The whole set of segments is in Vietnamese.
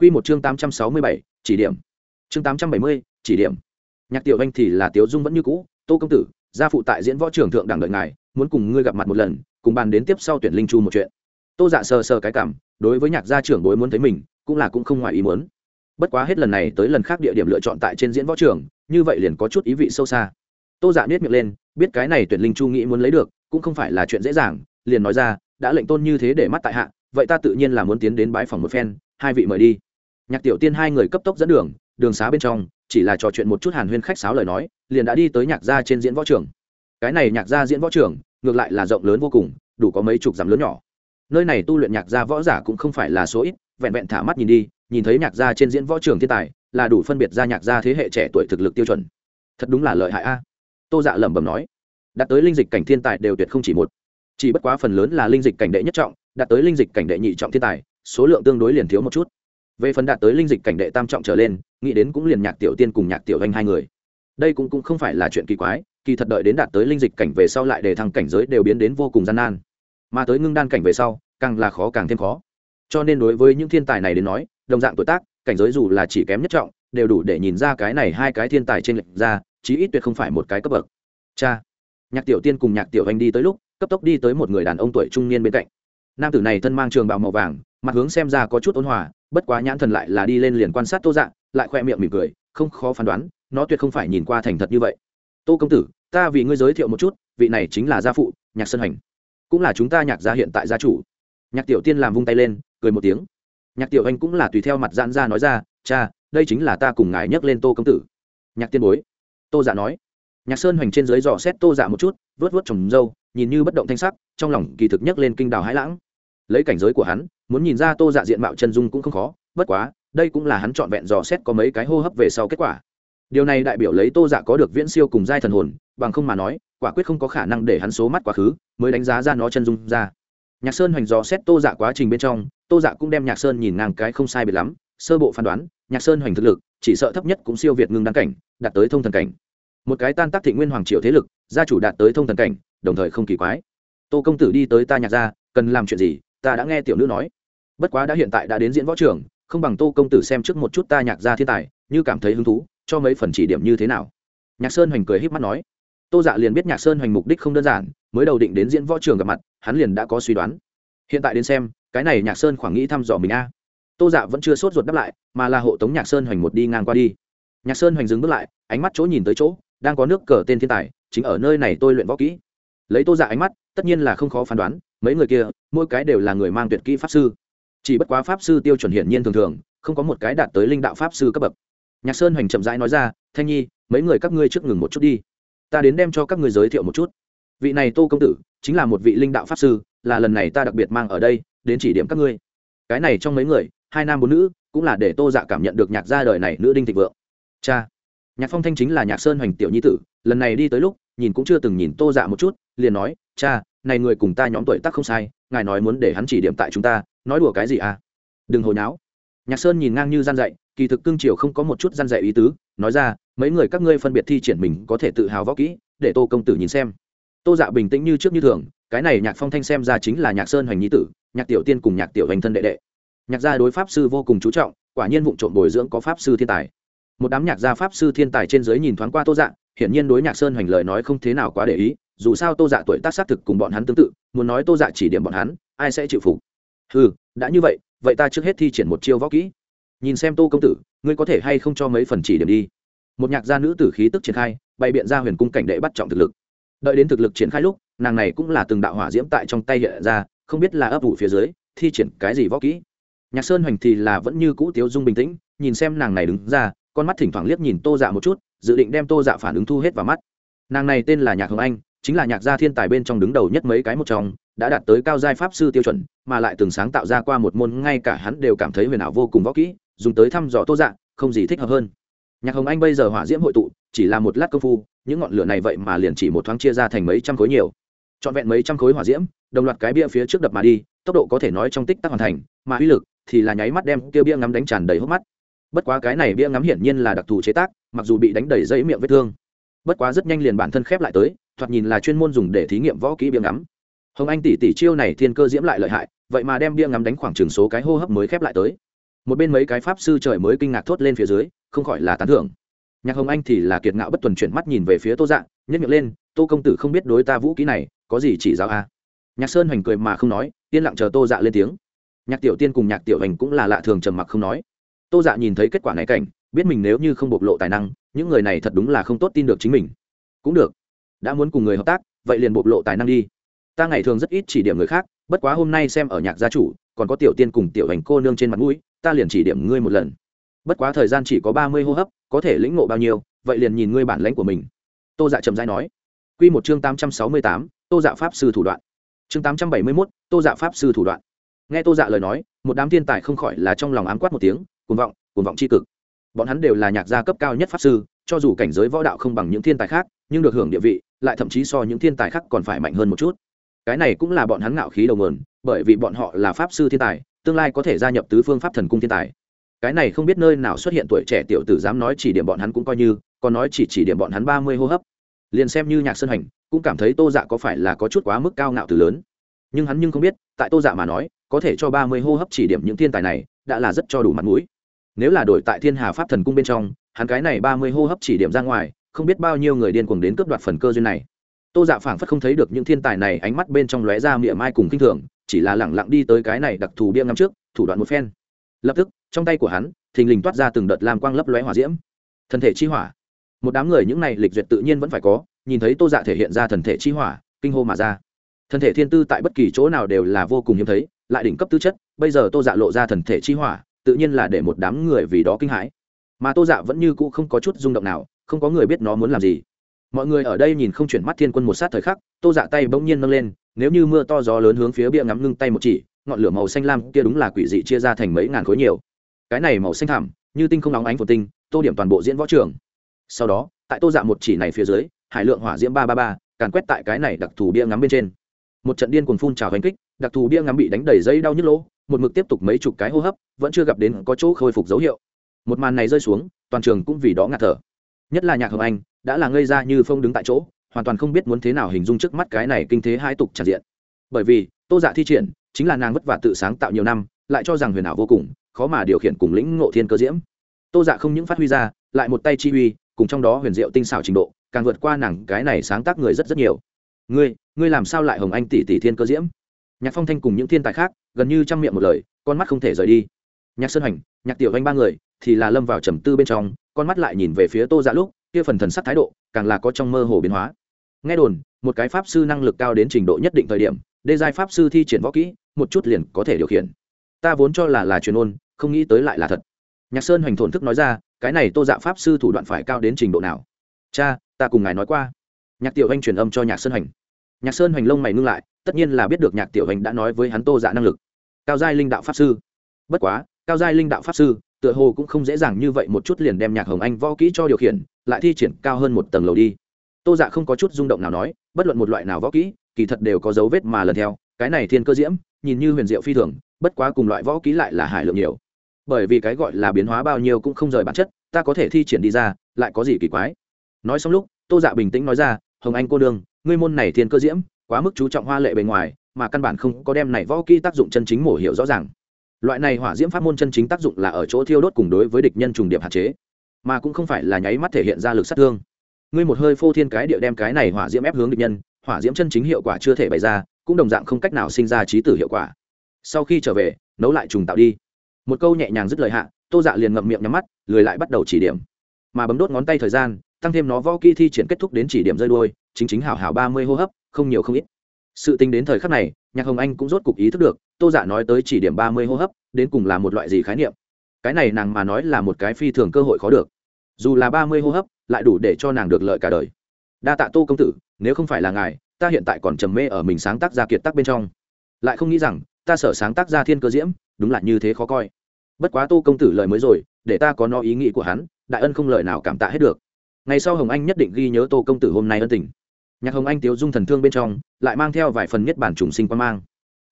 Quy một chương tám trăm sáu mươi bảy chỉ điểm. Chương tám trăm bảy mươi chỉ điểm. Nhạc Tiểu Anh thì là Tiếu Dung vẫn như cũ, Tô công tử, gia phụ tại diễn võ trưởng thượng đẳng đợi ngài, muốn cùng ngươi gặp mặt một lần, cùng bàn đến tiếp sau tuyển linh chu một chuyện. Tô Dạ sờ sờ cái cảm, đối với nhạc gia trưởng bối muốn thấy mình, cũng là cũng không ngoài ý muốn. Bất quá hết lần này tới lần khác địa điểm lựa chọn tại trên diễn võ trường, như vậy liền có chút ý vị sâu xa. Tô Dạ biết miệng lên, biết cái này tuyển linh chu nghĩ muốn lấy được, cũng không phải là chuyện dễ dàng, liền nói ra, đã lệnh tôn như thế để mắt tại hạ, vậy ta tự nhiên là muốn tiến đến bái phòng một phen, hai vị mời đi nhạc tiểu tiên hai người cấp tốc dẫn đường đường xá bên trong, chỉ là trò chuyện một chút hàn huyên khách sáo lời nói, liền đã đi tới nhạc gia trên diễn võ trường. Cái này nhạc gia diễn võ trường, ngược lại là rộng lớn vô cùng, đủ có mấy chục dặm lớn nhỏ. Nơi này tu luyện nhạc gia võ giả cũng không phải là số ít, vẹn vẹn thả mắt nhìn đi, nhìn thấy nhạc gia trên diễn võ trường thiên tài, là đủ phân biệt ra nhạc gia thế hệ trẻ tuổi thực lực tiêu chuẩn. Thật đúng là lợi hại a. Tô dạ lẩm bẩm nói, đạt tới linh dịch cảnh thiên tài đều tuyệt không chỉ một. Chỉ bất quá phần lớn là linh dịch cảnh đệ nhất trọng, đạt tới linh dịch cảnh đệ nhị trọng thiên tài, số lượng tương đối liền thiếu một chút về phần đạt tới linh dịch cảnh đệ tam trọng trở lên nghĩ đến cũng liền nhạc tiểu tiên cùng nhạc tiểu anh hai người. Đây cũng, cũng không phải là chuyện kỳ quái kỳ thật đợi đến đạt tới linh dịch cảnh về sau lại để thăng cảnh giới đều biến đến vô cùng gian nan. Mà tới ngưng đan cảnh về sau càng là khó càng thêm khó. Cho nên đối với những thiên tài này đến nói đồng dạng tuổi tác cảnh giới dù là chỉ kém nhất trọng đều đủ để nhìn ra cái này hai cái thiên tài trên lệnh ra chí ít tuyệt không phải một cái cấp bậc. Cha. Nhạc tiểu tiên cùng nhạc tiểu anh đi tới lúc cấp tốc đi tới một người đàn ông tuổi trung niên bên cạnh. Nam tử này thân mang trường bào màu vàng mặt hướng xem ra có chút ôn hòa, bất quá nhãn thần lại là đi lên liền quan sát tô dạng lại khoe miệng mỉm cười, không khó phán đoán, nó tuyệt không phải nhìn qua thành thật như vậy. Tô công tử, ta vì ngươi giới thiệu một chút, vị này chính là gia phụ, nhạc sơn hành. Cũng là chúng ta nhạc gia hiện tại gia chủ. Nhạc tiểu tiên làm vung tay lên, cười một tiếng. Nhạc tiểu anh cũng là tùy theo mặt giãn ra nói ra, cha, đây chính là ta cùng ngài nhắc lên tô công tử. Nhạc tiên bối. Tô dạ nói. Nhạc sơn hoành trên dưới dò xét tô dạ một chút vớt vớt trồng dâu nhìn như bất động thanh sắc, trong lòng kỳ thực nhắc lên kinh đào hãi lãng lấy cảnh giới của hắn, muốn nhìn ra tô dạ diện mạo chân dung cũng không khó, bất quá, đây cũng là hắn trọn vẹn dò xét có mấy cái hô hấp về sau kết quả. Điều này đại biểu lấy tô dạ có được viễn siêu cùng giai thần hồn, bằng không mà nói, quả quyết không có khả năng để hắn số mắt quá khứ, mới đánh giá ra nó chân dung ra. Nhạc sơn hoành dò xét tô dạ quá trình bên trong, tô dạ cũng đem nhạc sơn nhìn ngang cái không sai biệt lắm, sơ bộ phán đoán, nhạc sơn hoành thực lực, chỉ sợ thấp nhất cũng siêu việt ngưng đăng cảnh, đạt tới thông thần cảnh. Một cái tan tác thị nguyên hoàng triệu thế lực, gia chủ đạt tới thông thần cảnh, đồng thời không kỳ quái. Tô công tử đi tới ta nhạc gia, cần làm chuyện gì? Ta đã nghe tiểu nữ nói. Bất quá đã hiện tại đã đến diễn võ trường, không bằng tô công tử xem trước một chút ta nhạc gia thiên tài, như cảm thấy hứng thú, cho mấy phần chỉ điểm như thế nào. Nhạc sơn hoành cười h í p mắt nói. Tô dạ liền biết nhạc sơn hoành mục đích không đơn giản, mới đầu định đến diễn võ trường gặp mặt, hắn liền đã có suy đoán. Hiện tại đến xem, cái này nhạc sơn khoảng nghĩ thăm dò mình a. Tô dạ vẫn chưa sốt ruột đáp lại, mà là hộ tống nhạc sơn hoành một đi ngang qua đi. Nhạc sơn hoành dừng bước lại, ánh mắt chỗ nhìn tới chỗ, đang có nước cờ tên thiên tài, chính ở nơi này tôi luyện võ kỹ lấy tô dạ ánh mắt, tất nhiên là không khó phán đoán, mấy người kia, mỗi cái đều là người mang tuyệt kỹ pháp sư. Chỉ bất quá pháp sư tiêu chuẩn hiển nhiên thường thường, không có một cái đạt tới linh đạo pháp sư cấp bậc. Nhạc sơn hoành chậm rãi nói ra, thanh nhi, mấy người các ngươi trước ngừng một chút đi. Ta đến đem cho các ngươi giới thiệu một chút. Vị này tô công tử, chính là một vị linh đạo pháp sư, là lần này ta đặc biệt mang ở đây, đến chỉ điểm các ngươi. Cái này trong mấy người, hai nam bốn nữ, cũng là để tô dạ cảm nhận được nhạc gia đời này nữ đinh thịnh vượng. Cha. Nhạc phong thanh chính là nhạc sơn hoành tiểu nhi tử, lần này đi tới lúc, nhìn cũng chưa từng nhìn tô dạ một chút liền nói, cha, này người cùng ta nhóm tuổi tác không sai, ngài nói muốn để hắn chỉ điểm tại chúng ta, nói đùa cái gì à? Đừng hồi nháo. Nhạc sơn nhìn ngang như gian dạy, kỳ thực cương triều không có một chút gian dạy ý tứ, nói ra, mấy người các ngươi phân biệt thi triển mình có thể tự hào võ kỹ, để tô công tử nhìn xem. Tô dạ bình tĩnh như trước như thường, cái này nhạc phong thanh xem ra chính là nhạc sơn hoành nhi tử, nhạc tiểu tiên cùng nhạc tiểu hành thân đệ đệ. Nhạc gia đối pháp sư vô cùng chú trọng, quả nhiên vụ trộm bồi dưỡng có pháp sư thiên tài. Một đám nhạc gia pháp sư thiên tài trên dưới nhìn thoáng qua tô dạ hiển nhiên đối nhạc sơn hoành lời nói không thế nào quá để ý dù sao tô dạ tuổi tác xác thực cùng bọn hắn tương tự, muốn nói tô dạ chỉ điểm bọn hắn, ai sẽ chịu phục? Ừ đã như vậy vậy ta trước hết thi triển một chiêu võ kỹ. Nhìn xem tô công tử, ngươi có thể hay không cho mấy phần chỉ điểm đi? Một nhạc gia nữ tử khí tức triển khai, bày biện ra huyền cung cảnh đệ bắt trọng thực lực. Đợi đến thực lực triển khai lúc, nàng này cũng là từng đạo hỏa diễm tại trong tay hiện ra, không biết là ấp ủ phía dưới, thi triển cái gì võ kỹ. Nhạc sơn hoành thì là vẫn như cũ tiếu dung bình tĩnh, nhìn xem nàng này đứng ra, con mắt thỉnh thoảng liếc nhìn tô dạ một chút, dự định đem tô dạ phản ứng thu hết vào mắt. Nàng này tên là nhạc hồng anh chính là nhạc gia thiên tài bên trong đứng đầu nhất mấy cái một trong, đã đạt tới cao giai pháp sư tiêu chuẩn, mà lại từng sáng tạo ra qua một môn, ngay cả hắn đều cảm thấy huyền ảo vô cùng võ kỹ, dùng tới thăm dò tô dạ không gì thích hợp hơn. Nhạc hồng anh bây giờ hỏa diễm hội tụ, chỉ là một lát công phu, những ngọn lửa này vậy mà liền chỉ một thoáng chia ra thành mấy trăm khối nhiều. Trọn vẹn mấy trăm khối hỏa diễm, đồng loạt cái bia phía trước đập mà đi, tốc độ có thể nói trong tích tắc hoàn thành, mà uy lực thì là nháy mắt đem kia bia ngắm đánh tràn đầy hốc mắt. Bất quá cái này bia ngắm hiển nhiên là đặc thù chế tác, mặc dù bị đánh đầy dây miệng vết thương. Bất quá rất nhanh liền bản thân khép lại tới thoạt nhìn là chuyên môn dùng để thí nghiệm võ kỹ bia ngắm. Hồng anh tỷ tỷ chiêu này thiên cơ diễm lại lợi hại vậy mà đem bia ngắm đánh khoảng chừng số cái hô hấp mới khép lại tới. Một bên mấy cái pháp sư trời mới kinh ngạc thốt lên phía dưới không khỏi là tán thưởng. Nhạc hồng anh thì là kiệt ngạo bất tuần chuyển mắt nhìn về phía tô dạng, nhất miệng lên tô công tử không biết đối ta vũ kỹ này có gì chỉ giáo a? À? nhạc sơn hoành cười mà không nói yên lặng chờ tô dạ lên tiếng. Nhạc tiểu tiên cùng nhạc tiểu hành cũng là lạ thường trầm mặc không nói. Tô dạ nhìn thấy kết quả này cảnh biết mình nếu như không bộc lộ tài năng những người này thật đúng là không tốt tin được chính mình. Cũng được đã muốn cùng người hợp tác, vậy liền bộc lộ tài năng đi. Ta ngày thường rất ít chỉ điểm người khác, bất quá hôm nay xem ở nhạc gia chủ, còn có tiểu tiên cùng tiểu hành cô nương trên mặt mũi, ta liền chỉ điểm ngươi một lần. Bất quá thời gian chỉ có ba mươi hô hấp, có thể lĩnh ngộ bao nhiêu, vậy liền nhìn ngươi bản lãnh của mình. Tô dạ trầm dai nói. Q một chương tám trăm sáu mươi tám, tô dạ pháp sư thủ đoạn. Chương tám trăm bảy mươi mốt, tô dạ pháp sư thủ đoạn. Nghe tô dạ lời nói, một đám thiên tài không khỏi là trong lòng ám quát một tiếng cuồn vọng cuồn vọng c h i cực. Bọn hắn đều là nhạc gia cấp cao nhất pháp sư, cho dù cảnh giới võ đạo không bằng những thiên tài khác nhưng được hưởng địa vị, lại thậm chí so những thiên tài khác còn phải mạnh hơn một chút. Cái này cũng là bọn hắn ngạo khí đầu mườn bởi vì bọn họ là pháp sư thiên tài, tương lai có thể gia nhập tứ phương pháp thần cung thiên tài. Cái này không biết nơi nào xuất hiện tuổi trẻ tiểu tử dám nói chỉ điểm bọn hắn cũng coi như, còn nói chỉ chỉ điểm bọn hắn ba mươi hô hấp. Liền xem như nhạc sơn hành, cũng cảm thấy tô dạ có phải là có chút quá mức cao ngạo từ lớn. Nhưng hắn nhưng không biết, tại tô dạ mà nói, có thể cho ba mươi hô hấp chỉ điểm những thiên tài này, đã là rất cho đủ mặt mũi. Nếu là đổi tại thiên hà pháp thần cung bên trong, hắn cái này ba mươi hô hấp chỉ điểm ra ngoài không biết bao nhiêu người điên cuồng đến cướp đoạt phần cơ duyên này. Tô dạ phảng phất không thấy được những thiên tài này ánh mắt bên trong lóe ra miệng mai cùng kinh thường, chỉ là lẳng lặng đi tới cái này đặc thù bia ngắm trước, thủ đoạn một phen. Lập tức, trong tay của hắn, thình lình toát ra từng đợt lam quang lấp lóe hỏa diễm. Thân thể chi hỏa. Một đám người những này lịch duyệt tự nhiên vẫn phải có, nhìn thấy tô dạ thể hiện ra thần thể chi hỏa, kinh hô mà ra. Thần thể thiên tư tại bất kỳ chỗ nào đều là vô cùng hiếm thấy, lại đỉnh cấp tư chất, bây giờ tô dạ lộ ra thần thể chi hỏa, tự nhiên là để một đám người vì đó kinh hãi. Mà tô dạ vẫn như cũ không có chút rung động nào không có người biết nó muốn làm gì. Mọi người ở đây nhìn không chuyển mắt thiên quân một sát thời khắc, tô dạ tay bỗng nhiên nâng lên, nếu như mưa to gió lớn hướng phía bia ngắm ngưng tay một chỉ, ngọn lửa màu xanh lam kia đúng là quỷ dị chia ra thành mấy ngàn khối nhiều. Cái này màu xanh thảm như tinh không nóng ánh phồn tinh, tô điểm toàn bộ diễn võ trường. Sau đó, tại tô dạ một chỉ này phía dưới, hải lượng hỏa diễm ba ba ba, càn quét tại cái này đặc thù bia ngắm bên trên. Một trận điên cuồng phun trào hành kích, đặc thù bia ngắm bị đánh đầy dây đau nhức lỗ, một mực tiếp tục mấy chục cái hô hấp, vẫn chưa gặp đến có chỗ khôi phục dấu hiệu. Một màn này rơi xuống, toàn trường cũng vì đó ngạt thở nhất là nhạc hồng anh, đã là ngây ra như phong đứng tại chỗ, hoàn toàn không biết muốn thế nào hình dung trước mắt cái này kinh thế hai tục tràn diện. Bởi vì, tô dạ thi triển, chính là nàng vất vả tự sáng tạo nhiều năm, lại cho rằng huyền ảo vô cùng, khó mà điều khiển cùng lĩnh ngộ thiên cơ diễm. Tô dạ không những phát huy ra, lại một tay chi uy, cùng trong đó huyền diệu tinh xảo trình độ, càng vượt qua nàng cái này sáng tác người rất rất nhiều. Ngươi ngươi làm sao lại hồng anh tỷ tỷ thiên cơ diễm? Nhạc phong thanh cùng những thiên tài khác, gần như chăm miệng một lời, con mắt không thể rời đi. Nhạc sơn hành nhạc tiểu anh ba người thì là lâm vào trầm tư bên trong, con mắt lại nhìn về phía tô dạ lúc, kia phần thần sắc thái độ, càng là có trong mơ hồ biến hóa. Nghe đồn, một cái pháp sư năng lực cao đến trình độ nhất định thời điểm, đê giai pháp sư thi triển võ kỹ, một chút liền có thể điều khiển. Ta vốn cho là là truyền ôn, không nghĩ tới lại là thật. Nhạc sơn hoành thổn thức nói ra, cái này tô dạ pháp sư thủ đoạn phải cao đến trình độ nào? Cha, ta cùng ngài nói qua. Nhạc tiểu anh truyền âm cho nhạc sơn hoành. Nhạc sơn hoành lông mày ngưng lại, tất nhiên là biết được nhạc tiểu hành đã nói với hắn tô dạ năng lực. Cao giai linh đạo pháp sư. Bất quá, cao giai linh đạo pháp sư tựa hồ cũng không dễ dàng như vậy một chút liền đem nhạc hồng anh võ kỹ cho điều khiển, lại thi triển cao hơn một tầng lầu đi. Tô dạ không có chút rung động nào nói, bất luận một loại nào võ kỹ, kỳ thật đều có dấu vết mà lần theo, cái này thiên cơ diễm, nhìn như huyền diệu phi thường, bất quá cùng loại võ kỹ lại là hải lượng nhiều. Bởi vì cái gọi là biến hóa bao nhiêu cũng không rời bản chất, ta có thể thi triển đi ra, lại có gì kỳ quái. Nói xong lúc, tô dạ bình tĩnh nói ra, hồng anh cô đương ngươi môn này thiên cơ diễm, quá mức chú trọng hoa lệ bề ngoài, mà căn bản không có đem này võ kỹ tác dụng chân chính mổ hiểu rõ ràng loại này hỏa diễm pháp môn chân chính tác dụng là ở chỗ thiêu đốt cùng đối với địch nhân trùng điểm hạn chế, mà cũng không phải là nháy mắt thể hiện ra lực sát thương. Ngươi một hơi phô thiên cái địa đem cái này hỏa diễm ép hướng địch nhân, hỏa diễm chân chính hiệu quả chưa thể bày ra, cũng đồng dạng không cách nào sinh ra trí tử hiệu quả. Sau khi trở về, nấu lại trùng tạo đi. Một câu nhẹ nhàng dứt lời hạ, tô dạ liền ngậm miệng nhắm mắt, lười lại bắt đầu chỉ điểm. Mà bấm đốt ngón tay thời gian, tăng thêm nó võ kỹ thi triển kết thúc đến chỉ điểm rơi đuôi, chính chính hảo hảo ba mươi hô hấp, không nhiều không ít. Sự tính đến thời khắc này, nhạc hồng anh cũng rốt cục ý thức được tô dạ nói tới chỉ điểm ba mươi hô hấp, đến cùng là một loại gì khái niệm? Cái này nàng mà nói là một cái phi thường cơ hội khó được. Dù là ba mươi hô hấp, lại đủ để cho nàng được lợi cả đời. Đa tạ tô công tử, nếu không phải là ngài, ta hiện tại còn trầm mê ở mình sáng tác ra kiệt tác bên trong. Lại không nghĩ rằng, ta sở sáng tác ra thiên cơ diễm, đúng là như thế khó coi. Bất quá tô công tử lời mới rồi, để ta có no ý nghĩ của hắn, đại ân không lời nào cảm tạ hết được. Ngày sau hồng anh nhất định ghi nhớ tô công tử hôm nay ân tình. Nhạc hồng anh tiếu dung thần thương bên trong, lại mang theo vài phần nhất bản trùng sinh quan mang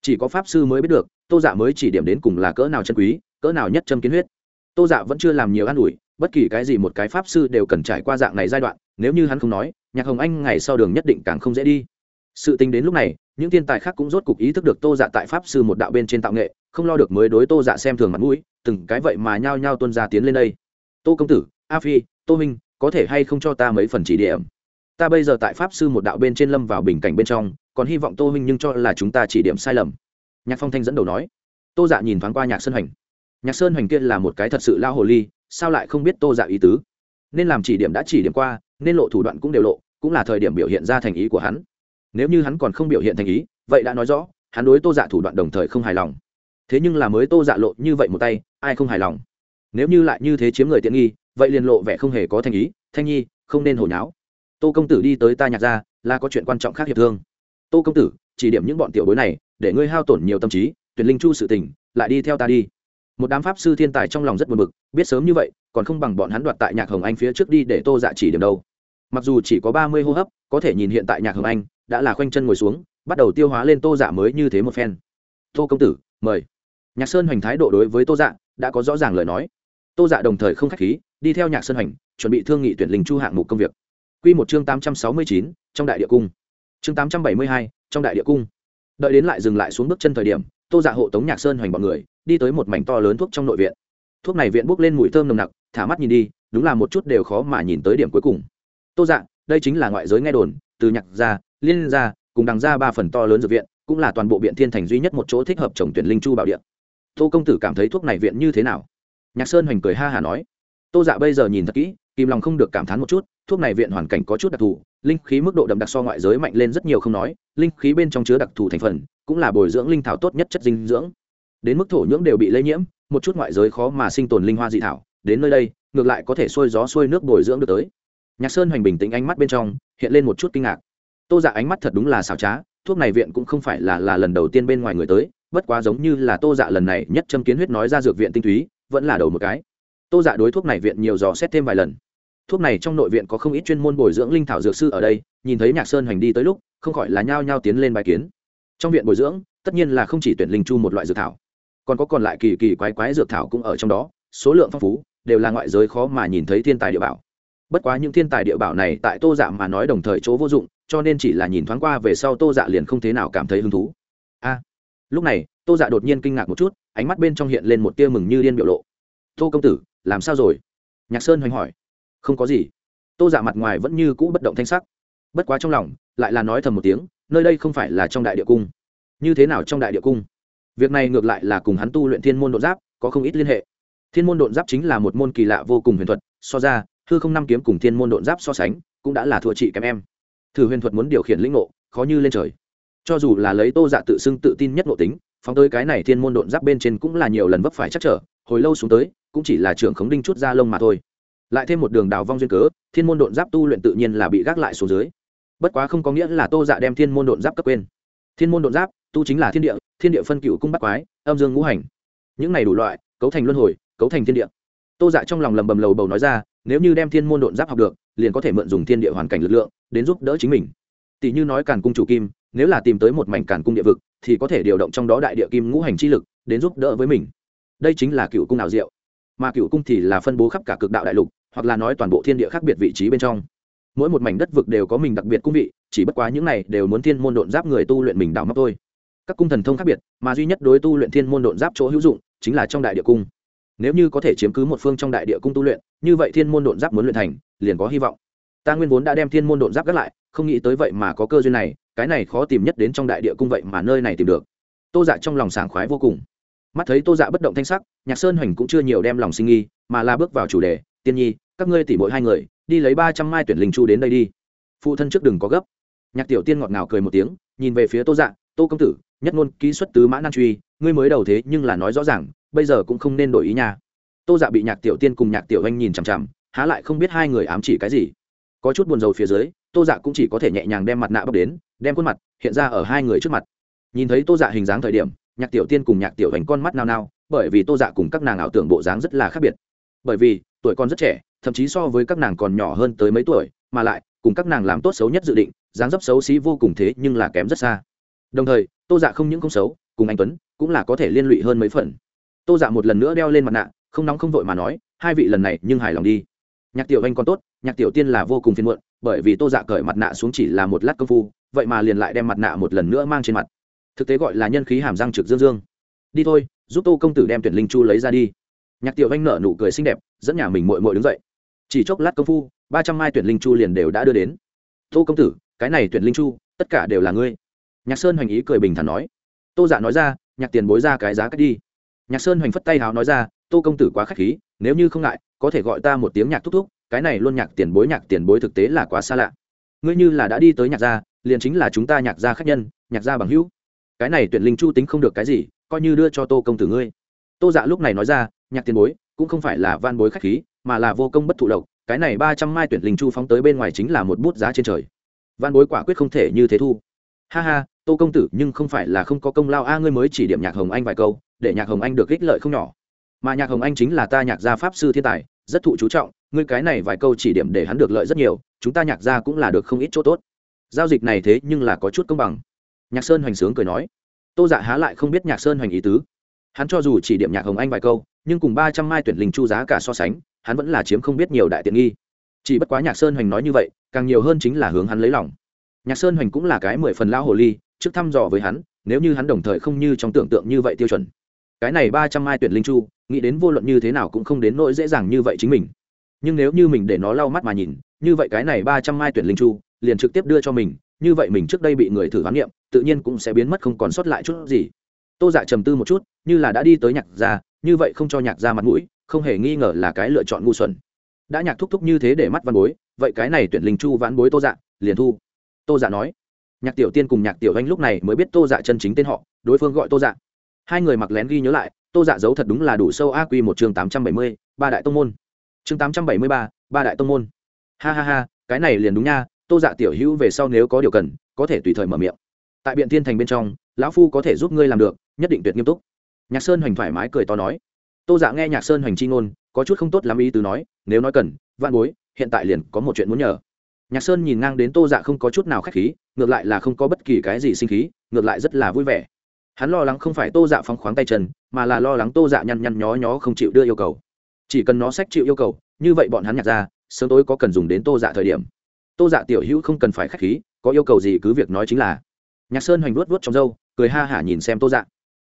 chỉ có pháp sư mới biết được, tô dạ mới chỉ điểm đến cùng là cỡ nào chân quý, cỡ nào nhất châm kiến huyết. Tô dạ vẫn chưa làm nhiều an ủi, bất kỳ cái gì một cái pháp sư đều cần trải qua dạng này giai đoạn, nếu như hắn không nói, nhạc hồng anh ngày sau đường nhất định càng không dễ đi. Sự tính đến lúc này, những thiên tài khác cũng rốt cục ý thức được tô dạ tại pháp sư một đạo bên trên tạo nghệ, không lo được mới đối tô dạ xem thường mặt mũi, từng cái vậy mà nhao nhao tuân ra tiến lên đây. Tô công tử, a phi, tô minh có thể hay không cho ta mấy phần chỉ điểm? Ta bây giờ tại pháp sư một đạo bên trên lâm vào bình cảnh bên trong, còn hy vọng tô minh nhưng cho là chúng ta chỉ điểm sai lầm. Nhạc phong thanh dẫn đầu nói. Tô dạ nhìn thoáng qua nhạc sơn hoành. Nhạc sơn hoành kia là một cái thật sự lao hồ ly, sao lại không biết tô dạ ý tứ? Nên làm chỉ điểm đã chỉ điểm qua, nên lộ thủ đoạn cũng đều lộ, cũng là thời điểm biểu hiện ra thành ý của hắn. Nếu như hắn còn không biểu hiện thành ý, vậy đã nói rõ, hắn đối tô dạ thủ đoạn đồng thời không hài lòng. Thế nhưng là mới tô dạ lộ như vậy một tay, ai không hài lòng? Nếu như lại như thế chiếm người tiện nghi, vậy liền lộ vẻ không hề có thành ý, thanh nhi, không nên hồi nháo tô công tử đi tới ta nhạc ra là có chuyện quan trọng khác hiệp thương. Tô công tử, chỉ điểm những bọn tiểu bối này, để ngươi hao tổn nhiều tâm trí, tuyển linh chu sự tình, lại đi theo ta đi. Một đám pháp sư thiên tài trong lòng rất buồn bực, biết sớm như vậy, còn không bằng bọn hắn đoạt tại nhạc hồng anh phía trước đi để tô dạ chỉ điểm đâu. Mặc dù chỉ có ba mươi hô hấp, có thể nhìn hiện tại nhạc hồng anh, đã là khoanh chân ngồi xuống, bắt đầu tiêu hóa lên tô dạ mới như thế một phen. Tô công tử, mời. Nhạc sơn hoành thái độ đối với tô dạ đã có rõ ràng lời nói. Tô dạ đồng thời không k h á c h khí, đi theo nhạc sơn hoành, chuẩn bị thương nghị tuyển linh chu hạng mục công việc quy một chương tám trăm sáu mươi chín, trong đại địa cung. Chương tám trăm bảy mươi hai, trong đại địa cung. Đợi đến lại dừng lại xuống bước chân thời điểm, tô dạ hộ tống nhạc sơn hoành bọn người, đi tới một mảnh to lớn thuốc trong nội viện. Thuốc này viện bốc lên mùi thơm nồng nặc, thả mắt nhìn đi, đúng là một chút đều khó mà nhìn tới điểm cuối cùng. Tô dạ đây chính là ngoại giới nghe đồn, từ nhạc gia, liên gia, cùng đằng ra ba phần to lớn dược viện, cũng là toàn bộ biện thiên thành duy nhất một chỗ thích hợp trồng tuyển linh chu bảo điện tô công tử cảm thấy thuốc này viện như thế nào? Nhạc sơn hoành cười ha hả nói. Tô dạ bây giờ nhìn thật kỹ, kìm lòng không được cảm thán một chút thuốc này viện hoàn cảnh có chút đặc thù, linh khí mức độ đậm đặc so ngoại giới mạnh lên rất nhiều không nói, linh khí bên trong chứa đặc thù thành phần, cũng là bồi dưỡng linh thảo tốt nhất chất dinh dưỡng. Đến mức thổ nhưỡng đều bị lây nhiễm, một chút ngoại giới khó mà sinh tồn linh hoa dị thảo, đến nơi đây, ngược lại có thể xuôi gió xuôi nước bồi dưỡng được tới. Nhạc sơn hoành bình tĩnh ánh mắt bên trong, hiện lên một chút kinh ngạc. Tô dạ ánh mắt thật đúng là xảo trá, thuốc này viện cũng không phải là là lần đầu tiên bên ngoài người tới, bất quá giống như là tô dạ lần này nhất châm kiến huyết nói ra dược viện tinh túy, vẫn là đầu một cái. Tô dạ đối thuốc này viện nhiều dò xét thêm vài lần thuốc này trong nội viện có không ít chuyên môn bồi dưỡng linh thảo dược sư ở đây, nhìn thấy nhạc sơn hành đi tới lúc, không khỏi là nhao nhao tiến lên bài kiến. Trong viện bồi dưỡng, tất nhiên là không chỉ tuyển linh chu một loại dược thảo, còn có còn lại kỳ kỳ quái quái dược thảo cũng ở trong đó, số lượng phong phú, đều là ngoại giới khó mà nhìn thấy thiên tài địa bảo. Bất quá những thiên tài địa bảo này tại tô dạ mà nói đồng thời chỗ vô dụng, cho nên chỉ là nhìn thoáng qua về sau tô dạ liền không thế nào cảm thấy hứng thú. A, lúc này, tô dạ đột nhiên kinh ngạc một chút, ánh mắt bên trong hiện lên một tia mừng như điên biểu lộ. Tô công tử, làm sao rồi? Nhạc sơn hoành hỏi không có gì. Tô dạ mặt ngoài vẫn như cũ bất động thanh sắc. Bất quá trong lòng, lại là nói thầm một tiếng, nơi đây không phải là trong đại địa cung. Như thế nào trong đại địa cung? Việc này ngược lại là cùng hắn tu luyện thiên môn đột giáp, có không ít liên hệ. Thiên môn đột giáp chính là một môn kỳ lạ vô cùng huyền thuật, so ra, hư không năm kiếm cùng thiên môn đột giáp so sánh, cũng đã là thua chị kém em. Thử huyền thuật muốn điều khiển lĩnh ngộ, khó như lên trời. Cho dù là lấy tô dạ tự xưng tự tin nhất ngộ tính, phóng tới cái này thiên môn độn giáp bên trên cũng là nhiều lần vấp phải chắc trở, hồi lâu xuống tới, cũng chỉ là trưởng khống đinh chút ra lông mà thôi lại thêm một đường đào vong duyên cớ, thiên môn độn giáp tu luyện tự nhiên là bị gác lại xuống dưới. Bất quá không có nghĩa là tô dạ đem thiên môn độn giáp cấp quên. Thiên môn độn giáp, tu chính là thiên địa thiên địa phân cựu cung bắt quái, âm dương ngũ hành. Những này đủ loại, cấu thành luân hồi, cấu thành thiên địa. Tô dạ trong lòng lầm bầm lầu bầu nói ra, nếu như đem thiên môn độn giáp học được, liền có thể mượn dùng thiên địa hoàn cảnh lực lượng, đến giúp đỡ chính mình. Tỷ như nói càn cung chủ kim, nếu là tìm tới một mảnh càn cung địa vực, thì có thể điều động trong đó đại địa kim ngũ hành chi lực, đến giúp đỡ với mình. Đây chính là cựu cung nào diệu. Mà cựu cung thì là phân bố khắp cả cực đạo đại lục hoặc là nói toàn bộ thiên địa khác biệt vị trí bên trong. Mỗi một mảnh đất vực đều có mình đặc biệt cung vị, chỉ bất quá những này đều muốn thiên môn độn giáp người tu luyện mình đào móc thôi. Các cung thần thông khác biệt, mà duy nhất đối tu luyện thiên môn độn giáp chỗ hữu dụng chính là trong đại địa cung. Nếu như có thể chiếm cứ một phương trong đại địa cung tu luyện, như vậy thiên môn độn giáp muốn luyện thành, liền có hy vọng. Ta nguyên vốn đã đem thiên môn độn giáp gác lại, không nghĩ tới vậy mà có cơ duyên này, cái này khó tìm nhất đến trong đại địa cung vậy mà nơi này tìm được. Tô dạ trong lòng sảng khoái vô cùng mắt thấy tô dạ bất động thanh sắc, nhạc sơn hoành cũng chưa nhiều đem lòng sinh nghi, mà là bước vào chủ đề, tiên nhi, các ngươi tỉ mỗi hai người, đi lấy ba trăm mai tuyển linh chu đến đây đi. Phụ thân trước đừng có gấp. Nhạc tiểu tiên ngọt ngào cười một tiếng, nhìn về phía tô dạ tô công tử, nhất ngôn ký xuất tứ mã nan truy, ngươi mới đầu thế nhưng là nói rõ ràng, bây giờ cũng không nên đổi ý nha. Tô dạ bị nhạc tiểu tiên cùng nhạc tiểu anh nhìn chằm chằm, há lại không biết hai người ám chỉ cái gì. Có chút buồn rầu phía dưới, tô dạ cũng chỉ có thể nhẹ nhàng đem mặt nạ bốc đến, đem khuôn mặt hiện ra ở hai người trước mặt. Nhìn thấy tô dạ hình dáng thời điểm nhạc tiểu tiên cùng nhạc tiểu hành con mắt nao nao, bởi vì tô dạ cùng các nàng ảo tưởng bộ dáng rất là khác biệt. Bởi vì, tuổi con rất trẻ, thậm chí so với các nàng còn nhỏ hơn tới mấy tuổi, mà lại, cùng các nàng làm tốt xấu nhất dự định, dáng dấp xấu xí vô cùng thế nhưng là kém rất xa. Đồng thời, tô dạ không những không xấu, cùng anh tuấn cũng là có thể liên lụy hơn mấy phần. Tô dạ một lần nữa đeo lên mặt nạ, không nóng không vội mà nói, hai vị lần này nhưng hài lòng đi. Nhạc tiểu anh còn tốt, nhạc tiểu tiên là vô cùng phiền muộn, bởi vì tô dạ cởi mặt nạ xuống chỉ là một lát công phu, vậy mà liền lại đem mặt nạ một lần nữa mang trên mặt thực tế gọi là nhân khí hàm răng trực dương dương. Đi thôi, giúp tô công tử đem tuyển linh chu lấy ra đi. Nhạc tiểu anh nở nụ cười xinh đẹp, dẫn nhà mình mội mội đứng dậy. Chỉ chốc lát công phu, ba trăm mai tuyển linh chu liền đều đã đưa đến. Tô công tử, cái này tuyển linh chu, tất cả đều là ngươi. Nhạc sơn hoành ý cười bình thản nói. Tô giả nói ra, nhạc tiền bối ra cái giá cách đi. Nhạc sơn hoành phất tay hào nói ra, tô công tử quá k h á c h khí, nếu như không ngại, có thể gọi ta một tiếng nhạc thúc thúc, cái này luôn nhạc tiền bối, nhạc tiền bối thực tế là quá xa lạ. Ngươi như là đã đi tới nhạc gia, liền chính là chúng ta nhạc gia khách nhân, nhạc gia bằng hữu cái này tuyển linh chu tính không được cái gì, coi như đưa cho tô công tử ngươi. Tô dạ lúc này nói ra, nhạc tiền bối, cũng không phải là van bối khách khí, mà là vô công bất thụ lộc, cái này ba trăm mai tuyển linh chu phóng tới bên ngoài chính là một bút giá trên trời. Van bối quả quyết không thể như thế thu. Ha ha, tô công tử, nhưng không phải là không có công lao a, ngươi mới chỉ điểm nhạc hồng anh vài câu, để nhạc hồng anh được ích lợi không nhỏ. Mà nhạc hồng anh chính là ta nhạc gia pháp sư thiên tài, rất thụ chú trọng, ngươi cái này vài câu chỉ điểm để hắn được lợi rất nhiều, chúng ta nhạc gia cũng là được không ít chỗ tốt. Giao dịch này thế nhưng là có chút công bằng nhạc sơn hoành sướng cười nói. Tô dạ há lại không biết nhạc sơn hoành ý tứ. Hắn cho dù chỉ điểm nhạc hồng anh vài câu, nhưng cùng ba trăm mai tuyển linh chu giá cả so sánh, hắn vẫn là chiếm không biết nhiều đại tiện nghi. Chỉ bất quá nhạc sơn hoành nói như vậy, càng nhiều hơn chính là hướng hắn lấy lòng. Nhạc sơn hoành cũng là cái mười phần lão hồ ly, trước thăm dò với hắn, nếu như hắn đồng thời không như trong tưởng tượng như vậy tiêu chuẩn. Cái này ba trăm mai tuyển linh chu, nghĩ đến vô luận như thế nào cũng không đến nỗi dễ dàng như vậy chính mình. Nhưng nếu như mình để nó lau mắt mà nhìn, như vậy cái này ba trăm mai tuyển linh chu, liền trực tiếp đưa cho mình, như vậy mình trước đây bị người thử khám nghiệm tự nhiên cũng sẽ biến mất không còn sót lại chút gì. Tô dạ trầm tư một chút, như là đã đi tới nhạc gia, như vậy không cho nhạc gia mặt mũi, không hề nghi ngờ là cái lựa chọn ngu xuẩn. Đã nhạc thúc thúc như thế để mắt văn bối, vậy cái này tuyển linh chu vãn bối tô dạ liền thu. Tô dạ nói. Nhạc tiểu tiên cùng nhạc tiểu anh lúc này mới biết tô dạ chân chính tên họ, đối phương gọi tô dạ. Hai người mặc lén ghi nhớ lại, tô dạ giấu thật đúng là đủ sâu aq một chương tám trăm bảy mươi, ba đại tông môn. Chương tám trăm bảy mươi ba ba đại tông môn. Ha ha ha, cái này liền đúng nha, tô dạ tiểu hữu về sau nếu có điều cần, có thể tùy thời mở miệng tại biện thiên thành bên trong, lão phu có thể giúp ngươi làm được, nhất định tuyệt nghiêm túc. Nhạc sơn hoành thoải mái cười to nói. Tô dạ nghe nhạc sơn hoành chi ngôn, có chút không tốt lắm ý tứ nói, nếu nói cần, vạn bối, hiện tại liền có một chuyện muốn nhờ. Nhạc sơn nhìn ngang đến tô dạ không có chút nào k h á c h khí, ngược lại là không có bất kỳ cái gì sinh khí, ngược lại rất là vui vẻ. Hắn lo lắng không phải tô dạ phóng khoáng tay chân, mà là lo lắng tô dạ nhăn nhăn nhó nhó không chịu đưa yêu cầu. Chỉ cần nó sách chịu yêu cầu, như vậy bọn hắn nhạc ra, sớm tối có cần dùng đến tô dạ thời điểm. Tô dạ tiểu hữu không cần phải k h á c h khí, có yêu cầu gì cứ việc nói chính là nhạc sơn hoành vuốt vuốt trong râu, cười ha hả nhìn xem tô dạ.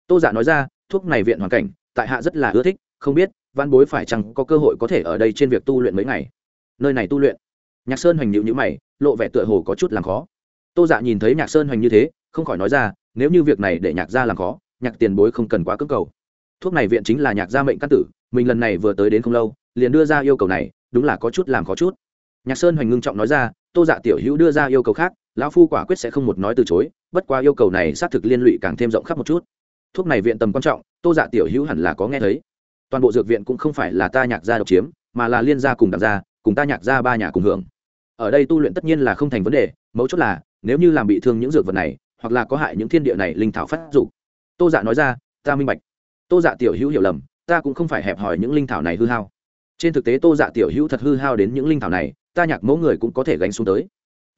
Tô dạ nói ra, thuốc này viện hoàn cảnh, tại hạ rất là ưa thích, không biết, văn bối phải chăng có cơ hội có thể ở đây trên việc tu luyện mấy ngày? Nơi này tu luyện? Nhạc sơn hoành nhịu nhữ mày, lộ vẻ tựa hồ có chút làm khó. Tô dạ nhìn thấy nhạc sơn hoành như thế, không khỏi nói ra, nếu như việc này để nhạc gia làm khó, nhạc tiền bối không cần quá cưỡng cầu. Thuốc này viện chính là nhạc gia mệnh căn tử, mình lần này vừa tới đến không lâu, liền đưa ra yêu cầu này, đúng là có chút làm khó chút. Nhạc sơn hoành ngưng trọng nói ra, tô dạ tiểu hữu đưa ra yêu cầu khác lão phu quả quyết sẽ không một nói từ chối, bất qua yêu cầu này xác thực liên lụy càng thêm rộng khắp một chút. Thuốc này viện tầm quan trọng, tô dạ tiểu hữu hẳn là có nghe thấy. Toàn bộ dược viện cũng không phải là ta nhạc gia độc chiếm, mà là liên gia cùng đặc gia, cùng ta nhạc gia ba nhà cùng hưởng. Ở đây tu luyện tất nhiên là không thành vấn đề, mấu chốt là, nếu như làm bị thương những dược vật này, hoặc là có hại những thiên địa này linh thảo phát dục. Tô dạ nói ra, ta minh bạch. Tô dạ tiểu hữu hiểu lầm, ta cũng không phải hẹp hỏi những linh thảo này hư hao. Trên thực tế tô dạ tiểu hữu thật hư hao đến những linh thảo này, ta nhạc mẫu người cũng có thể gánh xuống tới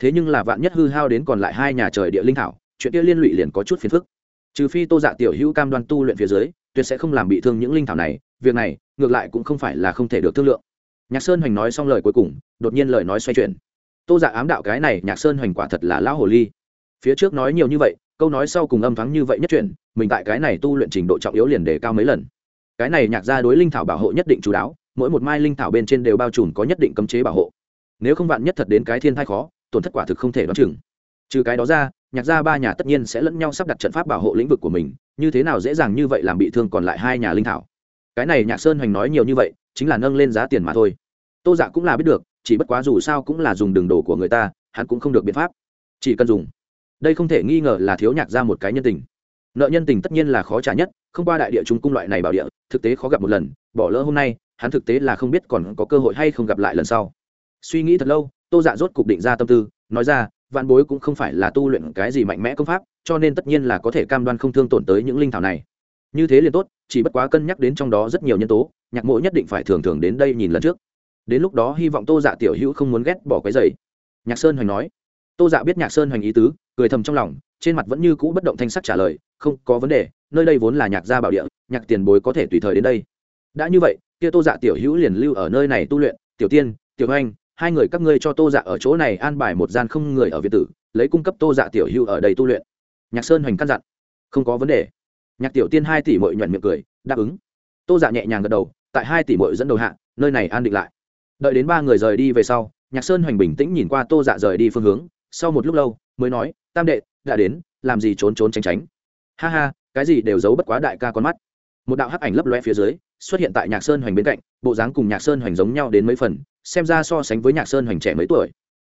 thế nhưng là vạn nhất hư hao đến còn lại hai nhà trời địa linh thảo, chuyện kia liên lụy liền có chút phiền phức. Trừ phi tô dạ tiểu hữu cam đoan tu luyện phía dưới, tuyệt sẽ không làm bị thương những linh thảo này, việc này, ngược lại cũng không phải là không thể được thương lượng. Nhạc sơn hoành nói xong lời cuối cùng, đột nhiên lời nói xoay chuyển. Tô dạ ám đạo cái này, nhạc sơn hoành quả thật là lão hồ ly. Phía trước nói nhiều như vậy, câu nói sau cùng âm thắng như vậy nhất chuyển mình tại cái này tu luyện trình độ trọng yếu liền đề cao mấy lần. Cái này nhạc ra đối linh thảo bảo hộ nhất định chú đáo, mỗi một mai linh thảo bên trên đều bao trùm có nhất định cấm chế bảo hộ. Nếu không vạn nhất thật đến cái thiên thai khó tổn thất quả thực không thể đoán chừng. Trừ cái đó ra, nhạc gia ba nhà tất nhiên sẽ lẫn nhau sắp đặt trận pháp bảo hộ lĩnh vực của mình, như thế nào dễ dàng như vậy làm bị thương còn lại hai nhà linh thảo. Cái này nhạc sơn hoành nói nhiều như vậy, chính là nâng lên giá tiền mà thôi. Tô dạ cũng là biết được, chỉ bất quá dù sao cũng là dùng đường đồ của người ta, hắn cũng không được biện pháp. Chỉ cần dùng. Đây không thể nghi ngờ là thiếu nhạc ra một cái nhân tình. Nợ nhân tình tất nhiên là khó trả nhất, không qua đại địa trung cung loại này bảo địa, thực tế khó gặp một lần, bỏ lỡ hôm nay, hắn thực tế là không biết còn có cơ hội hay không gặp lại lần sau. Suy nghĩ thật lâu tô dạ rốt cục định ra tâm tư, nói ra, vạn bối cũng không phải là tu luyện cái gì mạnh mẽ công pháp, cho nên tất nhiên là có thể cam đoan không thương tổn tới những linh thảo này. Như thế liền tốt, chỉ bất quá cân nhắc đến trong đó rất nhiều nhân tố, nhạc mộ nhất định phải thường thường đến đây nhìn lần trước. Đến lúc đó hy vọng tô dạ tiểu hữu không muốn ghét bỏ cái giày nhạc sơn hoành nói. Tô dạ biết nhạc sơn hoành ý tứ, cười thầm trong lòng, trên mặt vẫn như cũ bất động thanh sắc trả lời, không có vấn đề, nơi đây vốn là nhạc gia bảo địa, nhạc tiền bối có thể tùy thời đến đây. Đã như vậy, kia tô dạ tiểu hữu liền lưu ở nơi này tu luyện, tiểu tiên, tiểu anh hai người các ngươi cho tô dạ ở chỗ này an bài một gian không người ở việt tử, lấy cung cấp tô dạ tiểu hưu ở đây tu luyện. Nhạc sơn hoành căn dặn. Không có vấn đề. Nhạc tiểu tiên hai tỷ mội nhuận miệng cười, đáp ứng. Tô dạ nhẹ nhàng gật đầu, tại hai tỷ mội dẫn đầu hạ, nơi này an định lại. Đợi đến ba người rời đi về sau, nhạc sơn hoành bình tĩnh nhìn qua tô dạ rời đi phương hướng, sau một lúc lâu, mới nói, tam đệ, đã đến, làm gì trốn trốn tránh tránh. Ha ha, cái gì đều giấu bất quá đại ca con mắt. Một đạo hắc ảnh lấp loe phía dưới, xuất hiện tại nhạc sơn hoành bên cạnh, bộ dáng cùng nhạc sơn hoành giống nhau đến mấy phần xem ra so sánh với nhạc sơn hoành trẻ mấy tuổi.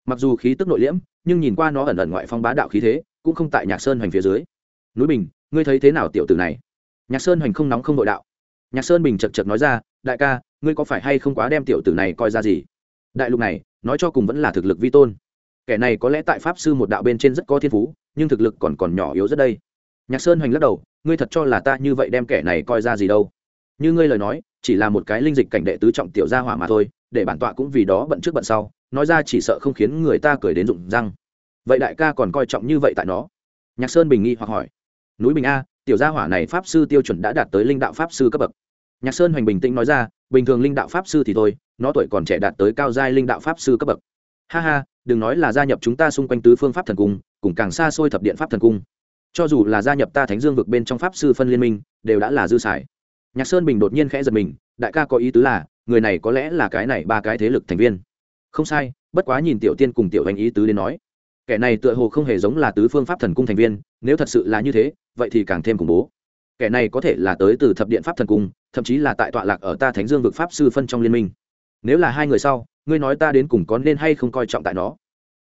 Mặc dù khí tức nội liễm, nhưng nhìn qua nó ẩn ẩn ngoại phong bá đạo khí thế, cũng không tại nhạc sơn hoành phía dưới. Núi bình, ngươi thấy thế nào tiểu tử này? Nhạc sơn hoành không nóng không nội đạo. Nhạc sơn bình chật chật nói ra, đại ca, ngươi có phải hay không quá đem tiểu tử này coi ra gì? Đại lục này, nói cho cùng vẫn là thực lực vi tôn. Kẻ này có lẽ tại pháp sư một đạo bên trên rất có thiên phú, nhưng thực lực còn còn nhỏ yếu rất đây. Nhạc sơn hoành lắc đầu, ngươi thật cho là ta như vậy đem kẻ này coi ra gì đâu? Như ngươi lời nói, chỉ là một cái linh dịch cảnh đệ tứ trọng tiểu gia hỏa mà thôi để bản tọa cũng vì đó bận trước bận sau, nói ra chỉ sợ không khiến người ta cười đến rụng răng. Vậy đại ca còn coi trọng như vậy tại nó? Nhạc sơn bình nghi hoặc hỏi. Núi bình a, tiểu gia hỏa này pháp sư tiêu chuẩn đã đạt tới linh đạo pháp sư cấp bậc. Nhạc sơn hoành bình tĩnh nói ra, bình thường linh đạo pháp sư thì thôi, nó tuổi còn trẻ đạt tới cao giai linh đạo pháp sư cấp bậc. Ha ha, đừng nói là gia nhập chúng ta xung quanh tứ phương pháp thần cung, cùng càng xa xôi thập điện pháp thần cung. Cho dù là gia nhập ta thánh dương vực bên trong pháp sư phân liên minh, đều đã là dư xài. Nhạc sơn bình đột nhiên khẽ giật mình, đại ca có ý tứ là người này có lẽ là cái này ba cái thế lực thành viên. Không sai, bất quá nhìn tiểu tiên cùng tiểu anh ý tứ đến nói, kẻ này tựa hồ không hề giống là tứ phương pháp thần cung thành viên, nếu thật sự là như thế, vậy thì càng thêm khủng bố. Kẻ này có thể là tới từ thập điện pháp thần cung, thậm chí là tại tọa lạc ở ta thánh dương vực pháp sư phân trong liên minh. Nếu là hai người sau, ngươi nói ta đến cùng có nên hay không coi trọng tại nó?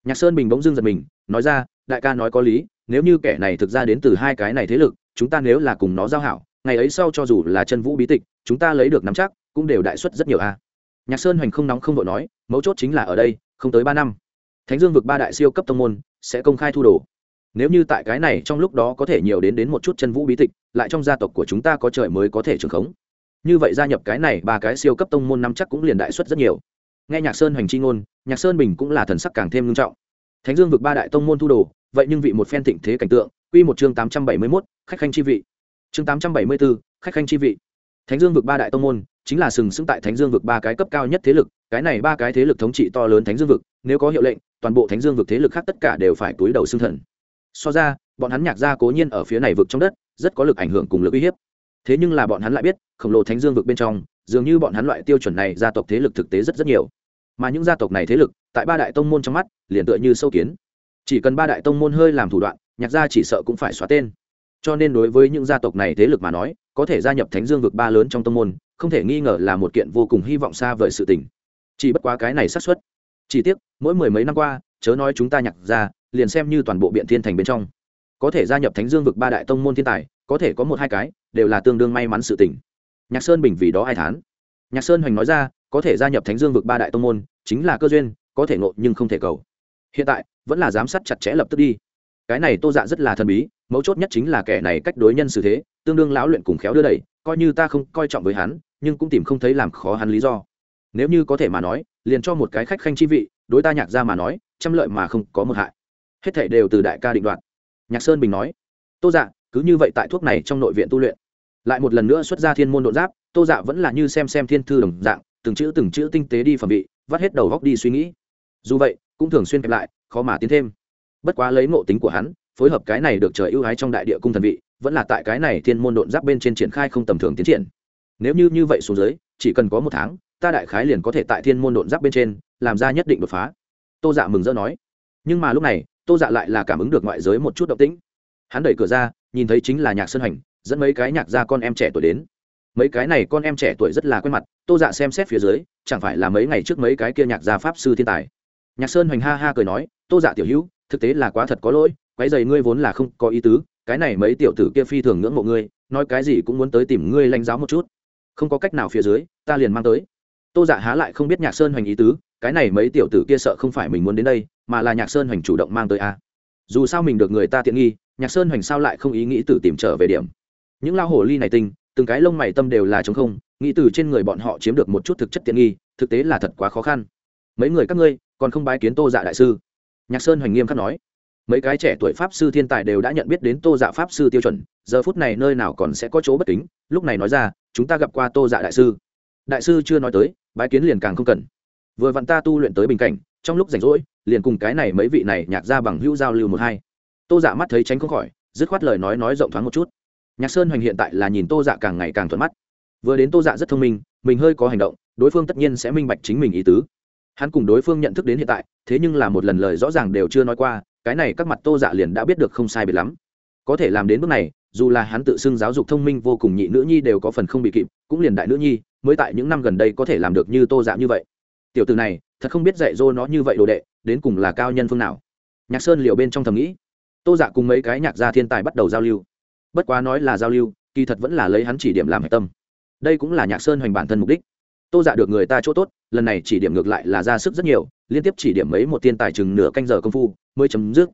Nhạc sơn bình bỗng dưng giật mình, nói ra, đại ca nói có lý, nếu như kẻ này thực ra đến từ hai cái này thế lực, chúng ta nếu là cùng nó giao hảo ngày ấy sau cho dù là chân vũ bí tịch chúng ta lấy được nắm chắc cũng đều đại xuất rất nhiều a. Nhạc sơn hoành không nóng không vội nói mấu chốt chính là ở đây không tới ba năm. Thánh dương vực ba đại siêu cấp tông môn sẽ công khai thu đồ. Nếu như tại cái này trong lúc đó có thể nhiều đến đến một chút chân vũ bí tịch lại trong gia tộc của chúng ta có trời mới có thể trường khống. Như vậy gia nhập cái này ba cái siêu cấp tông môn năm chắc cũng liền đại xuất rất nhiều. Nghe nhạc sơn hoành chi ngôn nhạc sơn bình cũng là thần sắc càng thêm nghiêm trọng. Thánh dương vực ba đại tông môn thu đồ vậy nhưng vị một phen thịnh thế cảnh tượng quy một chương tám trăm bảy mươi 871, khách khanh chi vị chương tám trăm bảy mươi 874, khách khanh chi vị. Thánh dương vực ba đại tông môn chính là sừng sững tại thánh dương vực ba cái cấp cao nhất thế lực cái này ba cái thế lực thống trị to lớn thánh dương vực nếu có hiệu lệnh toàn bộ thánh dương vực thế lực khác tất cả đều phải túi đầu xưng thần. So ra bọn hắn nhạc gia cố nhiên ở phía này vực trong đất rất có lực ảnh hưởng cùng lực uy hiếp. Thế nhưng là bọn hắn lại biết khổng lồ thánh dương vực bên trong dường như bọn hắn loại tiêu chuẩn này gia tộc thế lực thực tế rất rất nhiều. Mà những gia tộc này thế lực tại ba đại tông môn trong mắt liền tựa như sâu kiến. Chỉ cần ba đại tông môn hơi làm thủ đoạn nhạc gia chỉ sợ cũng phải xóa tên cho nên đối với những gia tộc này thế lực mà nói, có thể gia nhập thánh dương vực ba lớn trong tông môn, không thể nghi ngờ là một kiện vô cùng hy vọng xa vời sự tình. Chỉ bất quá cái này xác suất. Chỉ tiếc, mỗi mười mấy năm qua, chớ nói chúng ta nhặt ra, liền xem như toàn bộ biện thiên thành bên trong. Có thể gia nhập thánh dương vực ba đại tông môn thiên tài, có thể có một hai cái, đều là tương đương may mắn sự tình. Nhạc sơn bình vì đó ai thán. Nhạc sơn hoành nói ra, có thể gia nhập thánh dương vực ba đại tông môn, chính là cơ duyên, có thể ngộ nhưng không thể cầu. Hiện tại, vẫn là giám sát chặt chẽ lập tức đi. Cái này tô dạ rất là thần bí mấu chốt nhất chính là kẻ này cách đối nhân xử thế, tương đương lão luyện cùng khéo đưa đẩy, coi như ta không coi trọng với hắn, nhưng cũng tìm không thấy làm khó hắn lý do. Nếu như có thể mà nói, liền cho một cái khách khanh chi vị, đối ta nhạc ra mà nói, trăm lợi mà không có một hại. Hết thể đều từ đại ca định đoạt. Nhạc sơn bình nói, tô dạ cứ như vậy tại thuốc này trong nội viện tu luyện. Lại một lần nữa xuất ra thiên môn đột giáp, tô dạ vẫn là như xem xem thiên thư đồng dạng, từng chữ từng chữ tinh tế đi phẩm vị, vắt hết đầu góc đi suy nghĩ. Dù vậy, cũng thường xuyên kẹp lại, khó mà tiến thêm. Bất quá lấy ngộ tính của hắn phối hợp cái này được trời ưu ái trong đại địa cung thần vị, vẫn là tại cái này thiên môn độn giáp bên trên triển khai không tầm thường tiến triển. Nếu như như vậy xuống dưới, chỉ cần có một tháng, ta đại khái liền có thể tại thiên môn độn giáp bên trên, làm ra nhất định đột phá. Tô dạ mừng rỡ nói. Nhưng mà lúc này, tô dạ lại là cảm ứng được ngoại giới một chút động tĩnh. Hắn đẩy cửa ra, nhìn thấy chính là nhạc sơn hành, dẫn mấy cái nhạc gia con em trẻ tuổi đến. Mấy cái này con em trẻ tuổi rất là quen mặt, tô dạ xem xét phía dưới, chẳng phải là mấy ngày trước mấy cái kia nhạc gia pháp sư thiên tài. Nhạc sơn hoành ha ha cười nói, tô dạ tiểu hữu, thực tế là quá thật có lỗi quái dày ngươi vốn là không có ý tứ, cái này mấy tiểu tử kia phi thường ngưỡng mộ ngươi, nói cái gì cũng muốn tới tìm ngươi lãnh giáo một chút. Không có cách nào phía dưới, ta liền mang tới. Tô dạ há lại không biết nhạc sơn hoành ý tứ, cái này mấy tiểu tử kia sợ không phải mình muốn đến đây, mà là nhạc sơn hoành chủ động mang tới a à. dù sao mình được người ta tiện nghi, nhạc sơn hoành sao lại không ý nghĩ tự tìm trở về điểm. Những lao hồ ly này tinh từng cái lông mày tâm đều là chống không, nghĩ từ trên người bọn họ chiếm được một chút thực chất tiện nghi, thực tế là thật quá khó khăn. Mấy người các ngươi, còn không bái kiến tô dạ đại sư? Nhạc sơn hoành nghiêm khắc nói mấy cái trẻ tuổi pháp sư thiên tài đều đã nhận biết đến tô dạ pháp sư tiêu chuẩn, giờ phút này nơi nào còn sẽ có chỗ bất kính, lúc này nói ra, chúng ta gặp qua tô dạ đại sư. Đại sư chưa nói tới, bái kiến liền càng không cần. Vừa vặn ta tu luyện tới bình cảnh, trong lúc rảnh rỗi, liền cùng cái này mấy vị này nhạc ra bằng hữu giao lưu một hai. Tô dạ mắt thấy tránh không khỏi, dứt khoát lời nói nói rộng thoáng một chút. Nhạc sơn hoành hiện tại là nhìn tô dạ càng ngày càng thuận mắt. Vừa đến tô dạ rất thông minh, mình hơi có hành động, đối phương tất nhiên sẽ minh bạch chính mình ý tứ. Hắn cùng đối phương nhận thức đến hiện tại, thế nhưng là một lần lời rõ ràng đều chưa nói qua cái này các mặt tô dạ liền đã biết được không sai biệt lắm. Có thể làm đến bước này, dù là hắn tự xưng giáo dục thông minh vô cùng nhị nữ nhi đều có phần không bị kịp, cũng liền đại nữ nhi, mới tại những năm gần đây có thể làm được như tô dạ như vậy. Tiểu từ này, thật không biết dạy dỗ nó như vậy đồ đệ, đến cùng là cao nhân phương nào. Nhạc sơn liệu bên trong thầm nghĩ. Tô dạ cùng mấy cái nhạc gia thiên tài bắt đầu giao lưu. Bất quá nói là giao lưu, kỳ thật vẫn là lấy hắn chỉ điểm làm hạch tâm. Đây cũng là nhạc sơn hoành bản thân mục đích tô dạ được người ta chỗ tốt, lần này chỉ điểm ngược lại là ra sức rất nhiều, liên tiếp chỉ điểm mấy một thiên tài chừng nửa canh giờ công phu, mới chấm dứt.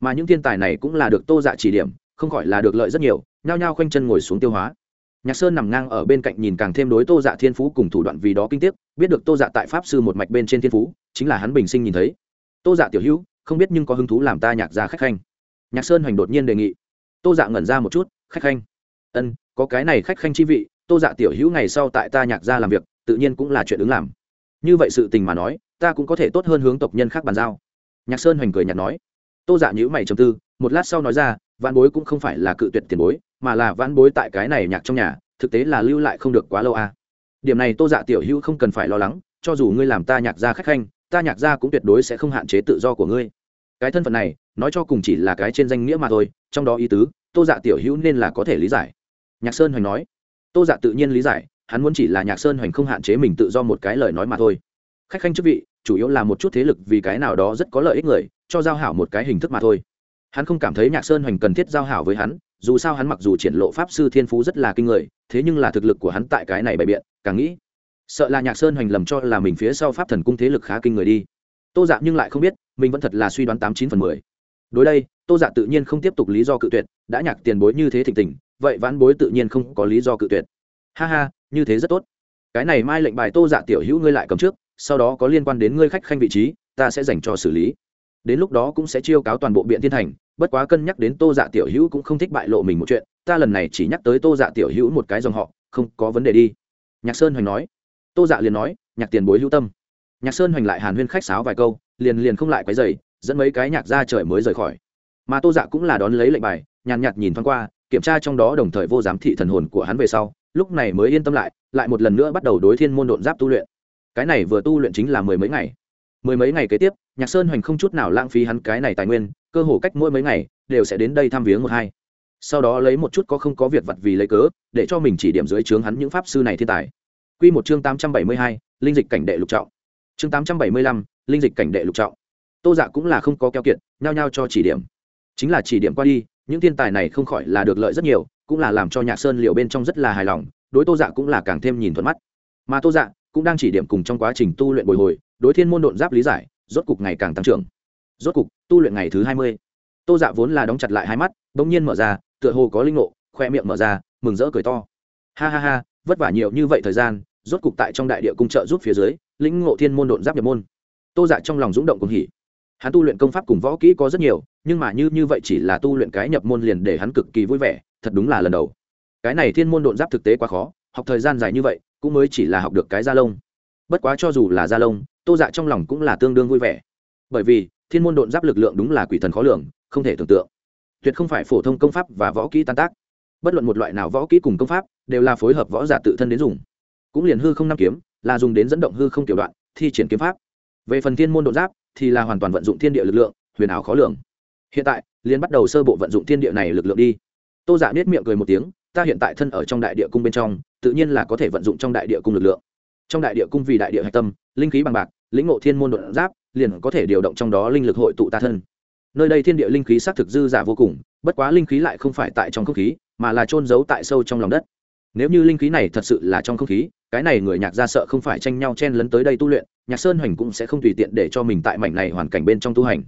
Mà những thiên tài này cũng là được tô dạ chỉ điểm, không khỏi là được lợi rất nhiều, nhao nhao khoanh chân ngồi xuống tiêu hóa. Nhạc sơn nằm ngang ở bên cạnh nhìn càng thêm đối tô dạ thiên phú cùng thủ đoạn vì đó kinh tiếc, biết được tô dạ tại pháp sư một mạch bên trên thiên phú, chính là hắn bình sinh nhìn thấy. Tô dạ tiểu hữu, không biết nhưng có hứng thú làm ta nhạc ra khách khanh? Nhạc sơn hoành đột nhiên đề nghị. Tô dạ ngẩn ra một chút, khách khanh. Ân, có cái này khách khanh chi vị, tô dạ tiểu hữu ngày sau tại ta nhạc ra làm việc tự nhiên cũng là chuyện ứng làm. Như vậy sự tình mà nói, ta cũng có thể tốt hơn hướng tộc nhân khác bàn giao. Nhạc sơn hoành cười nhạt nói. Tô dạ nhữ mày trầm tư, một lát sau nói ra vạn bối cũng không phải là cự tuyệt tiền bối, mà là vạn bối tại cái này nhạc trong nhà, thực tế là lưu lại không được quá lâu à. điểm này tô dạ tiểu hữu không cần phải lo lắng, cho dù ngươi làm ta nhạc gia khách khanh, ta nhạc gia cũng tuyệt đối sẽ không hạn chế tự do của ngươi. Cái thân phận này, nói cho cùng chỉ là cái trên danh nghĩa mà thôi, trong đó ý tứ, tô dạ tiểu hữu nên là có thể lý giải. Nhạc sơn hoành nói. Tô dạ tự nhiên lý giải hắn muốn chỉ là nhạc sơn hoành không hạn chế mình tự do một cái lời nói mà thôi. Khách khanh chức vị, chủ yếu là một chút thế lực vì cái nào đó rất có lợi ích người, cho giao hảo một cái hình thức mà thôi. Hắn không cảm thấy nhạc sơn hoành cần thiết giao hảo với hắn, dù sao hắn mặc dù triển lộ pháp sư thiên phú rất là kinh người, thế nhưng là thực lực của hắn tại cái này bày biện, càng nghĩ, sợ là nhạc sơn hoành lầm cho là mình phía sau pháp thần cung thế lực khá kinh người đi. Tô dạ nhưng lại không biết, mình vẫn thật là suy đoán tám chín phần mười. Đối đây, tô dạ tự nhiên không tiếp tục lý do cự tuyệt, đã nhạc tiền bối như thế thịnh tình, vậy vãn bối tự nhiên không có lý do cự tuyệt ha ha, như thế rất tốt. Cái này mai lệnh bài tô dạ tiểu hữu ngươi lại cầm trước, sau đó có liên quan đến ngươi khách khanh vị trí, ta sẽ dành cho xử lý. Đến lúc đó cũng sẽ chiêu cáo toàn bộ biện thiên thành, bất quá cân nhắc đến tô dạ tiểu hữu cũng không thích bại lộ mình một chuyện, ta lần này chỉ nhắc tới tô dạ tiểu hữu một cái dòng họ, không có vấn đề đi. Nhạc sơn hoành nói. Tô dạ liền nói, nhạc tiền bối hữu tâm. Nhạc sơn hoành lại hàn huyên khách sáo vài câu, liền liền không lại quấy dày dẫn mấy cái nhạc ra trời mới rời khỏi. Mà tô dạ cũng là đón lấy lệnh bài, nhàn nhạt nhìn thoáng qua, kiểm tra trong đó đồng thời vô giám thị thần hồn của hắn về sau lúc này mới yên tâm lại lại một lần nữa bắt đầu đối thiên môn độn giáp tu luyện cái này vừa tu luyện chính là mười mấy ngày mười mấy ngày kế tiếp nhạc sơn hoành không chút nào lãng phí hắn cái này tài nguyên cơ hồ cách mỗi mấy ngày đều sẽ đến đây thăm viếng một hai sau đó lấy một chút có không có việc vật vì lấy cớ để cho mình chỉ điểm dưới trướng hắn những pháp sư này thiên tài Quy một chương tám trăm bảy mươi hai, linh dịch cảnh đệ lục trọng. Chương tám trăm bảy mươi lăm, linh dịch cảnh đệ lục trọng. Tô Dạ cũng là không có keo kiệt, nhao nhao cho chỉ điểm. Chính là chỉ điểm qua đi, những thiên tài này không khỏi là được lợi rất nhiều, cũng là làm cho Nhạc Sơn liệu bên trong rất là hài lòng, đối Tô Dạ cũng là càng thêm nhìn thuận mắt. Mà Tô Dạ cũng đang chỉ điểm cùng trong quá trình tu luyện bồi hồi, đối thiên môn độn giáp lý giải, rốt cục ngày càng tăng trưởng. Rốt cục tu luyện ngày thứ hai mươi tô dạ vốn là đóng chặt lại hai mắt đ ỗ n g nhiên mở ra tựa hồ có linh ngộ khoe miệng mở ra mừng rỡ cười to. Ha ha ha vất vả nhiều như vậy thời gian rốt cục tại trong đại địa cung trợ giúp phía dưới lĩnh ngộ thiên môn độn giáp nhập môn. Tô dạ trong lòng rúng động cùng hỉ. Hắn tu luyện công pháp cùng võ kỹ có rất nhiều nhưng mà như như vậy chỉ là tu luyện cái nhập môn liền để hắn cực kỳ vui vẻ thật đúng là lần đầu. Cái này thiên môn độn giáp thực tế quá khó, học thời gian dài như vậy, cũng mới chỉ là học được cái da lông. Bất quá cho dù là da lông, tô dạ trong lòng cũng là tương đương vui vẻ. Bởi vì, thiên môn độn giáp lực lượng đúng là quỷ thần khó lường, không thể tưởng tượng. Tuyệt không phải phổ thông công pháp và võ kỹ tan tác. Bất luận một loại nào võ kỹ cùng công pháp, đều là phối hợp võ giả tự thân đến dùng. Cũng liền hư không năm kiếm, là dùng đến dẫn động hư không tiểu đoạn, thi triển kiếm pháp. Về phần thiên môn độn giáp, thì là hoàn toàn vận dụng thiên địa lực lượng, huyền ảo khó lường. Hiện tại liên bắt đầu sơ bộ vận dụng thiên địa này lực lượng đi tô dạ giả biết miệng cười một tiếng, ta hiện tại thân ở trong đại địa cung bên trong, tự nhiên là có thể vận dụng trong đại địa cung lực lượng. Trong đại địa cung vì đại địa hạch tâm, linh khí bằng bạc, lĩnh ngộ thiên môn đột giáp, liền có thể điều động trong đó linh lực hội tụ ta thân. Nơi đây thiên địa linh khí xác thực dư giả vô cùng, bất quá linh khí lại không phải tại trong không khí, mà là trôn giấu tại sâu trong lòng đất. Nếu như linh khí này thật sự là trong không khí, cái này người nhạc ra sợ không phải tranh nhau chen lấn tới đây tu luyện, nhạc sơn hoành cũng sẽ không tùy tiện để cho mình tại mảnh này hoàn cảnh bên trong tu hành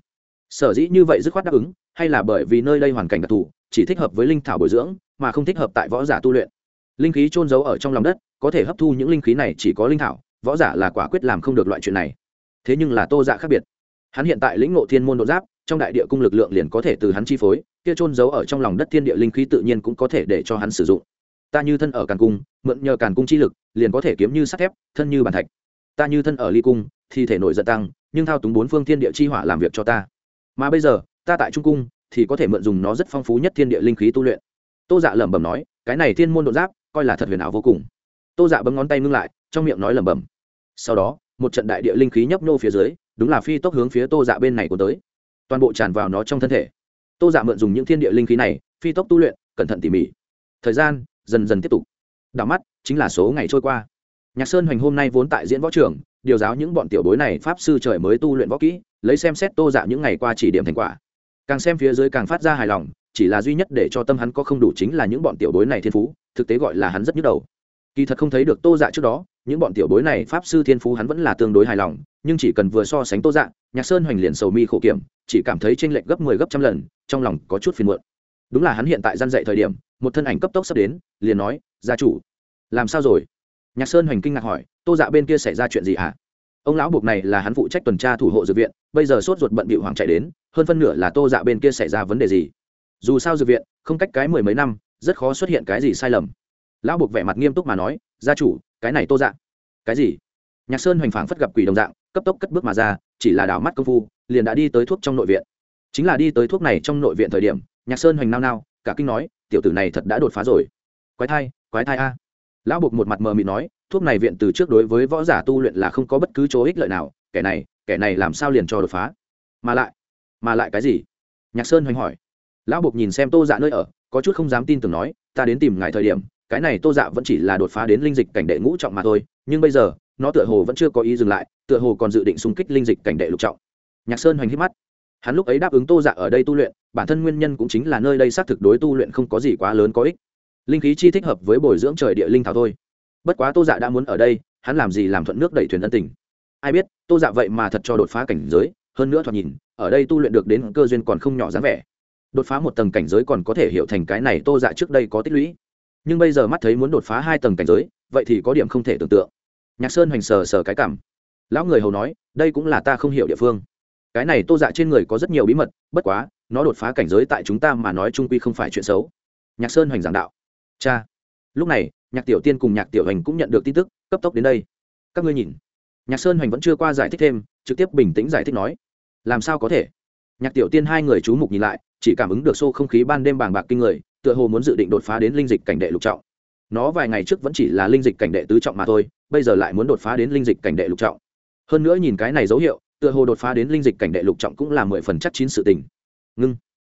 sở dĩ như vậy dứt khoát đáp ứng, hay là bởi vì nơi đây hoàn cảnh đặc thù, chỉ thích hợp với linh thảo bồi dưỡng, mà không thích hợp tại võ giả tu luyện. Linh khí trôn giấu ở trong lòng đất, có thể hấp thu những linh khí này chỉ có linh thảo, võ giả là quả quyết làm không được loại chuyện này. Thế nhưng là tô dạ khác biệt. Hắn hiện tại lĩnh ngộ thiên môn đột giáp, trong đại địa cung lực lượng liền có thể từ hắn chi phối, kia trôn giấu ở trong lòng đất thiên địa linh khí tự nhiên cũng có thể để cho hắn sử dụng. Ta như thân ở càn cung, mượn nhờ càn cung chi lực, liền có thể kiếm như sắt thép, thân như bàn thạch. Ta như thân ở ly cung thì thể nội giận tăng, nhưng thao túng bốn phương thiên địa chi hỏa làm việc cho ta mà bây giờ, ta tại trung cung, thì có thể mượn dùng nó rất phong phú nhất thiên địa linh khí tu luyện. Tô dạ lẩm bẩm nói, cái này thiên môn đột giáp, coi là thật huyền ảo vô cùng. Tô dạ bấm ngón tay ngưng lại, trong miệng nói lẩm bẩm. Sau đó, một trận đại địa linh khí nhấp nô phía dưới, đúng là phi tốc hướng phía tô dạ bên này của tới. Toàn bộ tràn vào nó trong thân thể. Tô dạ mượn dùng những thiên địa linh khí này, phi tốc tu luyện, cẩn thận tỉ mỉ. Thời gian dần dần tiếp tục. Đảo mắt, chính là số ngày trôi qua. Nhạc sơn hoành hôm nay vốn tại diễn võ trường, điều giáo những bọn tiểu bối này, pháp sư trời mới tu luyện võ kỹ lấy xem xét tô dạ những ngày qua chỉ điểm thành quả. Càng xem phía dưới càng phát ra hài lòng, chỉ là duy nhất để cho tâm hắn có không đủ chính là những bọn tiểu bối này thiên phú, thực tế gọi là hắn rất nhức đầu. Kỳ thật không thấy được tô dạ trước đó, những bọn tiểu bối này pháp sư thiên phú hắn vẫn là tương đối hài lòng, nhưng chỉ cần vừa so sánh tô dạ nhạc sơn hoành liền sầu mi khổ kiểm, chỉ cảm thấy tranh lệch gấp mười 10 gấp trăm lần, trong lòng có chút phiền muộn. Đúng là hắn hiện tại gian dạy thời điểm, một thân ảnh cấp tốc sắp đến, liền nói, gia chủ, làm sao rồi? Nhạc sơn hoành kinh ngạc hỏi, tô dạ bên kia xảy ra chuyện gì hả? Ông lão buộc này là hắn phụ trách tuần tra thủ hộ dược viện, bây giờ sốt ruột bận bị hoàng chạy đến, hơn phân nửa là tô dạ bên kia xảy ra vấn đề gì? Dù sao dược viện, không cách cái mười mấy năm, rất khó xuất hiện cái gì sai lầm. Lão buộc vẻ mặt nghiêm túc mà nói, gia chủ, cái này tô dạ. Cái gì? Nhạc sơn hoành phảng phất gặp quỷ đồng dạng, cấp tốc cất bước mà ra, chỉ là đảo mắt công phu, liền đã đi tới thuốc trong nội viện. Chính là đi tới thuốc này trong nội viện thời điểm, nhạc sơn hoành nao nao, cả kinh nói, tiểu tử này thật đã đột phá rồi. Quái thai quái thai a. Lão buộc một mặt mờ mịt nói thuốc này viện từ trước đối với võ giả tu luyện là không có bất cứ chỗ ích lợi nào, kẻ này kẻ này làm sao liền cho đột phá? Mà lại mà lại cái gì? Nhạc sơn hoành hỏi. Lão buộc nhìn xem tô dạ nơi ở, có chút không dám tin tưởng nói, ta đến tìm ngài thời điểm, cái này tô dạ vẫn chỉ là đột phá đến linh dịch cảnh đệ ngũ trọng mà thôi, nhưng bây giờ, nó tựa hồ vẫn chưa có ý dừng lại, tựa hồ còn dự định xung kích linh dịch cảnh đệ lục trọng. Nhạc sơn hoành hít mắt. Hắn lúc ấy đáp ứng tô dạ ở đây tu luyện, bản thân nguyên nhân cũng chính là nơi đây xác thực đối tu luyện không có gì quá lớn có ích. Linh khí chi thích hợp với bồi dưỡng trời địa linh thảo thôi bất quá tô dạ đã muốn ở đây, hắn làm gì làm thuận nước đẩy thuyền ân tình. Ai biết, tô dạ vậy mà thật cho đột phá cảnh giới, hơn nữa thoạt nhìn, ở đây tu luyện được đến cơ duyên còn không nhỏ dáng vẻ. Đột phá một tầng cảnh giới còn có thể hiểu thành cái này tô dạ trước đây có tích lũy. Nhưng bây giờ mắt thấy muốn đột phá hai tầng cảnh giới, vậy thì có điểm không thể tưởng tượng. Nhạc sơn hoành sờ sờ cái cảm. Lão người hầu nói, đây cũng là ta không hiểu địa phương. Cái này tô dạ trên người có rất nhiều bí mật, bất quá, nó đột phá cảnh giới tại chúng ta mà nói trung quy không phải chuyện xấu. Nhạc sơn hoành giảng đạo. Cha. Lúc này nhạc tiểu tiên cùng nhạc tiểu Hành cũng nhận được tin tức, cấp tốc đến đây. Các ngươi nhìn. Nhạc sơn hoành vẫn chưa qua giải thích thêm, trực tiếp bình tĩnh giải thích nói. Làm sao có thể? Nhạc tiểu tiên hai người chú mục nhìn lại, chỉ cảm ứng được xô không khí ban đêm bàng bạc kinh người, tựa hồ muốn dự định đột phá đến linh dịch cảnh đệ lục trọng. Nó vài ngày trước vẫn chỉ là linh dịch cảnh đệ tứ trọng mà thôi, bây giờ lại muốn đột phá đến linh dịch cảnh đệ lục trọng. Hơn nữa nhìn cái này dấu hiệu, tựa hồ đột phá đến linh dịch cảnh đệ lục trọng cũng là mười phần chắc chín sự tình. Ngưng.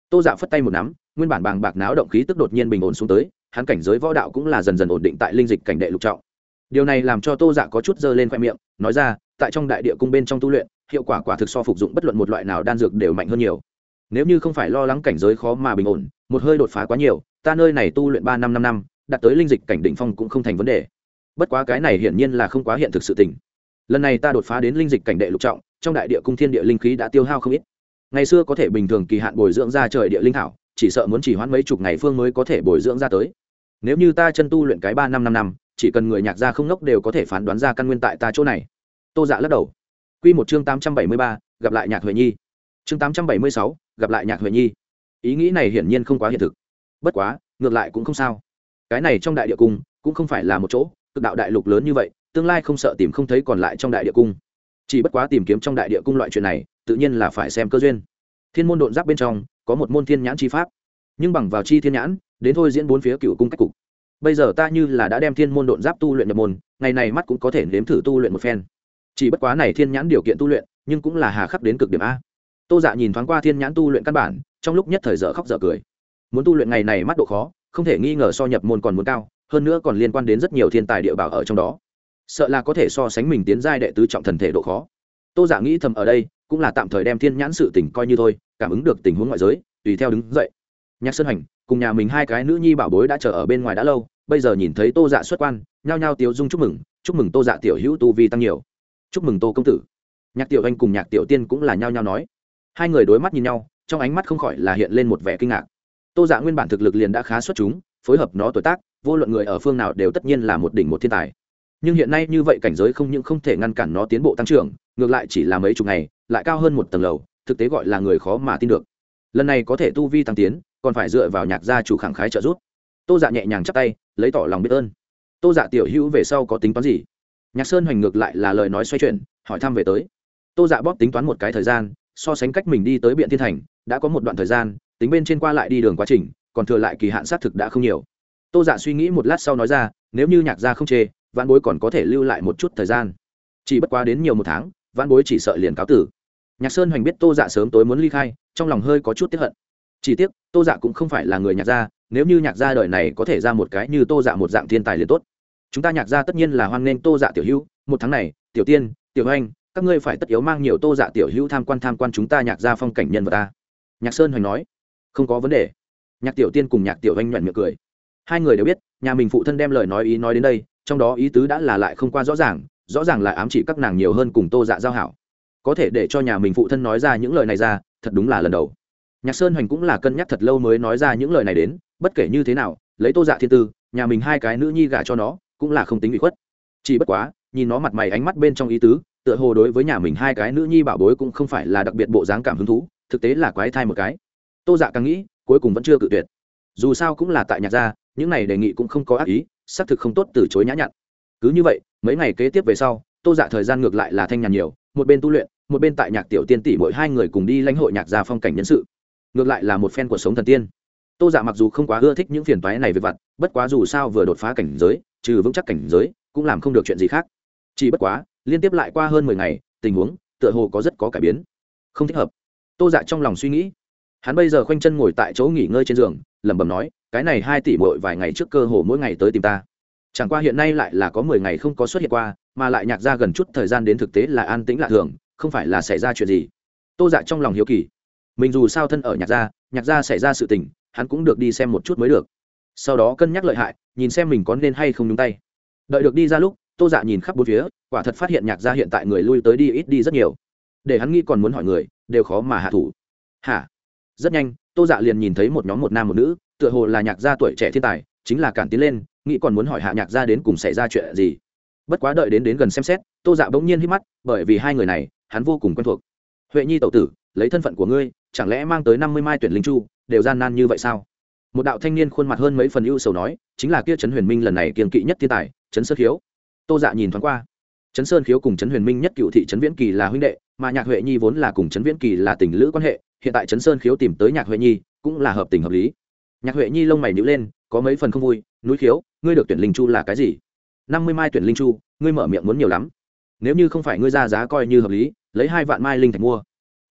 Tô dạ phất tay một nắm, nguyên bản bàng bạc náo động khí tức đột nhiên bình ổn xuống tới hắn cảnh giới võ đạo cũng là dần dần ổn định tại linh dịch cảnh đệ lục trọng. Điều này làm cho tô dạ có chút dơ lên khoe miệng, nói ra, tại trong đại địa cung bên trong tu luyện, hiệu quả quả thực so phục dụng bất luận một loại nào đan dược đều mạnh hơn nhiều. Nếu như không phải lo lắng cảnh giới khó mà bình ổn, một hơi đột phá quá nhiều, ta nơi này tu luyện ba năm năm năm, đạt tới linh dịch cảnh đỉnh phong cũng không thành vấn đề. Bất quá cái này hiển nhiên là không quá hiện thực sự tình. Lần này ta đột phá đến linh dịch cảnh đệ lục trọng, trong đại địa cung thiên địa linh khí đã tiêu hao không ít. Ngày xưa có thể bình thường kỳ hạn bồi dưỡng ra trời địa linh thảo, chỉ sợ muốn chỉ hoãn mấy chục ngày phương mới có thể bồi dưỡng ra tới nếu như ta chân tu luyện cái ba năm năm năm, chỉ cần người nhạc gia không ngốc đều có thể phán đoán ra căn nguyên tại ta chỗ này. Tô dạ lắc đầu. Q một chương tám trăm bảy mươi ba, gặp lại nhạc huệ nhi. Chương tám trăm bảy mươi sáu, gặp lại nhạc huệ nhi. Ý nghĩ này hiển nhiên không quá hiện thực. Bất quá, ngược lại cũng không sao. Cái này trong đại địa cung, cũng không phải là một chỗ, cực đạo đại lục lớn như vậy, tương lai không sợ tìm không thấy còn lại trong đại địa cung. Chỉ bất quá tìm kiếm trong đại địa cung loại chuyện này, tự nhiên là phải xem cơ duyên. Thiên môn độn giáp bên trong, có một môn thiên nhãn chi pháp. Nhưng bằng vào chi thiên nhãn đến thôi diễn bốn phía cựu cung cách cục. Bây giờ ta như là đã đem thiên môn độn giáp tu luyện nhập môn, ngày này mắt cũng có thể nếm thử tu luyện một phen. Chỉ bất quá này thiên nhãn điều kiện tu luyện, nhưng cũng là hà khắc đến cực điểm a. Tô dạ nhìn thoáng qua thiên nhãn tu luyện căn bản, trong lúc nhất thời dở khóc dở cười. Muốn tu luyện ngày này mắt độ khó, không thể nghi ngờ so nhập môn còn muốn cao, hơn nữa còn liên quan đến rất nhiều thiên tài địa bảo ở trong đó. Sợ là có thể so sánh mình tiến giai đệ tứ trọng thần thể độ khó. Tô giả nghĩ thầm ở đây, cũng là tạm thời đem thiên nhãn sự tình coi như thôi, cảm ứng được tình huống ngoại giới, tùy theo đứng dậy. Nhạc sơn hành cùng nhà mình hai cái nữ nhi bảo bối đã chờ ở bên ngoài đã lâu, bây giờ nhìn thấy tô dạ xuất quan, nhao nhao tiếu dung chúc mừng chúc mừng tô dạ tiểu hữu tu vi tăng nhiều. Chúc mừng tô công tử. Nhạc tiểu anh cùng nhạc tiểu tiên cũng là nhao nhao nói. Hai người đối mắt nhìn nhau, trong ánh mắt không khỏi là hiện lên một vẻ kinh ngạc. Tô dạ nguyên bản thực lực liền đã khá xuất chúng, phối hợp nó tuổi tác, vô luận người ở phương nào đều tất nhiên là một đỉnh một thiên tài. Nhưng hiện nay như vậy cảnh giới không những không thể ngăn cản nó tiến bộ tăng trưởng, ngược lại chỉ là mấy chục ngày, lại cao hơn một tầng lầu, thực tế gọi là người khó mà tin được lần này có thể tu vi tăng tiến, còn phải dựa vào nhạc gia chủ khẳng khái trợ giúp. Tô dạ nhẹ nhàng chắp tay, lấy tỏ lòng biết ơn. Tô dạ tiểu hữu về sau có tính toán gì? Nhạc sơn hoành ngược lại là lời nói xoay chuyển, hỏi thăm về tới. Tô dạ bóp tính toán một cái thời gian, so sánh cách mình đi tới biện thiên thành, đã có một đoạn thời gian, tính bên trên qua lại đi đường quá trình, còn thừa lại kỳ hạn xác thực đã không nhiều. Tô dạ suy nghĩ một lát sau nói ra, nếu như nhạc gia không chê vạn bối còn có thể lưu lại một chút thời gian. Chỉ bất quá đến nhiều một tháng vạn bối chỉ sợ liền cáo tử nhạc sơn hoành biết tô dạ sớm tối muốn ly khai, trong lòng hơi có chút tiếp hận. Chỉ tiếc, tô dạ cũng không phải là người nhạc gia, nếu như nhạc gia đời này có thể ra một cái như tô dạ một dạng thiên tài liền tốt. Chúng ta nhạc gia tất nhiên là hoan nghênh tô dạ tiểu hữu, một tháng này, tiểu tiên, tiểu anh các ngươi phải tất yếu mang nhiều tô dạ tiểu hữu tham quan tham quan chúng ta nhạc gia phong cảnh nhân vật ta. Nhạc sơn hoành nói. Không có vấn đề. Nhạc tiểu tiên cùng nhạc tiểu anh nhoẹn miệng cười. Hai người đều biết, nhà mình phụ thân đem lời nói ý nói đến đây, trong đó ý tứ đã là lại không qua rõ ràng rõ ràng là ám chỉ các nàng nhiều hơn cùng tô dạ giao hảo có thể để cho nhà mình phụ thân nói ra những lời này ra, thật đúng là lần đầu. Nhạc sơn hoành cũng là cân nhắc thật lâu mới nói ra những lời này đến, bất kể như thế nào, lấy tô dạ thiên tư, nhà mình hai cái nữ nhi gả cho nó, cũng là không tính bị khuất. Chỉ bất quá, nhìn nó mặt mày ánh mắt bên trong ý tứ, tựa hồ đối với nhà mình hai cái nữ nhi bảo bối cũng không phải là đặc biệt bộ dáng cảm hứng thú, thực tế là quái thai một cái. Tô dạ càng nghĩ, cuối cùng vẫn chưa cự tuyệt. Dù sao cũng là tại nhạc gia, những này đề nghị cũng không có ác ý, xác thực không tốt từ chối nhã nhặn. Cứ như vậy, mấy ngày kế tiếp về sau, tô dạ thời gian ngược lại là thanh nhàn nhiều, một bên tu luyện một bên tại nhạc tiểu tiên tỷ mỗi hai người cùng đi lãnh hội nhạc gia phong cảnh nhân sự. Ngược lại là một fan của sống thần tiên. Tô dạ mặc dù không quá ưa thích những phiền toái này về vặt, bất quá dù sao vừa đột phá cảnh giới, trừ vững chắc cảnh giới, cũng làm không được chuyện gì khác. Chỉ bất quá, liên tiếp lại qua hơn mười ngày, tình huống, tựa hồ có rất có cải biến. Không thích hợp. Tô dạ trong lòng suy nghĩ. Hắn bây giờ khoanh chân ngồi tại chỗ nghỉ ngơi trên giường, lẩm bẩm nói, cái này hai tỷ mội vài ngày trước cơ hồ mỗi ngày tới tìm ta. Chẳng qua hiện nay lại là có mười ngày không có xuất hiện qua, mà lại nhạc ra gần chút thời gian đến thực tế là an tĩnh lạ thường không phải là xảy ra chuyện gì. Tô dạ trong lòng hiếu kỳ. Mình dù sao thân ở nhạc gia nhạc gia xảy ra sự tình, hắn cũng được đi xem một chút mới được. Sau đó cân nhắc lợi hại, nhìn xem mình có nên hay không nhúng tay. Đợi được đi ra lúc, tô dạ nhìn khắp bốn phía, quả thật phát hiện nhạc gia hiện tại người lui tới đi ít đi rất nhiều. Để hắn nghĩ còn muốn hỏi người, đều khó mà hạ thủ. Hả? Rất nhanh, tô dạ liền nhìn thấy một nhóm một nam một nữ, tựa hồ là nhạc gia tuổi trẻ thiên tài, chính là cản tiến lên, nghĩ còn muốn hỏi hạ nhạc gia đến cùng xảy ra chuyện gì. Bất quá đợi đến đến gần xem xét, tô dạ bỗng nhiên hít mắt, bởi vì hai người này hắn vô cùng quen thuộc. Huệ nhi tẩu tử, lấy thân phận của ngươi, chẳng lẽ mang tới năm mươi mai tuyển linh chu, đều gian nan như vậy sao? Một đạo thanh niên khuôn mặt hơn mấy phần ưu sầu nói, chính là kia trấn huyền minh lần này kiên kỵ nhất thiên tài, trấn sơn khiếu. Tô dạ nhìn thoáng qua. Trấn sơn khiếu cùng trấn huyền minh nhất cựu thị trấn viễn kỳ là huynh đệ, mà nhạc huệ nhi vốn là cùng trấn viễn kỳ là tình lữ quan hệ, hiện tại trấn sơn khiếu tìm tới nhạc huệ nhi, cũng là hợp tình hợp lý. Nhạc huệ nhi lông mày nhữ lên, có mấy phần không vui, núi khiếu, ngươi được tuyển linh chu là cái gì? Năm mươi mai tuyển linh chu, ngươi mở miệng muốn nhiều lắm. Nếu như không phải ngươi ra giá coi như hợp lý lấy hai vạn mai linh thạch mua.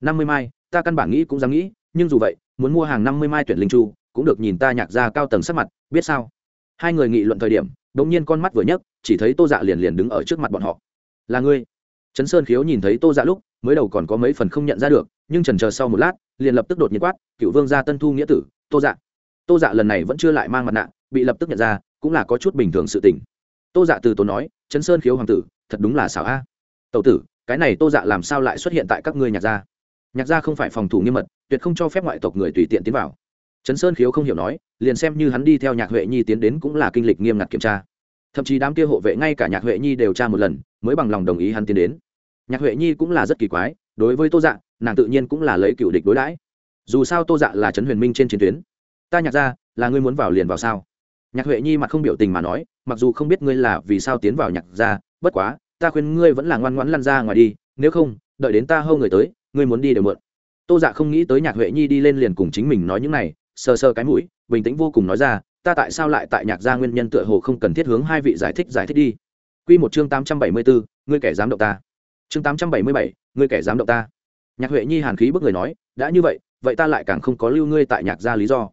Năm mươi mai, ta căn bản nghĩ cũng dám nghĩ, nhưng dù vậy, muốn mua hàng năm mươi mai tuyển linh chu cũng được nhìn ta nhạc ra cao tầng sắc mặt, biết sao? Hai người nghị luận thời điểm đ ỗ n g nhiên con mắt vừa nhấc, chỉ thấy tô dạ liền liền đứng ở trước mặt bọn họ. Là ngươi. Trấn sơn khiếu nhìn thấy tô dạ lúc, mới đầu còn có mấy phần không nhận ra được, nhưng trần chờ sau một lát, liền lập tức đột nhiên quát, cựu vương gia tân thu nghĩa tử, tô dạ. Tô dạ lần này vẫn chưa lại mang mặt nạ, bị lập tức nhận ra, cũng là có chút bình thường sự tình. Tô dạ từ tốn nói, trấn sơn khiếu hoàng tử, thật đúng là xảo a. Tậu tử cái này tô dạ làm sao lại xuất hiện tại các ngươi nhạc gia? Nhạc gia không phải phòng thủ nghiêm mật, tuyệt không cho phép ngoại tộc người tùy tiện tiến vào. Trấn sơn khiếu không hiểu nói, liền xem như hắn đi theo nhạc huệ nhi tiến đến cũng là kinh lịch nghiêm ngặt kiểm tra. Thậm chí đám kia hộ vệ ngay cả nhạc huệ nhi đều tra một lần, mới bằng lòng đồng ý hắn tiến đến. Nhạc huệ nhi cũng là rất kỳ quái, đối với tô dạ nàng tự nhiên cũng là lấy cựu địch đối đãi. Dù sao tô dạ là trấn huyền minh trên chiến tuyến. Ta nhạc ra là ngươi muốn vào liền vào sao? Nhạc huệ nhi mặt không biểu tình mà nói, mặc dù không biết ngươi là vì sao tiến vào nhạc ra bất quá ta khuyên ngươi vẫn là ngoan ngoãn lăn ra ngoài đi, nếu không, đợi đến ta hâu người tới, ngươi muốn đi đều mượn tô dạ không nghĩ tới nhạc huệ nhi đi lên liền cùng chính mình nói những này, sờ sờ cái mũi, bình tĩnh vô cùng nói ra, ta tại sao lại tại nhạc gia nguyên nhân tựa hồ không cần thiết hướng hai vị giải thích giải thích đi. Q một chương tám trăm bảy mươi bốn ngươi kẻ dám động ta. Chương tám trăm bảy mươi bảy, ngươi kẻ dám động ta. Nhạc huệ nhi hàn khí bức người nói, đã như vậy vậy ta lại càng không có lưu ngươi tại nhạc gia lý do.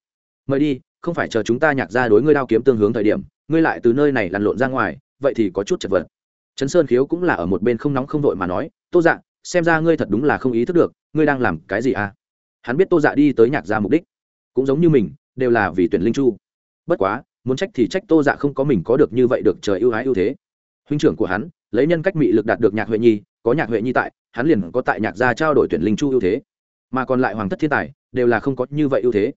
Mời đi, không phải chờ chúng ta nhạc gia đối ngươi đao kiếm tương hướng thời điểm, ngươi lại từ nơi này lăn lộn ra ngoài, vậy thì có chút chật vật trấn sơn khiếu cũng là ở một bên không nóng không vội mà nói, tô dạ xem ra ngươi thật đúng là không ý thức được, ngươi đang làm cái gì à? Hắn biết tô dạ đi tới nhạc gia mục đích, cũng giống như mình, đều là vì tuyển linh chu. Bất quá, muốn trách thì trách tô dạ không có mình có được như vậy được trời ưu ái ưu thế. Huynh trưởng của hắn, lấy nhân cách mị lực đạt được nhạc huệ nhi, có nhạc huệ nhi tại, hắn liền có tại nhạc gia trao đổi tuyển linh chu ưu thế. Mà còn lại hoàng thất thiên tài, đều là không có như vậy ưu thế.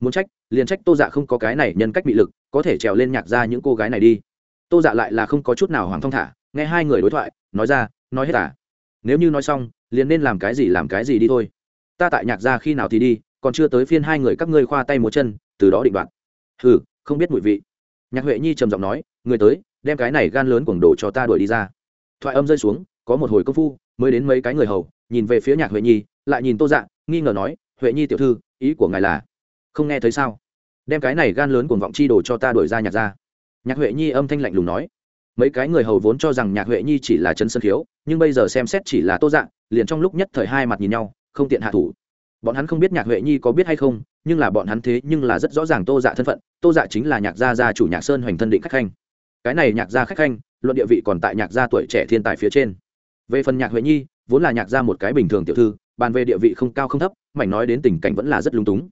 Muốn trách, liền trách tô dạ không có cái này nhân cách mị lực, có thể trèo lên nhạc gia những cô gái này đi. Tô dạ lại là không có chút nào hoàng thong thả nghe hai người đối thoại, nói ra, nói hết à? Nếu như nói xong, liền nên làm cái gì làm cái gì đi thôi. Ta tại nhạc gia khi nào thì đi, còn chưa tới phiên hai người các ngươi khoa tay múa chân, từ đó định đoạt. Hừ, không biết mùi vị. Nhạc huệ nhi trầm giọng nói, người tới, đem cái này gan lớn cuồng đồ cho ta đuổi đi ra. Thoại âm rơi xuống, có một hồi công phu, mới đến mấy cái người hầu, nhìn về phía nhạc huệ nhi, lại nhìn tô dạ nghi ngờ nói, huệ nhi tiểu thư, ý của ngài là không nghe thấy sao? Đem cái này gan lớn cuồng vọng chi đồ cho ta đuổi ra nhạc ra nhạc huệ nhi âm thanh lạnh lùng nói mấy cái người hầu vốn cho rằng nhạc huệ nhi chỉ là chân sân khiếu, nhưng bây giờ xem xét chỉ là tô dạng, liền trong lúc nhất thời hai mặt nhìn nhau, không tiện hạ thủ. Bọn hắn không biết nhạc huệ nhi có biết hay không, nhưng là bọn hắn thế nhưng là rất rõ ràng tô dạ thân phận, tô dạ chính là nhạc gia gia chủ nhạc sơn hoành thân định khách khanh. Cái này nhạc gia khách khanh, luận địa vị còn tại nhạc gia tuổi trẻ thiên tài phía trên. Về phần nhạc huệ nhi, vốn là nhạc gia một cái bình thường tiểu thư, bàn về địa vị không cao không thấp, mảnh nói đến tình cảnh vẫn là rất lung túng.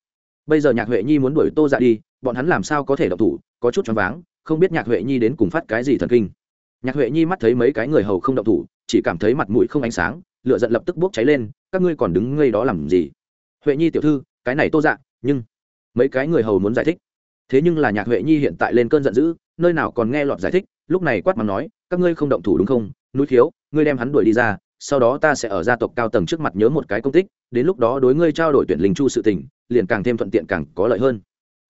Bây giờ nhạc huệ nhi muốn đuổi tô dạ đi, bọn hắn làm sao có thể độc thủ, có chút choáng váng không biết nhạc huệ nhi đến cùng phát cái gì thần kinh. Nhạc huệ nhi mắt thấy mấy cái người hầu không động thủ, chỉ cảm thấy mặt mũi không ánh sáng lựa giận lập tức bốc cháy lên, các ngươi còn đứng ngây đó làm gì? Huệ nhi tiểu thư, cái này tô dạ nhưng mấy cái người hầu muốn giải thích. Thế nhưng là nhạc huệ nhi hiện tại lên cơn giận dữ, nơi nào còn nghe lọt giải thích, lúc này quát mắng nói, các ngươi không động thủ đúng không? Núi thiếu ngươi đem hắn đuổi đi ra, sau đó ta sẽ ở gia tộc cao tầng trước mặt nhớ một cái công tích, đến lúc đó đối ngươi trao đổi tuyển linh chu sự tình, liền càng thêm thuận tiện càng có lợi hơn.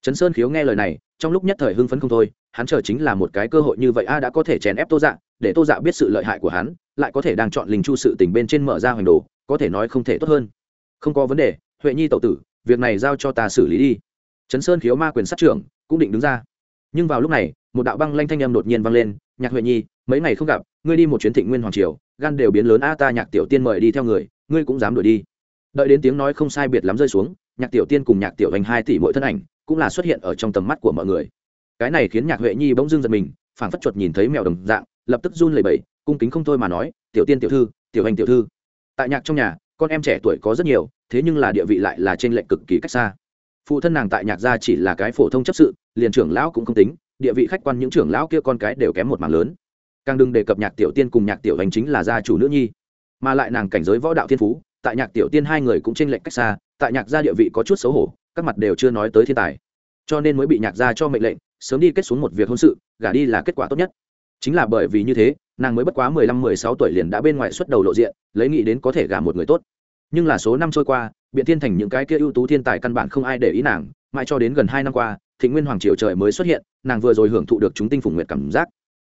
Trấn sơn khiếu nghe lời này trong lúc nhất thời hưng phấn không thôi, hắn chờ chính là một cái cơ hội như vậy, a, đã có thể chèn ép tô dạ để tô dạ biết sự lợi hại của hắn, lại có thể đang chọn linh chu sự tình bên trên mở ra hoành đồ, có thể nói không thể tốt hơn. Không có vấn đề, huệ nhi tẩu tử, việc này giao cho ta xử lý đi. Trấn sơn khiếu ma quyền sát trưởng cũng định đứng ra. Nhưng vào lúc này, một đạo băng lanh thanh âm đột nhiên vang lên, nhạc huệ nhi, mấy ngày không gặp, ngươi đi một chuyến thịnh nguyên hoàng triều, gan đều biến lớn a, ta nhạc tiểu tiên mời đi theo người, ngươi cũng dám đuổi đi. Đợi đến tiếng nói không sai biệt lắm rơi xuống, nhạc tiểu tiên cùng nhạc tiểu hành hai tỷ mỗi thân ảnh cũng là xuất hiện ở trong tầm mắt của mọi người. Cái này khiến nhạc huệ nhi bỗng dưng giật mình, phảng phất chuột nhìn thấy mèo đồng dạng, lập tức run lẩy bẩy, cung kính không thôi mà nói, tiểu tiên tiểu thư, tiểu hành tiểu thư. Tại nhạc trong nhà, con em trẻ tuổi có rất nhiều, thế nhưng là địa vị lại là trên lệnh cực kỳ cách xa. Phụ thân nàng tại nhạc gia chỉ là cái phổ thông chấp sự, liền trưởng lão cũng không tính, địa vị khách quan những trưởng lão kia con cái đều kém một mảng lớn. Càng đừng đề cập nhạc tiểu tiên cùng nhạc tiểu hành chính là gia chủ nữ nhi. Mà lại nàng cảnh giới võ đạo thiên phú, tại nhạc tiểu tiên hai người cũng trên lệnh cách xa, tại nhạc gia địa vị có chút xấu hổ các mặt đều chưa nói tới thiên tài. Cho nên mới bị nhạc gia cho mệnh lệnh, sớm đi kết xuống một việc hôn sự, gả đi là kết quả tốt nhất. Chính là bởi vì như thế, nàng mới bất quá mười lăm, mười sáu tuổi liền đã bên ngoài xuất đầu lộ diện, lấy nghĩ đến có thể gả một người tốt. Nhưng là số năm trôi qua, biện thiên thành những cái kia ưu tú thiên tài căn bản không ai để ý nàng, mãi cho đến gần hai năm qua, thịnh nguyên hoàng triều trời mới xuất hiện, nàng vừa rồi hưởng thụ được chúng tinh phùng nguyệt cảm giác.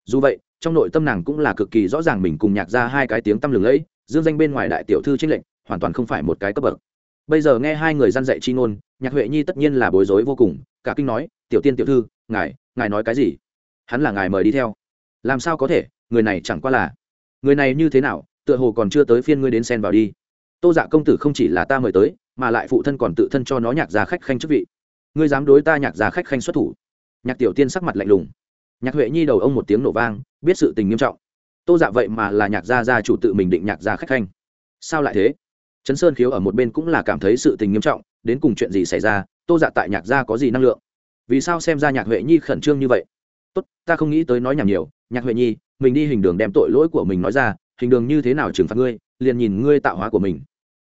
Dù vậy, trong nội tâm nàng cũng là cực kỳ rõ ràng mình cùng nhạc ra hai cái tiếng tăm lừng lẫy, dương danh bên ngoài đại tiểu thư trinh lệnh, hoàn toàn không phải một cái cấp bậc bây giờ nghe hai người gian dạy chi ngôn, nhạc huệ nhi tất nhiên là bối rối vô cùng, cả kinh nói, tiểu tiên tiểu thư, ngài ngài nói cái gì? Hắn là ngài mời đi theo. Làm sao có thể, người này chẳng qua là, người này như thế nào, tựa hồ còn chưa tới phiên ngươi đến xen vào đi. Tô dạ công tử không chỉ là ta mời tới, mà lại phụ thân còn tự thân cho nó nhạc gia khách khanh chức vị. Ngươi dám đối ta nhạc gia khách khanh xuất thủ? Nhạc tiểu tiên sắc mặt lạnh lùng. Nhạc huệ nhi đầu ông một tiếng nổ vang, biết sự tình nghiêm trọng. Tô dạ vậy mà là nhạc gia gia chủ tự mình định nhạc gia khách khanh. Sao lại thế? Trấn sơn khiếu ở một bên cũng là cảm thấy sự tình nghiêm trọng, đến cùng chuyện gì xảy ra, tô dạ tại nhạc gia có gì năng lượng? Vì sao xem ra nhạc huệ nhi khẩn trương như vậy? Tốt, ta không nghĩ tới nói nhảm nhiều, nhạc huệ nhi, mình đi hình đường đem tội lỗi của mình nói ra, hình đường như thế nào trừng phạt ngươi, liền nhìn ngươi tạo hóa của mình.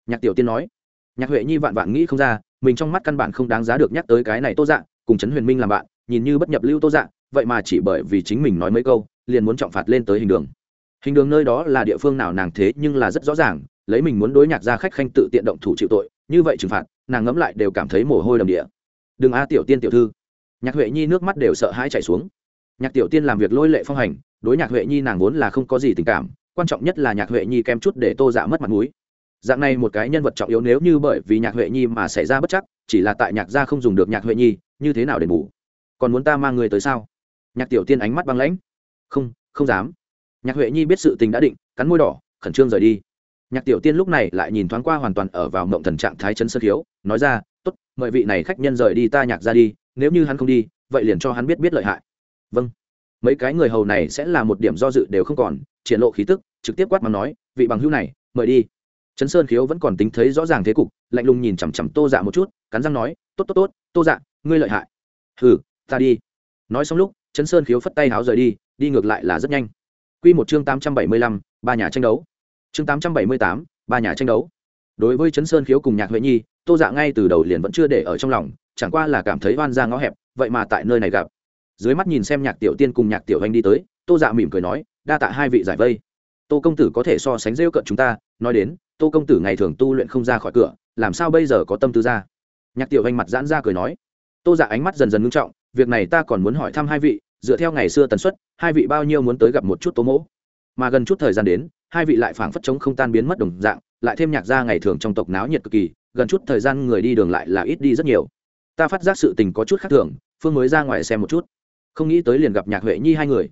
Nhạc tiểu tiên nói. Nhạc huệ nhi vạn vạn nghĩ không ra, mình trong mắt căn bản không đáng giá được nhắc tới cái này tô dạ cùng trấn huyền minh làm bạn, nhìn như bất nhập lưu tô dạ vậy mà chỉ bởi vì chính mình nói mấy câu, liền muốn trọng phạt lên tới hình đường. Hình đường nơi đó là địa phương nào nàng thế nhưng là rất rõ ràng lấy mình muốn đối nhạc ra khách khanh tự tiện động thủ chịu tội, như vậy trừng phạt, nàng ngẫm lại đều cảm thấy mồ hôi đầm địa. Đừng a, tiểu tiên tiểu thư. Nhạc huệ nhi nước mắt đều sợ hãi chảy xuống. Nhạc tiểu tiên làm việc lôi lệ phong hành, đối nhạc huệ nhi nàng vốn là không có gì tình cảm, quan trọng nhất là nhạc huệ nhi kém chút để tô dạ mất mặt mũi. Dạng này một cái nhân vật trọng yếu nếu như bởi vì nhạc huệ nhi mà xảy ra bất chắc, chỉ là tại nhạc gia không dùng được nhạc huệ nhi, như thế nào để ngủ còn muốn ta mang người tới sao? Nhạc tiểu tiên ánh mắt băng lãnh. Không không dám. Nhạc huệ nhi biết sự tình đã định, cắn môi đỏ, khẩn trương rời đi nhạc tiểu tiên lúc này lại nhìn thoáng qua hoàn toàn ở vào mộng thần trạng thái chấn sơ khiếu nói ra tốt, mời vị này khách nhân rời đi ta nhạc ra đi nếu như hắn không đi vậy liền cho hắn biết biết lợi hại. Vâng. Mấy cái người hầu này sẽ là một điểm do dự đều không còn triển lộ khí tức trực tiếp quát mà nói vị bằng hữu này mời đi. Trấn sơn khiếu vẫn còn tính thấy rõ ràng thế cục lạnh lùng nhìn chằm chằm tô dạ một chút cắn răng nói tốt tốt tốt tô dạ ngươi lợi hại. Hừ ta đi. Nói xong lúc trấn sơn khiếu phất tay háo rời đi đi ngược lại là rất nhanh. Q một chương tám trăm bảy mươi lăm ba nhà tranh đấu chương tám trăm bảy mươi tám, ba nhà tranh đấu. Đối với trấn sơn khiếu cùng nhạc huệ nhi, tô dạ ngay từ đầu liền vẫn chưa để ở trong lòng, chẳng qua là cảm thấy oan ra ngõ hẹp, vậy mà tại nơi này gặp. Dưới mắt nhìn xem nhạc tiểu tiên cùng nhạc tiểu anh đi tới, tô dạ mỉm cười nói, đa tạ hai vị giải vây. Tô công tử có thể so sánh rêu cận chúng ta, nói đến, tô công tử ngày thường tu luyện không ra khỏi cửa, làm sao bây giờ có tâm tư ra? Nhạc tiểu anh mặt giãn ra cười nói. Tô dạ ánh mắt dần dần ngưng trọng, việc này ta còn muốn hỏi thăm hai vị, dựa theo ngày xưa tần suất, hai vị bao nhiêu muốn tới gặp một chút tố mỗ? Mà gần chút thời gian đến hai vị lại phảng phất chống không tan biến mất đồng dạng, lại thêm nhạc ra ngày thường trong tộc náo nhiệt cực kỳ, gần chút thời gian người đi đường lại là ít đi rất nhiều. Ta phát giác sự tình có chút khác thường, phương mới ra ngoài xem một chút. Không nghĩ tới liền gặp nhạc huệ nhi hai người.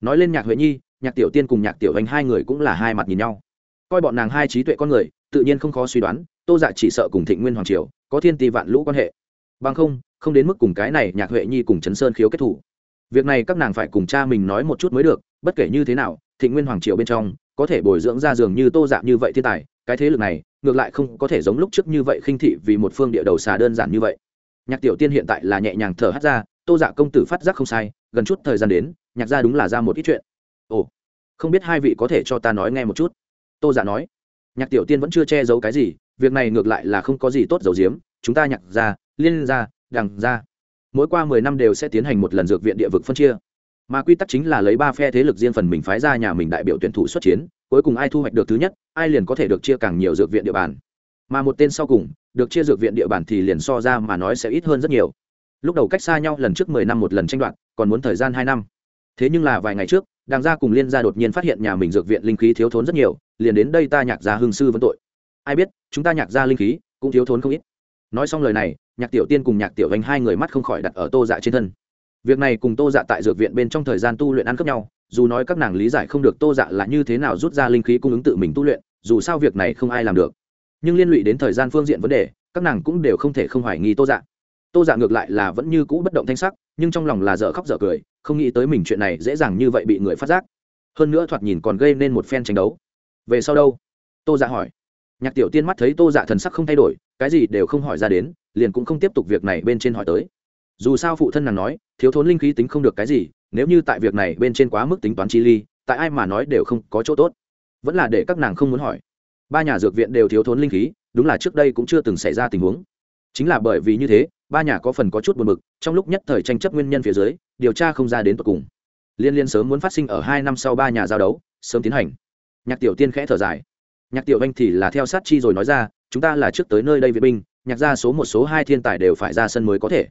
Nói lên nhạc huệ nhi, nhạc tiểu tiên cùng nhạc tiểu anh hai người cũng là hai mặt nhìn nhau. Coi bọn nàng hai trí tuệ con người, tự nhiên không khó suy đoán, tô dạ chỉ sợ cùng thịnh nguyên hoàng triều, có thiên ti vạn lũ quan hệ. Bằng không không đến mức cùng cái này nhạc huệ nhi cùng trấn sơn khiếu kết thủ. Việc này các nàng phải cùng cha mình nói một chút mới được, bất kể như thế nào, thịnh nguyên hoàng triều bên trong có thể bồi dưỡng ra giường như tô dạng như vậy thiên tài, cái thế lực này, ngược lại không có thể giống lúc trước như vậy khinh thị vì một phương địa đầu xà đơn giản như vậy. Nhạc tiểu tiên hiện tại là nhẹ nhàng thở hắt ra, tô dạ công tử phát giác không sai, gần chút thời gian đến, nhạc ra đúng là ra một ít chuyện. Ồ, không biết hai vị có thể cho ta nói nghe một chút? Tô dạ nói. Nhạc tiểu tiên vẫn chưa che giấu cái gì, việc này ngược lại là không có gì tốt dầu diếm chúng ta nhạc ra liên ra đằng ra mỗi qua mười năm đều sẽ tiến hành một lần dược viện địa vực phân chia mà quy tắc chính là lấy ba phe thế lực riêng phần mình phái ra nhà mình đại biểu tuyển thủ xuất chiến, cuối cùng ai thu hoạch được thứ nhất, ai liền có thể được chia càng nhiều dược viện địa bàn. Mà một tên sau cùng, được chia dược viện địa bàn thì liền so ra mà nói sẽ ít hơn rất nhiều. Lúc đầu cách xa nhau lần trước mười năm một lần tranh đoạt, còn muốn thời gian hai năm. Thế nhưng là vài ngày trước đàng gia cùng liên gia đột nhiên phát hiện nhà mình dược viện linh khí thiếu thốn rất nhiều, liền đến đây ta nhạc gia hương sư vấn tội. Ai biết, chúng ta nhạc gia linh khí cũng thiếu thốn không ít. Nói xong lời này, nhạc tiểu tiên cùng nhạc tiểu anh hai người mắt không khỏi đặt ở tô dạ trên thân việc này cùng tô dạ tại dược viện bên trong thời gian tu luyện ăn cướp nhau, dù nói các nàng lý giải không được tô dạ là như thế nào rút ra linh khí cung ứng tự mình tu luyện, dù sao việc này không ai làm được. Nhưng liên lụy đến thời gian phương diện vấn đề, các nàng cũng đều không thể không hoài nghi tô dạ. Tô dạ ngược lại là vẫn như cũ bất động thanh sắc, nhưng trong lòng là dở khóc dở cười, không nghĩ tới mình chuyện này dễ dàng như vậy bị người phát giác. Hơn nữa thoạt nhìn còn gây nên một phen tranh đấu. Về sau đâu? Tô dạ hỏi. Nhạc tiểu tiên mắt thấy tô dạ thần sắc không thay đổi, cái gì đều không hỏi ra đến, liền cũng không tiếp tục việc này bên trên hỏi tới dù sao phụ thân nàng nói, thiếu thốn linh khí tính không được cái gì, nếu như tại việc này bên trên quá mức tính toán chi ly, tại ai mà nói đều không có chỗ tốt. Vẫn là để các nàng không muốn hỏi. Ba nhà dược viện đều thiếu thốn linh khí, đúng là trước đây cũng chưa từng xảy ra tình huống. Chính là bởi vì như thế, ba nhà có phần có chút buồn bực, trong lúc nhất thời tranh chấp nguyên nhân phía dưới, điều tra không ra đến tận cùng. Liên liên sớm muốn phát sinh ở hai năm sau ba nhà giao đấu, sớm tiến hành. Nhạc tiểu tiên khẽ thở dài. Nhạc tiểu anh thì là theo sát chi rồi nói ra, chúng ta là trước tới nơi đây vệ binh, nhạc ra số một số hai thiên tài đều phải ra sân mới có thể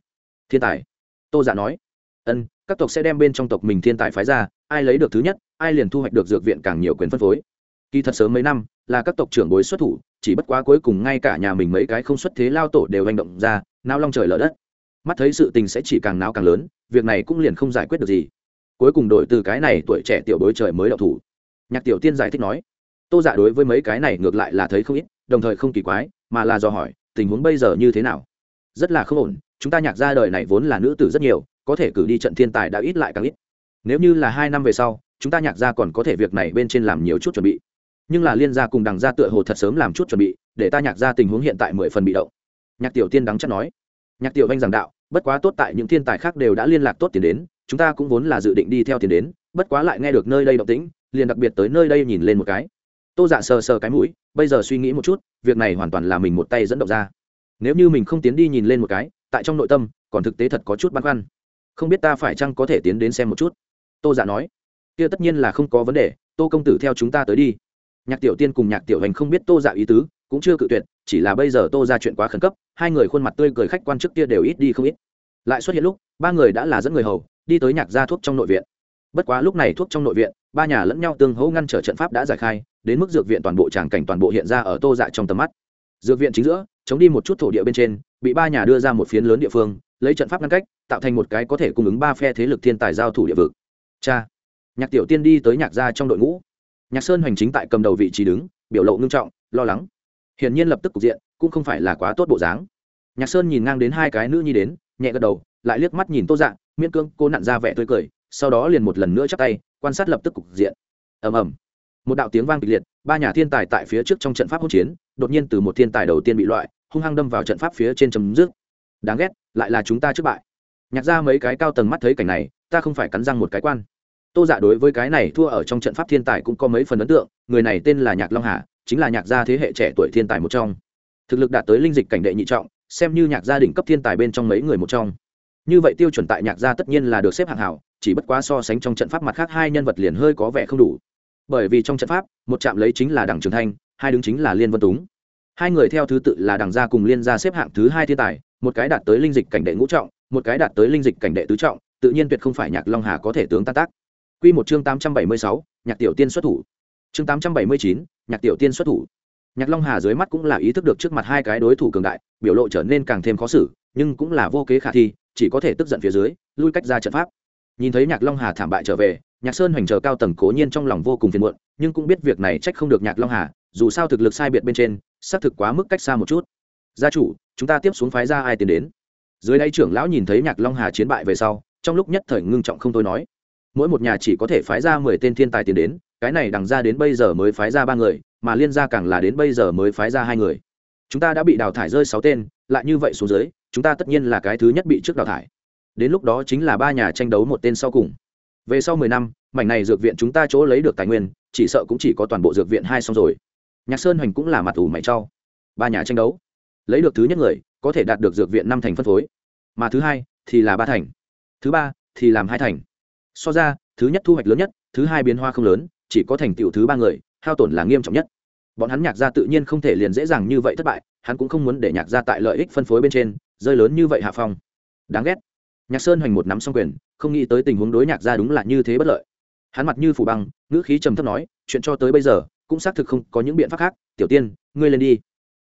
thiên tài. Tô giả dạ nói, ân, các tộc sẽ đem bên trong tộc mình thiên tài phái ra, ai lấy được thứ nhất, ai liền thu hoạch được dược viện càng nhiều quyền phân phối. Kỳ thật sớm mấy năm, là các tộc trưởng bối xuất thủ, chỉ bất quá cuối cùng ngay cả nhà mình mấy cái không xuất thế lao tổ đều hành động ra nao long trời lở đất. Mắt thấy sự tình sẽ chỉ càng náo càng lớn, việc này cũng liền không giải quyết được gì. Cuối cùng đổi từ cái này tuổi trẻ tiểu bối trời mới đậu thủ. Nhạc tiểu tiên giải thích nói, tô dạ đối với mấy cái này ngược lại là thấy không ít, đồng thời không kỳ quái, mà là do hỏi, tình huống bây giờ như thế nào? Rất là không ổn, chúng ta nhạc ra đời này vốn là nữ tử rất nhiều, có thể cử đi trận thiên tài đã ít lại càng ít. Nếu như là hai năm về sau, chúng ta nhạc ra còn có thể việc này bên trên làm nhiều chút chuẩn bị. Nhưng là liên gia cùng đằng gia tựa hồ thật sớm làm chút chuẩn bị, để ta nhạc ra tình huống hiện tại mười phần bị động. Nhạc tiểu tiên đắng chắc nói. Nhạc tiểu anh giảng đạo, bất quá tốt tại những thiên tài khác đều đã liên lạc tốt tiền đến, chúng ta cũng vốn là dự định đi theo tiền đến, bất quá lại nghe được nơi đây động tĩnh, liền đặc biệt tới nơi đây nhìn lên một cái. Tô dạ sờ sờ cái mũi, bây giờ suy nghĩ một chút, việc này hoàn toàn là mình một tay dẫn động ra nếu như mình không tiến đi nhìn lên một cái, tại trong nội tâm, còn thực tế thật có chút băn khoăn. Không biết ta phải chăng có thể tiến đến xem một chút? Tô giả nói. Kia tất nhiên là không có vấn đề, tô công tử theo chúng ta tới đi. Nhạc tiểu tiên cùng nhạc tiểu hành không biết tô giả ý tứ, cũng chưa cự tuyệt, chỉ là bây giờ tô ra chuyện quá khẩn cấp, hai người khuôn mặt tươi cười khách quan trước kia đều ít đi không ít. Lại xuất hiện lúc, ba người đã là dẫn người hầu, đi tới nhạc gia thuốc trong nội viện. Bất quá lúc này thuốc trong nội viện, ba nhà lẫn nhau tương hỗ ngăn trở trận pháp đã giải khai, đến mức dược viện toàn bộ tràng cảnh toàn bộ hiện ra ở tô dạ trong tầm mắt. Dược viện chính giữa chống đi một chút thổ địa bên trên, bị ba nhà đưa ra một phiến lớn địa phương, lấy trận pháp ngăn cách, tạo thành một cái có thể cung ứng ba phe thế lực thiên tài giao thủ địa vực. Cha. Nhạc tiểu tiên đi tới nhạc gia trong đội ngũ. Nhạc sơn hành chính tại cầm đầu vị trí đứng, biểu lộ ngưng trọng, lo lắng. Hiển nhiên lập tức cục diện cũng không phải là quá tốt bộ dáng. Nhạc sơn nhìn ngang đến hai cái nữ nhi đến, nhẹ gật đầu, lại liếc mắt nhìn tô dạng miễn cương cô nặn ra vẻ tươi cười, sau đó liền một lần nữa chắc tay, quan sát lập tức cục diện. Ầm ầm. Một đạo tiếng vang kịch liệt, ba nhà thiên tài tại phía trước trong trận pháp hỗn chiến, đột nhiên từ một thiên tài đầu tiên bị loại hung hăng đâm vào trận pháp phía trên chấm dứt. Đáng ghét, lại là chúng ta trước bại. Nhạc ra mấy cái cao tầng mắt thấy cảnh này, ta không phải cắn răng một cái quan. Tô dạ đối với cái này thua ở trong trận pháp thiên tài cũng có mấy phần ấn tượng, người này tên là nhạc long hà, chính là nhạc gia thế hệ trẻ tuổi thiên tài một trong. Thực lực đạt tới linh dịch cảnh đệ nhị trọng, xem như nhạc gia đỉnh cấp thiên tài bên trong mấy người một trong. Như vậy tiêu chuẩn tại nhạc gia tất nhiên là được xếp hạng hảo, chỉ bất quá so sánh trong trận pháp mặt khác hai nhân vật liền hơi có vẻ không đủ. Bởi vì trong trận pháp, một chạm lấy chính là đảng trường thanh, hai đứng chính là liên vân túng hai người theo thứ tự là đằng gia cùng liên gia xếp hạng thứ hai thiên tài một cái đạt tới linh dịch cảnh đệ ngũ trọng một cái đạt tới linh dịch cảnh đệ tứ trọng tự nhiên tuyệt không phải nhạc long hà có thể tướng tan tác Quy một chương 876, Nhạc Tiểu Tiên xuất thủ. Chương 879, Nhạc Tiểu Tiên xuất thủ. Nhạc Long Hà dưới mắt cũng là ý thức được trước mặt hai cái đối thủ cường đại, biểu lộ trở nên càng thêm khó xử, nhưng cũng là vô kế khả thi chỉ có thể tức giận phía dưới lui cách ra trận pháp nhìn thấy nhạc long hà thảm bại trở về nhạc sơn hoành chờ cao tầng cố nhiên trong lòng vô cùng phiền muộn nhưng cũng biết việc này trách không được nhạc long hà dù sao thực lực sai biệt bên trên xác thực quá mức cách xa một chút. Gia chủ, chúng ta tiếp xuống phái ra ai tiến đến? Dưới đây trưởng lão nhìn thấy nhạc long hà chiến bại về sau, trong lúc nhất thời ngưng trọng không tôi nói. Mỗi một nhà chỉ có thể phái ra mười tên thiên tài tiến đến, cái này đằng ra đến bây giờ mới phái ra ba người, mà liên gia càng là đến bây giờ mới phái ra hai người. Chúng ta đã bị đào thải rơi sáu tên, lại như vậy xuống dưới, chúng ta tất nhiên là cái thứ nhất bị trước đào thải. Đến lúc đó chính là ba nhà tranh đấu một tên sau cùng. Về sau mười năm, mảnh này dược viện chúng ta chỗ lấy được tài nguyên, chỉ sợ cũng chỉ có toàn bộ dược viện hai xong rồi nhạc sơn hoành cũng là mặt ủ mày cho. Ba nhà tranh đấu. Lấy được thứ nhất người, có thể đạt được dược viện năm thành phân phối. Mà thứ hai, thì là ba thành. Thứ ba, thì làm hai thành. So ra, thứ nhất thu hoạch lớn nhất, thứ hai biến hoa không lớn, chỉ có thành tựu thứ ba người, hao tổn là nghiêm trọng nhất. Bọn hắn nhạc gia tự nhiên không thể liền dễ dàng như vậy thất bại, hắn cũng không muốn để nhạc gia tại lợi ích phân phối bên trên, rơi lớn như vậy hạ phong. Đáng ghét. Nhạc sơn hoành một nắm xong quyền, không nghĩ tới tình huống đối nhạc gia đúng là như thế bất lợi. Hắn mặt như phủ băng, ngữ khí trầm thấp nói, chuyện cho tới bây giờ cũng xác thực không có những biện pháp khác. Tiểu tiên, ngươi lên đi.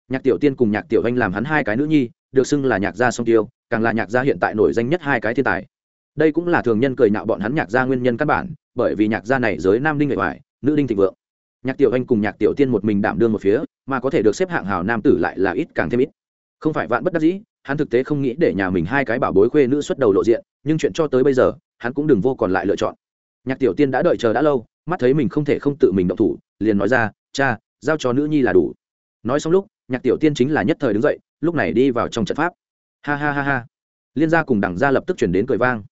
Nhạc tiểu tiên cùng nhạc tiểu anh làm hắn hai cái nữ nhi, được xưng là nhạc gia song tiêu, càng là nhạc gia hiện tại nổi danh nhất hai cái thiên tài. Đây cũng là thường nhân cười nhạo bọn hắn nhạc gia nguyên nhân căn bản, bởi vì nhạc gia này giới nam đinh nghệ hoài, nữ đinh thịnh vượng. Nhạc tiểu anh cùng nhạc tiểu tiên một mình đảm đương một phía, mà có thể được xếp hạng hào nam tử lại là ít càng thêm ít. Không phải vạn bất đắc dĩ, hắn thực tế không nghĩ để nhà mình hai cái bảo bối khuê nữ xuất đầu lộ diện, nhưng chuyện cho tới bây giờ, hắn cũng đừng vô còn lại lựa chọn. Nhạc tiểu tiên đã đợi chờ đã lâu mắt thấy mình không thể không tự mình động thủ, liền nói ra, cha, giao cho nữ nhi là đủ. Nói xong lúc, nhạc tiểu tiên chính là nhất thời đứng dậy, lúc này đi vào trong trận pháp. Ha ha ha ha. Liên gia cùng đẳng gia lập tức chuyển đến cười vang.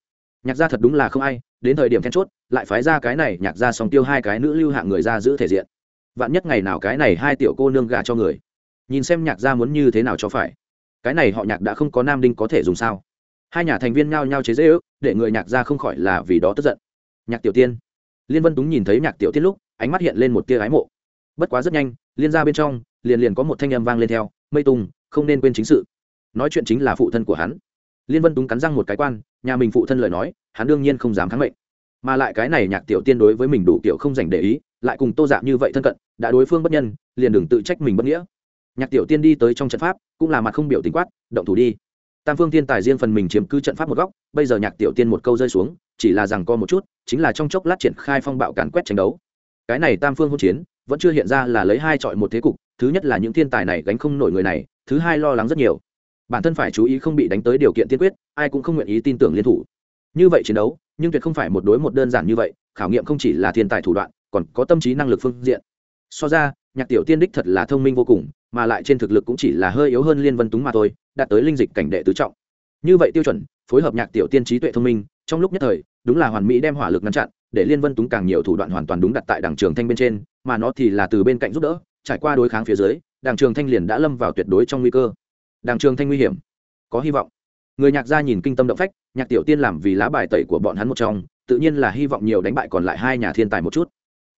Nhạc gia thật đúng là không ai, đến thời điểm then chốt, lại phái ra cái này, nhạc gia xong tiêu hai cái nữ lưu hạng người ra giữ thể diện. Vạn nhất ngày nào cái này hai tiểu cô nương gà cho người. Nhìn xem nhạc gia muốn như thế nào cho phải. Cái này họ nhạc đã không có nam đinh có thể dùng sao? Hai nhà thành viên nhao nhao chế dễ ước để người nhạc gia không khỏi là vì đó tức giận. Nhạc tiểu tiên liên vân túng nhìn thấy nhạc tiểu tiết lúc, ánh mắt hiện lên một tia ái mộ. Bất quá rất nhanh, liên ra bên trong, liền liền có một thanh âm vang lên theo, mây tùng, không nên quên chính sự. Nói chuyện chính là phụ thân của hắn. Liên vân túng cắn răng một cái quan, nhà mình phụ thân lời nói, hắn đương nhiên không dám kháng mệnh. Mà lại cái này nhạc tiểu tiên đối với mình đủ kiểu không dành để ý, lại cùng tô dạ như vậy thân cận, đã đối phương bất nhân, liền đừng tự trách mình bất nghĩa. Nhạc tiểu tiên đi tới trong trận pháp, cũng là mặt không biểu tình quát, động thủ đi tam phương thiên tài riêng phần mình chiếm cứ trận pháp một góc, bây giờ nhạc tiểu tiên một câu rơi xuống, chỉ là rằng co một chút, chính là trong chốc lát triển khai phong bạo càn quét tranh đấu. Cái này tam phương hỗn chiến, vẫn chưa hiện ra là lấy hai chọi một thế cục, thứ nhất là những thiên tài này gánh không nổi người này, thứ hai lo lắng rất nhiều. Bản thân phải chú ý không bị đánh tới điều kiện tiên quyết, ai cũng không nguyện ý tin tưởng liên thủ. Như vậy chiến đấu, nhưng tuyệt không phải một đối một đơn giản như vậy, khảo nghiệm không chỉ là thiên tài thủ đoạn, còn có tâm trí năng lực phương diện. So ra, nhạc tiểu tiên đích thật là thông minh vô cùng mà lại trên thực lực cũng chỉ là hơi yếu hơn liên vân túng mà thôi, đạt tới linh dịch cảnh đệ tứ trọng. Như vậy tiêu chuẩn, phối hợp nhạc tiểu tiên trí tuệ thông minh, trong lúc nhất thời, đúng là hoàn mỹ đem hỏa lực ngăn chặn, để liên vân túng càng nhiều thủ đoạn hoàn toàn đúng đặt tại đảng trường thanh bên trên, mà nó thì là từ bên cạnh giúp đỡ, trải qua đối kháng phía dưới đảng trường thanh liền đã lâm vào tuyệt đối trong nguy cơ. Đảng trường thanh nguy hiểm, có hy vọng. Người nhạc gia nhìn kinh tâm động phách, nhạc tiểu tiên làm vì lá bài tẩy của bọn hắn một trong, tự nhiên là hy vọng nhiều đánh bại còn lại hai nhà thiên tài một chút.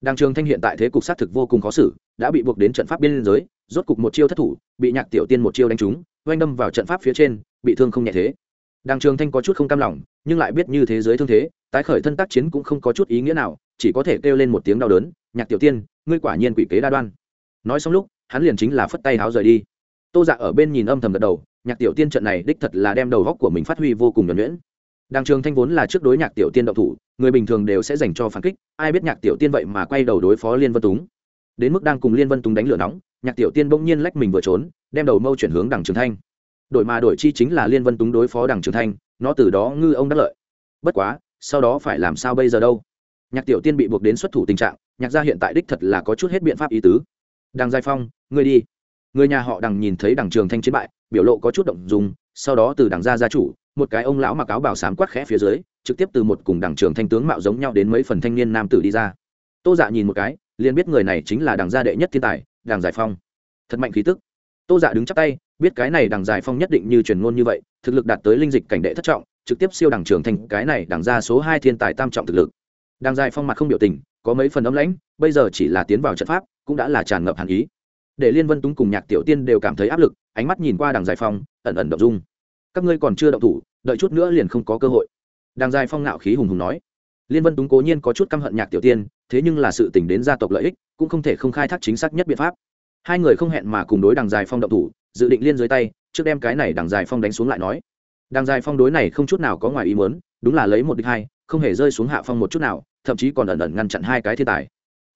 Đảng trường thanh hiện tại thế cục xác thực vô cùng khó xử, đã bị buộc đến trận pháp biên giới rốt cục một chiêu thất thủ, bị nhạc tiểu tiên một chiêu đánh trúng, oanh đâm vào trận pháp phía trên, bị thương không nhẹ thế. Đàng trường thanh có chút không cam lòng, nhưng lại biết như thế giới thương thế, tái khởi thân tác chiến cũng không có chút ý nghĩa nào, chỉ có thể kêu lên một tiếng đau đớn, nhạc tiểu tiên, ngươi quả nhiên quỷ kế đa đoan. Nói xong lúc, hắn liền chính là phất tay háo rời đi. Tô dạ ở bên nhìn âm thầm gật đầu, nhạc tiểu tiên trận này đích thật là đem đầu góc của mình phát huy vô cùng nhuẩn nhuyễn. Đàng trường thanh vốn là trước đối nhạc tiểu tiên động thủ, người bình thường đều sẽ dành cho phản kích, ai biết nhạc tiểu tiên vậy mà quay đầu đối phó liên vân túng đến mức đang cùng liên vân tùng đánh lửa nóng, nhạc tiểu tiên bỗng nhiên lách mình vừa trốn, đem đầu mâu chuyển hướng đằng trường thanh. Đổi mà đổi chi chính là liên vân túng đối phó đằng trường thanh, nó từ đó ngư ông đắc lợi. Bất quá, sau đó phải làm sao bây giờ đâu? Nhạc tiểu tiên bị buộc đến xuất thủ tình trạng, nhạc gia hiện tại đích thật là có chút hết biện pháp ý tứ. Đằng giai phong, ngươi đi. Người nhà họ đằng nhìn thấy đằng trường thanh chiến bại, biểu lộ có chút động dùng sau đó từ đằng gia gia chủ, một cái ông lão mặc áo bảo sám quát khẽ phía dưới, trực tiếp từ một cùng đằng trường thanh tướng mạo giống nhau đến mấy phần thanh niên nam tử đi ra. Tô dạ nhìn một cái liền biết người này chính là đằng gia đệ nhất thiên tài, đằng giải phong. Thật mạnh khí tức. Tô giả đứng chắp tay, biết cái này đằng giải phong nhất định như truyền ngôn như vậy, thực lực đạt tới linh dịch cảnh đệ thất trọng, trực tiếp siêu đằng trường thành, cái này đằng ra số hai thiên tài tam trọng thực lực. Đằng giải phong mặt không biểu tình, có mấy phần ấm lãnh, bây giờ chỉ là tiến vào trận pháp, cũng đã là tràn ngập hàn ý. Để liên vân túng cùng nhạc tiểu tiên đều cảm thấy áp lực, ánh mắt nhìn qua đằng giải phong, ẩn ẩn động dung. Các ngươi còn chưa động thủ, đợi chút nữa liền không có cơ hội. Đằng giải phong ngạo khí hùng hùng nói. Liên vân túng cố nhiên có chút căm hận nhạc tiểu tiên thế nhưng là sự tình đến gia tộc lợi ích, cũng không thể không khai thác chính xác nhất biện pháp. Hai người không hẹn mà cùng đối đằng dài phong động thủ, dự định liên dưới tay, trước đem cái này đằng dài phong đánh xuống lại nói. Đằng dài phong đối này không chút nào có ngoài ý muốn, đúng là lấy một địch hai, không hề rơi xuống hạ phong một chút nào, thậm chí còn ẩn ẩn ngăn chặn hai cái thiên tài.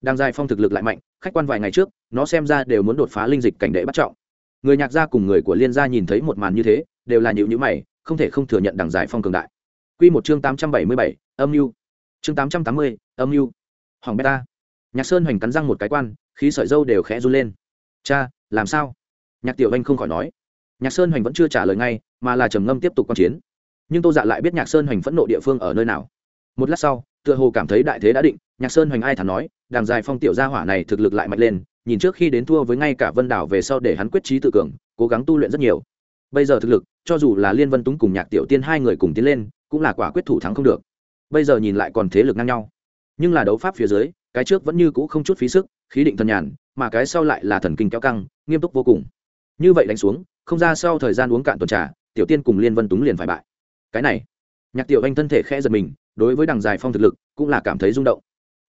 Đằng dài phong thực lực lại mạnh, khách quan vài ngày trước, nó xem ra đều muốn đột phá linh dịch cảnh đệ bắt trọng. Người nhạc gia cùng người của liên gia nhìn thấy một màn như thế, đều là nhịu nhữ mày, không thể không thừa nhận đằng dài phong cường đại. Quy một chương tám trăm bảy mươi bảy, âm mưu. Chương tám trăm tám mươi, âm mưu hoàng beta. Nhạc sơn hoành cắn răng một cái quan, khí sợi dâu đều khẽ run lên. Cha, làm sao? Nhạc tiểu anh không khỏi nói. Nhạc sơn hoành vẫn chưa trả lời ngay, mà là trầm ngâm tiếp tục q u a n chiến. Nhưng tô dạ lại biết nhạc sơn hoành phẫn nộ địa phương ở nơi nào. Một lát sau, tựa hồ cảm thấy đại thế đã định, nhạc sơn hoành ai thản nói đàng dài phong tiểu gia hỏa này thực lực lại mạnh lên, nhìn trước khi đến thua với ngay cả vân đảo về sau để hắn quyết trí tự cường, cố gắng tu luyện rất nhiều. Bây giờ thực lực, cho dù là liên vân túng cùng nhạc tiểu tiên hai người cùng tiến lên, cũng là quả quyết thủ thắng không được. Bây giờ nhìn lại còn thế lực ngang nhau nhưng là đấu pháp phía dưới, cái trước vẫn như cũ không chút phí sức, khí định thần nhàn, mà cái sau lại là thần kinh kéo căng, nghiêm túc vô cùng. Như vậy đánh xuống, không ra sau thời gian uống cạn tuần trà, tiểu tiên cùng liên vân túng liền phải bại. Cái này, nhạc tiểu anh thân thể khẽ giật mình, đối với đằng dài phong thực lực, cũng là cảm thấy rung động.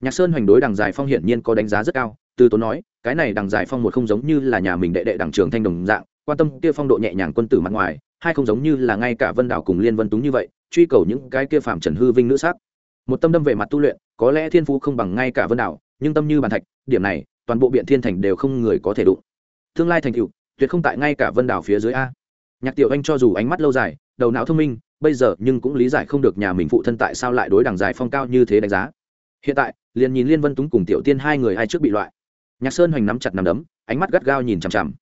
Nhạc sơn hoành đối đằng dài phong hiển nhiên có đánh giá rất cao, từ tốn nói, cái này đằng dài phong một không giống như là nhà mình đệ đệ đằng trường thanh đồng dạng, quan tâm kia phong độ nhẹ nhàng quân tử mặt ngoài, hai không giống như là ngay cả vân đảo cùng liên vân túng như vậy, truy cầu những cái kia phạm trần hư vinh nữ sắc một tâm đâm về mặt tu luyện, có lẽ thiên phú không bằng ngay cả vân đảo, nhưng tâm như bàn thạch, điểm này, toàn bộ biện thiên thành đều không người có thể đụng. Tương lai thành cựu tuyệt không tại ngay cả vân đảo phía dưới a. Nhạc tiểu anh cho dù ánh mắt lâu dài, đầu não thông minh, bây giờ nhưng cũng lý giải không được nhà mình phụ thân tại sao lại đối đằng giải phong cao như thế đánh giá. Hiện tại, liền nhìn liên vân túng cùng tiểu tiên hai người ai trước bị loại. Nhạc sơn hoành nắm chặt nắm đấm, ánh mắt gắt gao nhìn chằm chằm.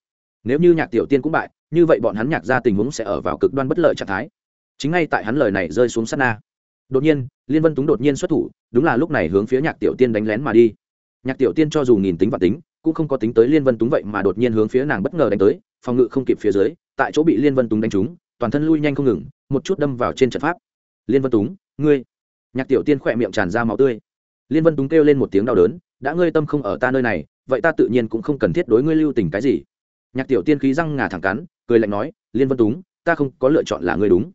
Nếu như nhạc tiểu tiên cũng bại, như vậy bọn hắn nhạc ra tình huống sẽ ở vào cực đoan bất lợi trạng thái. Chính ngay tại hắn lời này rơi xuống sát na đột nhiên, liên vân túng đột nhiên xuất thủ, đúng là lúc này hướng phía nhạc tiểu tiên đánh lén mà đi. Nhạc tiểu tiên cho dù nghìn tính và tính, cũng không có tính tới liên vân túng vậy mà đột nhiên hướng phía nàng bất ngờ đánh tới, phòng ngự không kịp phía dưới, tại chỗ bị liên vân túng đánh trúng, toàn thân lui nhanh không ngừng, một chút đâm vào trên trận pháp. Liên vân túng, ngươi! Nhạc tiểu tiên khỏe miệng tràn ra máu tươi. Liên vân túng kêu lên một tiếng đau đớn, đã ngươi tâm không ở ta nơi này, vậy ta tự nhiên cũng không cần thiết đối ngươi lưu tình cái gì. Nhạc tiểu tiên khí răng ngà thẳng cắn, cười lạnh nói, liên vân túng, ta không có lựa chọn là ngươi đúng.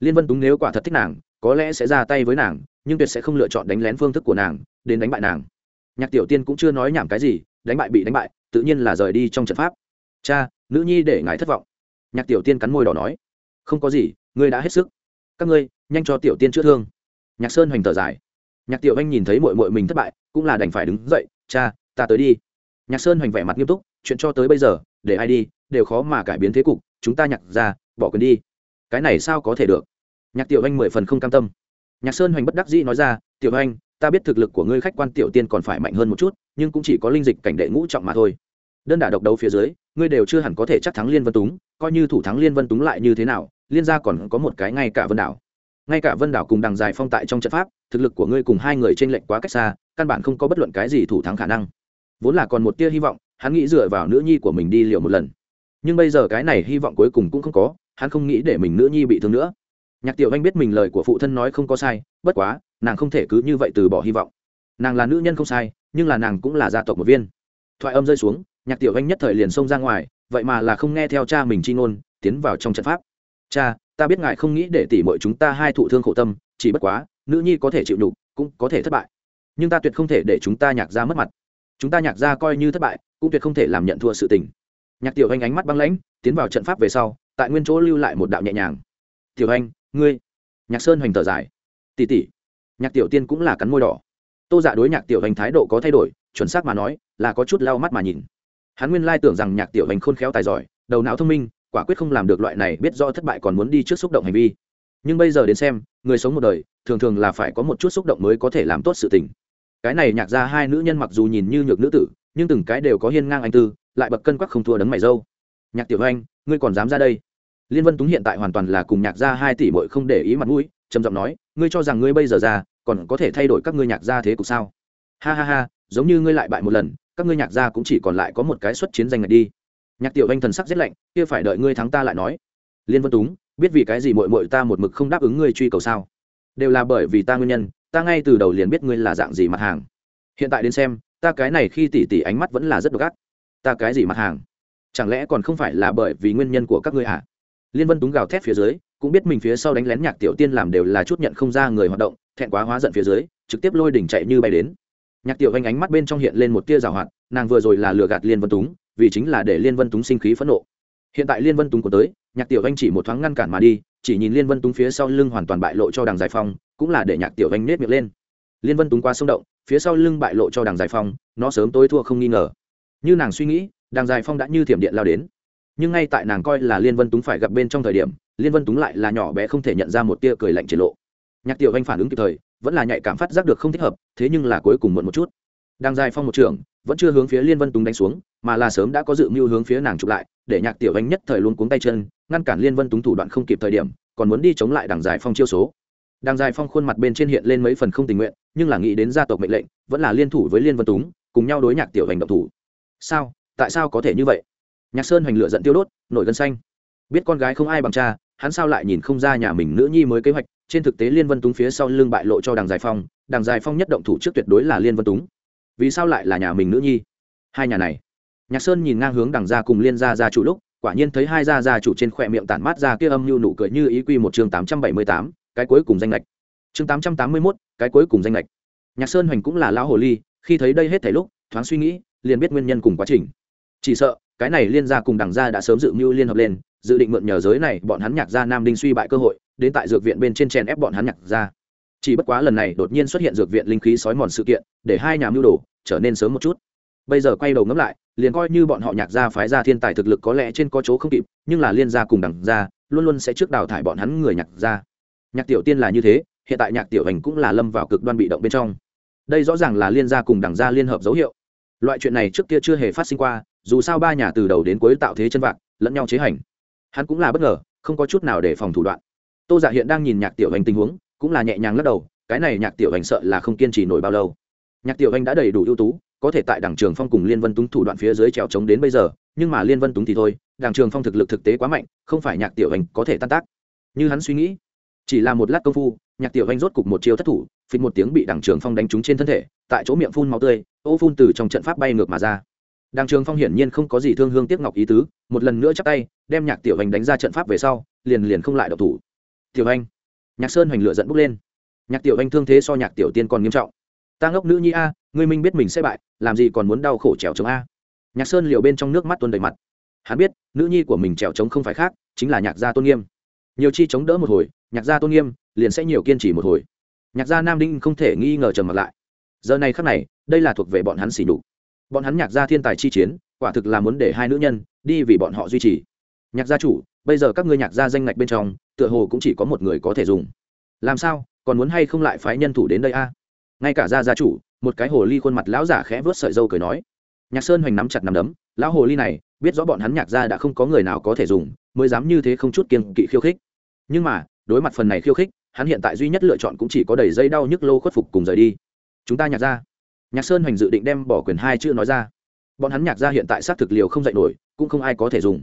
Liên vân túng nếu quả thật thích nàng có lẽ sẽ ra tay với nàng, nhưng tuyệt sẽ không lựa chọn đánh lén phương thức của nàng, đến đánh bại nàng. Nhạc tiểu tiên cũng chưa nói nhảm cái gì, đánh bại bị đánh bại, tự nhiên là rời đi trong trận pháp. Cha, nữ nhi để ngài thất vọng. Nhạc tiểu tiên cắn môi đỏ nói. Không có gì, ngươi đã hết sức. Các ngươi, nhanh cho tiểu tiên chữa thương. Nhạc sơn hoành thở dài. Nhạc tiểu anh nhìn thấy mội mội mình thất bại, cũng là đành phải đứng dậy. Cha, ta tới đi. Nhạc sơn hoành vẻ mặt nghiêm túc. Chuyện cho tới bây giờ, để ai đi, đều khó mà cải biến thế cục. Chúng ta nhạc ra, bỏ quyền đi. Cái này sao có thể được? Nhạc tiểu anh mười phần không cam tâm. Nhạc sơn hoành bất đắc dĩ nói ra, tiểu anh ta biết thực lực của ngươi khách quan tiểu tiên còn phải mạnh hơn một chút, nhưng cũng chỉ có linh dịch cảnh đệ ngũ trọng mà thôi. Đơn đả độc đấu phía dưới, ngươi đều chưa hẳn có thể chắc thắng liên vân túng, coi như thủ thắng liên vân túng lại như thế nào, liên gia còn có một cái ngay cả vân đảo. Ngay cả vân đảo cùng đằng dài phong tại trong trận pháp, thực lực của ngươi cùng hai người trên lệnh quá cách xa, căn bản không có bất luận cái gì thủ thắng khả năng. Vốn là còn một tia hy vọng, hắn nghĩ dựa vào nữ nhi của mình đi liều một lần. Nhưng bây giờ cái này hy vọng cuối cùng cũng không có, hắn không nghĩ để mình nữ nhi bị thương nữa nhạc tiểu anh biết mình lời của phụ thân nói không có sai, bất quá, nàng không thể cứ như vậy từ bỏ hy vọng. Nàng là nữ nhân không sai, nhưng là nàng cũng là gia tộc một viên. Thoại âm rơi xuống, nhạc tiểu anh nhất thời liền xông ra ngoài, vậy mà là không nghe theo cha mình chi ngôn, tiến vào trong trận pháp. Cha, ta biết ngài không nghĩ để tỉ mọi chúng ta hai thụ thương khổ tâm, chỉ bất quá, nữ nhi có thể chịu nhục, cũng có thể thất bại. Nhưng ta tuyệt không thể để chúng ta nhạc ra mất mặt. Chúng ta nhạc ra coi như thất bại, cũng tuyệt không thể làm nhận thua sự tình. Nhạc tiểu anh ánh mắt băng lãnh, tiến vào trận pháp về sau, tại nguyên chỗ lưu lại một đạo nhẹ nhàng. Tiểu anh ngươi, nhạc sơn hoành thở dài. Tỉ tỉ, nhạc tiểu tiên cũng là cắn môi đỏ. Tô dạ đối nhạc tiểu hành thái độ có thay đổi, chuẩn xác mà nói, là có chút lau mắt mà nhìn. Hắn nguyên lai tưởng rằng nhạc tiểu hành khôn khéo tài giỏi, đầu não thông minh, quả quyết không làm được loại này biết do thất bại còn muốn đi trước xúc động hành vi. Nhưng bây giờ đến xem, người sống một đời, thường thường là phải có một chút xúc động mới có thể làm tốt sự tình. Cái này nhạc ra hai nữ nhân mặc dù nhìn như nhược nữ tử, nhưng từng cái đều có hiên ngang anh tư, lại bậc cân quắc không thua đấng mày dâu. Nhạc tiểu anh ngươi còn dám ra đây? Liên vân túng hiện tại hoàn toàn là cùng nhạc gia hai tỷ bội không để ý mặt mũi, trầm giọng nói, ngươi cho rằng ngươi bây giờ ra còn có thể thay đổi các ngươi nhạc gia thế cục sao? Ha ha ha, giống như ngươi lại bại một lần, các ngươi nhạc gia cũng chỉ còn lại có một cái xuất chiến danh ngạch đi. Nhạc tiểu anh thần sắc rét lạnh, kia phải đợi ngươi thắng ta lại nói. Liên vân túng, biết vì cái gì mội mội ta một mực không đáp ứng ngươi truy cầu sao? Đều là bởi vì ta nguyên nhân, ta ngay từ đầu liền biết ngươi là dạng gì mặt hàng. Hiện tại đến xem, ta cái này khi tỉ tỉ ánh mắt vẫn là rất độc ác. Ta cái gì mặt hàng? Chẳng lẽ còn không phải là bởi vì nguyên nhân của các ngươi hả? Liên vân túng gào thét phía dưới, cũng biết mình phía sau đánh lén nhạc tiểu tiên làm đều là chút nhận không ra người hoạt động, thẹn quá hóa giận phía dưới, trực tiếp lôi đỉnh chạy như bay đến. Nhạc tiểu anh ánh mắt bên trong hiện lên một tia rào hoạt, nàng vừa rồi là lừa gạt liên vân túng, vì chính là để liên vân túng sinh khí phẫn nộ. Hiện tại liên vân túng của tới, nhạc tiểu anh chỉ một thoáng ngăn cản mà đi, chỉ nhìn liên vân túng phía sau lưng hoàn toàn bại lộ cho đằng giải phong cũng là để nhạc tiểu anh nết miệng lên. Liên vân túng qua sông động, phía sau lưng bại lộ cho đằng giải phong nó sớm tối thua không nghi ngờ. Như nàng suy nghĩ, đằng giải phong đã như thiểm điện lao đến nhưng ngay tại nàng coi là liên vân túng phải gặp bên trong thời điểm, liên vân túng lại là nhỏ bé không thể nhận ra một tia cười lạnh triển lộ. Nhạc tiểu anh phản ứng kịp thời, vẫn là nhạy cảm phát giác được không thích hợp, thế nhưng là cuối cùng muộn một chút. Đang dài phong một trường, vẫn chưa hướng phía liên vân túng đánh xuống, mà là sớm đã có dự mưu hướng phía nàng chụp lại, để nhạc tiểu anh nhất thời luôn cuống tay chân, ngăn cản liên vân túng thủ đoạn không kịp thời điểm, còn muốn đi chống lại đằng dài phong chiêu số. Đằng dài phong khuôn mặt bên trên hiện lên mấy phần không tình nguyện, nhưng là nghĩ đến gia tộc mệnh lệnh, vẫn là liên thủ với liên vân túng, cùng nhau đối nhạc tiểu hành động thủ. Sao? Tại sao có thể như vậy? Nhạc sơn hoành lửa giận tiêu đốt, nổi gân xanh. Biết con gái không ai bằng cha, hắn sao lại nhìn không ra nhà mình nữ nhi mới kế hoạch. Trên thực tế liên vân túng phía sau lưng bại lộ cho đằng dài phong, đằng dài phong nhất động thủ trước tuyệt đối là liên vân túng. Vì sao lại là nhà mình nữ nhi? Hai nhà này. Nhạc sơn nhìn ngang hướng đằng Gia cùng liên gia gia chủ lúc, quả nhiên thấy hai gia gia chủ trên khỏe miệng tản mát ra kia âm như nụ cười như ý quy một chương tám trăm bảy mươi tám, cái cuối cùng danh lệch. Chương tám trăm tám mươi mốt, cái cuối cùng danh lệch. Nhạc sơn hoành cũng là lão hồ ly, khi thấy đây hết thảy lúc, thoáng suy nghĩ, liền biết nguyên nhân cùng quá trình chỉ sợ, cái này liên gia cùng đằng gia đã sớm dự mưu liên hợp lên, dự định mượn nhờ giới này bọn hắn nhạc gia nam đinh suy bại cơ hội, đến tại dược viện bên trên chèn ép bọn hắn nhạc gia. Chỉ bất quá lần này đột nhiên xuất hiện dược viện linh khí sói mòn sự kiện, để hai nhà mưu đồ trở nên sớm một chút. Bây giờ quay đầu ngẫm lại, liền coi như bọn họ nhạc gia phái ra thiên tài thực lực có lẽ trên có chỗ không kịp, nhưng là liên gia cùng đằng gia luôn luôn sẽ trước đào thải bọn hắn người nhạc gia. Nhạc tiểu tiên là như thế, hiện tại nhạc tiểu hành cũng là lâm vào cực đoan bị động bên trong. Đây rõ ràng là liên gia cùng đằng gia liên hợp dấu hiệu. Loại chuyện này trước kia chưa hề phát sinh qua dù sao ba nhà từ đầu đến cuối tạo thế chân vạc, lẫn nhau chế hành. Hắn cũng là bất ngờ, không có chút nào để phòng thủ đoạn. Tô dạ hiện đang nhìn nhạc tiểu hành tình huống, cũng là nhẹ nhàng lắc đầu, cái này nhạc tiểu hành sợ là không kiên trì nổi bao lâu. Nhạc tiểu hành đã đầy đủ ưu tú, có thể tại đảng trường phong cùng liên vân túng thủ đoạn phía dưới trèo trống đến bây giờ, nhưng mà liên vân túng thì thôi đảng trường phong thực lực thực tế quá mạnh, không phải nhạc tiểu hành có thể tan tác. Như hắn suy nghĩ, chỉ là một lát công phu, nhạc tiểu hành rốt cục một chiêu thất thủ, phịch một tiếng bị đảng trường phong đánh trúng trên thân thể, tại chỗ miệng phun máu tươi, ô phun từ trong trận pháp bay ngược mà ra đàng trường phong hiển nhiên không có gì thương hương tiếc ngọc ý tứ, một lần nữa chắp tay, đem nhạc tiểu hành đánh ra trận pháp về sau, liền liền không lại độc thủ. Tiểu hành nhạc sơn hoành lửa dẫn bốc lên. Nhạc tiểu anh thương thế so nhạc tiểu tiên còn nghiêm trọng. Ta ngốc nữ nhi a, ngươi minh biết mình sẽ bại, làm gì còn muốn đau khổ trèo trống a? Nhạc sơn liều bên trong nước mắt tuôn đầy mặt. Hắn biết, nữ nhi của mình trèo trống không phải khác, chính là nhạc gia tôn nghiêm. Nhiều chi chống đỡ một hồi, nhạc gia tôn nghiêm liền sẽ nhiều kiên trì một hồi. Nhạc gia nam đinh không thể nghi ngờ trầm mặt lại. Giờ này khắc này, đây là thuộc về bọn hắn xỉ đục bọn hắn nhạc gia thiên tài chi chiến, quả thực là muốn để hai nữ nhân đi vì bọn họ duy trì. Nhạc gia chủ, bây giờ các ngươi nhạc gia danh ngạch bên trong, tựa hồ cũng chỉ có một người có thể dùng. Làm sao, còn muốn hay không lại phái nhân thủ đến đây a? Ngay cả gia gia chủ, một cái hồ ly khuôn mặt lão giả khẽ vớt sợi dâu cười nói. Nhạc sơn hoành nắm chặt nắm đấm, lão hồ ly này, biết rõ bọn hắn nhạc gia đã không có người nào có thể dùng, mới dám như thế không chút kiên kỵ khiêu khích. Nhưng mà, đối mặt phần này khiêu khích, hắn hiện tại duy nhất lựa chọn cũng chỉ có đầy dây đau nhức lô khuất phục cùng rời đi. Chúng ta nhạc gia nhạc sơn hoành dự định đem bỏ quyền hai chữ nói ra. Bọn hắn nhạc gia hiện tại xác thực liều không dạy nổi, cũng không ai có thể dùng.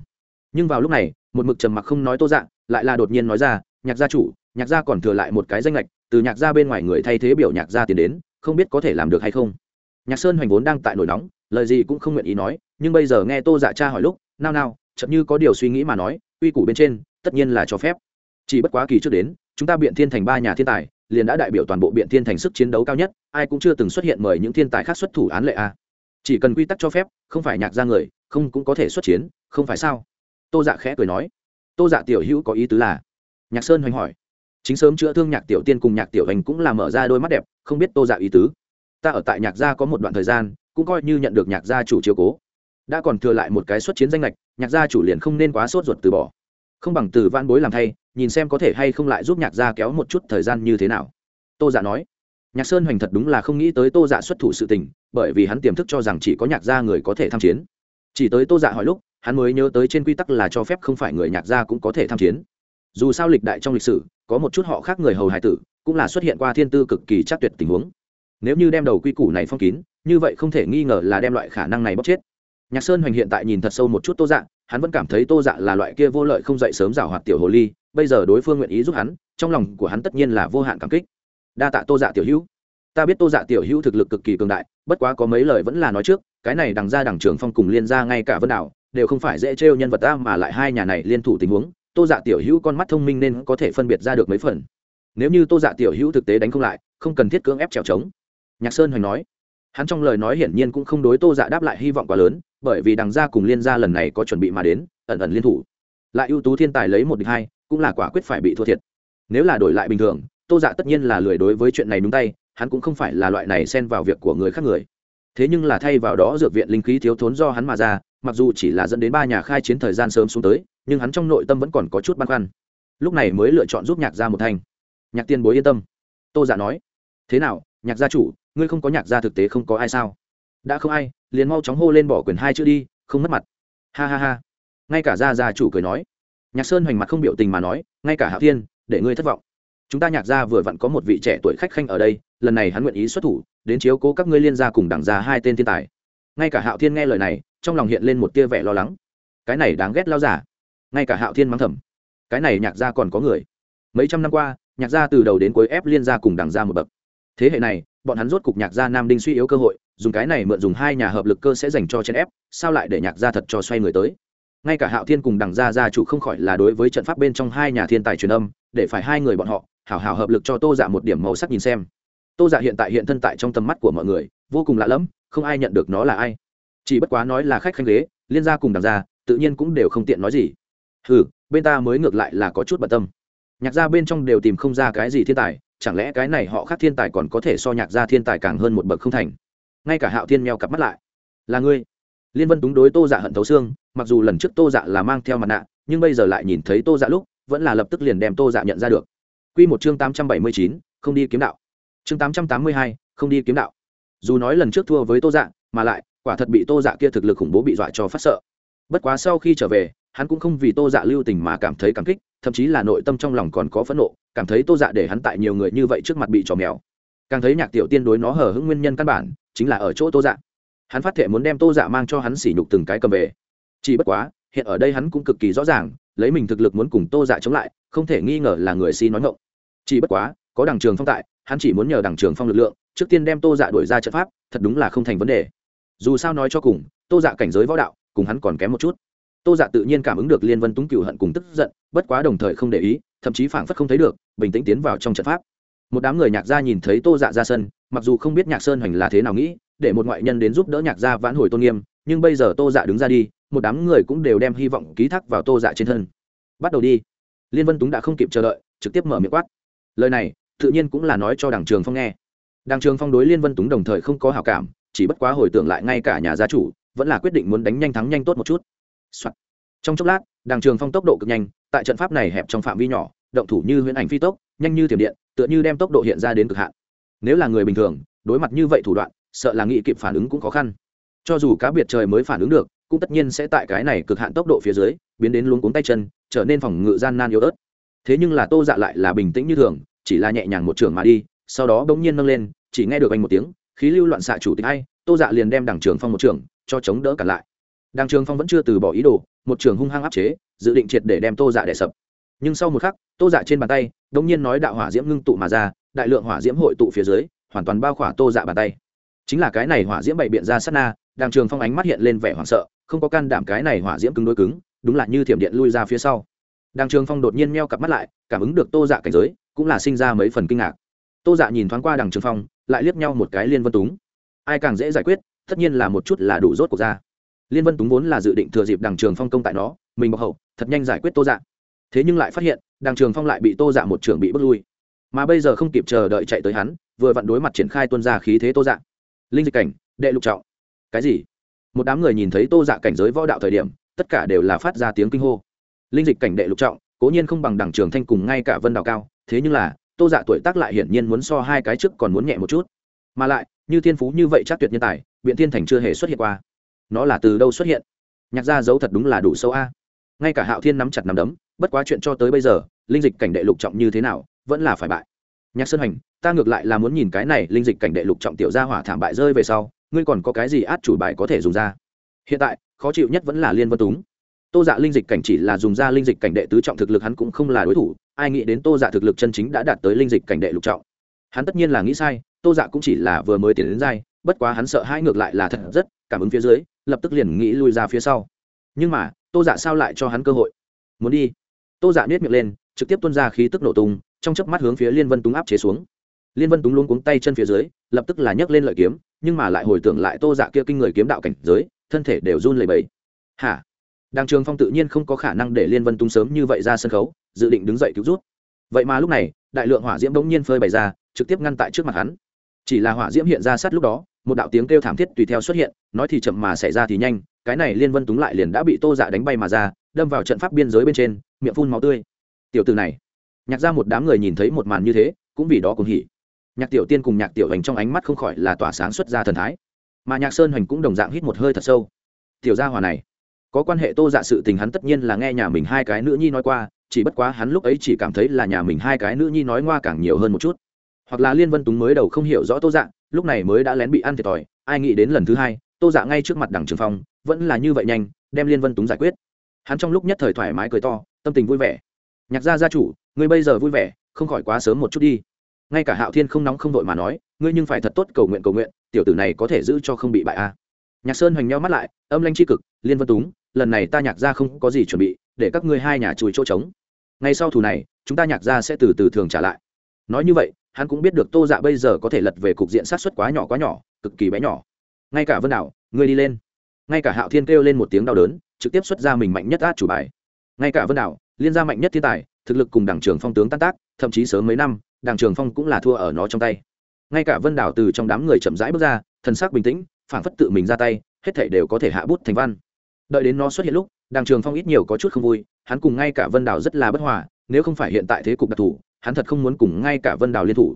Nhưng vào lúc này, một mực trầm mặc không nói tô dạng, lại là đột nhiên nói ra, nhạc gia chủ, nhạc gia còn thừa lại một cái danh lệch từ nhạc gia bên ngoài người thay thế biểu nhạc gia tiến đến, không biết có thể làm được hay không? Nhạc sơn hoành vốn đang tại nổi nóng, lời gì cũng không nguyện ý nói, nhưng bây giờ nghe tô dạ cha hỏi lúc, nao nao, chậm như có điều suy nghĩ mà nói uy củ bên trên, tất nhiên là cho phép. Chỉ bất quá kỳ trước đến, chúng ta biện thiên thành ba nhà thiên tài liền đã đại biểu toàn bộ biện thiên thành sức chiến đấu cao nhất, ai cũng chưa từng xuất hiện mời những thiên tài khác xuất thủ án lệ a. Chỉ cần quy tắc cho phép, không phải nhạc ra người, không cũng có thể xuất chiến, không phải sao? Tô dạ khẽ cười nói. Tô dạ tiểu hữu có ý tứ là? Nhạc sơn hoành hỏi. Chính sớm chữa thương nhạc tiểu tiên cùng nhạc tiểu hành cũng là mở ra đôi mắt đẹp, không biết tô dạ ý tứ. Ta ở tại nhạc gia có một đoạn thời gian, cũng coi như nhận được nhạc gia chủ chiếu cố. Đã còn thừa lại một cái xuất chiến danh lệch nhạc gia chủ liền không nên quá sốt ruột từ bỏ không bằng từ van bối làm thay, nhìn xem có thể hay không lại giúp nhạc gia kéo một chút thời gian như thế nào. Tô dạ nói. Nhạc sơn hoành thật đúng là không nghĩ tới tô dạ xuất thủ sự tình, bởi vì hắn tiềm thức cho rằng chỉ có nhạc gia người có thể tham chiến. Chỉ tới tô dạ hỏi lúc, hắn mới nhớ tới trên quy tắc là cho phép không phải người nhạc gia cũng có thể tham chiến. Dù sao lịch đại trong lịch sử, có một chút họ khác người hầu hải tử, cũng là xuất hiện qua thiên tư cực kỳ chắc tuyệt tình huống. Nếu như đem đầu quy củ này phong kín, như vậy không thể nghi ngờ là đem loại khả năng này bóc chết. Nhạc sơn hoành hiện tại nhìn thật sâu một chút tô dạ hắn vẫn cảm thấy tô dạ là loại kia vô lợi không dậy sớm rào hoạt tiểu hồ ly, bây giờ đối phương nguyện ý giúp hắn, trong lòng của hắn tất nhiên là vô hạn cảm kích. Đa tạ tô dạ tiểu hữu. Ta biết tô dạ tiểu hữu thực lực cực kỳ cường đại, bất quá có mấy lời vẫn là nói trước, cái này đằng ra đằng trường phong cùng liên ra ngay cả vân đảo, đều không phải dễ trêu nhân vật ta mà lại hai nhà này liên thủ tình huống, tô dạ tiểu hữu con mắt thông minh nên có thể phân biệt ra được mấy phần. Nếu như tô dạ tiểu hữu thực tế đánh không lại, không cần thiết cưỡng ép trèo trống. Nhạc sơn hoành nói. Hắn trong lời nói hiển nhiên cũng không đối tô dạ đáp lại hy vọng quá lớn bởi vì đằng gia cùng liên gia lần này có chuẩn bị mà đến, ẩn ẩn liên thủ. Lại ưu tú thiên tài lấy một địch hai, cũng là quả quyết phải bị thua thiệt. Nếu là đổi lại bình thường, tô dạ tất nhiên là lười đối với chuyện này đúng tay, hắn cũng không phải là loại này xen vào việc của người khác người. Thế nhưng là thay vào đó dược viện linh khí thiếu thốn do hắn mà ra, mặc dù chỉ là dẫn đến ba nhà khai chiến thời gian sớm xuống tới, nhưng hắn trong nội tâm vẫn còn có chút băn khoăn. Lúc này mới lựa chọn giúp nhạc gia một thanh. Nhạc tiên bối yên tâm. Tô giả dạ nói. Thế nào, nhạc gia chủ, ngươi không có nhạc gia thực tế không có ai sao? Đã không ai, liền mau chóng hô lên bỏ quyền hai chữ đi, không mất mặt. Ha ha ha. Ngay cả gia gia chủ cười nói. Nhạc sơn hoành mặt không biểu tình mà nói, ngay cả hạ thiên, để ngươi thất vọng. Chúng ta nhạc gia vừa vặn có một vị trẻ tuổi khách khanh ở đây, lần này hắn nguyện ý xuất thủ, đến chiếu cố các ngươi liên gia cùng đảng gia hai tên thiên tài. Ngay cả hạo thiên nghe lời này, trong lòng hiện lên một tia vẻ lo lắng. Cái này đáng ghét lao giả. Ngay cả hạo thiên mắng thầm. Cái này nhạc gia còn có người. Mấy trăm năm qua, nhạc gia từ đầu đến cuối ép liên gia cùng đảng gia một bậc. Thế hệ này bọn hắn rốt cục nhạc gia nam đinh suy yếu cơ hội, dùng cái này mượn dùng hai nhà hợp lực cơ sẽ dành cho chen ép, sao lại để nhạc gia thật cho xoay người tới? Ngay cả hạo thiên cùng đằng gia gia chủ không khỏi là đối với trận pháp bên trong hai nhà thiên tài truyền âm, để phải hai người bọn họ, hảo hảo hợp lực cho tô dạ một điểm màu sắc nhìn xem. Tô dạ hiện tại hiện thân tại trong tầm mắt của mọi người, vô cùng lạ lẫm, không ai nhận được nó là ai. Chỉ bất quá nói là khách khanh ghế, liên gia cùng đằng gia, tự nhiên cũng đều không tiện nói gì. Ừ bên ta mới ngược lại là có chút bận tâm. Nhạc gia bên trong đều tìm không ra cái gì thiên tài chẳng lẽ cái này họ khác thiên tài còn có thể so nhạc gia thiên tài càng hơn một bậc không thành? Ngay cả hạo thiên meo cặp mắt lại. Là ngươi. Liên vân túng đối tô dạ hận thấu xương, mặc dù lần trước tô dạ là mang theo mặt nạ, nhưng bây giờ lại nhìn thấy tô dạ lúc, vẫn là lập tức liền đem tô dạ nhận ra được. Q một chương tám trăm bảy mươi chín, không đi kiếm đạo. Chương tám trăm tám mươi hai, không đi kiếm đạo. Dù nói lần trước thua với tô dạ mà lại, quả thật bị tô dạ kia thực lực khủng bố bị dọa cho phát sợ. Bất quá sau khi trở về, hắn cũng không vì tô dạ lưu tình mà cảm thấy cảm kích thậm chí là nội tâm trong lòng còn có phẫn nộ, cảm thấy tô dạ để hắn tại nhiều người như vậy trước mặt bị trò mèo. Càng thấy nhạc tiểu tiên đối nó hở hững nguyên nhân căn bản, chính là ở chỗ tô dạ. Hắn phát thệ muốn đem tô dạ mang cho hắn sỉ nhục từng cái cầm về. Chỉ bất quá, hiện ở đây hắn cũng cực kỳ rõ ràng, lấy mình thực lực muốn cùng tô dạ chống lại, không thể nghi ngờ là người si nói ngộng chỉ bất quá, có đằng trường phong tại, hắn chỉ muốn nhờ đằng trường phong lực lượng, trước tiên đem tô dạ đuổi ra trận pháp, thật đúng là không thành vấn đề. Dù sao nói cho cùng, tô dạ cảnh giới võ đạo, cùng hắn còn kém một chút tô dạ tự nhiên cảm ứng được liên vân túng cựu hận cùng tức giận, bất quá đồng thời không để ý, thậm chí phảng phất không thấy được, bình tĩnh tiến vào trong trận pháp. Một đám người nhạc gia nhìn thấy tô dạ ra sân, mặc dù không biết nhạc sơn hoành là thế nào nghĩ, để một ngoại nhân đến giúp đỡ nhạc gia vãn hồi tôn nghiêm, nhưng bây giờ tô dạ đứng ra đi, một đám người cũng đều đem hy vọng ký thác vào tô dạ trên thân. Bắt đầu đi. Liên vân túng đã không kịp chờ đợi, trực tiếp mở miệng quát. Lời này, tự nhiên cũng là nói cho đảng trường phong nghe. Đảng trường phong đối liên vân túng đồng thời không có hảo cảm, chỉ bất quá hồi tưởng lại ngay cả nhà gia chủ, vẫn là quyết định muốn đánh nhanh thắng nhanh tốt một chút、Soạn. trong chốc lát, đàng trường phong tốc độ cực nhanh, tại trận pháp này hẹp trong phạm vi nhỏ, động thủ như huyễn ảnh phi tốc, nhanh như tiềm điện, tựa như đem tốc độ hiện ra đến cực hạn. Nếu là người bình thường, đối mặt như vậy thủ đoạn, sợ là nghị kịp phản ứng cũng khó khăn. Cho dù cá biệt trời mới phản ứng được, cũng tất nhiên sẽ tại cái này cực hạn tốc độ phía dưới, biến đến luống cuống tay chân, trở nên phòng ngự gian nan yếu ớt. Thế nhưng là tô dạ lại là bình tĩnh như thường, chỉ là nhẹ nhàng một trường mà đi, sau đó bỗng nhiên nâng lên, chỉ nghe được anh một tiếng, khí lưu loạn xạ chủ tịch hay tô dạ liền đem đảng trường phong một trường, cho chống đỡ cả lại đàng trường phong vẫn chưa từ bỏ ý đồ, một trường hung hăng áp chế, dự định triệt để đem tô dạ đẻ sập. Nhưng sau một khắc, tô dạ trên bàn tay đ ỗ n g nhiên nói đạo hỏa diễm ngưng tụ mà ra, đại lượng hỏa diễm hội tụ phía dưới, hoàn toàn bao khỏa tô dạ bàn tay. Chính là cái này hỏa diễm bày biện ra sát na đàng trường phong ánh mắt hiện lên vẻ hoảng sợ, không có can đảm cái này hỏa diễm cứng đôi cứng, đúng là như thiểm điện lui ra phía sau. Đàng trường phong đột nhiên meo cặp mắt lại, cảm ứng được tô dạ cảnh giới, cũng là sinh ra mấy phần kinh ngạc. Tô dạ nhìn thoáng qua đàng trường phong, lại liếc nhau một cái liên vân túng. Ai càng dễ giải quyết, tất nhiên là một chút là đủ rốt cuộc ra liên vân túng vốn là dự định thừa dịp Đằng trường phong công tại nó, mình bọc hậu, thật nhanh giải quyết tô dạ. Thế nhưng lại phát hiện, Đằng trường phong lại bị tô dạ một trường bị bước lui. Mà bây giờ không kịp chờ đợi chạy tới hắn, vừa vặn đối mặt triển khai tuân ra khí thế tô dạ. Linh dịch cảnh, đệ lục trọng. Cái gì? Một đám người nhìn thấy tô dạ cảnh giới võ đạo thời điểm, tất cả đều là phát ra tiếng kinh hô. Linh dịch cảnh, đệ lục trọng, cố nhiên không bằng đẳng trường thanh cùng ngay cả vân đào cao, thế nhưng là, tô dạ tuổi tác lại hiển nhiên muốn so hai cái trước còn muốn nhẹ một chút. Mà lại, như thiên phú như vậy chắc tuyệt nhân tài, biện thiên thành chưa hề xuất hiện qua nó là từ đâu xuất hiện? Nhạc gia giấu thật đúng là đủ sâu a. Ngay cả hạo thiên nắm chặt nắm đấm, bất quá chuyện cho tới bây giờ, linh dịch cảnh đệ lục trọng như thế nào, vẫn là phải bại. Nhạc sơn hành, ta ngược lại là muốn nhìn cái này linh dịch cảnh đệ lục trọng tiểu gia hỏa thảm bại rơi về sau, ngươi còn có cái gì át chủ bài có thể dùng ra? Hiện tại, khó chịu nhất vẫn là liên vân túng. Tô dạ linh dịch cảnh chỉ là dùng ra linh dịch cảnh đệ tứ trọng thực lực hắn cũng không là đối thủ, ai nghĩ đến tô dạ thực lực chân chính đã đạt tới linh dịch cảnh đệ lục trọng. Hắn tất nhiên là nghĩ sai, tô dạ cũng chỉ là vừa mới tiến đến dai bất quá hắn sợ hai ngược lại là thật rất, cảm ứng phía dưới, lập tức liền nghĩ lui ra phía sau. Nhưng mà, tô dạ sao lại cho hắn cơ hội? Muốn đi. Tô dạ biết miệng lên, trực tiếp tuân ra khí tức nổ tung, trong chớp mắt hướng phía liên vân túng áp chế xuống. Liên vân túng luôn cuống tay chân phía dưới, lập tức là nhấc lên lợi kiếm, nhưng mà lại hồi tưởng lại tô dạ kia kinh người kiếm đạo cảnh giới, thân thể đều run lẩy bẩy. Hả? Đàng trường phong tự nhiên không có khả năng để liên vân túng sớm như vậy ra sân khấu, dự định đứng dậy cứu rút. Vậy mà lúc này, đại lượng hỏa diễm bỗng nhiên phơi bày ra, trực tiếp ngăn tại trước mặt hắn chỉ là hỏa diễm hiện ra sát lúc đó, một đạo tiếng kêu thảm thiết tùy theo xuất hiện, nói thì chậm mà xảy ra thì nhanh, cái này liên vân túng lại liền đã bị tô dạ đánh bay mà ra, đâm vào trận pháp biên giới bên trên, miệng phun máu tươi. Tiểu từ này, nhạc ra một đám người nhìn thấy một màn như thế, cũng vì đó cùng hỉ. Nhạc tiểu tiên cùng nhạc tiểu hành trong ánh mắt không khỏi là tỏa sáng xuất ra thần thái. Mà nhạc sơn hoành cũng đồng dạng hít một hơi thật sâu. Tiểu gia hòa này, có quan hệ tô dạ sự tình hắn tất nhiên là nghe nhà mình hai cái nữ nhi nói qua, chỉ bất quá hắn lúc ấy chỉ cảm thấy là nhà mình hai cái nữ nhi nói ngoa càng nhiều hơn một chút hoặc là liên vân túng mới đầu không hiểu rõ tô dạ lúc này mới đã lén bị ăn thiệt thòi, ai nghĩ đến lần thứ hai, tô dạ ngay trước mặt đằng trường phong, vẫn là như vậy nhanh, đem liên vân túng giải quyết. Hắn trong lúc nhất thời thoải mái cười to, tâm tình vui vẻ. Nhạc gia gia chủ, ngươi bây giờ vui vẻ, không khỏi quá sớm một chút đi. Ngay cả hạo thiên không nóng không vội mà nói, ngươi nhưng phải thật tốt cầu nguyện cầu nguyện, tiểu tử này có thể giữ cho không bị bại a. Nhạc sơn hoành nhau mắt lại, âm lanh c cực, liên vân túng, lần này ta nhạc gia không có gì chuẩn bị, để các ngươi hai nhà chùi chỗ trống. Ngay sau thủ này, chúng ta nhạc gia sẽ từ từ thường trả lại. Nói như vậy hắn cũng biết được tô dạ bây giờ có thể lật về cục diện sát xuất quá nhỏ quá nhỏ, cực kỳ bé nhỏ. Ngay cả vân đảo, ngươi đi lên. Ngay cả hạo thiên kêu lên một tiếng đau đớn, trực tiếp xuất ra mình mạnh nhất át chủ bài. Ngay cả vân đảo, liên gia mạnh nhất thiên tài, thực lực cùng đảng trường phong tướng tan tác, thậm chí sớm mấy năm, đảng trường phong cũng là thua ở nó trong tay. Ngay cả vân đảo từ trong đám người chậm rãi bước ra, thần sắc bình tĩnh phản phất tự mình ra tay, hết thể đều có thể hạ bút thành văn. Đợi đến nó xuất hiện lúc, đảng trường phong ít nhiều có chút không vui, hắn cùng ngay cả vân đảo rất là bất hòa, nếu không phải hiện tại thế cục đặc thù hắn thật không muốn cùng ngay cả vân Đào liên thủ.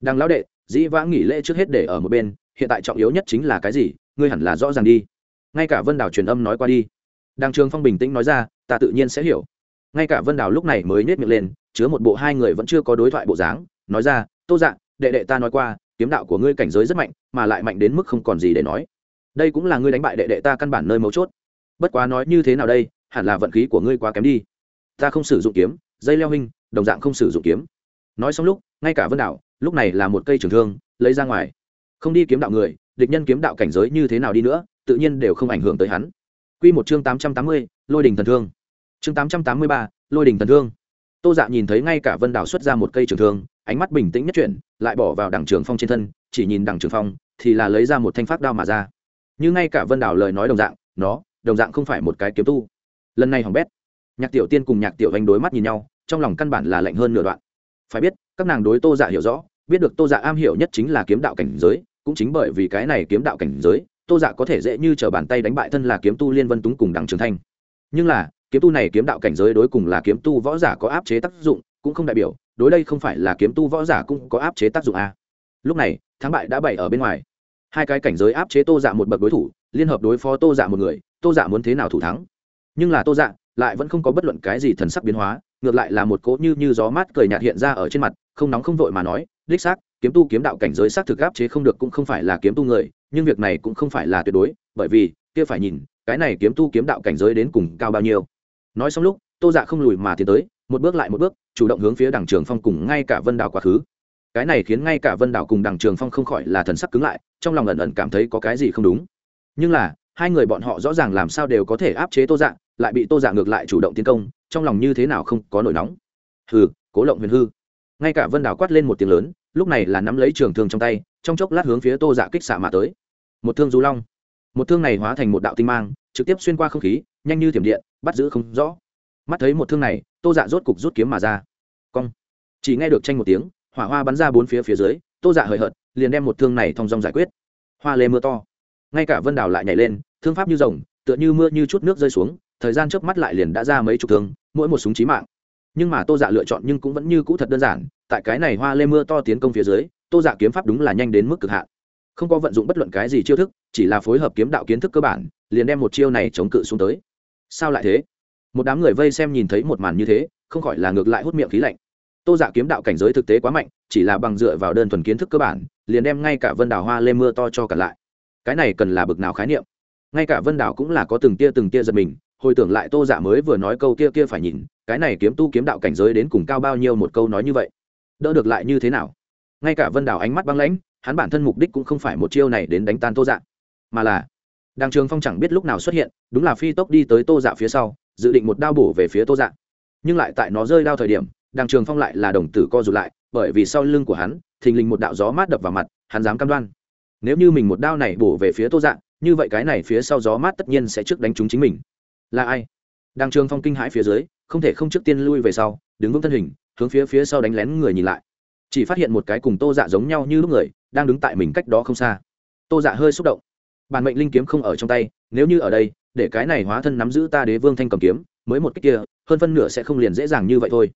Đằng lão đệ, dĩ vãng nghỉ lễ trước hết để ở một bên, hiện tại trọng yếu nhất chính là cái gì, ngươi hẳn là rõ ràng đi. Ngay cả vân Đào truyền âm nói qua đi. Đàng trường phong bình tĩnh nói ra, ta tự nhiên sẽ hiểu. Ngay cả vân Đào lúc này mới nhét miệng lên, chứa một bộ hai người vẫn chưa có đối thoại bộ dáng, nói ra, tô dạng đệ đệ ta nói qua, kiếm đạo của ngươi cảnh giới rất mạnh, mà lại mạnh đến mức không còn gì để nói. Đây cũng là ngươi đánh bại đệ đệ ta căn bản nơi mấu chốt. Bất quá nói như thế nào đây, hẳn là vận khí của ngươi quá kém đi. Ta không sử dụng kiếm, dây leo hình đồng dạng không sử dụng kiếm nói xong lúc ngay cả vân đảo lúc này là một cây trường thương lấy ra ngoài không đi kiếm đạo người địch nhân kiếm đạo cảnh giới như thế nào đi nữa tự nhiên đều không ảnh hưởng tới hắn Quy một chương tám trăm tám mươi, Lôi đỉnh thần thương. Chương tám trăm tám mươi ba, Lôi đỉnh thần thương. Tô Dạ nhìn thấy ngay cả Vân Đảo xuất ra một cây trường thương, ánh mắt bình tĩnh nhất chuyển, lại bỏ vào đằng trường phong trên thân, chỉ nhìn đằng trường phong, thì là lấy ra một thanh pháp đao mà ra. Như ngay cả Vân Đảo lời nói đồng dạng, nó, đồng dạng không phải một cái kiếm tu. Lần này hỏng bét. Nhạc Tiểu Tiên cùng Nhạc Tiểu Anh đối mắt nhìn nhau, trong lòng căn bản là lạnh hơn nửa đoạn. Phải biết, các nàng đối Tô Dạ hiểu rõ, biết được tô dạ am hiểu nhất chính là kiếm đạo cảnh giới cũng chính bởi vì cái này kiếm đạo cảnh giới tô dạ có thể dễ như t bàn tay đánh bại thân là kiếm tu liên vân túng cùng đặng trường thanh. Nhưng là kiếm tu này kiếm đạo cảnh giới đối cùng là kiếm tu võ giả có áp chế tác dụng cũng không đại biểu đối đây không phải là kiếm tu võ giả cũng có áp chế tác dụng a. Lúc này thắng bại đã bày ở bên ngoài. Hai cái cảnh giới áp chế tô dạ một bậc đối thủ liên hợp đối phó tô dạ một người tô dạ muốn thế nào thủ thắng? Nhưng là tô dạ lại vẫn không có bất luận cái gì thần sắc biến hóa ngược lại là một cỗ như như gió mát cười nhạt hiện ra ở trên mặt, không nóng không vội mà nói, đích xác, kiếm tu kiếm đạo cảnh giới xác thực áp chế không được cũng không phải là kiếm tu người, nhưng việc này cũng không phải là tuyệt đối, bởi vì, kia phải nhìn, cái này kiếm tu kiếm đạo cảnh giới đến cùng cao bao nhiêu. Nói xong lúc, tô dạ không lùi mà tiến tới, một bước lại một bước, chủ động hướng phía đảng trường phong cùng ngay cả vân đảo quá khứ. Cái này khiến ngay cả vân đảo cùng đảng trường phong không khỏi là thần sắc cứng lại, trong lòng ẩn ẩn cảm thấy có cái gì không đúng. Nhưng là, hai người bọn họ rõ ràng làm sao đều có thể áp chế tô dạ lại bị tô dạ ngược lại chủ động tiến công trong lòng như thế nào không có nổi nóng. Hừ, cố lộng huyền hư. Ngay cả vân đảo quát lên một tiếng lớn, lúc này là nắm lấy trường thương trong tay, trong chốc lát hướng phía tô dạ kích xạ mà tới. Một thương du long. Một thương này hóa thành một đạo tinh mang, trực tiếp xuyên qua không khí, nhanh như thiểm điện, bắt giữ không rõ. Mắt thấy một thương này, tô dạ rốt cục rút kiếm mà ra. Cong. Chỉ nghe được tranh một tiếng, hỏa hoa bắn ra bốn phía phía dưới, tô dạ hời hợt, liền đem một thương này thong dong giải quyết. Hoa lê mưa to. Ngay cả vân đảo lại nhảy lên, thương pháp như rồng, tựa như mưa như chút nước rơi xuống, thời gian trước mắt lại liền đã ra mấy chục thương mỗi một súng chí mạng. Nhưng mà tô dạ lựa chọn nhưng cũng vẫn như cũ thật đơn giản, tại cái này hoa lê mưa to tiến công phía dưới, tô dạ kiếm pháp đúng là nhanh đến mức cực hạn. Không có vận dụng bất luận cái gì chiêu thức, chỉ là phối hợp kiếm đạo kiến thức cơ bản, liền đem một chiêu này chống cự xuống tới. Sao lại thế? Một đám người vây xem nhìn thấy một màn như thế, không khỏi là ngược lại hút miệng khí lạnh. Tô dạ kiếm đạo cảnh giới thực tế quá mạnh, chỉ là bằng dựa vào đơn thuần kiến thức cơ bản, liền đem ngay cả vân đảo hoa lê mưa to cho cả lại. Cái này cần là bực nào khái niệm? Ngay cả vân đảo cũng là có từng tia từng tia giật mình hồi tưởng lại tô dạ mới vừa nói câu kia kia phải nhìn, cái này kiếm tu kiếm đạo cảnh giới đến cùng cao bao nhiêu một câu nói như vậy. Đỡ được lại như thế nào? Ngay cả vân đảo ánh mắt băng lãnh, hắn bản thân mục đích cũng không phải một chiêu này đến đánh tan tô dạ. Mà là đàng trường phong chẳng biết lúc nào xuất hiện, đúng là phi tốc đi tới tô dạ phía sau, dự định một đao bổ về phía tô dạ. Nhưng lại tại nó rơi đao thời điểm đàng trường phong lại là đồng tử co rụt lại, bởi vì sau lưng của hắn, thình lình một đạo gió mát đập vào mặt, hắn dám cam đoan. Nếu như mình một đao này bổ về phía tô dạ như vậy cái này phía sau gió mát tất nhiên sẽ trước đánh trúng chính mình là ai? Đang trường phong kinh hãi phía dưới, không thể không trước tiên lui về sau, đứng vững thân hình, hướng phía phía sau đánh lén người nhìn lại. Chỉ phát hiện một cái cùng tô dạ giống nhau như lúc người, đang đứng tại mình cách đó không xa. Tô dạ hơi xúc động. Bản mệnh linh kiếm không ở trong tay, nếu như ở đây, để cái này hóa thân nắm giữ ta đế vương thanh cầm kiếm, mới một cách kia, hơn phân nửa sẽ không liền dễ dàng như vậy thôi.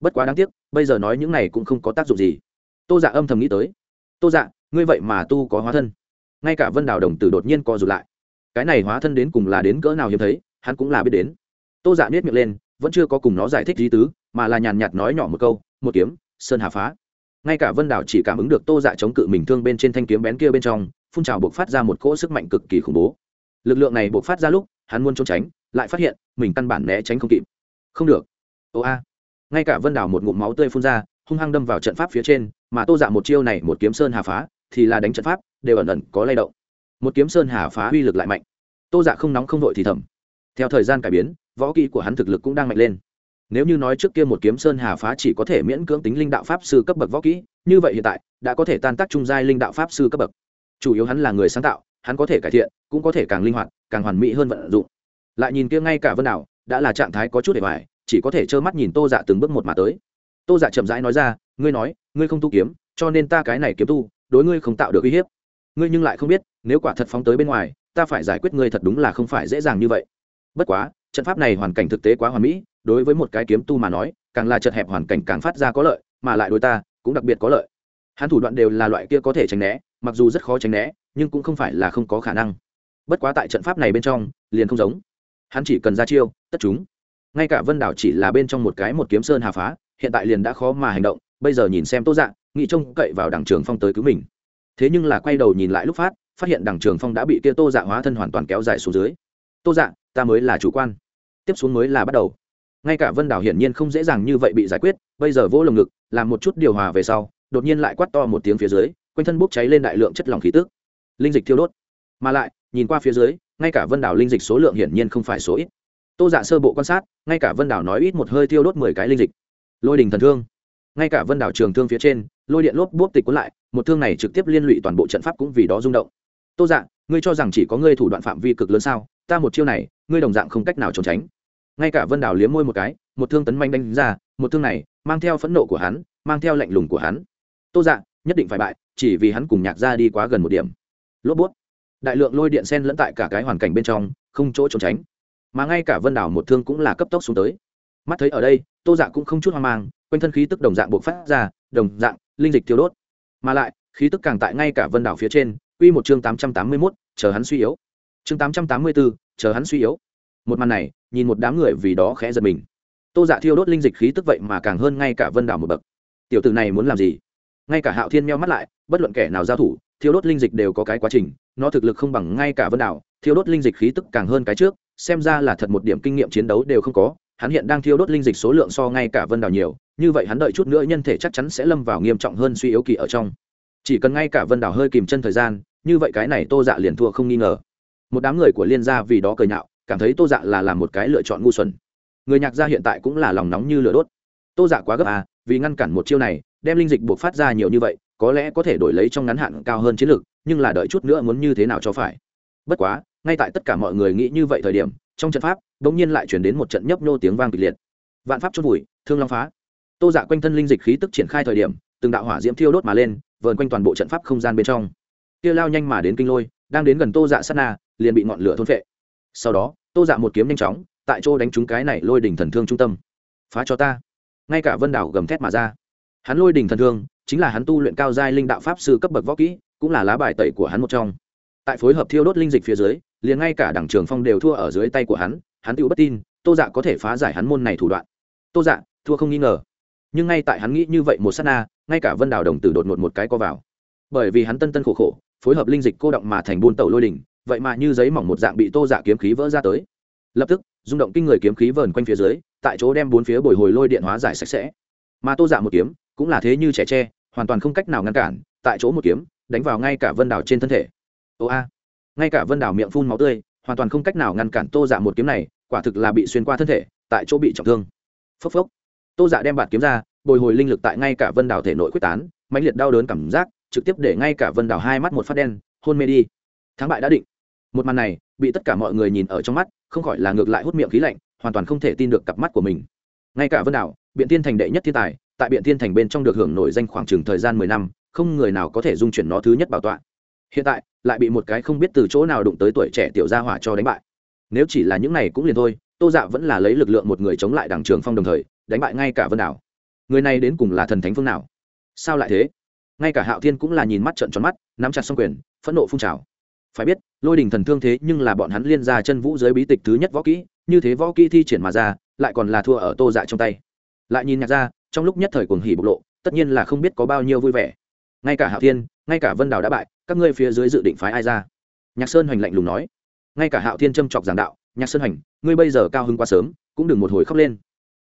Bất quá đáng tiếc, bây giờ nói những này cũng không có tác dụng gì. Tô dạ âm thầm nghĩ tới. Tô dạ ngươi vậy mà tu có hóa thân. Ngay cả vân đào đồng tử đột nhiên co rụt lại. Cái này hóa thân đến cùng là đến cỡ nào hiếm thấy? Hắn cũng là biết đến. Tô dạ biết miệng lên, vẫn chưa có cùng nó giải thích lý tứ, mà là nhàn nhạt nói nhỏ một câu, một kiếm, sơn hà phá. Ngay cả vân đảo chỉ cảm ứng được tô dạ chống cự mình thương bên trên thanh kiếm bén kia bên trong, phun trào buộc phát ra một cỗ sức mạnh cực kỳ khủng bố. Lực lượng này buộc phát ra lúc, hắn muốn trốn tránh, lại phát hiện, mình căn bản né tránh không kịp. Không được. Ô a. Ngay cả vân đảo một ngụm máu tươi phun ra, hung hăng đâm vào trận pháp phía trên, mà tô dạ một chiêu này một kiếm sơn hà phá, thì là đánh trận pháp, đều ẩn ẩn có lay động. Một kiếm sơn hà phá uy lực lại mạnh. Tô dạ không nóng không vội thì thầm theo thời gian cải biến, võ kỹ của hắn thực lực cũng đang mạnh lên. Nếu như nói trước kia một kiếm sơn hà phá chỉ có thể miễn cưỡng tính linh đạo pháp sư cấp bậc võ kỹ, như vậy hiện tại, đã có thể tan tác trung giai linh đạo pháp sư cấp bậc. Chủ yếu hắn là người sáng tạo, hắn có thể cải thiện, cũng có thể càng linh hoạt, càng hoàn mỹ hơn vận dụng. Lại nhìn kia ngay cả vân đảo, đã là trạng thái có chút để hoài, chỉ có thể trơ mắt nhìn tô dạ từng bước một mà tới. Tô dạ chậm rãi nói ra, ngươi nói, ngươi không tu kiếm, cho nên ta cái này kiếm tu, đối ngươi không tạo được uy hiếp. Ngươi nhưng lại không biết, nếu quả thật phóng tới bên ngoài, ta phải giải quyết ngươi thật đúng là không phải dễ dàng như vậy bất quá, trận pháp này hoàn cảnh thực tế quá hoàn mỹ, đối với một cái kiếm tu mà nói, càng là chật hẹp hoàn cảnh càng phát ra có lợi, mà lại đối ta cũng đặc biệt có lợi. Hắn thủ đoạn đều là loại kia có thể tránh né, mặc dù rất khó tránh né, nhưng cũng không phải là không có khả năng. Bất quá tại trận pháp này bên trong, liền không giống. Hắn chỉ cần ra chiêu, tất chúng. Ngay cả vân đảo chỉ là bên trong một cái một kiếm sơn hà phá, hiện tại liền đã khó mà hành động, bây giờ nhìn xem tô dạng, nghĩ trông cậy vào đảng trường phong tới cứu mình. Thế nhưng là quay đầu nhìn lại lúc phát phát hiện đảng trường phong đã bị kia tô dạ hóa thân hoàn toàn kéo dài xuống dưới. Tô dạ ta mới là chủ quan. Tiếp xuống mới là bắt đầu. Ngay cả vân đảo hiển nhiên không dễ dàng như vậy bị giải quyết, bây giờ vô lồng ngực, làm một chút điều hòa về sau, đột nhiên lại quát to một tiếng phía dưới, quanh thân bốc cháy lên đại lượng chất lỏng khí tức. Linh dịch thiêu đốt. Mà lại, nhìn qua phía dưới, ngay cả vân đảo linh dịch số lượng hiển nhiên không phải số ít. Tô dạ sơ bộ quan sát, ngay cả vân đảo nói ít một hơi thiêu đốt mười cái linh dịch. Lôi đình thần thương. Ngay cả vân đảo trường thương phía trên, lôi điện lốp bốp tịch cuốn lại, một thương này trực tiếp liên lụy toàn bộ trận pháp cũng vì đó rung động. Tô dạ ngươi cho rằng chỉ có ngươi thủ đoạn phạm vi cực lớn sao? Ta một chiêu này, ngươi đồng dạng không cách nào trốn tránh. Ngay cả vân đảo liếm môi một cái, một thương tấn manh đánh ra, một thương này mang theo phẫn nộ của hắn, mang theo lạnh lùng của hắn. Tô dạ nhất định phải bại, chỉ vì hắn cùng nhạc ra đi quá gần một điểm. Lốp bút. Đại lượng lôi điện sen lẫn tại cả cái hoàn cảnh bên trong, không chỗ trốn tránh. Mà ngay cả vân đảo một thương cũng là cấp tốc xuống tới. Mắt thấy ở đây, tô dạ cũng không chút hoang mang, quanh thân khí tức đồng dạng buộc phát ra, đồng dạng, linh dịch thiêu đốt. Mà lại, khí tức càng tại ngay cả vân đảo phía trên, quy một chương tám trăm tám mươi mốt chờ hắn suy yếu. Chương tám trăm tám mươi bốn chờ hắn suy yếu. Một màn này, nhìn một đám người vì đó khẽ giật mình. Tô dạ thiêu đốt linh dịch khí tức vậy mà càng hơn ngay cả vân đảo một bậc. Tiểu tử này muốn làm gì? Ngay cả hạo thiên meo mắt lại, bất luận kẻ nào giao thủ, thiêu đốt linh dịch đều có cái quá trình, nó thực lực không bằng ngay cả vân đảo, thiêu đốt linh dịch khí tức càng hơn cái trước, xem ra là thật một điểm kinh nghiệm chiến đấu đều không có, hắn hiện đang thiêu đốt linh dịch số lượng so ngay cả vân đảo nhiều, như vậy hắn đợi chút nữa nhân thể chắc chắn sẽ lâm vào nghiêm trọng hơn suy yếu kỳ ở trong. Chỉ cần ngay cả vân đảo hơi kìm chân thời gian như vậy cái này tô dạ liền thua không nghi ngờ. Một đám người của liên gia vì đó cười nhạo, cảm thấy tô dạ là làm một cái lựa chọn ngu xuẩn. Người nhạc gia hiện tại cũng là lòng nóng như lửa đốt. Tô dạ quá gấp à vì ngăn cản một chiêu này, đem linh dịch buộc phát ra nhiều như vậy, có lẽ có thể đổi lấy trong ngắn hạn cao hơn chiến lược, nhưng là đợi chút nữa muốn như thế nào cho phải. Bất quá, ngay tại tất cả mọi người nghĩ như vậy thời điểm, trong trận pháp đ ỗ n g nhiên lại chuyển đến một trận nhấp nhô tiếng vang kịch liệt. Vạn pháp chốt vùi, thương long phá. Tô dạ quanh thân linh dịch khí tức triển khai thời điểm, từng đạo hỏa diễm thiêu đốt mà lên, vờn quanh toàn bộ trận pháp không gian bên trong kia lao nhanh mà đến kinh lôi, đang đến gần tô dạ sát na, liền bị ngọn lửa thôn phệ. Sau đó, tô dạ một kiếm nhanh chóng, tại chỗ đánh trúng cái này lôi đỉnh thần thương trung tâm. Phá cho ta. Ngay cả vân đảo gầm thét mà ra. Hắn lôi đỉnh thần thương, chính là hắn tu luyện cao giai linh đạo pháp sư cấp bậc võ kỹ, cũng là lá bài tẩy của hắn một trong. Tại phối hợp thiêu đốt linh dịch phía dưới, liền ngay cả đảng trường phong đều thua ở dưới tay của hắn hắn tự bất tin, tô dạ có thể phá giải hắn môn này thủ đoạn. Tô dạ thua không nghi ngờ. Nhưng ngay tại hắn nghĩ như vậy một s á t na, ngay cả vân đảo đồng tử đột ngột một cái co vào. Bởi vì hắn tân tân khổ khổ phối hợp linh dịch cô động mà thành buôn tẩu lôi đỉnh, vậy mà như giấy mỏng một dạng bị tô giả kiếm khí vỡ ra tới. Lập tức, rung động kinh người kiếm khí vờn quanh phía dưới, tại chỗ đem bốn phía bồi hồi lôi điện hóa giải sạch sẽ. Mà tô giả một kiếm, cũng là thế như trẻ tre, hoàn toàn không cách nào ngăn cản, tại chỗ một kiếm, đánh vào ngay cả vân đảo trên thân thể. Ô a, ngay cả vân đảo miệng phun máu tươi, hoàn toàn không cách nào ngăn cản tô giả một kiếm này, quả thực là bị xuyên qua thân thể, tại chỗ bị trọng thương. Phốc phốc. Tô giả đem bạt kiếm ra, bồi hồi linh lực tại ngay cả vân đảo thể nội quyết tán, mãnh liệt đau đớn cảm giác trực tiếp để ngay cả vân đảo hai mắt một phát đen, hôn mê đi. Thắng bại đã định. Một màn này, bị tất cả mọi người nhìn ở trong mắt, không khỏi là ngược lại hút miệng khí lạnh, hoàn toàn không thể tin được cặp mắt của mình. Ngay cả vân đảo biện tiên thành đệ nhất thiên tài, tại biện tiên thành bên trong được hưởng nổi danh khoảng chừng thời gian mười năm, không người nào có thể dung chuyển nó thứ nhất bảo tọa. Hiện tại, lại bị một cái không biết từ chỗ nào đụng tới tuổi trẻ tiểu gia hỏa cho đánh bại. Nếu chỉ là những này cũng liền thôi, tô dạ vẫn là lấy lực lượng một người chống lại đảng trường phong đồng thời, đánh bại ngay cả vân đảo người này đến cùng là thần thánh phương nào? Sao lại thế? Ngay cả hạo thiên cũng là nhìn mắt trận tròn mắt, nắm chặt xong quyền, phẫn nộ phun trào. Phải biết, lôi đình thần thương thế nhưng là bọn hắn liên ra chân vũ giới bí tịch thứ nhất võ kỹ, như thế võ kỹ thi triển mà ra, lại còn là thua ở tô dạ trong tay. Lại nhìn nhạc ra, trong lúc nhất thời cuồng hỉ bộc lộ, tất nhiên là không biết có bao nhiêu vui vẻ. Ngay cả hạo thiên, ngay cả vân đào đã bại, các ngươi phía dưới dự định phái ai ra? Nhạc sơn hoành lạnh lùng nói. Ngay cả hạo thiên châm chọc giảng đạo, nhạc sơn hoành, ngươi bây giờ cao hứng quá sớm, cũng đừng một hồi khóc lên.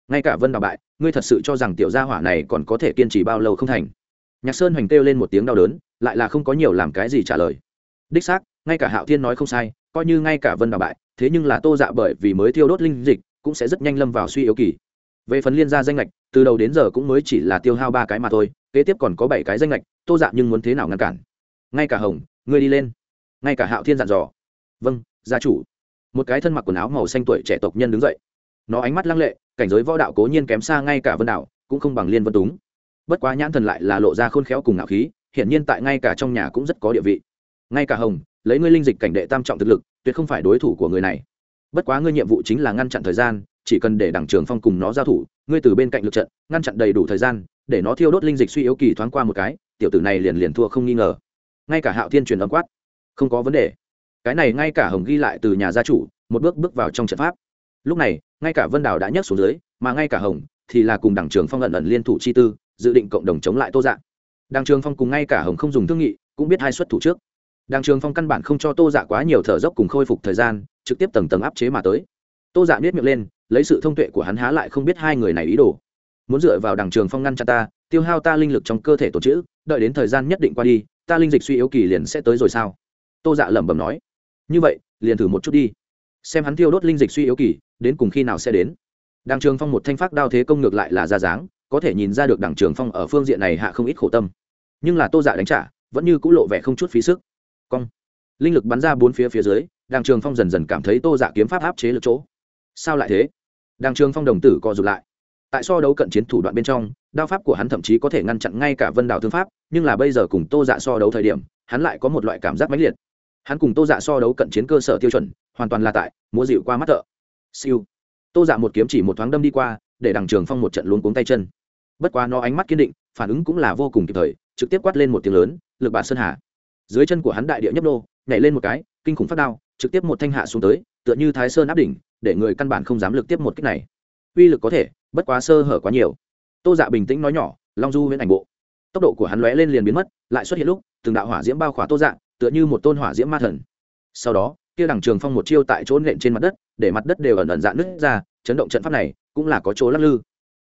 Ngay cả vân đào bại, ngươi thật sự cho rằng tiểu gia hỏa này còn có thể kiên trì bao lâu không thành nhạc sơn hoành kêu lên một tiếng đau đớn, lại là không có nhiều làm cái gì trả lời. Đích xác, ngay cả hạo thiên nói không sai, coi như ngay cả vân bà bại, thế nhưng là tô dạ bởi vì mới thiêu đốt linh dịch, cũng sẽ rất nhanh lâm vào suy yếu kỳ. Về phần liên gia danh lệch từ đầu đến giờ cũng mới chỉ là tiêu hao ba cái mà thôi, kế tiếp còn có bảy cái danh lệch tô dạ nhưng muốn thế nào ngăn cản? Ngay cả hồng, ngươi đi lên. Ngay cả hạo thiên dặn dò. Vâng gia chủ. Một cái thân mặc quần áo màu xanh tuổi trẻ tộc nhân đứng dậy. Nó ánh mắt lăng lệ, cảnh giới võ đạo cố nhiên kém xa ngay cả vân đạo cũng không bằng liên vân túng bất quá nhãn thần lại là lộ ra khôn khéo cùng ngạo khí, hiển nhiên tại ngay cả trong nhà cũng rất có địa vị. Ngay cả hồng, lấy ngươi linh dịch cảnh đệ tam trọng thực lực, tuyệt không phải đối thủ của người này. Bất quá ngươi nhiệm vụ chính là ngăn chặn thời gian, chỉ cần để đảng trường phong cùng nó giao thủ, ngươi từ bên cạnh lực trận, ngăn chặn đầy đủ thời gian, để nó thiêu đốt linh dịch suy yếu kỳ thoáng qua một cái, tiểu tử này liền liền thua không nghi ngờ. Ngay cả hạo thiên truyền âm quát, không có vấn đề. Cái này ngay cả hồng ghi lại từ nhà gia chủ, một bước bước vào trong trận pháp. Lúc này, ngay cả vân đào đã nhấc xuống dưới, mà ngay cả hồng thì là cùng đảng trường phong ẩn ẩn liên thủ chi tư dự định cộng đồng chống lại tô dạ. Đàng trường phong cùng ngay cả hồng không dùng thương nghị, cũng biết hai xuất thủ trước. Đàng trường phong căn bản không cho tô dạ quá nhiều thở dốc cùng khôi phục thời gian, trực tiếp tầng tầng áp chế mà tới. Tô dạ biết miệng lên, lấy sự thông tuệ của hắn há lại không biết hai người này ý đồ. Muốn dựa vào đàng trường phong ngăn chặn ta, tiêu hao ta linh lực trong cơ thể tổ chữ, đợi đến thời gian nhất định qua đi, ta linh dịch suy yếu kỳ liền sẽ tới rồi sao? Tô dạ lẩm bẩm nói. Như vậy, liền thử một chút đi. Xem hắn tiêu đốt linh dịch suy yếu kỳ, đến cùng khi nào sẽ đến. Đàng trường phong một thanh phát đao thế công ngược lại là ra dáng có thể nhìn ra được đảng trường phong ở phương diện này hạ không ít khổ tâm. Nhưng là tô dạ đánh trả, vẫn như c ũ lộ vẻ không chút phí sức. Cong. Linh lực bắn ra bốn phía phía dưới, đảng trường phong dần dần cảm thấy tô dạ kiếm pháp áp chế lực chỗ. Sao lại thế? Đảng trường phong đồng tử co rụt lại. Tại so đấu cận chiến thủ đoạn bên trong, đao pháp của hắn thậm chí có thể ngăn chặn ngay cả vân đào thương pháp, nhưng là bây giờ cùng tô dạ so đấu thời điểm, hắn lại có một loại cảm giác mãnh liệt. Hắn cùng tô dạ so đấu cận chiến cơ sở tiêu chuẩn, hoàn toàn là tại, múa dịu qua mắt thợ. Siêu. Tô dạ một kiếm chỉ một thoáng đâm đi qua, để đằng trường phong một trận luống cuống tay chân bất quá nó ánh mắt kiên định, phản ứng cũng là vô cùng kịp thời, trực tiếp quát lên một tiếng lớn, lực bản sơn hà. Dưới chân của hắn đại địa nhấp nô, nhảy lên một cái, kinh khủng phát đao, trực tiếp một thanh hạ xuống tới, tựa như thái sơn áp đỉnh, để người căn bản không dám lực tiếp một kích này. Uy lực có thể, bất quá sơ hở quá nhiều. Tô dạ bình tĩnh nói nhỏ, long du huyễn ảnh bộ. Tốc độ của hắn lóe lên liền biến mất, lại xuất hiện lúc, từng đạo hỏa diễm bao khỏa tô dạ tựa như một tôn hỏa diễm ma thần. Sau đó, kia đằng trường phong một chiêu tại chỗ nện trên mặt đất, để mặt đất đều ẩn ẩn dạn nứt ra, chấn động trận pháp này cũng là có chỗ lắc lư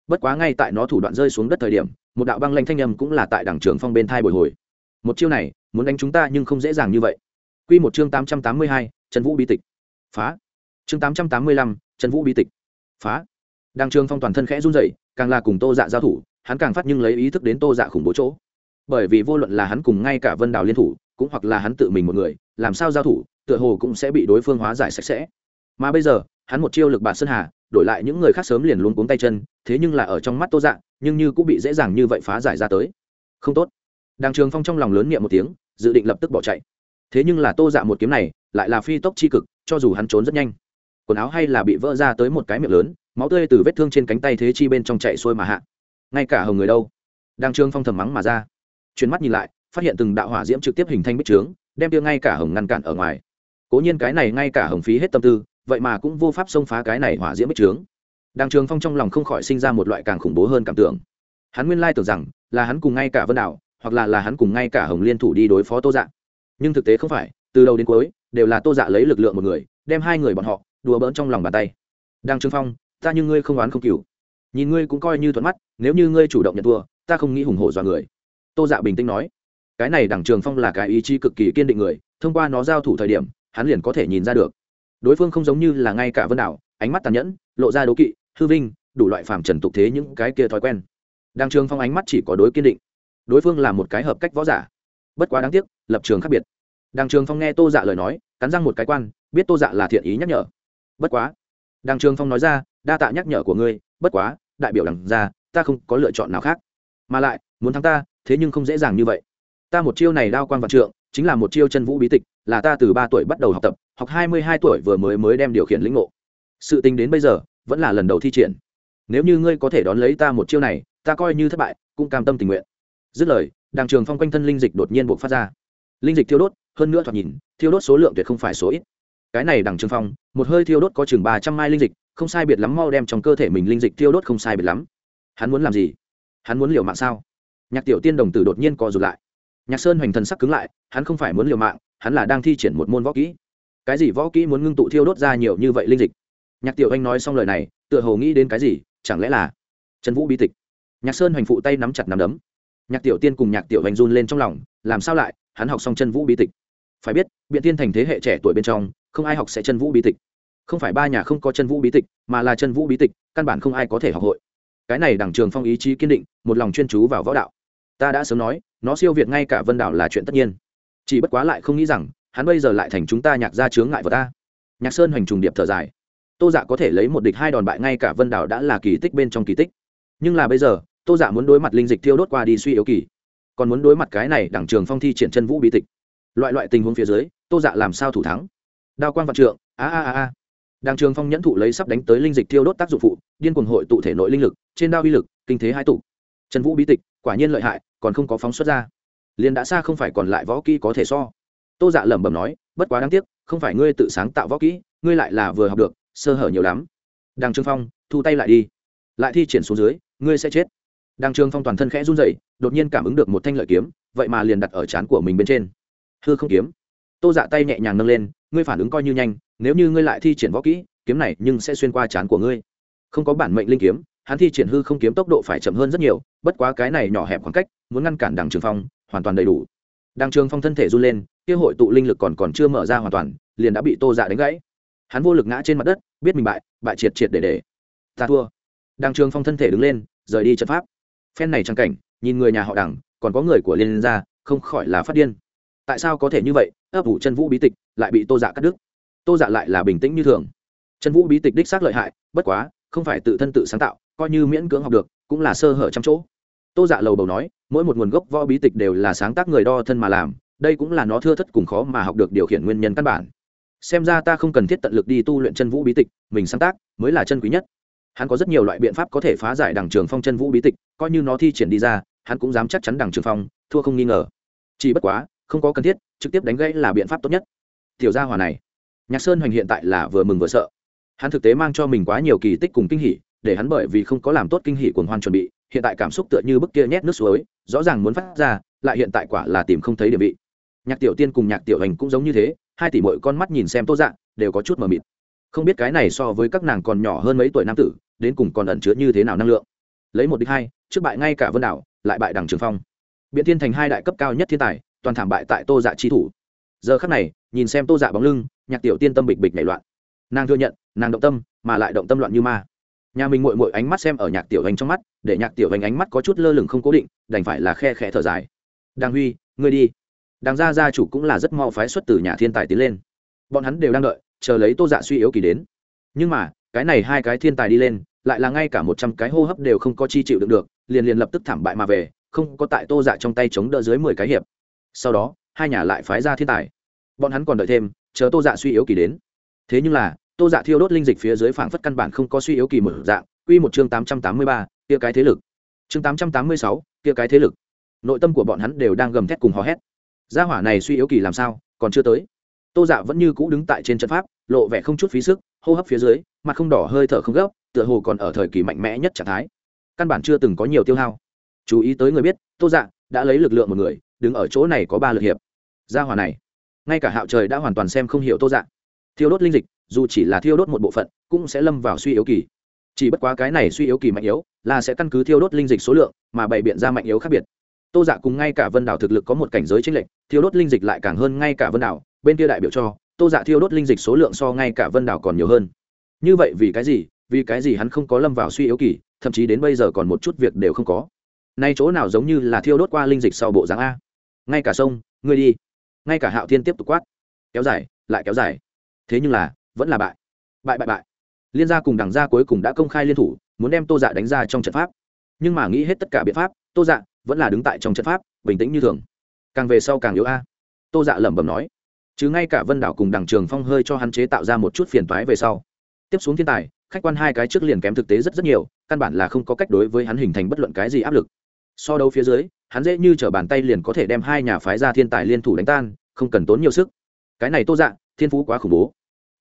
bất quá ngay tại nó thủ đoạn rơi xuống đất thời điểm một đạo băng lanh thanh âm cũng là tại đảng trường phong bên thai bồi hồi một chiêu này muốn đánh chúng ta nhưng không dễ dàng như vậy Quy một chương tám trăm tám mươi hai, Trần Vũ bí tịch. Phá. Chương tám trăm tám mươi lăm, Trần Vũ bí tịch. Phá đảng trường phong toàn thân khẽ run rẩy càng là cùng tô dạ giao thủ hắn càng phát nhưng lấy ý thức đến tô dạ khủng bố chỗ bởi vì vô luận là hắn cùng ngay cả vân đào liên thủ cũng hoặc là hắn tự mình một người làm sao giao thủ tựa hồ cũng sẽ bị đối phương hóa giải sạch sẽ mà bây giờ hắn một chiêu lực bạt sơn hà đổi lại những người khác sớm liền luôn cuống tay chân, thế nhưng là ở trong mắt tô dạ nhưng như cũng bị dễ dàng như vậy phá giải ra tới. Không tốt. Đàng trường phong trong lòng lớn niệm một tiếng, dự định lập tức bỏ chạy. Thế nhưng là tô dạ một kiếm này, lại là phi tốc c h i cực, cho dù hắn trốn rất nhanh. Quần áo hay là bị vỡ ra tới một cái miệng lớn, máu tươi từ vết thương trên cánh tay thế chi bên trong chạy xuôi mà hạ. Ngay cả hồng người đâu? Đang trương phong thầm mắng mà ra. Chuyến mắt nhìn lại, phát hiện từng đạo hỏa diễm trực tiếp hình thành bích trướng, đem tiêu ngay cả hồng ngăn cản ở ngoài. Cố nhiên cái này ngay cả hồng phí hết tâm tư vậy mà cũng vô pháp xông phá cái này hỏa diễm bích trướng. Đang trường phong trong lòng không khỏi sinh ra một loại càng khủng bố hơn cảm tưởng. Hắn nguyên lai tưởng rằng là hắn cùng ngay cả vân đạo, hoặc là là hắn cùng ngay cả hồng liên thủ đi đối phó tô dạ. Nhưng thực tế không phải, từ đầu đến cuối, đều là tô dạ lấy lực lượng một người, đem hai người bọn họ đùa bỡn trong lòng bàn tay. Đang trường phong, ta như ngươi không oán không cừu. Nhìn ngươi cũng coi như thuận mắt, nếu như ngươi chủ động nhận thua, ta không nghĩ hùng hổ dọa người. Tô dạ bình tĩnh nói. Cái này đảng trường phong là cái ý chí cực kỳ kiên định người, thông qua nó giao thủ thời điểm, hắn liền có thể nhìn ra được đối phương không giống như là ngay cả vân đảo, ánh mắt tàn nhẫn, lộ ra đố kỵ, hư vinh, đủ loại phàm trần tục thế những cái kia thói quen. Đảng trường phong ánh mắt chỉ có đối kiên định. Đối phương là một cái hợp cách võ giả. Bất quá đáng tiếc, lập trường khác biệt. Đảng trường phong nghe tô dạ lời nói, cắn răng một cái quan, biết tô dạ là thiện ý nhắc nhở. Bất quá đàng trường phong nói ra, đa tạ nhắc nhở của ngươi, bất quá, đại biểu đằng ra, ta không có lựa chọn nào khác. Mà lại, muốn thắng ta, thế nhưng không dễ dàng như vậy. Ta một chiêu này đao quan vạn trượng, chính là một chiêu chân vũ bí tịch, là ta từ ba tuổi bắt đầu học tập học hai mươi hai tuổi vừa mới mới đem điều khiển lĩnh ngộ. Sự tình đến bây giờ, vẫn là lần đầu thi triển. Nếu như ngươi có thể đón lấy ta một chiêu này, ta coi như thất bại, cũng cam tâm tình nguyện. Dứt lời đàng trường phong quanh thân linh dịch đột nhiên buộc phát ra. Linh dịch thiêu đốt, hơn nữa thoạt nhìn, thiêu đốt số lượng tuyệt không phải số ít. Cái này đằng trường phong, một hơi thiêu đốt có chừng ba trăm mai linh dịch, không sai biệt lắm mau đem trong cơ thể mình linh dịch thiêu đốt không sai biệt lắm. Hắn muốn làm gì? Hắn muốn liều mạng sao? Nhạc tiểu tiên đồng tử đột nhiên co rụt lại. Nhạc sơn hoành thần sắc cứng lại, hắn không phải muốn liều mạng, hắn là đang thi triển một môn võ kỹ cái gì võ kỹ muốn ngưng tụ thiêu đốt ra nhiều như vậy linh dịch? Nhạc tiểu anh nói xong lời này, tựa hồ nghĩ đến cái gì, chẳng lẽ là trần vũ bí tịch? Nhạc sơn hoành phụ tay nắm chặt nắm đấm. Nhạc tiểu tiên cùng nhạc tiểu anh run lên trong lòng, làm sao lại, hắn học xong chân vũ bí tịch. Phải biết, biện tiên thành thế hệ trẻ tuổi bên trong, không ai học sẽ chân vũ bí tịch. Không phải ba nhà không có chân vũ bí tịch, mà là chân vũ bí tịch, căn bản không ai có thể học hội. Cái này đảng trường phong ý chí kiên định, một lòng chuyên chú vào võ đạo. Ta đã sớm nói, nó siêu việt ngay cả vân đảo là chuyện tất nhiên. Chỉ bất quá lại không nghĩ rằng hắn bây giờ lại thành chúng ta nhạc ra chướng ngại vật ta. Nhạc sơn hoành trùng điệp thở dài. Tô dạ có thể lấy một địch hai đòn bại ngay cả vân đảo đã là kỳ tích bên trong kỳ tích. Nhưng là bây giờ, tô dạ muốn đối mặt linh dịch thiêu đốt qua đi suy yếu kỳ. Còn muốn đối mặt cái này đảng trường phong thi triển chân vũ bí tịch. Loại loại tình huống phía dưới, tô dạ làm sao thủ thắng? Đao Quang vạn trượng, a a a a. Đảng trường phong nhẫn thụ lấy sắp đánh tới linh dịch thiêu đốt tác dụng phụ, điên cuồng hội tụ thể nội linh lực, trên đao uy lực, kinh thế hai tụ. Chân vũ bí tịch, quả nhiên lợi hại, còn không có phóng xuất ra. Liền đã xa không phải còn lại võ kỹ có thể so tô dạ lẩm bẩm nói, bất quá đáng tiếc, không phải ngươi tự sáng tạo võ kỹ, ngươi lại là vừa học được, sơ hở nhiều lắm. Đằng trương phong, thu tay lại đi. Lại thi triển xuống dưới, ngươi sẽ chết. Đằng trương phong toàn thân khẽ run rẩy, đột nhiên cảm ứng được một thanh lợi kiếm, vậy mà liền đặt ở trán của mình bên trên. Hư không kiếm. Tô dạ tay nhẹ nhàng nâng lên, ngươi phản ứng coi như nhanh, nếu như ngươi lại thi triển võ kỹ, kiếm này nhưng sẽ xuyên qua trán của ngươi. Không có bản mệnh linh kiếm, hắn thi triển hư không kiếm tốc độ phải chậm hơn rất nhiều, bất quá cái này nhỏ hẹp khoảng cách, muốn ngăn cản đằng trường phong, hoàn toàn đầy đủ. Đằng trường phong thân thể run lên kia hội tụ linh lực còn còn chưa mở ra hoàn toàn, liền đã bị tô dạ đánh gãy. Hắn vô lực ngã trên mặt đất, biết mình bại bại triệt triệt để để. Ta thua. Đàng trường phong thân thể đứng lên, rời đi trận pháp. Phen này trang cảnh, nhìn người nhà họ đẳng còn có người của liên gia, không khỏi là phát điên. Tại sao có thể như vậy? Ấp ủ chân vũ bí tịch, lại bị tô dạ cắt đứt. Tô dạ lại là bình tĩnh như thường. Chân vũ bí tịch đích xác lợi hại, bất quá, không phải tự thân tự sáng tạo, coi như miễn cưỡng học được, cũng là sơ hở trăm chỗ. Tô dạ lầu bầu nói, mỗi một nguồn gốc võ bí tịch đều là sáng tác người đo thân mà làm đây cũng là nó thưa thất cùng khó mà học được điều khiển nguyên nhân căn bản. Xem ra ta không cần thiết tận lực đi tu luyện chân vũ bí tịch, mình sáng tác mới là chân quý nhất. Hắn có rất nhiều loại biện pháp có thể phá giải đằng trường phong chân vũ bí tịch, coi như nó thi triển đi ra, hắn cũng dám chắc chắn đằng trường phong, thua không nghi ngờ. Chỉ bất quá, không có cần thiết, trực tiếp đánh gãy là biện pháp tốt nhất. Tiểu gia hòa này, nhạc sơn hoành hiện tại là vừa mừng vừa sợ. Hắn thực tế mang cho mình quá nhiều kỳ tích cùng kinh hỉ, để hắn bởi vì không có làm tốt kinh hỉ cuồng hoan chuẩn bị, hiện tại cảm xúc tựa như bức kia nhét nước suối, rõ ràng muốn phát ra, lại hiện tại quả là tìm không thấy địa vị nhạc tiểu tiên cùng nhạc tiểu hành cũng giống như thế, hai tỷ mỗi con mắt nhìn xem tô Dạ đều có chút mờ mịt. Không biết cái này so với các nàng còn nhỏ hơn mấy tuổi nam tử, đến cùng còn ẩn chứa như thế nào năng lượng. Lấy một đích hai, trước bại ngay cả vân đảo, lại bại đằng trường phong. Biện thiên thành hai đại cấp cao nhất thiên tài, toàn thảm bại tại tô dạ chi thủ. Giờ khắc này, nhìn xem tô dạ bóng lưng, nhạc tiểu tiên tâm bịch bịch nảy loạn. Nàng thừa nhận, nàng động tâm, mà lại động tâm loạn như ma. Nhà mình mội mội ánh mắt xem ở nhạc tiểu hành trong mắt, để nhạc tiểu hành ánh mắt có chút lơ lửng không cố định, đành phải là khe khẽ thở dài. Đàng huy, ngươi đi đàng gia gia chủ cũng là rất mau phái xuất từ nhà thiên tài tiến lên. Bọn hắn đều đang đợi, chờ lấy tô dạ suy yếu kỳ đến. Nhưng mà, cái này hai cái thiên tài đi lên, lại là ngay cả một trăm cái hô hấp đều không có chi chịu được được, liền liền lập tức thảm bại mà về, không có tại tô dạ trong tay chống đỡ dưới mười cái hiệp. Sau đó, hai nhà lại phái ra thiên tài. Bọn hắn còn đợi thêm, chờ tô dạ suy yếu kỳ đến. Thế nhưng là, tô dạ thiêu đốt linh dịch phía dưới phảng phất căn bản không có suy yếu kỳ một dạng, quy một chương tám trăm tám mươi ba, kia cái thế lực. Chương tám trăm tám mươi sáu, kia cái thế lực. Nội tâm của bọn hắn đều đang gầm thét cùng hò hét gia hỏa này suy yếu kỳ làm sao, còn chưa tới. Tô dạ vẫn như cũ đứng tại trên trận pháp, lộ vẻ không chút phí sức, hô hấp phía dưới, mặt không đỏ hơi thở không gấp, tựa hồ còn ở thời kỳ mạnh mẽ nhất trạng thái. Căn bản chưa từng có nhiều tiêu hao. Chú ý tới người biết, tô dạ đã lấy lực lượng một người, đứng ở chỗ này có ba lực hiệp. Gia hỏa này, ngay cả hạo trời đã hoàn toàn xem không hiểu tô dạ. Thiêu đốt linh dịch, dù chỉ là thiêu đốt một bộ phận, cũng sẽ lâm vào suy yếu kỳ. Chỉ bất quá cái này suy yếu kỳ mạnh yếu, là sẽ căn cứ thiêu đốt linh dịch số lượng, mà bày biện ra mạnh yếu khác biệt tô dạ cùng ngay cả vân đảo thực lực có một cảnh giới chênh lệch, thiêu đốt linh dịch lại càng hơn ngay cả vân đảo, bên kia đại biểu cho, tô dạ thiêu đốt linh dịch số lượng so ngay cả vân đảo còn nhiều hơn. Như vậy vì cái gì? Vì cái gì hắn không có lâm vào suy yếu kỳ, thậm chí đến bây giờ còn một chút việc đều không có. Nay chỗ nào giống như là thiêu đốt qua linh dịch sau bộ dáng a? Ngay cả sông, ngươi đi. Ngay cả hạo thiên tiếp tục quát. Kéo dài, lại kéo dài. Thế nhưng là, vẫn là bại. Bại bại bại. Liên gia cùng đằng gia cuối cùng đã công khai liên thủ, muốn đem tô dạ đánh ra trong trận pháp. Nhưng mà nghĩ hết tất cả biện pháp, tô dạ vẫn là đứng tại trong trận pháp, bình tĩnh như thường. Càng về sau càng yếu a. Tô dạ lẩm bẩm nói. Chứ ngay cả vân đảo cùng đằng trường phong hơi cho hắn chế tạo ra một chút phiền toái về sau. Tiếp xuống thiên tài, khách quan hai cái trước liền kém thực tế rất rất nhiều, căn bản là không có cách đối với hắn hình thành bất luận cái gì áp lực. So đấu phía dưới, hắn dễ như t r ở bàn tay liền có thể đem hai nhà phái ra thiên tài liên thủ đánh tan, không cần tốn nhiều sức. Cái này tô dạ thiên phú quá khủng bố.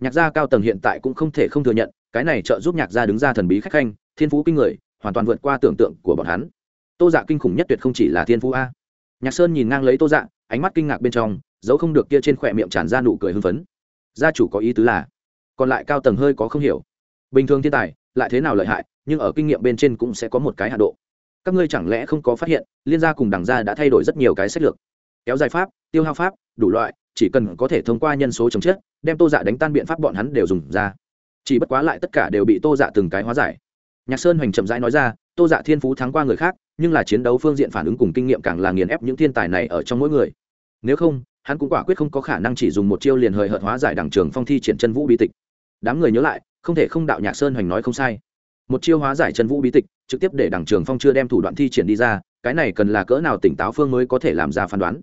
Nhạc gia cao tầng hiện tại cũng không thể không thừa nhận, cái này trợ giúp nhạc gia đứng ra thần bí khách khanh, thiên phú kinh người, hoàn toàn vượt qua tưởng tượng của bọn hắn tô dạ kinh khủng nhất tuyệt không chỉ là thiên phú a. Nhạc sơn nhìn ngang lấy tô dạ ánh mắt kinh ngạc bên trong dấu không được kia trên khỏe miệng tràn ra nụ cười hưng phấn. Gia chủ có ý tứ là, còn lại cao tầng hơi có không hiểu. Bình thường thiên tài, lại thế nào lợi hại, nhưng ở kinh nghiệm bên trên cũng sẽ có một cái hạ độ. Các ngươi chẳng lẽ không có phát hiện, liên gia cùng đảng gia đã thay đổi rất nhiều cái sách lược. Kéo dài pháp, tiêu hao pháp, đủ loại, chỉ cần có thể thông qua nhân số chống chết, đem tô dạ đánh tan biện pháp bọn hắn đều dùng ra. Chỉ bất quá lại tất cả đều bị tô dạ từng cái hóa giải. Nhạc sơn hoành chậm rãi nói ra, tô dạ thiên phú thắng qua người khác nhưng là chiến đấu phương diện phản ứng cùng kinh nghiệm càng là nghiền ép những thiên tài này ở trong mỗi người. Nếu không, hắn cũng quả quyết không có khả năng chỉ dùng một chiêu liền hời hợt hóa giải đảng trường phong thi triển chân vũ bí tịch. Đám người nhớ lại, không thể không đạo nhạc sơn hoành nói không sai. Một chiêu hóa giải chân vũ bí tịch, trực tiếp để đảng trường phong chưa đem thủ đoạn thi triển đi ra, cái này cần là cỡ nào tỉnh táo phương mới có thể làm ra phán đoán.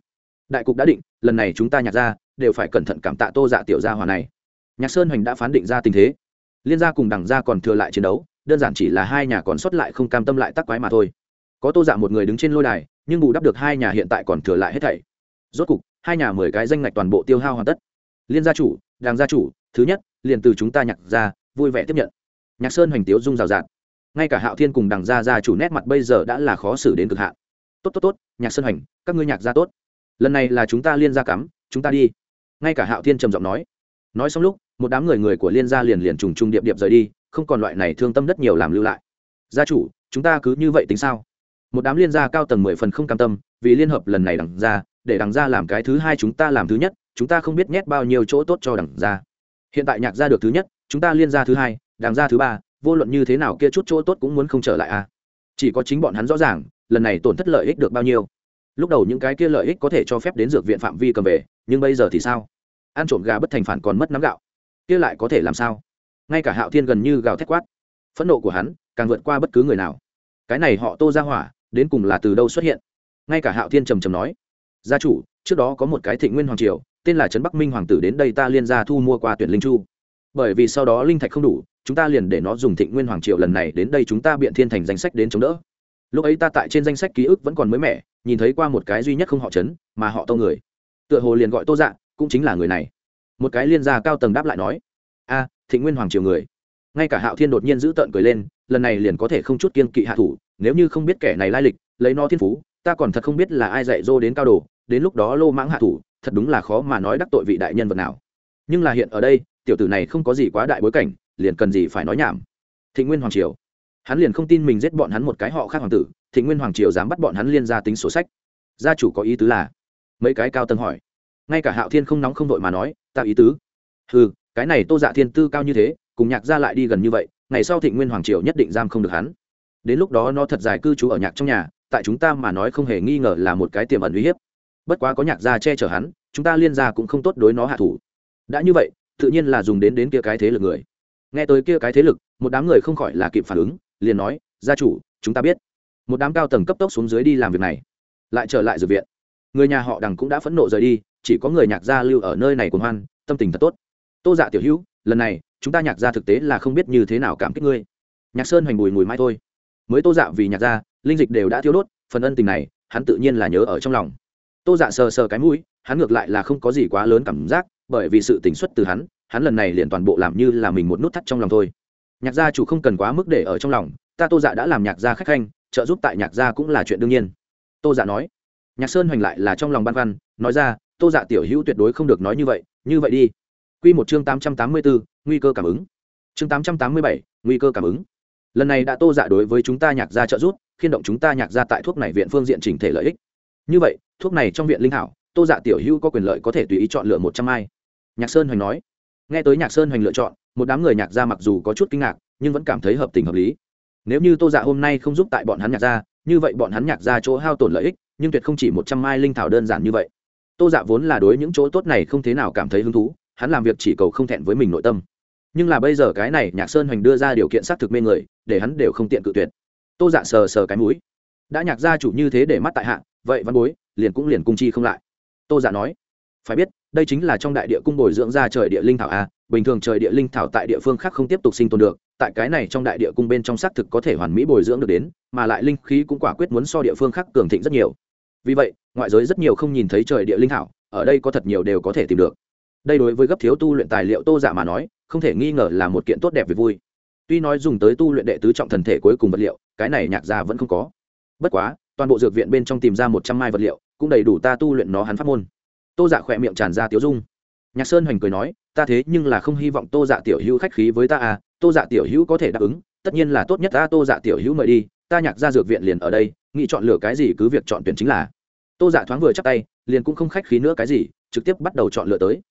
Đại cục đã định, lần này chúng ta nhạc ra đều phải cẩn thận cảm tạ tô dạ tiểu gia hòa này. Nhạc sơn hoành đã phán định ra tình thế. Liên gia cùng đằng gia còn thừa lại chiến đấu, đơn giản chỉ là hai nhà còn sót lại không cam tâm lại tắc quái mà thôi có tô dạ một người đứng trên lôi đài, nhưng bù đắp được hai nhà hiện tại còn thừa lại hết thảy. Rốt cục, hai nhà mười cái danh ngạch toàn bộ tiêu hao hoàn tất. Liên gia chủ, đàng gia chủ, thứ nhất, liền từ chúng ta nhạc ra, vui vẻ tiếp nhận. Nhạc sơn hoành tiếu dung rào rạt. Ngay cả hạo thiên cùng đằng gia gia chủ nét mặt bây giờ đã là khó xử đến cực hạn. Tốt tốt tốt, nhạc sơn hoành, các ngươi nhạc gia tốt. Lần này là chúng ta liên gia cắm, chúng ta đi. Ngay cả hạo thiên trầm giọng nói. Nói xong lúc, một đám người người của liên gia liền liền trùng trùng điệp điệp rời đi, không còn loại này thương tâm rất nhiều làm lưu lại. Gia chủ, chúng ta cứ như vậy tính sao? Một đám liên gia cao tầng mười phần không cam tâm, vì liên hợp lần này đằng ra, để đằng ra làm cái thứ hai chúng ta làm thứ nhất, chúng ta không biết nhét bao nhiêu chỗ tốt cho đằng ra. Hiện tại nhạc gia được thứ nhất, chúng ta liên gia thứ hai, đằng ra thứ ba, vô luận như thế nào kia chút chỗ tốt cũng muốn không trở lại à. Chỉ có chính bọn hắn rõ ràng, lần này tổn thất lợi ích được bao nhiêu. Lúc đầu những cái kia lợi ích có thể cho phép đến dược viện phạm vi cầm về, nhưng bây giờ thì sao? Ăn trộm gà bất thành phản còn mất nắm gạo. Kia lại có thể làm sao? Ngay cả hạo thiên gần như gào thét quát. Phẫn nộ của hắn càng vượt qua bất cứ người nào. Cái này họ tô ra hỏa đến cùng là từ đâu xuất hiện? Ngay cả hạo thiên trầm trầm nói, gia chủ, trước đó có một cái thịnh nguyên hoàng triều, tên là trấn bắc minh hoàng tử đến đây ta liên ra thu mua qua tuyển linh chu. Bởi vì sau đó linh thạch không đủ, chúng ta liền để nó dùng thịnh nguyên hoàng triều lần này đến đây chúng ta biện thiên thành danh sách đến chống đỡ. Lúc ấy ta tại trên danh sách ký ức vẫn còn mới mẻ, nhìn thấy qua một cái duy nhất không họ trấn, mà họ tô người. Tựa hồ liền gọi tô dạ cũng chính là người này. Một cái liên gia cao tầng đáp lại nói, a, thịnh nguyên hoàng triều người. Ngay cả hạo thiên đột nhiên giữ tợn cười lên lần này liền có thể không chút kiên kỵ hạ thủ, nếu như không biết kẻ này lai lịch, lấy nó thiên phú, ta còn thật không biết là ai dạy dô đến cao đồ, đến lúc đó lô mãng hạ thủ, thật đúng là khó mà nói đắc tội vị đại nhân vật nào. Nhưng là hiện ở đây, tiểu tử này không có gì quá đại bối cảnh, liền cần gì phải nói nhảm. Thịnh nguyên hoàng triều. Hắn liền không tin mình giết bọn hắn một cái họ khác hoàng tử, thịnh nguyên hoàng triều dám bắt bọn hắn liên ra tính sổ sách. Gia chủ có ý tứ là? Mấy cái cao tầng hỏi. Ngay cả hạo thiên không nóng không đội mà nói, ta ý tứ. Ừ cái này tô dạ thiên tư cao như thế, cùng nhạc gia lại đi gần như vậy ngày sau thịnh nguyên hoàng triều nhất định giam không được hắn. Đến lúc đó nó thật dài cư trú ở nhạc trong nhà, tại chúng ta mà nói không hề nghi ngờ là một cái tiềm ẩn uy hiếp. Bất quá có nhạc gia che chở hắn, chúng ta liên gia cũng không tốt đối nó hạ thủ. Đã như vậy, tự nhiên là dùng đến đến kia cái thế lực người. Nghe tới kia cái thế lực, một đám người không khỏi là kịp phản ứng, liền nói, gia chủ, chúng ta biết. Một đám cao tầng cấp tốc xuống dưới đi làm việc này, lại trở lại dược viện. Người nhà họ đằng cũng đã phẫn nộ rời đi, chỉ có người nhạc gia lưu ở nơi này cùng hoan, tâm tình thật tốt. Tô dạ tiểu hữu, lần này chúng ta nhạc gia thực tế là không biết như thế nào cảm kích ngươi. Nhạc sơn hoành bùi mùi mai thôi. Mới tô dạ vì nhạc gia, linh dịch đều đã thiếu đốt, phần ân tình này, hắn tự nhiên là nhớ ở trong lòng. Tô dạ sờ sờ cái mũi, hắn ngược lại là không có gì quá lớn cảm giác, bởi vì sự tỉnh xuất từ hắn hắn lần này liền toàn bộ làm như là mình một nút thắt trong lòng thôi. Nhạc gia chủ không cần quá mức để ở trong lòng, ta tô dạ đã làm nhạc gia khách khanh, trợ giúp tại nhạc gia cũng là chuyện đương nhiên. Tô dạ nói. Nhạc sơn hoành lại là trong lòng băn khoăn, nói ra, tô dạ tiểu hữu tuyệt đối không được nói như vậy như vậy đi. Quy một chương tám trăm tám mươi bốn nguy cơ cảm ứng. Chương tám trăm tám mươi bảy, nguy cơ cảm ứng. Lần này đã tô dạ đối với chúng ta nhạc gia trợ giúp khiên động chúng ta nhạc gia tại thuốc này viện phương diện chỉnh thể lợi ích. Như vậy, thuốc này trong viện linh hảo, tô dạ tiểu hữu có quyền lợi có thể tùy ý chọn lựa một trăm ai. Nhạc sơn hoành nói. Nghe tới nhạc sơn hoành lựa chọn, một đám người nhạc gia mặc dù có chút kinh ngạc, nhưng vẫn cảm thấy hợp tình hợp lý. Nếu như tô dạ hôm nay không giúp tại bọn hắn nhạc gia, như vậy bọn hắn nhạc gia chỗ hao tổn lợi ích, nhưng tuyệt không chỉ một trăm mai linh thảo đơn giản như vậy. Tô dạ vốn là đối những chỗ tốt này không thế nào cảm thấy hứng thú hắn làm việc chỉ cầu không thẹn với mình nội tâm. Nhưng là bây giờ cái này nhạc sơn hoành đưa ra điều kiện xác thực mê người, để hắn đều không tiện cự tuyệt. Tô dạ sờ sờ cái mũi. Đã nhạc gia chủ như thế để mắt tại hạ, vậy văn bối, liền cũng liền cung chi không lại. Tô dạ nói. Phải biết, đây chính là trong đại địa cung bồi dưỡng ra trời địa linh thảo a, bình thường trời địa linh thảo tại địa phương khác không tiếp tục sinh tồn được, tại cái này trong đại địa cung bên trong xác thực có thể hoàn mỹ bồi dưỡng được đến, mà lại linh khí cũng quả quyết muốn so địa phương khác cường thịnh rất nhiều. Vì vậy, ngoại giới rất nhiều không nhìn thấy trời địa linh thảo, ở đây có thật nhiều đều có thể tìm được đây đối với gấp thiếu tu luyện tài liệu tô giả dạ mà nói, không thể nghi ngờ là một kiện tốt đẹp về vui. Tuy nói dùng tới tu luyện đệ tứ trọng thần thể cuối cùng vật liệu, cái này nhạc gia vẫn không có. Bất quá, toàn bộ dược viện bên trong tìm ra một trăm mai vật liệu, cũng đầy đủ ta tu luyện nó hắn pháp môn. Tô dạ khỏe miệng tràn ra tiếu dung. Nhạc sơn hoành cười nói, ta thế nhưng là không hy vọng tô dạ tiểu hữu khách khí với ta à tô dạ tiểu hữu có thể đáp ứng, tất nhiên là tốt nhất ta, tô dạ tiểu hữu mời đi, ta nhạc ra dược viện liền ở đây, nghĩ chọn lựa cái gì cứ việc chọn tuyển chính là. Tô dạ thoáng vừa chắc tay, liền cũng không khách khí nữa cái gì, trực tiếp bắt đầu chọn lựa tới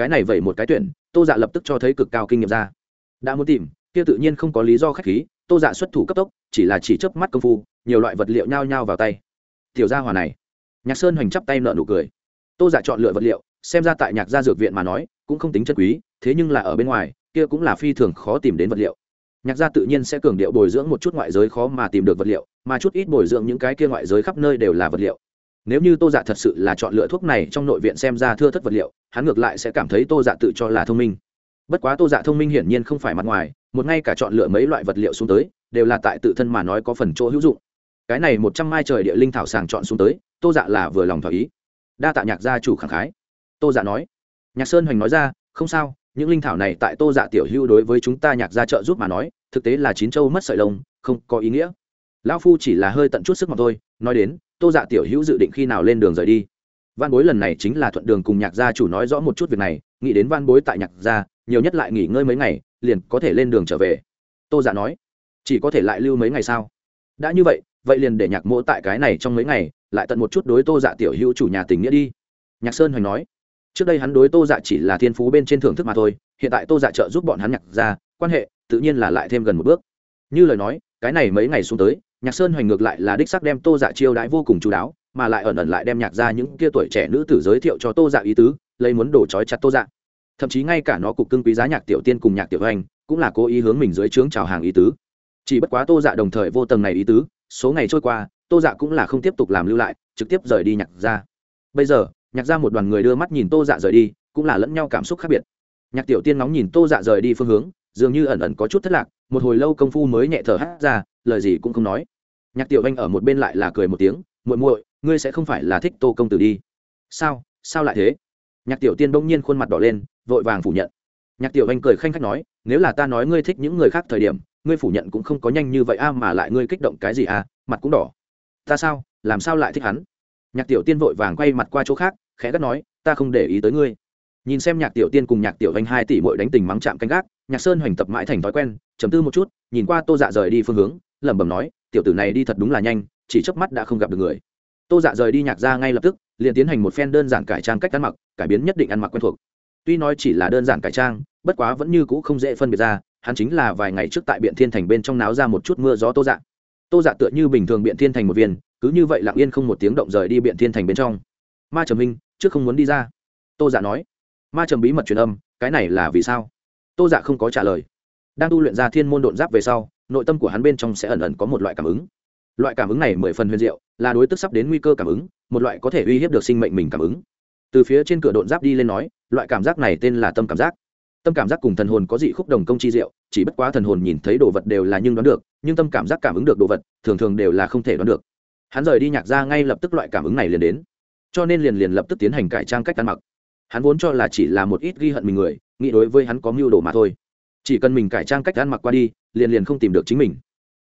cái này vậy một cái tuyển, tô dạ lập tức cho thấy cực cao kinh nghiệm ra. Đã muốn tìm, kia tự nhiên không có lý do khách khí, tô dạ xuất thủ cấp tốc, chỉ là chỉ chớp mắt công phu, nhiều loại vật liệu nhao nhao vào tay. Tiểu gia hòa này. Nhạc sơn hoành chắp tay nợ nụ cười. Tô dạ chọn lựa vật liệu, xem ra tại nhạc gia dược viện mà nói, cũng không tính chất quý, thế nhưng là ở bên ngoài, kia cũng là phi thường khó tìm đến vật liệu. Nhạc gia tự nhiên sẽ cường điệu bồi dưỡng một chút ngoại giới khó mà tìm được vật liệu, mà chút ít bồi dưỡng những cái kia ngoại giới khắp nơi đều là vật liệu nếu như tô dạ thật sự là chọn lựa thuốc này trong nội viện xem ra thưa thất vật liệu, hắn ngược lại sẽ cảm thấy tô dạ tự cho là thông minh. Bất quá tô dạ thông minh hiển nhiên không phải mặt ngoài, một ngay cả chọn lựa mấy loại vật liệu xuống tới, đều là tại tự thân mà nói có phần chỗ hữu dụng. Cái này một trăm mai trời địa linh thảo sàng chọn xuống tới, tô dạ là vừa lòng thỏa ý. Đa tạ nhạc gia chủ khẳng khái. Tô dạ nói. Nhạc sơn hoành nói ra, không sao, những linh thảo này tại tô dạ tiểu hưu đối với chúng ta nhạc gia trợ giúp mà nói, thực tế là chín châu mất sợi lông, không có ý nghĩa. Lão phu chỉ là hơi tận chút sức mà thôi, nói đến tô dạ tiểu hữu dự định khi nào lên đường rời đi? Văn bối lần này chính là thuận đường cùng nhạc gia chủ nói rõ một chút việc này, nghĩ đến văn bối tại nhạc gia, nhiều nhất lại nghỉ ngơi mấy ngày, liền có thể lên đường trở về. Tô dạ nói, chỉ có thể lại lưu mấy ngày sao? Đã như vậy vậy liền để nhạc mỗ tại cái này trong mấy ngày, lại tận một chút đối tô dạ tiểu hữu chủ nhà tình nghĩa đi. Nhạc sơn hoành nói, trước đây hắn đối tô dạ chỉ là thiên phú bên trên thưởng thức mà thôi, hiện tại tô dạ trợ giúp bọn hắn nhạc ra quan hệ tự nhiên là lại thêm gần một bước. Như lời nói, cái này mấy ngày xuống tới nhạc sơn hoành ngược lại là đích sắc đem tô dạ chiêu đãi vô cùng chú đáo, mà lại ẩn ẩn lại đem nhạc ra những kia tuổi trẻ nữ tử giới thiệu cho tô dạ ý tứ, lấy muốn đổ trói chặt tô dạ. Thậm chí ngay cả nó cục cưng quý giá nhạc tiểu tiên cùng nhạc tiểu hoành cũng là cố ý hướng mình dưới trướng chào hàng ý tứ. Chỉ bất quá tô dạ đồng thời vô tầng này ý tứ, số ngày trôi qua, tô dạ cũng là không tiếp tục làm lưu lại, trực tiếp rời đi nhạc ra bây giờ, nhạc ra một đoàn người đưa mắt nhìn tô dạ rời đi, cũng là lẫn nhau cảm xúc khác biệt. Nhạc tiểu tiên nóng nhìn tô dạ rời đi phương hướng, dường như ẩn ẩn có chút thất lạc, một hồi lâu công phu mới nhẹ thở hát ra lời gì cũng không nói. Nhạc tiểu anh ở một bên lại là cười một tiếng, muội muội, ngươi sẽ không phải là thích tô công tử đi. Sao? Sao lại thế? Nhạc tiểu tiên bỗng nhiên khuôn mặt đỏ lên, vội vàng phủ nhận. Nhạc tiểu anh cười khanh khách nói, nếu là ta nói ngươi thích những người khác thời điểm, ngươi phủ nhận cũng không có nhanh như vậy a, mà lại ngươi kích động cái gì a, mặt cũng đỏ. Ta sao? Làm sao lại thích hắn? Nhạc tiểu tiên vội vàng quay mặt qua chỗ khác, khẽ gắt nói, ta không để ý tới ngươi. Nhìn xem nhạc tiểu tiên cùng nhạc tiểu anh hai tỷ mội đánh tình mắng chạm canh gác, nhạc sơn hoành tập mãi thành thói quen chấm tư một chút, nhìn qua tô dạ rời đi phương hướng lẩm bẩm nói, tiểu tử này đi thật đúng là nhanh, chỉ chớp mắt đã không gặp được người. Tô dạ rời đi nhạc ra ngay lập tức, liền tiến hành một phen đơn giản cải trang cách ăn mặc, cải biến nhất định ăn mặc quen thuộc. Tuy nói chỉ là đơn giản cải trang, bất quá vẫn như cũ không dễ phân biệt ra, hắn chính là vài ngày trước tại biện thiên thành bên trong náo ra một chút mưa gió tô dạ. Tô dạ tựa như bình thường biện thiên thành một viên, cứ như vậy lặng yên không một tiếng động rời đi biện thiên thành bên trong. Ma trầm minh, trước không muốn đi ra. Tô dạ nói. Ma trầm bí mật truyền âm, cái này là vì sao? Tô dạ không có trả lời đang tu luyện ra thiên môn độn giáp về sau, nội tâm của hắn bên trong sẽ ẩn ẩn có một loại cảm ứng. Loại cảm ứng này mười phần huyền diệu, là đối tức sắp đến nguy cơ cảm ứng, một loại có thể uy hiếp được sinh mệnh mình cảm ứng. Từ phía trên cửa độn giáp đi lên nói, loại cảm giác này tên là tâm cảm giác. Tâm cảm giác cùng thần hồn có dị khúc đồng công chi diệu, chỉ bất quá thần hồn nhìn thấy đồ vật đều là nhưng đoán được, nhưng tâm cảm giác cảm ứng được đồ vật, thường thường đều là không thể đoán được. Hắn rời đi nhạc ra ngay lập tức loại cảm ứng này liền đến. Cho nên liền liền lập tức tiến hành cải trang cách ăn mặc. Hắn vốn cho là chỉ là một ít ghi hận mình người, nghĩ đối với hắn có mưu đồ mà thôi chỉ cần mình cải trang cách ăn mặc qua đi, liền liền không tìm được chính mình.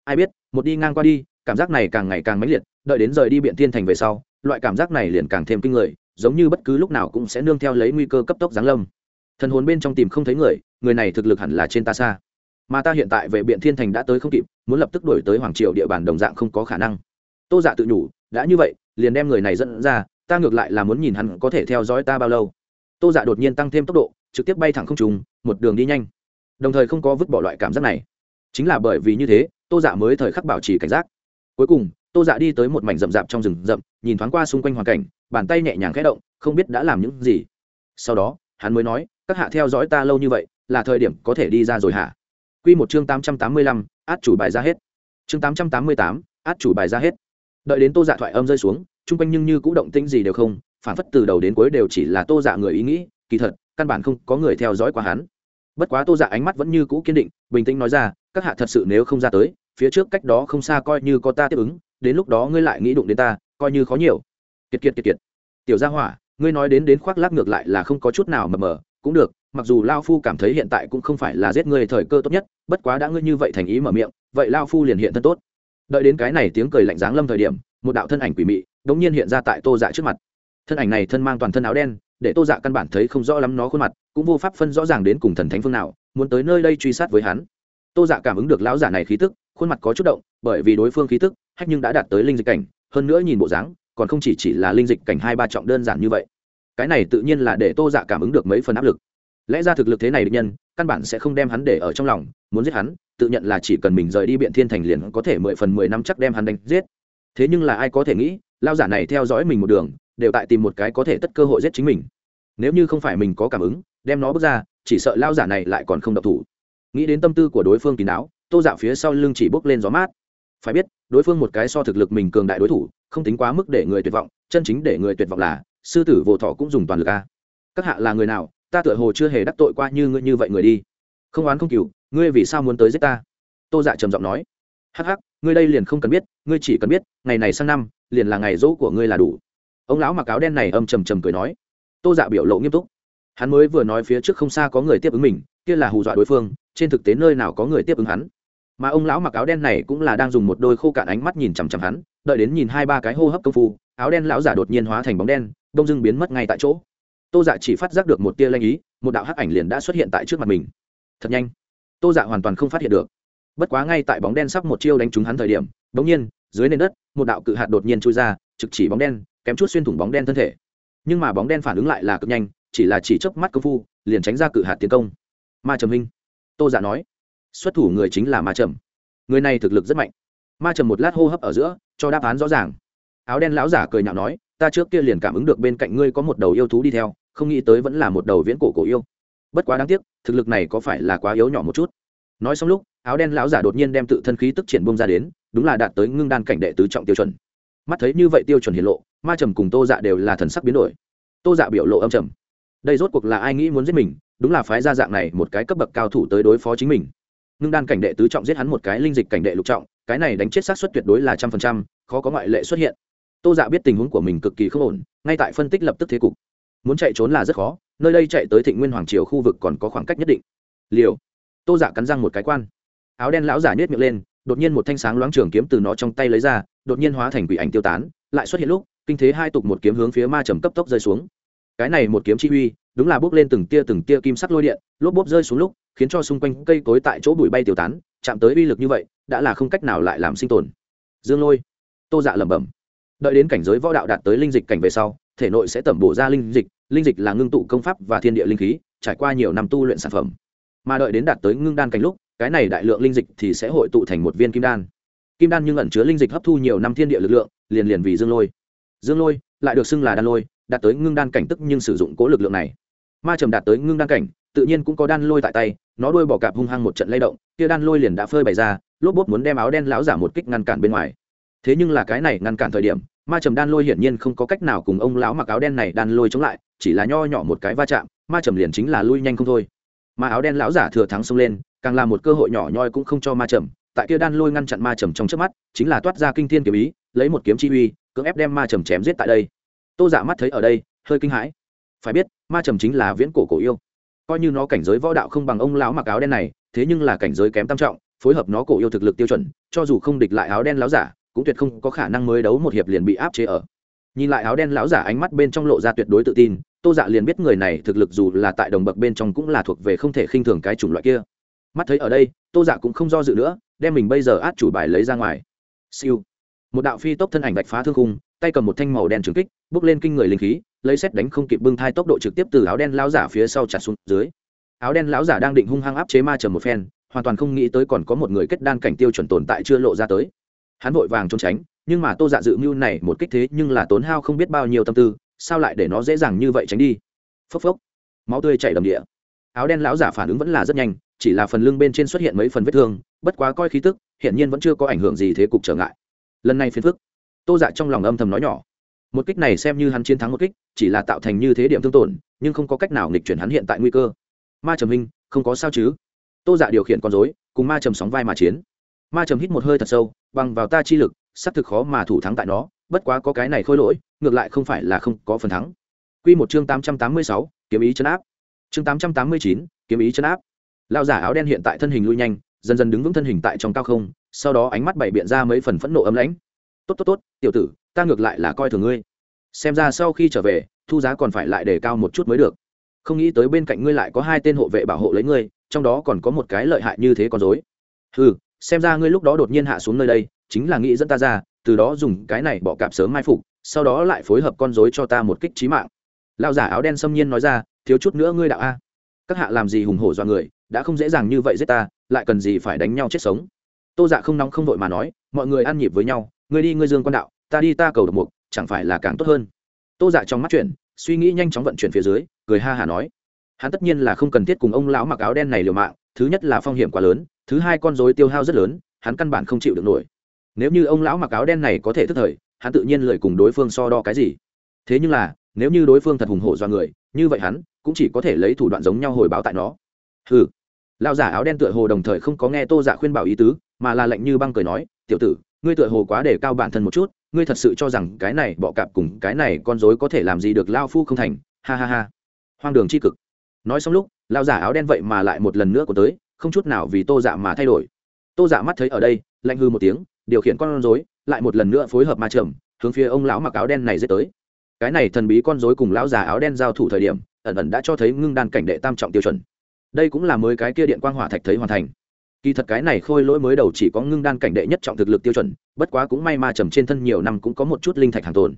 Ai biết, một đi ngang qua đi, cảm giác này càng ngày càng mãnh liệt, đợi đến rời đi biện thiên thành về sau, loại cảm giác này liền càng thêm kinh người, giống như bất cứ lúc nào cũng sẽ nương theo lấy nguy cơ cấp tốc giáng lâm. Thần hồn bên trong tìm không thấy người người này thực lực hẳn là trên ta xa. Mà ta hiện tại về biện thiên thành đã tới không kịp, muốn lập tức đổi tới hoàng triều địa bàn đồng dạng không có khả năng. Tô dạ tự nhủ, đã như vậy, liền đem người này dẫn ra, ta ngược lại là muốn nhìn hắn có thể theo dõi ta bao lâu. Tô dạ đột nhiên tăng thêm tốc độ, trực tiếp bay thẳng không trùng một đường đi nhanh đồng thời không có vứt bỏ loại cảm giác này. Chính là bởi vì như thế, tô dạ mới thời khắc bảo trì cảnh giác. Cuối cùng, tô dạ đi tới một mảnh rậm rạp trong rừng rậm, nhìn thoáng qua xung quanh hoàn cảnh, bàn tay nhẹ nhàng khẽ động, không biết đã làm những gì. Sau đó, hắn mới nói, các hạ theo dõi ta lâu như vậy, là thời điểm có thể đi ra rồi hả? Quy một chương tám trăm tám mươi lăm, át chủ bài ra hết. Chương tám trăm tám mươi tám, át chủ bài ra hết. Đợi đến tô dạ thoại âm rơi xuống, chung quanh nhưng như cũ động tĩnh gì đều không, phản phất từ đầu đến cuối đều chỉ là tô dạ người ý nghĩ, kỳ thật, căn bản không có người theo dõi qua hắn bất quá tô dạ ánh mắt vẫn như cũ kiên định, bình tĩnh nói ra, các hạ thật sự nếu không ra tới, phía trước cách đó không xa coi như có ta tiếp ứng, đến lúc đó ngươi lại nghĩ đụng đến ta, coi như khó nhiều. Kiệt kiệt kiệt kiệt. Tiểu gia hỏa, ngươi nói đến đến khoác lác ngược lại là không có chút nào mờ mờ, cũng được, mặc dù lao phu cảm thấy hiện tại cũng không phải là giết ngươi thời cơ tốt nhất, bất quá đã ngươi như vậy thành ý mở miệng, vậy lao phu liền hiện thân tốt. Đợi đến cái này tiếng cười lạnh dáng lâm thời điểm, một đạo thân ảnh quỷ mị đống nhiên hiện ra tại tô dạ trước mặt. Thân ảnh này thân mang toàn thân áo đen để tô dạ căn bản thấy không rõ lắm nó khuôn mặt, cũng vô pháp phân rõ ràng đến cùng thần thánh phương nào, muốn tới nơi đây truy sát với hắn. Tô dạ cảm ứng được lão giả này khí tức, khuôn mặt có chút động, bởi vì đối phương khí tức, hách nhưng đã đạt tới linh dịch cảnh, hơn nữa nhìn bộ dáng, còn không chỉ chỉ là linh dịch cảnh hai ba trọng đơn giản như vậy. Cái này tự nhiên là để tô dạ cảm ứng được mấy phần áp lực. Lẽ ra thực lực thế này định nhân, căn bản sẽ không đem hắn để ở trong lòng, muốn giết hắn, tự nhận là chỉ cần mình rời đi biện thiên thành liền có thể mười phần mười năm chắc đem hắn đánh giết. Thế nhưng là ai có thể nghĩ lao giả này theo dõi mình một đường đều tại tìm một cái có thể tất cơ hội giết chính mình. Nếu như không phải mình có cảm ứng, đem nó bước ra, chỉ sợ lao giả này lại còn không độc thủ. Nghĩ đến tâm tư của đối phương kín đáo, tô dạo phía sau lưng chỉ bốc lên gió mát. Phải biết, đối phương một cái so thực lực mình cường đại đối thủ, không tính quá mức để người tuyệt vọng, chân chính để người tuyệt vọng là, sư tử vô thọ cũng dùng toàn lực a. Các hạ là người nào, ta tựa hồ chưa hề đắc tội qua như ngươi như vậy người đi. Không oán không cừu, ngươi vì sao muốn tới giết ta? Tô dạ trầm giọng nói. Hắc hắc, ngươi đây liền không cần biết, ngươi chỉ cần biết, ngày này sang năm, liền là ngày dỗ của ngươi là đủ ông lão mặc áo đen này âm trầm trầm cười nói. Tô dạ biểu lộ nghiêm túc. Hắn mới vừa nói phía trước không xa có người tiếp ứng mình, kia là hù dọa đối phương, trên thực tế nơi nào có người tiếp ứng hắn. Mà ông lão mặc áo đen này cũng là đang dùng một đôi khô cạn ánh mắt nhìn chằm chằm hắn, đợi đến nhìn hai ba cái hô hấp công phu, áo đen lão giả đột nhiên hóa thành bóng đen, đông dưng biến mất ngay tại chỗ. Tô dạ chỉ phát giác được một tia lanh ý, một đạo hắc ảnh liền đã xuất hiện tại trước mặt mình. Thật nhanh. Tô dạ hoàn toàn không phát hiện được. Bất quá ngay tại bóng đen sắp một chiêu đánh trúng hắn thời điểm bỗng nhiên dưới nền đất, một đạo cự hạt đột nhiên trôi ra, trực chỉ bóng đen, kém chút xuyên thủng bóng đen thân thể. Nhưng mà bóng đen phản ứng lại là cực nhanh, chỉ là chỉ chớp mắt công phu, liền tránh ra cự hạt tiến công. Ma trầm hinh, tô giả nói, xuất thủ người chính là ma trầm. Người này thực lực rất mạnh. Ma trầm một lát hô hấp ở giữa, cho đáp án rõ ràng. Áo đen lão giả cười nhạo nói, ta trước kia liền cảm ứng được bên cạnh ngươi có một đầu yêu thú đi theo, không nghĩ tới vẫn là một đầu viễn cổ cổ yêu. Bất quá đáng tiếc, thực lực này có phải là quá yếu nhỏ một chút. Nói xong lúc áo đen lão giả đột nhiên đem tự thân khí tức triển bông ra đến, đúng là đạt tới ngưng đan cảnh đệ tứ trọng tiêu chuẩn. Mắt thấy như vậy tiêu chuẩn hiển lộ, ma trầm cùng tô dạ đều là thần sắc biến đổi. Tô dạ biểu lộ âm trầm. Đây rốt cuộc là ai nghĩ muốn giết mình, đúng là phái gia dạng này một cái cấp bậc cao thủ tới đối phó chính mình. Ngưng đan cảnh đệ tứ trọng giết hắn một cái linh dịch cảnh đệ lục trọng, cái này đánh chết sát suất tuyệt đối là trăm phần trăm, khó có ngoại lệ xuất hiện. Tô dạ biết tình huống của mình cực kỳ không ổn, ngay tại phân tích lập tức thế cục. Muốn chạy trốn là rất khó, nơi đây chạy tới thịnh nguyên hoàng triều khu vực còn có khoảng cách nhất định. Liều. Tô dạ cắn răng một cái quan áo đen lão giả nhếch miệng lên, đột nhiên một thanh sáng loáng trường kiếm từ nó trong tay lấy ra, đột nhiên hóa thành quỷ ảnh tiêu tán, lại xuất hiện lúc, kinh thế hai tục một kiếm hướng phía ma trầm cấp tốc rơi xuống. Cái này một kiếm chi uy, đúng là bước lên từng tia từng tia kim sắc lôi điện, lốp bốp rơi xuống lúc, khiến cho xung quanh cây cối tại chỗ bụi bay tiêu tán, chạm tới uy lực như vậy, đã là không cách nào lại làm sinh tồn. Dương lôi, tô dạ lẩm bẩm. Đợi đến cảnh giới võ đạo đạt tới linh dịch cảnh về sau, thể nội sẽ tẩm bổ ra linh dịch linh dịch là ngưng tụ công pháp và thiên địa linh khí, trải qua nhiều năm tu luyện sản phẩm. Mà đợi đến đạt tới ngưng đan cảnh lúc cái này đại lượng linh dịch thì sẽ hội tụ thành một viên kim đan. Kim đan nhưng ẩn chứa linh dịch hấp thu nhiều năm thiên địa lực lượng, liền liền vì dương lôi. Dương lôi lại được xưng là đan lôi, đạt tới ngưng đan cảnh tức nhưng sử dụng cố lực lượng này. Ma trầm đạt tới ngưng đan cảnh, tự nhiên cũng có đan lôi tại tay, nó đuôi bỏ cạp hung hăng một trận lay động, kia đan lôi liền đã phơi bày ra, lốp bốt muốn đem áo đen lão giả một kích ngăn cản bên ngoài. Thế nhưng là cái này ngăn cản thời điểm, ma trầm đan lôi hiển nhiên không có cách nào cùng ông lão mặc áo đen này đan lôi chống lại, chỉ là nho nhỏ một cái va chạm, ma trầm liền chính là lui nhanh không thôi. Mà áo đen lão giả thừa thắng xông lên càng là một cơ hội nhỏ nhoi cũng không cho ma trầm, tại kia đan lôi ngăn chặn ma trầm trong trước mắt, chính là toát ra kinh thiên kiếm ý, lấy một kiếm chi uy, cưỡng ép đem ma trầm chém giết tại đây. Tô giả mắt thấy ở đây, hơi kinh hãi. Phải biết, ma trầm chính là viễn cổ cổ yêu. Coi như nó cảnh giới võ đạo không bằng ông lão mặc áo đen này, thế nhưng là cảnh giới kém tam trọng, phối hợp nó cổ yêu thực lực tiêu chuẩn, cho dù không địch lại áo đen lão giả, cũng tuyệt không có khả năng mới đấu một hiệp liền bị áp chế ở. Nhìn lại áo đen lão giả ánh mắt bên trong lộ ra tuyệt đối tự tin, tô dạ liền biết người này thực lực dù là tại đồng bậc bên trong cũng là thuộc về không thể khinh thường cái chủng loại kia mắt thấy ở đây, tô dạ cũng không do dự nữa, đem mình bây giờ át chủ bài lấy ra ngoài. Siêu. Một đạo phi tốc thân ảnh vạch phá thương khung, tay cầm một thanh màu đen trừng kích, bước lên kinh người linh khí, lấy xét đánh không kịp bưng thai tốc độ trực tiếp từ áo đen lão giả phía sau chặt xuống dưới. Áo đen lão giả đang định hung hăng áp chế ma trầm một phen, hoàn toàn không nghĩ tới còn có một người kết đan cảnh tiêu chuẩn tồn tại chưa lộ ra tới. Hắn vội vàng trốn tránh, nhưng mà tô dạ dự mưu này một kích thế nhưng là tốn hao không biết bao nhiêu tâm tư, sao lại để nó dễ dàng như vậy tránh đi? Phốc phốc. Máu tươi chảy đầm địa. Áo đen lão giả phản ứng vẫn là rất nhanh chỉ là phần lưng bên trên xuất hiện mấy phần vết thương, bất quá coi khí tức hiện nhiên vẫn chưa có ảnh hưởng gì thế cục trở ngại. Lần này phiền phức. Tô dạ trong lòng âm thầm nói nhỏ. Một kích này xem như hắn chiến thắng một kích, chỉ là tạo thành như thế điểm thương tổn, nhưng không có cách nào nghịch chuyển hắn hiện tại nguy cơ. Ma trầm minh không có sao chứ? Tô dạ điều khiển con dối cùng ma trầm sóng vai mà chiến. Ma trầm hít một hơi thật sâu, bằng vào ta chi lực sắp thực khó mà thủ thắng tại nó, bất quá có cái này khôi lỗi, ngược lại không phải là không có phần thắng. Quy một chương tám trăm tám mươi sáu, kiếm ý chấn áp. Chương tám trăm tám mươi chín, kiếm ý chấn áp lao giả áo đen hiện tại thân hình lui nhanh, dần dần đứng vững thân hình tại trong cao không, sau đó ánh mắt bày biện ra mấy phần phẫn nộ ấm lãnh. Tốt tốt tốt, tiểu tử, ta ngược lại là coi thường ngươi. Xem ra sau khi trở về, thu giá còn phải lại đề cao một chút mới được. Không nghĩ tới bên cạnh ngươi lại có hai tên hộ vệ bảo hộ lấy ngươi, trong đó còn có một cái lợi hại như thế con dối ừ xem ra ngươi lúc đó đột nhiên hạ xuống nơi đây, chính là nghĩ dẫn ta ra, từ đó dùng cái này bỏ cạp sớm mai phục, sau đó lại phối hợp con dối cho ta một kích trí mạng. Lao giả áo đen xâm nhiên nói ra, thiếu chút nữa ngươi đạo a. Các hạ làm gì hùng hổ do người đã không dễ dàng như vậy giết ta, lại cần gì phải đánh nhau chết sống. Tô dạ không nóng không vội mà nói, mọi người ăn nhịp với nhau người đi, ngươi dương quan đạo, ta đi, ta cầu độc mục, chẳng phải là càng tốt hơn. Tô dạ trong mắt chuyển, suy nghĩ nhanh chóng vận chuyển phía dưới, cười ha hả nói, hắn tất nhiên là không cần thiết cùng ông lão mặc áo đen này liều mạng, thứ nhất là phong hiểm quá lớn, thứ hai con dối tiêu hao rất lớn, hắn căn bản không chịu được nổi. Nếu như ông lão mặc áo đen này có thể thức thời, hắn tự nhiên lười cùng đối phương so đo cái gì. Thế nhưng là, nếu như đối phương thật hùng hổ do người, như vậy hắn cũng chỉ có thể lấy thủ đoạn giống nhau hồi báo tại nó. Hừ lão giả áo đen tựa hồ đồng thời không có nghe tô dạ khuyên bảo ý tứ, mà là lệnh như băng cười nói, tiểu tử, ngươi tựa hồ quá để cao bản thân một chút, ngươi thật sự cho rằng cái này bọ cạp cùng cái này con dối có thể làm gì được lao phu không thành? Ha ha ha. Hoang đường c h i cực. Nói xong lúc lao giả áo đen vậy mà lại một lần nữa của tới, không chút nào vì tô dạ mà thay đổi. Tô dạ mắt thấy ở đây, lạnh hư một tiếng, điều khiển con dối lại một lần nữa phối hợp ma trầm hướng phía ông lão mặc áo đen này dễ tới. Cái này thần bí con dối cùng lão già áo đen giao thủ thời điểm, ẩn ẩn đã cho thấy ngưng đan cảnh đệ tam trọng tiêu chuẩn đây cũng là mới cái kia điện quang hỏa thạch thấy hoàn thành. Kỳ thật cái này khôi lỗi mới đầu chỉ có ngưng đan cảnh đệ nhất trọng thực lực tiêu chuẩn, bất quá cũng may ma trầm trên thân nhiều năm cũng có một chút linh thạch hàng tồn.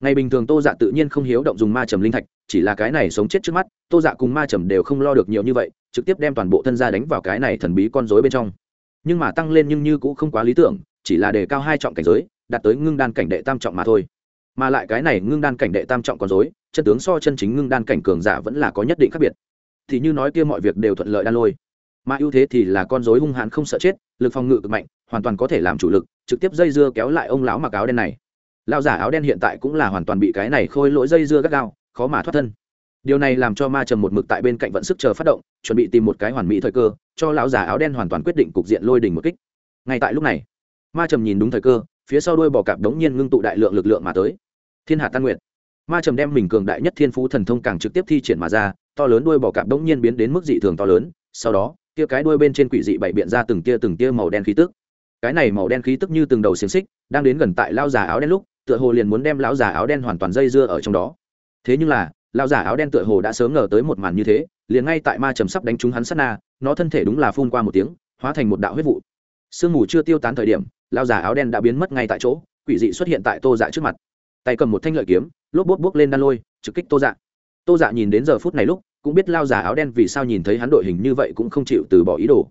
Ngày bình thường tô dạ tự nhiên không hiếu động dùng ma trầm linh thạch, chỉ là cái này sống chết trước mắt, tô dạ cùng ma trầm đều không lo được nhiều như vậy, trực tiếp đem toàn bộ thân gia đánh vào cái này thần bí con dối bên trong. Nhưng mà tăng lên nhưng như cũng không quá lý tưởng, chỉ là đề cao hai trọng cảnh giới, đạt tới ngưng đan cảnh đệ tam trọng mà thôi. Mà lại cái này ngưng đan cảnh đệ tam trọng con dối chân tướng so chân chính ngưng đan cảnh cường giả vẫn là có nhất định khác biệt thì như nói kia mọi việc đều thuận lợi đan lôi. Mà ưu thế thì là con dối hung hãn không sợ chết, lực phòng ngự cực mạnh, hoàn toàn có thể làm chủ lực, trực tiếp dây dưa kéo lại ông lão mặc áo đen này. Lao giả áo đen hiện tại cũng là hoàn toàn bị cái này khôi lỗi dây dưa gắt gao, khó mà thoát thân. Điều này làm cho ma trầm một mực tại bên cạnh vận sức chờ phát động, chuẩn bị tìm một cái hoàn mỹ thời cơ, cho lão giả áo đen hoàn toàn quyết định cục diện lôi đỉnh một kích. Ngay tại lúc này, ma trầm nhìn đúng thời cơ, phía sau đuôi bò cạp đống nhiên ngưng tụ đại lượng lực lượng mà tới. Thiên hạ tan nguyện ma trầm đem mình cường đại nhất thiên phú thần thông càng trực tiếp thi triển mà ra to lớn đuôi bò cạp đống nhiên biến đến mức dị thường to lớn, sau đó, kia cái đuôi bên trên quỷ dị bảy biện ra từng tia từng tia màu đen khí tức. Cái này màu đen khí tức như từng đầu xiềng xích, đang đến gần tại lao già áo đen lúc, tựa hồ liền muốn đem lão già áo đen hoàn toàn dây dưa ở trong đó. Thế nhưng là, lão già áo đen tựa hồ đã sớm ngờ tới một màn như thế, liền ngay tại ma trầm sắp đánh trúng hắn sát na, nó thân thể đúng là phun qua một tiếng, hóa thành một đạo huyết vụ. Sương mù chưa tiêu tán thời điểm, lão già áo đen đã biến mất ngay tại chỗ, quỷ dị xuất hiện tại tô dạ trước mặt. Tay cầm một thanh lợi kiếm, lốp bốt bốc lên đan lôi, trực kích tô dạ. Tô dạ nhìn đến giờ phút này lúc cũng biết lao giả áo đen vì sao nhìn thấy hắn đội hình như vậy cũng không chịu từ bỏ ý đồ.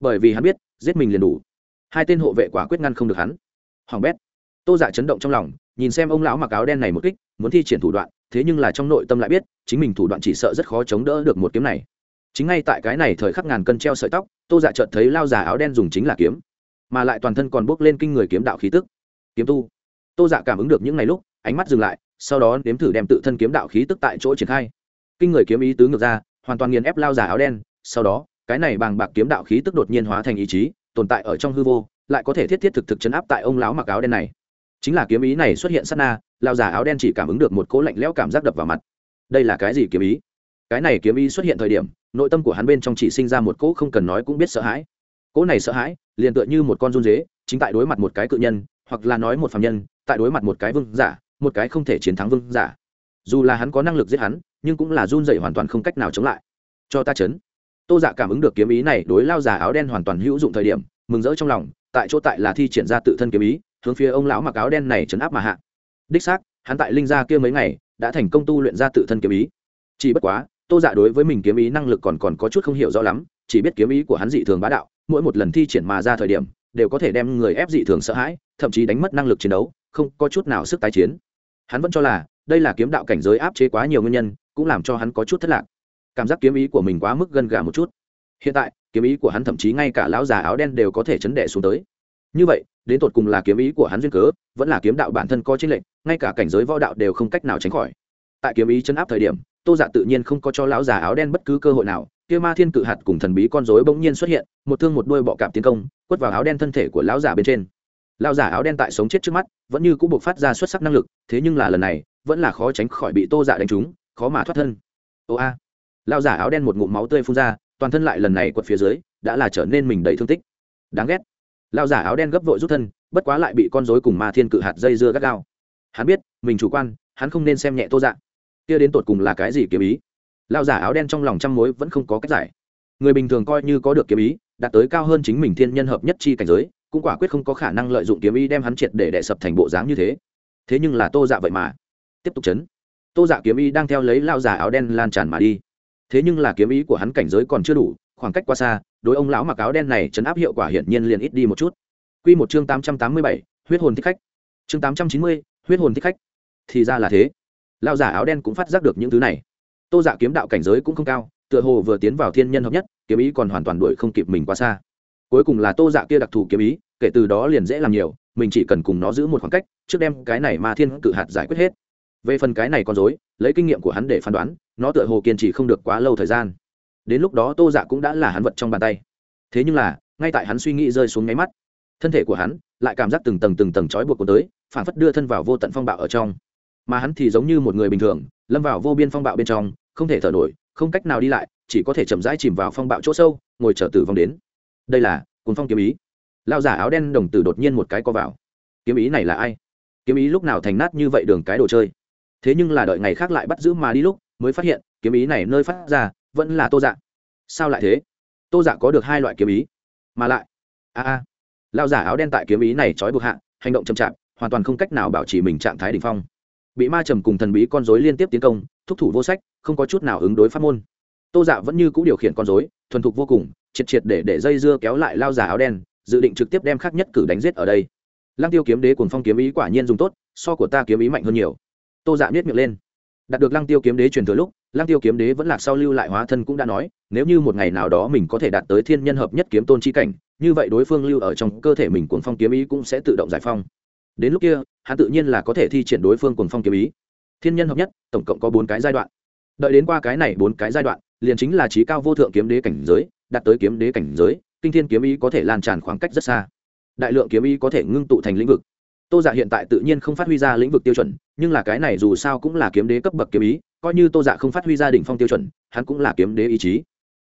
Bởi vì hắn biết, giết mình liền đủ. Hai tên hộ vệ quả quyết ngăn không được hắn. Hoàng bét. Tô giả chấn động trong lòng, nhìn xem ông lão mặc áo đen này một kích, muốn thi triển thủ đoạn, thế nhưng là trong nội tâm lại biết, chính mình thủ đoạn chỉ sợ rất khó chống đỡ được một kiếm này. Chính ngay tại cái này thời khắc ngàn cân treo sợi tóc, tô dạ chợt thấy lao già áo đen dùng chính là kiếm, mà lại toàn thân còn bốc lên kinh người kiếm đạo khí tức. Kiếm tu. Tô dạ cảm ứng được những ngày lúc, ánh mắt dừng lại, sau đó nếm thử đem tự thân kiếm đạo khí tức tại chỗ triển khai kinh người kiếm ý tứ ngược ra, hoàn toàn nghiền ép lao giả áo đen, sau đó, cái này bàng bạc kiếm đạo khí tức đột nhiên hóa thành ý chí, tồn tại ở trong hư vô, lại có thể thiết thiết thực thực chấn áp tại ông lão mặc áo đen này. Chính là kiếm ý này xuất hiện sát na, lao giả áo đen chỉ cảm ứng được một cỗ lạnh lẽo cảm giác đập vào mặt. Đây là cái gì kiếm ý? Cái này kiếm ý xuất hiện thời điểm, nội tâm của hắn bên trong chỉ sinh ra một cỗ không cần nói cũng biết sợ hãi. Cỗ này sợ hãi, liền tựa như một con run dế chính tại đối mặt một cái cự nhân, hoặc là nói một phạm nhân, tại đối mặt một cái vương giả, một cái không thể chiến thắng vương giả. Dù là hắn có năng lực giết hắn nhưng cũng là run dậy hoàn toàn không cách nào chống lại. Cho ta chấn. Tô dạ cảm ứng được kiếm ý này, đối lao giả áo đen hoàn toàn hữu dụng thời điểm, mừng rỡ trong lòng, tại chỗ tại là thi triển ra tự thân kiếm ý, hướng phía ông lão mặc áo đen này chấn áp mà hạ. Đích xác, hắn tại linh gia kia mấy ngày, đã thành công tu luyện ra tự thân kiếm ý. Chỉ bất quá, tô dạ đối với mình kiếm ý năng lực còn còn có chút không hiểu rõ lắm, chỉ biết kiếm ý của hắn dị thường bá đạo, mỗi một lần thi triển mà ra thời điểm, đều có thể đem người ép dị thường sợ hãi, thậm chí đánh mất năng lực chiến đấu, không có chút nào sức tái chiến. Hắn vẫn cho là đây là kiếm đạo cảnh giới áp chế quá nhiều nguyên nhân, cũng làm cho hắn có chút thất lạc. Cảm giác kiếm ý của mình quá mức gần gà một chút. Hiện tại, kiếm ý của hắn thậm chí ngay cả lão già áo đen đều có thể chấn đẻ xuống tới. Như vậy, đến tột cùng là kiếm ý của hắn duyên cớ, vẫn là kiếm đạo bản thân có chính lệnh ngay cả cảnh giới võ đạo đều không cách nào tránh khỏi. Tại kiếm ý chấn áp thời điểm, tô dạ tự nhiên không có cho lão già áo đen bất cứ cơ hội nào. Kia ma thiên cự hạt cùng thần bí con rối bỗng nhiên xuất hiện, một thương một đuôi bọ cạp tiến công, quất vào áo đen thân thể của lão giả bên trên. Lão giả áo đen tại sống chết trước mắt, vẫn như cũng buộc phát ra xuất sắc năng lực, thế nhưng là lần này vẫn là khó tránh khỏi bị tô dạ đánh trúng, khó mà thoát thân. Ô a. Lão giả áo đen một ngụm máu tươi phun ra, toàn thân lại lần này quật phía dưới, đã là trở nên mình đầy thương tích. Đáng ghét. Lão giả áo đen gấp vội rút thân, bất quá lại bị con rối cùng ma thiên cự hạt dây dưa gắt gao. Hắn biết, mình chủ quan, hắn không nên xem nhẹ tô dạ. Kia đến tột cùng là cái gì kiếm ý? Lao giả áo đen trong lòng trăm mối vẫn không có cách giải. Người bình thường coi như có được kiếm ý, đạt tới cao hơn chính mình thiên nhân hợp nhất chi cảnh giới, cũng quả quyết không có khả năng lợi dụng kiếm ý đem hắn triệt để đẻ sập thành bộ dáng như thế. Thế nhưng là tô dạ vậy mà tiếp tục chấn. Tô dạ kiếm ý đang theo lấy lao giả áo đen lan tràn mà đi. Thế nhưng là kiếm ý của hắn cảnh giới còn chưa đủ, khoảng cách quá xa, đối ông lão mặc áo đen này chấn áp hiệu quả hiển nhiên liền ít đi một chút. Q một chương tám trăm tám mươi bảy, huyết hồn thích khách. Chương tám trăm chín mươi, huyết hồn thích khách. Thì ra là thế. Lao giả áo đen cũng phát giác được những thứ này. Tô dạ kiếm đạo cảnh giới cũng không cao, tựa hồ vừa tiến vào thiên nhân hợp nhất, kiếm ý còn hoàn toàn đuổi không kịp mình quá xa. Cuối cùng là tô dạ kia đặc thù kiếm ý, kể từ đó liền dễ làm nhiều, mình chỉ cần cùng nó giữ một khoảng cách, trước đem cái này mà thiên cự hạt giải quyết hết về phần cái này con dối lấy kinh nghiệm của hắn để phán đoán, nó tựa hồ kiên trì không được quá lâu thời gian. Đến lúc đó tô dạ cũng đã là hắn vật trong bàn tay. Thế nhưng là, ngay tại hắn suy nghĩ rơi xuống nháy mắt, thân thể của hắn lại cảm giác từng tầng từng tầng trói buộc của tới, phản phất đưa thân vào vô tận phong bạo ở trong. Mà hắn thì giống như một người bình thường, lâm vào vô biên phong bạo bên trong, không thể thở nổi, không cách nào đi lại, chỉ có thể chậm rãi chìm vào phong bạo chỗ sâu, ngồi chờ tử vong đến. Đây là cuốn phong kiếm ý. Lao giả áo đen đồng tử đột nhiên một cái co vào. Kiếm ý này là ai? Kiếm ý lúc nào thành nát như vậy đường cái đồ chơi? Thế nhưng là đợi ngày khác lại bắt giữ mà đi lúc, mới phát hiện, kiếm ý này nơi phát ra, vẫn là tô dạ. Sao lại thế? Tô dạ có được hai loại kiếm ý, mà lại, a a lao giả áo đen tại kiếm ý này trói buộc hạ, hành động chậm chạp, hoàn toàn không cách nào bảo trì mình trạng thái đ ỉ n h phong. Bị ma trầm cùng thần bí con dối liên tiếp tiến công, thúc thủ vô sách, không có chút nào ứng đối pháp môn. Tô dạ vẫn như c ũ điều khiển con dối thuần thục vô cùng, triệt triệt để để dây dưa kéo lại lao giả áo đen, dự định trực tiếp đem khắc nhất cử đánh giết ở đây. Lăng tiêu kiếm đế cùng phong kiếm ý quả nhiên dùng tốt, so của ta kiếm ý mạnh hơn nhiều tô dạ biết miệng lên. Đạt được lăng tiêu kiếm đế truyền thừa lúc, lăng tiêu kiếm đế vẫn lạc sau lưu lại hóa thân cũng đã nói, nếu như một ngày nào đó mình có thể đạt tới thiên nhân hợp nhất kiếm tôn chi cảnh, như vậy đối phương lưu ở trong cơ thể mình cuồng phong kiếm ý cũng sẽ tự động giải phong. Đến lúc kia, hắn tự nhiên là có thể thi triển đối phương cùng phong kiếm ý. Thiên nhân hợp nhất, tổng cộng có bốn cái giai đoạn. Đợi đến qua cái này bốn cái giai đoạn, liền chính là trí cao vô thượng kiếm đế cảnh giới, đạt tới kiếm đế cảnh giới, kinh thiên kiếm ý có thể lan tràn khoảng cách rất xa. Đại lượng kiếm ý có thể ngưng tụ thành lĩnh vực tô dạ hiện tại tự nhiên không phát huy ra lĩnh vực tiêu chuẩn, nhưng là cái này dù sao cũng là kiếm đế cấp bậc kiếm ý, coi như tô dạ không phát huy ra đỉnh phong tiêu chuẩn, hắn cũng là kiếm đế ý chí.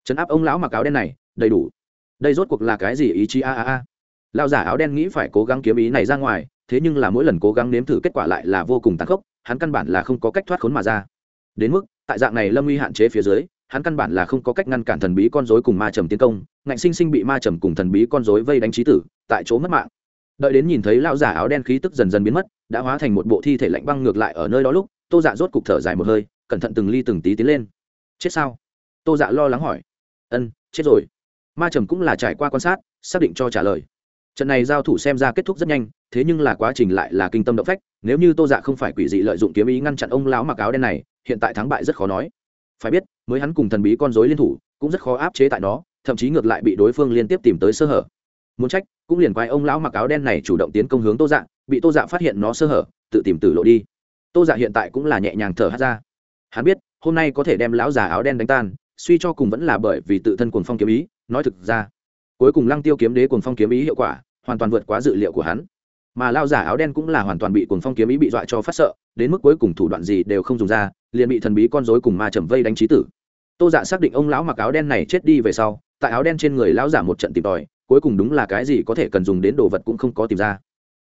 Trấn áp ông lão mặc áo đen này, đầy đủ. Đây rốt cuộc là cái gì ý chí? A a a. Lao giả áo đen nghĩ phải cố gắng kiếm ý này ra ngoài, thế nhưng là mỗi lần cố gắng nếm thử kết quả lại là vô cùng tàn khốc, hắn căn bản là không có cách thoát khốn mà ra. Đến mức, tại dạng này lâm uy hạn chế phía dưới, hắn căn bản là không có cách ngăn cản thần bí con dối cùng ma trầm tiến công, ngạnh sinh sinh bị ma trầm cùng thần bí con dối vây đánh trí tử, tại chỗ mất mạng đợi đến nhìn thấy lão giả áo đen khí tức dần dần biến mất, đã hóa thành một bộ thi thể lạnh băng ngược lại ở nơi đó lúc, tô dạ rốt cục thở dài một hơi, cẩn thận từng ly từng tí tiến lên. Chết sao? Tô dạ lo lắng hỏi. Ân, chết rồi. Ma trầm cũng là trải qua quan sát, xác định cho trả lời. Trận này giao thủ xem ra kết thúc rất nhanh, thế nhưng là quá trình lại là kinh tâm động phách, nếu như tô dạ không phải quỷ dị lợi dụng kiếm ý ngăn chặn ông lão mặc áo đen này, hiện tại thắng bại rất khó nói. Phải biết, mới hắn cùng thần bí con dối liên thủ, cũng rất khó áp chế tại nó, thậm chí ngược lại bị đối phương liên tiếp tìm tới sơ hở muốn trách, cũng liền quay ông lão mặc áo đen này chủ động tiến công hướng tô dạ bị tô dạ phát hiện nó sơ hở, tự tìm tử lộ đi. Tô dạ hiện tại cũng là nhẹ nhàng thở hát ra. Hắn biết, hôm nay có thể đem lão già áo đen đánh tan, suy cho cùng vẫn là bởi vì tự thân cuồng phong kiếm ý, nói thực ra, cuối cùng lăng tiêu kiếm đế cuồng phong kiếm ý hiệu quả, hoàn toàn vượt quá dự liệu của hắn. Mà lao giả áo đen cũng là hoàn toàn bị cuồng phong kiếm ý bị dọa cho phát sợ, đến mức cuối cùng thủ đoạn gì đều không dùng ra, liền bị thần bí con rối cùng ma trầm vây đánh trí tử. Tô dạ xác định ông lão mặc áo đen này chết đi về sau, tại áo đen trên người lão giả một trận tìm tòi cuối cùng đúng là cái gì có thể cần dùng đến đồ vật cũng không có tìm ra.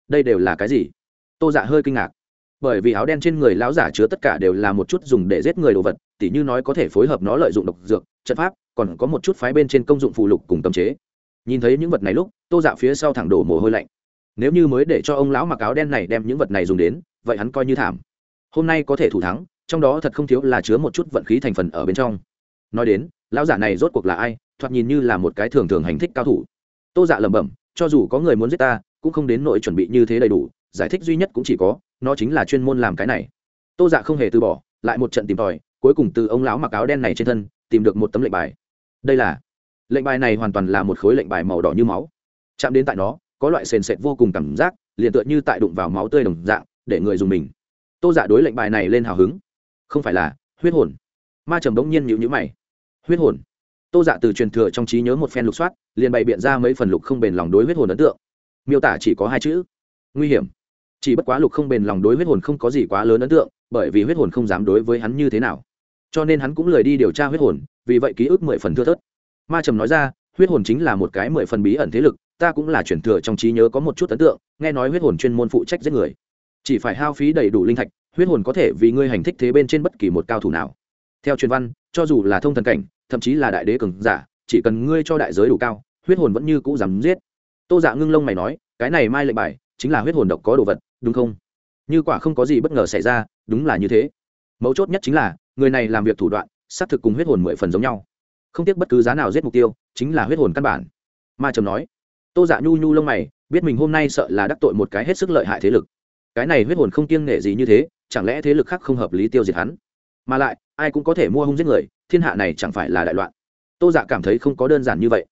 Đây đều là cái gì? Tô dạ hơi kinh ngạc. Bởi vì áo đen trên người lão giả chứa tất cả đều là một chút dùng để giết người đồ vật, tỉ như nói có thể phối hợp nó lợi dụng độc dược, trận pháp, còn có một chút phái bên trên công dụng phụ lục cùng tâm chế. Nhìn thấy những vật này lúc, tô dạ phía sau thẳng đổ mồ hôi lạnh. Nếu như mới để cho ông lão mặc áo đen này đem những vật này dùng đến, vậy hắn coi như thảm. Hôm nay có thể thủ thắng, trong đó thật không thiếu là chứa một chút vận khí thành phần ở bên trong. Nói đến, lão giả này rốt cuộc là ai, thoạt nhìn như là một cái thường thường hành thích cao thủ tô dạ lẩm bẩm, cho dù có người muốn giết ta, cũng không đến nội chuẩn bị như thế đầy đủ, giải thích duy nhất cũng chỉ có, nó chính là chuyên môn làm cái này. Tô dạ không hề từ bỏ, lại một trận tìm tòi, cuối cùng từ ông lão mặc áo đen này trên thân, tìm được một tấm lệnh bài. Đây là, lệnh bài này hoàn toàn là một khối lệnh bài màu đỏ như máu. Chạm đến tại nó, có loại sền sệt vô cùng cảm giác, liền tựa như tại đụng vào máu tươi đồng dạng, để người dùng mình. Tô giả đối lệnh bài này lên hào hứng. Không phải là, huyết hồn. Ma trầm đống nhiên nhịu nhữ mày. Huyết hồn? Tô dạ từ truyền thừa trong trí nhớ một phen lục soát, liền bày biện ra mấy phần lục không bền lòng đối huyết hồn ấn tượng. Miêu tả chỉ có hai chữ. Nguy hiểm. Chỉ bất quá lục không bền lòng đối huyết hồn không có gì quá lớn ấn tượng, bởi vì huyết hồn không dám đối với hắn như thế nào. Cho nên hắn cũng lười đi điều tra huyết hồn, vì vậy ký ức mười phần thưa thớt. Ma trầm nói ra, huyết hồn chính là một cái mười phần bí ẩn thế lực, ta cũng là chuyển thừa trong trí nhớ có một chút ấn tượng, nghe nói huyết hồn chuyên môn phụ trách giết người. Chỉ phải hao phí đầy đủ linh thạch, huyết hồn có thể vì ngươi hành thích thế bên trên bất kỳ một cao thủ nào theo truyền văn, cho dù là thông thần cảnh, thậm chí là đại đế cường giả, chỉ cần ngươi cho đại giới đủ cao, huyết hồn vẫn như cũ dám giết. Tô dạ ngưng lông mày nói, cái này mai lệnh bài, chính là huyết hồn độc có đồ vật, đúng không? Như quả không có gì bất ngờ xảy ra, đúng là như thế. Mấu chốt nhất chính là, người này làm việc thủ đoạn, xác thực cùng huyết hồn mười phần giống nhau. Không tiếc bất cứ giá nào giết mục tiêu, chính là huyết hồn căn bản. Ma trầm nói. Tô dạ nhu nhu lông mày, biết mình hôm nay sợ là đắc tội một cái hết sức lợi hại thế lực. Cái này huyết hồn không kiêng nghệ gì như thế, chẳng lẽ thế lực khác không hợp lý tiêu diệt hắn? Mà lại ai cũng có thể mua hung giết người, thiên hạ này chẳng phải là đại loạn. Tô dạ cảm thấy không có đơn giản như vậy.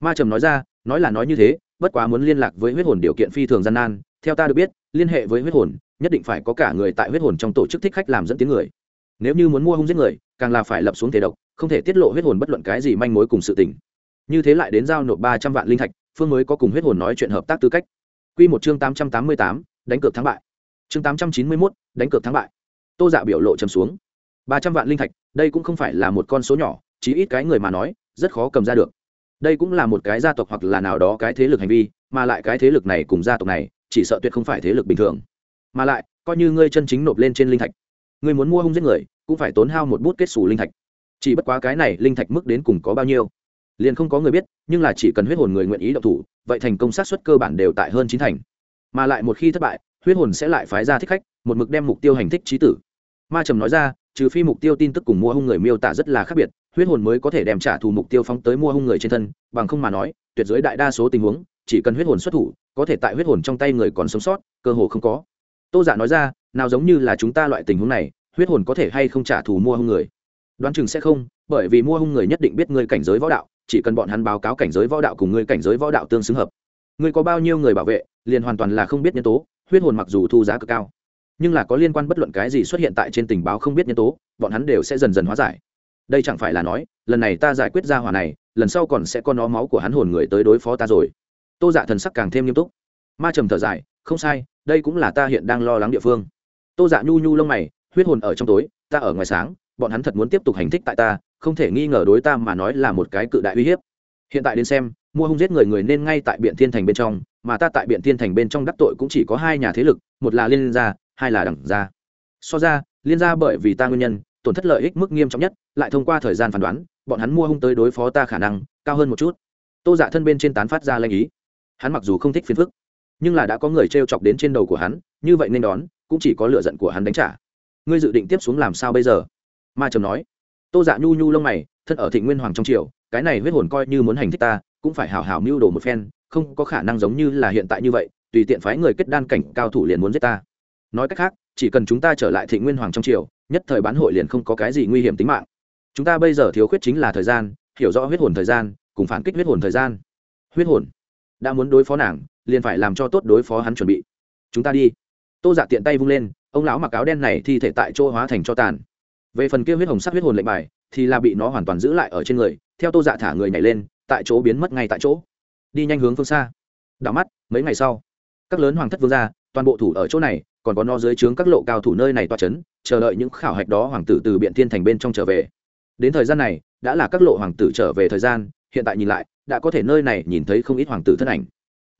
Ma trầm nói ra, nói là nói như thế, bất quá muốn liên lạc với huyết hồn điều kiện phi thường gian nan, theo ta được biết, liên hệ với huyết hồn, nhất định phải có cả người tại huyết hồn trong tổ chức thích khách làm dẫn tiếng người. Nếu như muốn mua hung giết người, càng là phải lập xuống thể độc, không thể tiết lộ huyết hồn bất luận cái gì manh mối cùng sự tình. Như thế lại đến giao nộp ba trăm vạn linh thạch, phương mới có cùng huyết hồn nói chuyện hợp tác tư cách. Q một chương tám trăm tám mươi tám, đánh cược thắng bại. Chương tám trăm chín mươi mốt, đánh cược thắng bại. Tô dạ biểu lộ chấm xuống ba trăm vạn linh thạch, đây cũng không phải là một con số nhỏ, chí ít cái người mà nói, rất khó cầm ra được. Đây cũng là một cái gia tộc hoặc là nào đó cái thế lực hành vi, mà lại cái thế lực này cùng gia tộc này, chỉ sợ tuyệt không phải thế lực bình thường. Mà lại, coi như ngươi chân chính nộp lên trên linh thạch, ngươi muốn mua hung giết người, cũng phải tốn hao một bút kết xù linh thạch. Chỉ bất quá cái này linh thạch mức đến cùng có bao nhiêu, liền không có người biết, nhưng là chỉ cần huyết hồn người nguyện ý động thủ, vậy thành công sát suất cơ bản đều tại hơn chín thành. Mà lại một khi thất bại, huyết hồn sẽ lại phái ra thích khách, một mực đem mục tiêu hành thích trí tử. Ma trầm nói ra trừ phi mục tiêu tin tức cùng mua hung người miêu tả rất là khác biệt, huyết hồn mới có thể đem trả thù mục tiêu phóng tới mua hung người trên thân, bằng không mà nói, tuyệt giới đại đa số tình huống, chỉ cần huyết hồn xuất thủ, có thể tại huyết hồn trong tay người còn sống sót, cơ hồ không có. Tô giả nói ra, nào giống như là chúng ta loại tình huống này, huyết hồn có thể hay không trả thù mua hung người? Đoán chừng sẽ không, bởi vì mua hung người nhất định biết ngươi cảnh giới võ đạo, chỉ cần bọn hắn báo cáo cảnh giới võ đạo cùng ngươi cảnh giới võ đạo tương xứng hợp. Ngươi có bao nhiêu người bảo vệ, liền hoàn toàn là không biết nhân tố, huyết hồn mặc dù thu giá cực cao nhưng là có liên quan bất luận cái gì xuất hiện tại trên tình báo không biết nhân tố, bọn hắn đều sẽ dần dần hóa giải. Đây chẳng phải là nói, lần này ta giải quyết ra hỏa này, lần sau còn sẽ có nó máu của hắn hồn người tới đối phó ta rồi. Tô dạ thần sắc càng thêm nghiêm túc. Ma trầm thở dài, không sai, đây cũng là ta hiện đang lo lắng địa phương. Tô dạ nhu nhu lông mày, huyết hồn ở trong tối, ta ở ngoài sáng, bọn hắn thật muốn tiếp tục hành thích tại ta, không thể nghi ngờ đối ta mà nói là một cái cự đại uy hiếp. Hiện tại đến xem, mua hung giết người người nên ngay tại biện thiên thành bên trong, mà ta tại biện thiên thành bên trong đắc tội cũng chỉ có hai nhà thế lực, một là liên gia hai là đẳng gia so ra, liên gia bởi vì ta nguyên nhân, tổn thất lợi ích mức nghiêm trọng nhất, lại thông qua thời gian phán đoán, bọn hắn mua hung tới đối phó ta khả năng cao hơn một chút. Tô dạ thân bên trên tán phát ra lanh ý. Hắn mặc dù không thích phiền phức, nhưng là đã có người t r e o chọc đến trên đầu của hắn, như vậy nên đón, cũng chỉ có lựa giận của hắn đánh trả. Ngươi dự định tiếp xuống làm sao bây giờ? Ma trầm nói. Tô dạ nhu nhu lông mày, thân ở thị nguyên hoàng trong triều, cái này huyết hồn coi như muốn hành thích ta, cũng phải hào hào mưu đồ một phen, không có khả năng giống như là hiện tại như vậy, tùy tiện phái người kết đan cảnh cao thủ liền muốn giết ta nói cách khác, chỉ cần chúng ta trở lại thị nguyên hoàng trong triều, nhất thời bán hội liền không có cái gì nguy hiểm tính mạng. Chúng ta bây giờ thiếu khuyết chính là thời gian, hiểu rõ huyết hồn thời gian, cùng phản kích huyết hồn thời gian. Huyết hồn đã muốn đối phó nàng, liền phải làm cho tốt đối phó hắn chuẩn bị. Chúng ta đi. Tô dạ tiện tay vung lên, ông lão mặc áo đen này thi thể tại chỗ hóa thành cho tàn. Về phần kia huyết hồng sắc huyết hồn lệnh bài, thì là bị nó hoàn toàn giữ lại ở trên người, theo tô dạ thả người nhảy lên, tại chỗ biến mất ngay tại chỗ. Đi nhanh hướng phương xa. Đảo mắt, mấy ngày sau, các lớn hoàng thất vương gia, toàn bộ thủ ở chỗ này còn có nó dưới trướng các lộ cao thủ nơi này toa c h ấ n chờ đợi những khảo hạch đó hoàng tử từ biện thiên thành bên trong trở về. Đến thời gian này, đã là các lộ hoàng tử trở về thời gian, hiện tại nhìn lại, đã có thể nơi này nhìn thấy không ít hoàng tử thân ảnh.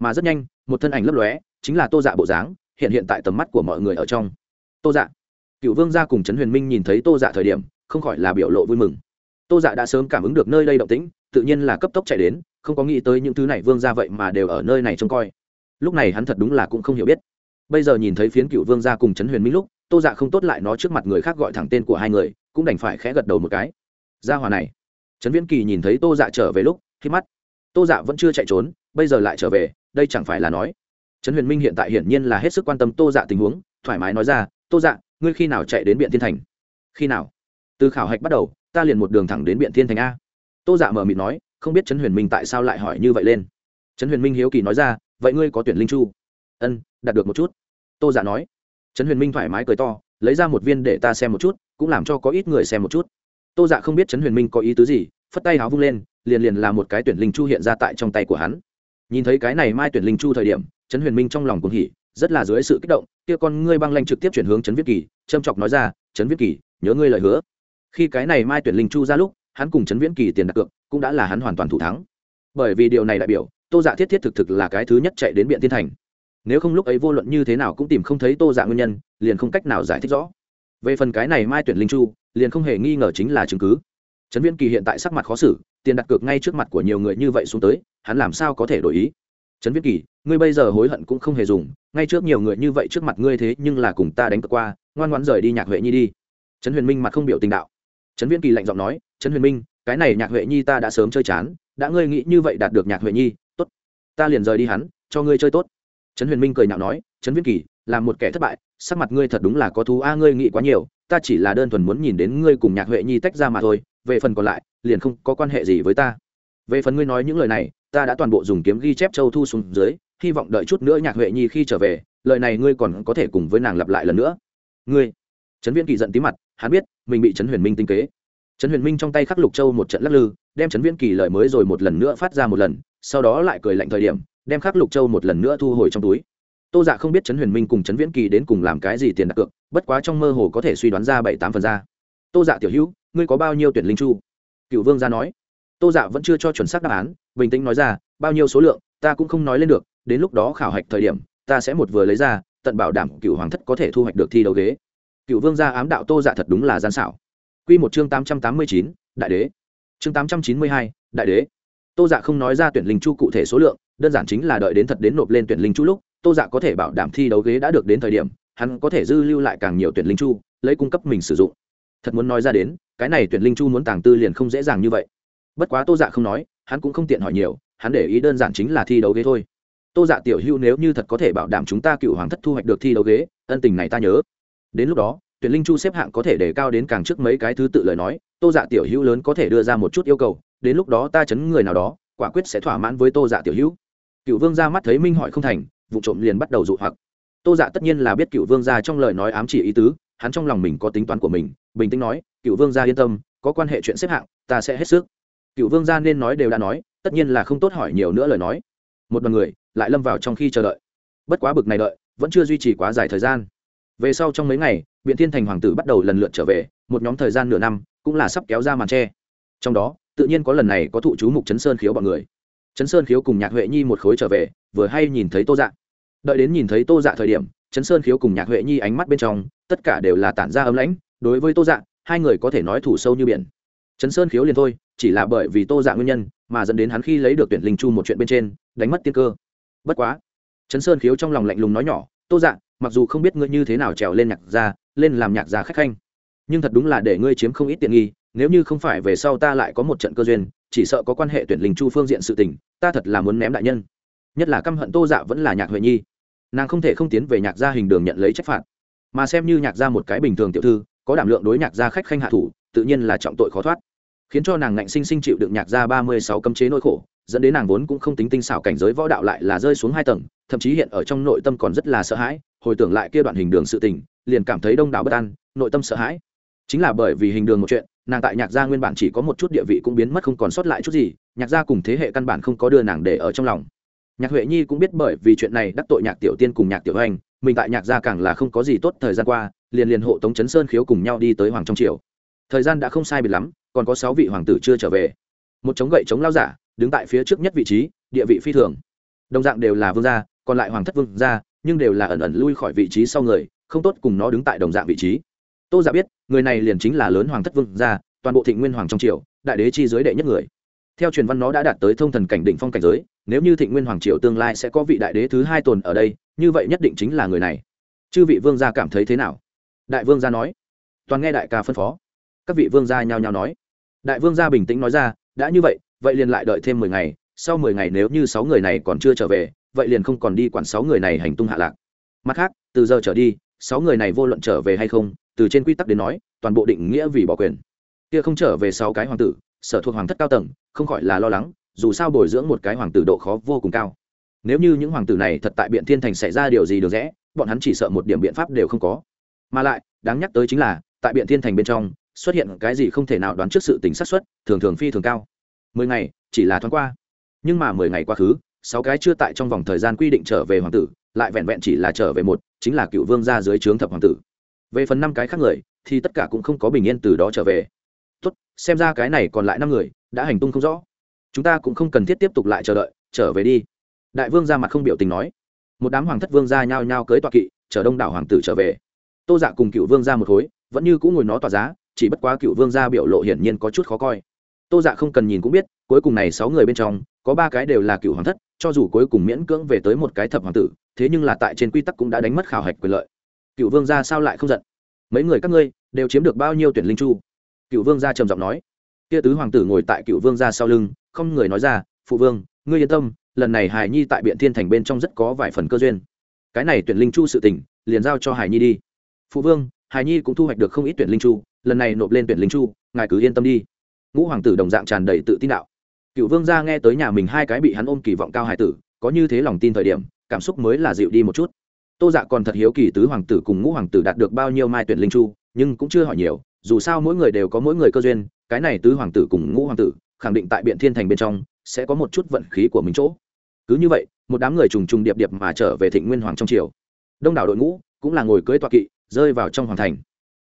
Mà rất nhanh, một thân ảnh lấp lóe, chính là tô dạ bộ dáng, hiện hiện tại tầm mắt của mọi người ở trong. Tô dạ. Cựu vương gia cùng trấn huyền minh nhìn thấy tô dạ thời điểm, không khỏi là biểu lộ vui mừng. Tô dạ đã sớm cảm ứng được nơi đây động tĩnh, tự nhiên là cấp tốc chạy đến, không có nghĩ tới những thứ này vương gia vậy mà đều ở nơi này trông coi. Lúc này hắn thật đúng là cũng không hiểu biết bây giờ nhìn thấy phiến cựu vương gia cùng trấn huyền minh lúc, tô dạ không tốt lại nó trước mặt người khác gọi thẳng tên của hai người, cũng đành phải khẽ gật đầu một cái. Gia hòa này. Trấn viễn kỳ nhìn thấy tô dạ trở về lúc khi mắt. Tô dạ vẫn chưa chạy trốn, bây giờ lại trở về, đây chẳng phải là nói. Trấn huyền minh hiện tại hiển nhiên là hết sức quan tâm tô dạ tình huống, thoải mái nói ra, tô dạ ngươi khi nào chạy đến biện thiên thành? Khi nào? Từ khảo hạch bắt đầu, ta liền một đường thẳng đến biện thiên thành a. Tô dạ mở mịt nói, không biết trấn huyền minh tại sao lại hỏi như vậy lên. Trấn huyền minh hiếu kỳ nói ra, vậy ngươi có tuyển linh chu? Ân đạt được một chút. Tô dạ nói. Trấn huyền minh thoải mái cười to, lấy ra một viên để ta xem một chút, cũng làm cho có ít người xem một chút. Tô dạ không biết trấn huyền minh có ý tứ gì, phất tay háo vung lên, liền liền là một cái tuyển linh chu hiện ra tại trong tay của hắn. Nhìn thấy cái này mai tuyển linh chu thời điểm, trấn huyền minh trong lòng cũng hỉ, rất là dưới sự kích động, kia con ngươi băng lanh trực tiếp chuyển hướng trấn viết kỳ trâm chọc nói ra, trấn viết kỳ, nhớ ngươi lời hứa. Khi cái này mai tuyển linh chu ra lúc, hắn cùng trấn viễn kỳ tiền đặt cược, cũng đã là hắn hoàn toàn thủ thắng. Bởi vì điều này đại biểu, tô dạ thiết thiết thực thực là cái thứ nhất chạy đến biện thiên thành nếu không lúc ấy vô luận như thế nào cũng tìm không thấy tô dạ nguyên nhân, liền không cách nào giải thích rõ. Về phần cái này mai tuyển linh chu, liền không hề nghi ngờ chính là chứng cứ. Trấn viễn kỳ hiện tại sắc mặt khó xử, tiền đặt cược ngay trước mặt của nhiều người như vậy xuống tới, hắn làm sao có thể đổi ý? Trấn viễn kỳ, ngươi bây giờ hối hận cũng không hề dùng, ngay trước nhiều người như vậy trước mặt ngươi thế nhưng là cùng ta đánh cược qua, ngoan ngoãn rời đi nhạc huệ nhi đi. Trấn huyền minh mặt không biểu tình đạo. Trấn viễn kỳ lạnh giọng nói, trấn huyền minh, cái này nhạc huệ nhi ta đã sớm chơi chán, đã ngươi nghĩ như vậy đạt được nhạc huệ nhi, tốt, ta liền rời đi hắn, cho ngươi chơi tốt trấn huyền minh cười nhạo nói, trấn viễn kỳ, là một kẻ thất bại, sắc mặt ngươi thật đúng là có thú a, ngươi nghĩ quá nhiều, ta chỉ là đơn thuần muốn nhìn đến ngươi cùng nhạc huệ nhi tách ra mà thôi, về phần còn lại, liền không có quan hệ gì với ta. Về phần ngươi nói những lời này, ta đã toàn bộ dùng kiếm ghi chép châu thu xuống dưới, hy vọng đợi chút nữa nhạc huệ nhi khi trở về, lời này ngươi còn có thể cùng với nàng lặp lại lần nữa. Ngươi, trấn viễn kỳ giận tí mặt, hắn biết, mình bị trấn huyền minh tinh kế. Trấn huyền minh trong tay khắc lục châu một trận lắc lư, đem trấn viễn kỳ lời mới rồi một lần nữa phát ra một lần, sau đó lại cười lạnh thời điểm đem khắc lục châu một lần nữa thu hồi trong túi. Tô dạ không biết trấn huyền minh cùng trấn viễn kỳ đến cùng làm cái gì tiền đặt cược, bất quá trong mơ hồ có thể suy đoán ra bảy tám phần ra. Tô dạ tiểu hữu, ngươi có bao nhiêu tuyển linh chu? Cựu vương gia nói. Tô dạ vẫn chưa cho chuẩn xác đáp án, bình tĩnh nói ra, bao nhiêu số lượng, ta cũng không nói lên được, đến lúc đó khảo hạch thời điểm, ta sẽ một vừa lấy ra, tận bảo đảm cựu hoàng thất có thể thu hoạch được thi đấu ghế. Cựu vương gia ám đạo tô dạ thật đúng là gian xảo. Q một chương tám trăm tám mươi chín, đại đế. Chương tám trăm chín mươi hai, đại đế. Tô dạ không nói ra tuyển linh chu cụ thể số lượng đơn giản chính là đợi đến thật đến nộp lên tuyển linh chu lúc, tô dạ có thể bảo đảm thi đấu ghế đã được đến thời điểm, hắn có thể dư lưu lại càng nhiều tuyển linh chu, lấy cung cấp mình sử dụng. Thật muốn nói ra đến, cái này tuyển linh chu muốn tàng tư liền không dễ dàng như vậy. Bất quá tô dạ không nói, hắn cũng không tiện hỏi nhiều, hắn để ý đơn giản chính là thi đấu ghế thôi. Tô dạ tiểu hưu nếu như thật có thể bảo đảm chúng ta cựu hoàng thất thu hoạch được thi đấu ghế, ân tình này ta nhớ. Đến lúc đó, tuyển linh chu xếp hạng có thể để cao đến càng trước mấy cái thứ tự lời nói, tô dạ tiểu hữu lớn có thể đưa ra một chút yêu cầu, đến lúc đó ta chấn người nào đó, quả quyết sẽ thỏa mãn với tô dạ tiểu hữu cựu vương ra mắt thấy minh hỏi không thành, vụ trộm liền bắt đầu dụ hoặc. Tô dạ tất nhiên là biết cựu vương ra trong lời nói ám chỉ ý tứ, hắn trong lòng mình có tính toán của mình, bình tĩnh nói, cựu vương gia yên tâm, có quan hệ chuyện xếp hạng, ta sẽ hết sức. Cựu vương gia nên nói đều đã nói, tất nhiên là không tốt hỏi nhiều nữa lời nói. Một đoàn người lại lâm vào trong khi chờ đợi. Bất quá bực này đợi, vẫn chưa duy trì quá dài thời gian. Về sau trong mấy ngày, biện thiên thành hoàng tử bắt đầu lần lượt trở về, một nhóm thời gian nửa năm cũng là sắp kéo ra màn tre. Trong đó, tự nhiên có lần này có thụ chú mục chấn sơn khiếu bọn người chấn sơn khiếu cùng nhạc huệ nhi một khối trở về, vừa hay nhìn thấy tô dạ. Đợi đến nhìn thấy tô dạ thời điểm chấn sơn khiếu cùng nhạc huệ nhi ánh mắt bên trong, tất cả đều là tản ra ấm lãnh. Đối với tô dạ hai người có thể nói thủ sâu như biển. Chấn sơn khiếu liền thôi, chỉ là bởi vì tô dạ nguyên nhân, mà dẫn đến hắn khi lấy được tuyển linh chu một chuyện bên trên, đánh mất tiên cơ. Bất quá chấn sơn khiếu trong lòng lạnh lùng nói nhỏ, tô dạ mặc dù không biết ngươi như thế nào trèo lên nhạc gia, lên làm nhạc gia khách khanh, nhưng thật đúng là để ngươi chiếm không ít tiện nghi nếu như không phải về sau ta lại có một trận cơ duyên, chỉ sợ có quan hệ tuyển linh chu phương diện sự tình, ta thật là muốn ném đại nhân. Nhất là căm hận tô dạ vẫn là nhạc huệ nhi. Nàng không thể không tiến về nhạc gia hình đường nhận lấy trách phạt. Mà xem như nhạc gia một cái bình thường tiểu thư, có đảm lượng đối nhạc gia khách khanh hạ thủ, tự nhiên là trọng tội khó thoát. Khiến cho nàng ngạnh sinh sinh chịu đựng nhạc gia ba mươi sáu cấm chế nỗi khổ, dẫn đến nàng vốn cũng không tính tinh xảo cảnh giới võ đạo lại là rơi xuống hai tầng, thậm chí hiện ở trong nội tâm còn rất là sợ hãi, hồi tưởng lại kia đoạn hình đường sự tình, liền cảm thấy đông đảo bất an, nội tâm sợ hãi. Chính là bởi vì hình đường một chuyện nàng tại nhạc gia nguyên bản chỉ có một chút địa vị cũng biến mất không còn sót lại chút gì, nhạc gia cùng thế hệ căn bản không có đưa nàng để ở trong lòng. Nhạc huệ nhi cũng biết bởi vì chuyện này đắc tội nhạc tiểu tiên cùng nhạc tiểu anh mình tại nhạc gia càng là không có gì tốt thời gian qua, liền liền hộ tống chấn sơn khiếu cùng nhau đi tới hoàng trong triều. Thời gian đã không sai biệt lắm, còn có sáu vị hoàng tử chưa trở về. Một chống gậy chống lao giả, đứng tại phía trước nhất vị trí, địa vị phi thường. Đồng dạng đều là vương gia, còn lại hoàng thất vương gia, nhưng đều là ẩn ẩn lui khỏi vị trí sau người, không tốt cùng nó đứng tại đồng dạng vị trí tô giả biết, người này liền chính là lớn hoàng thất vương gia, toàn bộ thịnh nguyên hoàng trong triều, đại đế chi giới đệ nhất người. Theo truyền văn nó đã đạt tới thông thần cảnh đỉnh phong cảnh giới, nếu như thịnh nguyên hoàng triều tương lai sẽ có vị đại đế thứ hai tồn ở đây, như vậy nhất định chính là người này. Chư vị vương gia cảm thấy thế nào? Đại vương gia nói. Toàn nghe đại ca phân phó. Các vị vương gia nhao nhao nói. Đại vương gia bình tĩnh nói ra, đã như vậy vậy liền lại đợi thêm mười ngày, sau mười ngày nếu như sáu người này còn chưa trở về, vậy liền không còn đi quản sáu người này hành tung hạ lạc. Mặt khác, từ giờ trở đi, sáu người này vô luận trở về hay không từ trên quy tắc đến nói, toàn bộ định nghĩa vì bỏ quyền. Kia không trở về sáu cái hoàng tử, sở thuộc hoàng thất cao tầng, không khỏi là lo lắng, dù sao bồi dưỡng một cái hoàng tử độ khó vô cùng cao. Nếu như những hoàng tử này thật tại biện thiên thành xảy ra điều gì được rẽ, bọn hắn chỉ sợ một điểm biện pháp đều không có. Mà lại, đáng nhắc tới chính là, tại biện thiên thành bên trong, xuất hiện cái gì không thể nào đoán trước sự tính xác suất, thường thường phi thường cao. Mười ngày, chỉ là thoáng qua. Nhưng mà mười ngày quá khứ, sáu cái chưa tại trong vòng thời gian quy định trở về hoàng tử, lại vẹn vẹn chỉ là trở về một, chính là cựu vương gia dưới trướng thập hoàng tử về phần năm cái khác người, thì tất cả cũng không có bình yên từ đó trở về. Tốt, xem ra cái này còn lại năm người, đã hành tung không rõ. Chúng ta cũng không cần thiết tiếp tục lại chờ đợi, trở về đi. Đại vương ra mặt không biểu tình nói. Một đám hoàng thất vương ra nhao nhao cưới tọa kỵ chở đông đảo hoàng tử trở về. Tô dạ cùng cựu vương ra một khối, vẫn như cũng ngồi nó tỏa giá, chỉ bất quá cựu vương ra biểu lộ hiển nhiên có chút khó coi. Tô dạ không cần nhìn cũng biết, cuối cùng này sáu người bên trong, có ba cái đều là cựu hoàng thất, cho dù cuối cùng miễn cưỡng về tới một cái thập hoàng tử, thế nhưng là tại trên quy tắc cũng đã đánh mất khảo hạch quyền lợi cựu vương gia sao lại không giận? Mấy người các ngươi đều chiếm được bao nhiêu tuyển linh chu? Cựu vương gia trầm giọng nói. Kia tứ hoàng tử ngồi tại cựu vương gia sau lưng, không người nói ra, phụ vương, ngươi yên tâm, lần này hải nhi tại biện thiên thành bên trong rất có vài phần cơ duyên. Cái này tuyển linh chu sự tỉnh liền giao cho hải nhi đi. Phụ vương, hải nhi cũng thu hoạch được không ít tuyển linh chu, lần này nộp lên tuyển linh chu, ngài cứ yên tâm đi. Ngũ hoàng tử đồng dạng tràn đầy tự tin đạo. Cựu vương gia nghe tới nhà mình hai cái bị hắn ôm kỳ vọng cao hải tử, có như thế lòng tin thời điểm, cảm xúc mới là dịu đi một chút tô dạ còn thật hiếu kỳ tứ hoàng tử cùng ngũ hoàng tử đạt được bao nhiêu mai tuyển linh chu, nhưng cũng chưa hỏi nhiều, dù sao mỗi người đều có mỗi người cơ duyên, cái này tứ hoàng tử cùng ngũ hoàng tử, khẳng định tại biện thiên thành bên trong, sẽ có một chút vận khí của mình chỗ. Cứ như vậy, một đám người trùng trùng điệp điệp mà trở về thịnh nguyên hoàng trong triều. Đông đảo đội ngũ cũng là ngồi cưới tọa kỵ, rơi vào trong hoàng thành.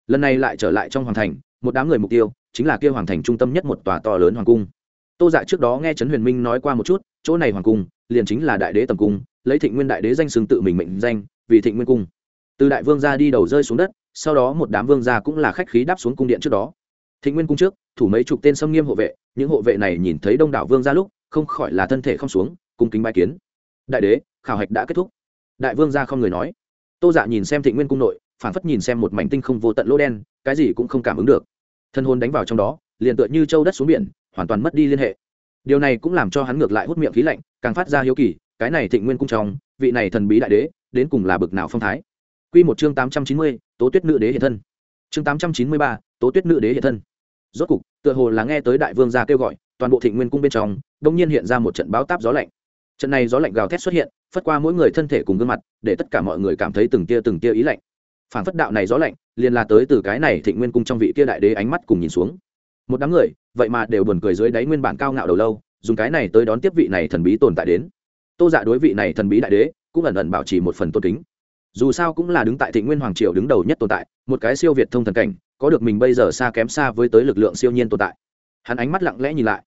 Lần này lại trở lại trong hoàng thành, một đám người mục tiêu chính là kia hoàng thành trung tâm nhất một tòa to lớn hoàng cung. Tô dạ trước đó nghe trấn huyền minh nói qua một chút, chỗ này hoàng cung liền chính là đại đế tầm cung, lấy thịnh nguyên đại đế danh xương tự mình mệnh danh vì thịnh nguyên cung. Từ đại vương ra đi đầu rơi xuống đất, sau đó một đám vương gia cũng là khách khí đáp xuống cung điện trước đó. Thịnh nguyên cung trước, thủ mấy chục tên xâm nghiêm hộ vệ, những hộ vệ này nhìn thấy đông đảo vương gia lúc, không khỏi là thân thể không xuống, cung kính bài kiến. Đại đế, khảo hạch đã kết thúc. Đại vương gia không người nói. Tô dạ nhìn xem thịnh nguyên cung nội phản phất nhìn xem một mảnh tinh không vô tận lỗ đen, cái gì cũng không cảm ứng được. Thân hồn đánh vào trong đó, liền tựa như châu đất xuống biển, hoàn toàn mất đi liên hệ. Điều này cũng làm cho hắn ngược lại hút miệng khí lạnh, càng phát ra hiếu kỳ, cái này thịnh nguyên cung trong, vị này thần bí đại đế đến cùng là bực nào phong thái Quy một chương 890, Tố Tuyết nữ đế hiện thân. Chương 893, Tố Tuyết nữ đế hiện thân. Rốt cục, tựa hồ là nghe tới đại vương gia kêu gọi, toàn bộ Thịnh Nguyên cung bên trong, đột nhiên hiện ra một trận báo táp gió lạnh. Trận này gió lạnh gào thét xuất hiện, phất qua mỗi người thân thể cùng gương mặt, để tất cả mọi người cảm thấy từng tia từng tia ý lạnh. Phản phất đạo này gió lạnh, liền là tới từ cái này Thịnh Nguyên cung trong vị kia đại đế ánh mắt cùng nhìn xuống. Một đám người, vậy mà đều buồn cười dưới đáy nguyên bản cao ngạo đầu lâu, dùng cái này tới đón tiếp vị này thần bí tồn tại đến. Tô Dạ đối vị này thần bí đại đế, cũng ẩn ẩn bảo trì một phần tôn kính. Dù sao cũng là đứng tại thịnh nguyên hoàng triều đứng đầu nhất tồn tại, một cái siêu việt thông thần cảnh, có được mình bây giờ xa kém xa với tới lực lượng siêu nhiên tồn tại. Hắn ánh mắt lặng lẽ nhìn lại.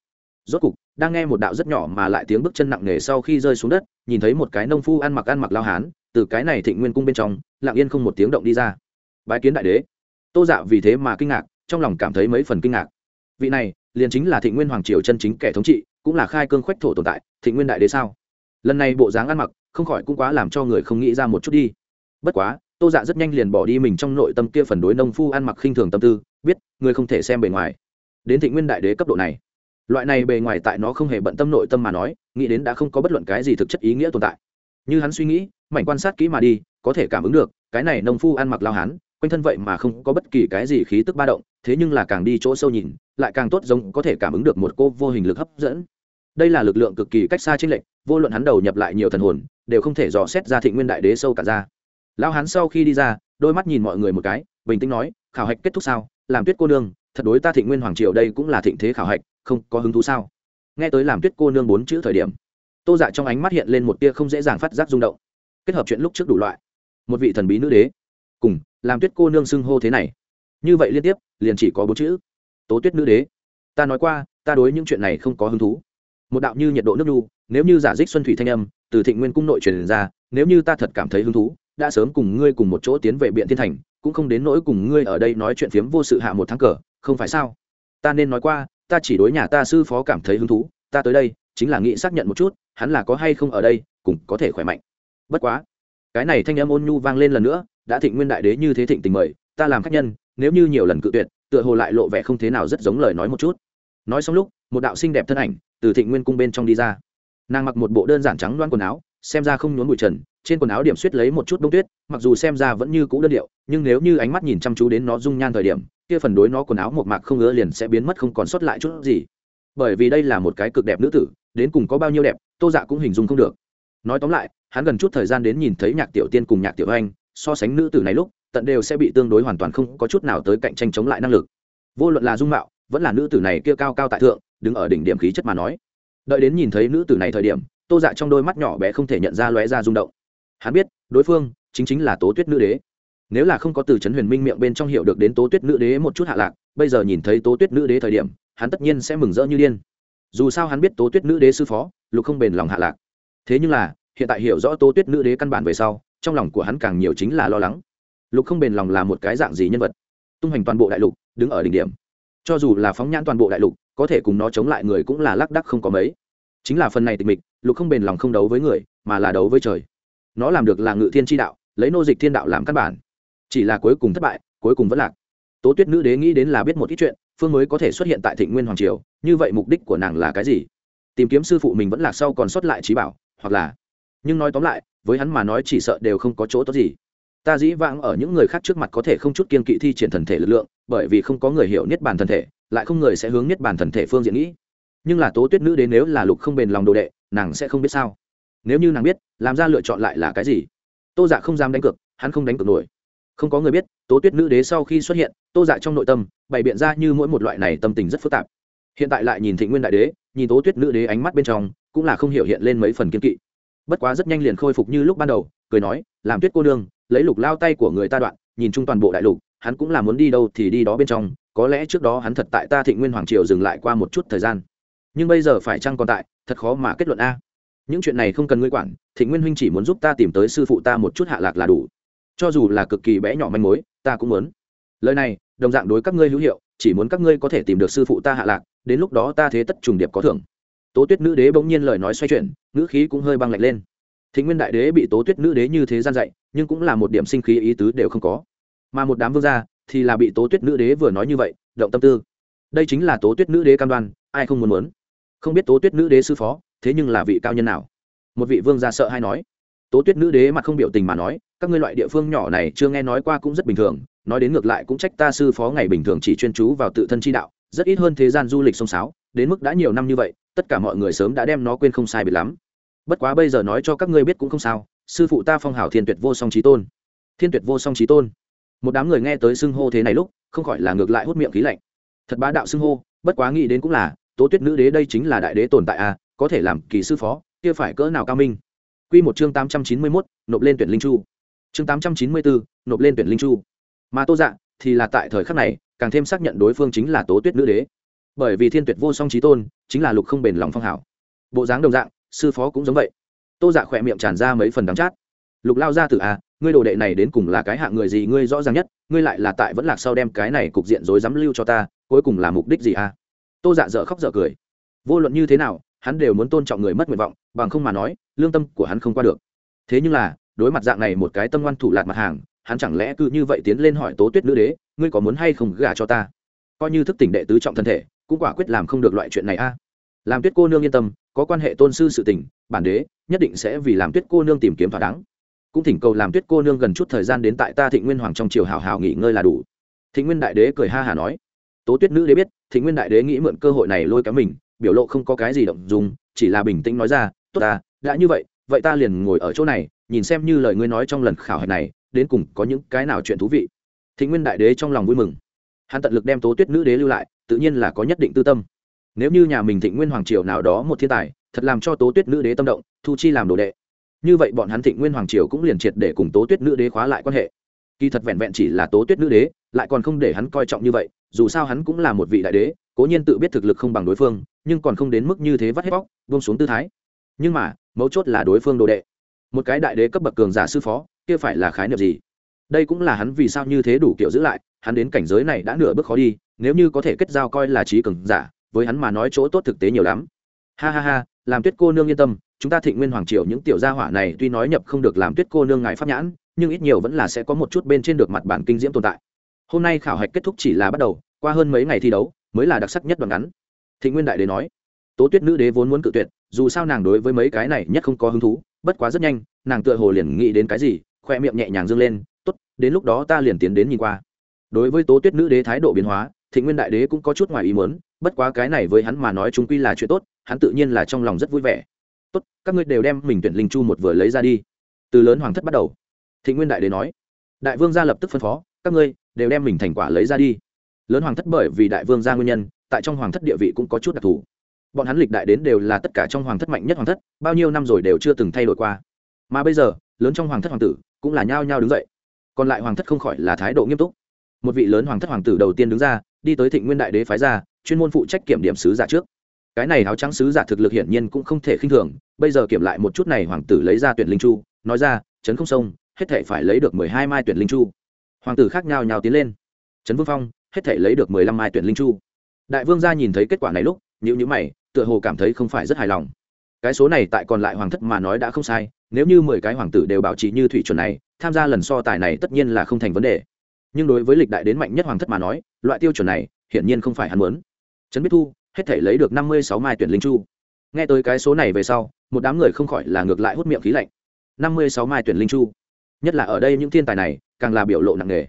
Rốt cục, đang nghe một đạo rất nhỏ mà lại tiếng bước chân nặng nề sau khi rơi xuống đất, nhìn thấy một cái nông phu ăn mặc ăn mặc lao hán, từ cái này thịnh nguyên cung bên trong, lặng yên không một tiếng động đi ra. Bái kiến đại đế. Tô dạ vì thế mà kinh ngạc, trong lòng cảm thấy mấy phần kinh ngạc. Vị này, liền chính là thịnh nguyên hoàng triều chân chính kẻ thống trị, cũng là khai cương khoách thổ tồn tại, thịnh nguyên đại đế sao? Lần này bộ dáng ăn mặc không khỏi cũng quá làm cho người không nghĩ ra một chút đi. Bất quá, tô dạ rất nhanh liền bỏ đi mình trong nội tâm kia phần đối nông phu ăn mặc khinh thường tâm tư, biết, người không thể xem bề ngoài. Đến thị nguyên đại đế cấp độ này, loại này bề ngoài tại nó không hề bận tâm nội tâm mà nói, nghĩ đến đã không có bất luận cái gì thực chất ý nghĩa tồn tại. Như hắn suy nghĩ, mảnh quan sát kỹ mà đi, có thể cảm ứng được, cái này nông phu ăn mặc lao hán, quanh thân vậy mà không có bất kỳ cái gì khí tức ba động, thế nhưng là càng đi chỗ sâu nhìn, lại càng tốt giống có thể cảm ứng được một cô vô hình lực hấp dẫn. Đây là lực lượng cực kỳ cách xa trên lệnh vô luận hắn đầu nhập lại nhiều thần hồn, đều không thể dò xét ra thị nguyên đại đế sâu cả ra. Lão hắn sau khi đi ra, đôi mắt nhìn mọi người một cái, bình tĩnh nói, khảo hạch kết thúc sao? Làm tuyết cô nương, thật đối ta thịnh nguyên hoàng triều đây cũng là thịnh thế khảo hạch, không có hứng thú sao? Nghe tới làm tuyết cô nương bốn chữ thời điểm, tô dạ trong ánh mắt hiện lên một tia không dễ dàng phát giác rung động. Kết hợp chuyện lúc trước đủ loại, một vị thần bí nữ đế, cùng làm tuyết cô nương xưng hô thế này. Như vậy liên tiếp, liền chỉ có bốn chữ, tố tuyết nữ đế. Ta nói qua, ta đối những chuyện này không có hứng thú một đạo như nhiệt độ nước nhu nếu như giả dích xuân thủy thanh âm từ thịnh nguyên cung nội truyền ra, nếu như ta thật cảm thấy hứng thú, đã sớm cùng ngươi cùng một chỗ tiến về biện thiên thành, cũng không đến nỗi cùng ngươi ở đây nói chuyện phiếm vô sự hạ một tháng cờ, không phải sao? Ta nên nói qua, ta chỉ đối nhà ta sư phó cảm thấy hứng thú, ta tới đây, chính là nghĩ xác nhận một chút, hắn là có hay không ở đây cũng có thể khỏe mạnh. Bất quá, cái này thanh âm ôn nhu vang lên lần nữa, đã thịnh nguyên đại đế như thế thịnh tình mời, ta làm khách nhân, nếu như nhiều lần cự tuyệt, tựa hồ lại lộ vẻ không thế nào rất giống lời nói một chút nói xong lúc, một đạo xinh đẹp thân ảnh từ thịnh nguyên cung bên trong đi ra. Nàng mặc một bộ đơn giản trắng loan quần áo, xem ra không nhốn bụi trần, trên quần áo điểm suýt lấy một chút đông tuyết, mặc dù xem ra vẫn như cũ đơn điệu, nhưng nếu như ánh mắt nhìn chăm chú đến nó dung nhan thời điểm, kia phần đối nó quần áo một mạc không ngứa liền sẽ biến mất không còn sót lại chút gì. Bởi vì đây là một cái cực đẹp nữ tử, đến cùng có bao nhiêu đẹp, tô dạ cũng hình dung không được. Nói tóm lại, hắn gần chút thời gian đến nhìn thấy nhạc tiểu tiên cùng nhạc tiểu anh, so sánh nữ tử này lúc, tận đều sẽ bị tương đối hoàn toàn không có chút nào tới cạnh tranh chống lại năng lực. Vô luận là dung mạo vẫn là nữ tử này kia cao cao tại thượng, đứng ở đỉnh điểm khí chất mà nói. Đợi đến nhìn thấy nữ tử này thời điểm, tô dạ trong đôi mắt nhỏ bé không thể nhận ra lóe ra rung động. Hắn biết, đối phương chính chính là tố tuyết nữ đế. Nếu là không có từ trấn huyền minh miệng bên trong hiểu được đến tố tuyết nữ đế một chút hạ lạc, bây giờ nhìn thấy tố tuyết nữ đế thời điểm, hắn tất nhiên sẽ mừng rỡ như điên. Dù sao hắn biết tố tuyết nữ đế sư phó, lục không bền lòng hạ lạc. Thế nhưng là, hiện tại hiểu rõ tố tuyết nữ đế căn bản về sau, trong lòng của hắn càng nhiều chính là lo lắng. Lục không bền lòng là một cái dạng gì nhân vật? Tung hành toàn bộ đại lục, đứng ở đỉnh điểm cho dù là phóng nhãn toàn bộ đại lục, có thể cùng nó chống lại người cũng là lác đắc không có mấy. Chính là phần này tịch mịch, lục không bền lòng không đấu với người, mà là đấu với trời. Nó làm được là ngự thiên tri đạo, lấy nô dịch thiên đạo làm căn bản. Chỉ là cuối cùng thất bại, cuối cùng vẫn lạc. Tố tuyết nữ đế nghĩ đến là biết một ít chuyện, phương mới có thể xuất hiện tại thịnh nguyên hoàng triều, như vậy mục đích của nàng là cái gì? Tìm kiếm sư phụ mình vẫn lạc sau còn sót lại trí bảo, hoặc là nhưng nói tóm lại, với hắn mà nói chỉ sợ đều không có chỗ tốt gì. Ta dĩ vãng ở những người khác trước mặt có thể không chút kiên kỵ thi triển thần thể lực lượng bởi vì không có người hiểu niết bàn thần thể, lại không người sẽ hướng niết bàn thần thể phương diện nghĩ. Nhưng là tố tuyết nữ đến nếu là lục không bền lòng đồ đệ, nàng sẽ không biết sao. Nếu như nàng biết, làm ra lựa chọn lại là cái gì? Tô dạ không dám đánh cược, hắn không đánh cược nổi. Không có người biết, tố tuyết nữ đế sau khi xuất hiện, tô dạ trong nội tâm, bày biện ra như mỗi một loại này tâm tình rất phức tạp. Hiện tại lại nhìn thị nguyên đại đế, nhìn tố tuyết nữ đế ánh mắt bên trong, cũng là không hiểu hiện lên mấy phần kiên kỵ. Bất quá rất nhanh liền khôi phục như lúc ban đầu, cười nói, làm tuyết cô đương lấy lục lao tay của người ta đoạn, nhìn chung toàn bộ đại lục hắn cũng là muốn đi đâu thì đi đó bên trong, có lẽ trước đó hắn thật tại ta thịnh nguyên hoàng triều dừng lại qua một chút thời gian. Nhưng bây giờ phải chăng còn tại, thật khó mà kết luận a. Những chuyện này không cần ngươi quản, thịnh nguyên huynh chỉ muốn giúp ta tìm tới sư phụ ta một chút hạ lạc là đủ. Cho dù là cực kỳ bé nhỏ manh mối, ta cũng muốn. Lời này, đồng dạng đối các ngươi hữu hiệu, chỉ muốn các ngươi có thể tìm được sư phụ ta hạ lạc, đến lúc đó ta thế tất trùng điệp có thưởng. Tố tuyết nữ đế bỗng nhiên lời nói xoay chuyển, ngữ khí cũng hơi băng lạnh lên. Thịnh nguyên đại đế bị tố tuyết nữ đế như thế gian dạy, nhưng cũng là một điểm sinh khí ý tứ đều không có mà một đám vương gia thì là bị tố tuyết nữ đế vừa nói như vậy, động tâm tư. Đây chính là tố tuyết nữ đế cam đoan, ai không muốn muốn? Không biết tố tuyết nữ đế sư phó, thế nhưng là vị cao nhân nào? Một vị vương gia sợ hay nói. Tố tuyết nữ đế mà không biểu tình mà nói, các ngươi loại địa phương nhỏ này chưa nghe nói qua cũng rất bình thường, nói đến ngược lại cũng trách ta sư phó ngày bình thường chỉ chuyên chú vào tự thân chi đạo, rất ít hơn thế gian du lịch sông sáo, đến mức đã nhiều năm như vậy, tất cả mọi người sớm đã đem nó quên không sai biệt lắm. Bất quá bây giờ nói cho các ngươi biết cũng không sao, sư phụ ta phong hào thiên tuyệt vô song trí tôn. Thiên tuyệt vô song trí tôn một đám người nghe tới xưng hô thế này lúc không khỏi là ngược lại hút miệng khí lạnh thật bá đạo xưng hô bất quá nghĩ đến cũng là tố tuyết nữ đế đây chính là đại đế tồn tại à có thể làm kỳ sư phó kia phải cỡ nào cao minh Quy một chương tám trăm chín mươi mốt nộp lên tuyển linh chu. Chương tám trăm chín mươi bốn, nộp lên tuyển linh chu. Mà Tô Dạ thì là tại thời khắc này, càng thêm xác nhận đối phương chính là Tố Tuyết nữ đế. Bởi vì Thiên Tuyệt vô song trí tôn, chính là lục không bền lòng phong hảo. Bộ dáng đồng dạng, sư phó cũng giống vậy. Tô Dạ khỏe miệng tràn ra mấy phần đắng chát. Lục lao ra tử à, ngươi đồ đệ này đến cùng là cái hạng người gì ngươi rõ ràng nhất, ngươi lại là tại vẫn lạc sau đem cái này cục diện rối rắm lưu cho ta, cuối cùng là mục đích gì à? Tô Dạ dở khóc dở cười. Vô luận như thế nào, hắn đều muốn tôn trọng người mất nguyện vọng bằng không mà nói lương tâm của hắn không qua được thế nhưng là đối mặt dạng này một cái tâm ngoan thủ lạt mặt hàng hắn chẳng lẽ cứ như vậy tiến lên hỏi tố tuyết nữ đế ngươi có muốn hay không gả cho ta coi như thức tỉnh đệ tứ trọng thân thể cũng quả quyết làm không được loại chuyện này a làm tuyết cô nương yên tâm có quan hệ tôn sư sự tình bản đế nhất định sẽ vì làm tuyết cô nương tìm kiếm thỏa đáng cũng thỉnh cầu làm tuyết cô nương gần chút thời gian đến tại ta thịnh nguyên hoàng trong triều hào hào nghỉ ngơi là đủ. Thịnh nguyên đại đế cười ha hà nói. Tố tuyết nữ đế biết, thịnh nguyên đại đế nghĩ mượn cơ hội này lôi kéo mình, biểu lộ không có cái gì động dùng chỉ là bình tĩnh nói ra, tốt ta, đã như vậy vậy ta liền ngồi ở chỗ này, nhìn xem như lời ngươi nói trong lần khảo hạch này, đến cùng có những cái nào chuyện thú vị. Thịnh nguyên đại đế trong lòng vui mừng. Hắn tận lực đem tố tuyết nữ đế lưu lại, tự nhiên là có nhất định tư tâm. Nếu như nhà mình thịnh nguyên hoàng triều nào đó một thiên tài, thật làm cho tố tuyết nữ đế tâm động, thu chi làm đồ đệ như vậy bọn hắn thịnh nguyên hoàng triều cũng liền triệt để cùng tố tuyết nữ đế khóa lại quan hệ. Kỳ thật vẹn vẹn chỉ là tố tuyết nữ đế, lại còn không để hắn coi trọng như vậy, dù sao hắn cũng là một vị đại đế, cố nhiên tự biết thực lực không bằng đối phương, nhưng còn không đến mức như thế vắt hết bóc vông xuống tư thái. Nhưng mà, mấu chốt là đối phương đồ đệ. Một cái đại đế cấp bậc cường giả sư phó, kia phải là khái niệm gì? Đây cũng là hắn vì sao như thế đủ kiểu giữ lại, hắn đến cảnh giới này đã nửa bước khó đi, nếu như có thể kết giao coi là trí cường giả, với hắn mà nói chỗ tốt thực tế nhiều lắm. Ha ha ha, làm tuyết cô nương yên tâm chúng ta thịnh nguyên hoàng triều những tiểu gia hỏa này tuy nói nhập không được làm tuyết cô nương ngài pháp nhãn, nhưng ít nhiều vẫn là sẽ có một chút bên trên được mặt bản kinh diễm tồn tại. Hôm nay khảo hạch kết thúc chỉ là bắt đầu, qua hơn mấy ngày thi đấu, mới là đặc sắc nhất đoạn ngắn. Thịnh nguyên đại đế nói, tố tuyết nữ đế vốn muốn cự tuyệt, dù sao nàng đối với mấy cái này nhất không có hứng thú, bất quá rất nhanh, nàng tựa hồ liền nghĩ đến cái gì, khoe miệng nhẹ nhàng dâng lên, tốt, đến lúc đó ta liền tiến đến nhìn qua. Đối với tố tuyết nữ đế thái độ biến hóa, thịnh nguyên đại đế cũng có chút ngoài ý muốn, bất quá cái này với hắn mà nói chúng quy là chuyện tốt, hắn tự nhiên là trong lòng rất vui vẻ tốt, các ngươi đều đem mình tuyển linh chu một vừa lấy ra đi. Từ lớn hoàng thất bắt đầu. Thị nguyên đại đế nói, đại vương gia lập tức phân phó, các ngươi đều đem mình thành quả lấy ra đi. Lớn hoàng thất bởi vì đại vương gia nguyên nhân, tại trong hoàng thất địa vị cũng có chút đặc thù. Bọn hắn lịch đại đến đều là tất cả trong hoàng thất mạnh nhất hoàng thất, bao nhiêu năm rồi đều chưa từng thay đổi qua. Mà bây giờ, lớn trong hoàng thất hoàng tử cũng là nhao nhao đứng dậy. Còn lại hoàng thất không khỏi là thái độ nghiêm túc. Một vị lớn hoàng thất hoàng tử đầu tiên đứng ra, đi tới thịnh nguyên đại đế phái ra, chuyên môn phụ trách kiểm điểm sứ giả trước cái này áo trắng sứ giả thực lực hiển nhiên cũng không thể khinh thường, bây giờ kiểm lại một chút này hoàng tử lấy ra tuyển linh chu, nói ra, trấn không sông, hết thể phải lấy được mười hai mai tuyển linh chu. Hoàng tử khác nhau nhào tiến lên. Trấn vương phong, hết thể lấy được mười lăm mai tuyển linh chu. Đại vương gia nhìn thấy kết quả này lúc nhữ nhữ mày, tựa hồ cảm thấy không phải rất hài lòng. Cái số này tại còn lại hoàng thất mà nói đã không sai, nếu như mười cái hoàng tử đều bảo trì như thủy chuẩn này, tham gia lần so tài này tất nhiên là không thành vấn đề. Nhưng đối với lịch đại đến mạnh nhất hoàng thất mà nói, loại tiêu chuẩn này hiển nhiên không phải hắn muốn. Trấn biết thu hết thể lấy được năm mươi sáu mai tuyển linh chu. Nghe tới cái số này về sau, một đám người không khỏi là ngược lại hút miệng khí lạnh. năm mươi sáu mai tuyển linh chu. Nhất là ở đây những thiên tài này, càng là biểu lộ nặng nề.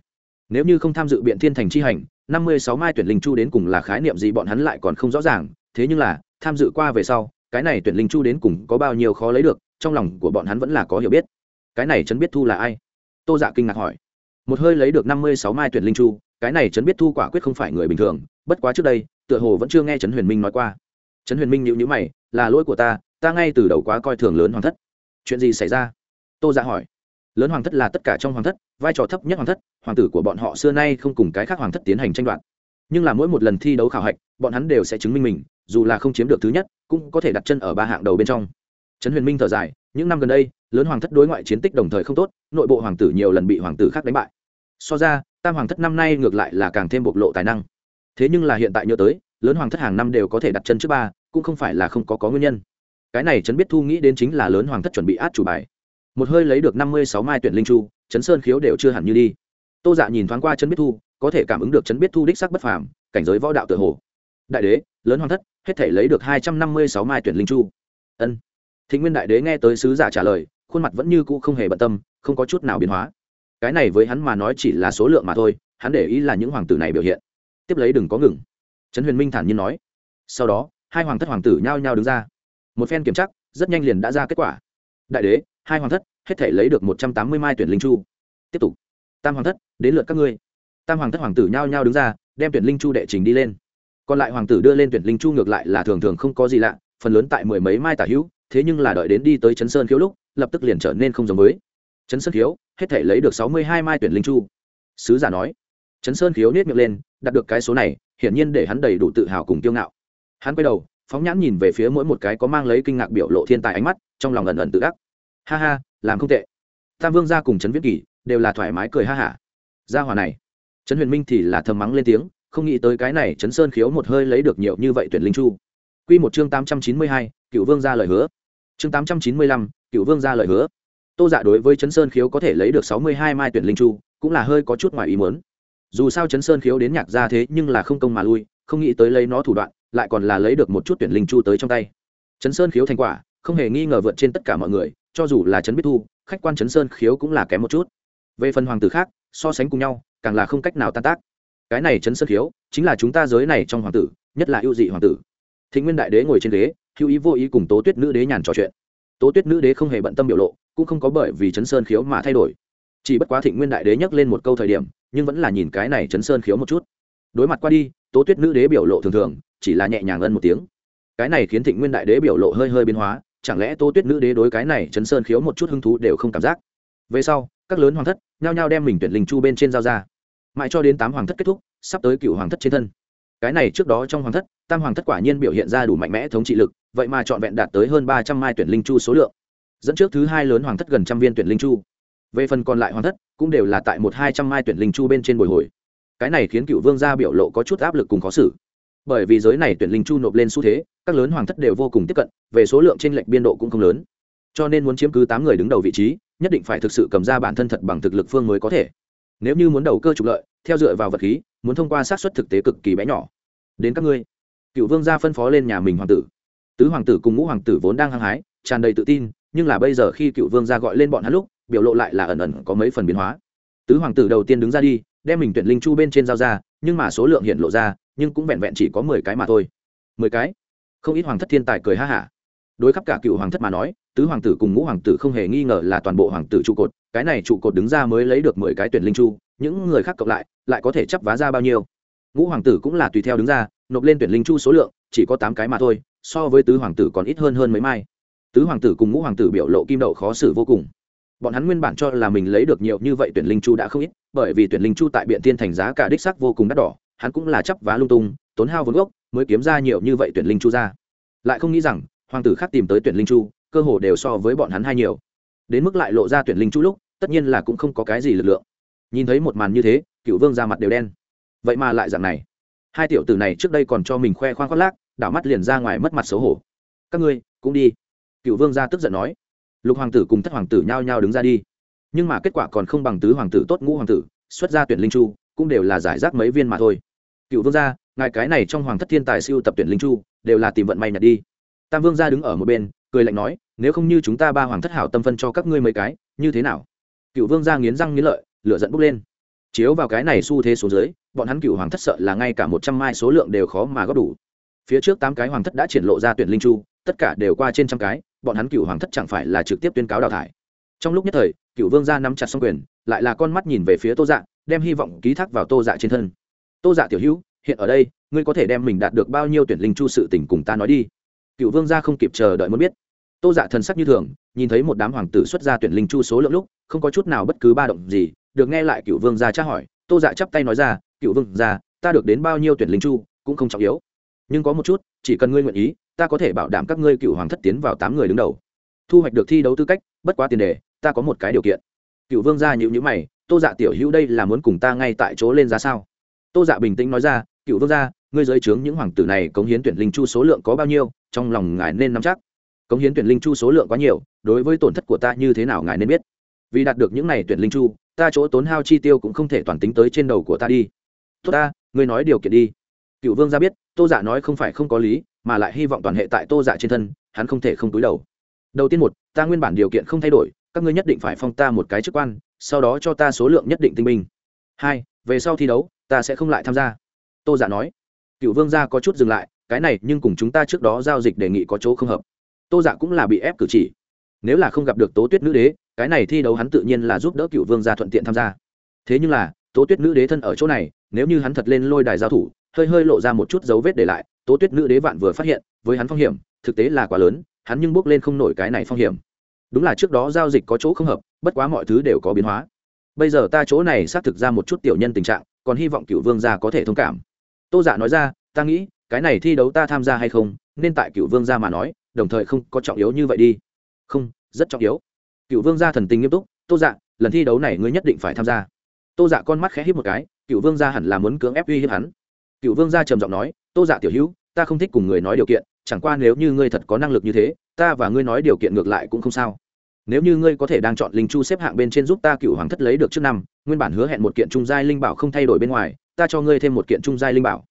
Nếu như không tham dự biện thiên thành chi hành, năm mươi sáu mai tuyển linh chu đến cùng là khái niệm gì bọn hắn lại còn không rõ ràng. Thế nhưng là, tham dự qua về sau, cái này tuyển linh chu đến cùng có bao nhiêu khó lấy được, trong lòng của bọn hắn vẫn là có hiểu biết. Cái này trấn biết thu là ai? Tô dạ kinh ngạc hỏi. Một hơi lấy được năm mươi sáu mai tuyển linh chu, cái này trấn biết thu quả quyết không phải người bình thường, bất quá trước đây tựa hồ vẫn chưa nghe trấn huyền minh nói qua. Trấn huyền minh nhịu nhữ mày, là lỗi của ta ta ngay từ đầu quá coi thường lớn hoàng thất. Chuyện gì xảy ra? Tô dạ hỏi. Lớn hoàng thất là tất cả trong hoàng thất, vai trò thấp nhất hoàng thất, hoàng tử của bọn họ xưa nay không cùng cái khác hoàng thất tiến hành tranh đoạt. Nhưng là mỗi một lần thi đấu khảo hạch, bọn hắn đều sẽ chứng minh mình, dù là không chiếm được thứ nhất, cũng có thể đặt chân ở ba hạng đầu bên trong. Trấn huyền minh thở dài, những năm gần đây, lớn hoàng thất đối ngoại chiến tích đồng thời không tốt, nội bộ hoàng tử nhiều lần bị hoàng tử khác đánh bại. So ra, tam hoàng thất năm nay ngược lại là càng thêm bộc lộ tài năng thế nhưng là hiện tại nhớ tới, lớn hoàng thất hàng năm đều có thể đặt chân trước ba, cũng không phải là không có có nguyên nhân. Cái này trấn biết thu nghĩ đến chính là lớn hoàng thất chuẩn bị át chủ bài. Một hơi lấy được năm mươi sáu mai tuyển linh chu trấn sơn khiếu đều chưa hẳn như đi. Tô dạ nhìn thoáng qua trấn biết thu, có thể cảm ứng được trấn biết thu đích sắc bất phàm, cảnh giới võ đạo tự hồ. Đại đế, lớn hoàng thất, hết thể lấy được hai trăm năm mươi sáu mai tuyển linh chu. Ân. Thịnh nguyên đại đế nghe tới sứ giả trả lời, khuôn mặt vẫn như cũ không hề bận tâm, không có chút nào biến hóa. Cái này với hắn mà nói chỉ là số lượng mà thôi, hắn để ý là những hoàng tử này biểu hiện tiếp lấy đừng có ngừng. Trấn huyền minh thản nhiên nói. Sau đó, hai hoàng thất hoàng tử nhao nhao đứng ra. Một phen kiểm tra, rất nhanh liền đã ra kết quả. Đại đế, hai hoàng thất, hết thể lấy được một trăm tám mươi mai tuyển linh chu. Tiếp tục. Tam hoàng thất, đến lượt các ngươi. Tam hoàng thất hoàng tử nhao nhao đứng ra, đem tuyển linh chu đệ trình đi lên. Còn lại hoàng tử đưa lên tuyển linh chu ngược lại là thường thường không có gì lạ, phần lớn tại mười mấy mai tả hữu, thế nhưng là đợi đến đi tới chấn sơn khiếu lúc, lập tức liền trở nên không giống với. Chấn sơn khiếu, hết thể lấy được sáu mươi hai mai tuyển linh chu. Sứ giả nói. Chấn sơn khiếu niết miệng lên đạt được cái số này, hiển nhiên để hắn đầy đủ tự hào cùng kiêu ngạo. Hắn quay đầu, phóng nhãn nhìn về phía mỗi một cái có mang lấy kinh ngạc biểu lộ thiên tài ánh mắt, trong lòng ẩn ẩn tự đắc ha ha, làm không tệ. Tam vương gia cùng trấn viễn kỳ đều là thoải mái cười ha hả. Gia hòa này. Trấn huyền minh thì là thầm mắng lên tiếng, không nghĩ tới cái này trấn sơn khiếu một hơi lấy được nhiều như vậy tuyển linh chu. Q một chương tám trăm chín mươi hai cựu vương gia lời hứa. Chương tám trăm chín mươi lăm cựu vương gia lời hứa. Tô dạ đối với trấn sơn khiếu có thể lấy được sáu mươi hai mai tuyển linh chu, cũng là hơi có chút ngoài ý muốn dù sao chấn sơn khiếu đến nhạc ra thế nhưng là không công mà lui, không nghĩ tới lấy nó thủ đoạn, lại còn là lấy được một chút tuyển linh chu tới trong tay. Chấn sơn khiếu thành quả, không hề nghi ngờ vượt trên tất cả mọi người, cho dù là chấn biết thu, khách quan chấn sơn khiếu cũng là kém một chút. Về phần hoàng tử khác, so sánh cùng nhau, càng là không cách nào tan tác. Cái này chấn sơn khiếu, chính là chúng ta giới này trong hoàng tử, nhất là ưu dị hoàng tử. Thịnh nguyên đại đế ngồi trên ghế, hữu ý vô ý cùng tố tuyết nữ đế nhàn trò chuyện. Tố tuyết nữ đế không hề bận tâm biểu lộ, cũng không có bởi vì chấn sơn khiếu mà thay đổi. Chỉ bất quá thịnh nguyên đại đế nhắc lên một câu thời điểm nhưng vẫn là nhìn cái này chấn sơn khiếu một chút. Đối mặt qua đi, tố tuyết nữ đế biểu lộ thường thường, chỉ là nhẹ nhàng ân một tiếng. Cái này khiến thịnh nguyên đại đế biểu lộ hơi hơi biến hóa, chẳng lẽ tố tuyết nữ đế đối cái này chấn sơn khiếu một chút hứng thú đều không cảm giác? Về sau, các lớn hoàng thất nhao nhao đem mình tuyển linh chu bên trên giao ra. Mãi cho đến tám hoàng thất kết thúc, sắp tới cựu hoàng thất trên thân. Cái này trước đó trong hoàng thất, tam hoàng thất quả nhiên biểu hiện ra đủ mạnh mẽ thống trị lực, vậy mà trọn vẹn đạt tới hơn ba trăm mai tuyển linh chu số lượng. Dẫn trước thứ hai lớn hoàng thất gần trăm viên tuyển linh chu về phần còn lại hoàng thất, cũng đều là tại một hai trăm mai tuyển linh chu bên trên bồi hồi. Cái này khiến cựu vương gia biểu lộ có chút áp lực cùng khó xử. Bởi vì giới này tuyển linh chu nộp lên xu thế, các lớn hoàng thất đều vô cùng tiếp cận, về số lượng trên lệch biên độ cũng không lớn. Cho nên muốn chiếm cứ tám người đứng đầu vị trí, nhất định phải thực sự cầm ra bản thân thật bằng thực lực phương mới có thể. Nếu như muốn đầu cơ trục lợi, theo dựa vào vật khí, muốn thông qua xác suất thực tế cực kỳ bé nhỏ. Đến các ngươi. Cựu vương gia phân phó lên nhà mình hoàng tử. Tứ hoàng tử cùng ngũ hoàng tử vốn đang hăng hái, tràn đầy tự tin, nhưng là bây giờ khi cựu vương gia gọi lên bọn hắn lúc biểu lộ lại là ẩn ẩn có mấy phần biến hóa. Tứ hoàng tử đầu tiên đứng ra đi, đem mình tuyển linh chu bên trên giao ra, nhưng mà số lượng hiện lộ ra, nhưng cũng vẹn vẹn chỉ có mười cái mà thôi. Mười cái? Không ít hoàng thất thiên tài cười ha hả. Đối khắp cả cựu hoàng thất mà nói, tứ hoàng tử cùng ngũ hoàng tử không hề nghi ngờ là toàn bộ hoàng tử trụ cột, cái này trụ cột đứng ra mới lấy được mười cái tuyển linh chu, những người khác cộng lại lại có thể chấp vá ra bao nhiêu? Ngũ hoàng tử cũng là tùy theo đứng ra, nộp lên tuyển linh chu số lượng, chỉ có tám cái mà thôi, so với tứ hoàng tử còn ít hơn hơn mấy mai. Tứ hoàng tử cùng ngũ hoàng tử biểu lộ kim đậu khó xử vô cùng bọn hắn nguyên bản cho là mình lấy được nhiều như vậy tuyển linh chu đã không ít, bởi vì tuyển linh chu tại biện tiên thành giá cả đích sắc vô cùng đắt đỏ, hắn cũng là chấp vá lung tung, tốn hao vốn gốc, mới kiếm ra nhiều như vậy tuyển linh chu ra. Lại không nghĩ rằng, hoàng tử khác tìm tới tuyển linh chu, cơ hồ đều so với bọn hắn hai nhiều. Đến mức lại lộ ra tuyển linh chu lúc, tất nhiên là cũng không có cái gì lực lượng. Nhìn thấy một màn như thế, cựu vương ra mặt đều đen. Vậy mà lại dạng này. Hai tiểu tử này trước đây còn cho mình khoe khoang khoác lác, đảo mắt liền ra ngoài mất mặt xấu hổ. Các ngươi, cũng đi. Cựu vương gia tức giận nói lục hoàng tử cùng thất hoàng tử nhao nhao đứng ra đi. Nhưng mà kết quả còn không bằng tứ hoàng tử tốt ngũ hoàng tử, xuất ra tuyển linh chu, cũng đều là giải rác mấy viên mà thôi. Cựu vương gia, ngài cái này trong hoàng thất thiên tài siêu tập tuyển linh chu, đều là tìm vận may nhặt đi. Tam vương gia đứng ở một bên, cười lạnh nói, nếu không như chúng ta ba hoàng thất hảo tâm phân cho các ngươi mấy cái, như thế nào? Cựu vương gia nghiến răng nghiến lợi, lửa dẫn bốc lên. Chiếu vào cái này xu thế xuống dưới, bọn hắn cựu hoàng thất sợ là ngay cả một trăm mai số lượng đều khó mà góp đủ phía trước tám cái hoàng thất đã triển lộ ra tuyển linh chu, tất cả đều qua trên trăm cái, bọn hắn cựu hoàng thất chẳng phải là trực tiếp tuyên cáo đào thải. Trong lúc nhất thời, cựu vương gia nắm chặt xong quyền, lại là con mắt nhìn về phía tô dạ đem hy vọng ký thác vào tô dạ trên thân. Tô dạ tiểu hữu, hiện ở đây, ngươi có thể đem mình đạt được bao nhiêu tuyển linh chu sự tình cùng ta nói đi. Cựu vương gia không kịp chờ đợi muốn biết. Tô dạ thần sắc như thường, nhìn thấy một đám hoàng tử xuất ra tuyển linh chu số lượng lúc, không có chút nào bất cứ ba động gì, được nghe lại cựu vương gia tra hỏi, tô dạ chắp tay nói ra, cựu vương gia, ta được đến bao nhiêu tuyển linh chu cũng không trọng yếu nhưng có một chút, chỉ cần ngươi nguyện ý, ta có thể bảo đảm các ngươi cựu hoàng thất tiến vào tám người đứng đầu. Thu hoạch được thi đấu tư cách, bất quá tiền đề, ta có một cái điều kiện. Cựu vương gia nhịu nhữ mày, tô dạ tiểu hữu đây là muốn cùng ta ngay tại chỗ lên giá sao? Tô dạ bình tĩnh nói ra, cựu vương gia, ngươi giới trướng những hoàng tử này cống hiến tuyển linh chu số lượng có bao nhiêu, trong lòng ngài nên nắm chắc. Cống hiến tuyển linh chu số lượng quá nhiều, đối với tổn thất của ta như thế nào ngài nên biết. Vì đạt được những này tuyển linh chu, ta chỗ tốn hao chi tiêu cũng không thể toàn tính tới trên đầu của ta đi. Tốt ta, ngươi nói điều kiện đi cựu vương gia biết, tô giả nói không phải không có lý, mà lại hy vọng toàn hệ tại tô giả trên thân, hắn không thể không túi đầu. Đầu tiên một, ta nguyên bản điều kiện không thay đổi, các ngươi nhất định phải phong ta một cái chức quan, sau đó cho ta số lượng nhất định tinh binh. Hai, về sau thi đấu, ta sẽ không lại tham gia. Tô giả nói. Cựu vương gia có chút dừng lại, cái này nhưng cùng chúng ta trước đó giao dịch đề nghị có chỗ không hợp. Tô giả cũng là bị ép cử chỉ. Nếu là không gặp được tố tuyết nữ đế, cái này thi đấu hắn tự nhiên là giúp đỡ cựu vương gia thuận tiện tham gia. Thế nhưng là, tố tuyết nữ đế thân ở chỗ này, nếu như hắn thật lên lôi đài giao thủ hơi hơi lộ ra một chút dấu vết để lại, tố tuyết nữ đế vạn vừa phát hiện, với hắn phong hiểm, thực tế là quá lớn, hắn nhưng bước lên không nổi cái này phong hiểm. Đúng là trước đó giao dịch có chỗ không hợp, bất quá mọi thứ đều có biến hóa. Bây giờ ta chỗ này xác thực ra một chút tiểu nhân tình trạng, còn hy vọng cựu vương gia có thể thông cảm. Tô giả dạ nói ra, ta nghĩ, cái này thi đấu ta tham gia hay không, nên tại cựu vương gia mà nói, đồng thời không có trọng yếu như vậy đi. Không, rất trọng yếu. Cựu vương gia thần tình nghiêm túc, tô dạ lần thi đấu này ngươi nhất định phải tham gia. Tô dạ con mắt khẽ hít một cái cựu vương gia hẳn là muốn cưỡng ép uy hiếp hắn cựu vương gia trầm giọng nói, tô dạ tiểu hữu, ta không thích cùng người nói điều kiện, chẳng qua nếu như ngươi thật có năng lực như thế, ta và ngươi nói điều kiện ngược lại cũng không sao. Nếu như ngươi có thể đang chọn linh chu xếp hạng bên trên giúp ta cựu hoàng thất lấy được trước năm, nguyên bản hứa hẹn một kiện trung giai linh bảo không thay đổi bên ngoài, ta cho ngươi thêm một kiện trung giai linh bảo.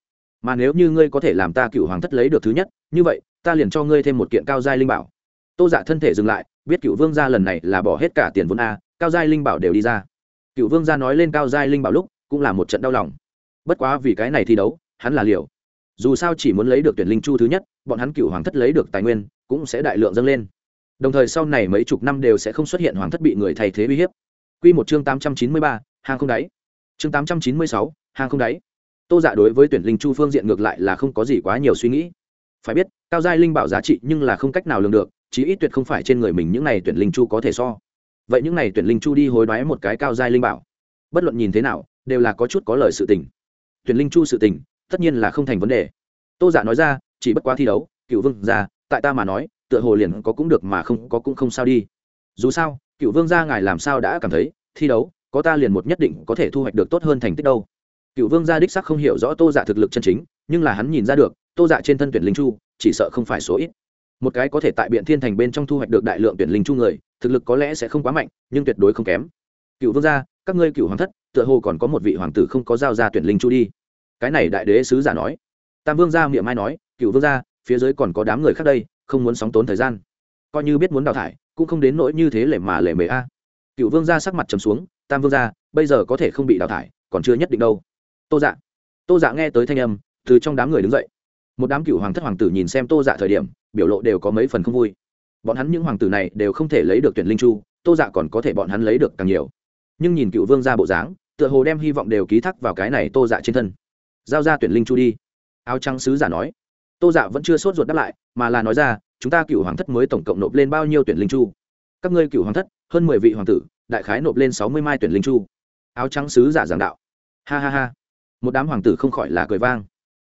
Mà nếu như ngươi có thể làm ta cựu hoàng thất lấy được thứ nhất, như vậy, ta liền cho ngươi thêm một kiện cao giai linh bảo. Tô dạ thân thể dừng lại, biết cựu vương gia lần này là bỏ hết cả tiền vốn a, cao giai linh bảo đều đi ra. Cựu vương gia nói lên cao giai linh bảo lúc, cũng là một trận đau lòng bất quá vì cái này thi đấu, hắn là liều. Dù sao chỉ muốn lấy được tuyển linh chu thứ nhất, bọn hắn cựu hoàng thất lấy được tài nguyên, cũng sẽ đại lượng dâng lên. Đồng thời sau này mấy chục năm đều sẽ không xuất hiện hoàng thất bị người thay thế uy hiếp. Q một chương tám trăm chín mươi ba hàng không đáy. Chương tám trăm chín mươi sáu hàng không đáy. Tô dạ đối với tuyển linh chu phương diện ngược lại là không có gì quá nhiều suy nghĩ. Phải biết, cao giai linh bảo giá trị nhưng là không cách nào lường được, chí ít tuyệt không phải trên người mình những này tuyển linh chu có thể so. Vậy những này tuyển linh chu đi hối đoái một cái cao giai linh bảo. Bất luận nhìn thế nào, đều là có chút có lời sự tình tuyển linh chu sự tình, tất nhiên là không thành vấn đề. Tô giả nói ra, chỉ bất quá thi đấu cựu vương gia tại ta mà nói, tựa hồ liền có cũng được mà không có cũng không sao đi. Dù sao cựu vương gia ngài làm sao đã cảm thấy, thi đấu, có ta liền một nhất định có thể thu hoạch được tốt hơn thành tích đâu. Cựu vương gia đích sắc không hiểu rõ tô giả thực lực chân chính, nhưng là hắn nhìn ra được, tô giả trên thân tuyển linh chu, chỉ sợ không phải số ít. Một cái có thể tại biện thiên thành bên trong thu hoạch được đại lượng tuyển linh chu người, thực lực có lẽ sẽ không quá mạnh, nhưng tuyệt đối không kém. Cựu vương gia các ngươi cựu hoàng thất, tựa hồ còn có một vị hoàng tử không có giao ra tuyển linh chu đi cái này đại đế sứ giả nói. Tam vương gia miệng mai nói cựu vương gia, phía dưới còn có đám người khác đây, không muốn sóng tốn thời gian. Coi như biết muốn đào thải, cũng không đến nỗi như thế lệ mà lệ mề a. Cựu vương gia sắc mặt trầm xuống, tam vương gia, bây giờ có thể không bị đào thải, còn chưa nhất định đâu. Tô dạ. Tô dạ nghe tới thanh âm, từ trong đám người đứng dậy. Một đám cựu hoàng thất hoàng tử nhìn xem tô dạ thời điểm, biểu lộ đều có mấy phần không vui. Bọn hắn những hoàng tử này đều không thể lấy được tuyển linh chu, tô dạ còn có thể bọn hắn lấy được càng nhiều. Nhưng nhìn cựu vương ra bộ dáng, tựa hồ đem hy vọng đều ký thác vào cái này tô dạ trên thân giao ra tuyển linh chu đi. Áo trắng sứ giả nói. Tô dạ vẫn chưa sốt ruột đáp lại, mà là nói ra, chúng ta cựu hoàng thất mới tổng cộng nộp lên bao nhiêu tuyển linh chu? Các ngươi cựu hoàng thất, hơn mười vị hoàng tử, đại khái nộp lên sáu mươi mai tuyển linh chu. Áo trắng sứ giả giảng đạo. Ha ha ha. Một đám hoàng tử không khỏi là cười vang.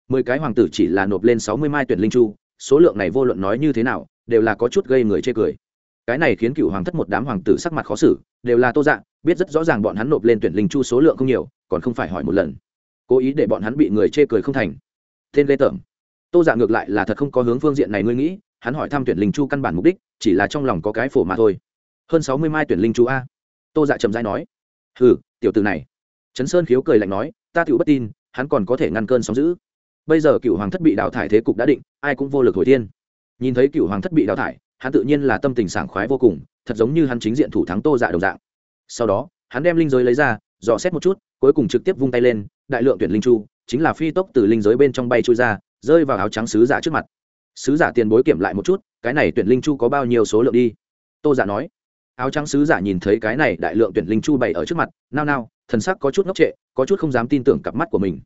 Mười cái hoàng tử chỉ là nộp lên sáu mươi mai tuyển linh chu, số lượng này vô luận nói như thế nào, đều là có chút gây người chê cười. Cái này khiến cựu hoàng thất một đám hoàng tử sắc mặt khó xử, đều là tô dạng biết rất rõ ràng bọn hắn nộp lên tuyển linh chu số lượng không nhiều, còn không phải hỏi một lần cố ý để bọn hắn bị người chê cười không thành. Tên lê tởm. Tô giả ngược lại là thật không có hướng phương diện này ngươi nghĩ, hắn hỏi thăm tuyển linh chu căn bản mục đích, chỉ là trong lòng có cái phổ mà thôi. Hơn sáu mươi mai tuyển linh chu a. Tô giả trầm dai nói. Ừ tiểu từ này. Trấn sơn khiếu cười lạnh nói, ta tựu bất tin, hắn còn có thể ngăn cơn sóng giữ bây giờ cựu hoàng thất bị đào thải thế cục đã định, ai cũng vô lực hồi thiên. Nhìn thấy cựu hoàng thất bị đào thải, hắn tự nhiên là tâm tình sảng khoái vô cùng, thật giống như hắn chính diện thủ thắng tô dạ đồng dạng. Sau đó, hắn đem linh giới lấy ra dò xét một chút, cuối cùng trực tiếp vung tay lên, đại lượng tuyển linh chu, chính là phi tốc từ linh giới bên trong bay trôi ra, rơi vào áo trắng sứ giả trước mặt. Sứ giả tiền bối kiểm lại một chút, cái này tuyển linh chu có bao nhiêu số lượng đi? Tô giả nói. Áo trắng sứ giả nhìn thấy cái này đại lượng tuyển linh chu bày ở trước mặt, nao nao, thần sắc có chút ngốc trệ, có chút không dám tin tưởng cặp mắt của mình.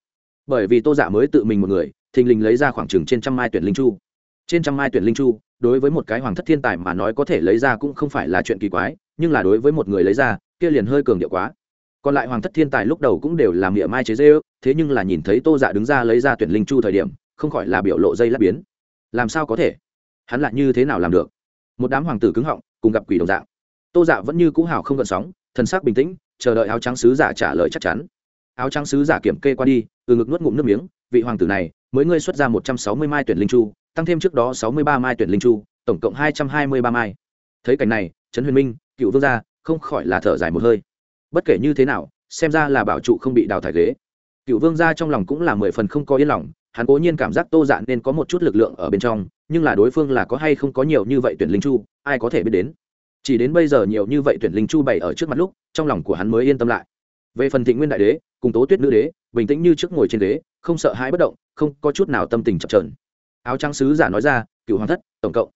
Bởi vì tô giả mới tự mình một người, thình lình lấy ra khoảng chừng trên trăm mai tuyển linh chu. Trên trăm mai tuyển linh chu, đối với một cái hoàng thất thiên tài mà nói có thể lấy ra cũng không phải là chuyện kỳ quái, nhưng là đối với một người lấy ra, kia liền hơi cường điệu quá còn lại hoàng thất thiên tài lúc đầu cũng đều làm địa mai chế dê ước thế nhưng là nhìn thấy tô dạ đứng ra lấy ra tuyển linh chu thời điểm, không khỏi là biểu lộ dây lắp biến. Làm sao có thể? Hắn lại như thế nào làm được? Một đám hoàng tử cứng họng, cùng gặp quỷ đồng dạng. Tô dạ vẫn như cũ hào không gợn sóng, thần sắc bình tĩnh, chờ đợi áo trắng sứ giả trả lời chắc chắn. Áo trắng sứ giả kiểm kê qua đi, từ ngực nuốt ngụm nước miếng, vị hoàng tử này, mới ngươi xuất ra một trăm sáu mươi mai tuyển linh chu, tăng thêm trước đó sáu mươi ba mai tuyển linh chu, tổng cộng hai trăm hai mươi ba mai. Thấy cảnh này, trấn huyền minh, cựu vương gia, không khỏi là thở dài một hơi bất kể như thế nào, xem ra là bảo trụ không bị đào thải ghế. Cựu vương gia trong lòng cũng là mười phần không có yên lòng, hắn cố nhiên cảm giác tô dạ nên có một chút lực lượng ở bên trong, nhưng là đối phương là có hay không có nhiều như vậy tuyển linh chu, ai có thể biết đến. Chỉ đến bây giờ nhiều như vậy tuyển linh chu bày ở trước mặt lúc, trong lòng của hắn mới yên tâm lại. Về phần thịnh nguyên đại đế, cùng tố tuyết nữ đế, bình tĩnh như trước ngồi trên đế không sợ hãi bất động, không có chút nào tâm tình chập trờn áo trắng sứ giả nói ra, cựu hoàng thất, tổng cộng.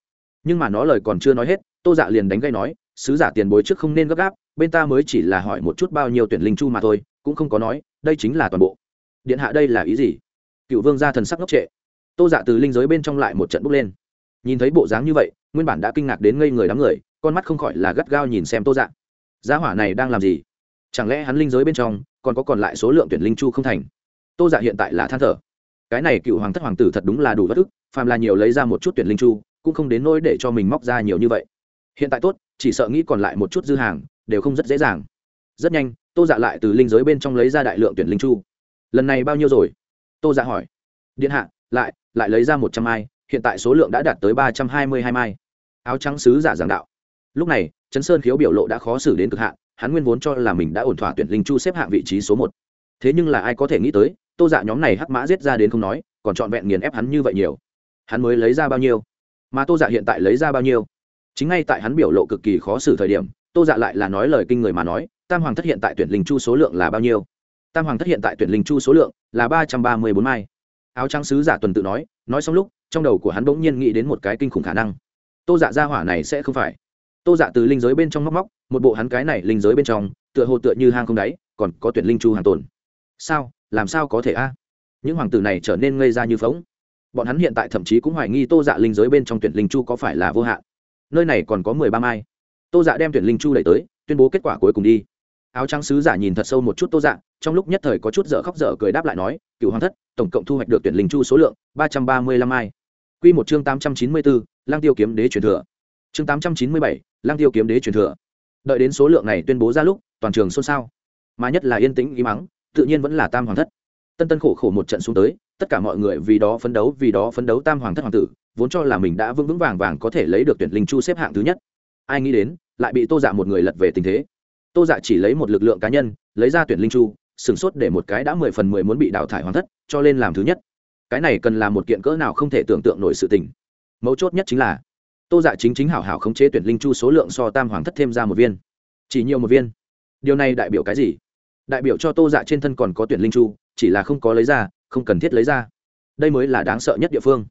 Nhưng mà nó lời còn chưa nói hết, tô dạ liền đánh gây nói sứ giả tiền bối trước không nên gấp gáp, bên ta mới chỉ là hỏi một chút bao nhiêu tuyển linh chu mà thôi, cũng không có nói, đây chính là toàn bộ. Điện hạ đây là ý gì? Cựu vương gia thần sắc ngốc trệ. Tô giả từ linh giới bên trong lại một trận bốc lên. Nhìn thấy bộ dáng như vậy, nguyên bản đã kinh ngạc đến ngây người đám người, con mắt không khỏi là gắt gao nhìn xem tô dạ. Giá hỏa này đang làm gì? Chẳng lẽ hắn linh giới bên trong còn có còn lại số lượng tuyển linh chu không thành? Tô dạ hiện tại là than thở. Cái này cựu hoàng thất hoàng tử thật đúng là đủ bất ức, phàm là nhiều lấy ra một chút tuyển linh chu, cũng không đến nỗi để cho mình móc ra nhiều như vậy. Hiện tại tốt chỉ sợ nghĩ còn lại một chút dư hàng, đều không rất dễ dàng. Rất nhanh, tô dạ lại từ linh giới bên trong lấy ra đại lượng tuyển linh chu. Lần này bao nhiêu rồi? Tô dạ hỏi. Điện hạ, lại lại lấy ra một trăm mai, hiện tại số lượng đã đạt tới ba trăm hai mươi hai mai. Áo trắng sứ giả giảng đạo. Lúc này, trấn sơn khiếu biểu lộ đã khó xử đến cực hạn, hắn nguyên vốn cho là mình đã ổn thỏa tuyển linh chu xếp hạng vị trí số một. Thế nhưng là ai có thể nghĩ tới, tô dạ nhóm này hắc mã giết ra đến không nói, còn trọn vẹn nghiền ép hắn như vậy nhiều. Hắn mới lấy ra bao nhiêu? Mà tô dạ hiện tại lấy ra bao nhiêu? Chính ngay tại hắn biểu lộ cực kỳ khó xử thời điểm, tô dạ lại là nói lời kinh người mà nói, tam hoàng thất hiện tại tuyển linh chu số lượng là bao nhiêu? Tam hoàng thất hiện tại tuyển linh chu số lượng là ba trăm ba mươi bốn mai. Áo trắng sứ giả tuần tự nói nói xong lúc, trong đầu của hắn bỗng nhiên nghĩ đến một cái kinh khủng khả năng. Tô dạ ra hỏa này sẽ không phải. Tô dạ từ linh giới bên trong móc móc, một bộ hắn cái này linh giới bên trong, tựa hồ tựa như hang không đáy, còn có tuyển linh chu hàng tồn. Sao? Làm sao có thể a? Những hoàng tử này trở nên ngây ra như phóng bọn hắn hiện tại thậm chí cũng hoài nghi tô dạ linh giới bên trong tuyển linh chu có phải là vô hạn nơi này còn có mười ba mai. Tô dạ đem tuyển linh chu đẩy tới, tuyên bố kết quả cuối cùng đi. Áo trắng sứ giả nhìn thật sâu một chút tô dạ trong lúc nhất thời có chút dở khóc dở cười đáp lại nói, cựu hoàng thất, tổng cộng thu hoạch được tuyển linh chu số lượng ba trăm ba mươi lăm mai. Q một chương tám trăm chín mươi bốn lang tiêu kiếm đế truyền thừa. Chương tám trăm chín mươi bảy lang tiêu kiếm đế truyền thừa. Đợi đến số lượng này tuyên bố ra lúc, toàn trường xôn xao. Mà nhất là yên tĩnh ý mắng tự nhiên vẫn là tam hoàng thất. Tân tân khổ khổ một trận xuống tới, tất cả mọi người vì đó phấn đấu, vì đó phấn đấu tam hoàng thất hoàng tử vốn cho là mình đã vững vững vàng vàng có thể lấy được tuyển linh chu xếp hạng thứ nhất. Ai nghĩ đến, lại bị tô dạ một người lật về tình thế. Tô dạ chỉ lấy một lực lượng cá nhân, lấy ra tuyển linh chu sửng sốt để một cái đã mười phần mười muốn bị đào thải hoàn thất, cho lên làm thứ nhất. Cái này cần là một kiện cỡ nào không thể tưởng tượng nổi sự tình. Mấu chốt nhất chính là, tô dạ chính chính hảo hảo khống chế tuyển linh chu số lượng so tam hoàng thất thêm ra một viên. Chỉ nhiều một viên. Điều này đại biểu cái gì? Đại biểu cho tô dạ trên thân còn có tuyển linh chu, chỉ là không có lấy ra, không cần thiết lấy ra. Đây mới là đáng sợ nhất địa phương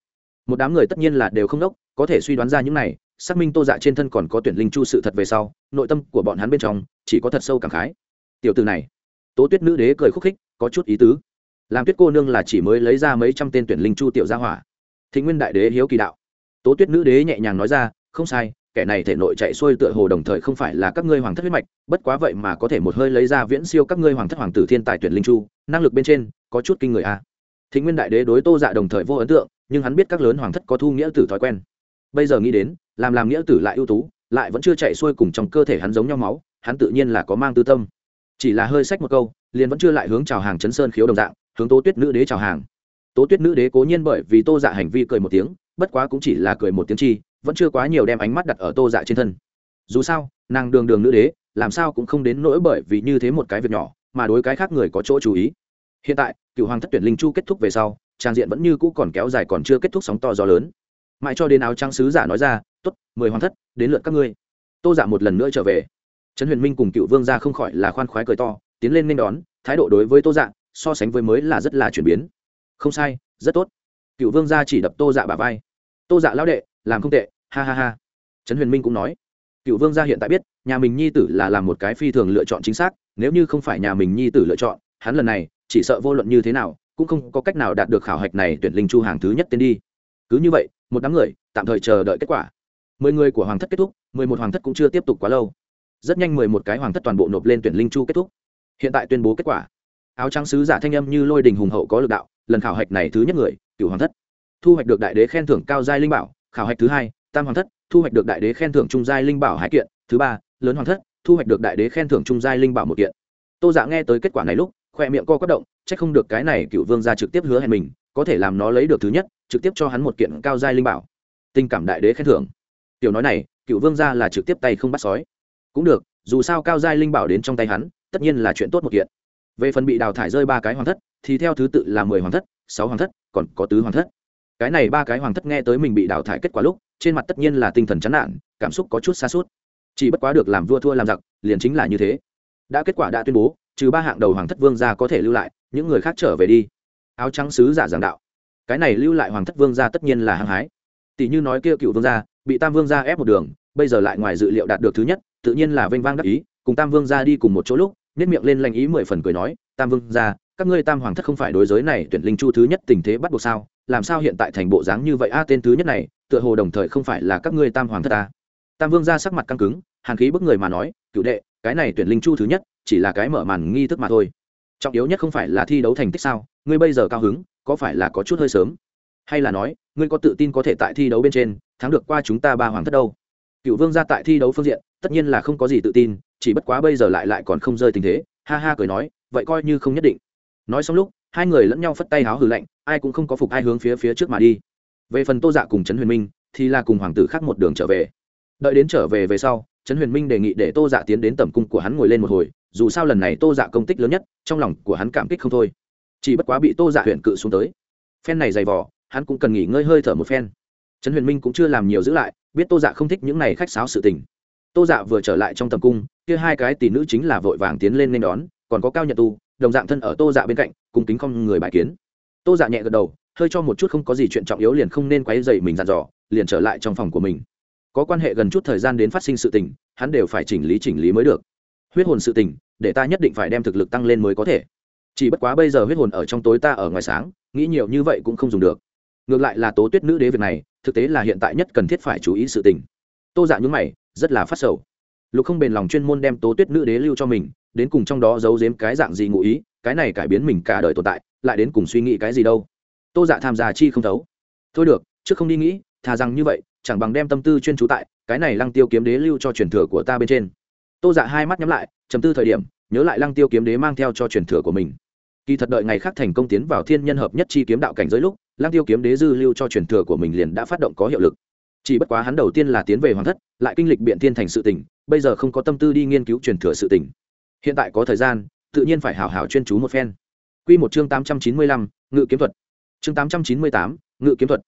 một đám người tất nhiên là đều không đốc, có thể suy đoán ra những này, xác minh tô dạ trên thân còn có tuyển linh chu sự thật về sau, nội tâm của bọn hắn bên trong chỉ có thật sâu cảm khái. Tiểu từ này, tố tuyết nữ đế cười khúc khích, có chút ý tứ. Làm tuyết cô nương là chỉ mới lấy ra mấy trăm tên tuyển linh chu tiểu gia hỏa. Thị nguyên đại đế hiếu kỳ đạo. Tố tuyết nữ đế nhẹ nhàng nói ra, không sai, kẻ này thể nội chạy xuôi tựa hồ đồng thời không phải là các ngươi hoàng thất huyết mạch, bất quá vậy mà có thể một hơi lấy ra viễn siêu các ngươi hoàng thất hoàng tử thiên tài tuyển linh chu, năng lực bên trên có chút kinh người a. À. thị nguyên đại đế đối tô dạ đồng thời vô ấn tượng nhưng hắn biết các lớn hoàng thất có thu nghĩa tử thói quen. Bây giờ nghĩ đến, làm làm nghĩa tử lại ưu tú, lại vẫn chưa chạy xuôi cùng trong cơ thể hắn giống nhau máu, hắn tự nhiên là có mang tư tâm. Chỉ là hơi sách một câu, liền vẫn chưa lại hướng chào hàng chấn sơn khiếu đồng dạng, hướng tố tuyết nữ đế chào hàng. Tố tuyết nữ đế cố nhiên bởi vì tô dạ hành vi cười một tiếng, bất quá cũng chỉ là cười một tiếng chi, vẫn chưa quá nhiều đem ánh mắt đặt ở tô dạ trên thân. Dù sao, nàng đường đường nữ đế, làm sao cũng không đến nỗi bởi vì như thế một cái việc nhỏ, mà đối cái khác người có chỗ chú ý. Hiện tại, cựu hoàng thất tuyển linh chu kết thúc về sau trang diện vẫn như cũ còn kéo dài còn chưa kết thúc sóng to gió lớn. Mãi cho đến áo trắng sứ giả nói ra t ố t mười hoàng thất, đến lượt các ngươi. Tô giả một lần nữa trở về. Trấn huyền minh cùng cựu vương ra không khỏi là khoan khoái cười to, tiến lên nên đón, thái độ đối với tô dạ so sánh với mới là rất là chuyển biến. Không sai, rất tốt. Cựu vương gia chỉ đập tô dạ bà vai. Tô dạ lão đệ, làm không tệ, ha ha ha. Trấn huyền minh cũng nói. Cựu vương gia hiện tại biết, nhà mình nhi tử là làm một cái phi thường lựa chọn chính xác, nếu như không phải nhà mình nhi tử lựa chọn, hắn lần này chỉ sợ vô luận như thế nào cũng không có cách nào đạt được khảo hạch này tuyển linh chu hàng thứ nhất tên đi. Cứ như vậy, một đám người tạm thời chờ đợi kết quả. Mười người của hoàng thất kết thúc, mười một hoàng thất cũng chưa tiếp tục quá lâu. Rất nhanh mười một cái hoàng thất toàn bộ nộp lên tuyển linh chu kết thúc. Hiện tại tuyên bố kết quả. Áo trắng sứ giả thanh âm như lôi đình hùng hậu có lực đạo, lần khảo hạch này thứ nhất người, cựu hoàng thất. Thu hoạch được đại đế khen thưởng cao giai linh bảo, khảo hạch thứ hai, tam hoàng thất, thu hoạch được đại đế khen thưởng trung giai linh bảo hai kiện, thứ ba, lớn hoàng thất, thu hoạch được đại đế khen thưởng trung giai linh bảo một kiện. Tô dạ nghe tới kết quả này lúc khoe miệng co quất động c h ắ c không được cái này cựu vương ra trực tiếp hứa hẹn mình, có thể làm nó lấy được thứ nhất, trực tiếp cho hắn một kiện cao giai linh bảo. Tình cảm đại đế khen thưởng. Tiểu nói này, cựu vương ra là trực tiếp tay không bắt sói. Cũng được, dù sao cao giai linh bảo đến trong tay hắn, tất nhiên là chuyện tốt một kiện. Về phần bị đào thải rơi ba cái hoàng thất, thì theo thứ tự là mười hoàng thất, sáu hoàng thất, còn có tứ hoàng thất. Cái này ba cái hoàng thất nghe tới mình bị đào thải kết quả lúc, trên mặt tất nhiên là tinh thần chán nản, cảm xúc có chút xa suốt chỉ bất quá được làm vua thua làm giặc, liền chính là như thế. Đã kết quả đã tuyên bố trừ ba hạng đầu hoàng thất vương gia có thể lưu lại, những người khác trở về đi. Áo trắng sứ giả giảng đạo. Cái này lưu lại hoàng thất vương gia tất nhiên là hăng hái. Tỷ như nói kia cựu vương gia, bị tam vương gia ép một đường, bây giờ lại ngoài dự liệu đạt được thứ nhất, tự nhiên là vênh vang đắc ý, cùng tam vương gia đi cùng một chỗ lúc nếp miệng lên lành ý mười phần cười nói, tam vương gia, các ngươi tam hoàng thất không phải đối giới này tuyển linh chu thứ nhất tình thế bắt buộc sao? Làm sao hiện tại thành bộ dáng như vậy a, tên thứ nhất này, tựa hồ đồng thời không phải là các ngươi tam hoàng thất ta? Tam vương gia sắc mặt căng cứng, hàn khí bức người mà nói cựu đệ, cái này tuyển linh chu thứ nhất chỉ là cái mở màn nghi thức mà thôi. Trọng yếu nhất không phải là thi đấu thành tích sao, ngươi bây giờ cao hứng, có phải là có chút hơi sớm? Hay là nói, ngươi có tự tin có thể tại thi đấu bên trên, thắng được qua chúng ta ba hoàng thất đâu? Cựu vương gia tại thi đấu phương diện, tất nhiên là không có gì tự tin, chỉ bất quá bây giờ lại lại còn không rơi tình thế, ha ha cười nói, vậy coi như không nhất định. Nói xong lúc, hai người lẫn nhau phất tay háo hừ lạnh, ai cũng không có phục ai hướng phía phía trước mà đi. Về phần tô dạ cùng trấn huyền minh, thì là cùng hoàng tử khác một đường trở về. Đợi đến trở về về sau, trấn huyền minh đề nghị để tô dạ tiến đến tầm cung của hắn ngồi lên một hồi dù sao lần này tô dạ công tích lớn nhất, trong lòng của hắn cảm kích không thôi. Chỉ bất quá bị tô dạ huyện cự xuống tới. Phen này dày vỏ hắn cũng cần nghỉ ngơi hơi thở một phen. Trấn huyền minh cũng chưa làm nhiều giữ lại, biết tô dạ không thích những này khách sáo sự tình. Tô dạ vừa trở lại trong tầm cung, kia hai cái tỷ nữ chính là vội vàng tiến lên nên đón, còn có cao nhật tu, đồng dạng thân ở tô dạ bên cạnh cùng kính không người bài kiến. Tô dạ nhẹ gật đầu, hơi cho một chút không có gì chuyện trọng yếu liền không nên quấy dậy mình dặn dò, liền trở lại trong phòng của mình. Có quan hệ gần chút thời gian đến phát sinh sự tình, hắn đều phải chỉnh lý chỉnh lý mới được. Huyết hồn sự tình để ta nhất định phải đem thực lực tăng lên mới có thể. Chỉ bất quá bây giờ huyết hồn ở trong tối ta ở ngoài sáng, nghĩ nhiều như vậy cũng không dùng được. Ngược lại là tố tuyết nữ đế việc này, thực tế là hiện tại nhất cần thiết phải chú ý sự tình. Tô dạ nhúng mày, rất là phát sầu. Lục không bền lòng chuyên môn đem tố tuyết nữ đế lưu cho mình, đến cùng trong đó giấu giếm cái dạng gì ngụ ý, cái này cải biến mình cả đời tồn tại, lại đến cùng suy nghĩ cái gì đâu. Tô dạ tham gia chi không thấu. Thôi được, trước không đi nghĩ, thà rằng như vậy, chẳng bằng đem tâm tư chuyên trú tại, cái này lăng tiêu kiếm đế lưu cho truyền thừa của ta bên trên tô dạ hai mắt nhắm lại, trầm tư thời điểm, nhớ lại lăng tiêu kiếm đế mang theo cho truyền thừa của mình. Kỳ thật đợi ngày khác thành công tiến vào thiên nhân hợp nhất chi kiếm đạo cảnh giới lúc, lăng tiêu kiếm đế dư lưu cho truyền thừa của mình liền đã phát động có hiệu lực. Chỉ bất quá hắn đầu tiên là tiến về hoàng thất, lại kinh lịch biện thiên thành sự tỉnh bây giờ không có tâm tư đi nghiên cứu truyền thừa sự tỉnh hiện tại có thời gian, tự nhiên phải hảo hảo chuyên chú một phen. Quy một chương tám trăm chín mươi lăm, ngự kiếm thuật. Chương tám trăm chín mươi tám, ngự kiếm thuật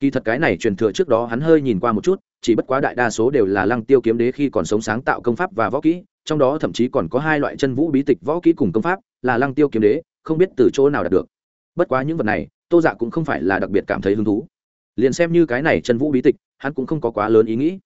kỳ thật cái này truyền thừa trước đó hắn hơi nhìn qua một chút, chỉ bất quá đại đa số đều là lăng tiêu kiếm đế khi còn sống sáng tạo công pháp và võ kỹ, trong đó thậm chí còn có hai loại chân vũ bí tịch võ kỹ cùng công pháp, là lăng tiêu kiếm đế, không biết từ chỗ nào đạt được. Bất quá những vật này, tô dạ cũng không phải là đặc biệt cảm thấy hứng thú. Liền xem như cái này chân vũ bí tịch, hắn cũng không có quá lớn ý nghĩ.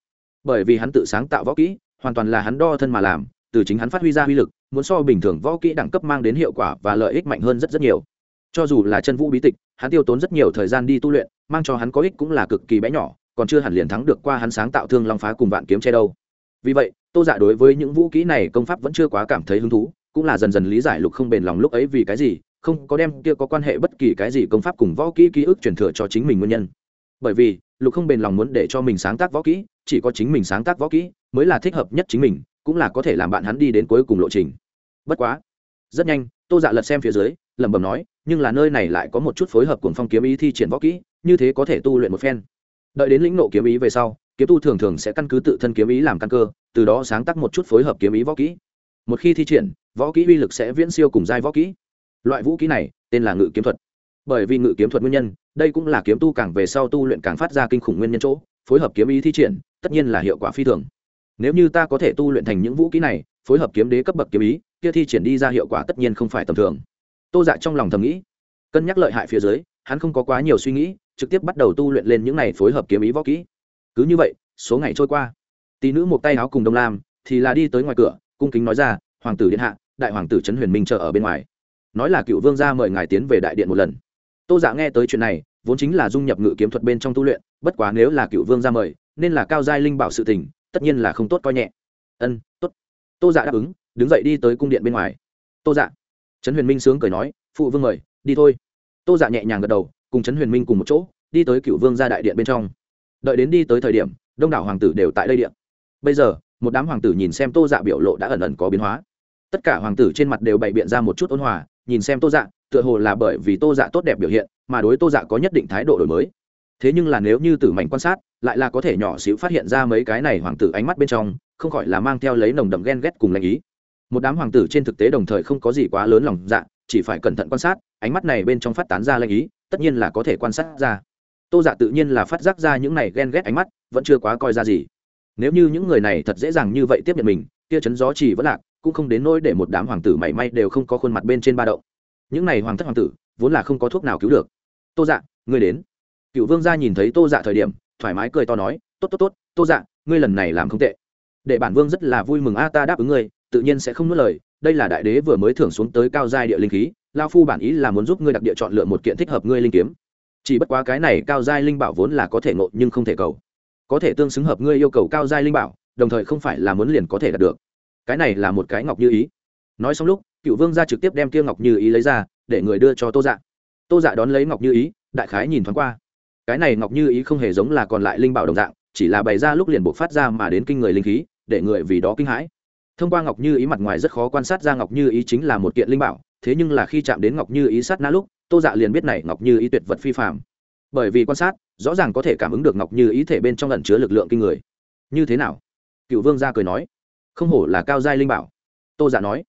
Bởi vì hắn tự sáng tạo võ kỹ, hoàn toàn là hắn đo thân mà làm, từ chính hắn phát huy ra uy lực, muốn so bình thường võ kỹ đẳng cấp mang đến hiệu quả và lợi ích mạnh hơn rất rất nhiều cho dù là chân vũ bí tịch, hắn tiêu tốn rất nhiều thời gian đi tu luyện, mang cho hắn có ích cũng là cực kỳ bé nhỏ, còn chưa hẳn liền thắng được qua hắn sáng tạo thương long phá cùng vạn kiếm che đâu. Vì vậy, tô dạ đối với những vũ kỹ này công pháp vẫn chưa quá cảm thấy hứng thú, cũng là dần dần lý giải lục không bền lòng lúc ấy vì cái gì, không có đem kia có quan hệ bất kỳ cái gì công pháp cùng võ kỹ ký ức truyền thừa cho chính mình nguyên nhân. Bởi vì, lục không bền lòng muốn để cho mình sáng tác võ kỹ, chỉ có chính mình sáng tác võ kỹ mới là thích hợp nhất chính mình, cũng là có thể làm bạn hắn đi đến cuối cùng lộ trình. Bất quá, rất nhanh, tô dạ lật xem phía dưới lẩm bẩm nói, nhưng là nơi này lại có một chút phối hợp cùng phong kiếm ý thi triển võ kỹ, như thế có thể tu luyện một phen. Đợi đến lĩnh nộ kiếm ý về sau, kiếm tu thường thường sẽ căn cứ tự thân kiếm ý làm căn cơ, từ đó sáng tác một chút phối hợp kiếm ý võ kỹ. Một khi thi triển, võ kỹ uy lực sẽ viễn siêu cùng giai võ kỹ. Loại vũ kỹ này, tên là ngự kiếm thuật. Bởi vì ngự kiếm thuật nguyên nhân, đây cũng là kiếm tu càng về sau tu luyện càng phát ra kinh khủng nguyên nhân chỗ, phối hợp kiếm ý thi triển, tất nhiên là hiệu quả phi thường. Nếu như ta có thể tu luyện thành những vũ kỹ này, phối hợp kiếm đế cấp bậc kiếm ý, kia thi triển đi ra hiệu quả tất nhiên không phải tầm thường tô dạ trong lòng thầm nghĩ, cân nhắc lợi hại phía dưới, hắn không có quá nhiều suy nghĩ, trực tiếp bắt đầu tu luyện lên những này phối hợp kiếm ý võ kỹ. Cứ như vậy, số ngày trôi qua. Tỷ nữ một tay áo cùng đông lam thì là đi tới ngoài cửa, cung kính nói ra, hoàng tử điện hạ, đại hoàng tử trấn huyền minh chờ ở bên ngoài. Nói là cựu vương gia mời ngài tiến về đại điện một lần. Tô dạ nghe tới chuyện này, vốn chính là dung nhập ngự kiếm thuật bên trong tu luyện, bất quá nếu là cựu vương gia mời, nên là cao giai linh bảo sự tình, tất nhiên là không tốt coi nhẹ. Ân, tốt. Tô dạ đáp ứng, đứng dậy đi tới cung điện bên ngoài. Tô dạ trấn huyền minh sướng cười nói, phụ vương mời, đi thôi. Tô dạ nhẹ nhàng gật đầu, cùng trấn huyền minh cùng một chỗ, đi tới cựu vương gia đại điện bên trong. Đợi đến đi tới thời điểm, đông đảo hoàng tử đều tại đây điện. Bây giờ, một đám hoàng tử nhìn xem tô dạ biểu lộ đã ẩn ẩn có biến hóa. Tất cả hoàng tử trên mặt đều bày biện ra một chút ôn hòa, nhìn xem tô dạ tựa hồ là bởi vì tô dạ tốt đẹp biểu hiện, mà đối tô dạ có nhất định thái độ đổi mới. Thế nhưng là nếu như tử mảnh quan sát, lại là có thể nhỏ xíu phát hiện ra mấy cái này hoàng tử ánh mắt bên trong, không khỏi là mang theo lấy nồng đậm ghen ghét cùng lãnh ý một đám hoàng tử trên thực tế đồng thời không có gì quá lớn lòng dạ chỉ phải cẩn thận quan sát, ánh mắt này bên trong phát tán ra lanh ý, tất nhiên là có thể quan sát ra. Tô dạ tự nhiên là phát giác ra những này ghen ghét ánh mắt, vẫn chưa quá coi ra gì. Nếu như những người này thật dễ dàng như vậy tiếp nhận mình, kia chấn gió chỉ vẫn lạc, cũng không đến nỗi để một đám hoàng tử mảy may đều không có khuôn mặt bên trên ba động. Những này hoàng thất hoàng tử, vốn là không có thuốc nào cứu được. Tô dạ ngươi đến. Cựu vương gia nhìn thấy tô dạ thời điểm, thoải mái cười to nói, tốt tốt tốt, tô dạ ngươi lần này làm không tệ. Để bản vương rất là vui mừng a, ta đáp ứng ngươi tự nhiên sẽ không nuốt lời, đây là đại đế vừa mới thưởng xuống tới cao giai địa linh khí, lao phu bản ý là muốn giúp ngươi đặc địa chọn lựa một kiện thích hợp ngươi linh kiếm. Chỉ bất quá cái này cao giai linh bảo vốn là có thể ngộ nhưng không thể cầu. Có thể tương xứng hợp ngươi yêu cầu cao giai linh bảo, đồng thời không phải là muốn liền có thể đạt được. Cái này là một cái ngọc như ý. Nói xong lúc, cựu vương ra trực tiếp đem kia ngọc như ý lấy ra, để người đưa cho tô dạ. Tô dạ đón lấy ngọc như ý, đại khái nhìn thoáng qua. Cái này ngọc như ý không hề giống là còn lại linh bảo đồng dạng, chỉ là bày ra lúc liền buộc phát ra mà đến kinh người linh khí, để người vì đó kinh hãi thông qua ngọc như ý mặt ngoài rất khó quan sát ra ngọc như ý chính là một kiện linh bảo, thế nhưng là khi chạm đến ngọc như ý sát na lúc, tô dạ liền biết này ngọc như ý tuyệt vật phi phạm bởi vì quan sát, rõ ràng có thể cảm ứng được ngọc như ý thể bên trong lần chứa lực lượng kinh người. Như thế nào? Cựu vương gia cười nói. Không hổ là cao giai linh bảo. Tô dạ nói.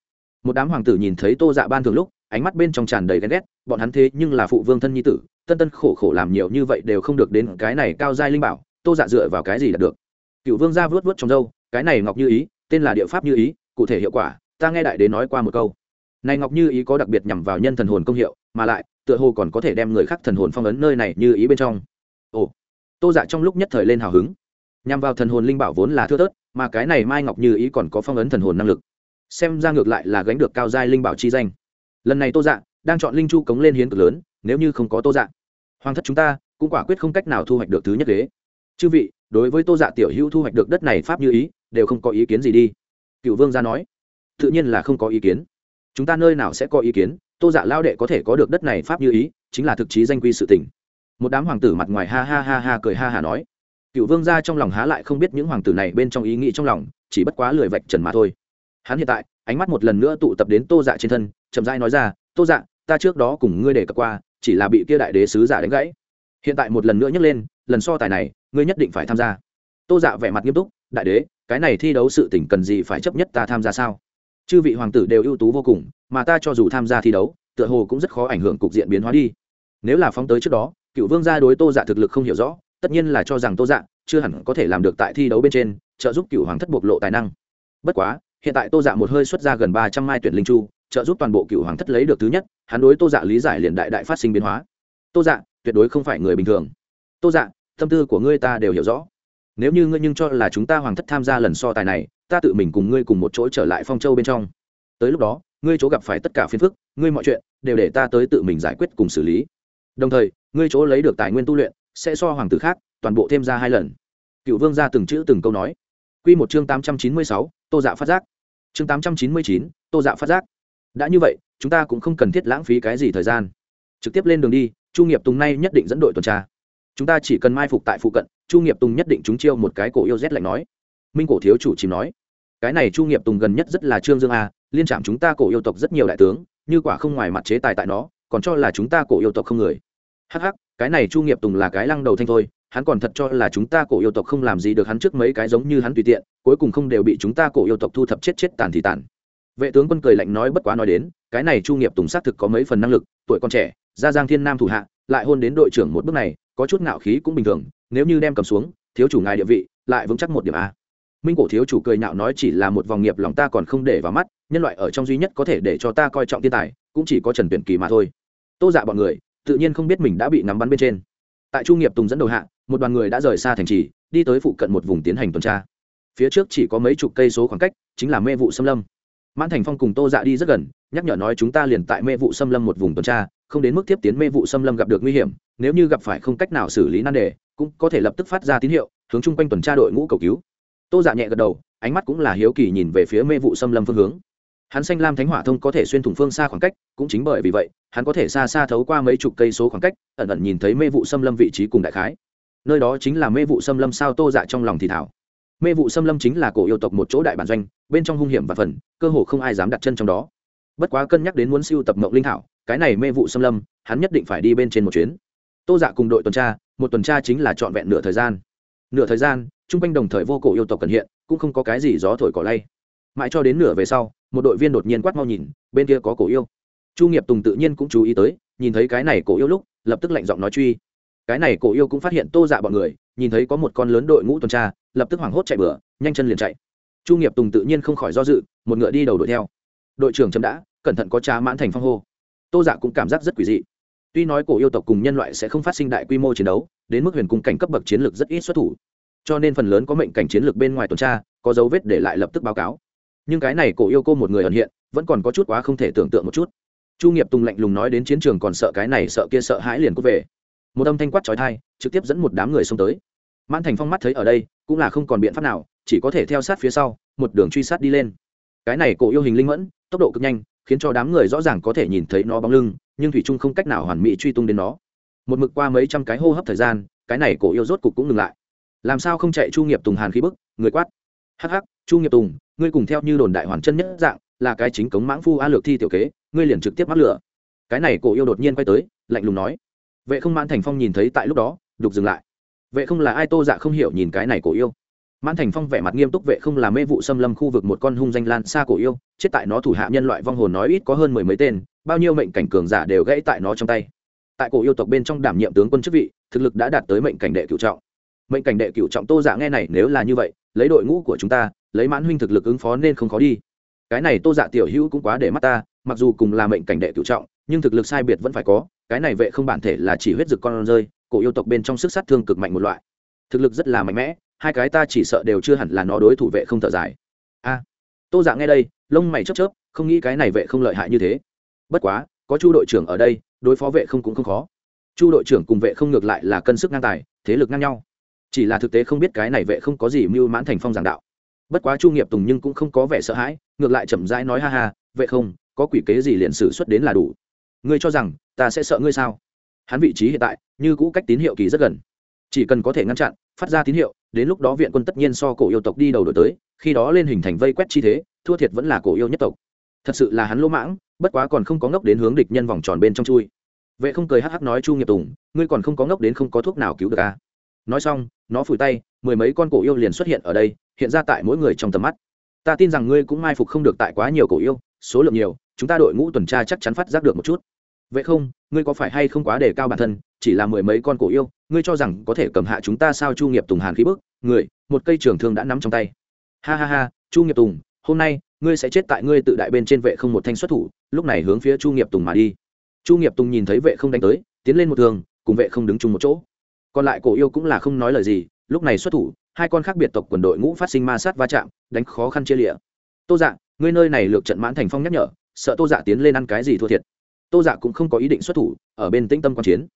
Một đám hoàng tử nhìn thấy tô dạ ban thường lúc, ánh mắt bên trong tràn đầy ghen ghét, bọn hắn thế nhưng là phụ vương thân nhi tử, tân tân khổ khổ làm nhiều như vậy đều không được đến cái này cao giai linh bảo, tô dạ dựa vào cái gì đạt được? Cựu vương gia vớt vớt trong dâu cái này ngọc như ý tên là địa pháp như ý, cụ thể hiệu quả, ta nghe đại đế nói qua một câu. Này ngọc như ý có đặc biệt nhằm vào nhân thần hồn công hiệu, mà lại, tựa hồ còn có thể đem người khác thần hồn phong ấn nơi này như ý bên trong. Ồ, tô dạ trong lúc nhất thời lên hào hứng. Nhằm vào thần hồn linh bảo vốn là thưa thớt, mà cái này mai ngọc như ý còn có phong ấn thần hồn năng lực. Xem ra ngược lại là gánh được cao giai linh bảo chi danh. Lần này tô dạ đang chọn linh chu cống lên hiến cực lớn, nếu như không có tô dạ hoàng thất chúng ta, cũng quả quyết không cách nào thu hoạch được thứ nhất ghế chư vị đối với tô dạ tiểu hữu thu hoạch được đất này pháp như ý, đều không có ý kiến gì đi. Cựu vương gia nói, tự nhiên là không có ý kiến. Chúng ta nơi nào sẽ có ý kiến, tô dạ lao đệ có thể có được đất này pháp như ý, chính là thực chí danh quy sự tỉnh một đám hoàng tử mặt ngoài ha ha ha ha cười ha hà nói. Cựu vương gia trong lòng há lại không biết những hoàng tử này bên trong ý nghĩ trong lòng, chỉ bất quá lười vạch trần mà thôi. Hắn hiện tại, ánh mắt một lần nữa tụ tập đến tô dạ trên thân, chậm rãi nói ra, tô dạ ta trước đó cùng ngươi đề cập qua, chỉ là bị kia đại đế sứ giả đánh gãy. Hiện tại một lần nữa nhắc lên, lần so tài này ngươi nhất định phải tham gia. Tô dạ vẻ mặt nghiêm túc, đại đế, cái này thi đấu sự tỉnh cần gì phải chấp nhất ta tham gia sao? Chư vị hoàng tử đều ưu tú vô cùng, mà ta cho dù tham gia thi đấu, tựa hồ cũng rất khó ảnh hưởng cục diện biến hóa đi. Nếu là phóng tới trước đó, cựu vương gia đối tô dạ thực lực không hiểu rõ, tất nhiên là cho rằng tô dạ chưa hẳn có thể làm được tại thi đấu bên trên, trợ giúp cựu hoàng thất bộc lộ tài năng. Bất quá, hiện tại tô dạ một hơi xuất ra gần ba trăm mai tuyển linh chu, trợ giúp toàn bộ cựu hoàng thất lấy được thứ nhất, hắn đối tô dạ lý giải liền đại đại phát sinh biến hóa. Tô dạ tuyệt đối không phải người bình thường. Tô dạ tâm tư của ngươi ta đều hiểu rõ. Nếu như ngươi nhưng cho là chúng ta hoàng thất tham gia lần so tài này, ta tự mình cùng ngươi cùng một chỗ trở lại phong châu bên trong. Tới lúc đó, ngươi chỗ gặp phải tất cả phiền phức, ngươi mọi chuyện đều để ta tới tự mình giải quyết cùng xử lý. Đồng thời, ngươi chỗ lấy được tài nguyên tu luyện sẽ so hoàng tử khác, toàn bộ thêm ra hai lần. Cựu vương ra từng chữ từng câu nói. Q một chương tám trăm chín mươi sáu, tô dạ phát giác. Chương tám trăm chín mươi chín, tô dạ phát giác. Đã như vậy, chúng ta cũng không cần thiết lãng phí cái gì thời gian. Trực tiếp lên đường đi, chu nghiệp tùng nay nhất định dẫn đội tuần tra chúng ta chỉ cần mai phục tại phụ cận, chu nghiệp tùng nhất định chúng chiêu một cái cổ yêu rét lạnh nói. Minh cổ thiếu chủ chìm nói. Cái này chu nghiệp tùng gần nhất rất là trương dương a, liên trạm chúng ta cổ yêu tộc rất nhiều đại tướng, như quả không ngoài mặt chế tài tại nó, còn cho là chúng ta cổ yêu tộc không người. Hh cái này chu nghiệp tùng là cái lăng đầu thanh thôi, hắn còn thật cho là chúng ta cổ yêu tộc không làm gì được hắn trước mấy cái giống như hắn tùy tiện, cuối cùng không đều bị chúng ta cổ yêu tộc thu thập chết chết tàn thì tàn. Vệ tướng quân cười lạnh nói bất quá nói đến, cái này chu nghiệp tùng xác thực có mấy phần năng lực, tuổi còn trẻ ra giang thiên nam thủ hạ, lại hôn đến đội trưởng một bước này có chút ngạo khí cũng bình thường, nếu như đem cầm xuống, thiếu chủ ngài địa vị, lại vững chắc một điểm a. Minh cổ thiếu chủ cười nhạo nói chỉ là một vòng nghiệp lòng ta còn không để vào mắt, nhân loại ở trong duy nhất có thể để cho ta coi trọng thiên tài, cũng chỉ có trần tuyển kỳ mà thôi. Tô dạ bọn người, tự nhiên không biết mình đã bị ngắm bắn bên trên. Tại chu nghiệp tùng dẫn đầu hạ, một đoàn người đã rời xa thành trì, đi tới phụ cận một vùng tiến hành tuần tra. Phía trước chỉ có mấy chục cây số khoảng cách, chính là mê vụ xâm lâm. Mãn thành phong cùng tô dạ đi rất gần, nhắc nhở nói chúng ta liền tại mê vụ xâm lâm một vùng tuần tra không đến mức tiếp tiến mê vụ xâm lâm gặp được nguy hiểm, nếu như gặp phải không cách nào xử lý nan đề, cũng có thể lập tức phát ra tín hiệu, hướng chung quanh tuần tra đội ngũ cầu cứu. Tô dạ nhẹ gật đầu, ánh mắt cũng là hiếu kỳ nhìn về phía mê vụ xâm lâm phương hướng. Hắn xanh lam thánh hỏa thông có thể xuyên thủng phương xa khoảng cách, cũng chính bởi vì vậy, hắn có thể xa xa thấu qua mấy chục cây số khoảng cách, ẩn ẩn nhìn thấy mê vụ xâm lâm vị trí cùng đại khái. Nơi đó chính là mê vụ xâm lâm sao tô dạ trong lòng thì thảo mê vụ xâm lâm chính là cổ yêu tộc một chỗ đại bản doanh, bên trong hung hiểm và phần, cơ hồ không ai dám đặt chân trong đó bất quá cân nhắc đến muốn siêu tập mộng linh thảo, cái này mê vụ xâm lâm, hắn nhất định phải đi bên trên một chuyến. Tô dạ cùng đội tuần tra, một tuần tra chính là trọn vẹn nửa thời gian. Nửa thời gian t r u n g quanh đồng thời vô cổ yêu tộc cần hiện, cũng không có cái gì gió thổi cỏ lay. Mãi cho đến nửa về sau, một đội viên đột nhiên quát mau nhìn, bên kia có cổ yêu. Chu nghiệp tùng tự nhiên cũng chú ý tới, nhìn thấy cái này cổ yêu lúc, lập tức lạnh giọng nói truy. Cái này cổ yêu cũng phát hiện tô dạ bọn người, nhìn thấy có một con lớn đội ngũ tuần tra, lập tức hoảng hốt chạy bừa, nhanh chân liền chạy. Chu nghiệp tùng tự nhiên không khỏi do dự, một ngựa đi đầu đuổi theo. Đội trưởng chấm đã cẩn thận có trá mãn thành phong hô. Tô dạ cũng cảm giác rất quỷ dị. Tuy nói cổ yêu tộc cùng nhân loại sẽ không phát sinh đại quy mô chiến đấu, đến mức huyền cung cảnh cấp bậc chiến lược rất ít xuất thủ. Cho nên phần lớn có mệnh cảnh chiến lược bên ngoài tuần tra, có dấu vết để lại lập tức báo cáo. Nhưng cái này cổ yêu cô một người ẩn hiện, vẫn còn có chút quá không thể tưởng tượng một chút. Chu nghiệp tùng lạnh lùng nói đến chiến trường còn sợ cái này sợ kia sợ hãi liền cút về. Một âm thanh quát trói thai trực tiếp dẫn một đám người xông tới. Mãn thành phong mắt thấy ở đây, cũng là không còn biện pháp nào, chỉ có thể theo sát phía sau, một đường truy sát đi lên. Cái này cổ yêu hình linh mẫn, tốc độ cực nhanh khiến cho đám người rõ ràng có thể nhìn thấy nó bóng lưng, nhưng thủy trung không cách nào hoàn mỹ truy tung đến nó. Một mực qua mấy trăm cái hô hấp thời gian, cái này cổ yêu rốt cục cũng ngừng lại. Làm sao không chạy chu nghiệp tùng hàn khí bức, người quát. Hắc hắc, chu nghiệp tùng, ngươi cùng theo như đồn đại hoàn chân nhất dạng, là cái chính cống mãng phu a lược thi tiểu kế, ngươi liền trực tiếp mắc lửa. Cái này cổ yêu đột nhiên quay tới, lạnh lùng nói. Vệ không mãn thành phong nhìn thấy tại lúc đó, đục dừng lại. Vệ không là ai tô dạ không hiểu nhìn cái này cổ yêu mãn thành phong vẻ mặt nghiêm túc vệ không là mê vụ xâm lâm khu vực một con hung danh lan xa cổ yêu, chết tại nó thủ hạ nhân loại vong hồn nói ít có hơn mười mấy tên, bao nhiêu mệnh cảnh cường giả đều gãy tại nó trong tay. Tại cổ yêu tộc bên trong đảm nhiệm tướng quân chức vị, thực lực đã đạt tới mệnh cảnh đệ cựu trọng. Mệnh cảnh đệ cựu trọng tô giả nghe này, nếu là như vậy, lấy đội ngũ của chúng ta, lấy mãn huynh thực lực ứng phó nên không khó đi. Cái này tô giả tiểu hữu cũng quá để mắt ta, mặc dù cùng là mệnh cảnh đệ cựu trọng, nhưng thực lực sai biệt vẫn phải có, cái này vệ không bản thể là chỉ huyết dực con rơi, cổ yêu tộc bên trong sức sát thương cực mạnh một loại. Thực lực rất là mạnh mẽ hai cái ta chỉ sợ đều chưa hẳn là nó đối thủ vệ không thở dài. A, tô dạ nghe đây, lông mày chớp chớp, không nghĩ cái này vệ không lợi hại như thế. Bất quá, có chu đội trưởng ở đây, đối phó vệ không cũng không khó. Chu đội trưởng cùng vệ không ngược lại là cân sức ngang tài, thế lực ngang nhau. Chỉ là thực tế không biết cái này vệ không có gì mưu mãn thành phong giảng đạo. Bất quá chu nghiệp tùng nhưng cũng không có vẻ sợ hãi, ngược lại chậm rãi nói ha ha, vệ không, có quỷ kế gì liền xử xuất đến là đủ. Ngươi cho rằng ta sẽ sợ ngươi sao? Hắn vị trí hiện tại, như cũ cách tín hiệu kỳ rất gần chỉ cần có thể ngăn chặn, phát ra tín hiệu, đến lúc đó viện quân tất nhiên so cổ yêu tộc đi đầu đổi tới, khi đó lên hình thành vây quét chi thế, thua thiệt vẫn là cổ yêu nhất tộc. Thật sự là hắn lỗ mãng, bất quá còn không có ngốc đến hướng địch nhân vòng tròn bên trong chui. Vệ không cười hắc hắc nói chu nghiệp tùng, ngươi còn không có ngốc đến không có thuốc nào cứu được à. nói xong, nó phủi tay, mười mấy con cổ yêu liền xuất hiện ở đây, hiện ra tại mỗi người trong tầm mắt. Ta tin rằng ngươi cũng mai phục không được tại quá nhiều cổ yêu, số lượng nhiều, chúng ta đội ngũ tuần tra chắc chắn phát giác được một chút vậy không, ngươi có phải hay không quá đề cao bản thân, chỉ là mười mấy con cổ yêu, ngươi cho rằng có thể cầm hạ chúng ta sao chu nghiệp tùng hàn khí bức, người, một cây trường thương đã nắm trong tay. Ha ha ha, chu nghiệp tùng, hôm nay, ngươi sẽ chết tại ngươi tự đại bên trên vệ không một thanh xuất thủ, lúc này hướng phía chu nghiệp tùng mà đi. Chu nghiệp tùng nhìn thấy vệ không đánh tới, tiến lên một thường cùng vệ không đứng chung một chỗ. Còn lại cổ yêu cũng là không nói lời gì, lúc này xuất thủ, hai con khác biệt tộc quần đội ngũ phát sinh ma sát va chạm, đánh khó khăn chia lịa tô dạ ngươi nơi này lược trận mãn thành phong nhắc nhở, sợ tô dạ tiến lên ăn cái gì thua thiệt tô dạ cũng không có ý định xuất thủ, ở bên tĩnh tâm quan chiến.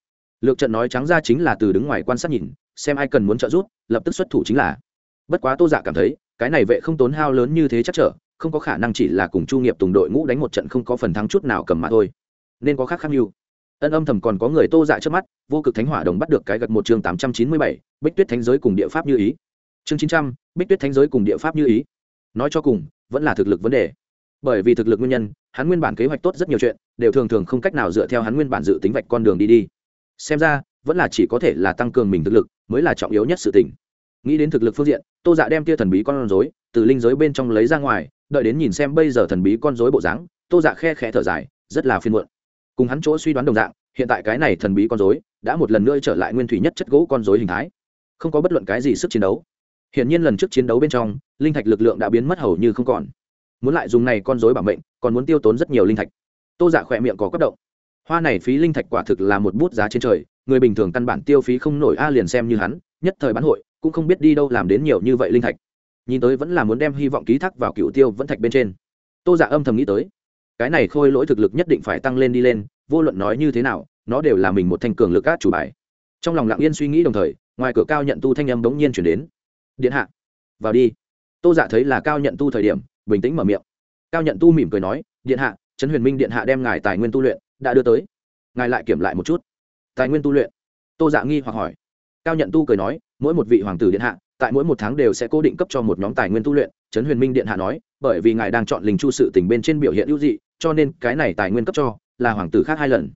Lược trận nói trắng ra chính là từ đứng ngoài quan sát nhìn, xem ai cần muốn trợ giúp, lập tức xuất thủ chính là. Bất quá tô dạ cảm thấy, cái này vệ không tốn hao lớn như thế chắc trở, không có khả năng chỉ là cùng chu nghiệp tùng đội ngũ đánh một trận không có phần thắng chút nào cầm mà thôi. Nên có khác khác mưu ân âm thầm còn có người tô dạ trước mắt, vô cực thánh hỏa đồng bắt được cái gật một chương tám trăm chín mươi bảy, bích tuyết thánh giới cùng địa pháp như ý. Chương chín trăm, bích tuyết thánh giới cùng địa pháp như ý. Nói cho cùng, vẫn là thực lực vấn đề bởi vì thực lực nguyên nhân hắn nguyên bản kế hoạch tốt rất nhiều chuyện đều thường thường không cách nào dựa theo hắn nguyên bản dự tính vạch con đường đi đi. Xem ra vẫn là chỉ có thể là tăng cường mình thực lực mới là trọng yếu nhất sự tình. Nghĩ đến thực lực phương diện tô dạ đem tia thần bí con rối từ linh giới bên trong lấy ra ngoài đợi đến nhìn xem bây giờ thần bí con rối bộ dáng tô dạ khe khẽ thở dài rất là phiên muộn. Cùng hắn chỗ suy đoán đồng dạng hiện tại cái này thần bí con rối đã một lần nữa trở lại nguyên thủy nhất chất gỗ con rối hình thái. Không có bất luận cái gì sức chiến đấu. Hiển nhiên lần trước chiến đấu bên trong, linh thạch lực lượng đã biến mất hầu như không còn. Muốn lại dùng này con dối bảo mệnh, còn muốn tiêu tốn rất nhiều linh thạch. Tô giả khỏe miệng có cấp động. Hoa này phí linh thạch quả thực là một bút giá trên trời, người bình thường căn bản tiêu phí không nổi a à liền xem như hắn, nhất thời bán hội, cũng không biết đi đâu làm đến nhiều như vậy linh thạch. Nhìn tới vẫn là muốn đem hy vọng ký thác vào cựu tiêu vẫn thạch bên trên. Tô giả âm thầm nghĩ tới, cái này khôi lỗi thực lực nhất định phải tăng lên đi lên, vô luận nói như thế nào, nó đều là mình một thanh cường lực át chủ bài. Trong lòng lặng yên suy nghĩ đồng thời, ngoài cửa cao nhận tu thanh âm bỗng nhiên chuyển đến điện hạ vào đi tô giả thấy là cao nhận tu thời điểm bình tĩnh mở miệng. Cao nhận tu mỉm cười nói, điện hạ, trấn huyền minh điện hạ đem ngài tài nguyên tu luyện đã đưa tới. Ngài lại kiểm lại một chút. Tài nguyên tu luyện? Tô dạ nghi hoặc hỏi. Cao nhận tu cười nói, mỗi một vị hoàng tử điện hạ, tại mỗi một tháng đều sẽ cố định cấp cho một nhóm tài nguyên tu luyện. Trấn huyền minh điện hạ nói, bởi vì ngài đang chọn linh chu sự tình bên trên biểu hiện ưu dị, cho nên cái này tài nguyên cấp cho là hoàng tử khác hai lần.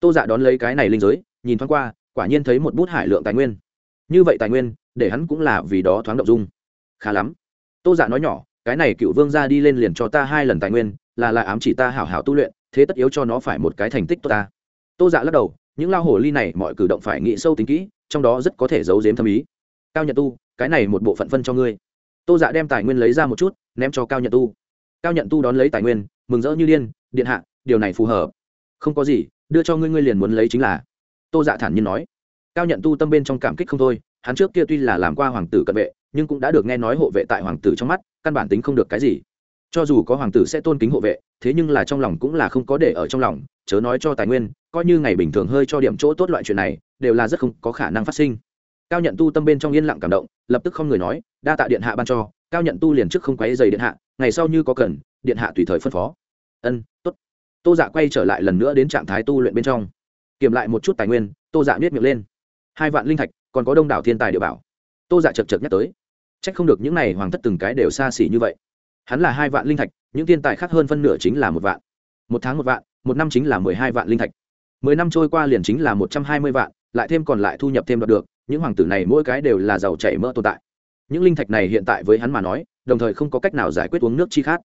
Tô dạ đón lấy cái này linh giới, nhìn thoáng qua, quả nhiên thấy một bút hải lượng tài nguyên. Như vậy tài nguyên, để hắn cũng là vì đó thoáng động dung. Khá lắm. Tô dạ nói nhỏ cái này cựu vương ra đi lên liền cho ta hai lần tài nguyên, là lại ám chỉ ta hảo hảo tu luyện, thế tất yếu cho nó phải một cái thành tích tốt ta. Tô dạ lắc đầu, những lao hồ ly này mọi cử động phải nghĩ sâu tính kỹ, trong đó rất có thể giấu giếm thâm ý. Cao nhận tu, cái này một bộ phận phân cho ngươi. Tô dạ đem tài nguyên lấy ra một chút, ném cho cao nhận tu. Cao nhận tu đón lấy tài nguyên, mừng rỡ như điên, điện hạ, điều này phù hợp. Không có gì, đưa cho ngươi ngươi liền muốn lấy chính là. Tô dạ thản nhiên nói. Cao nhận tu tâm bên trong cảm kích không thôi, hắn trước kia tuy là làm qua hoàng tử cận vệ, nhưng cũng đã được nghe nói hộ vệ tại hoàng tử trong mắt căn bản tính không được cái gì. Cho dù có hoàng tử sẽ tôn kính hộ vệ, thế nhưng là trong lòng cũng là không có để ở trong lòng, chớ nói cho tài nguyên, coi như ngày bình thường hơi cho điểm chỗ tốt loại chuyện này, đều là rất không có khả năng phát sinh. Cao nhận tu tâm bên trong yên lặng cảm động, lập tức không người nói, đa tạ điện hạ ban cho, cao nhận tu liền trước không quấy dày điện hạ, ngày sau như có cần, điện hạ tùy thời phân phó. Ân t ố t tô dạ quay trở lại lần nữa đến trạng thái tu luyện bên trong. Kiểm lại một chút tài nguyên, tô dạ biết miệng lên. Hai vạn linh thạch, còn có đông đảo thiên tài địa bảo. Tô dạ chật chật nhắc tới chắc không được những này hoàng thất từng cái đều xa xỉ như vậy. Hắn là hai vạn linh thạch, những thiên tài khác hơn phân nửa chính là một vạn. Một tháng một vạn, một năm chính là mười hai vạn linh thạch. Mười năm trôi qua liền chính là một trăm hai mươi vạn, lại thêm còn lại thu nhập thêm đoạt được, những hoàng tử này mỗi cái đều là giàu chảy mỡ tồn tại. Những linh thạch này hiện tại với hắn mà nói, đồng thời không có cách nào giải quyết uống nước chi khát.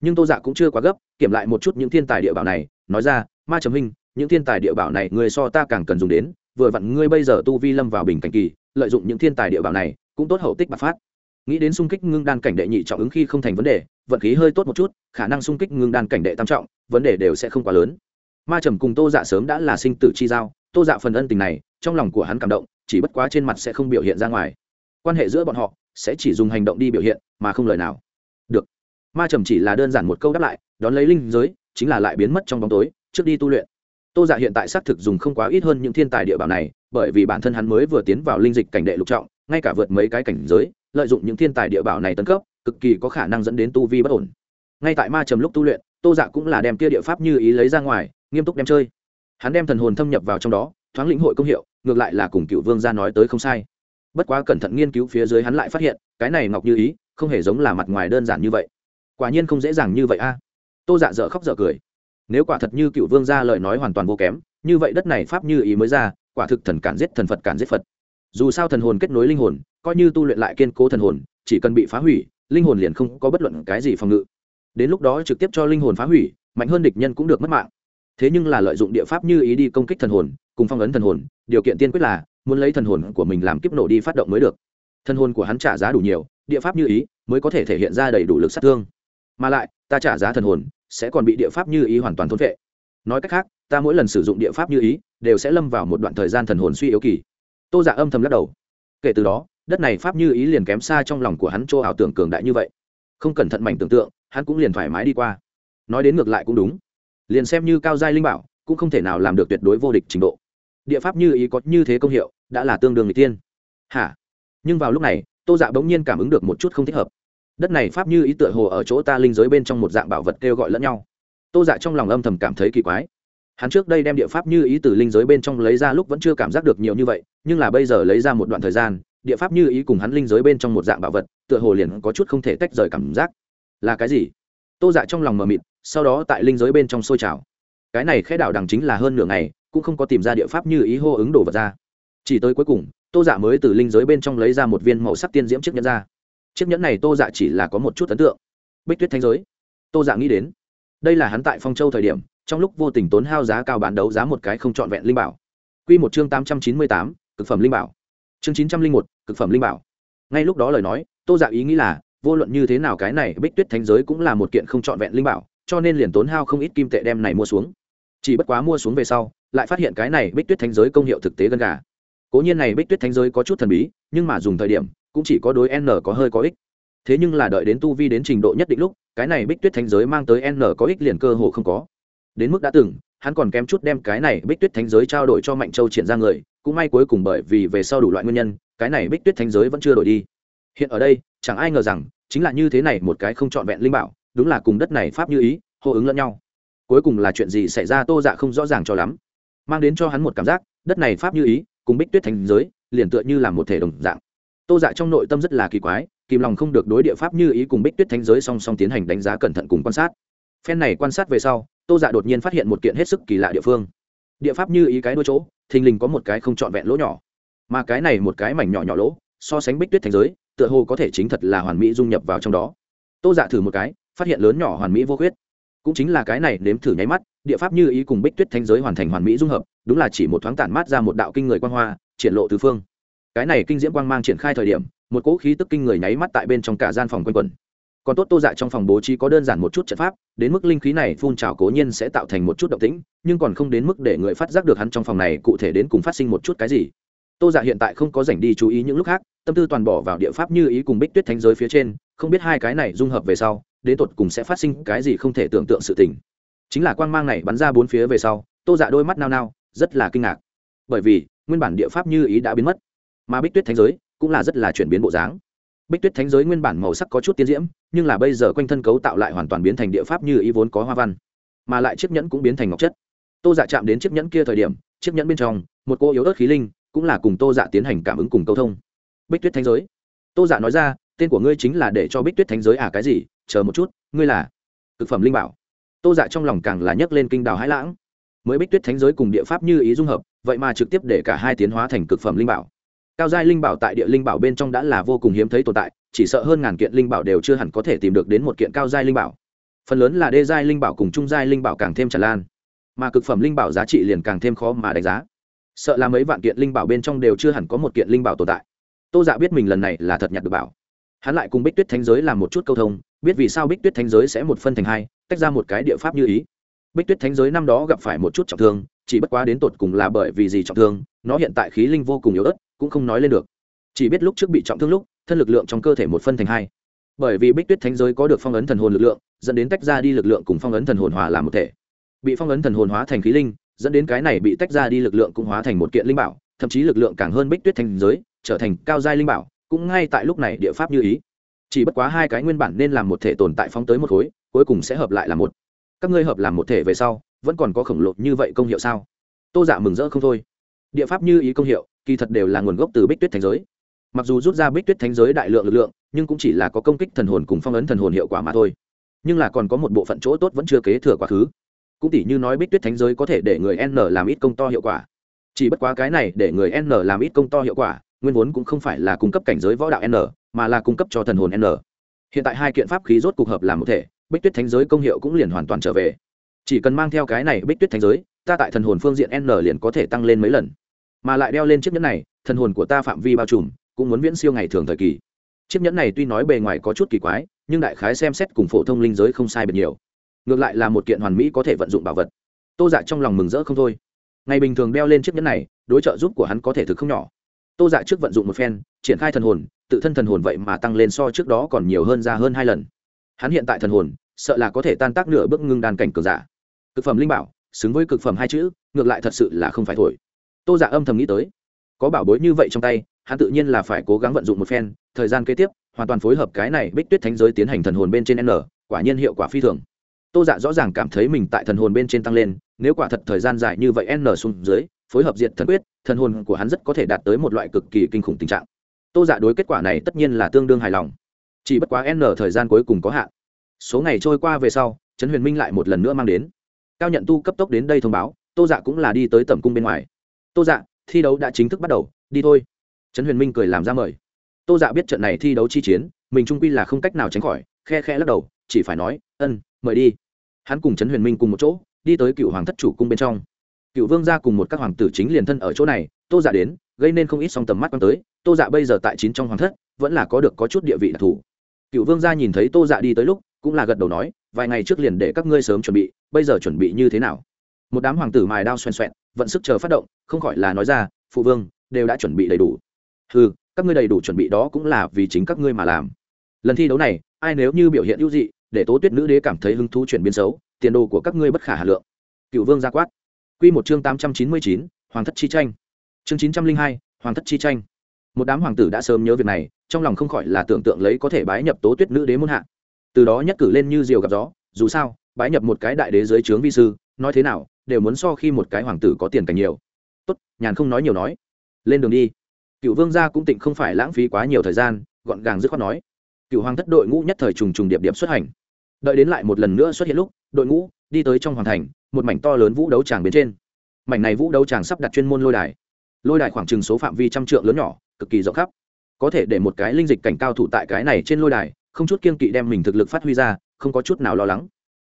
Nhưng tô dạ cũng chưa quá gấp, kiểm lại một chút những thiên tài địa bảo này, nói ra, ma trầm hinh những thiên tài địa bảo này người so ta càng cần dùng đến, vừa vặn ngươi bây giờ tu vi lâm vào bình cảnh kỳ, lợi dụng những thiên tài địa bảo này, cũng tốt hậu tích bạc phát nghĩ đến xung kích ngưng đan cảnh đệ nhị trọng ứng khi không thành vấn đề, vận khí hơi tốt một chút, khả năng xung kích ngưng đan cảnh đệ tam trọng, vấn đề đều sẽ không quá lớn. Ma trầm cùng tô dạ sớm đã là sinh tử chi giao, tô dạ phần ân tình này, trong lòng của hắn cảm động, chỉ bất quá trên mặt sẽ không biểu hiện ra ngoài. Quan hệ giữa bọn họ sẽ chỉ dùng hành động đi biểu hiện, mà không lời nào. Được. Ma trầm chỉ là đơn giản một câu đáp lại, đón lấy linh giới, chính là lại biến mất trong bóng tối, trước đi tu luyện. Tô dạ hiện tại xác thực dùng không quá ít hơn những thiên tài địa bảo này, bởi vì bản thân hắn mới vừa tiến vào linh dịch cảnh đệ lục trọng, ngay cả vượt mấy cái cảnh giới lợi dụng những thiên tài địa bảo này tấn cấp, cực kỳ có khả năng dẫn đến tu vi bất ổn. Ngay tại ma trầm lúc tu luyện, tô dạ cũng là đem tia địa pháp như ý lấy ra ngoài, nghiêm túc đem chơi. Hắn đem thần hồn thâm nhập vào trong đó, thoáng lĩnh hội công hiệu, ngược lại là cùng cựu vương gia nói tới không sai. Bất quá cẩn thận nghiên cứu phía dưới hắn lại phát hiện, cái này ngọc như ý, không hề giống là mặt ngoài đơn giản như vậy. Quả nhiên không dễ dàng như vậy a. Tô dạ dở khóc dở cười. Nếu quả thật như cựu vương gia lời nói hoàn toàn vô kém, như vậy đất này pháp như ý mới ra, quả thực thần cản giết thần phật cản giết phật. Dù sao thần hồn kết nối linh hồn coi như tu luyện lại kiên cố thần hồn, chỉ cần bị phá hủy, linh hồn liền không có bất luận cái gì phòng ngự. Đến lúc đó trực tiếp cho linh hồn phá hủy, mạnh hơn địch nhân cũng được mất mạng. Thế nhưng là lợi dụng địa pháp như ý đi công kích thần hồn, cùng phong ấn thần hồn, điều kiện tiên quyết là muốn lấy thần hồn của mình làm kiếp nổ đi phát động mới được. Thần hồn của hắn trả giá đủ nhiều, địa pháp như ý mới có thể thể hiện ra đầy đủ lực sát thương. Mà lại, ta trả giá thần hồn sẽ còn bị địa pháp như ý hoàn toàn thôn vệ nói cách khác, ta mỗi lần sử dụng địa pháp như ý đều sẽ lâm vào một đoạn thời gian thần hồn suy yếu kỳ. Tô giả dạ âm thầm lắc đầu. Kể từ đó đất này pháp như ý liền kém xa trong lòng của hắn chỗ ảo tưởng cường đại như vậy. Không cẩn thận mảnh tưởng tượng, hắn cũng liền thoải mái đi qua. Nói đến ngược lại cũng đúng. Liền xem như cao giai linh bảo, cũng không thể nào làm được tuyệt đối vô địch trình độ. Địa pháp như ý có như thế công hiệu, đã là tương đương người tiên hả? Nhưng vào lúc này, tô dạ bỗng nhiên cảm ứng được một chút không thích hợp. Đất này pháp như ý tựa hồ ở chỗ ta linh giới bên trong một dạng bảo vật kêu gọi lẫn nhau. Tô dạ trong lòng âm thầm cảm thấy kỳ quái. Hắn trước đây đem địa pháp như ý từ linh giới bên trong lấy ra lúc vẫn chưa cảm giác được nhiều như vậy, nhưng là bây giờ lấy ra một đoạn thời gian địa pháp như ý cùng hắn linh giới bên trong một dạng bảo vật, tựa hồ liền có chút không thể tách rời cảm giác. Là cái gì? Tô dạ trong lòng mờ mịt, sau đó tại linh giới bên trong sôi trào. Cái này khẽ đảo đằng chính là hơn nửa ngày, cũng không có tìm ra địa pháp như ý hô ứng đổ vật ra. Chỉ tới cuối cùng, tô dạ mới từ linh giới bên trong lấy ra một viên màu sắc tiên diễm chiếc nhẫn ra. Chiếc nhẫn này tô dạ chỉ là có một chút ấn tượng. Bích tuyết thanh giới. Tô dạ nghĩ đến, đây là hắn tại phong châu thời điểm, trong lúc vô tình tốn hao giá cao bán đấu giá một cái không trọn vẹn linh bảo. Q một chương tám trăm chín mươi tám thực phẩm linh bảo chương chín trăm linh một, cực phẩm linh bảo. Ngay lúc đó lời nói, tô dạ ý nghĩ là, vô luận như thế nào cái này bích tuyết thánh giới cũng là một kiện không trọn vẹn linh bảo, cho nên liền tốn hao không ít kim tệ đem này mua xuống. Chỉ bất quá mua xuống về sau, lại phát hiện cái này bích tuyết thánh giới công hiệu thực tế gần gà. Cố nhiên này bích tuyết thánh giới có chút thần bí, nhưng mà dùng thời điểm, cũng chỉ có đối n có hơi có ích. Thế nhưng là đợi đến tu vi đến trình độ nhất định lúc, cái này bích tuyết thánh giới mang tới n có ích liền cơ hồ không có. Đến mức đã từng, hắn còn kém chút đem cái này bích tuyết thánh giới trao đổi cho mạnh châu triển ra người cũng may cuối cùng bởi vì về sau đủ loại nguyên nhân, cái này bích tuyết thánh giới vẫn chưa đổi đi. Hiện ở đây, chẳng ai ngờ rằng, chính là như thế này một cái không trọn vẹn linh bảo, đúng là cùng đất này pháp như ý, hô ứng lẫn nhau. Cuối cùng là chuyện gì xảy ra tô dạ không rõ ràng cho lắm. Mang đến cho hắn một cảm giác, đất này pháp như ý, cùng bích tuyết thành giới, liền tựa như là một thể đồng dạng. Tô dạ trong nội tâm rất là kỳ quái, kìm lòng không được đối địa pháp như ý cùng bích tuyết thánh giới song song tiến hành đánh giá cẩn thận cùng quan sát. Phen này quan sát về sau, tô dạ đột nhiên phát hiện một kiện hết sức kỳ lạ địa phương địa pháp như ý cái đôi chỗ, thình lình có một cái không trọn vẹn lỗ nhỏ. Mà cái này một cái mảnh nhỏ nhỏ lỗ, so sánh bích tuyết thành giới, tựa hồ có thể chính thật là hoàn mỹ dung nhập vào trong đó. Tô dạ thử một cái, phát hiện lớn nhỏ hoàn mỹ vô khuyết. Cũng chính là cái này nếm thử nháy mắt, địa pháp như ý cùng bích tuyết thanh giới hoàn thành hoàn mỹ dung hợp, đúng là chỉ một thoáng tản mát ra một đạo kinh người quan hoa, triển lộ tứ phương. Cái này kinh diễm quang mang triển khai thời điểm, một cỗ khí tức kinh người nháy mắt tại bên trong cả gian phòng quanh quẩn còn tốt tô dạ trong phòng bố trí có đơn giản một chút trận pháp, đến mức linh khí này phun trào cố nhiên sẽ tạo thành một chút động tĩnh, nhưng còn không đến mức để người phát giác được hắn trong phòng này cụ thể đến cùng phát sinh một chút cái gì. Tô dạ hiện tại không có dành đi chú ý những lúc khác, tâm tư toàn bỏ vào địa pháp như ý cùng bích tuyết thánh giới phía trên, không biết hai cái này dung hợp về sau, đến tột cùng sẽ phát sinh cái gì không thể tưởng tượng sự tình. Chính là quang mang này bắn ra bốn phía về sau, tô dạ đôi mắt nao nao, rất là kinh ngạc. Bởi vì, nguyên bản địa pháp như ý đã biến mất, mà bích tuyết thánh giới cũng là rất là chuyển biến bộ dáng. Bích tuyết thánh giới nguyên bản màu sắc có chút tiến diễm nhưng là bây giờ quanh thân cấu tạo lại hoàn toàn biến thành địa pháp như ý vốn có hoa văn, mà lại chiếc nhẫn cũng biến thành ngọc chất. Tô dạ chạm đến chiếc nhẫn kia thời điểm, chiếc nhẫn bên trong, một cô yếu ớt khí linh cũng là cùng tô dạ tiến hành cảm ứng cùng câu thông. Bích tuyết thánh giới. Tô dạ nói ra, tên của ngươi chính là để cho bích tuyết thánh giới à cái gì? Chờ một chút, ngươi là thực phẩm linh bảo. Tô dạ trong lòng càng là nhấc lên kinh đào hãi lãng. Mới bích tuyết thánh giới cùng địa pháp như ý dung hợp, vậy mà trực tiếp để cả hai tiến hóa thành cực phẩm linh bảo cao giai linh bảo tại địa linh bảo bên trong đã là vô cùng hiếm thấy tồn tại, chỉ sợ hơn ngàn kiện linh bảo đều chưa hẳn có thể tìm được đến một kiện cao giai linh bảo. Phần lớn là đê giai linh bảo cùng trung giai linh bảo càng thêm tràn lan, mà cực phẩm linh bảo giá trị liền càng thêm khó mà đánh giá. Sợ là mấy vạn kiện linh bảo bên trong đều chưa hẳn có một kiện linh bảo tồn tại. Tô dạ biết mình lần này là thật nhặt được bảo. Hắn lại cùng bích tuyết thánh giới làm một chút câu thông, biết vì sao bích tuyết thánh giới sẽ một phân thành hai, tách ra một cái địa pháp như ý. Bích tuyết thánh giới năm đó gặp phải một chút trọng thương, chỉ bất quá đến tột cùng là bởi vì gì trọng thương, nó hiện tại khí linh vô cùng yếu ớt cũng không nói lên được. Chỉ biết lúc trước bị trọng thương lúc, thân lực lượng trong cơ thể một phân thành hai. Bởi vì bích tuyết thánh giới có được phong ấn thần hồn lực lượng, dẫn đến tách ra đi lực lượng cùng phong ấn thần hồn hòa làm một thể. Bị phong ấn thần hồn hóa thành khí linh, dẫn đến cái này bị tách ra đi lực lượng cũng hóa thành một kiện linh bảo, thậm chí lực lượng càng hơn bích tuyết thánh giới, trở thành cao giai linh bảo, cũng ngay tại lúc này địa pháp như ý. Chỉ bất quá hai cái nguyên bản nên làm một thể tồn tại phóng tới một khối, cuối cùng sẽ hợp lại là một. Các ngươi hợp làm một thể về sau, vẫn còn có khổng lồ như vậy công hiệu sao? Tô giả dạ mừng rỡ không thôi. Địa pháp như ý công hiệu kỳ thật đều là nguồn gốc từ bích tuyết Thánh giới. Mặc dù rút ra bích tuyết thánh giới đại lượng lực lượng, nhưng cũng chỉ là có công kích thần hồn cùng phong ấn thần hồn hiệu quả mà thôi. Nhưng là còn có một bộ phận chỗ tốt vẫn chưa kế thừa quá khứ. Cũng tỷ như nói bích tuyết thánh giới có thể để người n làm ít công to hiệu quả. Chỉ bất quá cái này để người n làm ít công to hiệu quả, nguyên vốn cũng không phải là cung cấp cảnh giới võ đạo n, mà là cung cấp cho thần hồn n. Hiện tại hai kiện pháp khí rốt cục hợp làm một thể, bích tuyết thánh giới công hiệu cũng liền hoàn toàn trở về. Chỉ cần mang theo cái này bích tuyết thánh giới, ta tại thần hồn phương diện n liền có thể tăng lên mấy lần mà lại đeo lên chiếc nhẫn này, thần hồn của ta phạm vi bao trùm, cũng muốn viễn siêu ngày thường thời kỳ. Chiếc nhẫn này tuy nói bề ngoài có chút kỳ quái, nhưng đại khái xem xét cùng phổ thông linh giới không sai biệt nhiều. Ngược lại là một kiện hoàn mỹ có thể vận dụng bảo vật. Tô dạ trong lòng mừng rỡ không thôi. Ngày bình thường đeo lên chiếc nhẫn này, đối trợ giúp của hắn có thể thực không nhỏ. Tô dạ trước vận dụng một phen, triển khai thần hồn, tự thân thần hồn vậy mà tăng lên so trước đó còn nhiều hơn ra hơn hai lần. Hắn hiện tại thần hồn, sợ là có thể tan tác nửa bước ngưng đàn cảnh cường giả. Cực phẩm linh bảo, xứng với cực phẩm hai chữ, ngược lại thật sự là không phải thổi tô giả dạ âm thầm nghĩ tới. Có bảo bối như vậy trong tay, hắn tự nhiên là phải cố gắng vận dụng một phen, thời gian kế tiếp, hoàn toàn phối hợp cái này bích tuyết thánh giới tiến hành thần hồn bên trên n, quả nhiên hiệu quả phi thường. Tô dạ rõ ràng cảm thấy mình tại thần hồn bên trên tăng lên, nếu quả thật thời gian dài như vậy n xuống dưới, phối hợp diệt thần quyết, thần hồn của hắn rất có thể đạt tới một loại cực kỳ kinh khủng tình trạng. Tô dạ đối kết quả này tất nhiên là tương đương hài lòng. Chỉ bất quá n thời gian cuối cùng có hạn. Số ngày trôi qua về sau, trấn huyền minh lại một lần nữa mang đến. Cao nhận tu cấp tốc đến đây thông báo, tô dạ cũng là đi tới tầm cung bên ngoài tô dạ thi đấu đã chính thức bắt đầu, đi thôi. Trấn huyền minh cười làm ra mời. Tô dạ biết trận này thi đấu chi chiến, mình trung quy là không cách nào tránh khỏi, khe khe lắc đầu, chỉ phải nói, ân, mời đi. Hắn cùng trấn huyền minh cùng một chỗ, đi tới cựu hoàng thất chủ cung bên trong. Cựu vương gia cùng một các hoàng tử chính liền thân ở chỗ này, tô dạ đến, gây nên không ít song tầm mắt quan tới. Tô dạ bây giờ tại chín trong hoàng thất, vẫn là có được có chút địa vị đặc thù. Cựu vương gia nhìn thấy tô dạ đi tới lúc, cũng là gật đầu nói, vài ngày trước liền để các ngươi sớm chuẩn bị, bây giờ chuẩn bị như thế nào? Một đám hoàng tử mài đao xoèn xoẹn, vận sức chờ phát động, không khỏi là nói ra, phụ vương, đều đã chuẩn bị đầy đủ. Ừ các ngươi đầy đủ chuẩn bị đó cũng là vì chính các ngươi mà làm. Lần thi đấu này, ai nếu như biểu hiện ưu dị, để tố tuyết nữ đế cảm thấy hứng thú chuyển biến xấu, tiền đồ của các ngươi bất khả hà lượng. Cựu vương gia quát. Q một chương tám trăm chín mươi chín, hoàng thất chi tranh. Chương chín trăm linh hai, hoàng thất chi tranh. Một đám hoàng tử đã sớm nhớ việc này, trong lòng không khỏi là tưởng tượng lấy có thể bái nhập tố tuyết nữ đế muôn hạ. Từ đó nhất cử lên như diều gặp gió, dù sao, bái nhập một cái đại đế dưới trướng vi sư, nói thế nào đều muốn so khi một cái hoàng tử có tiền cảnh nhiều. Tốt, nhàn không nói nhiều nói. Lên đường đi. Cựu vương gia cũng tịnh không phải lãng phí quá nhiều thời gian, gọn gàng dứt khoát nói. Cựu hoàng thất đội ngũ nhất thời trùng trùng điệp điệp xuất hành. Đợi đến lại một lần nữa xuất hiện lúc, đội ngũ đi tới trong hoàng thành, một mảnh to lớn vũ đấu tràng bên trên. Mảnh này vũ đấu tràng sắp đặt chuyên môn lôi đài. Lôi đài khoảng chừng số phạm vi trăm trượng lớn nhỏ, cực kỳ rộng khắp. Có thể để một cái linh dịch cảnh cao thủ tại cái này trên lôi đài, không chút kiên kỵ đem mình thực lực phát huy ra, không có chút nào lo lắng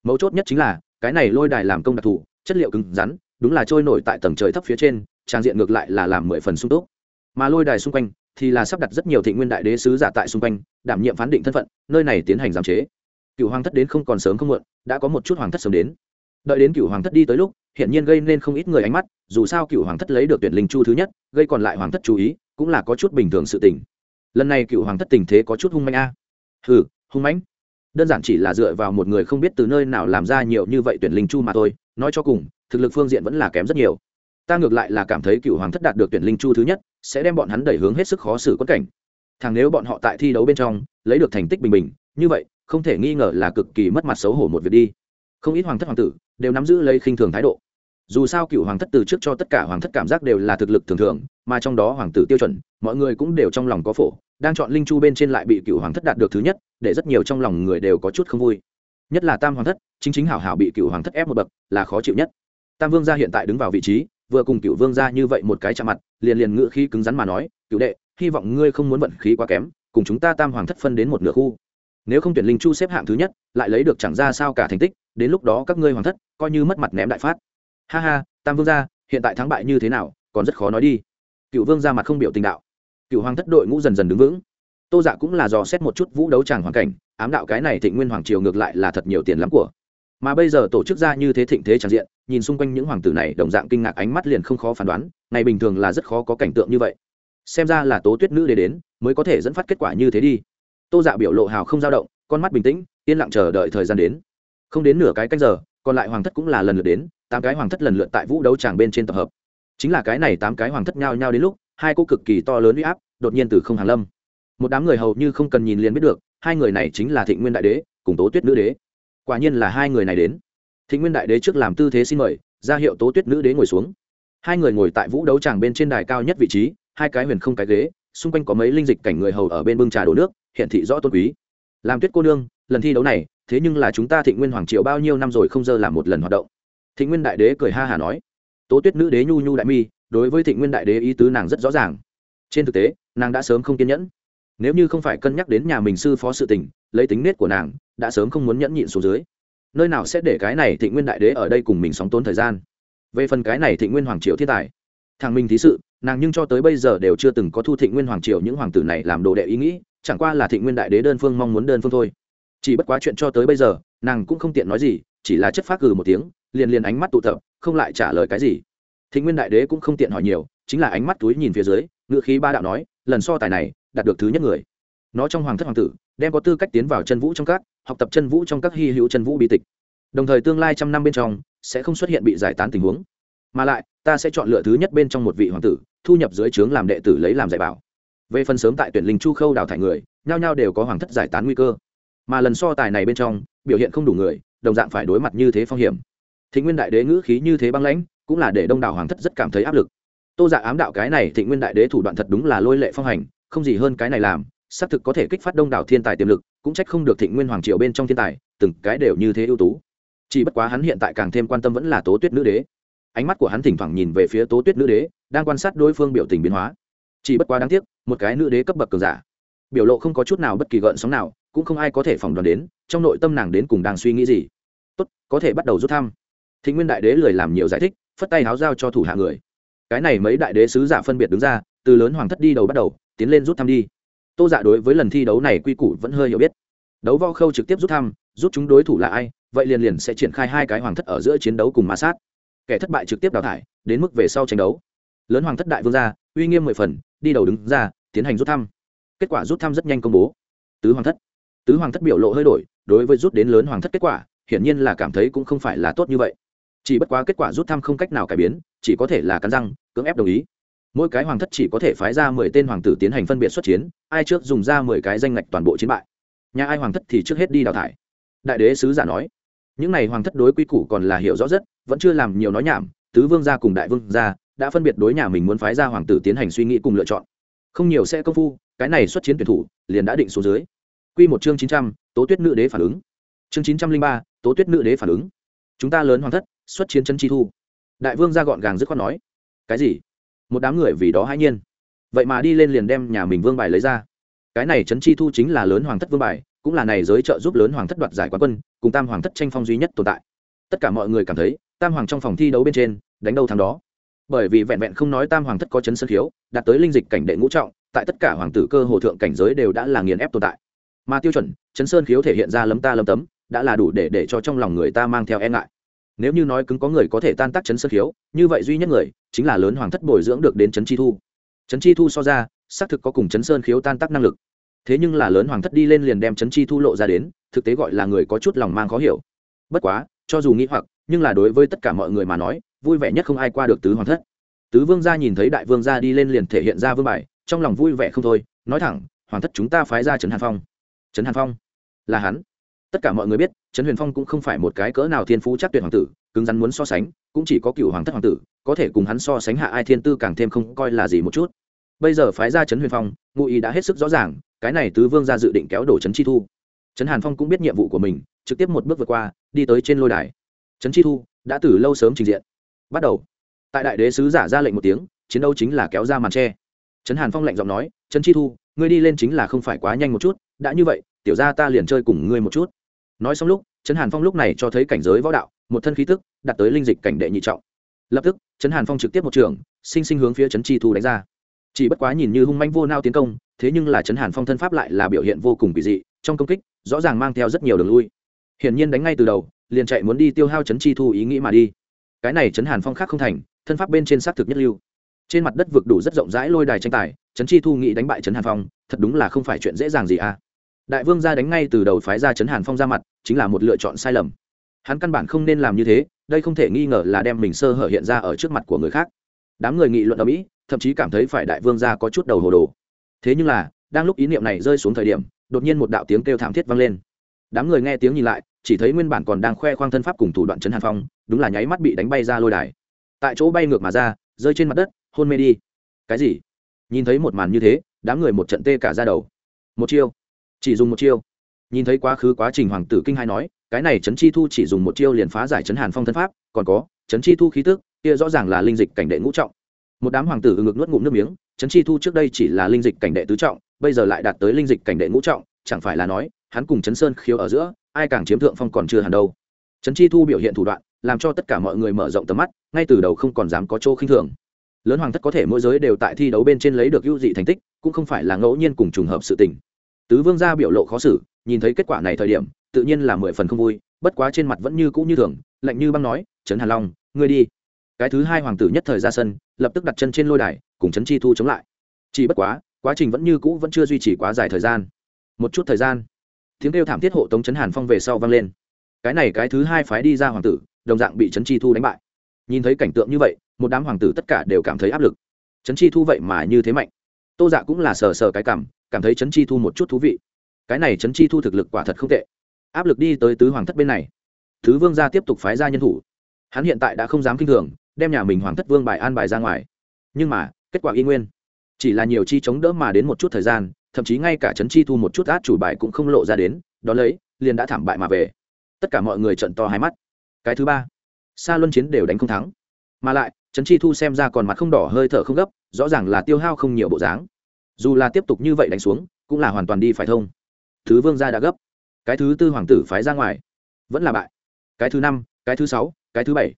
mấu chốt nhất chính là, cái này lôi đài làm công đặc thù, chất liệu cứng rắn, đúng là trôi nổi tại tầng trời thấp phía trên, trang diện ngược lại là làm mười phần sung túc. Mà lôi đài xung quanh thì là sắp đặt rất nhiều thị nguyên đại đế sứ giả tại xung quanh, đảm nhiệm phán định thân phận, nơi này tiến hành giám chế. Cựu hoàng thất đến không còn sớm không muộn, đã có một chút hoàng thất sớm đến. Đợi đến cựu hoàng thất đi tới lúc hiện nhiên gây nên không ít người ánh mắt, dù sao cựu hoàng thất lấy được tuyển linh chu thứ nhất, gây còn lại hoàng thất chú ý, cũng là có chút bình thường sự tình. Lần này cựu hoàng thất tình thế có chút hung manh a. À. hừ, hung mãnh đơn giản chỉ là dựa vào một người không biết từ nơi nào làm ra nhiều như vậy tuyển linh chu mà thôi, nói cho cùng, thực lực phương diện vẫn là kém rất nhiều. Ta ngược lại là cảm thấy cựu hoàng thất đạt được tuyển linh chu thứ nhất, sẽ đem bọn hắn đẩy hướng hết sức khó xử quất cảnh. Thằng nếu bọn họ tại thi đấu bên trong, lấy được thành tích bình bình, như vậy, không thể nghi ngờ là cực kỳ mất mặt xấu hổ một việc đi. Không ít hoàng thất hoàng tử đều nắm giữ lấy khinh thường thái độ. Dù sao cựu hoàng thất từ trước cho tất cả hoàng thất cảm giác đều là thực lực thường thường, mà trong đó hoàng tử tiêu chuẩn, mọi người cũng đều trong lòng có phổ đang chọn linh chu bên trên lại bị cựu hoàng thất đạt được thứ nhất, để rất nhiều trong lòng người đều có chút không vui. Nhất là tam hoàng thất, chính chính hảo hảo bị cựu hoàng thất ép một bậc, là khó chịu nhất. Tam vương gia hiện tại đứng vào vị trí, vừa cùng cựu vương gia như vậy một cái chạm mặt, liền liền ngự khí cứng rắn mà nói, cựu đệ, hy vọng ngươi không muốn vận khí quá kém, cùng chúng ta tam hoàng thất phân đến một nửa khu. Nếu không tuyển linh chu xếp hạng thứ nhất, lại lấy được chẳng ra sao cả thành tích, đến lúc đó các ngươi hoàng thất coi như mất mặt ném đại phát. Ha ha, tam vương gia, hiện tại thắng bại như thế nào, còn rất khó nói đi. Cựu vương ra mặt không biểu tình đạo cựu hoàng thất đội ngũ dần dần đứng vững. Tô dạ cũng là dò xét một chút vũ đấu tràng hoàn cảnh, ám đạo cái này thịnh nguyên hoàng triều ngược lại là thật nhiều tiền lắm của. Mà bây giờ tổ chức ra như thế thịnh thế tràn diện, nhìn xung quanh những hoàng tử này đồng dạng kinh ngạc ánh mắt liền không khó phán đoán, ngày bình thường là rất khó có cảnh tượng như vậy. Xem ra là tố tuyết nữ để đến, mới có thể dẫn phát kết quả như thế đi. Tô dạ biểu lộ hào không dao động, con mắt bình tĩnh, yên lặng chờ đợi thời gian đến. Không đến nửa cái canh giờ, còn lại hoàng thất cũng là lần lượt đến, tám cái hoàng thất lần lượt tại vũ đấu tràng bên trên tập hợp. Chính là cái này tám cái hoàng thất nhau nhau đến lúc hai cô cực kỳ to lớn uy áp, đột nhiên từ không hàng lâm. Một đám người hầu như không cần nhìn liền biết được, hai người này chính là thịnh nguyên đại đế, cùng tố tuyết nữ đế. Quả nhiên là hai người này đến. Thịnh nguyên đại đế trước làm tư thế xin mời, ra hiệu tố tuyết nữ đế ngồi xuống. Hai người ngồi tại vũ đấu tràng bên trên đài cao nhất vị trí, hai cái huyền không cái ghế, xung quanh có mấy linh dịch cảnh người hầu ở bên bưng trà đổ nước hiện thị rõ tôn quý. Làm tuyết cô nương, lần thi đấu này, thế nhưng là chúng ta thịnh nguyên hoàng triều bao nhiêu năm rồi không dơ làm một lần hoạt động. Thịnh nguyên đại đế cười ha hà nói. Tố tuyết nữ đế nhu nhu đại mi đối với thịnh nguyên đại đế ý tứ nàng rất rõ ràng. Trên thực tế, nàng đã sớm không kiên nhẫn. Nếu như không phải cân nhắc đến nhà mình sư phó sự tình, lấy tính nết của nàng, đã sớm không muốn nhẫn nhịn xuống dưới. Nơi nào sẽ để cái này thịnh nguyên đại đế ở đây cùng mình sóng tốn thời gian? Về phần cái này thịnh nguyên hoàng triều thiên tài, thằng minh thí sự, nàng nhưng cho tới bây giờ đều chưa từng có thu thịnh nguyên hoàng triều những hoàng tử này làm đồ đệ ý nghĩ, chẳng qua là thịnh nguyên đại đế đơn phương mong muốn đơn phương thôi. Chỉ bất quá chuyện cho tới bây giờ, nàng cũng không tiện nói gì, chỉ là chất phát cừ một tiếng, liền liền ánh mắt tụ tập, không lại trả lời cái gì thịnh nguyên đại đế cũng không tiện hỏi nhiều, chính là ánh mắt túi nhìn phía dưới ngự khí ba đạo nói, lần so tài này, đạt được thứ nhất người. Nó trong hoàng thất hoàng tử, đem có tư cách tiến vào chân vũ trong các, học tập chân vũ trong các hy hữu chân vũ bi tịch. Đồng thời tương lai trăm năm bên trong, sẽ không xuất hiện bị giải tán tình huống. Mà lại, ta sẽ chọn lựa thứ nhất bên trong một vị hoàng tử, thu nhập dưới trướng làm đệ tử lấy làm dạy bảo. Về phần sớm tại tuyển linh chu khâu đào thải người, nhao nhao đều có hoàng thất giải tán nguy cơ. Mà lần so tài này bên trong, biểu hiện không đủ người, đồng dạng phải đối mặt như thế phong hiểm. Thị nguyên đại đế ngữ khí như thế băng lãnh cũng là để đông đảo hoàng thất rất cảm thấy áp lực. Tô dạ ám đạo cái này thị nguyên đại đế thủ đoạn thật đúng là lôi lệ phong hành, không gì hơn cái này làm, xác thực có thể kích phát đông đảo thiên tài tiềm lực, cũng trách không được thị nguyên hoàng triều bên trong thiên tài, từng cái đều như thế ưu tú. Chỉ bất quá hắn hiện tại càng thêm quan tâm vẫn là tố tuyết nữ đế. Ánh mắt của hắn thỉnh thoảng nhìn về phía tố tuyết nữ đế, đang quan sát đối phương biểu tình biến hóa. Chỉ bất quá đáng tiếc, một cái nữ đế cấp bậc cường giả, biểu lộ không có chút nào bất kỳ gợn sóng nào, cũng không ai có thể phỏng đoán đến, trong nội tâm nàng đến cùng đang suy nghĩ gì. Tốt, có thể bắt đầu rút thăm. Thị nguyên đại đế lười làm nhiều giải thích phất tay háo giao cho thủ hạ người. Cái này mấy đại đế sứ giả phân biệt đứng ra, từ lớn hoàng thất đi đầu bắt đầu, tiến lên rút thăm đi. Tô giả đối với lần thi đấu này quy củ vẫn hơi hiểu biết. Đấu vo khâu trực tiếp rút thăm, rút chúng đối thủ là ai, vậy liền liền sẽ triển khai hai cái hoàng thất ở giữa chiến đấu cùng ma sát. Kẻ thất bại trực tiếp đào thải, đến mức về sau tranh đấu. Lớn hoàng thất đại vương gia uy nghiêm mười phần, đi đầu đứng ra, tiến hành rút thăm. Kết quả rút thăm rất nhanh công bố. Tứ hoàng thất. Tứ hoàng thất biểu lộ hơi đổi, đối với rút đến lớn hoàng thất kết quả, hiển nhiên là cảm thấy cũng không phải là tốt như vậy chỉ bất quá kết quả rút thăm không cách nào cải biến, chỉ có thể là cắn răng, cưỡng ép đồng ý. Mỗi cái hoàng thất chỉ có thể phái ra mười tên hoàng tử tiến hành phân biệt xuất chiến, ai trước dùng ra mười cái danh ngạch toàn bộ chiến bại. Nhà ai hoàng thất thì trước hết đi đào thải. Đại đế sứ giả nói, những n à y hoàng thất đối quy củ còn là hiểu rõ rất, vẫn chưa làm nhiều nói nhảm, tứ vương gia cùng đại vương gia đã phân biệt đối nhà mình muốn phái ra hoàng tử tiến hành suy nghĩ cùng lựa chọn. Không nhiều sẽ công phu, cái này xuất chiến tuyển thủ liền đã định số dưới. Q một chương chín trăm, tố tuyết nữ đế phản ứng. Chương chín trăm linh ba, tố tuyết nữ đế phản ứng chúng ta lớn hoàng thất, xuất chiến chân chi thu. Đại vương ra gọn gàng dứt khoát nói, cái gì? Một đám người vì đó hãi nhiên. Vậy mà đi lên liền đem nhà mình vương bài lấy ra. Cái này trấn chi thu chính là lớn hoàng thất vương bài, cũng là này giới trợ giúp lớn hoàng thất đoạt giải quán quân, cùng tam hoàng thất tranh phong duy nhất tồn tại. Tất cả mọi người cảm thấy, tam hoàng trong phòng thi đấu bên trên, đánh đâu thắng đó. Bởi vì vẹn vẹn không nói tam hoàng thất có chấn sân khiếu đạt tới linh dịch cảnh đệ ngũ trọng, tại tất cả hoàng tử cơ hồ thượng cảnh giới đều đã là nghiền ép tồn tại. Mà tiêu chuẩn, chấn sơn khiếu thể hiện ra lấm ta lấm tấm đã là đủ để để cho trong lòng người ta mang theo e ngại. Nếu như nói cứng có người có thể tan tác chấn sơn khiếu, như vậy duy nhất người chính là lớn hoàng thất bồi dưỡng được đến chấn chi thu. Chấn chi thu so ra, xác thực có cùng chấn sơn khiếu tan tác năng lực. Thế nhưng là lớn hoàng thất đi lên liền đem chấn chi thu lộ ra đến, thực tế gọi là người có chút lòng mang khó hiểu. Bất quá, cho dù nghĩ hoặc, nhưng là đối với tất cả mọi người mà nói, vui vẻ nhất không ai qua được tứ hoàng thất. Tứ vương gia nhìn thấy đại vương gia đi lên liền thể hiện ra vương bài, trong lòng vui vẻ không thôi, nói thẳng, hoàng thất chúng ta phái ra trấn hàn phong. Trấn hàn phong? Là hắn tất cả mọi người biết, trấn huyền phong cũng không phải một cái cỡ nào thiên phú chắc tuyệt hoàng tử, cứng rắn muốn so sánh, cũng chỉ có cựu hoàng thất hoàng tử, có thể cùng hắn so sánh hạ ai thiên tư càng thêm không coi là gì một chút. Bây giờ phái ra trấn huyền phong, ngụ ý đã hết sức rõ ràng, cái này tứ vương ra dự định kéo đổ trấn chi thu. Trấn hàn phong cũng biết nhiệm vụ của mình, trực tiếp một bước vượt qua, đi tới trên lôi đài. Trấn chi thu đã từ lâu sớm trình diện. Bắt đầu. Tại đại đế sứ giả ra lệnh một tiếng, chiến đấu chính là kéo ra màn tre. Trấn hàn phong lạnh giọng nói, trấn chi thu, ngươi đi lên chính là không phải quá nhanh một chút, đã như vậy, tiểu ra ta liền chơi cùng ngươi một chút nói xong lúc, trấn hàn phong lúc này cho thấy cảnh giới võ đạo, một thân khí tức đặt tới linh dịch cảnh đệ nhị trọng. Lập tức, trấn hàn phong trực tiếp một trường, sinh sinh hướng phía trấn chi thu đánh ra. Chỉ bất quá nhìn như hung manh vô nao tiến công, thế nhưng là trấn hàn phong thân pháp lại là biểu hiện vô cùng kỳ dị, trong công kích, rõ ràng mang theo rất nhiều đường lui. Hiển nhiên đánh ngay từ đầu, liền chạy muốn đi tiêu hao trấn chi thu ý nghĩ mà đi. Cái này trấn hàn phong khác không thành, thân pháp bên trên xác thực nhất lưu. Trên mặt đất vực đủ rất rộng rãi lôi đài tranh tài, trấn chi thu nghĩ đánh bại trấn hàn phong, thật đúng là không phải chuyện dễ dàng gì à đại vương ra đánh ngay từ đầu phái ra chấn hàn phong ra mặt, chính là một lựa chọn sai lầm. Hắn căn bản không nên làm như thế, đây không thể nghi ngờ là đem mình sơ hở hiện ra ở trước mặt của người khác. Đám người nghị luận ở mỹ, thậm chí cảm thấy phải đại vương ra có chút đầu hồ đồ. Thế nhưng là, đang lúc ý niệm này rơi xuống thời điểm, đột nhiên một đạo tiếng kêu thảm thiết vang lên. Đám người nghe tiếng nhìn lại, chỉ thấy nguyên bản còn đang khoe khoang thân pháp cùng thủ đoạn chấn hàn phong, đúng là nháy mắt bị đánh bay ra lôi đài. Tại chỗ bay ngược mà ra, rơi trên mặt đất, hôn mê đi. Cái gì? Nhìn thấy một màn như thế, đám người một trận tê cả ra đầu. Một chiêu chỉ dùng một chiêu. Nhìn thấy quá khứ quá trình hoàng tử kinh hai nói, cái này trấn chi thu chỉ dùng một chiêu liền phá giải trấn hàn phong thân pháp, còn có, trấn chi thu khí tức, kia rõ ràng là linh dịch cảnh đệ ngũ trọng. Một đám hoàng tử ngực nuốt ngụm nước miếng, trấn chi thu trước đây chỉ là linh dịch cảnh đệ tứ trọng, bây giờ lại đạt tới linh dịch cảnh đệ ngũ trọng, chẳng phải là nói, hắn cùng trấn sơn khiếu ở giữa, ai càng chiếm thượng phong còn chưa hẳn đâu. Trấn chi thu biểu hiện thủ đoạn, làm cho tất cả mọi người mở rộng tầm mắt, ngay từ đầu không còn dám có chỗ khinh thường. Lớn hoàng thất có thể mỗi giới đều tại thi đấu bên trên lấy được ưu dị thành tích, cũng không phải là ngẫu nhiên cùng trùng hợp sự tình tứ vương gia biểu lộ khó xử, nhìn thấy kết quả này thời điểm, tự nhiên là mười phần không vui, bất quá trên mặt vẫn như cũ như thường, lạnh như băng nói, trấn hàn long, ngươi đi. Cái thứ hai hoàng tử nhất thời ra sân, lập tức đặt chân trên lôi đài, cùng trấn chi thu chống lại. Chỉ bất quá quá trình vẫn như cũ vẫn chưa duy trì quá dài thời gian. Một chút thời gian, tiếng kêu thảm thiết hộ tống trấn hàn phong về sau vang lên. Cái này cái thứ hai phái đi ra hoàng tử, đồng dạng bị trấn chi thu đánh bại. Nhìn thấy cảnh tượng như vậy, một đám hoàng tử tất cả đều cảm thấy áp lực. Trấn chi thu vậy mà như thế mạnh. Tô dạ cũng là sờ sờ cái cảm cảm thấy trấn chi thu một chút thú vị. Cái này trấn chi thu thực lực quả thật không tệ. Áp lực đi tới tứ hoàng thất bên này. Thứ vương gia tiếp tục phái ra nhân thủ. Hắn hiện tại đã không dám k i n h thường, đem nhà mình hoàng thất vương bài an bài ra ngoài. Nhưng mà, kết quả y nguyên. Chỉ là nhiều chi chống đỡ mà đến một chút thời gian, thậm chí ngay cả trấn chi thu một chút át chủ bài cũng không lộ ra đến đó lấy, liền đã thảm bại mà về. Tất cả mọi người trận to hai mắt. Cái thứ ba xa luân chiến đều đánh không thắng. Mà lại trấn chi thu xem ra còn mặt không đỏ, hơi thở không gấp, rõ ràng là tiêu hao không nhiều bộ dáng dù là tiếp tục như vậy đánh xuống, cũng là hoàn toàn đi phải thông. Thứ vương gia đã gấp. Cái thứ tư hoàng tử phái ra ngoài, vẫn là bại. Cái thứ năm, cái thứ sáu, cái thứ bảy.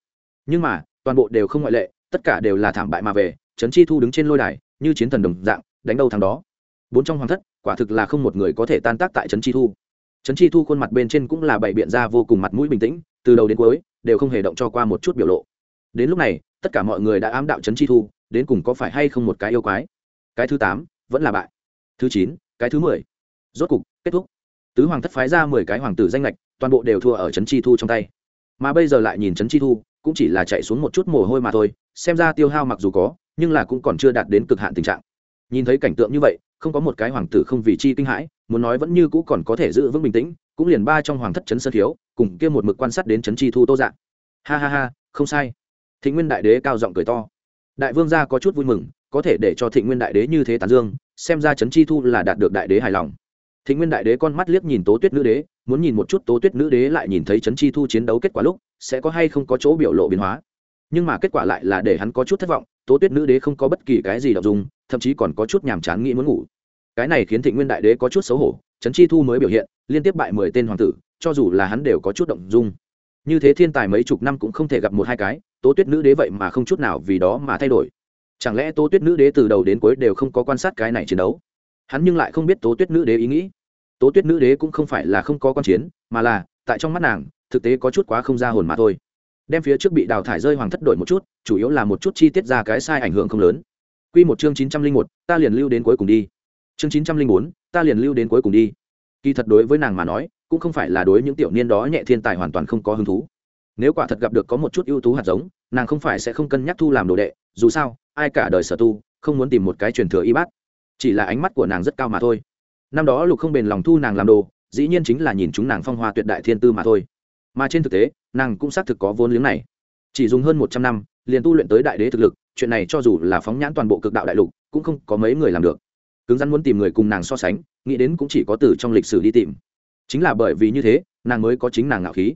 Nhưng mà, toàn bộ đều không ngoại lệ, tất cả đều là thảm bại mà về, trấn chi thu đứng trên lôi đài, như chiến thần đồng dạng, đánh đâu thằng đó. Bốn trong hoàng thất, quả thực là không một người có thể tan tác tại trấn chi thu. Trấn chi thu khuôn mặt bên trên cũng là bày biện ra vô cùng mặt mũi bình tĩnh, từ đầu đến cuối, đều không hề động cho qua một chút biểu lộ. Đến lúc này, tất cả mọi người đã ám đạo trấn chi thu, đến cùng có phải hay không một cái yêu quái. Cái thứ tám vẫn là bại. Thứ chín, cái thứ mười. Rốt cục, kết thúc. Tứ hoàng thất phái ra mười cái hoàng tử danh lệch, toàn bộ đều thua ở trấn chi thu trong tay. Mà bây giờ lại nhìn trấn chi thu, cũng chỉ là chạy xuống một chút mồ hôi mà thôi, xem ra tiêu hao mặc dù có, nhưng là cũng còn chưa đạt đến cực hạn tình trạng. Nhìn thấy cảnh tượng như vậy, không có một cái hoàng tử không vì chi kinh hãi, muốn nói vẫn như cũ còn có thể giữ vững bình tĩnh, cũng liền ba trong hoàng thất trấn sơn thiếu, cùng kia một mực quan sát đến trấn chi thu tô dạng ha ha ha, không sai. Thịnh nguyên đại đế cao giọng cười to đại vương gia có chút vui mừng có thể để cho thị nguyên đại đế như thế tàn dương xem ra trấn chi thu là đạt được đại đế hài lòng Thịnh Nguyên Đại Đế con mắt liếc nhìn Tố Tuyết Nữ Đế, muốn nhìn một chút Tố Tuyết Nữ Đế lại nhìn thấy Trấn Chi Thu chiến đấu kết quả lúc, sẽ có hay không có chỗ biểu lộ biến hóa. Nhưng mà kết quả lại là để hắn có chút thất vọng, Tố Tuyết Nữ Đế không có bất kỳ cái gì động dung, thậm chí còn có chút nhàm chán nghĩ muốn ngủ. Cái này khiến Thịnh Nguyên Đại Đế có chút xấu hổ, Trấn Chi Thu mới biểu hiện, liên tiếp bại mười tên hoàng tử, cho dù là hắn đều có chút động dung. Như thế thiên tài mấy chục năm cũng không thể gặp một hai cái, Tố Tuyết Nữ Đế vậy mà không chút nào vì đó mà thay đổi. Chẳng lẽ Tố Tuyết Nữ Đế từ đầu đến cuối đều không có quan sát cái này chiến đấu? Hắn nhưng lại không biết Tố Tuyết Nữ Đế ý nghĩ. Tố tuyết nữ đế cũng không phải là không có quan chiến mà là tại trong mắt nàng thực tế có chút quá không ra hồn mà thôi. Đem phía trước bị đào thải rơi hoàng thất đổi một chút chủ yếu là một chút chi tiết ra cái sai ảnh hưởng không lớn. Q một chương chín trăm linh một ta liền lưu đến cuối cùng đi. Chương chín trăm linh bốn ta liền lưu đến cuối cùng đi. Kỳ thật đối với nàng mà nói cũng không phải là đối những tiểu niên đó nhẹ thiên tài hoàn toàn không có hứng thú. Nếu quả thật gặp được có một chút ưu tú hạt giống, nàng không phải sẽ không cân nhắc thu làm đồ đệ, dù sao, ai cả đời sở tu, không muốn tìm một cái truyền thừa y bát. Chỉ là ánh mắt của nàng rất cao mà thôi. Năm đó lục không bền lòng thu nàng làm đồ, dĩ nhiên chính là nhìn chúng nàng phong hoa tuyệt đại thiên tư mà thôi. Mà trên thực tế, nàng cũng xác thực có vốn liếng này. Chỉ dùng hơn một trăm năm, liền tu luyện tới đại đế thực lực, chuyện này cho dù là phóng nhãn toàn bộ cực đạo đại lục, cũng không có mấy người làm được. Cứng rắn muốn tìm người cùng nàng so sánh, nghĩ đến cũng chỉ có từ trong lịch sử đi tìm chính là bởi vì như thế, nàng mới có chính nàng ngạo khí.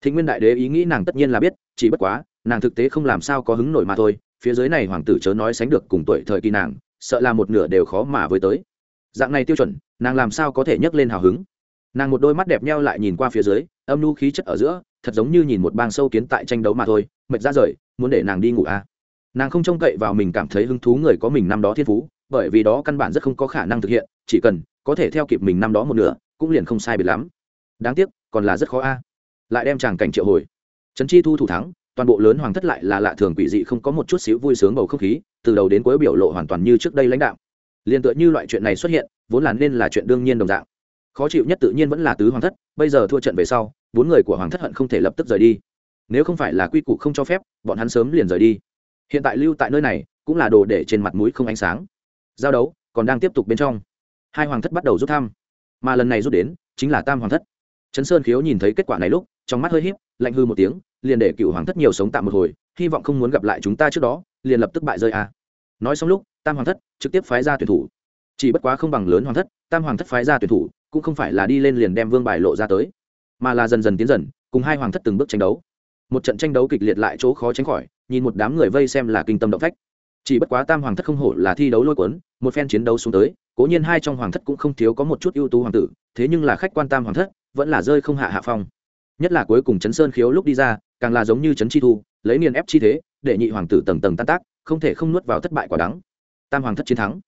Thịnh nguyên đại đế ý nghĩ nàng tất nhiên là biết, chỉ bất quá, nàng thực tế không làm sao có hứng nổi mà thôi, phía dưới này hoàng tử chớ nói sánh được cùng tuổi thời kỳ nàng, sợ là một nửa đều khó mà với tới. Dạng này tiêu chuẩn, nàng làm sao có thể nhấc lên hào hứng? Nàng một đôi mắt đẹp nhau lại nhìn qua phía dưới, âm nu khí chất ở giữa, thật giống như nhìn một bang sâu kiến tại tranh đấu mà thôi, mệt ra rời, muốn để nàng đi ngủ à. nàng không trông cậy vào mình cảm thấy hứng thú người có mình năm đó thiên phú, bởi vì đó căn bản rất không có khả năng thực hiện, chỉ cần có thể theo kịp mình năm đó một nửa cũng liền không sai biệt lắm. Đáng tiếc, còn là rất khó a. Lại đem chàng cảnh triệu hồi. Trấn chi thu thủ thắng, toàn bộ lớn hoàng thất lại là lạ thường quỷ dị không có một chút xíu vui sướng bầu không khí, từ đầu đến cuối biểu lộ hoàn toàn như trước đây lãnh đạo. Liền tựa như loại chuyện này xuất hiện, vốn là nên là chuyện đương nhiên đồng dạng. Khó chịu nhất tự nhiên vẫn là tứ hoàng thất, bây giờ thua trận về sau, bốn người của hoàng thất hận không thể lập tức rời đi. Nếu không phải là quy củ không cho phép, bọn hắn sớm liền rời đi. Hiện tại lưu tại nơi này, cũng là đồ để trên mặt mũi không ánh sáng. Giao đấu còn đang tiếp tục bên trong. Hai hoàng thất bắt đầu rút thăm mà lần này rút đến, chính là tam hoàng thất. Trấn sơn khiếu nhìn thấy kết quả này lúc, trong mắt hơi híp, lạnh hư một tiếng, liền để cựu hoàng thất nhiều sống tạm một hồi, hy vọng không muốn gặp lại chúng ta trước đó, liền lập tức bại rơi a. À. nói xong lúc, tam hoàng thất trực tiếp phái ra tuyển thủ. Chỉ bất quá không bằng lớn hoàng thất, tam hoàng thất phái ra tuyển thủ, cũng không phải là đi lên liền đem vương bài lộ ra tới, mà là dần dần tiến dần, cùng hai hoàng thất từng bước tranh đấu. Một trận tranh đấu kịch liệt lại chỗ khó tránh khỏi, nhìn một đám người vây xem là kinh tâm động phách chỉ bất quá tam hoàng thất không hổ là thi đấu lôi cuốn, một phen chiến đấu xuống tới, cố nhiên hai trong hoàng thất cũng không thiếu có một chút ưu tú hoàng tử, thế nhưng là khách quan tam hoàng thất, vẫn là rơi không hạ hạ phong. Nhất là cuối cùng chấn sơn khiếu lúc đi ra, càng là giống như chấn chi thu, lấy niên ép chi thế, để nhị hoàng tử tầng tầng tan tác, không thể không nuốt vào thất bại quả đắng. Tam hoàng thất chiến thắng.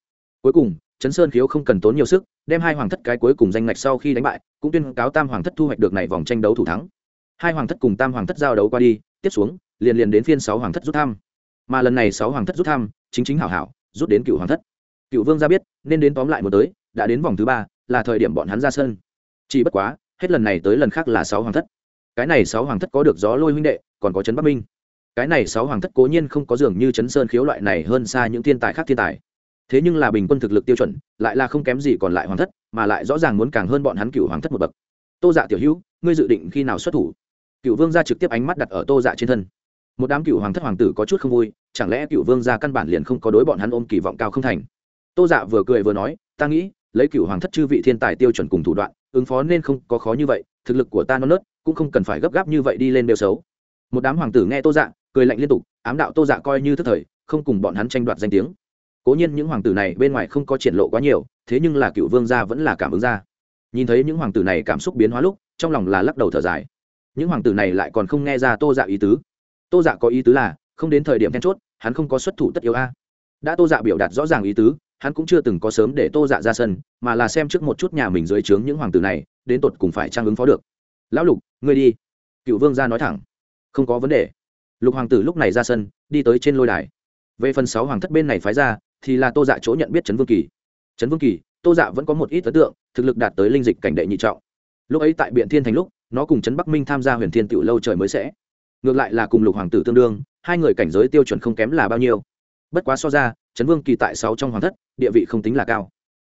Cuối cùng trấn sơn khiếu không cần tốn nhiều sức, đem hai hoàng thất cái cuối cùng danh ngạch sau khi đánh bại, cũng tuyên cáo tam hoàng thất thu hoạch được này vòng tranh đấu thủ thắng. Hai hoàng thất cùng tam hoàng thất giao đấu qua đi, tiếp xuống, liền liền đến phiên sáu hoàng thất rút thăm mà lần này sáu hoàng thất rút thăm, chính chính hảo hảo, rút đến cựu hoàng thất. Cựu vương ra biết, nên đến tóm lại một tới, đã đến vòng thứ ba, là thời điểm bọn hắn ra sân. Chỉ bất quá, hết lần này tới lần khác là sáu hoàng thất. Cái này sáu hoàng thất có được gió lôi huynh đệ, còn có trấn bắc minh. Cái này sáu hoàng thất cố nhiên không có dường như chấn sơn khiếu loại này hơn xa những thiên tài khác thiên tài. Thế nhưng là bình quân thực lực tiêu chuẩn, lại là không kém gì còn lại hoàng thất, mà lại rõ ràng muốn càng hơn bọn hắn cựu hoàng thất một bậc. Tô dạ tiểu hữu, ngươi dự định khi nào xuất thủ? Cựu vương gia trực tiếp ánh mắt đặt ở tô dạ trên thân. Một đám cựu hoàng thất hoàng tử có chút không vui chẳng lẽ cựu vương gia căn bản liền không có đối bọn hắn ôm kỳ vọng cao không thành? Tô dạ vừa cười vừa nói, ta nghĩ, lấy cựu hoàng thất chư vị thiên tài tiêu chuẩn cùng thủ đoạn, ứng phó nên không có khó như vậy, thực lực của ta non nớt, cũng không cần phải gấp gáp như vậy đi lên đều xấu. Một đám hoàng tử nghe tô dạ cười lạnh liên tục, ám đạo tô dạ coi như thức thời, không cùng bọn hắn tranh đoạt danh tiếng. Cố nhiên những hoàng tử này bên ngoài không có triển lộ quá nhiều, thế nhưng là cựu vương gia vẫn là cảm ứng ra. Nhìn thấy những hoàng tử này cảm xúc biến hóa lúc, trong lòng là lắc đầu thở dài. Những hoàng tử này lại còn không nghe ra tô dạ ý tứ. Tô dạ có ý tứ là không đến thời điểm then chốt, hắn không có xuất thủ tất yếu a. Đã tô dạ biểu đạt rõ ràng ý tứ, hắn cũng chưa từng có sớm để tô dạ ra sân, mà là xem trước một chút nhà mình dưới trướng những hoàng tử này, đến tột cùng phải trang ứng phó được. Lão lục, ngươi đi. Cựu vương gia nói thẳng. Không có vấn đề. Lục hoàng tử lúc này ra sân, đi tới trên lôi đài. Về phần sáu hoàng thất bên này phái ra, thì là tô dạ chỗ nhận biết trấn vương kỳ. Trấn vương kỳ, tô dạ vẫn có một ít ấn tượng, thực lực đạt tới linh dịch cảnh đệ nhị trọng. Lúc ấy tại biện thiên thành lúc, nó cùng trấn bắc minh tham gia huyền thiên tựu lâu trời mới sẽ. Ngược lại là cùng lục hoàng tử tương đương hai người cảnh giới tiêu chuẩn không kém là bao nhiêu. Bất quá so ra, trấn vương kỳ tại sáu trong hoàng thất, địa vị không tính là cao.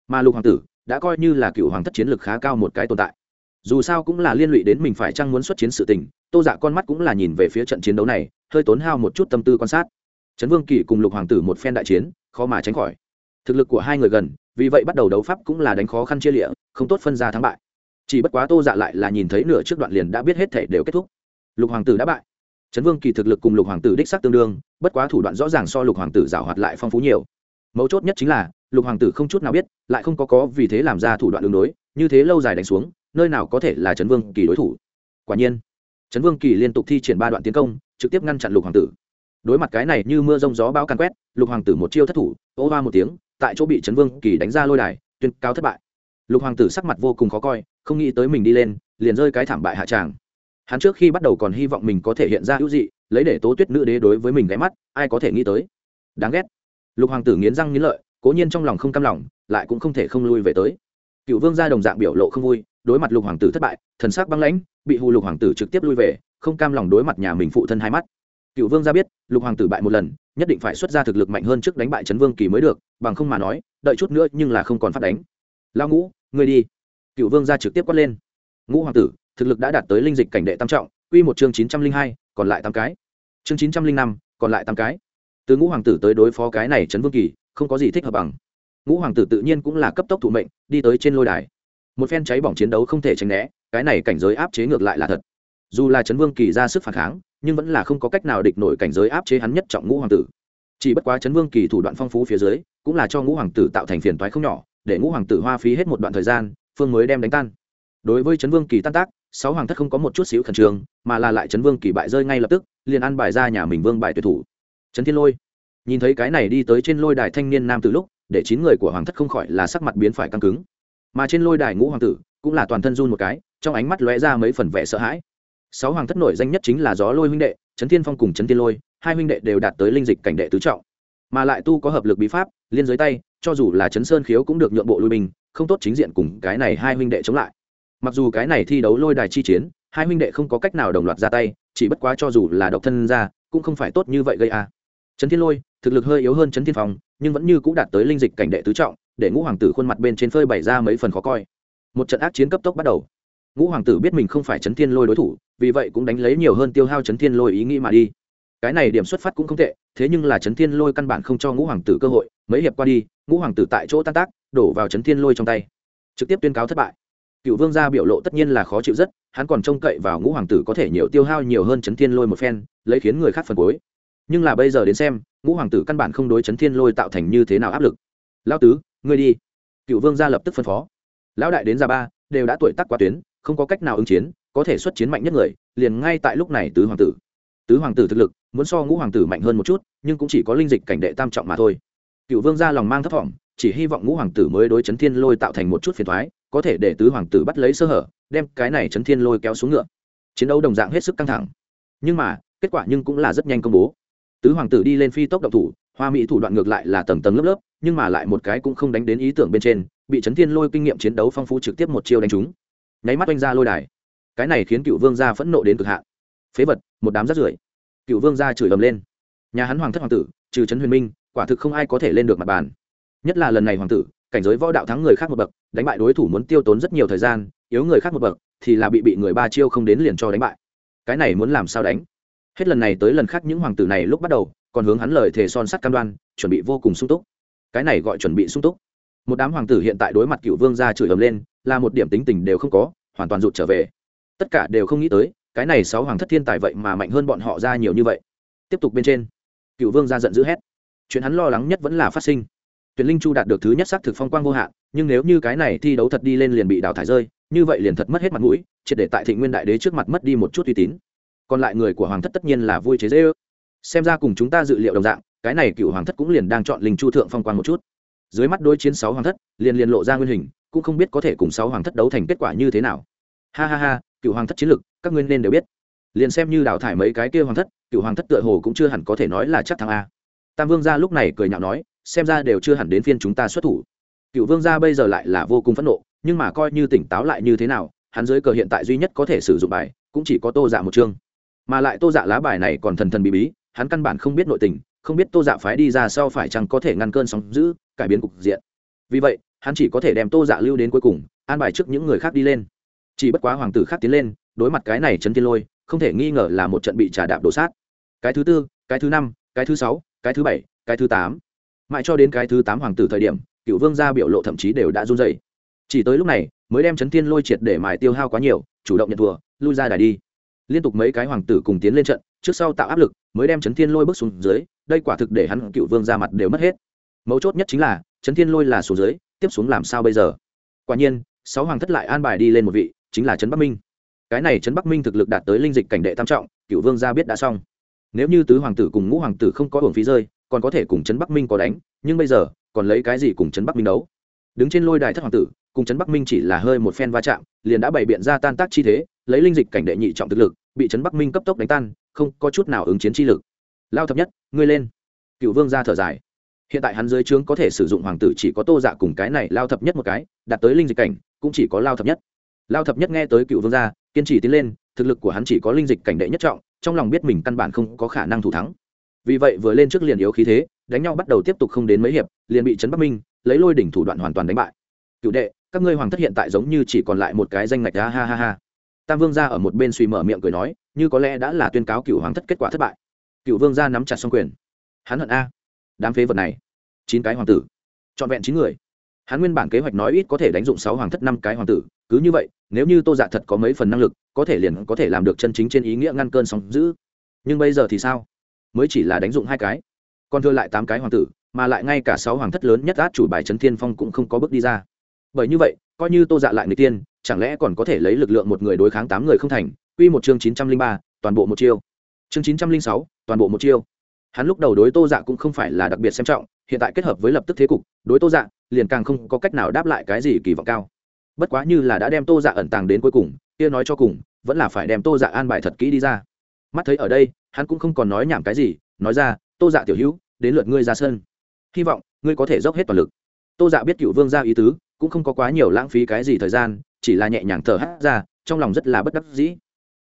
Mà lục hoàng tử đã coi như là cựu hoàng thất chiến lược khá cao một cái tồn tại. Dù sao cũng là liên lụy đến mình phải chăng muốn xuất chiến sự tình, tô dạ con mắt cũng là nhìn về phía trận chiến đấu này, hơi tốn hao một chút tâm tư quan sát. Trấn vương kỳ cùng lục hoàng tử một phen đại chiến, khó mà tránh khỏi. Thực lực của hai người gần, vì vậy bắt đầu đấu pháp cũng là đánh khó khăn chia lịa, không tốt phân ra thắng bại. Chỉ bất quá tô dạ lại là nhìn thấy nửa trước đoạn liền đã biết hết thể đều kết thúc. Lục hoàng tử đã bại trấn vương kỳ thực lực cùng lục hoàng tử đích sắc tương đương, bất quá thủ đoạn rõ ràng so lục hoàng tử giảo hoạt lại phong phú nhiều. Mấu chốt nhất chính là, lục hoàng tử không chút nào biết, lại không có có vì thế làm ra thủ đoạn đường đối, như thế lâu dài đánh xuống, nơi nào có thể là trấn vương kỳ đối thủ. Quả nhiên, trấn vương kỳ liên tục thi triển ba đoạn tiến công, trực tiếp ngăn chặn lục hoàng tử. Đối mặt cái này như mưa rông gió bão càn quét, lục hoàng tử một chiêu thất thủ, ô hoa một tiếng, tại chỗ bị trấn vương kỳ đánh ra lôi đài, tuyên cao thất bại. Lục hoàng tử sắc mặt vô cùng khó coi, không nghĩ tới mình đi lên, liền rơi cái thảm bại hạ tràng hắn trước khi bắt đầu còn hy vọng mình có thể hiện ra hữu dị, lấy để tố tuyết nữ đế đối với mình ghé mắt, ai có thể nghĩ tới? Đáng ghét. Lục hoàng tử nghiến răng nghiến lợi, cố nhiên trong lòng không cam lòng, lại cũng không thể không lui về tới. Cựu vương gia đồng dạng biểu lộ không vui, đối mặt lục hoàng tử thất bại, thần sắc băng lãnh, bị hù lục hoàng tử trực tiếp lui về, không cam lòng đối mặt nhà mình phụ thân hai mắt. Cựu vương gia biết, lục hoàng tử bại một lần, nhất định phải xuất ra thực lực mạnh hơn trước đánh bại trấn vương kỳ mới được, bằng không mà nói, đợi chút nữa nhưng là không còn phát đánh. Lao ngũ người đi. Cựu vương gia trực tiếp quát lên. Ngũ hoàng tử thực lực đã đạt tới linh dịch cảnh đệ tam trọng, quy một chương chín trăm linh hai, còn lại tám cái. Chương chín trăm linh năm, còn lại tám cái. Từ ngũ hoàng tử tới đối phó cái này trấn vương kỳ, không có gì thích hợp bằng. Ngũ hoàng tử tự nhiên cũng là cấp tốc thủ mệnh, đi tới trên lôi đài. Một phen cháy bỏng chiến đấu không thể tránh né, cái này cảnh giới áp chế ngược lại là thật. Dù là trấn vương kỳ ra sức phản kháng, nhưng vẫn là không có cách nào địch nổi cảnh giới áp chế hắn nhất trọng ngũ hoàng tử. Chỉ bất quá trấn vương kỳ thủ đoạn phong phú phía dưới, cũng là cho ngũ hoàng tử tạo thành phiền toái không nhỏ, để ngũ hoàng tử hoa phí hết một đoạn thời gian, phương mới đem đánh tan đối với trấn vương kỳ tan tác, sáu hoàng thất không có một chút xíu khẩn trương, mà là lại trấn vương kỳ bại rơi ngay lập tức, liền ăn bài ra nhà mình vương bài tuyệt thủ. Trấn thiên lôi. Nhìn thấy cái này đi tới trên lôi đài thanh niên nam từ lúc, để chín người của hoàng thất không khỏi là sắc mặt biến phải căng cứng. Mà trên lôi đài ngũ hoàng tử, cũng là toàn thân run một cái, trong ánh mắt lóe ra mấy phần vẻ sợ hãi. Sáu hoàng thất nổi danh nhất chính là gió lôi huynh đệ trấn thiên phong cùng trấn thiên lôi, hai huynh đệ đều đạt tới linh dịch cảnh đệ tứ trọng. Mà lại tu có hợp lực bí pháp, liên giới tay, cho dù là trấn sơn khiếu cũng được nhượng bộ lui binh, không tốt chính diện cùng cái này hai huynh đệ chống lại mặc dù cái này thi đấu lôi đài chi chiến, hai huynh đệ không có cách nào đồng loạt ra tay, chỉ bất quá cho dù là độc thân ra, cũng không phải tốt như vậy gây a. À. trấn thiên lôi, thực lực hơi yếu hơn trấn thiên phong, nhưng vẫn như c ũ đạt tới linh dịch cảnh đệ tứ trọng, để ngũ hoàng tử khuôn mặt bên trên phơi bày ra mấy phần khó coi. Một trận ác chiến cấp tốc bắt đầu. Ngũ hoàng tử biết mình không phải trấn thiên lôi đối thủ, vì vậy cũng đánh lấy nhiều hơn tiêu hao trấn thiên lôi ý nghĩ mà đi. Cái này điểm xuất phát cũng không tệ, thế nhưng là trấn thiên lôi căn bản không cho ngũ hoàng tử cơ hội, mấy hiệp qua đi, ngũ hoàng tử tại chỗ tan tác, đổ vào trấn thiên lôi trong tay. Trực tiếp tuyên cáo thất bại cựu vương gia biểu lộ tất nhiên là khó chịu rất, hắn còn trông cậy vào ngũ hoàng tử có thể nhiều tiêu hao nhiều hơn trấn thiên lôi một phen, lấy khiến người khác phần cuối. Nhưng là bây giờ đến xem, ngũ hoàng tử căn bản không đối chấn thiên lôi tạo thành như thế nào áp lực. Lao tứ, ngươi đi. Cựu vương gia lập tức phân phó. Lão đại đến gia ba, đều đã tuổi tắc quá tuyến, không có cách nào ứng chiến, có thể xuất chiến mạnh nhất người, liền ngay tại lúc này tứ hoàng tử. Tứ hoàng tử thực lực, muốn so ngũ hoàng tử mạnh hơn một chút, nhưng cũng chỉ có linh dịch cảnh đệ tam trọng mà thôi. Cựu vương gia lòng mang thấp thỏm chỉ hy vọng ngũ hoàng tử mới đối chấn thiên lôi tạo thành một chút phiền thoái có thể để tứ hoàng tử bắt lấy sơ hở, đem cái này chấn thiên lôi kéo xuống ngựa. Chiến đấu đồng dạng hết sức căng thẳng. Nhưng mà, kết quả nhưng cũng là rất nhanh công bố. Tứ hoàng tử đi lên phi tốc động thủ, hoa mỹ thủ đoạn ngược lại là tầng tầng lớp lớp, nhưng mà lại một cái cũng không đánh đến ý tưởng bên trên, bị chấn thiên lôi kinh nghiệm chiến đấu phong phú trực tiếp một chiêu đánh trúng. Nháy mắt oanh ra lôi đài. Cái này khiến cựu vương gia phẫn nộ đến cực hạn. Phế vật, một đám rắt rưởi. Cựu vương gia chửi ầm lên. Nhà hắn hoàng thất hoàng tử, trừ trấn huyền minh, quả thực không ai có thể lên được mặt bàn. Nhất là lần này hoàng tử cảnh giới võ đạo thắng người khác một bậc, đánh bại đối thủ muốn tiêu tốn rất nhiều thời gian, yếu người khác một bậc thì là bị bị người ba chiêu không đến liền cho đánh bại. Cái này muốn làm sao đánh? Hết lần này tới lần khác những hoàng tử này lúc bắt đầu, còn hướng hắn lời thề son sắt cam đoan, chuẩn bị vô cùng sung túc. Cái này gọi chuẩn bị sung túc. Một đám hoàng tử hiện tại đối mặt cựu vương ra chửi ầm lên, là một điểm tính tình đều không có, hoàn toàn rụt trở về. Tất cả đều không nghĩ tới, cái này sáu hoàng thất thiên tài vậy mà mạnh hơn bọn họ ra nhiều như vậy. Tiếp tục bên trên, cựu vương ra giận dữ hét. Chuyện hắn lo lắng nhất vẫn là phát sinh tuyển linh chu đạt được thứ nhất xác thực phong quang vô hạn, nhưng nếu như cái này thi đấu thật đi lên liền bị đào thải rơi, như vậy liền thật mất hết mặt mũi, triệt để tại thị nguyên đại đế trước mặt mất đi một chút uy tín. Còn lại người của hoàng thất tất nhiên là vui chế dễ ước. Xem ra cùng chúng ta dự liệu đồng dạng, cái này cựu hoàng thất cũng liền đang chọn linh chu thượng phong quang một chút. Dưới mắt đối chiến sáu hoàng thất, liền liền lộ ra nguyên hình, cũng không biết có thể cùng sáu hoàng thất đấu thành kết quả như thế nào. Ha ha ha, cựu hoàng thất chiến lực, các nguyên nên đều biết. Liền xem như đào thải mấy cái kia hoàng thất, cựu hoàng thất tựa hồ cũng chưa hẳn có thể nói là chắc thắng a. Tam vương gia lúc này cười nhạo nói xem ra đều chưa hẳn đến phiên chúng ta xuất thủ. Cựu vương gia bây giờ lại là vô cùng phẫn nộ, nhưng mà coi như tỉnh táo lại như thế nào, hắn dưới cờ hiện tại duy nhất có thể sử dụng bài, cũng chỉ có tô dạ một chương. Mà lại tô dạ lá bài này còn thần thần bí bí, hắn căn bản không biết nội tình, không biết tô dạ phái đi ra sau phải chăng có thể ngăn cơn sóng giữ cải biến cục diện. Vì vậy, hắn chỉ có thể đem tô dạ lưu đến cuối cùng, an bài trước những người khác đi lên. Chỉ bất quá hoàng tử khác tiến lên, đối mặt cái này chấn tiên lôi, không thể nghi ngờ là một trận bị trà đạp đổ sát. Cái thứ tư, cái thứ năm, cái thứ sáu, cái thứ bảy, cái thứ tám mãi cho đến cái thứ tám hoàng tử thời điểm, cựu vương gia biểu lộ thậm chí đều đã run dày chỉ tới lúc này, mới đem chấn thiên lôi triệt để mài tiêu hao quá nhiều, chủ động nhận thua, lui ra đài đi. Liên tục mấy cái hoàng tử cùng tiến lên trận, trước sau tạo áp lực, mới đem chấn thiên lôi bước xuống dưới, đây quả thực để hắn cựu vương ra mặt đều mất hết. Mấu chốt nhất chính là, chấn thiên lôi là số dưới, tiếp xuống làm sao bây giờ? Quả nhiên, sáu hoàng thất lại an bài đi lên một vị, chính là trấn bắc minh. Cái này trấn bắc minh thực lực đạt tới linh dịch cảnh đệ tam trọng, cựu vương gia biết đã xong. Nếu như tứ hoàng tử cùng ngũ hoàng tử không có hưởng phí rơi còn có thể cùng trấn bắc minh có đánh, nhưng bây giờ, còn lấy cái gì cùng trấn bắc minh đấu? Đứng trên lôi đài thất hoàng tử, cùng trấn bắc minh chỉ là hơi một phen va chạm, liền đã bày biện ra tan tác chi thế, lấy linh dịch cảnh đệ nhị trọng thực lực, bị trấn bắc minh cấp tốc đánh tan, không có chút nào ứng chiến chi lực. Lao thập nhất, ngươi lên. Cựu vương ra thở dài. Hiện tại hắn dưới trướng có thể sử dụng hoàng tử chỉ có tô dạ cùng cái này lao thập nhất một cái, đạt tới linh dịch cảnh, cũng chỉ có lao thập nhất. Lao thập nhất nghe tới cựu vương gia kiên trì tiến lên, thực lực của hắn chỉ có linh dịch cảnh đệ nhất trọng, trong lòng biết mình căn bản không có khả năng thủ thắng vì vậy vừa lên trước liền yếu khí thế, đánh nhau bắt đầu tiếp tục không đến mấy hiệp, liền bị trấn bắc minh lấy lôi đỉnh thủ đoạn hoàn toàn đánh bại. Cựu đệ, các ngươi hoàng thất hiện tại giống như chỉ còn lại một cái danh ngạch, ha ha ha ha. Tam vương gia ở một bên suy mở miệng cười nói, như có lẽ đã là tuyên cáo cựu hoàng thất kết quả thất bại. Cựu vương gia nắm chặt xong quyền. Hắn hận a, đám phế vật này, chín cái hoàng tử, trọn vẹn chín người. Hắn nguyên bản kế hoạch nói ít có thể đánh dụng sáu hoàng thất năm cái hoàng tử, cứ như vậy, nếu như tô dạ thật có mấy phần năng lực, có thể liền có thể làm được chân chính trên ý nghĩa ngăn cơn sóng giữ nhưng bây giờ thì sao? Mới chỉ là đánh dụng hai cái. Còn thừa lại tám cái hoàng tử, mà lại ngay cả sáu hoàng thất lớn nhất át chủ bài trấn thiên phong cũng không có bước đi ra. Bởi như vậy, coi như tô dạ lại người tiên, chẳng lẽ còn có thể lấy lực lượng một người đối kháng tám người không thành? Quy một chương chín trăm linh ba, toàn bộ một chiêu. Chương chín trăm linh sáu, toàn bộ một chiêu. Hắn lúc đầu đối tô dạ cũng không phải là đặc biệt xem trọng, hiện tại kết hợp với lập tức thế cục, đối tô dạ liền càng không có cách nào đáp lại cái gì kỳ vọng cao. Bất quá như là đã đem tô dạ ẩn tàng đến cuối cùng, kia nói cho cùng, vẫn là phải đem tô dạ an bài thật kỹ đi ra. Mắt thấy ở đây hắn cũng không còn nói nhảm cái gì, nói ra, tô dạ tiểu hữu, đến lượt ngươi ra sân. Hy vọng ngươi có thể dốc hết toàn lực. Tô dạ biết cựu vương ra ý tứ, cũng không có quá nhiều lãng phí cái gì thời gian, chỉ là nhẹ nhàng thở hát ra, trong lòng rất là bất đắc dĩ.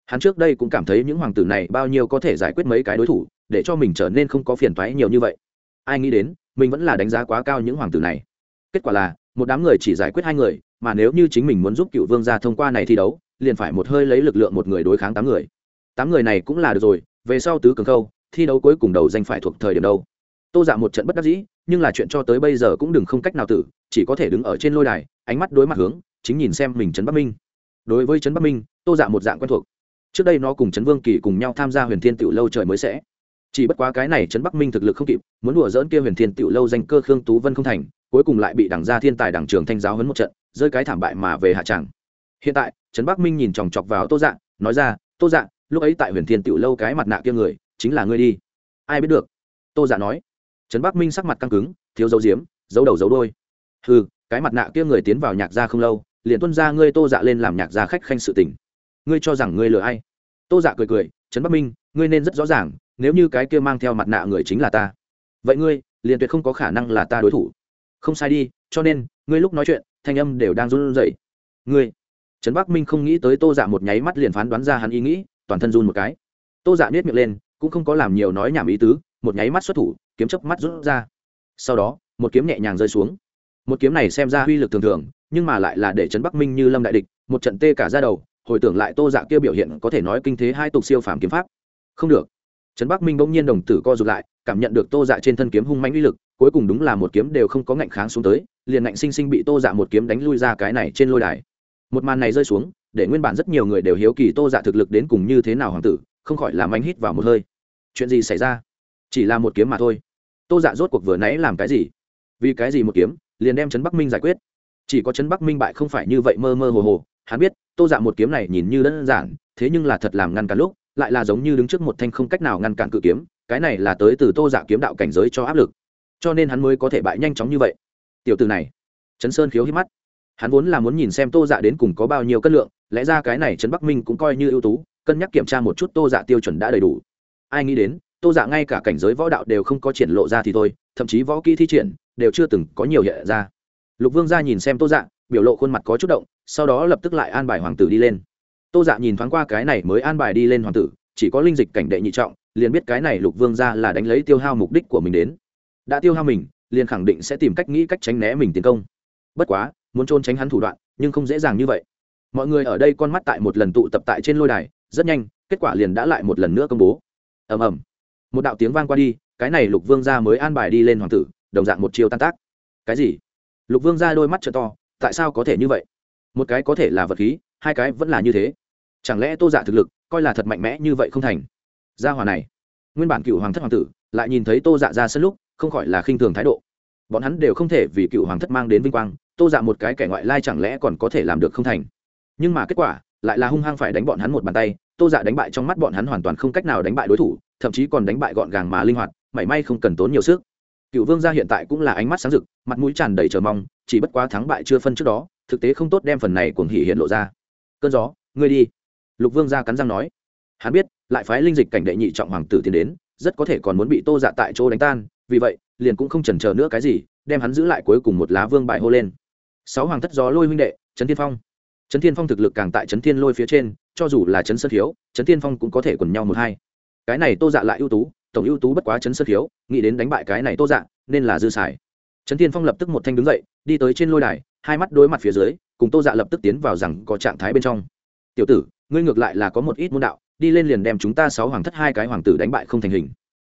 Hắn trước đây cũng cảm thấy những hoàng tử này bao nhiêu có thể giải quyết mấy cái đối thủ, để cho mình trở nên không có phiền toái nhiều như vậy. Ai nghĩ đến, mình vẫn là đánh giá quá cao những hoàng tử này. Kết quả là, một đám người chỉ giải quyết hai người, mà nếu như chính mình muốn giúp cựu vương gia thông qua này thi đấu, liền phải một hơi lấy lực lượng một người đối kháng tám người. Tám người này cũng là được rồi về sau tứ cường khâu, thi đấu cuối cùng đầu danh phải thuộc thời điểm đâu. Tô dạ một trận bất đắc dĩ, nhưng là chuyện cho tới bây giờ cũng đừng không cách nào tử, chỉ có thể đứng ở trên lôi đài, ánh mắt đối mặt hướng, chính nhìn xem mình trấn bắc minh. Đối với trấn bắc minh, tô dạ một dạng quen thuộc. Trước đây nó cùng trấn vương kỳ cùng nhau tham gia huyền thiên tiểu lâu trời mới sẽ. Chỉ bất quá cái này trấn bắc minh thực lực không kịp, muốn đùa dỡn kia huyền thiên tiểu lâu danh cơ khương tú vân không thành, cuối cùng lại bị đảng gia thiên tài đảng trường thanh giáo hấn một trận, rơi cái thảm bại mà về hạ tràng. Hiện tại, trấn bắc minh nhìn chòng chọc vào tô dạ nói ra, tô dạ lúc ấy tại huyền thiên tiểu lâu cái mặt nạ kia người, chính là ngươi đi. Ai biết được? Tô dạ nói. Trấn bắc minh sắc mặt căng cứng, thiếu dấu diếm dấu đầu dấu đôi ừ cái mặt nạ kia người tiến vào nhạc gia không lâu, liền tuân ra ngươi tô dạ lên làm nhạc gia khách khanh sự tình. Ngươi cho rằng ngươi lừa ai? Tô dạ cười cười, trấn bắc minh, ngươi nên rất rõ ràng, nếu như cái kia mang theo mặt nạ người chính là ta, vậy ngươi, liền tuyệt không có khả năng là ta đối thủ. Không sai đi, cho nên, ngươi lúc nói chuyện, thanh âm đều đang run rẩy. Ngươi, trấn bắc minh không nghĩ tới tô dạ một nháy mắt liền phán đoán ra hắn ý nghĩ toàn thân run một cái. Tô dạ nết miệng lên, cũng không có làm nhiều nói nhảm ý tứ, một nháy mắt xuất thủ, kiếm chớp mắt rút ra. Sau đó, một kiếm nhẹ nhàng rơi xuống. Một kiếm này xem ra uy lực thường thường, nhưng mà lại là để trấn bắc minh như lâm đại địch, một trận tê cả ra đầu, hồi tưởng lại tô dạ kia biểu hiện có thể nói kinh thế hai tục siêu phàm kiếm pháp. Không được. Trấn bắc minh bỗng nhiên đồng tử co rụt lại, cảm nhận được tô dạ trên thân kiếm hung manh uy lực, cuối cùng đúng là một kiếm đều không có ngạnh kháng xuống tới, liền ngạnh sinh sinh bị tô dạ một kiếm đánh lui ra cái này trên lôi đài. Một màn này rơi xuống để nguyên bản rất nhiều người đều hiếu kỳ tô dạ thực lực đến cùng như thế nào hoàng tử, không khỏi làm anh hít vào một hơi. Chuyện gì xảy ra? Chỉ là một kiếm mà thôi. Tô dạ rốt cuộc vừa nãy làm cái gì? Vì cái gì một kiếm? Liền đem trấn bắc minh giải quyết. Chỉ có trấn bắc minh bại không phải như vậy mơ mơ hồ hồ. Hắn biết, tô dạ một kiếm này nhìn như đơn giản, thế nhưng là thật làm ngăn cản lúc, lại là giống như đứng trước một thanh không cách nào ngăn cản cự kiếm, cái này là tới từ tô dạ kiếm đạo cảnh giới cho áp lực. Cho nên hắn mới có thể bại nhanh chóng như vậy. Tiểu từ này, trấn sơn khiếu hít mắt hắn vốn là muốn nhìn xem tô dạ đến cùng có bao nhiêu cân lượng, lẽ ra cái này trấn bắc minh cũng coi như ưu tú, cân nhắc kiểm tra một chút tô dạ tiêu chuẩn đã đầy đủ. Ai nghĩ đến, tô dạ ngay cả cảnh giới võ đạo đều không có triển lộ ra thì thôi, thậm chí võ kỹ thi triển đều chưa từng có nhiều hiện ra. Lục vương ra nhìn xem tô dạ biểu lộ khuôn mặt có chút động, sau đó lập tức lại an bài hoàng tử đi lên. Tô dạ nhìn thoáng qua cái này mới an bài đi lên hoàng tử, chỉ có linh dịch cảnh đệ nhị trọng, liền biết cái này lục vương ra là đánh lấy tiêu hao mục đích của mình đến. Đã tiêu hao mình, liền khẳng định sẽ tìm cách nghĩ cách tránh né mình tiến công. Bất quá muốn trôn tránh hắn thủ đoạn, nhưng không dễ dàng như vậy. Mọi người ở đây con mắt tại một lần tụ tập tại trên lôi đài, rất nhanh, kết quả liền đã lại một lần nữa công bố. Ầm ầm. Một đạo tiếng vang qua đi, cái này lục vương gia mới an bài đi lên hoàng tử, đồng dạng một chiều tan tác. Cái gì? Lục vương gia đôi mắt trợ to, tại sao có thể như vậy? Một cái có thể là vật khí, hai cái vẫn là như thế. Chẳng lẽ tô dạ thực lực, coi là thật mạnh mẽ như vậy không thành? Gia hòa này. Nguyên bản cựu hoàng thất hoàng tử, lại nhìn thấy tô dạ ra sân lúc, không khỏi là khinh thường thái độ. Bọn hắn đều không thể vì cựu hoàng thất mang đến vinh quang tô dạ một cái kẻ ngoại lai chẳng lẽ còn có thể làm được không thành? Nhưng mà kết quả, lại là hung hăng phải đánh bọn hắn một bàn tay, tô dạ đánh bại trong mắt bọn hắn hoàn toàn không cách nào đánh bại đối thủ, thậm chí còn đánh bại gọn gàng mà linh hoạt, mảy may không cần tốn nhiều sức. Cựu vương gia hiện tại cũng là ánh mắt sáng rực, mặt mũi tràn đầy chờ mong, chỉ bất quá thắng bại chưa phân trước đó, thực tế không tốt đem phần này cuồng hỉ hiện lộ ra. Cơn gió, ngươi đi. Lục vương gia cắn răng nói. Hắn biết, lại phái linh dịch cảnh đệ nhị trọng hoàng tử tiến đến, rất có thể còn muốn bị tô dạ tại chỗ đánh tan, vì vậy, liền cũng không chần chờ nữa cái gì, đem hắn giữ lại cuối cùng một lá vương bại hô lên sáu hoàng thất gió lôi huynh đệ, trấn thiên phong. Trấn thiên phong thực lực càng tại trấn thiên lôi phía trên, cho dù là trấn sơ thiếu, trấn thiên phong cũng có thể quần nhau một hai. Cái này tô dạ lại ưu tú, tổng ưu tú bất quá trấn sơ thiếu, nghĩ đến đánh bại cái này tô dạ nên là dư xài. Trấn thiên phong lập tức một thanh đứng dậy, đi tới trên lôi đài, hai mắt đối mặt phía dưới, cùng tô dạ lập tức tiến vào rằng có trạng thái bên trong. Tiểu tử, ngươi ngược lại là có một ít môn đạo, đi lên liền đem chúng ta sáu hoàng thất hai cái hoàng tử đánh bại không thành hình.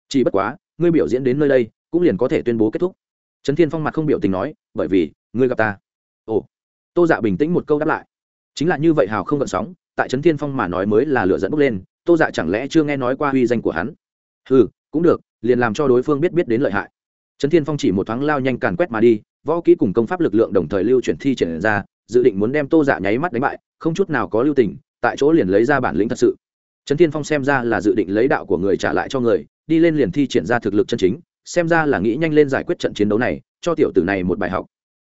Chỉ bất quá, ngươi biểu diễn đến nơi đây, cũng liền có thể tuyên bố kết thúc. Trấn thiên phong mặt không biểu tình nói, bởi vì, ngươi gặp ta tô dạ bình tĩnh một câu đáp lại. Chính là như vậy hào không gợn sóng, tại trấn thiên phong mà nói mới là lựa dẫn bốc lên, tô dạ chẳng lẽ chưa nghe nói qua uy danh của hắn? Ừ cũng được, liền làm cho đối phương biết biết đến lợi hại. Trấn thiên phong chỉ một thoáng lao nhanh càn quét mà đi, võ kỹ cùng công pháp lực lượng đồng thời lưu chuyển thi triển ra, dự định muốn đem tô dạ nháy mắt đánh bại, không chút nào có lưu tình, tại chỗ liền lấy ra bản lĩnh thật sự. Trấn thiên phong xem ra là dự định lấy đạo của người trả lại cho người, đi lên liền thi triển ra thực lực chân chính, xem ra là nghĩ nhanh lên giải quyết trận chiến đấu này, cho tiểu tử này một bài học.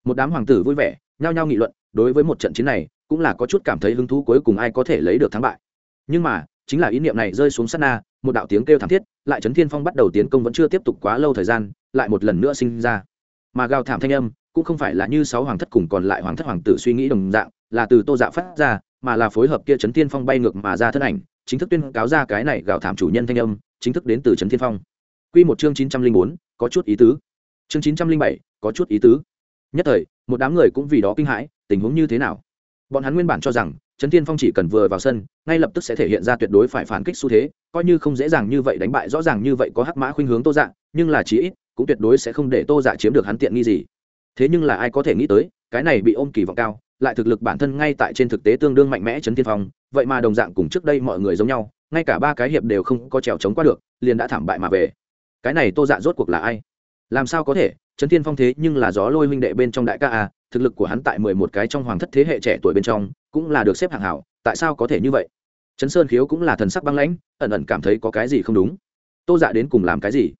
Một đám hoàng tử vui vẻ nhao nhao nghị luận, đối với một trận chiến này, cũng là có chút cảm thấy hứng thú cuối cùng ai có thể lấy được thắng bại. Nhưng mà, chính là ý niệm này rơi xuống sát na, một đạo tiếng kêu thảm thiết, lại trấn thiên phong bắt đầu tiến công vẫn chưa tiếp tục quá lâu thời gian, lại một lần nữa sinh ra. Mà gào thảm thanh âm, cũng không phải là như sáu hoàng thất cùng còn lại hoàng thất hoàng tử suy nghĩ đồng dạng, là từ tô dạ phát ra, mà là phối hợp kia trấn thiên phong bay ngược mà ra thân ảnh, chính thức tuyên cáo ra cái này gào thảm chủ nhân thanh âm, chính thức đến từ trấn thiên phong. Quy một chương chín trăm linh bốn, có chút ý tứ. Chương chín trăm linh bảy, có chút ý tứ. Nhất thời một đám người cũng vì đó kinh hãi, tình huống như thế nào? Bọn hắn nguyên bản cho rằng, trấn tiên phong chỉ cần vừa vào sân, ngay lập tức sẽ thể hiện ra tuyệt đối phải phản kích xu thế, coi như không dễ dàng như vậy đánh bại, rõ ràng như vậy có hắc mã khuynh hướng tô dạ nhưng là chí ít, cũng tuyệt đối sẽ không để tô dạ chiếm được hắn tiện nghi gì. Thế nhưng là ai có thể nghĩ tới, cái này bị ôm kỳ vọng cao, lại thực lực bản thân ngay tại trên thực tế tương đương mạnh mẽ trấn tiên phong, vậy mà đồng dạng cùng trước đây mọi người giống nhau, ngay cả ba cái hiệp đều không có trèo chống qua được, liền đã thảm bại mà về. Cái này tô dạ rốt cuộc là ai? Làm sao có thể? Trấn Thiên phong thế nhưng là gió lôi huynh đệ bên trong đại ca a thực lực của hắn tại mười một cái trong hoàng thất thế hệ trẻ tuổi bên trong, cũng là được xếp hạng hảo, tại sao có thể như vậy? Trấn sơn khiếu cũng là thần sắc băng lãnh, ẩn ẩn cảm thấy có cái gì không đúng. Tô dạ đến cùng làm cái gì?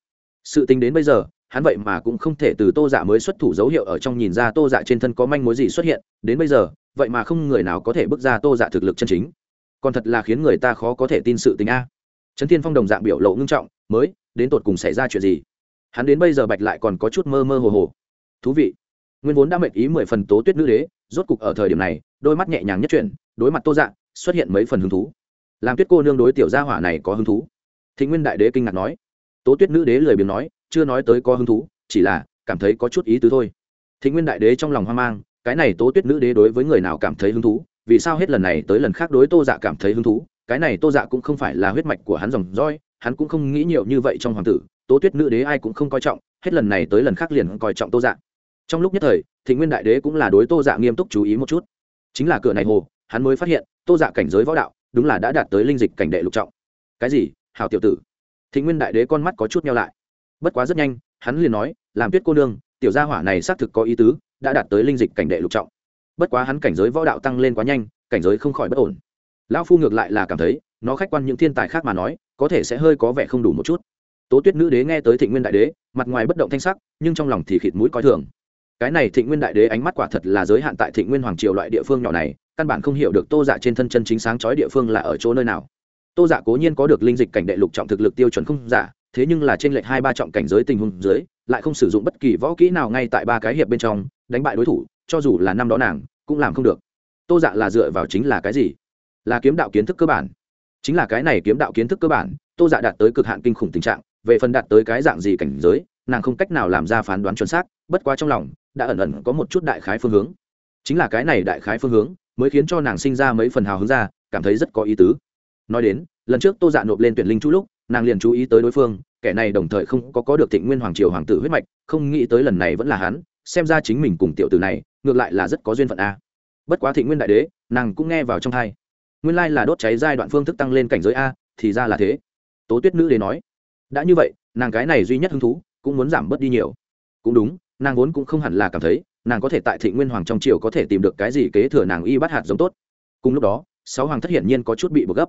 Sự tính đến bây giờ, hắn vậy mà cũng không thể từ tô dạ mới xuất thủ dấu hiệu ở trong nhìn ra tô dạ trên thân có manh mối gì xuất hiện. Đến bây giờ, vậy mà không người nào có thể bước ra tô dạ thực lực chân chính. Còn thật là khiến người ta khó có thể tin sự tình a. Trấn thiên phong đồng dạng biểu lộ ngưng trọng, mới, đến tột cùng xảy ra chuyện gì? Hắn đến bây giờ bạch lại còn có chút mơ mơ hồ hồ. Thú vị. Nguyên vốn đã mệnh ý mười phần tố tuyết nữ đế, rốt cục ở thời điểm này, đôi mắt nhẹ nhàng nhất chuyển, đối mặt tô dạ xuất hiện mấy phần hứng thú. Làm tuyết cô nương đối tiểu gia hỏa này có hứng thú? Thịnh nguyên đại đế kinh ngạc nói. Tố tuyết nữ đế lười biếng nói, chưa nói tới có hứng thú, chỉ là cảm thấy có chút ý tứ thôi. Thịnh nguyên đại đế trong lòng hoang mang, cái này tố tuyết nữ đế đối với người nào cảm thấy hứng thú? Vì sao hết lần này tới lần khác đối tô dạ cảm thấy hứng thú? Cái này tô dạ cũng không phải là huyết mạch của hắn dòng roi hắn cũng không nghĩ nhiều như vậy trong hoàng tử tố tuyết nữ đế ai cũng không coi trọng, hết lần này tới lần khác liền coi trọng tô dạ. Trong lúc nhất thời thị nguyên đại đế cũng là đối tô dạ nghiêm túc chú ý một chút. Chính là cửa này hồ, hắn mới phát hiện, tô dạ cảnh giới võ đạo, đúng là đã đạt tới linh dịch cảnh đệ lục trọng. Cái gì? Hào tiểu tử. Thị nguyên đại đế con mắt có chút nhau lại. Bất quá rất nhanh, hắn liền nói, làm tuyết cô nương, tiểu gia hỏa này xác thực có ý tứ, đã đạt tới linh dịch cảnh đệ lục trọng. Bất quá hắn cảnh giới võ đạo tăng lên quá nhanh, cảnh giới không khỏi bất ổn. Lão phu ngược lại là cảm thấy, nó khách quan những thiên tài khác mà nói, có thể sẽ hơi có vẻ không đủ một chút tố tuyết nữ đế nghe tới thịnh nguyên đại đế, mặt ngoài bất động thanh sắc, nhưng trong lòng thì khịt mũi coi thường. Cái này thịnh nguyên đại đế ánh mắt quả thật là giới hạn tại thịnh nguyên hoàng triều loại địa phương nhỏ này, căn bản không hiểu được tô dạ trên thân chân chính sáng chói địa phương là ở chỗ nơi nào. Tô dạ cố nhiên có được linh dịch cảnh đệ lục trọng thực lực tiêu chuẩn không giả, thế nhưng là trên lệch hai ba trọng cảnh giới tình huống dưới, lại không sử dụng bất kỳ võ kỹ nào ngay tại ba cái hiệp bên trong, đánh bại đối thủ, cho dù là năm đó nàng, cũng làm không được. Tô dạ là dựa vào chính là cái gì? Là kiếm đạo kiến thức cơ bản. Chính là cái này kiếm đạo kiến thức cơ bản, tô dạ đạt tới cực hạn kinh khủng tình trạng về phần đạt tới cái dạng gì cảnh giới, nàng không cách nào làm ra phán đoán chuẩn xác, bất quá trong lòng, đã ẩn ẩn có một chút đại khái phương hướng. Chính là cái này đại khái phương hướng, mới khiến cho nàng sinh ra mấy phần hào hứng ra, cảm thấy rất có ý tứ. Nói đến, lần trước tô dạ nộp lên tuyển linh chú lúc, nàng liền chú ý tới đối phương, kẻ này đồng thời không có có được thịnh nguyên hoàng triều hoàng tử huyết mạch, không nghĩ tới lần này vẫn là hắn, xem ra chính mình cùng tiểu tử này, ngược lại là rất có duyên phận a. Bất quá thịnh nguyên đại đế, nàng cũng nghe vào trong thai nguyên lai là đốt cháy giai đoạn phương thức tăng lên cảnh giới a, thì ra là thế. Tố tuyết nữ đế nói đã như vậy, nàng cái này duy nhất hứng thú cũng muốn giảm bớt đi nhiều. Cũng đúng, nàng vốn cũng không hẳn là cảm thấy nàng có thể tại thị nguyên hoàng trong triều có thể tìm được cái gì kế thừa nàng y bắt hạt giống tốt. Cùng lúc đó, sáu hoàng thất hiển nhiên có chút bị buộc gấp.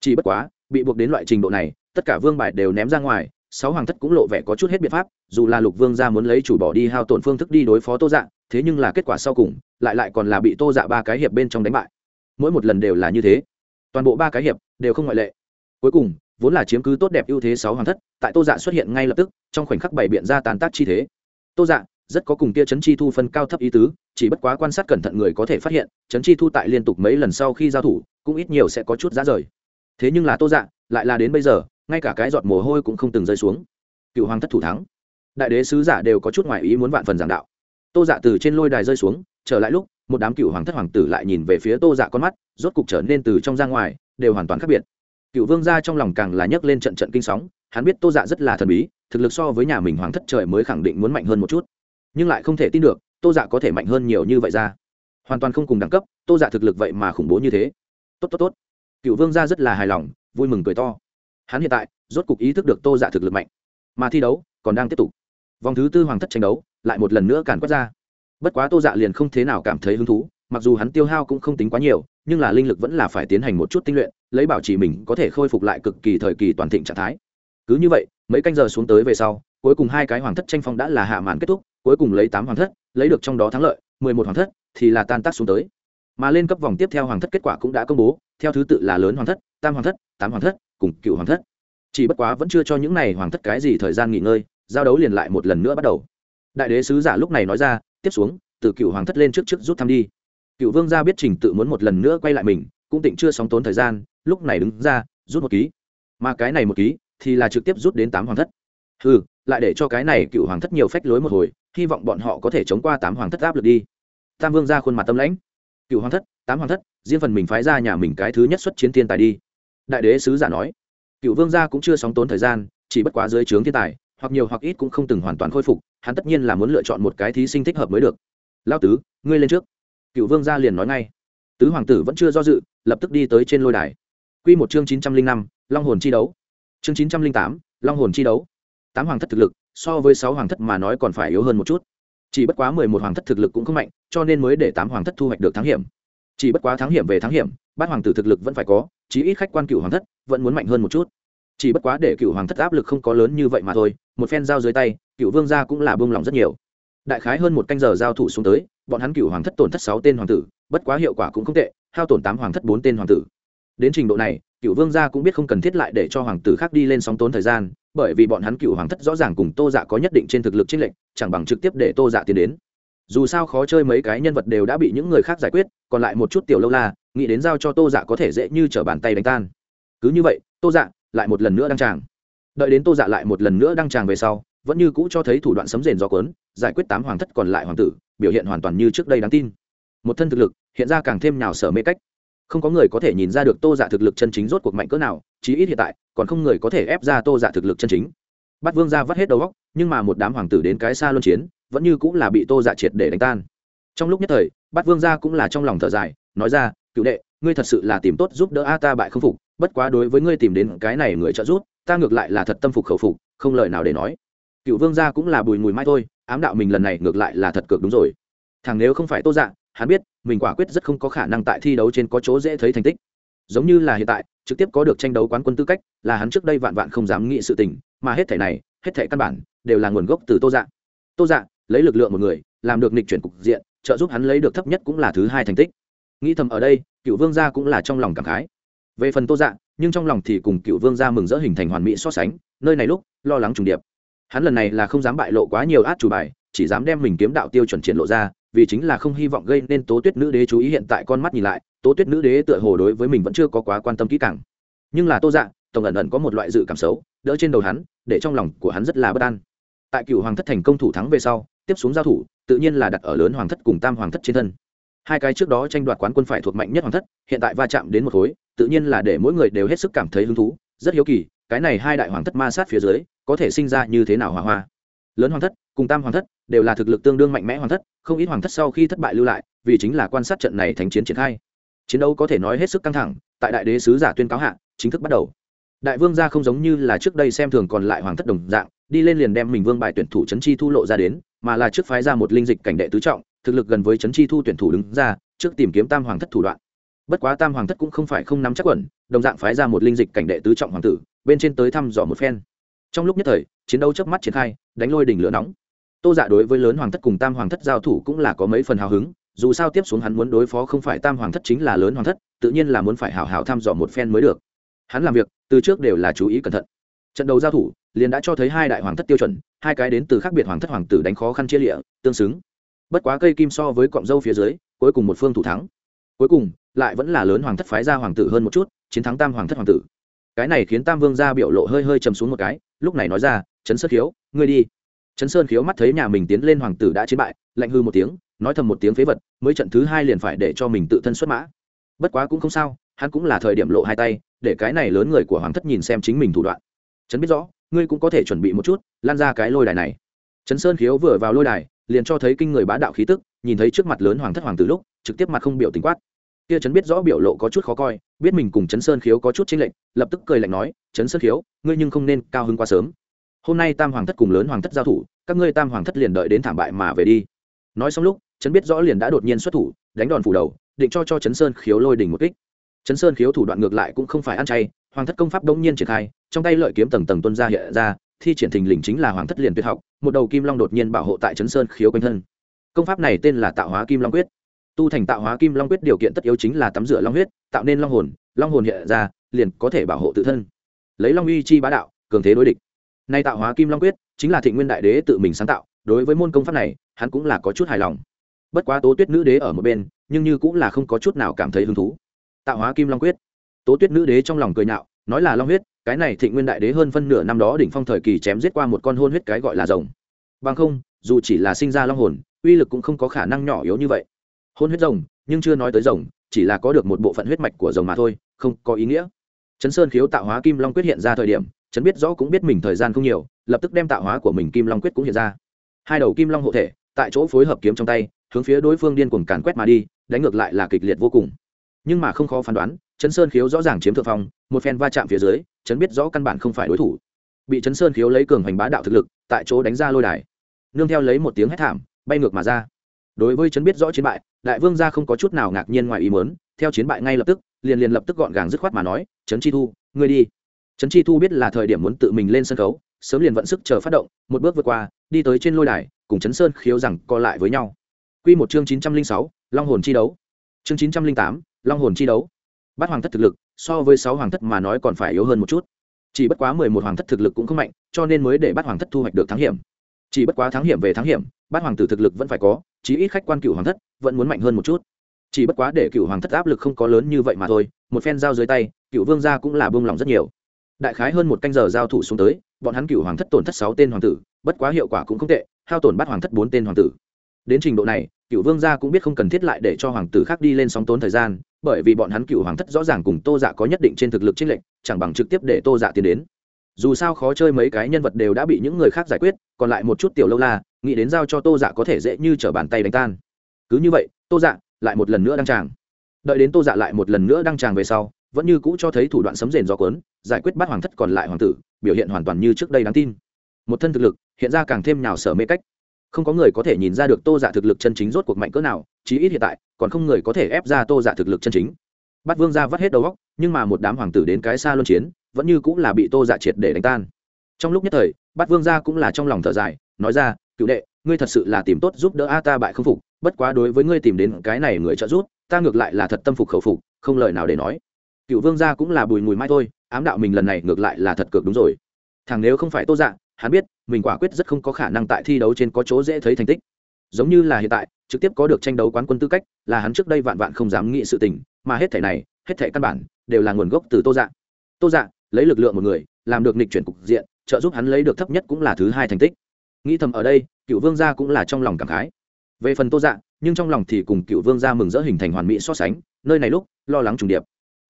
Chỉ bất quá, bị buộc đến loại trình độ này, tất cả vương bài đều ném ra ngoài, sáu hoàng thất cũng lộ vẻ có chút hết biện pháp, dù là lục vương ra muốn lấy chủ bỏ đi hao tổn phương thức đi đối phó tô dạ thế nhưng là kết quả sau cùng, lại lại còn là bị tô dạ ba cái hiệp bên trong đánh bại. Mỗi một lần đều là như thế. Toàn bộ ba cái hiệp đều không ngoại lệ. Cuối cùng vốn là chiếm cứ tốt đẹp ưu thế sáu hoàng thất, tại tô dạ xuất hiện ngay lập tức, trong khoảnh khắc bày biện ra tàn tác chi thế. Tô dạ rất có cùng kia chấn chi thu phân cao thấp ý tứ, chỉ bất quá quan sát cẩn thận người có thể phát hiện chấn chi thu tại liên tục mấy lần sau khi giao thủ, cũng ít nhiều sẽ có chút giá rời. Thế nhưng là tô dạ lại là đến bây giờ, ngay cả cái giọt mồ hôi cũng không từng rơi xuống. Cựu hoàng thất thủ thắng. Đại đế sứ giả đều có chút ngoại ý muốn vạn phần giảng đạo. Tô dạ từ trên lôi đài rơi xuống, trở lại lúc, một đám cựu hoàng thất hoàng tử lại nhìn về phía tô dạ con mắt, rốt cục trở nên từ trong ra ngoài, đều hoàn toàn khác biệt cựu vương gia trong lòng càng là nhấc lên trận trận kinh sóng, hắn biết tô dạ rất là thần bí, thực lực so với nhà mình hoàng thất trời mới khẳng định muốn mạnh hơn một chút. Nhưng lại không thể tin được, tô dạ có thể mạnh hơn nhiều như vậy ra. Hoàn toàn không cùng đẳng cấp, tô dạ thực lực vậy mà khủng bố như thế. Tốt tốt tốt. Cựu vương gia rất là hài lòng, vui mừng cười to. Hắn hiện tại, rốt cục ý thức được tô dạ thực lực mạnh. Mà thi đấu, còn đang tiếp tục. Vòng thứ tư hoàng thất tranh đấu, lại một lần nữa càn quất ra. Bất quá tô dạ liền không thế nào cảm thấy hứng thú mặc dù hắn tiêu hao cũng không tính quá nhiều, nhưng là linh lực vẫn là phải tiến hành một chút tinh luyện, lấy bảo trì mình có thể khôi phục lại cực kỳ thời kỳ toàn thịnh trạng thái. Cứ như vậy, mấy canh giờ xuống tới về sau, cuối cùng hai cái hoàng thất tranh phong đã là hạ màn kết thúc, cuối cùng lấy tám hoàng thất, lấy được trong đó thắng lợi, mười một hoàng thất thì là tan tác xuống tới. Mà lên cấp vòng tiếp theo hoàng thất kết quả cũng đã công bố, theo thứ tự là lớn hoàng thất, tam hoàng thất, tám hoàng thất cùng cựu hoàng thất. Chỉ bất quá vẫn chưa cho những này hoàng thất cái gì thời gian nghỉ ngơi, giao đấu liền lại một lần nữa bắt đầu. Đại đế sứ giả lúc này nói ra, tiếp xuống, từ cựu hoàng thất lên trước trước rút thăm đi cựu vương gia biết trình tự muốn một lần nữa quay lại mình, cũng tịnh chưa sóng tốn thời gian, lúc này đứng ra, rút một ký. Mà cái này một ký, thì là trực tiếp rút đến tám hoàng thất. Ừ lại để cho cái này cựu hoàng thất nhiều phách lối một hồi, hy vọng bọn họ có thể chống qua tám hoàng thất áp lực đi. Tam vương ra khuôn mặt tâm lãnh. Cựu hoàng thất, tám hoàng thất, riêng phần mình phái ra nhà mình cái thứ nhất xuất chiến thiên tài đi. Đại đế sứ giả nói, cựu vương gia cũng chưa sóng tốn thời gian, chỉ bất quá dưới trướng thiên tài, hoặc nhiều hoặc ít cũng không từng hoàn toàn khôi phục, hắn tất nhiên là muốn lựa chọn một cái thí sinh thích hợp mới được. Lao tứ, ngươi lên trước cựu vương gia liền nói ngay. Tứ hoàng tử vẫn chưa do dự, lập tức đi tới trên lôi đài. Q một chương chín trăm linh năm, long hồn chi đấu. Chương chín trăm linh tám, long hồn chi đấu. Tám hoàng thất thực lực, so với sáu hoàng thất mà nói còn phải yếu hơn một chút. Chỉ bất quá mười một hoàng thất thực lực cũng không mạnh, cho nên mới để tám hoàng thất thu hoạch được thắng hiểm. Chỉ bất quá thắng hiểm về thắng hiểm, bát hoàng tử thực lực vẫn phải có, chí ít khách quan cựu hoàng thất vẫn muốn mạnh hơn một chút. Chỉ bất quá để cựu hoàng thất áp lực không có lớn như vậy mà thôi, một phen giao dưới tay cựu vương gia cũng là buông lòng rất nhiều. Đại khái hơn một canh giờ giao thủ xuống tới bọn hắn cựu hoàng thất tổn thất sáu tên hoàng tử, bất quá hiệu quả cũng không tệ, hao tổn tám hoàng thất bốn tên hoàng tử. Đến trình độ này cựu vương gia cũng biết không cần thiết lại để cho hoàng tử khác đi lên sóng tốn thời gian, bởi vì bọn hắn cựu hoàng thất rõ ràng cùng tô dạ có nhất định trên thực lực trên lệnh chẳng bằng trực tiếp để tô dạ tiến đến. Dù sao khó chơi mấy cái nhân vật đều đã bị những người khác giải quyết, còn lại một chút tiểu lâu la, nghĩ đến giao cho tô dạ có thể dễ như t bàn tay đánh tan. Cứ như vậy, tô dạ lại một lần nữa đăng tràng. Đợi đến tô dạ lại một lần nữa đăng tràng về sau, vẫn như cũ cho thấy thủ đoạn sấm rền do quấn giải quyết tám hoàng thất còn lại hoàng tử biểu hiện hoàn toàn như trước đây đáng tin. Một thân thực lực, hiện ra càng thêm nhào sở mê cách. Không có người có thể nhìn ra được tô giả thực lực chân chính rốt cuộc mạnh cỡ nào, chí ít hiện tại, còn không người có thể ép ra tô giả thực lực chân chính. Bắt vương ra vắt hết đầu góc nhưng mà một đám hoàng tử đến cái xa luân chiến, vẫn như cũng là bị tô giả triệt để đánh tan. Trong lúc nhất thời bắt vương ra cũng là trong lòng thở dài, nói ra, cựu đệ, ngươi thật sự là tìm tốt giúp đỡ a ta bại không phục, bất quá đối với ngươi tìm đến cái này người trợ giúp, ta ngược lại là thật tâm phục khẩu phục, không lời nào để nói. Cựu vương gia cũng là bùi mùi mai thôi ám đạo mình lần này ngược lại là thật cược đúng rồi. Thằng nếu không phải tô dạ hắn biết, mình quả quyết rất không có khả năng tại thi đấu trên có chỗ dễ thấy thành tích. Giống như là hiện tại, trực tiếp có được tranh đấu quán quân tư cách, là hắn trước đây vạn vạn không dám nghĩ sự tình, mà hết thể này, hết thể căn bản, đều là nguồn gốc từ tô dạ. Tô dạ lấy lực lượng một người, làm được nịch chuyển cục diện, trợ giúp hắn lấy được thấp nhất cũng là thứ hai thành tích. Nghĩ thầm ở đây, cựu vương gia cũng là trong lòng cảm khái. Về phần tô dạ nhưng trong lòng thì cùng cựu vương gia mừng rỡ hình thành hoàn mỹ so sánh, nơi này lúc, lo lắng trùng điệp hắn lần này là không dám bại lộ quá nhiều át chủ bài, chỉ dám đem mình kiếm đạo tiêu chuẩn triển lộ ra, vì chính là không hy vọng gây nên tố tuyết nữ đế chú ý hiện tại con mắt nhìn lại, tố tuyết nữ đế tựa hồ đối với mình vẫn chưa có quá quan tâm kỹ càng. Nhưng là tô dạ tổng ẩn ẩn có một loại dự cảm xấu, đỡ trên đầu hắn, để trong lòng của hắn rất là bất an. Tại cựu hoàng thất thành công thủ thắng về sau, tiếp xuống giao thủ, tự nhiên là đặt ở lớn hoàng thất cùng tam hoàng thất trên thân. Hai cái trước đó tranh đoạt quán quân phải thuộc mạnh nhất hoàng thất, hiện tại va chạm đến một khối, tự nhiên là để mỗi người đều hết sức cảm thấy hứng thú, rất hiếu kỳ, cái này hai đại hoàng thất ma sát phía dưới có thể sinh ra như thế nào hòa hoa. Lớn hoàng thất, cùng tam hoàng thất, đều là thực lực tương đương mạnh mẽ hoàng thất, không ít hoàng thất sau khi thất bại lưu lại, vì chính là quan sát trận này thành chiến triển khai. Chiến đấu có thể nói hết sức căng thẳng, tại đại đế sứ giả tuyên cáo hạ, chính thức bắt đầu. Đại vương gia không giống như là trước đây xem thường còn lại hoàng thất đồng dạng, đi lên liền đem mình vương bài tuyển thủ trấn chi thu lộ ra đến, mà là trước phái ra một linh dịch cảnh đệ tứ trọng, thực lực gần với trấn chi thu tuyển thủ đứng ra, trước tìm kiếm tam hoàng thất thủ đoạn. Bất quá tam hoàng thất cũng không phải không nắm chắc quẩn đồng dạng phái ra một linh dịch cảnh đệ tứ trọng hoàng tử, bên trên tới thăm dò một phen trong lúc nhất thời, chiến đấu chớp mắt triển khai, đánh lôi đỉnh lửa nóng. Tô dạ đối với lớn hoàng thất cùng tam hoàng thất giao thủ cũng là có mấy phần hào hứng, dù sao tiếp xuống hắn muốn đối phó không phải tam hoàng thất chính là lớn hoàng thất, tự nhiên là muốn phải hào hào thăm dò một phen mới được. Hắn làm việc, từ trước đều là chú ý cẩn thận. Trận đầu giao thủ, liền đã cho thấy hai đại hoàng thất tiêu chuẩn, hai cái đến từ khác biệt hoàng thất hoàng tử đánh khó khăn chia lịa, tương xứng. Bất quá cây kim so với cọng dâu phía dưới, cuối cùng một phương thủ thắng. Cuối cùng, lại vẫn là lớn hoàng thất phái ra hoàng tử hơn một chút, chiến thắng tam hoàng thất hoàng tử cái này khiến tam vương gia biểu lộ hơi hơi chầm xuống một cái, lúc này nói ra chấn sơn khiếu, ngươi đi. Chấn sơn khiếu mắt thấy nhà mình tiến lên hoàng tử đã chiến bại, lạnh hư một tiếng, nói thầm một tiếng phế vật, mới trận thứ hai liền phải để cho mình tự thân xuất mã. Bất quá cũng không sao, hắn cũng là thời điểm lộ hai tay, để cái này lớn người của hoàng thất nhìn xem chính mình thủ đoạn. Chấn biết rõ, ngươi cũng có thể chuẩn bị một chút, lan ra cái lôi đài này. Chấn sơn khiếu vừa vào lôi đài, liền cho thấy kinh người bá đạo khí tức, nhìn thấy trước mặt lớn hoàng thất hoàng tử lúc, trực tiếp mặt không biểu tình quát kia chấn biết rõ biểu lộ có chút khó coi, biết mình cùng chấn sơn khiếu có chút chênh lệch, lập tức cười lạnh nói chấn sơn khiếu, ngươi nhưng không nên cao hứng quá sớm. Hôm nay tam hoàng thất cùng lớn hoàng thất giao thủ, các ngươi tam hoàng thất liền đợi đến thảm bại mà về đi. Nói xong lúc chấn biết rõ liền đã đột nhiên xuất thủ, đánh đòn phủ đầu, định cho cho chấn sơn khiếu lôi đỉnh một kích. Chấn sơn khiếu thủ đoạn ngược lại cũng không phải ăn chay, hoàng thất công pháp đông nhiên triển khai, trong tay lợi kiếm tầng tầng tuân ra hiện ra, thi triển thình lình chính là hoàng thất liền tuyệt học, một đầu kim long đột nhiên bảo hộ tại chấn sơn khiếu quanh thân. Công pháp này tên là tạo hóa kim long quyết tu thành tạo hóa kim long quyết điều kiện tất yếu chính là tắm rửa long huyết, tạo nên long hồn long hồn hiện ra, liền có thể bảo hộ tự thân. Lấy long uy chi bá đạo, cường thế đối địch. Nay tạo hóa kim long quyết, chính là thị nguyên đại đế tự mình sáng tạo, đối với môn công pháp này, hắn cũng là có chút hài lòng. Bất quá tố tuyết nữ đế ở một bên, nhưng như cũng là không có chút nào cảm thấy hứng thú. Tạo hóa kim long quyết. Tố tuyết nữ đế trong lòng cười nhạo, nói là long huyết, cái này thị nguyên đại đế hơn phân nửa năm đó đỉnh phong thời kỳ chém giết qua một con hôn huyết cái gọi là rồng. Bằng không, dù chỉ là sinh ra long hồn, uy lực cũng không có khả năng nhỏ yếu như vậy hôn huyết rồng, nhưng chưa nói tới rồng, chỉ là có được một bộ phận huyết mạch của rồng mà thôi, không có ý nghĩa. Chấn sơn khiếu tạo hóa kim long quyết hiện ra thời điểm, chấn biết rõ cũng biết mình thời gian không nhiều, lập tức đem tạo hóa của mình kim long quyết cũng hiện ra. Hai đầu kim long hộ thể, tại chỗ phối hợp kiếm trong tay, hướng phía đối phương điên cuồng càn quét mà đi, đánh ngược lại là kịch liệt vô cùng. Nhưng mà không khó phán đoán, chấn sơn khiếu rõ ràng chiếm thượng phong, một phen va chạm phía dưới, chấn biết rõ căn bản không phải đối thủ. Bị chấn sơn khiếu lấy cường hành bá đạo thực lực, tại chỗ đánh ra lôi đài. Nương theo lấy một tiếng hét thảm, bay ngược mà ra đối với chấn biết rõ chiến bại, đại vương gia không có chút nào ngạc nhiên ngoài ý mớn theo chiến bại ngay lập tức, liền liền lập tức gọn gàng dứt khoát mà nói, trấn chi thu, ngươi đi. Trấn chi thu biết là thời điểm muốn tự mình lên sân khấu, sớm liền vận sức chờ phát động, một bước vượt qua, đi tới trên lôi đài, cùng chấn sơn khiếu rằng co lại với nhau. Quy một chương chín trăm linh sáu, long hồn chi đấu. Chương chín trăm linh tám, long hồn chi đấu. Bắt hoàng thất thực lực, so với sáu hoàng thất mà nói còn phải yếu hơn một chút. Chỉ bất quá mười một hoàng thất thực lực cũng không mạnh, cho nên mới để bắt hoàng thất thu hoạch được thắng hiểm. Chỉ bất quá thắng hiểm về thắng hiểm bát hoàng tử thực lực vẫn phải có, chí ít khách quan cựu hoàng thất vẫn muốn mạnh hơn một chút. Chỉ bất quá để cựu hoàng thất áp lực không có lớn như vậy mà thôi, một phen giao dưới tay, cựu vương gia cũng là bông lòng rất nhiều. Đại khái hơn một canh giờ giao thủ xuống tới, bọn hắn cựu hoàng thất tổn thất sáu tên hoàng tử, bất quá hiệu quả cũng không tệ, hao tổn bắt hoàng thất bốn tên hoàng tử. Đến trình độ này, cựu vương gia cũng biết không cần thiết lại để cho hoàng tử khác đi lên sóng tốn thời gian, bởi vì bọn hắn cựu hoàng thất rõ ràng cùng tô dạ có nhất định trên thực lực trinh lệnh chẳng bằng trực tiếp để tô dạ tiến đến dù sao khó chơi mấy cái nhân vật đều đã bị những người khác giải quyết, còn lại một chút tiểu lâu la, nghĩ đến giao cho tô dạ có thể dễ như t r ở bàn tay đánh tan. Cứ như vậy, tô dạ lại một lần nữa đăng tràng. Đợi đến tô dạ lại một lần nữa đăng tràng về sau, vẫn như cũ cho thấy thủ đoạn sấm rền do cuốn, giải quyết bắt hoàng thất còn lại hoàng tử, biểu hiện hoàn toàn như trước đây đáng tin. Một thân thực lực, hiện ra càng thêm nào sở mê cách. Không có người có thể nhìn ra được tô dạ thực lực chân chính rốt cuộc mạnh cỡ nào, chí ít hiện tại, còn không người có thể ép ra tô dạ thực lực chân chính. Bắt vương ra vắt hết đầu góc nhưng mà một đám hoàng tử đến cái xa luân chiến vẫn như cũng là bị tô dạ triệt để đánh tan. Trong lúc nhất thời, bát vương gia cũng là trong lòng thở dài, nói ra, cựu đệ, ngươi thật sự là tìm tốt giúp đỡ a ta bại không phục, bất quá đối với ngươi tìm đến cái này người trợ giúp, ta ngược lại là thật tâm phục khẩu phục, không lời nào để nói. Cựu vương gia cũng là bùi mùi mai thôi, ám đạo mình lần này ngược lại là thật cược đúng rồi. Thằng nếu không phải tô dạ hắn biết, mình quả quyết rất không có khả năng tại thi đấu trên có chỗ dễ thấy thành tích. Giống như là hiện tại, trực tiếp có được tranh đấu quán quân tư cách, là hắn trước đây vạn vạn không dám nghĩ sự tình, mà hết thể này, hết thể căn bản, đều là nguồn gốc từ tô dạ. Tô dạ lấy lực lượng một người, làm được nịch chuyển cục diện, trợ giúp hắn lấy được thấp nhất cũng là thứ hai thành tích. Nghĩ thầm ở đây cựu vương gia cũng là trong lòng cảm khái. Về phần tô dạ nhưng trong lòng thì cùng cựu vương gia mừng rỡ hình thành hoàn mỹ so sánh, nơi này lúc, lo lắng trùng điệp.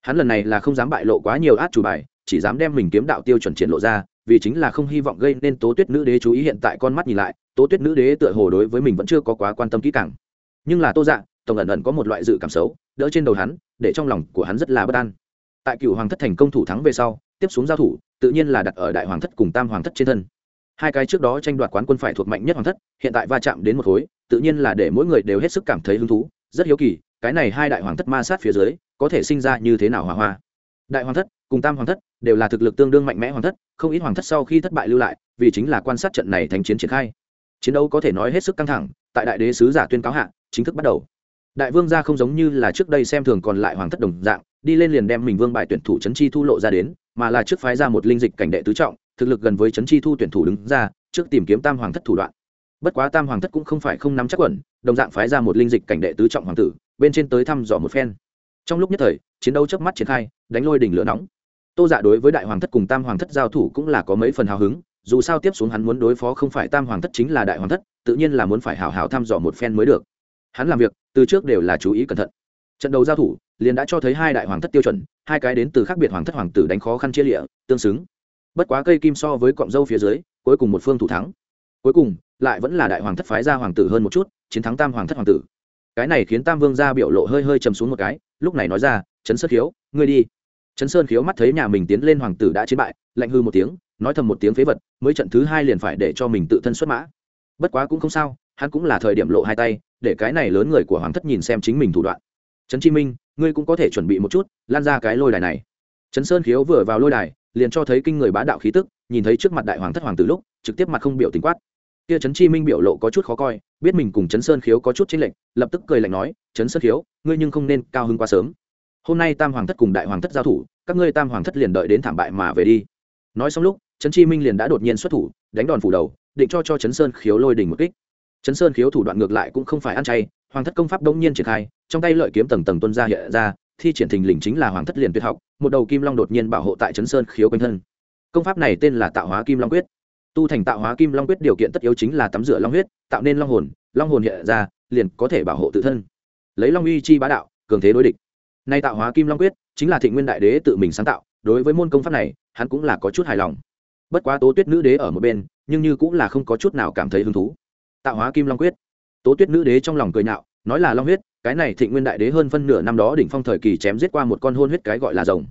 Hắn lần này là không dám bại lộ quá nhiều át chủ bài, chỉ dám đem mình kiếm đạo tiêu chuẩn triển lộ ra, vì chính là không hy vọng gây nên tố tuyết nữ đế chú ý hiện tại con mắt nhìn lại, tố tuyết nữ đế tựa hồ đối với mình vẫn chưa có quá quan tâm kỹ càng. Nhưng là tô dạ tổng ẩn ẩn có một loại dự cảm xấu, đỡ trên đầu hắn, để trong lòng của hắn rất là bất an. Tại cựu hoàng thất thành công thủ thắng về sau tiếp xuống giao thủ, tự nhiên là đặt ở đại hoàng thất cùng tam hoàng thất trên thân. Hai cái trước đó tranh đoạt quán quân phải thuộc mạnh nhất hoàng thất, hiện tại va chạm đến một khối, tự nhiên là để mỗi người đều hết sức cảm thấy hứng thú, rất hiếu kỳ, cái này hai đại hoàng thất ma sát phía dưới, có thể sinh ra như thế nào hòa hoa. Đại hoàng thất cùng tam hoàng thất đều là thực lực tương đương mạnh mẽ hoàng thất, không ít hoàng thất sau khi thất bại lưu lại, vì chính là quan sát trận này thành chiến triển khai. Chiến đấu có thể nói hết sức căng thẳng, tại đại đế sứ giả tuyên cáo hạ, chính thức bắt đầu. Đại vương gia không giống như là trước đây xem thường còn lại hoàng thất đồng dạng, đi lên liền đem mình vương bài tuyển thủ trấn chi thu lộ ra đến mà là trước phái ra một linh dịch cảnh đệ tứ trọng, thực lực gần với trấn chi thu tuyển thủ đứng ra, trước tìm kiếm tam hoàng thất thủ đoạn. Bất quá tam hoàng thất cũng không phải không nắm chắc quẩn, đồng dạng phái ra một linh dịch cảnh đệ tứ trọng hoàng tử, bên trên tới thăm dò một phen. Trong lúc nhất thời, chiến đấu chớp mắt triển khai, đánh lôi đỉnh lửa nóng. Tô dạ đối với đại hoàng thất cùng tam hoàng thất giao thủ cũng là có mấy phần hào hứng, dù sao tiếp xuống hắn muốn đối phó không phải tam hoàng thất chính là đại hoàng thất, tự nhiên là muốn phải hào hào thăm dò một phen mới được. Hắn làm việc, từ trước đều là chú ý cẩn thận. Trận đấu giao thủ liền đã cho thấy hai đại hoàng thất tiêu chuẩn, hai cái đến từ khác biệt hoàng thất hoàng tử đánh khó khăn chia lịa, tương xứng. Bất quá cây kim so với cọng dâu phía dưới, cuối cùng một phương thủ thắng. Cuối cùng, lại vẫn là đại hoàng thất phái ra hoàng tử hơn một chút, chiến thắng tam hoàng thất hoàng tử. Cái này khiến tam vương gia biểu lộ hơi hơi chầm xuống một cái, lúc này nói ra chấn sơn khiếu, ngươi đi. Chấn sơn khiếu mắt thấy nhà mình tiến lên hoàng tử đã chiến bại, lạnh hư một tiếng, nói thầm một tiếng phế vật, mới trận thứ hai liền phải để cho mình tự thân xuất mã. Bất quá cũng không sao, hắn cũng là thời điểm lộ hai tay, để cái này lớn người của hoàng thất nhìn xem chính mình thủ đoạn. Trấn chi minh ngươi cũng có thể chuẩn bị một chút, lan ra cái lôi đài này. Trấn sơn khiếu vừa vào lôi đài, liền cho thấy kinh người bá đạo khí tức, nhìn thấy trước mặt đại hoàng thất hoàng tử lúc, trực tiếp mặt không biểu tình quát. Kia trấn chi minh biểu lộ có chút khó coi, biết mình cùng trấn sơn khiếu có chút chính lệnh lập tức cười lạnh nói, trấn sơn khiếu, ngươi nhưng không nên cao hứng quá sớm. Hôm nay tam hoàng thất cùng đại hoàng thất giao thủ, các ngươi tam hoàng thất liền đợi đến thảm bại mà về đi. Nói xong lúc, trấn chi minh liền đã đột nhiên xuất thủ, đánh đòn phủ đầu, định cho cho trấn sơn khiếu lôi đỉnh một kích. Trấn sơn khiếu thủ đoạn ngược lại cũng không phải ăn chay hoàng thất công pháp đông nhiên triển khai, trong tay lợi kiếm tầng tầng tuân ra hiện ra, thi triển thình lình chính là hoàng thất liền tuyệt học, một đầu kim long đột nhiên bảo hộ tại trấn sơn khiếu quanh thân. Công pháp này tên là tạo hóa kim long quyết. Tu thành tạo hóa kim long quyết điều kiện tất yếu chính là tắm rửa long huyết, tạo nên long hồn long hồn hiện ra, liền có thể bảo hộ tự thân. Lấy long uy chi bá đạo, cường thế đối địch. Nay tạo hóa kim long quyết chính là thị nguyên đại đế tự mình sáng tạo, đối với môn công pháp này, hắn cũng là có chút hài lòng. Bất quá tố tuyết nữ đế ở một bên, nhưng như cũng là không có chút nào cảm thấy hứng thú. Tạo hóa kim long quyết tố tuyết nữ đế trong lòng cười nhạo, nói là long huyết, cái này Thịnh nguyên đại đế hơn phân nửa năm đó đỉnh phong thời kỳ chém giết qua một con hôn huyết cái gọi là rồng.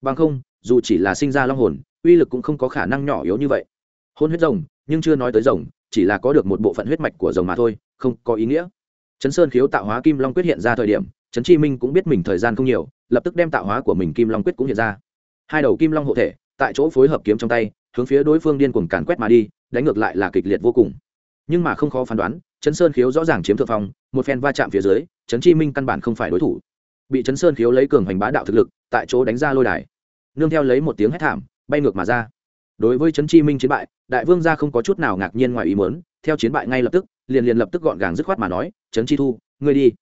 Bằng không, dù chỉ là sinh ra long hồn, uy lực cũng không có khả năng nhỏ yếu như vậy. Hôn huyết rồng, nhưng chưa nói tới rồng, chỉ là có được một bộ phận huyết mạch của rồng mà thôi, không có ý nghĩa. Chấn sơn khiếu tạo hóa kim long quyết hiện ra thời điểm trấn chi minh cũng biết mình thời gian không nhiều, lập tức đem tạo hóa của mình kim long quyết cũng hiện ra. Hai đầu kim long hộ thể, tại chỗ phối hợp kiếm trong tay, hướng phía đối phương điên cuồng càn quét mà đi, đánh ngược lại là kịch liệt vô cùng. Nhưng mà không khó phán đoán chấn sơn khiếu rõ ràng chiếm thượng phong, một phen va chạm phía dưới chấn chi minh căn bản không phải đối thủ. Bị chấn sơn khiếu lấy cường hành bá đạo thực lực, tại chỗ đánh ra lôi đài. Nương theo lấy một tiếng hét thảm, bay ngược mà ra. Đối với chấn chi minh chiến bại, đại vương gia không có chút nào ngạc nhiên ngoài ý muốn, theo chiến bại ngay lập tức, liền liền lập tức gọn gàng dứt khoát mà nói chấn chi thu, ngươi đi.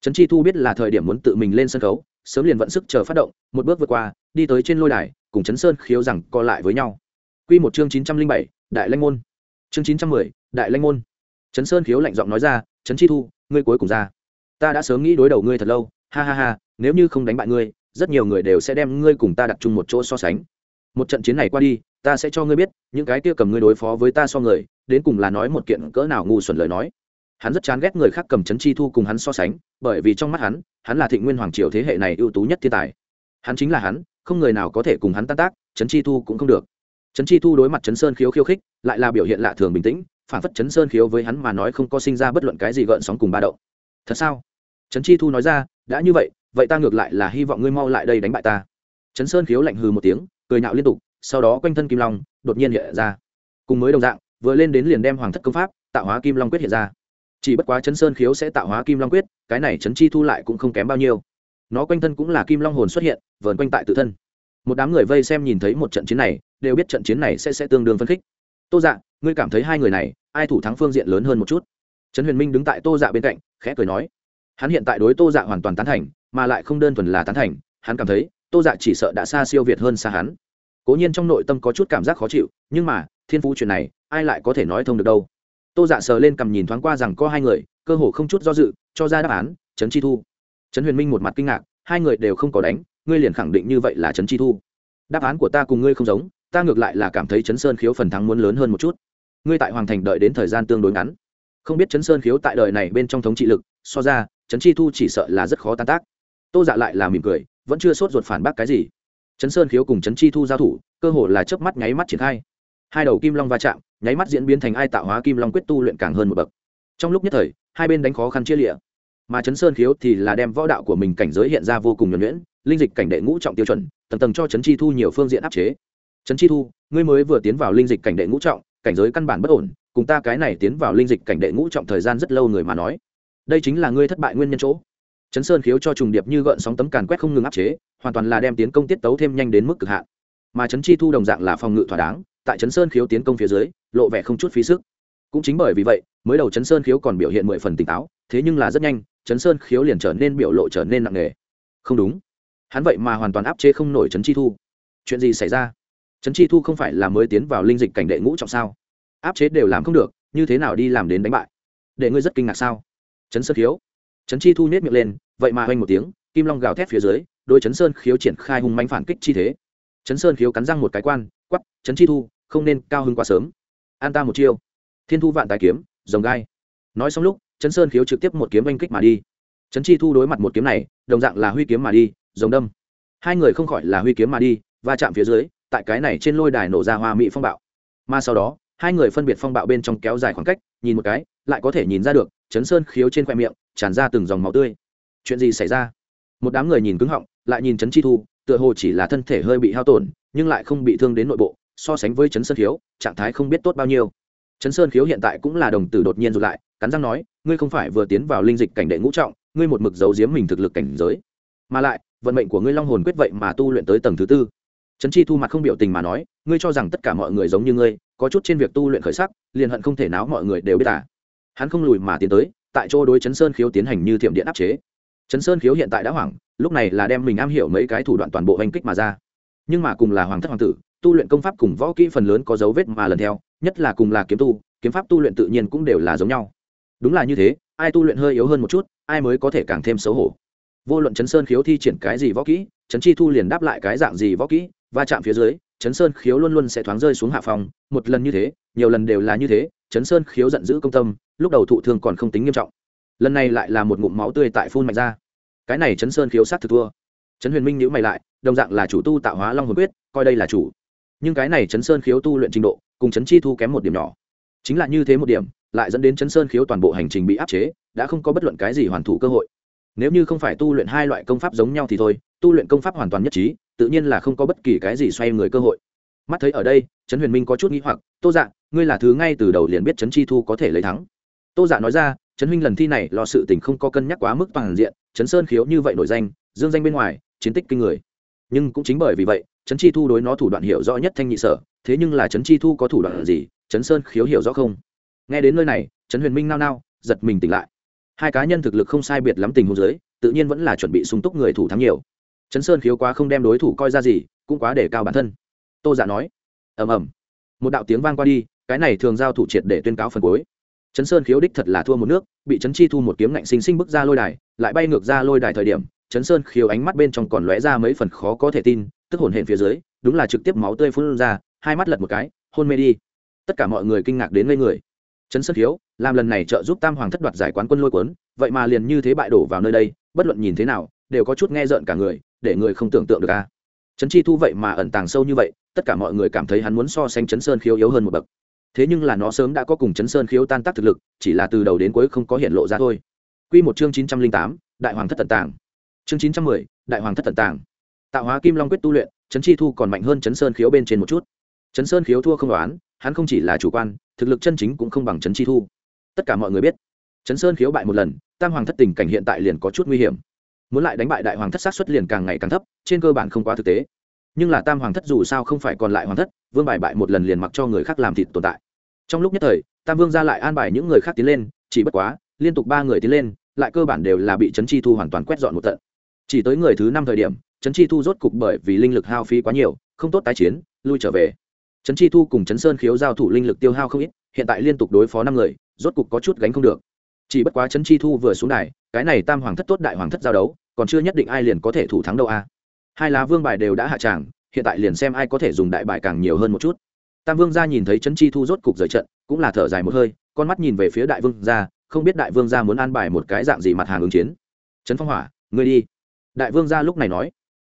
Chấn chi thu biết là thời điểm muốn tự mình lên sân khấu, sớm liền vận sức chờ phát động, một bước vượt qua, đi tới trên lôi đài, cùng chấn sơn khiếu rằng co lại với nhau. Quy một chương chín trăm linh bảy, đại lanh môn. Chương chín trăm mười, đại lanh môn chấn sơn khiếu lạnh giọng nói ra chấn chi thu, ngươi cuối cùng ra. Ta đã sớm nghĩ đối đầu ngươi thật lâu. Ha ha ha, nếu như không đánh bại ngươi, rất nhiều người đều sẽ đem ngươi cùng ta đặt chung một chỗ so sánh. Một trận chiến này qua đi, ta sẽ cho ngươi biết, những cái kia cầm ngươi đối phó với ta so người, đến cùng là nói một kiện cỡ nào ngu xuẩn lời nói. Hắn rất chán ghét người khác cầm chấn chi thu cùng hắn so sánh, bởi vì trong mắt hắn hắn là thịnh nguyên hoàng triều thế hệ này ưu tú nhất thiên tài. Hắn chính là hắn, không người nào có thể cùng hắn tan tác chấn chi thu cũng không được. Chấn chi thu đối mặt chấn sơn khiếu khiêu khích, lại là biểu hiện lạ thường bình tĩnh phản phất chấn sơn khiếu với hắn mà nói không có sinh ra bất luận cái gì gợn sóng cùng ba động. Thật sao? Trấn chi thu nói ra, đã như vậy vậy ta ngược lại là hy vọng ngươi mau lại đây đánh bại ta. Trấn sơn khiếu lạnh hừ một tiếng, cười nhạo liên tục, sau đó quanh thân kim long, đột nhiên hiện ra. Cùng mới đồng dạng, vừa lên đến liền đem hoàng thất công pháp, tạo hóa kim long quyết hiện ra. Chỉ bất quá chấn sơn khiếu sẽ tạo hóa kim long quyết, cái này chấn chi thu lại cũng không kém bao nhiêu. Nó quanh thân cũng là kim long hồn xuất hiện, vờn quanh tại tự thân. Một đám người vây xem nhìn thấy một trận chiến này, đều biết trận chiến này sẽ sẽ tương đương phân khích tô dạ ngươi cảm thấy hai người này, ai thủ thắng phương diện lớn hơn một chút? Trấn huyền minh đứng tại tô dạ bên cạnh, khẽ cười nói. Hắn hiện tại đối tô dạ hoàn toàn tán thành, mà lại không đơn thuần là tán thành, hắn cảm thấy, tô dạ chỉ sợ đã xa siêu việt hơn xa hắn. Cố nhiên trong nội tâm có chút cảm giác khó chịu, nhưng mà, thiên phú chuyện này, ai lại có thể nói thông được đâu? Tô dạ sờ lên cầm nhìn thoáng qua rằng có hai người, cơ hồ không chút do dự, cho ra đáp án, trấn chi thu. Trấn huyền minh một mặt kinh ngạc, hai người đều không có đánh, ngươi liền khẳng định như vậy là trấn chi thu. Đáp án của ta cùng ngươi không giống ta ngược lại là cảm thấy chấn sơn khiếu phần thắng muốn lớn hơn một chút. Ngươi tại hoàng thành đợi đến thời gian tương đối ngắn. Không biết chấn sơn khiếu tại đời này bên trong thống trị lực, so ra chấn chi thu chỉ sợ là rất khó tan tác. Tô dạ lại là mỉm cười, vẫn chưa sốt ruột phản bác cái gì. Chấn sơn khiếu cùng chấn chi thu giao thủ, cơ hồ là chớp mắt nháy mắt triển khai. Hai đầu kim long va chạm, nháy mắt diễn biến thành ai tạo hóa kim long quyết tu luyện càng hơn một bậc. Trong lúc nhất thời, hai bên đánh khó khăn chia lịa mà chấn sơn khiếu thì là đem võ đạo của mình cảnh giới hiện ra vô cùng nhuẩn nhuyễn, linh dịch cảnh đệ ngũ trọng tiêu chuẩn, tầng tầng cho chấn chi thu nhiều phương diện áp chế trấn chi thu, ngươi mới vừa tiến vào linh dịch cảnh đệ ngũ trọng, cảnh giới căn bản bất ổn, cùng ta cái này tiến vào linh dịch cảnh đệ ngũ trọng thời gian rất lâu người mà nói. Đây chính là ngươi thất bại nguyên nhân chỗ. Chấn sơn khiếu cho trùng điệp như gợn sóng tấm càn quét không ngừng áp chế, hoàn toàn là đem tiến công tiết tấu thêm nhanh đến mức cực hạn. Mà chấn chi thu đồng dạng là phòng ngự thỏa đáng, tại chấn sơn khiếu tiến công phía dưới, lộ vẻ không chút phí sức. Cũng chính bởi vì vậy, mới đầu chấn sơn khiếu còn biểu hiện mười phần tỉnh táo, thế nhưng là rất nhanh chấn sơn khiếu liền trở nên biểu lộ trở nên nặng nề. Không đúng. Hắn vậy mà hoàn toàn áp chế không nổi chấn chi thu. Chuyện gì xảy ra? Chấn chi thu không phải là mới tiến vào linh dịch cảnh đệ ngũ trọng sao? Áp chế đều làm không được, như thế nào đi làm đến đánh bại? Để ngươi rất kinh ngạc sao? Chấn sơn khiếu. Chấn chi thu nết miệng lên, vậy mà hoanh một tiếng, kim long gào thét phía dưới đôi chấn sơn khiếu triển khai hung manh phản kích chi thế. Chấn sơn khiếu cắn răng một cái quan quắp chấn chi thu, không nên cao hơn quá sớm. An ta một chiêu. Thiên thu vạn tài kiếm dòng gai. Nói xong lúc chấn sơn khiếu trực tiếp một kiếm oanh kích mà đi. Chấn chi thu đối mặt một kiếm này, đồng dạng là huy kiếm mà đi dòng đâm. Hai người không khỏi là huy kiếm mà đi, va chạm phía dưới tại cái này trên lôi đài nổ ra hoa mỹ phong bạo. Mà sau đó, hai người phân biệt phong bạo bên trong kéo dài khoảng cách, nhìn một cái, lại có thể nhìn ra được, chấn sơn khiếu trên khoe miệng, tràn ra từng dòng máu tươi. Chuyện gì xảy ra? Một đám người nhìn cứng họng, lại nhìn chấn chi thu, tựa hồ chỉ là thân thể hơi bị hao tổn, nhưng lại không bị thương đến nội bộ, so sánh với chấn sơn khiếu, trạng thái không biết tốt bao nhiêu. Chấn sơn khiếu hiện tại cũng là đồng tử đột nhiên rụt lại, cắn răng nói, ngươi không phải vừa tiến vào linh dịch cảnh đệ ngũ trọng, ngươi một mực giấu giếm mình thực lực cảnh giới. Mà lại, vận mệnh của ngươi long hồn quyết vậy mà tu luyện tới tầng thứ tư trấn chi thu mặt không biểu tình mà nói, ngươi cho rằng tất cả mọi người giống như ngươi, có chút trên việc tu luyện khởi sắc, liền hận không thể náo mọi người đều biết à. hắn không lùi mà tiến tới, tại chỗ đối chấn sơn khiếu tiến hành như thiểm điện áp chế. Chấn sơn khiếu hiện tại đã hoảng, lúc này là đem mình am hiểu mấy cái thủ đoạn toàn bộ hành kích mà ra. Nhưng mà cùng là hoàng thất hoàng tử, tu luyện công pháp cùng võ kỹ phần lớn có dấu vết mà lần theo, nhất là cùng là kiếm tu, kiếm pháp tu luyện tự nhiên cũng đều là giống nhau. Đúng là như thế, ai tu luyện hơi yếu hơn một chút, ai mới có thể càng thêm xấu hổ. Vô luận chấn sơn khiếu thi triển cái gì võ kỹ chấn chi thu liền đáp lại cái dạng gì võ kỹ va chạm phía dưới chấn sơn khiếu luôn luôn sẽ thoáng rơi xuống hạ phòng. Một lần như thế, nhiều lần đều là như thế chấn sơn khiếu giận dữ công tâm, lúc đầu thụ thương còn không tính nghiêm trọng. Lần này lại là một ngụm máu tươi tại phun mạnh ra. Cái này chấn sơn khiếu sát thực thua. Chấn huyền minh nhữ mày lại, đồng dạng là chủ tu tạo hóa long hồn quyết, coi đây là chủ. Nhưng cái này chấn sơn khiếu tu luyện trình độ, cùng chấn chi thu kém một điểm nhỏ. Chính là như thế một điểm, lại dẫn đến chấn sơn khiếu toàn bộ hành trình bị áp chế, đã không có bất luận cái gì hoàn thủ cơ hội. Nếu như không phải tu luyện hai loại công pháp giống nhau thì thôi, tu luyện công pháp hoàn toàn nhất trí tự nhiên là không có bất kỳ cái gì xoay người cơ hội. Mắt thấy ở đây, trấn huyền minh có chút nghĩ hoặc, tô dạ ngươi là thứ ngay từ đầu liền biết trấn chi thu có thể lấy thắng. Tô dạ nói ra, trấn huynh lần thi này lo sự tình không có cân nhắc quá mức toàn diện, trấn sơn khiếu như vậy nổi danh, dương danh bên ngoài, chiến tích kinh người. Nhưng cũng chính bởi vì vậy, trấn chi thu đối nó thủ đoạn hiểu rõ nhất thanh nhị sở, thế nhưng là trấn chi thu có thủ đoạn gì, trấn sơn khiếu hiểu rõ không? Nghe đến nơi này, trấn huyền minh nao nao, giật mình tỉnh lại. Hai cá nhân thực lực không sai biệt lắm tình huống dưới, tự nhiên vẫn là chuẩn bị sung túc người thủ thắng nhiều trấn sơn khiếu quá không đem đối thủ coi ra gì, cũng quá để cao bản thân. Tô giả nói. Ầm ầm. Một đạo tiếng vang qua đi, cái này thường giao thủ triệt để tuyên cáo phần cuối. Trấn sơn khiếu đích thật là thua một nước, bị trấn chi thu một kiếm ngạnh sinh sinh bước ra lôi đài, lại bay ngược ra lôi đài thời điểm trấn sơn khiếu ánh mắt bên trong còn lóe ra mấy phần khó có thể tin, tức hồn hển phía dưới, đúng là trực tiếp máu tươi phun ra, hai mắt lật một cái, hôn mê đi. Tất cả mọi người kinh ngạc đến ngây người. Trấn sơn khiếu, làm lần này trợ giúp tam hoàng thất đoạt giải quán quân lôi cuốn, vậy mà liền như thế bại đổ vào nơi đây, bất luận nhìn thế nào đều có chút nghe rợn cả người, để người không tưởng tượng được a. Trấn chi thu vậy mà ẩn tàng sâu như vậy, tất cả mọi người cảm thấy hắn muốn so sánh chấn sơn khiếu yếu hơn một bậc. Thế nhưng là nó sớm đã có cùng chấn sơn khiếu tan tác thực lực, chỉ là từ đầu đến cuối không có hiện lộ ra thôi. Q một chương chín trăm linh tám, đại hoàng thất tận tàng. Chương chín trăm mười, đại hoàng thất tận tàng. Tạo hóa kim long quyết tu luyện chấn chi thu còn mạnh hơn chấn sơn khiếu bên trên một chút. Chấn sơn khiếu thua không đoán hắn không chỉ là chủ quan, thực lực chân chính cũng không bằng chấn chi thu. Tất cả mọi người biết chấn sơn khiếu bại một lần, tam hoàng thất tình cảnh hiện tại liền có chút nguy hiểm muốn lại đánh bại đại hoàng thất sát xuất liền càng ngày càng thấp, trên cơ bản không quá thực tế. Nhưng là tam hoàng thất dù sao không phải còn lại hoàng thất, vương bài bại một lần liền mặc cho người khác làm thịt tồn tại. Trong lúc nhất thời, tam vương ra lại an bài những người khác tiến lên, chỉ bất quá, liên tục ba người tiến lên, lại cơ bản đều là bị trấn chi thu hoàn toàn quét dọn một tận. Chỉ tới người thứ năm thời điểm, trấn chi thu rốt cục bởi vì linh lực hao phí quá nhiều, không tốt tái chiến, lui trở về. Trấn chi thu cùng trấn sơn khiếu giao thủ linh lực tiêu hao không ít, hiện tại liên tục đối phó năm người, rốt cục có chút gánh không được chỉ bất quá trấn chi thu vừa xuống đài, cái này tam hoàng thất tốt đại hoàng thất giao đấu, còn chưa nhất định ai liền có thể thủ thắng đâu a. Hai lá vương bài đều đã hạ tràng, hiện tại liền xem ai có thể dùng đại bài càng nhiều hơn một chút. Tam vương gia nhìn thấy trấn chi thu rốt cục rời trận, cũng là thở dài một hơi, con mắt nhìn về phía đại vương gia, không biết đại vương gia muốn an bài một cái dạng gì mặt hàng ứng chiến. Trấn phong hỏa, ngươi đi. Đại vương gia lúc này nói.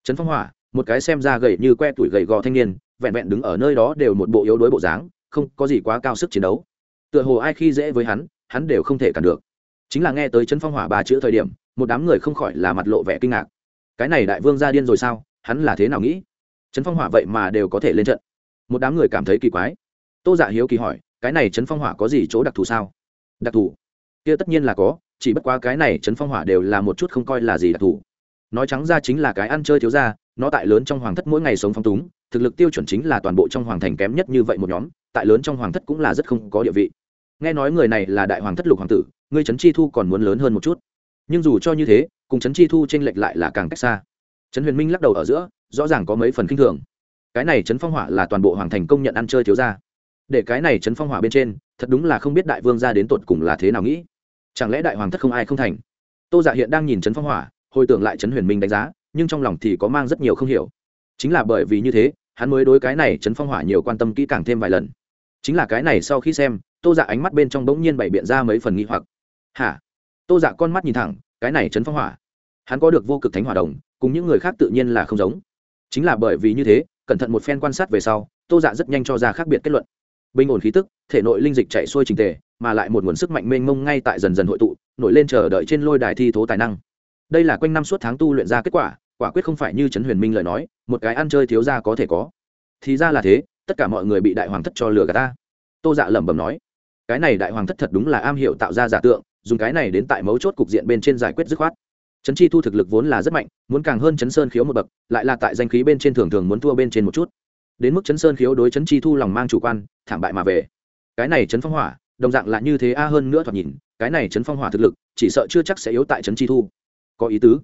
Trấn phong hỏa, một cái xem ra gầy như que tuổi gầy gò thanh niên, vẹn vẹn đứng ở nơi đó đều một bộ yếu đuối bộ dáng, không có gì quá cao sức chiến đấu. Tựa hồ ai khi dễ với hắn hắn đều không thể cản được. Chính là nghe tới trấn phong hỏa ba chữ thời điểm, một đám người không khỏi là mặt lộ vẻ kinh ngạc. Cái này đại vương gia điên rồi sao? Hắn là thế nào nghĩ? Trấn phong hỏa vậy mà đều có thể lên trận. Một đám người cảm thấy kỳ quái. Tô dạ hiếu kỳ hỏi, cái này trấn phong hỏa có gì chỗ đặc thù sao? Đặc thù? Kia tất nhiên là có, chỉ bất quá cái này trấn phong hỏa đều là một chút không coi là gì đặc thù. Nói trắng ra chính là cái ăn chơi thiếu ra nó tại lớn trong hoàng thất mỗi ngày sống phong túng, thực lực tiêu chuẩn chính là toàn bộ trong hoàng thành kém nhất như vậy một nhóm, tại lớn trong hoàng thất cũng là rất không có địa vị nghe nói người này là đại hoàng thất lục hoàng tử, ngươi trấn chi thu còn muốn lớn hơn một chút. Nhưng dù cho như thế, cùng trấn chi thu t r ê n lệch lại là càng cách xa. Trấn huyền minh lắc đầu ở giữa, rõ ràng có mấy phần k i n h thường. Cái này trấn phong hỏa là toàn bộ hoàng thành công nhận ăn chơi thiếu ra để cái này trấn phong hỏa bên trên, thật đúng là không biết đại vương ra đến tột cùng là thế nào nghĩ. Chẳng lẽ đại hoàng thất không ai không thành? Tô dạ hiện đang nhìn trấn phong hỏa, hồi tưởng lại trấn huyền minh đánh giá, nhưng trong lòng thì có mang rất nhiều không hiểu. Chính là bởi vì như thế, hắn mới đối cái này trấn phong hỏa nhiều quan tâm kỹ càng thêm vài lần. Chính là cái này sau khi xem tô dạ ánh mắt bên trong bỗng nhiên bày biện ra mấy phần nghi hoặc. Hả? Tô dạ con mắt nhìn thẳng, cái này trấn phong hỏa. Hắn có được vô cực thánh hỏa đồng, cùng những người khác tự nhiên là không giống. Chính là bởi vì như thế, cẩn thận một phen quan sát về sau, tô dạ rất nhanh cho ra khác biệt kết luận. Bình ổn khí tức, thể nội linh dịch chạy xuôi trình tề, mà lại một nguồn sức mạnh mênh mông ngay tại dần dần hội tụ, nổi lên chờ đợi trên lôi đài thi thố tài năng. Đây là quanh năm suốt tháng tu luyện ra kết quả quả quyết không phải như trấn huyền minh lời nói, một cái ăn chơi thiếu ra có thể có. Thì ra là thế, tất cả mọi người bị đại hoàng thất cho lừa gạt ta. Tô dạ lẩm bẩm nói cái này đại hoàng thất thật đúng là am hiểu tạo ra giả tượng, dùng cái này đến tại mấu chốt cục diện bên trên giải quyết dứt khoát. Trấn chi thu thực lực vốn là rất mạnh, muốn càng hơn chấn sơn khiếu một bậc, lại là tại danh khí bên trên thường thường muốn thua bên trên một chút. Đến mức chấn sơn khiếu đối Trấn chi thu lòng mang chủ quan, thảm bại mà về. Cái này Trấn phong hỏa, đồng dạng là như thế a hơn nữa thoạt nhìn, cái này Trấn phong hỏa thực lực, chỉ sợ chưa chắc sẽ yếu tại Trấn chi thu. Có ý tứ.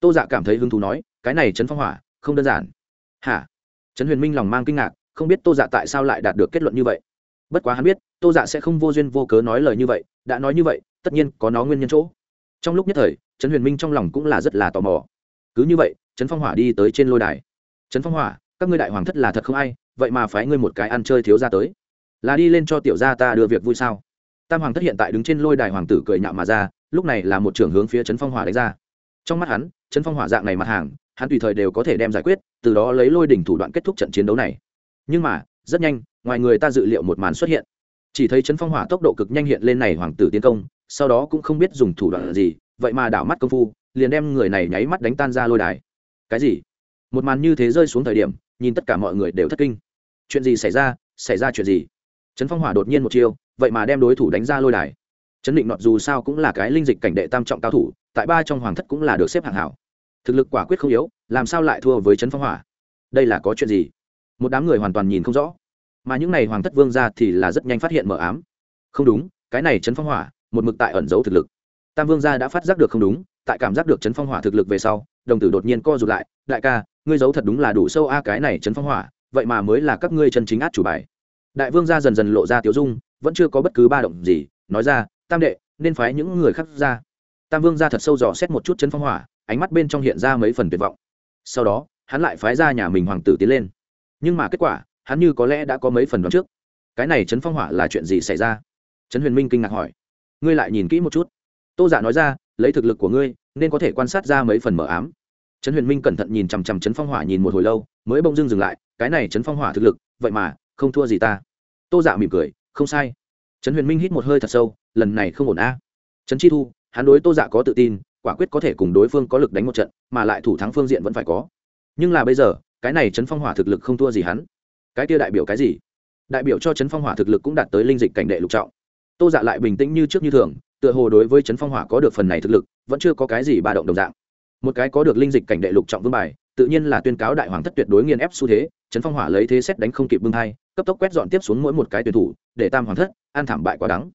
Tô dạ cảm thấy hứng thú nói, cái này Trấn phong hỏa, không đơn giản. Hả? Trấn huyền minh lòng mang kinh ngạc, không biết tô dạ tại sao lại đạt được kết luận như vậy bất quá hắn biết, tô dạ sẽ không vô duyên vô cớ nói lời như vậy, đã nói như vậy, tất nhiên có nó nguyên nhân chỗ. Trong lúc nhất thời, trấn huyền minh trong lòng cũng là rất là tò mò. Cứ như vậy, trấn phong hỏa đi tới trên lôi đài. Trấn phong hỏa, các ngươi đại hoàng thất là thật không ai, vậy mà phái ngươi một cái ăn chơi thiếu ra tới. Là đi lên cho tiểu gia ta đưa việc vui sao? Tam hoàng thất hiện tại đứng trên lôi đài hoàng tử cười nhạo mà ra, lúc này là một trưởng hướng phía trấn phong hỏa đánh ra. Trong mắt hắn, trấn phong hỏa dạng này mặt hàng, hắn tùy thời đều có thể đem giải quyết, từ đó lấy lôi đỉnh thủ đoạn kết thúc trận chiến đấu này. Nhưng mà, rất nhanh ngoài người ta dự liệu một màn xuất hiện. Chỉ thấy trấn phong hỏa tốc độ cực nhanh hiện lên này hoàng tử tiến công, sau đó cũng không biết dùng thủ đoạn gì, vậy mà đảo mắt công phu, liền đem người này nháy mắt đánh tan ra lôi đài. Cái gì? Một màn như thế rơi xuống thời điểm, nhìn tất cả mọi người đều thất kinh. Chuyện gì xảy ra? Xảy ra chuyện gì? Trấn phong hỏa đột nhiên một chiêu, vậy mà đem đối thủ đánh ra lôi đài. Trấn định nọt dù sao cũng là cái linh dịch cảnh đệ tam trọng cao thủ, tại ba trong hoàng thất cũng là được xếp hạng hảo. Thực lực quả quyết không yếu, làm sao lại thua với trấn phong hỏa? Đây là có chuyện gì? Một đám người hoàn toàn nhìn không rõ mà những này hoàng thất vương ra thì là rất nhanh phát hiện mờ ám. Không đúng, cái này chấn phong hỏa, một mực tại ẩn giấu thực lực. Tam vương gia đã phát giác được không đúng, tại cảm giác được chấn phong hỏa thực lực về sau, đồng tử đột nhiên co rụt lại, đại ca, ngươi giấu thật đúng là đủ sâu a cái này chấn phong hỏa, vậy mà mới là các ngươi chân chính át chủ bài. Đại vương gia dần dần lộ ra tiểu dung, vẫn chưa có bất cứ ba động gì, nói ra, tam đệ, nên phái những người khác ra. Tam vương gia thật sâu dò xét một chút chấn phong hỏa, ánh mắt bên trong hiện ra mấy phần tuyệt vọng. Sau đó, hắn lại phái ra nhà mình hoàng tử tiến lên. Nhưng mà kết quả hắn như có lẽ đã có mấy phần đoán trước. Cái này trấn phong hỏa là chuyện gì xảy ra? Trấn huyền minh kinh ngạc hỏi. Ngươi lại nhìn kỹ một chút. Tô giả dạ nói ra, lấy thực lực của ngươi, nên có thể quan sát ra mấy phần mờ ám. Trấn huyền minh cẩn thận nhìn chằm chằm trấn phong hỏa nhìn một hồi lâu, mới bỗng dưng dừng lại. Cái này trấn phong hỏa thực lực, vậy mà, không thua gì ta. Tô dạ mỉm cười, không sai. Trấn huyền minh hít một hơi thật sâu, lần này không ổn a. Trấn chi thu, hắn đối tô dạ có tự tin, quả quyết có thể cùng đối phương có lực đánh một trận, mà lại thủ thắng phương diện vẫn phải có. Nhưng là bây giờ, cái này trấn phong hỏa thực lực không thua gì hắn cái kia đại biểu cái gì? Đại biểu cho trấn phong hỏa thực lực cũng đạt tới linh dịch cảnh đệ lục trọng. Tô dạ lại bình tĩnh như trước như thường, tựa hồ đối với trấn phong hỏa có được phần này thực lực, vẫn chưa có cái gì ba động đồng dạng. Một cái có được linh dịch cảnh đệ lục trọng vương bài, tự nhiên là tuyên cáo đại hoàng thất tuyệt đối nghiền ép xu thế trấn phong hỏa lấy thế xét đánh không kịp bưng hai cấp tốc quét dọn tiếp xuống mỗi một cái tuyển thủ, để tam hoàng thất an thảm bại quá đắng.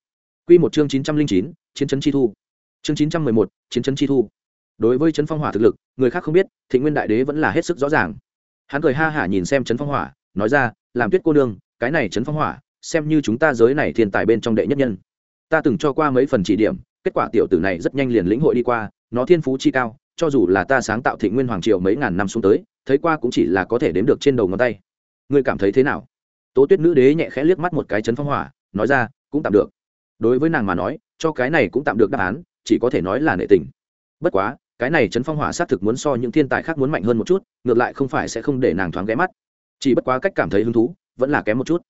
Q một chương chín trăm linh chín, chiến trấn chi thu. Chương chín trăm mười một, chiến trấn chi thu. Đối với trấn phong hỏa thực lực, người khác không biết thị nguyên đại đế vẫn là hết sức rõ ràng. Hắn cười ha hả nhìn xem trấn phong hỏa nói ra làm tuyết cô nương, cái này trấn phong hỏa xem như chúng ta giới này thiên tài bên trong đệ nhất nhân. Ta từng cho qua mấy phần chỉ điểm kết quả tiểu tử này rất nhanh liền lĩnh hội đi qua nó thiên phú chi cao cho dù là ta sáng tạo thị nguyên hoàng triều mấy ngàn năm xuống tới thấy qua cũng chỉ là có thể đếm được trên đầu ngón tay. Ngươi cảm thấy thế nào? Tố tuyết nữ đế nhẹ khẽ liếc mắt một cái chấn phong hỏa nói ra cũng tạm được. Đối với nàng mà nói cho cái này cũng tạm được đáp án chỉ có thể nói là nệ tình. Bất quá cái này chấn phong hỏa xác thực muốn so những thiên tài khác muốn mạnh hơn một chút ngược lại không phải sẽ không để nàng thoáng ghé mắt chỉ bất quá cách cảm thấy hứng thú, vẫn là kém một chút.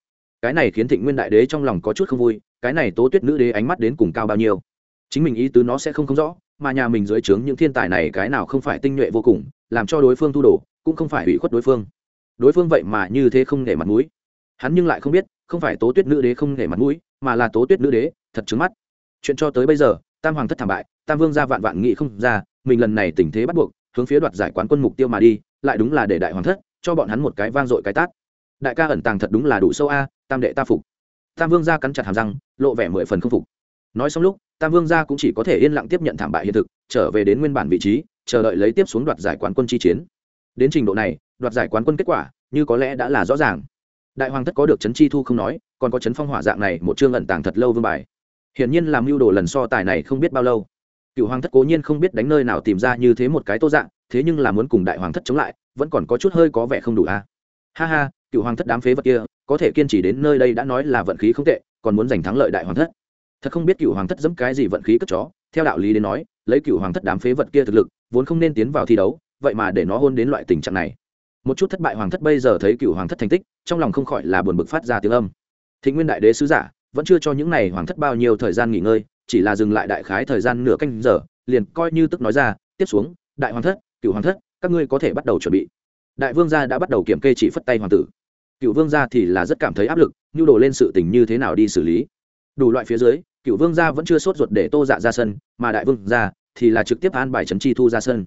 Cái này khiến thịnh nguyên đại đế trong lòng có chút không vui, cái này tố tuyết nữ đế ánh mắt đến cùng cao bao nhiêu. Chính mình ý tứ nó sẽ không không rõ, mà nhà mình dưới trướng những thiên tài này cái nào không phải tinh nhuệ vô cùng, làm cho đối phương thu đồ, cũng không phải hủy khuất đối phương. Đối phương vậy mà như thế không để mặt mũi. Hắn nhưng lại không biết, không phải tố tuyết nữ đế không để mặt mũi, mà là tố tuyết nữ đế, thật trứng mắt. Chuyện cho tới bây giờ, tam hoàng thất thảm bại, tam vương ra vạn vạn nghị không ra, mình lần này tình thế bắt buộc, hướng phía đoạt giải quán quân mục tiêu mà đi, lại đúng là để đại hoàng thất cho bọn hắn một cái vang dội cái tát. Đại ca ẩn tàng thật đúng là đủ sâu a, tam đệ ta phục. Tam vương gia cắn chặt hàm răng, lộ vẻ mười phần không phục. Nói xong lúc, tam vương gia cũng chỉ có thể yên lặng tiếp nhận thảm bại hiện thực, trở về đến nguyên bản vị trí, chờ đợi lấy tiếp xuống đoạt giải quán quân chi chiến. Đến trình độ này, đoạt giải quán quân kết quả, như có lẽ đã là rõ ràng. Đại hoàng thất có được chấn chi thu không nói, còn có chấn phong hỏa dạng này, một chương ẩn tàng thật lâu vương bài. Hiển nhiên làm mưu đồ lần so tài này không biết bao lâu. Cựu hoàng thất cố nhiên không biết đánh nơi nào tìm ra như thế một cái tô dạng, thế nhưng là muốn cùng đại hoàng thất chống lại vẫn còn có chút hơi có vẻ không đủ a. À? Ha ha, cựu hoàng thất đám phế vật kia, có thể kiên trì đến nơi đây đã nói là vận khí không tệ, còn muốn giành thắng lợi đại hoàng thất. Thật không biết cựu hoàng thất dẫm cái gì vận khí cất chó, theo đạo lý đến nói, lấy cựu hoàng thất đám phế vật kia thực lực, vốn không nên tiến vào thi đấu, vậy mà để nó hôn đến loại tình trạng này. Một chút thất bại hoàng thất bây giờ thấy cựu hoàng thất thành tích, trong lòng không khỏi là buồn bực phát ra tiếng âm. Thịnh nguyên đại đế sứ giả, vẫn chưa cho những này hoàng thất bao nhiêu thời gian nghỉ ngơi, chỉ là dừng lại đại khái thời gian nửa canh giờ, liền coi như tức nói ra, tiếp xuống, đại hoàng thất, cựu hoàng thất các ngươi có thể bắt đầu chuẩn bị. Đại vương gia đã bắt đầu kiểm kê chỉ phất tay hoàng tử. Cựu vương gia thì là rất cảm thấy áp lực, nhu đồ lên sự tình như thế nào đi xử lý. Đủ loại phía dưới, cựu vương gia vẫn chưa sốt ruột để tô dạ ra sân, mà đại vương gia thì là trực tiếp an bài trấn chi thu ra sân.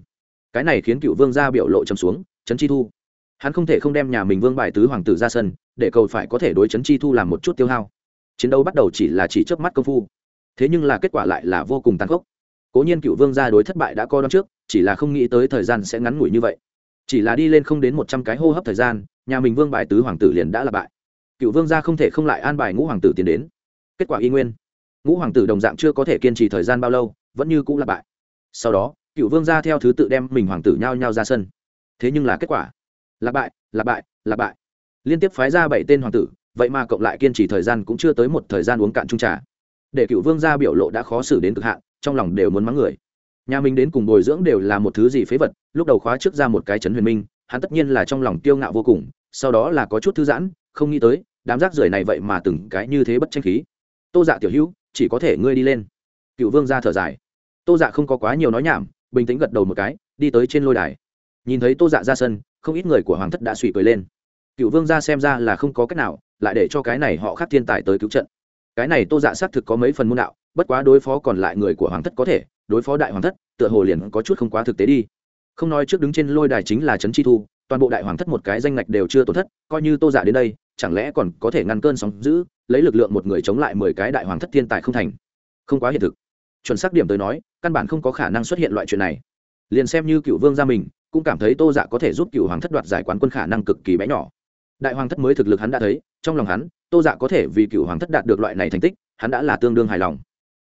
Cái này khiến cựu vương gia biểu lộ trầm xuống, trấn chi thu, hắn không thể không đem nhà mình vương bài tứ hoàng tử ra sân, để cầu phải có thể đối trấn chi thu làm một chút tiêu hao. Chiến đấu bắt đầu chỉ là chỉ trước mắt công phu, thế nhưng là kết quả lại là vô cùng tàn khốc. Cố nhiên cựu vương gia đối thất bại đã co đón trước chỉ là không nghĩ tới thời gian sẽ ngắn ngủi như vậy. Chỉ là đi lên không đến một trăm cái hô hấp thời gian, nhà mình vương bài tứ hoàng tử liền đã là bại. Cựu vương gia không thể không lại an bài ngũ hoàng tử tiến đến. Kết quả y nguyên. Ngũ hoàng tử đồng dạng chưa có thể kiên trì thời gian bao lâu, vẫn như cũng là bại. Sau đó, cựu vương gia theo thứ tự đem mình hoàng tử nhao nhao ra sân. Thế nhưng là kết quả. Là bại là bại là bại. Liên tiếp phái ra bảy tên hoàng tử, vậy mà cộng lại kiên trì thời gian cũng chưa tới một thời gian uống cạn trung trà. Để cựu vương gia biểu lộ đã khó xử đến cực hạn, trong lòng đều muốn mắng người nhà mình đến cùng bồi dưỡng đều là một thứ gì phế vật, lúc đầu khóa trước ra một cái chấn huyền minh, hắn tất nhiên là trong lòng tiêu ngạo vô cùng, sau đó là có chút thư giãn, không nghĩ tới, đám rác rưởi này vậy mà từng cái như thế bất tranh khí. Tô dạ tiểu hữu, chỉ có thể ngươi đi lên. Cựu vương ra thở dài. Tô dạ không có quá nhiều nói nhảm, bình tĩnh gật đầu một cái, đi tới trên lôi đài. Nhìn thấy tô dạ ra sân, không ít người của hoàng thất đã suy cười lên. Cựu vương gia xem ra là không có cách nào, lại để cho cái này họ khác thiên tài tới cứu trận. Cái này tô dạ xác thực có mấy phần môn đạo, bất quá đối phó còn lại người của hoàng thất có thể đối phó đại hoàng thất, tựa hồ liền có chút không quá thực tế đi. Không nói trước đứng trên lôi đài chính là trấn chi thu, toàn bộ đại hoàng thất một cái danh ngạch đều chưa tổn thất, coi như tô giả đến đây, chẳng lẽ còn có thể ngăn cơn sóng giữ lấy lực lượng một người chống lại mười cái đại hoàng thất thiên tài không thành? Không quá hiện thực. Chuẩn xác điểm tới nói, căn bản không có khả năng xuất hiện loại chuyện này. Liền xem như cựu vương gia mình, cũng cảm thấy tô giả có thể giúp cựu hoàng thất đoạt giải quán quân khả năng cực kỳ bé nhỏ. Đại hoàng thất mới thực lực hắn đã thấy, trong lòng hắn, tô dạ có thể vì cựu hoàng thất đạt được loại này thành tích, hắn đã là tương đương hài lòng.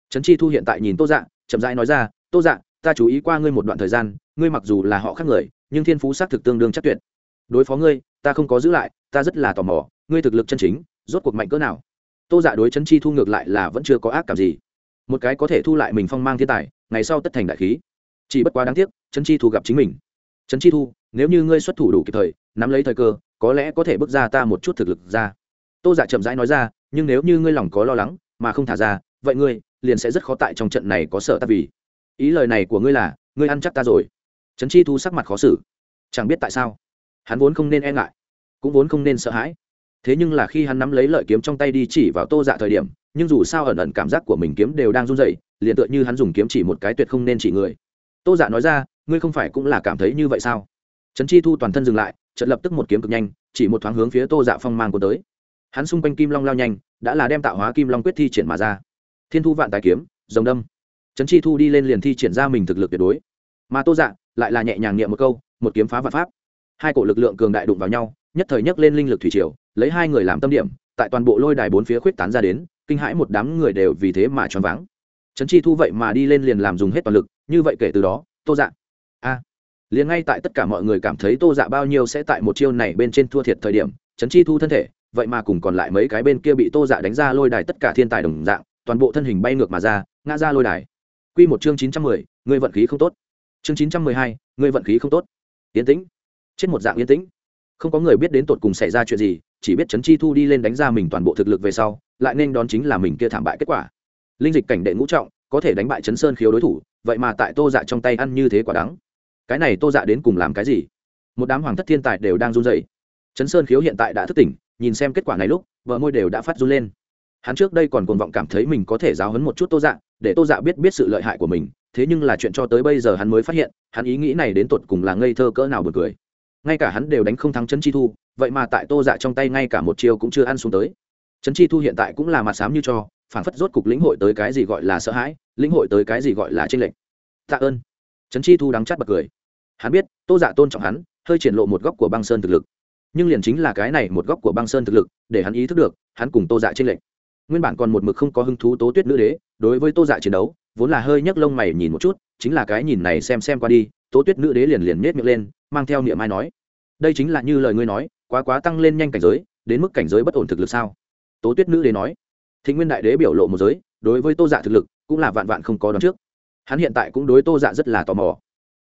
Trấn chi thu hiện tại nhìn tô dạ chậm rãi nói ra, tô dạ ta chú ý qua ngươi một đoạn thời gian, ngươi mặc dù là họ khác người, nhưng thiên phú xác thực tương đương chắc tuyệt. Đối phó ngươi, ta không có giữ lại, ta rất là tò mò, ngươi thực lực chân chính, rốt cuộc mạnh cỡ nào? Tô dạ đối chân chi thu ngược lại là vẫn chưa có ác cảm gì. Một cái có thể thu lại mình phong mang thiên tài, ngày sau tất thành đại khí. Chỉ bất quá đáng tiếc chân chi thu gặp chính mình. Chân chi thu, nếu như ngươi xuất thủ đủ kịp thời, nắm lấy thời cơ, có lẽ có thể bước ra ta một chút thực lực ra. Tô dạ chậm rãi nói ra, nhưng nếu như ngươi lòng có lo lắng, mà không thả ra, vậy ngươi liền sẽ rất khó tại trong trận này có sợ ta vì. Ý lời này của ngươi là, ngươi ăn chắc ta rồi. Trấn chi thu sắc mặt khó xử. Chẳng biết tại sao, hắn vốn không nên e ngại, cũng vốn không nên sợ hãi. Thế nhưng là khi hắn nắm lấy lợi kiếm trong tay đi chỉ vào tô dạ thời điểm, nhưng dù sao ẩn ẩn cảm giác của mình kiếm đều đang run dậy liền tựa như hắn dùng kiếm chỉ một cái tuyệt không nên chỉ người. Tô dạ nói ra, ngươi không phải cũng là cảm thấy như vậy sao? Trấn chi thu toàn thân dừng lại, chợt lập tức một kiếm cực nhanh, chỉ một thoáng hướng phía tô dạ phong mang của tới. Hắn xung quanh kim long lao nhanh, đã là đem tạo hóa kim long quyết thi triển mà ra thiên thu vạn tài kiếm, rồng đâm. Trấn chi thu đi lên liền thi triển ra mình thực lực tuyệt đối. Mà tô dạ lại là nhẹ nhàng niệm một câu, một kiếm phá vạn pháp. Hai cổ lực lượng cường đại đụng vào nhau, nhất thời nhấc lên linh lực thủy triều, lấy hai người làm tâm điểm, tại toàn bộ lôi đài bốn phía khuyết tán ra đến, kinh hãi một đám người đều vì thế mà choáng váng. Trấn chi thu vậy mà đi lên liền làm dùng hết toàn lực, như vậy kể từ đó, tô dạ a, liền ngay tại tất cả mọi người cảm thấy tô dạ bao nhiêu sẽ tại một chiêu này bên trên thua thiệt thời điểm, trấn chi thu thân thể, vậy mà cùng còn lại mấy cái bên kia bị tô dạ đánh ra lôi đài tất cả thiên tài đồng dạng toàn bộ thân hình bay ngược mà ra, ngã ra lôi đài. Q một chương chín trăm mười người vận khí không tốt. Chương chín trăm mười hai người vận khí không tốt. Yên tĩnh. Chết một dạng yên tĩnh. Không có người biết đến tột cùng xảy ra chuyện gì, chỉ biết trấn chi thu đi lên đánh ra mình toàn bộ thực lực về sau, lại nên đón chính là mình kia thảm bại kết quả. Linh dịch cảnh đệ ngũ trọng, có thể đánh bại chấn sơn khiếu đối thủ, vậy mà tại tô dạ trong tay ăn như thế quả đắng. Cái này tô dạ đến cùng làm cái gì? Một đám hoàng thất thiên tài đều đang run dậy chấn sơn khiếu hiện tại đã thức tỉnh, nhìn xem kết quả này lúc vợ môi đều đã phát run lên hắn trước đây còn cuồng vọng cảm thấy mình có thể giáo hấn một chút tô dạ để tô dạ biết biết sự lợi hại của mình, thế nhưng là chuyện cho tới bây giờ hắn mới phát hiện, hắn ý nghĩ này đến tột cùng là ngây thơ cỡ nào bật cười. Ngay cả hắn đều đánh không thắng trấn chi thu, vậy mà tại tô dạ trong tay ngay cả một chiêu cũng chưa ăn xuống tới. Trấn chi thu hiện tại cũng là mặt sám như cho phản phất rốt cục lĩnh hội tới cái gì gọi là sợ hãi, lĩnh hội tới cái gì gọi là tranh lệch. Tạ ơn. Trấn chi thu đắng chắt bật cười. Hắn biết, tô dạ tôn trọng hắn, hơi triển lộ một góc của băng sơn thực lực. Nhưng liền chính là cái này một góc của băng sơn thực lực, để hắn ý thức được, hắn cùng tô dạ tranh lệch nguyên bản còn một mực không có hứng thú tố tuyết nữ đế, đối với tô dạ chiến đấu, vốn là hơi nhấc lông mày nhìn một chút, chính là cái nhìn này xem xem qua đi, tố tuyết nữ đế liền liền nhét miệng lên, mang theo niệm ai nói. Đây chính là như lời ngươi nói, quá quá tăng lên nhanh cảnh giới, đến mức cảnh giới bất ổn thực lực sao? Tố tuyết nữ đế nói. Thịnh nguyên đại đế biểu lộ một giới, đối với tô dạ thực lực, cũng là vạn vạn không có đón trước. Hắn hiện tại cũng đối tô dạ rất là tò mò.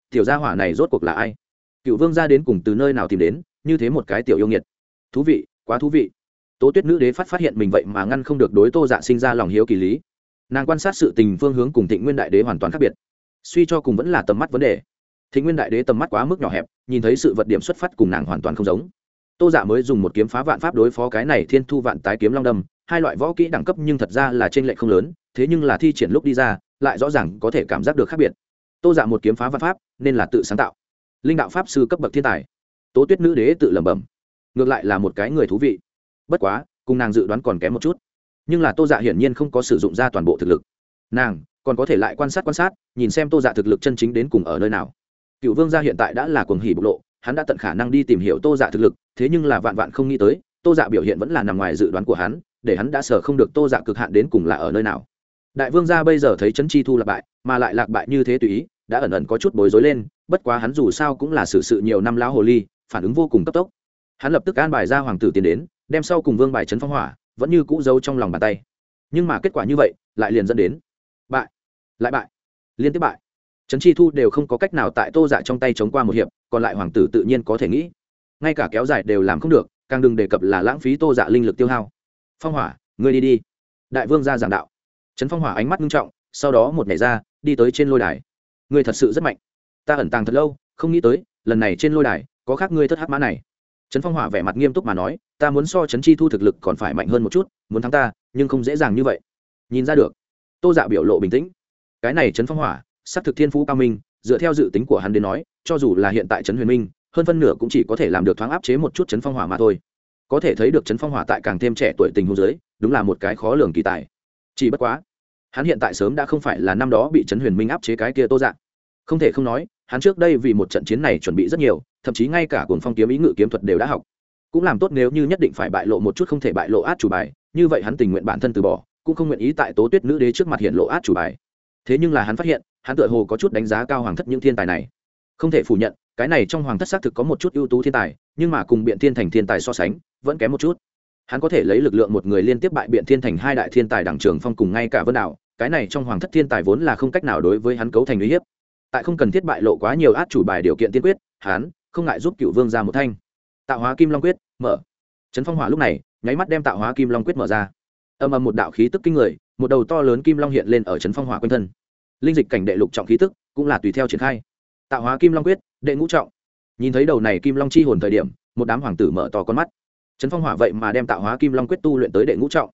Tiểu gia hỏa này rốt cuộc là ai? Cựu vương ra đến cùng từ nơi nào tìm đến, như thế một cái tiểu yêu nghiệt. Thú vị, quá thú vị tố tuyết nữ đế phát phát hiện mình vậy mà ngăn không được đối tô dạ sinh ra lòng hiếu kỳ lý. Nàng quan sát sự tình phương hướng cùng thịnh nguyên đại đế hoàn toàn khác biệt. Suy cho cùng vẫn là tầm mắt vấn đề. Thịnh nguyên đại đế tầm mắt quá mức nhỏ hẹp, nhìn thấy sự vật điểm xuất phát cùng nàng hoàn toàn không giống. Tô dạ mới dùng một kiếm phá vạn pháp đối phó cái này thiên thu vạn tái kiếm long đâm, hai loại võ kỹ đẳng cấp nhưng thật ra là t r ê n lệch không lớn, thế nhưng là thi triển lúc đi ra, lại rõ ràng có thể cảm giác được khác biệt. Tô dạ một kiếm phá vạn pháp, nên là tự sáng tạo. Linh đạo pháp sư cấp bậc thiên tài. Tố tuyết nữ đế tự lẩm bẩm. Ngược lại là một cái người thú vị bất quá cùng nàng dự đoán còn kém một chút. Nhưng là tô dạ hiển nhiên không có sử dụng ra toàn bộ thực lực. Nàng còn có thể lại quan sát quan sát nhìn xem tô dạ thực lực chân chính đến cùng ở nơi nào. Cựu vương gia hiện tại đã là cuồng hỉ bộc lộ hắn đã tận khả năng đi tìm hiểu tô dạ thực lực thế nhưng là vạn vạn không nghĩ tới tô dạ biểu hiện vẫn là nằm ngoài dự đoán của hắn để hắn đã sở không được tô dạ cực hạn đến cùng là ở nơi nào. Đại vương gia bây giờ thấy trấn chi thu lạc bại mà lại lạc bại như thế tùy ý đã ẩn ẩn có chút bối rối lên bất quá hắn dù sao cũng là xử sự, sự nhiều năm lão hồ ly phản ứng vô cùng cấp tốc. Hắn lập tức an bài ra hoàng tử tiến đến đem sau cùng vương bài trấn phong hỏa, vẫn như cũ giấu trong lòng bàn tay. Nhưng mà kết quả như vậy, lại liền dẫn đến bại, lại bại, liên tiếp bại. Trấn chi thu đều không có cách nào tại tô dạ trong tay chống qua một hiệp, còn lại hoàng tử tự nhiên có thể nghĩ. Ngay cả kéo dài đều làm không được, càng đừng đề cập là lãng phí tô dạ linh lực tiêu hao. Phong hỏa, ngươi đi đi. Đại vương ra giảng đạo. Trấn phong hỏa ánh mắt nghiêm trọng, sau đó một nhảy ra, đi tới trên lôi đài. Ngươi thật sự rất mạnh. Ta ẩn tàng thật lâu, không nghĩ tới, lần này trên lôi đài, có khác ngươi thất hát mã này trấn phong hỏa vẻ mặt nghiêm túc mà nói, ta muốn so trấn chi thu thực lực còn phải mạnh hơn một chút, muốn thắng ta, nhưng không dễ dàng như vậy. Nhìn ra được, tô dạ biểu lộ bình tĩnh. Cái này trấn phong hỏa s ắ c thực thiên phú cao minh, dựa theo dự tính của hắn đến nói, cho dù là hiện tại trấn huyền minh, hơn phân nửa cũng chỉ có thể làm được thoáng áp chế một chút trấn phong hỏa mà thôi. Có thể thấy được trấn phong hỏa tại càng thêm trẻ tuổi tình hôn giới đúng là một cái khó lường kỳ tài. Chỉ bất quá, hắn hiện tại sớm đã không phải là năm đó bị trấn huyền minh áp chế cái kia tô dạng không thể không nói, hắn trước đây vì một trận chiến này chuẩn bị rất nhiều, thậm chí ngay cả cuồng phong kiếm ý ngự kiếm thuật đều đã học. Cũng làm tốt nếu như nhất định phải bại lộ một chút không thể bại lộ át chủ bài, như vậy hắn tình nguyện bản thân từ bỏ, cũng không nguyện ý tại tố tuyết nữ đế trước mặt hiện lộ át chủ bài. Thế nhưng là hắn phát hiện, hắn tựa hồ có chút đánh giá cao hoàng thất những thiên tài này. Không thể phủ nhận, cái này trong hoàng thất xác thực có một chút ưu tú thiên tài, nhưng mà cùng biện thiên thành thiên tài so sánh, vẫn kém một chút. Hắn có thể lấy lực lượng một người liên tiếp bại biện thiên thành hai đại thiên tài đảng trường phong cùng ngay cả vân đảo cái này trong hoàng thất thiên tài vốn là không cách nào đối với hắn cấu thành uy hiếp tại không cần thiết bại lộ quá nhiều át chủ bài điều kiện tiên quyết, hắn không ngại giúp cựu vương ra một thanh. Tạo hóa kim long quyết, mở. Trấn phong hỏa lúc này, nháy mắt đem tạo hóa kim long quyết mở ra. Âm âm một đạo khí tức kinh người, một đầu to lớn kim long hiện lên ở trấn phong hỏa quanh thân. Linh dịch cảnh đệ lục trọng khí tức cũng là tùy theo triển khai. Tạo hóa kim long quyết, đệ ngũ trọng. Nhìn thấy đầu này kim long chi hồn thời điểm, một đám hoàng tử mở to con mắt. Trấn phong hỏa vậy mà đem tạo hóa kim long quyết tu luyện tới đệ ngũ trọng.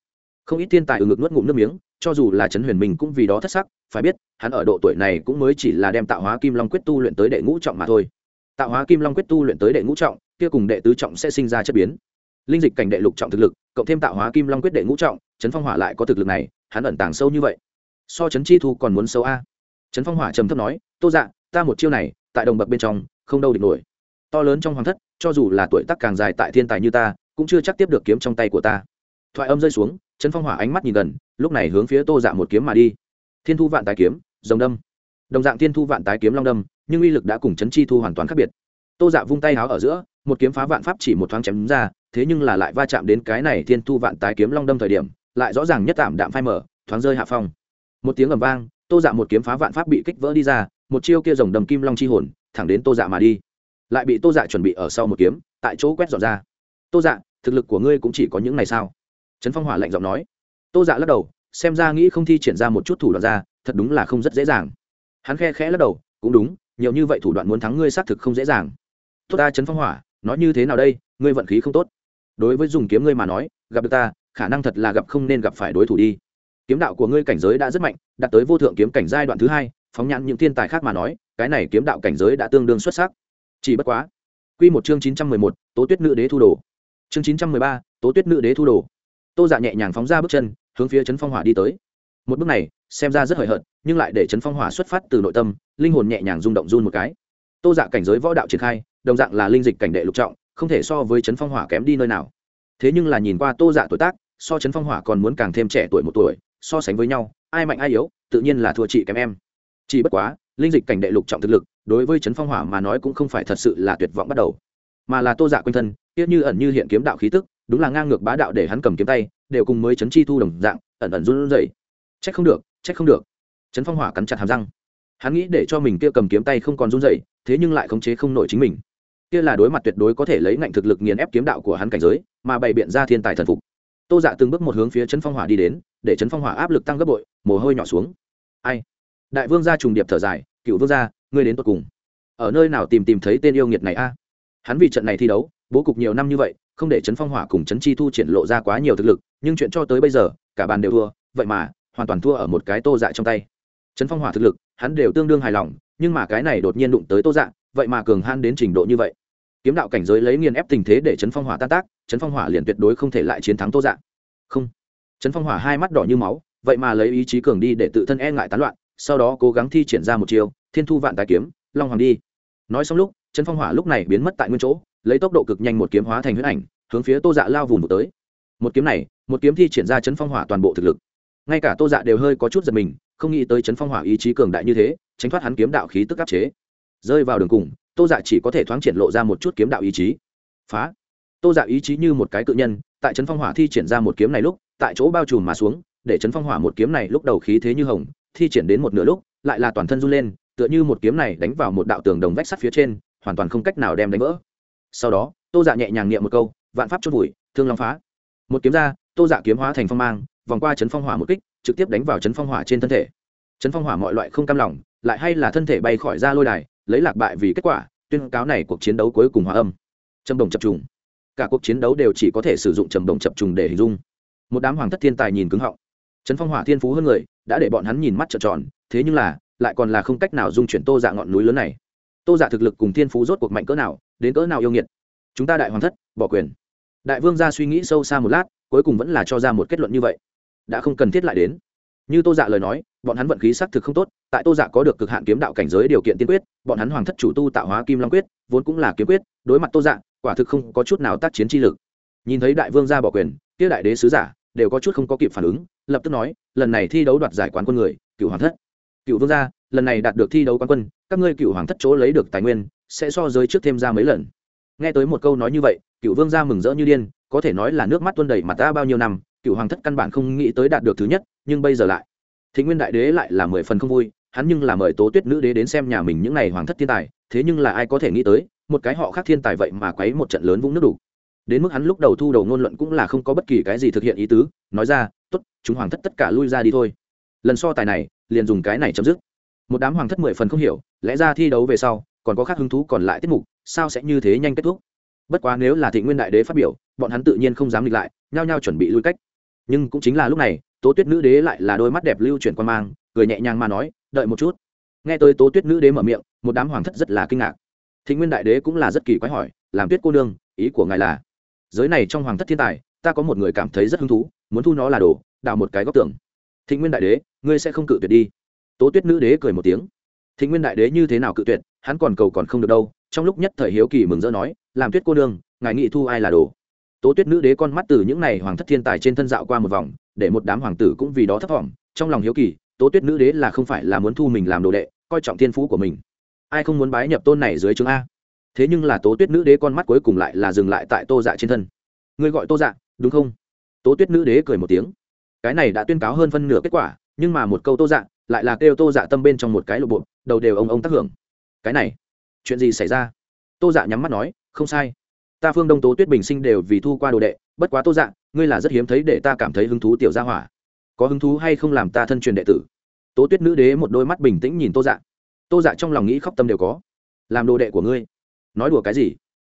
Không ít thiên tài ở ngực nuốt ngụm nước miếng cho dù là trấn huyền Minh cũng vì đó thất sắc, phải biết, hắn ở độ tuổi này cũng mới chỉ là đem tạo hóa kim long quyết tu luyện tới đệ ngũ trọng mà thôi. Tạo hóa kim long quyết tu luyện tới đệ ngũ trọng, kia cùng đệ tứ trọng sẽ sinh ra chất biến. Linh dịch cảnh đệ lục trọng thực lực, cộng thêm tạo hóa kim long quyết đệ ngũ trọng, trấn phong hỏa lại có thực lực này, hắn ẩn tàng sâu như vậy. So trấn chi thu còn muốn sâu a. Trấn phong hỏa trầm thấp nói, tô dạ ta một chiêu này, tại đồng bậc bên trong, không đâu địch nổi. To lớn trong hoàng thất, cho dù là tuổi tác càng dài tại thiên tài như ta, cũng chưa chắc tiếp được kiếm trong tay của ta. Thoại âm rơi xuống, trấn phong hỏa ánh mắt nhìn gần lúc này hướng phía tô dạ một kiếm mà đi. Thiên thu vạn tái kiếm, rồng đâm. Đồng dạng thiên thu vạn tái kiếm long đâm, nhưng uy lực đã cùng chấn chi thu hoàn toàn khác biệt. Tô dạ vung tay háo ở giữa, một kiếm phá vạn pháp chỉ một thoáng chém ra, thế nhưng là lại va chạm đến cái này thiên thu vạn tái kiếm long đâm thời điểm, lại rõ ràng nhất tạm đạm phai mở thoáng rơi hạ phong. Một tiếng ầm vang, tô dạ một kiếm phá vạn pháp bị kích vỡ đi ra, một chiêu kia rồng đầm kim long chi hồn, thẳng đến tô dạ mà đi. Lại bị tô dạ chuẩn bị ở sau một kiếm, tại chỗ quét dọn ra. Tô dạ thực lực của ngươi cũng chỉ có những ngày sao? Trấn phong hỏa lạnh giọng nói tô dạ lắc đầu, xem ra nghĩ không thi triển ra một chút thủ đoạn ra, thật đúng là không rất dễ dàng. Hắn khe khẽ lắc đầu, cũng đúng, nhiều như vậy thủ đoạn muốn thắng ngươi xác thực không dễ dàng. Tốt ta trấn phong hỏa, nói như thế nào đây, ngươi vận khí không tốt. Đối với dùng kiếm ngươi mà nói, gặp được ta, khả năng thật là gặp không nên gặp phải đối thủ đi. Kiếm đạo của ngươi cảnh giới đã rất mạnh, đạt tới vô thượng kiếm cảnh giai đoạn thứ hai, phóng nhãn những thiên tài khác mà nói, cái này kiếm đạo cảnh giới đã tương đương xuất sắc. Chỉ bất quá, quy một chương chín trăm mười một, tố tuyết nữ đế thu đồ. Chương chín trăm mười ba, tố tuyết nữ đế thu đồ tô dạ nhẹ nhàng phóng ra bước chân, hướng phía trấn phong hỏa đi tới. Một bước này, xem ra rất hời hợt, nhưng lại để trấn phong hỏa xuất phát từ nội tâm, linh hồn nhẹ nhàng rung động run một cái. Tô dạ cảnh giới võ đạo triển khai, đồng dạng là linh dịch cảnh đệ lục trọng, không thể so với trấn phong hỏa kém đi nơi nào. Thế nhưng là nhìn qua tô dạ tuổi tác, so trấn phong hỏa còn muốn càng thêm trẻ tuổi một tuổi, so sánh với nhau, ai mạnh ai yếu, tự nhiên là thua chị kém em. Chỉ bất quá, linh dịch cảnh đệ lục trọng thực lực, đối với trấn phong hỏa mà nói cũng không phải thật sự là tuyệt vọng bắt đầu. Mà là tô dạ quanh thân, tiếc như ẩn như hiện kiếm đạo khí tức đúng là ngang ngược bá đạo để hắn cầm kiếm tay, đều cùng mới chấn chi thu đồng dạng, ẩn ẩn run rẩy. Trách không được, trách không được. Trấn phong hỏa cắn chặt hàm răng. Hắn nghĩ để cho mình kia cầm kiếm tay không còn run rẩy, thế nhưng lại khống chế không nổi chính mình. Kia là đối mặt tuyệt đối có thể lấy ngạnh thực lực nghiền ép kiếm đạo của hắn cảnh giới, mà bày biện ra thiên tài thần phục. Tô dạ từng bước một hướng phía trấn phong hỏa đi đến, để trấn phong hỏa áp lực tăng gấp bội, mồ hôi nhỏ xuống. Ai? Đại vương gia trùng điệp thở dài, cựu vương gia, ngươi đến tột cùng. Ở nơi nào tìm tìm thấy tên yêu nghiệt này a? Hắn vì trận này thi đấu, bố cục nhiều năm như vậy không để trấn phong hỏa cùng trấn chi thu triển lộ ra quá nhiều thực lực, nhưng chuyện cho tới bây giờ, cả bàn đều thua, vậy mà, hoàn toàn thua ở một cái tô dạ trong tay. Trấn phong hỏa thực lực, hắn đều tương đương hài lòng, nhưng mà cái này đột nhiên đụng tới tô dạ vậy mà cường han đến trình độ như vậy. Kiếm đạo cảnh giới lấy nghiền ép tình thế để trấn phong hỏa tan tác trấn phong hỏa liền tuyệt đối không thể lại chiến thắng tô dạ. Không. Trấn phong hỏa hai mắt đỏ như máu, vậy mà lấy ý chí cường đi để tự thân e ngại tán loạn, sau đó cố gắng thi triển ra một chiều thiên thu vạn tài kiếm, long hoàng đi. Nói xong lúc trấn phong hỏa lúc này biến mất tại nguyên chỗ lấy tốc độ cực nhanh một kiếm hóa thành huyết ảnh, hướng phía tô dạ lao vùng một tới. Một kiếm này, một kiếm thi triển ra chấn phong hỏa toàn bộ thực lực. Ngay cả tô dạ đều hơi có chút giật mình, không nghĩ tới chấn phong hỏa ý chí cường đại như thế, tránh thoát hắn kiếm đạo khí tức áp chế. Rơi vào đường cùng, tô dạ chỉ có thể thoáng triển lộ ra một chút kiếm đạo ý chí. Phá! Tô dạ ý chí như một cái cự nhân, tại trấn phong hỏa thi triển ra một kiếm này lúc, tại chỗ bao trùm mà xuống, để trấn phong hỏa một kiếm này lúc đầu khí thế như hồng, thi triển đến một nửa lúc, lại là toàn thân run lên, tựa như một kiếm này đánh vào một đạo tường đồng vách sắt phía trên, hoàn toàn không cách nào đem đánh vỡ sau đó, tô dạ nhẹ nhàng niệm một câu, vạn pháp chốt vùi, thương long phá. Một kiếm ra, tô dạ kiếm hóa thành phong mang, vòng qua chấn phong hỏa một kích, trực tiếp đánh vào chấn phong hỏa trên thân thể. Chấn phong hỏa mọi loại không cam lòng, lại hay là thân thể bay khỏi ra lôi đài, lấy lạc bại vì kết quả, tuyên cáo này cuộc chiến đấu cuối cùng hòa âm. Trầm đồng chập trùng. Cả cuộc chiến đấu đều chỉ có thể sử dụng trầm đồng chập trùng để hình dung. Một đám hoàng thất thiên tài nhìn cứng họng. Trấn phong hỏa thiên phú hơn người, đã để bọn hắn nhìn mắt trợn tròn, thế nhưng là, lại còn là không cách nào dung chuyển tô dạ ngọn núi lớn này. Tô dạ thực lực cùng thiên phú rốt cuộc mạnh cỡ nào đến cỡ nào yêu nghiệt. Chúng ta đại hoàng thất, bỏ quyền. Đại vương ra suy nghĩ sâu xa một lát, cuối cùng vẫn là cho ra một kết luận như vậy. Đã không cần thiết lại đến. Như tô dạ lời nói, bọn hắn vận khí xác thực không tốt, tại tô dạ có được cực hạn kiếm đạo cảnh giới điều kiện tiên quyết, bọn hắn hoàng thất chủ tu tạo hóa kim long quyết, vốn cũng là kiếm quyết, đối mặt tô dạ quả thực không có chút nào tác chiến chi lực. Nhìn thấy đại vương ra bỏ quyền, kia đại đế sứ giả đều có chút không có kịp phản ứng, lập tức nói, lần này thi đấu đoạt giải quán quân người, cựu hoàng thất. Cựu vương gia, lần này đạt được thi đấu quán quân, các ngươi cựu hoàng thất chỗ lấy được tài nguyên sẽ so giới trước thêm ra mấy lần. Nghe tới một câu nói như vậy, cựu vương gia mừng rỡ như điên, có thể nói là nước mắt tuôn đầy mặt ta bao nhiêu năm, cựu hoàng thất căn bản không nghĩ tới đạt được thứ nhất, nhưng bây giờ lại. Thị nguyên đại đế lại là mười phần không vui, hắn nhưng là mời tố tuyết nữ đế đến xem nhà mình những n à y hoàng thất thiên tài, thế nhưng là ai có thể nghĩ tới, một cái họ khác thiên tài vậy mà quấy một trận lớn vũng nước đủ đến mức hắn lúc đầu thu đầu ngôn luận cũng là không có bất kỳ cái gì thực hiện ý tứ, nói ra t ố t chúng hoàng thất tất cả lui ra đi thôi. Lần so tài này, liền dùng cái này chấm dứt. Một đám hoàng thất mười phần không hiểu, lẽ ra thi đấu về sau còn có khác hứng thú còn lại tiết mục, sao sẽ như thế nhanh kết thúc? Bất quá nếu là thị nguyên đại đế phát biểu, bọn hắn tự nhiên không dám nghịch lại, nhao nhao chuẩn bị lui cách. Nhưng cũng chính là lúc này, tố tuyết nữ đế lại là đôi mắt đẹp lưu chuyển qua mang, cười nhẹ nhàng mà nói, đợi một chút. Nghe tới tố tuyết nữ đế mở miệng, một đám hoàng thất rất là kinh ngạc. Thị nguyên đại đế cũng là rất kỳ quái hỏi, làm tuyết cô nương, ý của ngài là? Giới này trong hoàng thất thiên tài, ta có một người cảm thấy rất hứng thú, muốn thu nó là đồ, đào một cái góc tường. Thị nguyên đại đế, ngươi sẽ không cự tuyệt đi. Tố tuyết nữ đế cười một tiếng thị nguyên đại đế như thế nào cự tuyệt, hắn còn cầu còn không được đâu. Trong lúc nhất thời hiếu kỳ mừng rỡ nói, làm tuyết cô nương, ngài nghị thu ai là đồ? Tố tuyết nữ đế con mắt từ những n à y hoàng thất thiên tài trên thân dạo qua một vòng, để một đám hoàng tử cũng vì đó thấp t trong lòng hiếu kỳ, tố tuyết nữ đế là không phải là muốn thu mình làm đồ đệ, coi trọng thiên phú của mình. Ai không muốn bái nhập tôn này dưới chương a? Thế nhưng là tố tuyết nữ đế con mắt cuối cùng lại là dừng lại tại tô dạ trên thân. Ngươi gọi tô dạ đúng không? Tố tuyết nữ đế cười một tiếng. Cái này đã tuyên cáo hơn phân nửa kết quả, nhưng mà một câu tô dạ lại là kêu tô dạ tâm bên trong một cái lộ bộ, đầu đều ông ông tác hưởng. Cái này, chuyện gì xảy ra? Tô dạ nhắm mắt nói, không sai. Ta phương đông tố tuyết bình sinh đều vì thu qua đồ đệ, bất quá tô dạ ngươi là rất hiếm thấy để ta cảm thấy hứng thú tiểu gia hỏa. Có hứng thú hay không làm ta thân truyền đệ tử? Tố tuyết nữ đế một đôi mắt bình tĩnh nhìn tô dạ. Tô dạ trong lòng nghĩ khóc tâm đều có. Làm đồ đệ của ngươi? Nói đùa cái gì?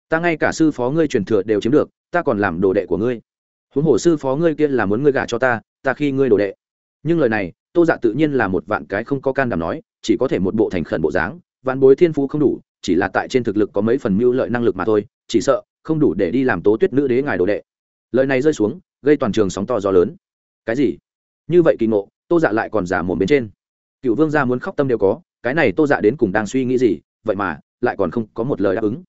Ta ngay cả sư phó ngươi truyền thừa đều chiếm được, ta còn làm đồ đệ của ngươi. Huống hồ sư phó ngươi kia là muốn ngươi gả cho ta ta khi ngươi đồ đệ. Nhưng lời này tô dạ tự nhiên là một vạn cái không có can đảm nói, chỉ có thể một bộ thành khẩn bộ dáng, vạn bối thiên phú không đủ, chỉ là tại trên thực lực có mấy phần mưu lợi năng lực mà thôi, chỉ sợ, không đủ để đi làm tố tuyết nữ đế ngài đồ đệ. Lời này rơi xuống, gây toàn trường sóng to gió lớn. Cái gì? Như vậy kỳ ngộ, tô dạ lại còn giả mồm bên trên. Cựu vương gia muốn khóc tâm đều có, cái này tô dạ đến cùng đang suy nghĩ gì, vậy mà, lại còn không có một lời đáp ứng.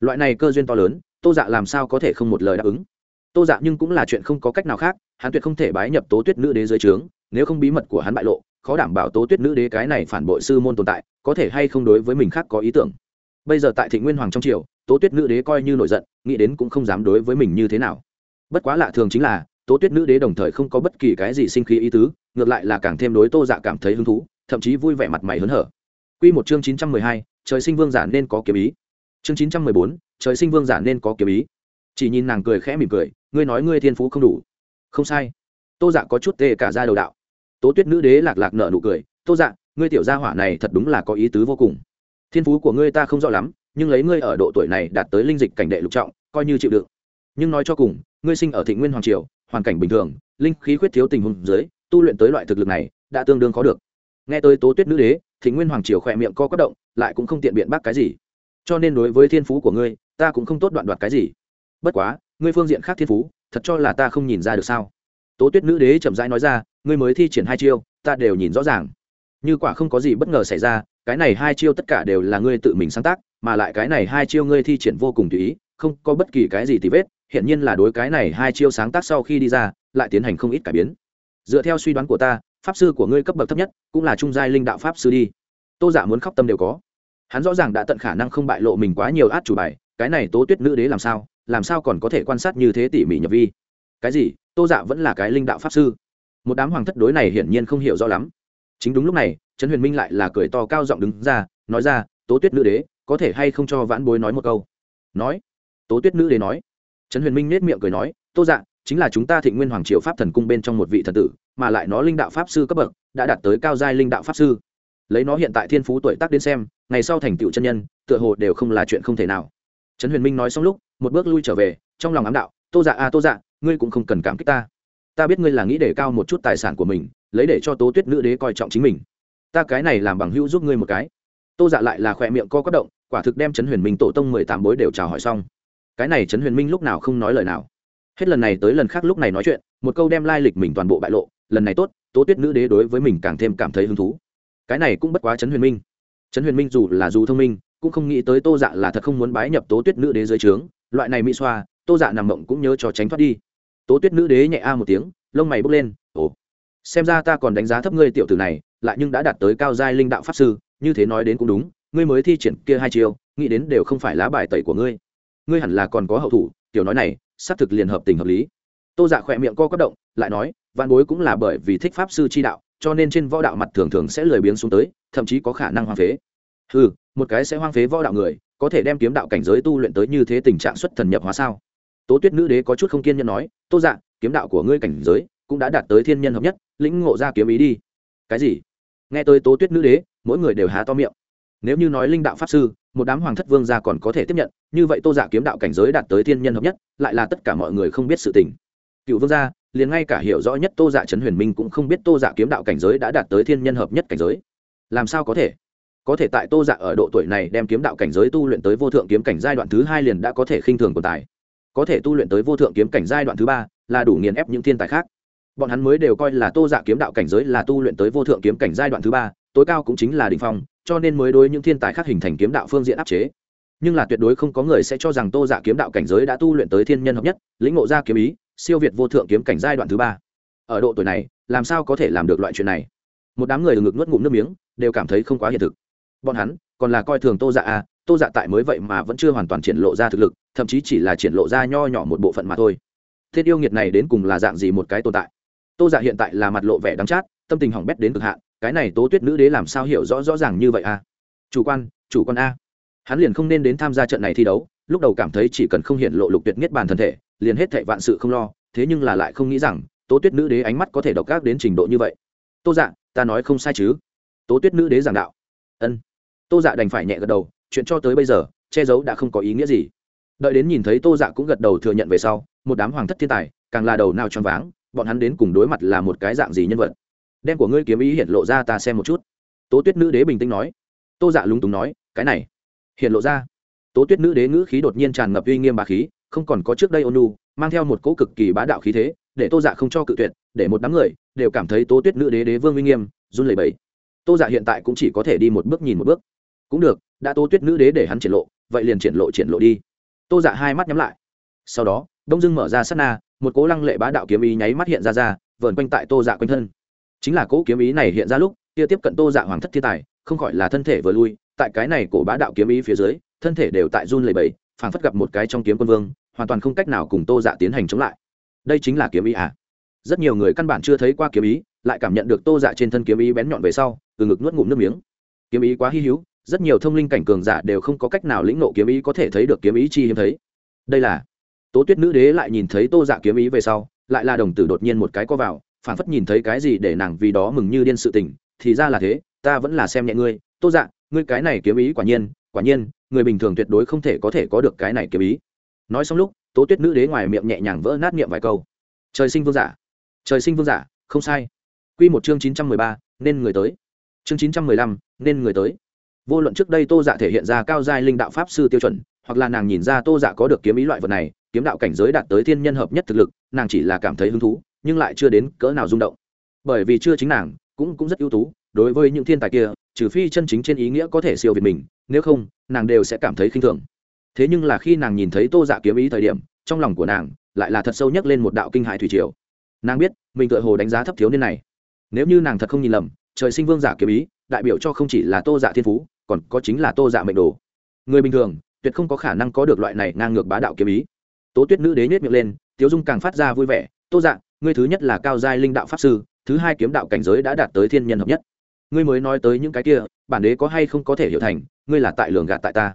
Loại này cơ duyên to lớn, tô dạ làm sao có thể không một lời đáp ứng? Tô dạ nhưng cũng là chuyện không có cách nào khác, hắn tuyệt không thể bái nhập tố tuyết nữ đế dưới trướng nếu không bí mật của hắn bại lộ, khó đảm bảo tố tuyết nữ đế cái này phản bội sư môn tồn tại, có thể hay không đối với mình khác có ý tưởng. Bây giờ tại thị nguyên hoàng trong triều, tố tuyết nữ đế coi như nổi giận, nghĩ đến cũng không dám đối với mình như thế nào. Bất quá lạ thường chính là, tố tuyết nữ đế đồng thời không có bất kỳ cái gì sinh khí ý tứ, ngược lại là càng thêm đối tô dạ cảm thấy hứng thú, thậm chí vui vẻ mặt mày hớn hở. Q một chương chín trăm mười hai, trời sinh vương giả nên có kiếm ý. Chương chín trăm mười bốn, trời sinh vương giả nên có kiếm ý. Chỉ nhìn nàng cười khẽ mỉm cười, ngươi nói ngươi thiên phú không đủ. Không sai. Tô dạ có chút tê cả ra đầu đạo tố tuyết nữ đế lạc lạc nợ nụ cười, tô dạ ngươi tiểu gia hỏa này thật đúng là có ý tứ vô cùng. Thiên phú của ngươi ta không rõ lắm, nhưng lấy ngươi ở độ tuổi này đạt tới linh dịch cảnh đệ lục trọng, coi như chịu đựng. Nhưng nói cho cùng, ngươi sinh ở thị nguyên hoàng triều, hoàn cảnh bình thường, linh khí khuyết thiếu tình huống dưới, tu luyện tới loại thực lực này, đã tương đương khó được. Nghe tới tố tuyết nữ đế thị nguyên hoàng triều khỏe miệng co quất động, lại cũng không tiện biện bác cái gì. Cho nên đối với thiên phú của ngươi, ta cũng không tốt đoạn đoạt cái gì. Bất quá, ngươi phương diện khác thiên phú, thật cho là ta không nhìn ra được sao? Tố tuyết nữ đế chậm rãi nói ra ngươi mới thi triển hai chiêu, ta đều nhìn rõ ràng. Như quả không có gì bất ngờ xảy ra, cái này hai chiêu tất cả đều là ngươi tự mình sáng tác, mà lại cái này hai chiêu ngươi thi triển vô cùng tùy ý, không có bất kỳ cái gì tì vết hiện nhiên là đối cái này hai chiêu sáng tác sau khi đi ra, lại tiến hành không ít cải biến. Dựa theo suy đoán của ta, pháp sư của ngươi cấp bậc thấp nhất cũng là trung giai linh đạo pháp sư đi. Tô giả muốn khóc tâm đều có. Hắn rõ ràng đã tận khả năng không bại lộ mình quá nhiều át chủ bài, cái này tố tuyết nữ đế làm sao làm sao còn có thể quan sát như thế tỉ mỉ nhập vi? Cái gì? Tô dạ vẫn là cái linh đạo pháp sư một đám hoàng thất đối này hiển nhiên không hiểu rõ lắm. Chính đúng lúc này trấn huyền minh lại là cười to cao giọng đứng ra nói ra tố tuyết nữ đế có thể hay không cho vãn bối nói một câu? Nói? Tố tuyết nữ đế nói. Trấn huyền minh nết miệng cười nói tô dạ chính là chúng ta thịnh nguyên hoàng triều pháp thần cung bên trong một vị thần tử mà lại nó linh đạo pháp sư cấp bậc đã đạt tới cao giai linh đạo pháp sư. Lấy nó hiện tại thiên phú tuổi tác đến xem ngày sau thành tựu chân nhân tựa hồ đều không là chuyện không thể nào. Trấn huyền minh nói xong lúc một bước lui trở về trong lòng ám đạo tô dạ a à, tô dạ ngươi cũng không cần cảm kích ta ta biết ngươi là nghĩ để cao một chút tài sản của mình, lấy để cho tố tuyết nữ đế coi trọng chính mình. Ta cái này làm bằng hữu giúp ngươi một cái. Tô dạ lại là khỏe miệng co quất động, quả thực đem trấn huyền minh tổ tông mười tám bối đều chào hỏi xong. Cái này trấn huyền minh lúc nào không nói lời nào. Hết lần này tới lần khác lúc này nói chuyện, một câu đem lai lịch mình toàn bộ bại lộ, lần này tốt, tố tuyết nữ đế đối với mình càng thêm cảm thấy hứng thú. Cái này cũng bất quá trấn huyền minh. Trấn huyền minh dù là dù thông minh, cũng không nghĩ tới tô dạ là thật không muốn bái nhập tố tuyết nữ đế dưới trướng, loại này mỹ xoa, tô dạ nằm mộng cũng nhớ cho tránh thoát đi tố tuyết nữ đế nhẹ a một tiếng, lông mày bốc lên, ồ, xem ra ta còn đánh giá thấp ngươi tiểu tử này, lại nhưng đã đạt tới cao giai linh đạo pháp sư, như thế nói đến cũng đúng, ngươi mới thi triển kia hai chiêu, nghĩ đến đều không phải lá bài tẩy của ngươi. Ngươi hẳn là còn có hậu thủ, tiểu nói này, xác thực liền hợp tình hợp lý. Tô dạ khỏe miệng co quất động, lại nói văn bối cũng là bởi vì thích pháp sư chi đạo, cho nên trên võ đạo mặt thường thường sẽ lười biếng xuống tới, thậm chí có khả năng hoang phế. Ừ một cái sẽ hoang phế võ đạo người, có thể đem kiếm đạo cảnh giới tu luyện tới như thế tình trạng xuất thần nhập hóa sao? Tố tuyết nữ đế có chút không kiên nhẫn nói, tô dạ kiếm đạo của ngươi cảnh giới cũng đã đạt tới thiên nhân hợp nhất, lĩnh ngộ ra kiếm ý đi. Cái gì? Nghe tới tố tuyết nữ đế, mỗi người đều há to miệng. Nếu như nói linh đạo pháp sư, một đám hoàng thất vương gia còn có thể tiếp nhận, như vậy tô dạ kiếm đạo cảnh giới đạt tới thiên nhân hợp nhất, lại là tất cả mọi người không biết sự tình. Cựu vương gia, liền ngay cả hiểu rõ nhất tô dạ trấn huyền minh cũng không biết tô dạ kiếm đạo cảnh giới đã đạt tới thiên nhân hợp nhất cảnh giới. Làm sao có thể? Có thể tại tô dạ ở độ tuổi này đem kiếm đạo cảnh giới tu luyện tới vô thượng kiếm cảnh giai đoạn thứ hai liền đã có thể khinh thường tồn tài có thể tu luyện tới vô thượng kiếm cảnh giai đoạn thứ ba là đủ nghiền ép những thiên tài khác. Bọn hắn mới đều coi là tô dạ kiếm đạo cảnh giới là tu luyện tới vô thượng kiếm cảnh giai đoạn thứ ba, tối cao cũng chính là đ ỉ n h phong, cho nên mới đối những thiên tài khác hình thành kiếm đạo phương diện áp chế. Nhưng là tuyệt đối không có người sẽ cho rằng tô dạ kiếm đạo cảnh giới đã tu luyện tới thiên nhân hợp nhất, lĩnh ngộ ra kiếm ý, siêu việt vô thượng kiếm cảnh giai đoạn thứ ba. Ở độ tuổi này, làm sao có thể làm được loại chuyện này? Một đám người ngực nuốt ngụm nước miếng, đều cảm thấy không quá hiện thực. Bọn hắn, còn là coi thường tô dạ à tô dạ tại mới vậy mà vẫn chưa hoàn toàn triển lộ ra thực lực, thậm chí chỉ là triển lộ ra nho nhỏ một bộ phận mà thôi. Thiên yêu nghiệt này đến cùng là dạng gì một cái tồn tại? Tô dạ hiện tại là mặt lộ vẻ đắng chát, tâm tình hỏng bét đến cực hạn, cái này tố tuyết nữ đế làm sao hiểu rõ rõ ràng như vậy à? Chủ quan chủ quan a. Hắn liền không nên đến tham gia trận này thi đấu, lúc đầu cảm thấy chỉ cần không hiện lộ lục tuyệt nhất bàn thân thể, liền hết thệ vạn sự không lo, thế nhưng là lại không nghĩ rằng, tố tuyết nữ đế ánh mắt có thể độc ác đến trình độ như vậy. Tô dạ ta nói không sai chứ? Tố tuyết nữ đế giảng đạo. Ân. Tô dạ đành phải nhẹ gật đầu chuyện cho tới bây giờ, che giấu đã không có ý nghĩa gì. Đợi đến nhìn thấy tô dạ cũng gật đầu thừa nhận về sau, một đám hoàng thất thiên tài, càng là đầu nào choáng váng, bọn hắn đến cùng đối mặt là một cái dạng gì nhân vật? Đem của ngươi kiếm ý hiện lộ ra ta xem một chút. Tố tuyết nữ đế bình tĩnh nói. Tô dạ lúng túng nói, cái này, hiện lộ ra. Tố tuyết nữ đế ngữ khí đột nhiên tràn ngập uy nghiêm bà khí, không còn có trước đây ônu mang theo một cỗ cực kỳ bá đạo khí thế, để tô dạ không cho cự tuyệt, để một đám người đều cảm thấy tố tuyết nữ đế đế vương uy nghiêm, run lẩy bẩy. Tô dạ hiện tại cũng chỉ có thể đi một bước nhìn một bước cũng được, đã tô tuyết nữ đế để hắn triển lộ, vậy liền triển lộ triển lộ đi. Tô dạ hai mắt nhắm lại. Sau đó, đông dưng mở ra sát na, một cố lăng lệ bá đạo kiếm ý nháy mắt hiện ra ra, vờn quanh tại tô dạ quanh thân. Chính là cố kiếm ý này hiện ra lúc, kia tiếp cận tô dạ hoàng thất thiên tài, không khỏi là thân thể vừa lui, tại cái này cổ bá đạo kiếm ý phía dưới, thân thể đều tại run lầy bầy phảng phất gặp một cái trong kiếm quân vương, hoàn toàn không cách nào cùng tô dạ tiến hành chống lại. Đây chính là kiếm ý à? Rất nhiều người căn bản chưa thấy qua kiếm ý, lại cảm nhận được tô dạ trên thân kiếm ý bén nhọn về sau, từ ngực nuốt ngụm nước miếng. Kiếm ý quá hy hữu rất nhiều thông linh cảnh cường giả đều không có cách nào lĩnh nộ kiếm ý có thể thấy được kiếm ý chi hiếm thấy. Đây là, tố tuyết nữ đế lại nhìn thấy tô dạ kiếm ý về sau, lại là đồng tử đột nhiên một cái co vào, phản phất nhìn thấy cái gì để nàng vì đó mừng như điên sự tình, thì ra là thế, ta vẫn là xem nhẹ ngươi. Tô dạ ngươi cái này kiếm ý quả nhiên quả nhiên, người bình thường tuyệt đối không thể có thể có được cái này kiếm ý. Nói xong lúc, tố tuyết nữ đế ngoài miệng nhẹ nhàng vỡ nát miệng vài câu. Trời sinh vương giả, trời sinh vương giả, không sai. Q một chương chín trăm mười ba, nên người tới. Chương chín trăm mười lăm, nên người tới vô luận trước đây tô dạ thể hiện ra cao giai linh đạo pháp sư tiêu chuẩn, hoặc là nàng nhìn ra tô dạ có được kiếm ý loại vật này, kiếm đạo cảnh giới đạt tới thiên nhân hợp nhất thực lực, nàng chỉ là cảm thấy hứng thú, nhưng lại chưa đến cỡ nào rung động. Bởi vì chưa chính nàng, cũng cũng rất ưu tú, đối với những thiên tài kia, trừ phi chân chính trên ý nghĩa có thể siêu việt mình, nếu không, nàng đều sẽ cảm thấy khinh thường. Thế nhưng là khi nàng nhìn thấy tô dạ kiếm ý thời điểm, trong lòng của nàng lại là thật sâu nhất lên một đạo kinh hại thủy triều. Nàng biết, mình tự hồ đánh giá thấp thiếu niên này. Nếu như nàng thật không nhìn lầm, trời sinh vương giả kiếm ý, đại biểu cho không chỉ là tô dạ thiên phú còn có chính là tô dạ mệnh đồ. Người bình thường, tuyệt không có khả năng có được loại này ngang ngược bá đạo kiếm ý. Tố tuyết nữ đế nhét miệng lên, tiếu dung càng phát ra vui vẻ, tô dạ ngươi thứ nhất là cao giai linh đạo pháp sư, thứ hai kiếm đạo cảnh giới đã đạt tới thiên nhân hợp nhất. Ngươi mới nói tới những cái kia, bản đế có hay không có thể hiểu thành, ngươi là tại lường gạt tại ta.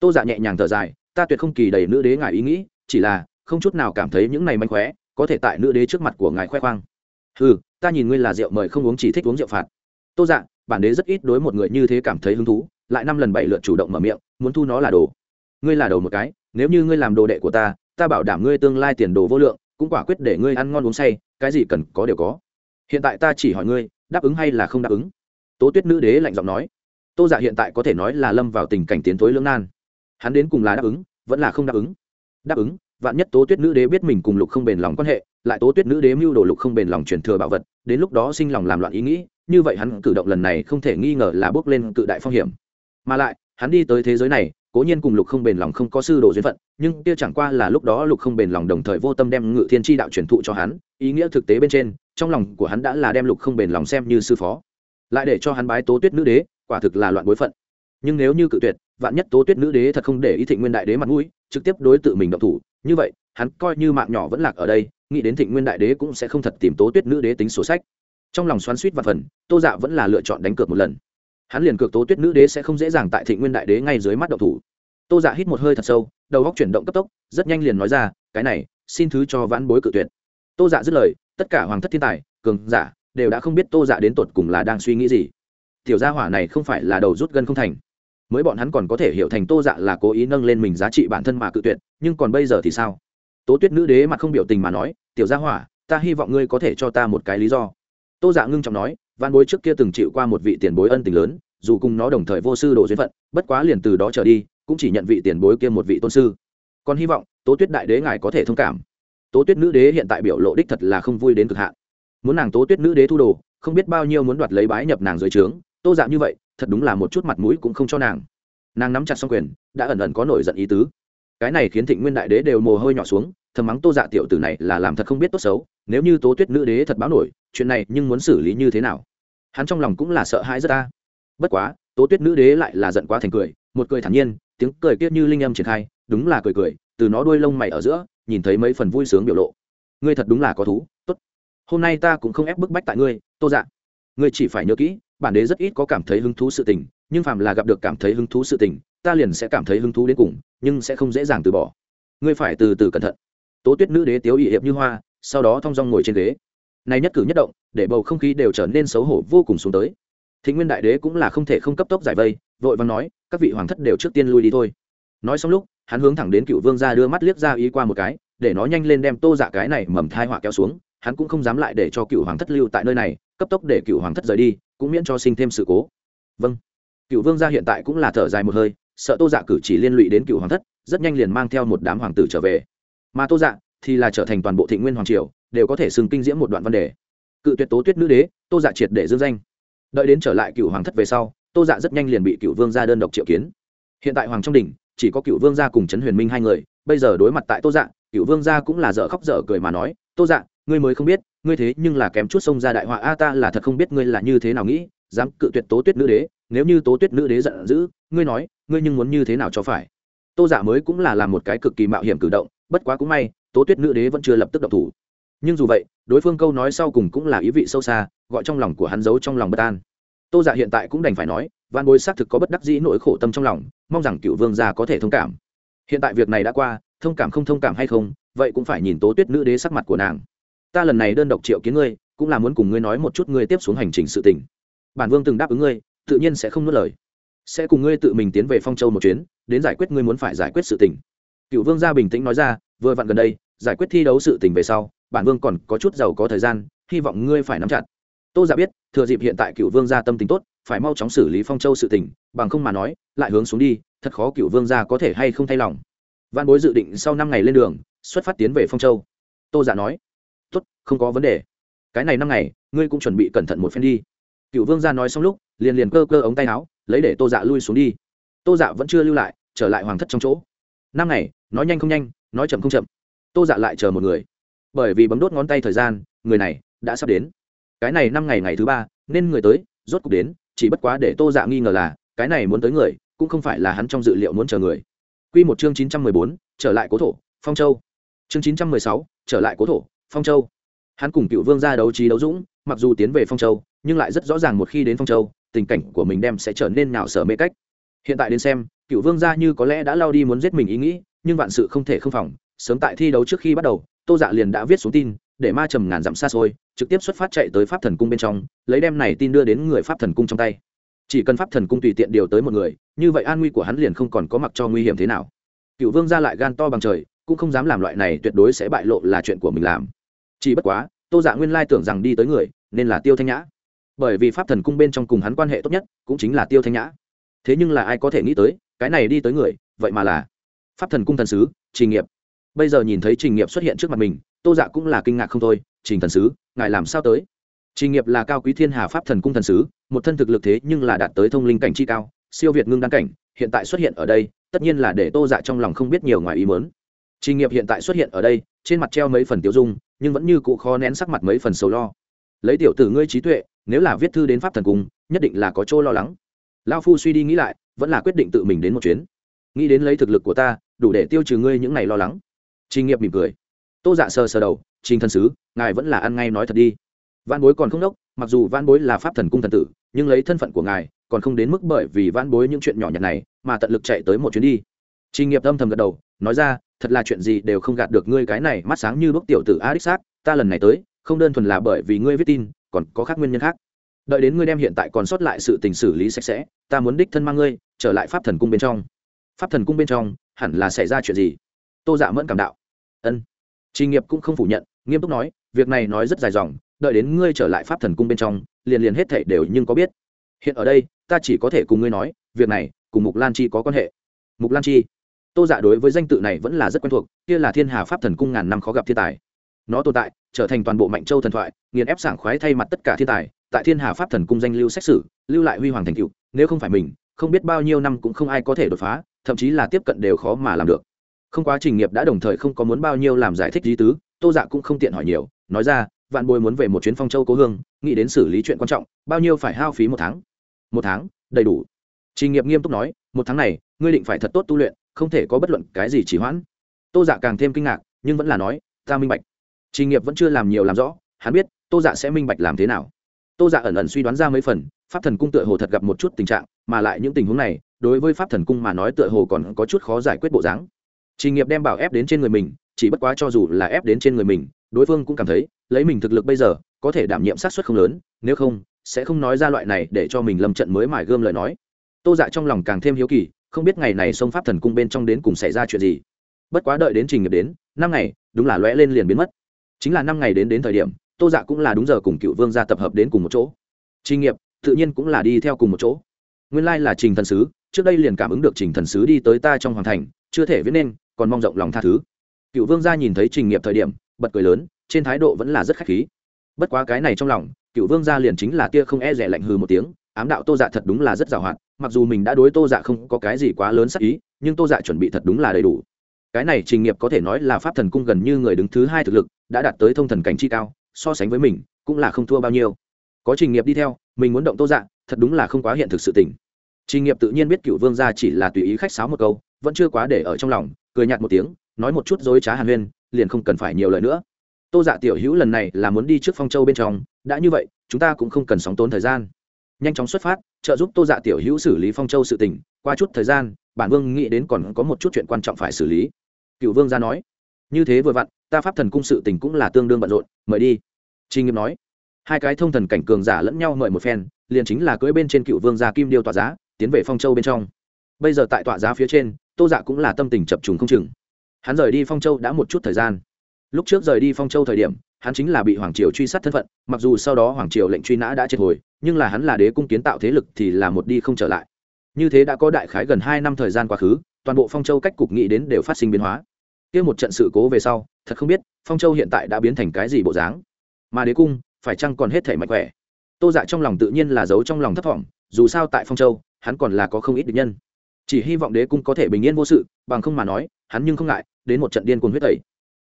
Tô dạ nhẹ nhàng thở dài, ta tuyệt không kỳ đầy nữ đế ngài ý nghĩ, chỉ là không chút nào cảm thấy những này manh khóe, có thể tại nữ đế trước mặt của ngài khoe khoang. Ừ ta nhìn ngươi là rượu mời không uống chỉ thích uống rượu phạt. Tô dạ bản đế rất ít đối một người như thế cảm thấy hứng thú, lại năm lần bảy lượt chủ động mở miệng, muốn thu nó là đồ. Ngươi là đầu một cái, nếu như ngươi làm đồ đệ của ta ta bảo đảm ngươi tương lai tiền đồ vô lượng, cũng quả quyết để ngươi ăn ngon uống say, cái gì cần có đều có. Hiện tại ta chỉ hỏi ngươi, đáp ứng hay là không đáp ứng? Tố tuyết nữ đế lạnh giọng nói. Tô dạ hiện tại có thể nói là lâm vào tình cảnh tiến thối lưỡng nan. Hắn đến cùng là đáp ứng, vẫn là không đáp ứng? Đáp ứng, vạn nhất tố tuyết nữ đế biết mình cùng lục không bền lòng quan hệ, lại tố tuyết nữ đế mưu đồ lục không bền lòng truyền thừa bảo vật, đến lúc đó sinh lòng làm loạn ý nghĩ như vậy hắn cử động lần này không thể nghi ngờ là bước lên cự đại phong hiểm. Mà lại, hắn đi tới thế giới này, cố nhiên cùng lục không bền lòng không có sư đồ duyên phận, nhưng kia chẳng qua là lúc đó lục không bền lòng đồng thời vô tâm đem ngự thiên tri đạo truyền thụ cho hắn, ý nghĩa thực tế bên trên, trong lòng của hắn đã là đem lục không bền lòng xem như sư phó. Lại để cho hắn bái tố tuyết nữ đế, quả thực là loạn bối phận. Nhưng nếu như cự tuyệt, vạn nhất tố tuyết nữ đế thật không để ý thịnh nguyên đại đế mặt mũi, trực tiếp đối tự mình động thủ, như vậy, hắn coi như mạng nhỏ vẫn lạc ở đây, nghĩ đến thịnh nguyên đại đế cũng sẽ không thật tìm tố tuyết nữ đế tính sổ sách trong lòng xoắn suýt và phần, tô dạ vẫn là lựa chọn đánh cược một lần. Hắn liền cược tố tuyết nữ đế sẽ không dễ dàng tại thị nguyên đại đế ngay dưới mắt độc thủ. Tô dạ hít một hơi thật sâu, đầu góc chuyển động cấp tốc, rất nhanh liền nói ra, cái này, xin thứ cho vãn bối cự tuyệt. Tô dạ dứt lời, tất cả hoàng thất thiên tài, cường giả đều đã không biết tô dạ đến tột cùng là đang suy nghĩ gì. Tiểu gia hỏa này không phải là đầu rút gân không thành. Mới bọn hắn còn có thể hiểu thành tô dạ là cố ý nâng lên mình giá trị bản thân mà cự tuyệt, nhưng còn bây giờ thì sao? Tố tuyết nữ đế mặt không biểu tình mà nói, tiểu gia hỏa, ta hy vọng ngươi có thể cho ta một cái lý do tô dạ ngưng trọng nói văn bối trước kia từng chịu qua một vị tiền bối ân tình lớn, dù cùng nó đồng thời vô sư đồ duyên phận, bất quá liền từ đó trở đi, cũng chỉ nhận vị tiền bối kia một vị tôn sư. Còn hy vọng, tố tuyết đại đế ngài có thể thông cảm. Tố tuyết nữ đế hiện tại biểu lộ đích thật là không vui đến cực hạn. Muốn nàng tố tuyết nữ đế thu đồ, không biết bao nhiêu muốn đoạt lấy bái nhập nàng dưới trướng, tô dạ như vậy, thật đúng là một chút mặt mũi cũng không cho nàng. Nàng nắm chặt xong quyền, đã ẩn ẩn có nổi giận ý tứ. Cái này khiến thịnh nguyên đại đế đều mồ hôi nhỏ xuống, thầm mắng tô dạ tiểu tử này là làm thật không biết tốt xấu nếu như tố tuyết nữ đế thật báo nổi, chuyện này nhưng muốn xử lý như thế nào? Hắn trong lòng cũng là sợ hãi rất ta. Bất quá, tố tuyết nữ đế lại là giận quá thành cười, một cười thản nhiên, tiếng cười kiết như linh âm triển khai, đúng là cười cười, từ nó đuôi lông mày ở giữa, nhìn thấy mấy phần vui sướng biểu lộ. Ngươi thật đúng là có thú, tốt. Hôm nay ta cũng không ép bức bách tại ngươi, tô dạ. Ngươi chỉ phải nhớ kỹ, bản đế rất ít có cảm thấy hứng thú sự tình, nhưng phàm là gặp được cảm thấy hứng thú sự tình, ta liền sẽ cảm thấy hứng thú đến cùng, nhưng sẽ không dễ dàng từ bỏ. Ngươi phải từ từ cẩn thận. Tố tuyết nữ đế tiếu ỵ hiệp như hoa sau đó thong dong ngồi trên ghế. Này nhất cử nhất động, để bầu không khí đều trở nên xấu hổ vô cùng xuống tới. Thịnh nguyên đại đế cũng là không thể không cấp tốc giải vây, vội vàng nói, các vị hoàng thất đều trước tiên lui đi thôi. Nói xong lúc, hắn hướng thẳng đến cựu vương ra đưa mắt liếc ra ý qua một cái, để nó nhanh lên đem tô dạ cái này mầm thai họa kéo xuống, hắn cũng không dám lại để cho cựu hoàng thất lưu tại nơi này, cấp tốc để cựu hoàng thất rời đi, cũng miễn cho sinh thêm sự cố. Vâng. Cựu vương gia hiện tại cũng là thở dài một hơi, sợ tô dạ cử chỉ liên lụy đến cựu hoàng thất, rất nhanh liền mang theo một đám hoàng tử trở về. Mà tô dạ thì là trở thành toàn bộ thị nguyên hoàng triều, đều có thể xưng kinh diễm một đoạn văn đề. Cự tuyệt tố tuyết nữ đế, tô dạ triệt để dương danh. Đợi đến trở lại cựu hoàng thất về sau, tô dạ rất nhanh liền bị cựu vương gia đơn độc triệu kiến. Hiện tại hoàng trong đỉnh, chỉ có cựu vương gia cùng trấn huyền minh hai người, bây giờ đối mặt tại tô dạ cựu vương gia cũng là dở khóc dở cười mà nói, tô dạ ngươi mới không biết, ngươi thế nhưng là kém chút xông ra đại họa, a ta là thật không biết ngươi là như thế nào nghĩ, dám cự tuyệt tố tuyết nữ đế, nếu như tố tuyết nữ đế giận dữ, ngươi nói, ngươi nhưng muốn như thế nào cho phải? Tô giả dạ mới cũng là làm một cái cực kỳ mạo hiểm cử động, bất quá cũng may tố tuyết nữ đế vẫn chưa lập tức động thủ. Nhưng dù vậy, đối phương câu nói sau cùng cũng là ý vị sâu xa, gọi trong lòng của hắn giấu trong lòng bất an. Tô giả dạ hiện tại cũng đành phải nói van bối xác thực có bất đắc dĩ nỗi khổ tâm trong lòng, mong rằng cựu vương gia có thể thông cảm. Hiện tại việc này đã qua, thông cảm không thông cảm hay không, vậy cũng phải nhìn tố tuyết nữ đế sắc mặt của nàng. Ta lần này đơn độc triệu kiến ngươi, cũng là muốn cùng ngươi nói một chút ngươi tiếp xuống hành trình sự tình. Bản vương từng đáp ứng ngươi, tự nhiên sẽ không nuốt lời. Sẽ cùng ngươi tự mình tiến về phong châu một chuyến, đến giải quyết ngươi muốn phải giải quyết sự tình. Cựu vương gia bình tĩnh nói ra vừa vặn gần đây, giải quyết thi đấu sự tình về sau, bản vương còn có chút giàu có thời gian, hy vọng ngươi phải nắm chặt. Tô giả biết, thừa dịp hiện tại cựu vương gia tâm tính tốt, phải mau chóng xử lý phong châu sự tình, bằng không mà nói, lại hướng xuống đi, thật khó cựu vương gia có thể hay không thay lòng. Văn bối dự định sau năm ngày lên đường, xuất phát tiến về phong châu. Tô giả nói, tốt, không có vấn đề. Cái này năm ngày, ngươi cũng chuẩn bị cẩn thận một phen đi. Cựu vương gia nói xong lúc, liền liền cơ cơ ống tay áo, lấy để tô dạ lui xuống đi. Tô dạ vẫn chưa lưu lại, trở lại hoàng thất trong chỗ. Năm ngày, nói nhanh không nhanh nói chậm không chậm. Tô dạ lại chờ một người. Bởi vì bấm đốt ngón tay thời gian, người này đã sắp đến. Cái này năm ngày ngày thứ ba, nên người tới, rốt cuộc đến, chỉ bất quá để tô dạ nghi ngờ là, cái này muốn tới người, cũng không phải là hắn trong dự liệu muốn chờ người. Q một chương chín trăm mười bốn, trở lại cố thổ, phong châu. Chương chín trăm mười sáu, trở lại cố thổ, phong châu. Hắn cùng cựu vương ra đấu trí đấu dũng, mặc dù tiến về phong châu, nhưng lại rất rõ ràng một khi đến phong châu, tình cảnh của mình đem sẽ trở nên nào sở mê cách. Hiện tại đến xem, cựu vương gia như có lẽ đã lao đi muốn giết mình ý nghĩ nhưng vạn sự không thể không phòng, sớm tại thi đấu trước khi bắt đầu, tô dạ liền đã viết xuống tin, để ma trầm ngàn dặm xa xôi, trực tiếp xuất phát chạy tới pháp thần cung bên trong, lấy đem này tin đưa đến người pháp thần cung trong tay. Chỉ cần pháp thần cung tùy tiện điều tới một người, như vậy an nguy của hắn liền không còn có mặc cho nguy hiểm thế nào. Cựu vương gia lại gan to bằng trời, cũng không dám làm loại này tuyệt đối sẽ bại lộ là chuyện của mình làm. Chỉ bất quá, tô dạ nguyên lai tưởng rằng đi tới người, nên là tiêu thanh nhã. Bởi vì pháp thần cung bên trong cùng hắn quan hệ tốt nhất, cũng chính là tiêu thanh nhã. Thế nhưng là ai có thể nghĩ tới, cái này đi tới người, vậy mà là pháp thần cung thần sứ, trình nghiệp. Bây giờ nhìn thấy trình nghiệp xuất hiện trước mặt mình, tô dạ cũng là kinh ngạc không thôi, trình thần sứ, ngài làm sao tới? Trình nghiệp là cao quý thiên hà pháp thần cung thần sứ, một thân thực lực thế nhưng là đạt tới thông linh cảnh chi cao, siêu việt ngưng đăng cảnh, hiện tại xuất hiện ở đây, tất nhiên là để tô dạ trong lòng không biết nhiều ngoài ý mớn trình nghiệp hiện tại xuất hiện ở đây, trên mặt treo mấy phần tiêu dung, nhưng vẫn như cụ khó nén sắc mặt mấy phần sầu lo. Lấy tiểu tử ngươi trí tuệ, nếu là viết thư đến pháp thần cung, nhất định là có chỗ lo lắng. Lao phu suy đi nghĩ lại, vẫn là quyết định tự mình đến một chuyến. Nghĩ đến lấy thực lực của ta đủ để tiêu trừ ngươi những ngày lo lắng. Trình nghiệp mỉm cười. Tô dạ sờ sờ đầu, trình thần sứ, ngài vẫn là ăn ngay nói thật đi. Văn bối còn không đốc, mặc dù văn bối là pháp thần cung thần tử, nhưng lấy thân phận của ngài, còn không đến mức bởi vì văn bối những chuyện nhỏ nhặt này mà tận lực chạy tới một chuyến đi. Trình nghiệp âm thầm gật đầu, nói ra, thật là chuyện gì đều không gạt được ngươi cái này mắt sáng như bức tiểu tử a đích xác ta lần này tới, không đơn thuần là bởi vì ngươi viết tin, còn có khác nguyên nhân khác. Đợi đến ngươi đem hiện tại còn sót lại sự tình xử lý sạch sẽ, ta muốn đích thân mang ngươi trở lại pháp thần cung bên trong. Pháp thần cung bên trong hẳn là xảy ra chuyện gì? Tô dạ mẫn cảm đạo. Ân. Trì nghiệp cũng không phủ nhận, nghiêm túc nói, việc này nói rất dài dòng, đợi đến ngươi trở lại pháp thần cung bên trong, liền liền hết thảy đều nhưng có biết. Hiện ở đây, ta chỉ có thể cùng ngươi nói, việc này cùng mục lan chi có quan hệ. Mục lan chi. Tô dạ đối với danh tự này vẫn là rất quen thuộc, kia là thiên hà pháp thần cung ngàn năm khó gặp thiên tài. Nó tồn tại, trở thành toàn bộ mạnh châu thần thoại, nghiền ép sảng khoái thay mặt tất cả thiên tài, tại thiên hà pháp thần cung danh lưu xét xử, lưu lại huy hoàng thành cựu nếu không phải mình, không biết bao nhiêu năm cũng không ai có thể đột phá thậm chí là tiếp cận đều khó mà làm được. Không quá trình nghiệp đã đồng thời không có muốn bao nhiêu làm giải thích lý tứ, tô dạ cũng không tiện hỏi nhiều, nói ra, vạn bồi muốn về một chuyến phong châu cố hương, nghĩ đến xử lý chuyện quan trọng, bao nhiêu phải hao phí một tháng. Một tháng? Đầy đủ. Trình nghiệp nghiêm túc nói, một tháng này, ngươi định phải thật tốt tu luyện, không thể có bất luận cái gì chỉ hoãn. Tô dạ càng thêm kinh ngạc, nhưng vẫn là nói, ta minh bạch. Trình nghiệp vẫn chưa làm nhiều làm rõ, hắn biết, tô dạ sẽ minh bạch làm thế nào. Tô dạ ẩn ẩn suy đoán ra mấy phần, pháp thần cung tựa hồ thật gặp một chút tình trạng, mà lại những tình huống này đối với pháp thần cung mà nói tựa hồ còn có chút khó giải quyết bộ dáng. Trình nghiệp đem bảo ép đến trên người mình, chỉ bất quá cho dù là ép đến trên người mình, đối phương cũng cảm thấy, lấy mình thực lực bây giờ, có thể đảm nhiệm sát xuất không lớn, nếu không, sẽ không nói ra loại này để cho mình lâm trận mới mải gươm lời nói. Tô dạ trong lòng càng thêm hiếu kỳ, không biết ngày này sông pháp thần cung bên trong đến cùng xảy ra chuyện gì. Bất quá đợi đến trình nghiệp đến, năm ngày, đúng là lóe lên liền biến mất. Chính là năm ngày đến đến thời điểm, tô dạ cũng là đúng giờ cùng cựu vương gia tập hợp đến cùng một chỗ. Trình nghiệp, tự nhiên cũng là đi theo cùng một chỗ. Nguyên lai là trình thần sứ trước đây liền cảm ứng được trình thần sứ đi tới ta trong hoàng thành, chưa thể viết nên, còn mong rộng lòng tha thứ. Cựu vương gia nhìn thấy trình nghiệp thời điểm, bật cười lớn, trên thái độ vẫn là rất khách khí. Bất quá cái này trong lòng, cựu vương gia liền chính là tia không e rẻ lạnh hừ một tiếng, ám đạo tô dạ thật đúng là rất giàu hạn, mặc dù mình đã đối tô dạ không có cái gì quá lớn sắc ý, nhưng tô dạ chuẩn bị thật đúng là đầy đủ. Cái này trình nghiệp có thể nói là pháp thần cung gần như người đứng thứ hai thực lực, đã đạt tới thông thần cảnh chi cao, so sánh với mình, cũng là không thua bao nhiêu. Có trình nghiệp đi theo, mình muốn động tô dạ thật đúng là không quá hiện thực sự tình trình nghiệp tự nhiên biết cựu vương gia chỉ là tùy ý khách sáo một câu, vẫn chưa quá để ở trong lòng, cười nhạt một tiếng, nói một chút dối trá hàn huyên, liền không cần phải nhiều lời nữa. Tô dạ tiểu hữu lần này là muốn đi trước phong châu bên trong, đã như vậy, chúng ta cũng không cần sóng tốn thời gian. Nhanh chóng xuất phát, trợ giúp tô dạ tiểu hữu xử lý phong châu sự tình, qua chút thời gian, bản vương nghĩ đến còn có một chút chuyện quan trọng phải xử lý. Cựu vương gia nói, như thế vừa vặn, ta pháp thần cung sự tình cũng là tương đương bận rộn, mời đi. Trình Nghiệp nói, hai cái thông thần cảnh cường giả lẫn nhau mời một phen, liền chính là cưỡi bên trên cựu vương gia kim điêu tỏa giá tiến về phong châu bên trong. Bây giờ tại tọa giá phía trên, tô dạ cũng là tâm tình chập trùng không chừng. Hắn rời đi phong châu đã một chút thời gian. Lúc trước rời đi phong châu thời điểm, hắn chính là bị hoàng triều truy sát thân phận, mặc dù sau đó hoàng triều lệnh truy nã đã triệt hồi, nhưng là hắn là đế cung kiến tạo thế lực thì là một đi không trở lại. Như thế đã có đại khái gần hai năm thời gian quá khứ, toàn bộ phong châu cách cục nghị đến đều phát sinh biến hóa. Kia một trận sự cố về sau, thật không biết phong châu hiện tại đã biến thành cái gì bộ dáng. Mà đế cung, phải chăng còn hết thể mạnh khỏe? Tô dạ trong lòng tự nhiên là giấu trong lòng thấp thỏm, dù sao tại phong châu hắn còn là có không ít địch nhân. Chỉ hy vọng đế cung có thể bình yên vô sự, bằng không mà nói, hắn nhưng không ngại, đến một trận điên cuồng huyết tẩy.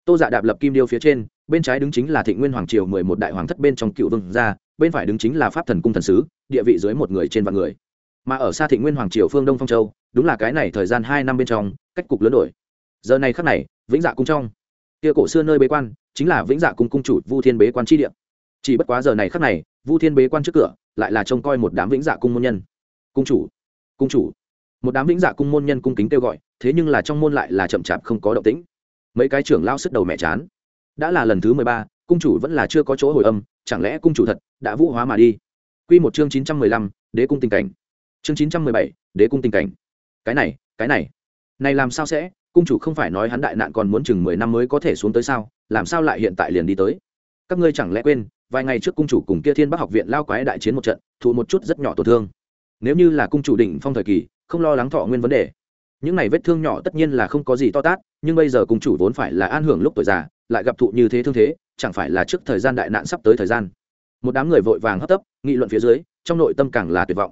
Tô dạ đạp lập kim điêu phía trên, bên trái đứng chính là thịnh nguyên hoàng triều mười một đại hoàng thất bên trong cựu vương gia, bên phải đứng chính là pháp thần cung thần sứ, địa vị dưới một người trên vạn người. Mà ở xa thịnh nguyên hoàng triều phương đông phong châu, đúng là cái này thời gian hai năm bên trong, cách cục lớn đổi. Giờ này khắc này, vĩnh dạ cung trong, kia cổ xưa nơi bế quan, chính là vĩnh dạ cung cung chủ vu thiên bế quan tri địa. Chỉ bất quá giờ này khắc này, vu thiên bế quan trước cửa, lại là trông coi một đám vĩnh dạ cung môn nhân cung chủ cung chủ. Một đám vĩnh dạ cung môn nhân cung kính kêu gọi, thế nhưng là trong môn lại là chậm chạp không có động tĩnh. Mấy cái trưởng lao sức đầu mẹ chán. Đã là lần thứ mười ba, cung chủ vẫn là chưa có chỗ hồi âm, chẳng lẽ cung chủ thật đã vũ hóa mà đi? Q một chương chín trăm mười lăm, đế cung tình cảnh. Chương chín trăm mười bảy, đế cung tình cảnh. Cái này cái này. Này làm sao sẽ, cung chủ không phải nói hắn đại nạn còn muốn chừng mười năm mới có thể xuống tới sao, làm sao lại hiện tại liền đi tới? Các ngươi chẳng lẽ quên, vài ngày trước cung chủ cùng kia thiên bắc học viện lao quái đại chiến một trận, thụ một chút rất nhỏ tổn thương nếu như là cung chủ định phong thời kỳ, không lo lắng thọ nguyên vấn đề. Những này vết thương nhỏ tất nhiên là không có gì to tát, nhưng bây giờ cung chủ vốn phải là an hưởng lúc tuổi già, lại gặp thụ như thế thương thế, chẳng phải là trước thời gian đại nạn sắp tới thời gian. Một đám người vội vàng hấp tấp, nghị luận phía dưới, trong nội tâm càng là tuyệt vọng.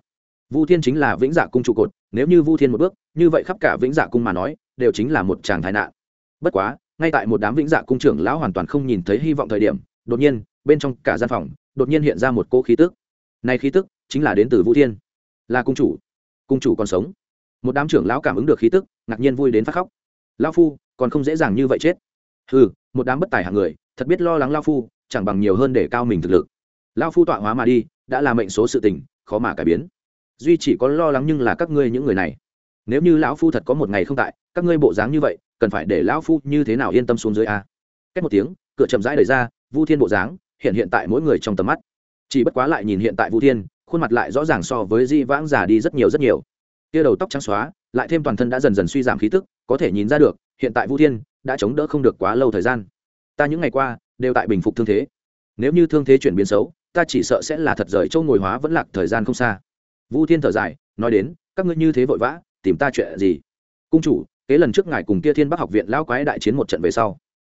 Vu thiên chính là vĩnh giả cung trụ cột, nếu như vu thiên một bước, như vậy khắp cả vĩnh giả cung mà nói, đều chính là một chàng thái nạn. Bất quá, ngay tại một đám vĩnh giả cung trưởng lão hoàn toàn không nhìn thấy hy vọng thời điểm, đột nhiên, bên trong cả gian phòng, đột nhiên hiện ra một cỗ khí tức. Này khí tức chính là đến từ vũ thiên là cung chủ. Cung chủ còn sống. Một đám trưởng lão cảm ứng được khí tức, ngạc nhiên vui đến phát khóc. Lão phu, còn không dễ dàng như vậy chết. Ừ một đám bất tài hạng người, thật biết lo lắng lão phu, chẳng bằng nhiều hơn để cao mình thực lực. Lão phu tọa hóa mà đi, đã là mệnh số sự tình, khó mà cải biến. Duy chỉ có lo lắng nhưng là các ngươi những người này. Nếu như lão phu thật có một ngày không tại, các ngươi bộ dáng như vậy, cần phải để lão phu như thế nào yên tâm xuống dưới a? Cách một tiếng, cửa chậm rãi đẩy ra, vu thiên bộ dáng, hiện hiện tại mỗi người trong tầm mắt. Chỉ bất quá lại nhìn hiện tại vu thiên khuôn mặt lại rõ ràng so với di vãng già đi rất nhiều rất nhiều. Tia đầu tóc trắng xóa, lại thêm toàn thân đã dần dần suy giảm khí tức, có thể nhìn ra được, hiện tại vu thiên đã chống đỡ không được quá lâu thời gian. Ta những ngày qua đều tại bình phục thương thế. Nếu như thương thế chuyển biến xấu, ta chỉ sợ sẽ là thật rời châu ngồi hóa vẫn lạc thời gian không xa. Vu thiên thở dài, nói đến, các ngươi như thế vội vã, tìm ta chuyện gì? Cung chủ, kế lần trước ngài cùng kia thiên bắc học viện lao quái đại chiến một trận về sau,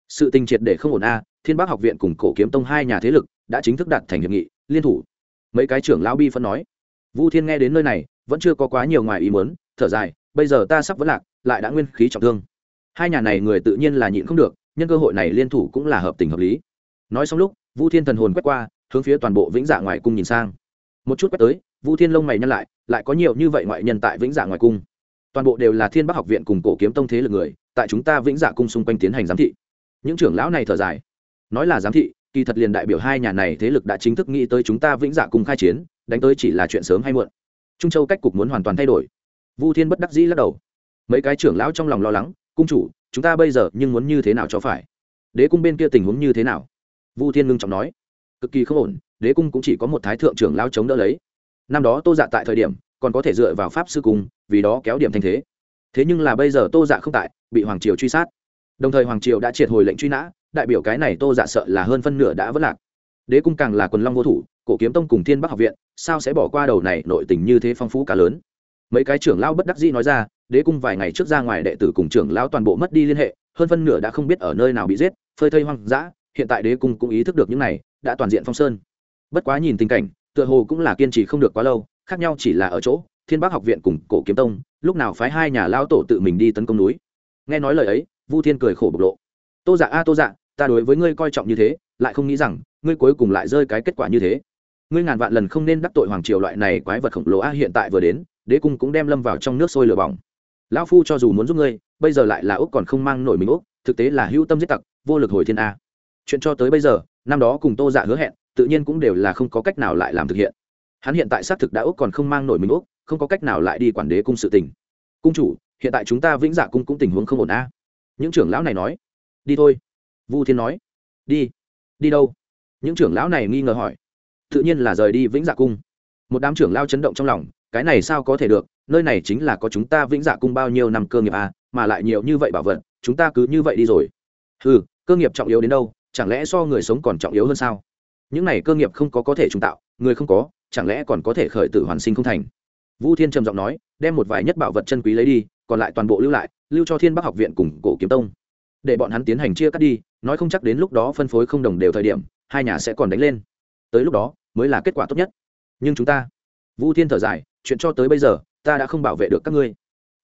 sự tình triệt để không ổn a, thiên bắc học viện cùng cổ kiếm tông hai nhà thế lực đã chính thức đạt thành hiệp nghị, liên thủ mấy cái trưởng lão bi phân nói. Vu thiên nghe đến nơi này, vẫn chưa có quá nhiều ngoài ý muốn, thở dài, bây giờ ta sắp vẫn lạc, lại đã nguyên khí trọng thương. Hai nhà này người tự nhiên là nhịn không được, nhân cơ hội này liên thủ cũng là hợp tình hợp lý. Nói xong lúc, vu thiên thần hồn quét qua, hướng phía toàn bộ vĩnh dạ ngoài cung nhìn sang. Một chút quét tới, vu thiên lông mày nhăn lại lại có nhiều như vậy ngoại nhân tại vĩnh dạ ngoài cung. Toàn bộ đều là thiên bắc học viện cùng cổ kiếm tông thế lực người, tại chúng ta vĩnh dạ cung xung quanh tiến hành giám thị. Những trưởng lão này thở dài. Nói là giám thị kỳ thật liền đại biểu hai nhà này thế lực đã chính thức nghĩ tới chúng ta vĩnh dạ cung khai chiến, đánh tới chỉ là chuyện sớm hay muộn. Trung châu cách cục muốn hoàn toàn thay đổi. Vu thiên bất đắc dĩ lắc đầu. Mấy cái trưởng lão trong lòng lo lắng, cung chủ, chúng ta bây giờ nhưng muốn như thế nào cho phải? Đế cung bên kia tình huống như thế nào? Vu thiên ngưng trọng nói. Cực kỳ không ổn, đế cung cũng chỉ có một thái thượng trưởng lão chống đỡ lấy. Năm đó tô dạ tại thời điểm, còn có thể dựa vào pháp sư cung vì đó kéo điểm thanh thế. Thế nhưng là bây giờ tô dạ không tại, bị hoàng triều truy sát. Đồng thời hoàng triều đã triệt hồi lệnh truy nã đại biểu cái này tô dạ sợ là hơn phân nửa đã vất lạc. Đế cung càng là quần long vô thủ, cổ kiếm tông cùng thiên bắc học viện, sao sẽ bỏ qua đầu này nội tình như thế phong phú cả lớn? Mấy cái trưởng lao bất đắc dĩ nói ra, đế cung vài ngày trước ra ngoài đệ tử cùng trưởng lao toàn bộ mất đi liên hệ, hơn phân nửa đã không biết ở nơi nào bị giết, phơi thây hoang dã, hiện tại đế cung cũng ý thức được những này, đã toàn diện phong sơn. Bất quá nhìn tình cảnh, tựa hồ cũng là kiên trì không được quá lâu, khác nhau chỉ là ở chỗ, thiên bắc học viện cùng cổ kiếm tông, lúc nào phái hai nhà lao tổ tự mình đi tấn công núi. Nghe nói lời ấy, vu thiên cười khổ bộc lộ. Tô dạ a, tô dạ ta đối với ngươi coi trọng như thế, lại không nghĩ rằng, ngươi cuối cùng lại rơi cái kết quả như thế. Ngươi ngàn vạn lần không nên đắc tội hoàng triều loại này quái vật khổng lồ a hiện tại vừa đến, đế cung cũng đem lâm vào trong nước sôi lửa bỏng. Lão phu cho dù muốn giúp ngươi, bây giờ lại là úc còn không mang nổi mình úc, thực tế là hữu tâm giết tặc, vô lực hồi thiên a. Chuyện cho tới bây giờ, năm đó cùng tô dạ hứa hẹn, tự nhiên cũng đều là không có cách nào lại làm thực hiện. Hắn hiện tại xác thực đã úc còn không mang nổi mình úc, không có cách nào lại đi quản đế cung sự tình. Cung chủ, hiện tại chúng ta vĩnh dạ cung cũng tình huống không ổn a. Những trưởng lão này nói, đi thôi vu thiên nói. Đi. Đi đâu? Những trưởng lão này nghi ngờ hỏi. Tự nhiên là rời đi vĩnh dạ cung. Một đám trưởng lao chấn động trong lòng cái này sao có thể được? Nơi này chính là có chúng ta vĩnh dạ cung bao nhiêu năm cơ nghiệp à, mà lại nhiều như vậy bảo vật chúng ta cứ như vậy đi rồi. Ừ cơ nghiệp trọng yếu đến đâu? Chẳng lẽ so người sống còn trọng yếu hơn sao? Những này cơ nghiệp không có có thể trùng tạo người không có chẳng lẽ còn có thể khởi tử hoàn sinh không thành? Vũ thiên trầm giọng nói đem một vài nhất bảo vật chân quý lấy đi còn lại toàn bộ lưu lại lưu cho thiên bắc học viện cùng cổ kiếm tông để bọn hắn tiến hành chia cắt đi, nói không chắc đến lúc đó phân phối không đồng đều thời điểm, hai nhà sẽ còn đánh lên. Tới lúc đó, mới là kết quả tốt nhất. Nhưng chúng ta vũ thiên thở dài, chuyện cho tới bây giờ, ta đã không bảo vệ được các ngươi.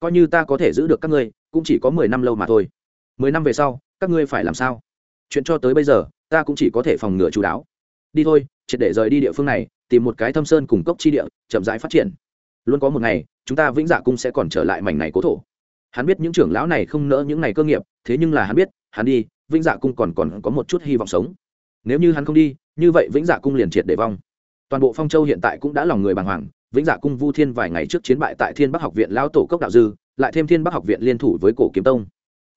Coi như ta có thể giữ được các ngươi, cũng chỉ có mười năm lâu mà thôi. Mười năm về sau, các ngươi phải làm sao? Chuyện cho tới bây giờ, ta cũng chỉ có thể phòng ngừa chú đáo đi thôi, triệt để rời đi địa phương này, tìm một cái thâm sơn cùng cốc chi địa, chậm rãi phát triển. Luôn có một ngày, chúng ta vĩnh dạ cung sẽ còn trở lại mảnh này cố thổ hắn biết những trưởng lão này không nỡ những ngày cơ nghiệp, thế nhưng là hắn biết, hắn đi, vĩnh dạ cung còn còn có một chút hy vọng sống. Nếu như hắn không đi, như vậy vĩnh dạ cung liền triệt để vong. Toàn bộ phong châu hiện tại cũng đã lòng người bàng hoàng, vĩnh dạ cung vu thiên vài ngày trước chiến bại tại thiên bắc học viện lão tổ cốc đạo dư, lại thêm thiên bắc học viện liên thủ với cổ kiếm tông.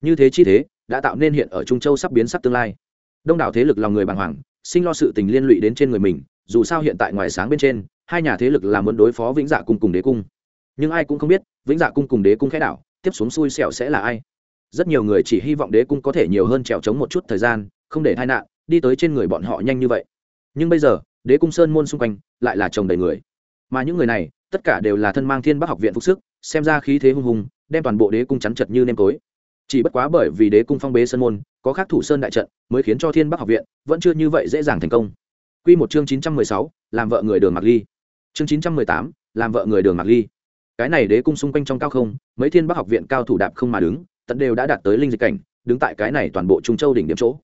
Như thế chi thế, đã tạo nên hiện ở trung châu sắp biến sắc tương lai. Đông đảo thế lực lòng người bàng hoàng, sinh lo sự tình liên lụy đến trên người mình, dù sao hiện tại ngoài sáng bên trên, hai nhà thế lực là muốn đối phó vĩnh dạ cung cùng đế cung. Nhưng ai cũng không biết, vĩnh dạ cung cùng đế cung khẽ đảo tiếp xuống xui xẻo sẽ là ai? Rất nhiều người chỉ hy vọng đế cung có thể nhiều hơn trèo trống một chút thời gian không để tai nạn đi tới trên người bọn họ nhanh như vậy. Nhưng bây giờ đế cung sơn môn xung quanh lại là chồng đầy người. Mà những người này tất cả đều là thân mang thiên bắc học viện phục sức xem ra khí thế hung hùng đem toàn bộ đế cung chắn chật như nêm tối. Chỉ bất quá bởi vì đế cung phong bế sơn môn có khác thủ sơn đại trận mới khiến cho thiên bắc học viện vẫn chưa như vậy dễ dàng thành công. Quy một chương chín trăm mười sáu, làm vợ người đường Mạc Ly. Chương chín trăm mười tám, làm vợ người đường Mạc Ly. Cái này đế cung xung quanh trong cao không, mấy thiên bắc học viện cao thủ đạp không mà đứng, tận đều đã đạt tới linh dịch cảnh, đứng tại cái này toàn bộ trung châu đỉnh điểm chỗ,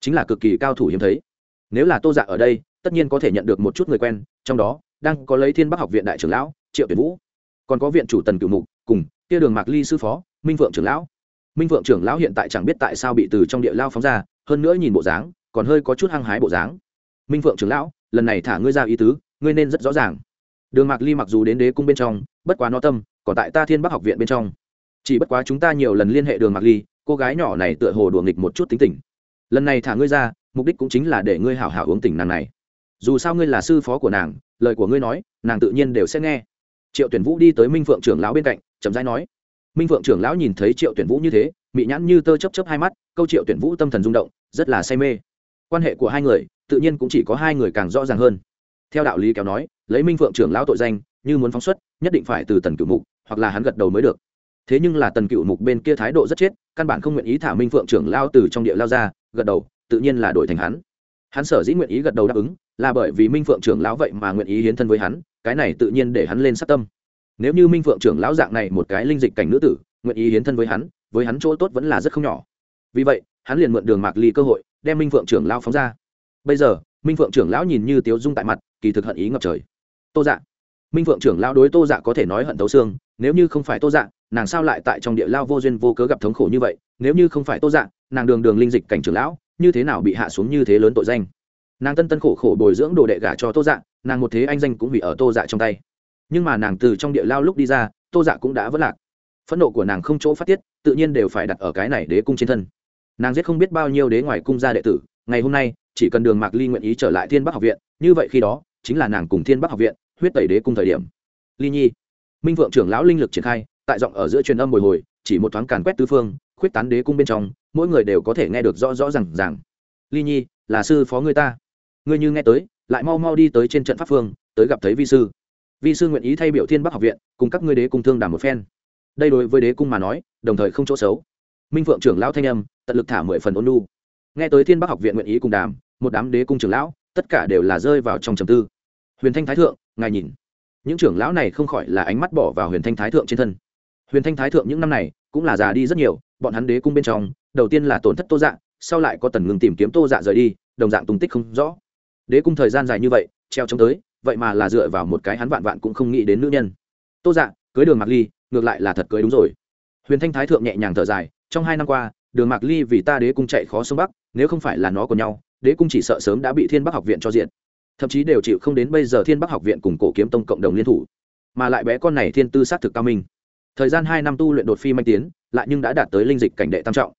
chính là cực kỳ cao thủ hiếm thấy. Nếu là Tô Dạ ở đây, tất nhiên có thể nhận được một chút người quen, trong đó đang có lấy thiên bắc học viện đại trưởng lão triệu tuyển vũ. Còn có viện chủ tần cửu mục cùng kia đường mạc ly sư phó minh vượng trưởng lão. Minh vượng trưởng lão hiện tại chẳng biết tại sao bị từ trong địa lao phóng ra hơn nữa nhìn bộ dáng còn hơi có chút hăng hái bộ dáng. Minh vượng trưởng lão lần này thả ngươi ra ý tứ ngươi nên rất rõ ràng đường mạc ly mặc dù đến đế cung bên trong, bất quá no tâm còn tại ta thiên bắc học viện bên trong. Chỉ bất quá chúng ta nhiều lần liên hệ đường mạc ly, cô gái nhỏ này tựa hồ đùa nghịch một chút tính tình. Lần này thả ngươi ra, mục đích cũng chính là để ngươi hảo hảo uống tỉnh nàng này. Dù sao ngươi là sư phó của nàng, lời của ngươi nói, nàng tự nhiên đều sẽ nghe. Triệu tuyển vũ đi tới minh phượng trưởng lão bên cạnh, chậm rãi nói. Minh phượng trưởng lão nhìn thấy triệu tuyển vũ như thế, mị nhãn như tơ chấp chấp hai mắt, câu triệu tuyển vũ tâm thần rung động, rất là say mê. Quan hệ của hai người, tự nhiên cũng chỉ có hai người càng rõ ràng hơn theo đạo lý kéo nói, lấy minh phượng trưởng lão tội danh, như muốn phóng xuất, nhất định phải từ tần cựu mục, hoặc là hắn gật đầu mới được. Thế nhưng là tần cựu mục bên kia thái độ rất chết, căn bản không nguyện ý thả minh phượng trưởng lao từ trong địa lao ra, gật đầu, tự nhiên là đổi thành hắn. Hắn sở dĩ nguyện ý gật đầu đáp ứng, là bởi vì minh phượng trưởng lão vậy mà nguyện ý hiến thân với hắn, cái này tự nhiên để hắn lên sát tâm. Nếu như minh phượng trưởng lão dạng này một cái linh dịch cảnh nữ tử, nguyện ý hiến thân với hắn với hắn chỗ tốt vẫn là rất không nhỏ. Vì vậy, hắn liền mượn đường mạc ly cơ hội, đem minh phượng trưởng lão phóng ra. Bây giờ minh phượng trưởng lão nhìn như tiếu dung tại mặt, kỳ thực hận ý ngập trời. Tô dạ. Minh phượng trưởng lão đối tô dạ có thể nói hận tấu xương, nếu như không phải tô dạ nàng sao lại tại trong địa lao vô duyên vô cớ gặp thống khổ như vậy? Nếu như không phải tô dạ nàng đường đường linh dịch cảnh trưởng lão, như thế nào bị hạ xuống như thế lớn tội danh? Nàng tân tân khổ khổ bồi dưỡng đồ đệ gả cho tô dạ nàng một thế anh danh cũng bị ở tô dạ trong tay. Nhưng mà nàng từ trong địa lao lúc đi ra, tô dạ cũng đã vất lạc. Phẫn nộ của nàng không chỗ phát tiết, tự nhiên đều phải đặt ở cái này đế cung trên thân. Nàng giết không biết bao nhiêu đế ngoài cung gia đệ tử ngày hôm nay, chỉ cần đường mạc ly nguyện ý trở lại thiên bắc học viện, như vậy khi đó, chính là nàng cùng thiên bắc học viện, huyết tẩy đế cung thời điểm. Ly nhi, minh vượng trưởng lão linh lực triển khai, tại giọng ở giữa truyền âm bồi hồi, chỉ một thoáng càn quét tứ phương, khuyết tán đế cung bên trong, mỗi người đều có thể nghe được rõ rõ r à n g rằng ly nhi, là sư phó người ta. Ngươi như nghe tới, lại mau mau đi tới trên trận pháp phương, tới gặp thấy vi sư. Vi sư nguyện ý thay biểu thiên bắc học viện, cùng các ngươi đế cung thương đàm một phen. Đây đối với đế cung mà nói, đồng thời không chỗ xấu. Minh phượng trưởng lão thanh âm, tận lực thả mười phần ôn lu nghe tới thiên bắc học viện nguyện ý cùng đàm, một đám đế cung trưởng lão, tất cả đều là rơi vào trong trầm tư. Huyền thanh thái thượng, ngài nhìn. Những trưởng lão này không khỏi là ánh mắt bỏ vào huyền thanh thái thượng trên thân. Huyền thanh thái thượng những năm này, cũng là già đi rất nhiều, bọn hắn đế cung bên trong, đầu tiên là tổn thất tô dạ sau lại có tần ngừng tìm kiếm tô dạ rời đi, đồng dạng tung tích không rõ. Đế cung thời gian dài như vậy, treo chống tới, vậy mà là dựa vào một cái hắn vạn vạn cũng không nghĩ đến nữ nhân. Tô dạ cưới đường mạc ly, ngược lại là thật cưới đúng rồi. Huyền thanh thái thượng nhẹ nhàng thở dài, trong hai năm qua, đường mạc ly vì ta đế cung chạy khó sông bắc nếu không phải là nó của nhau, đế cung chỉ sợ sớm đã bị thiên bắc học viện cho diện thậm chí đều chịu không đến bây giờ thiên bắc học viện cùng cổ kiếm tông cộng đồng liên thủ. Mà lại bé con này thiên tư s á t thực cao minh. Thời gian hai năm tu luyện đột phi manh tiến, lại nhưng đã đạt tới linh dịch cảnh đệ tam trọng.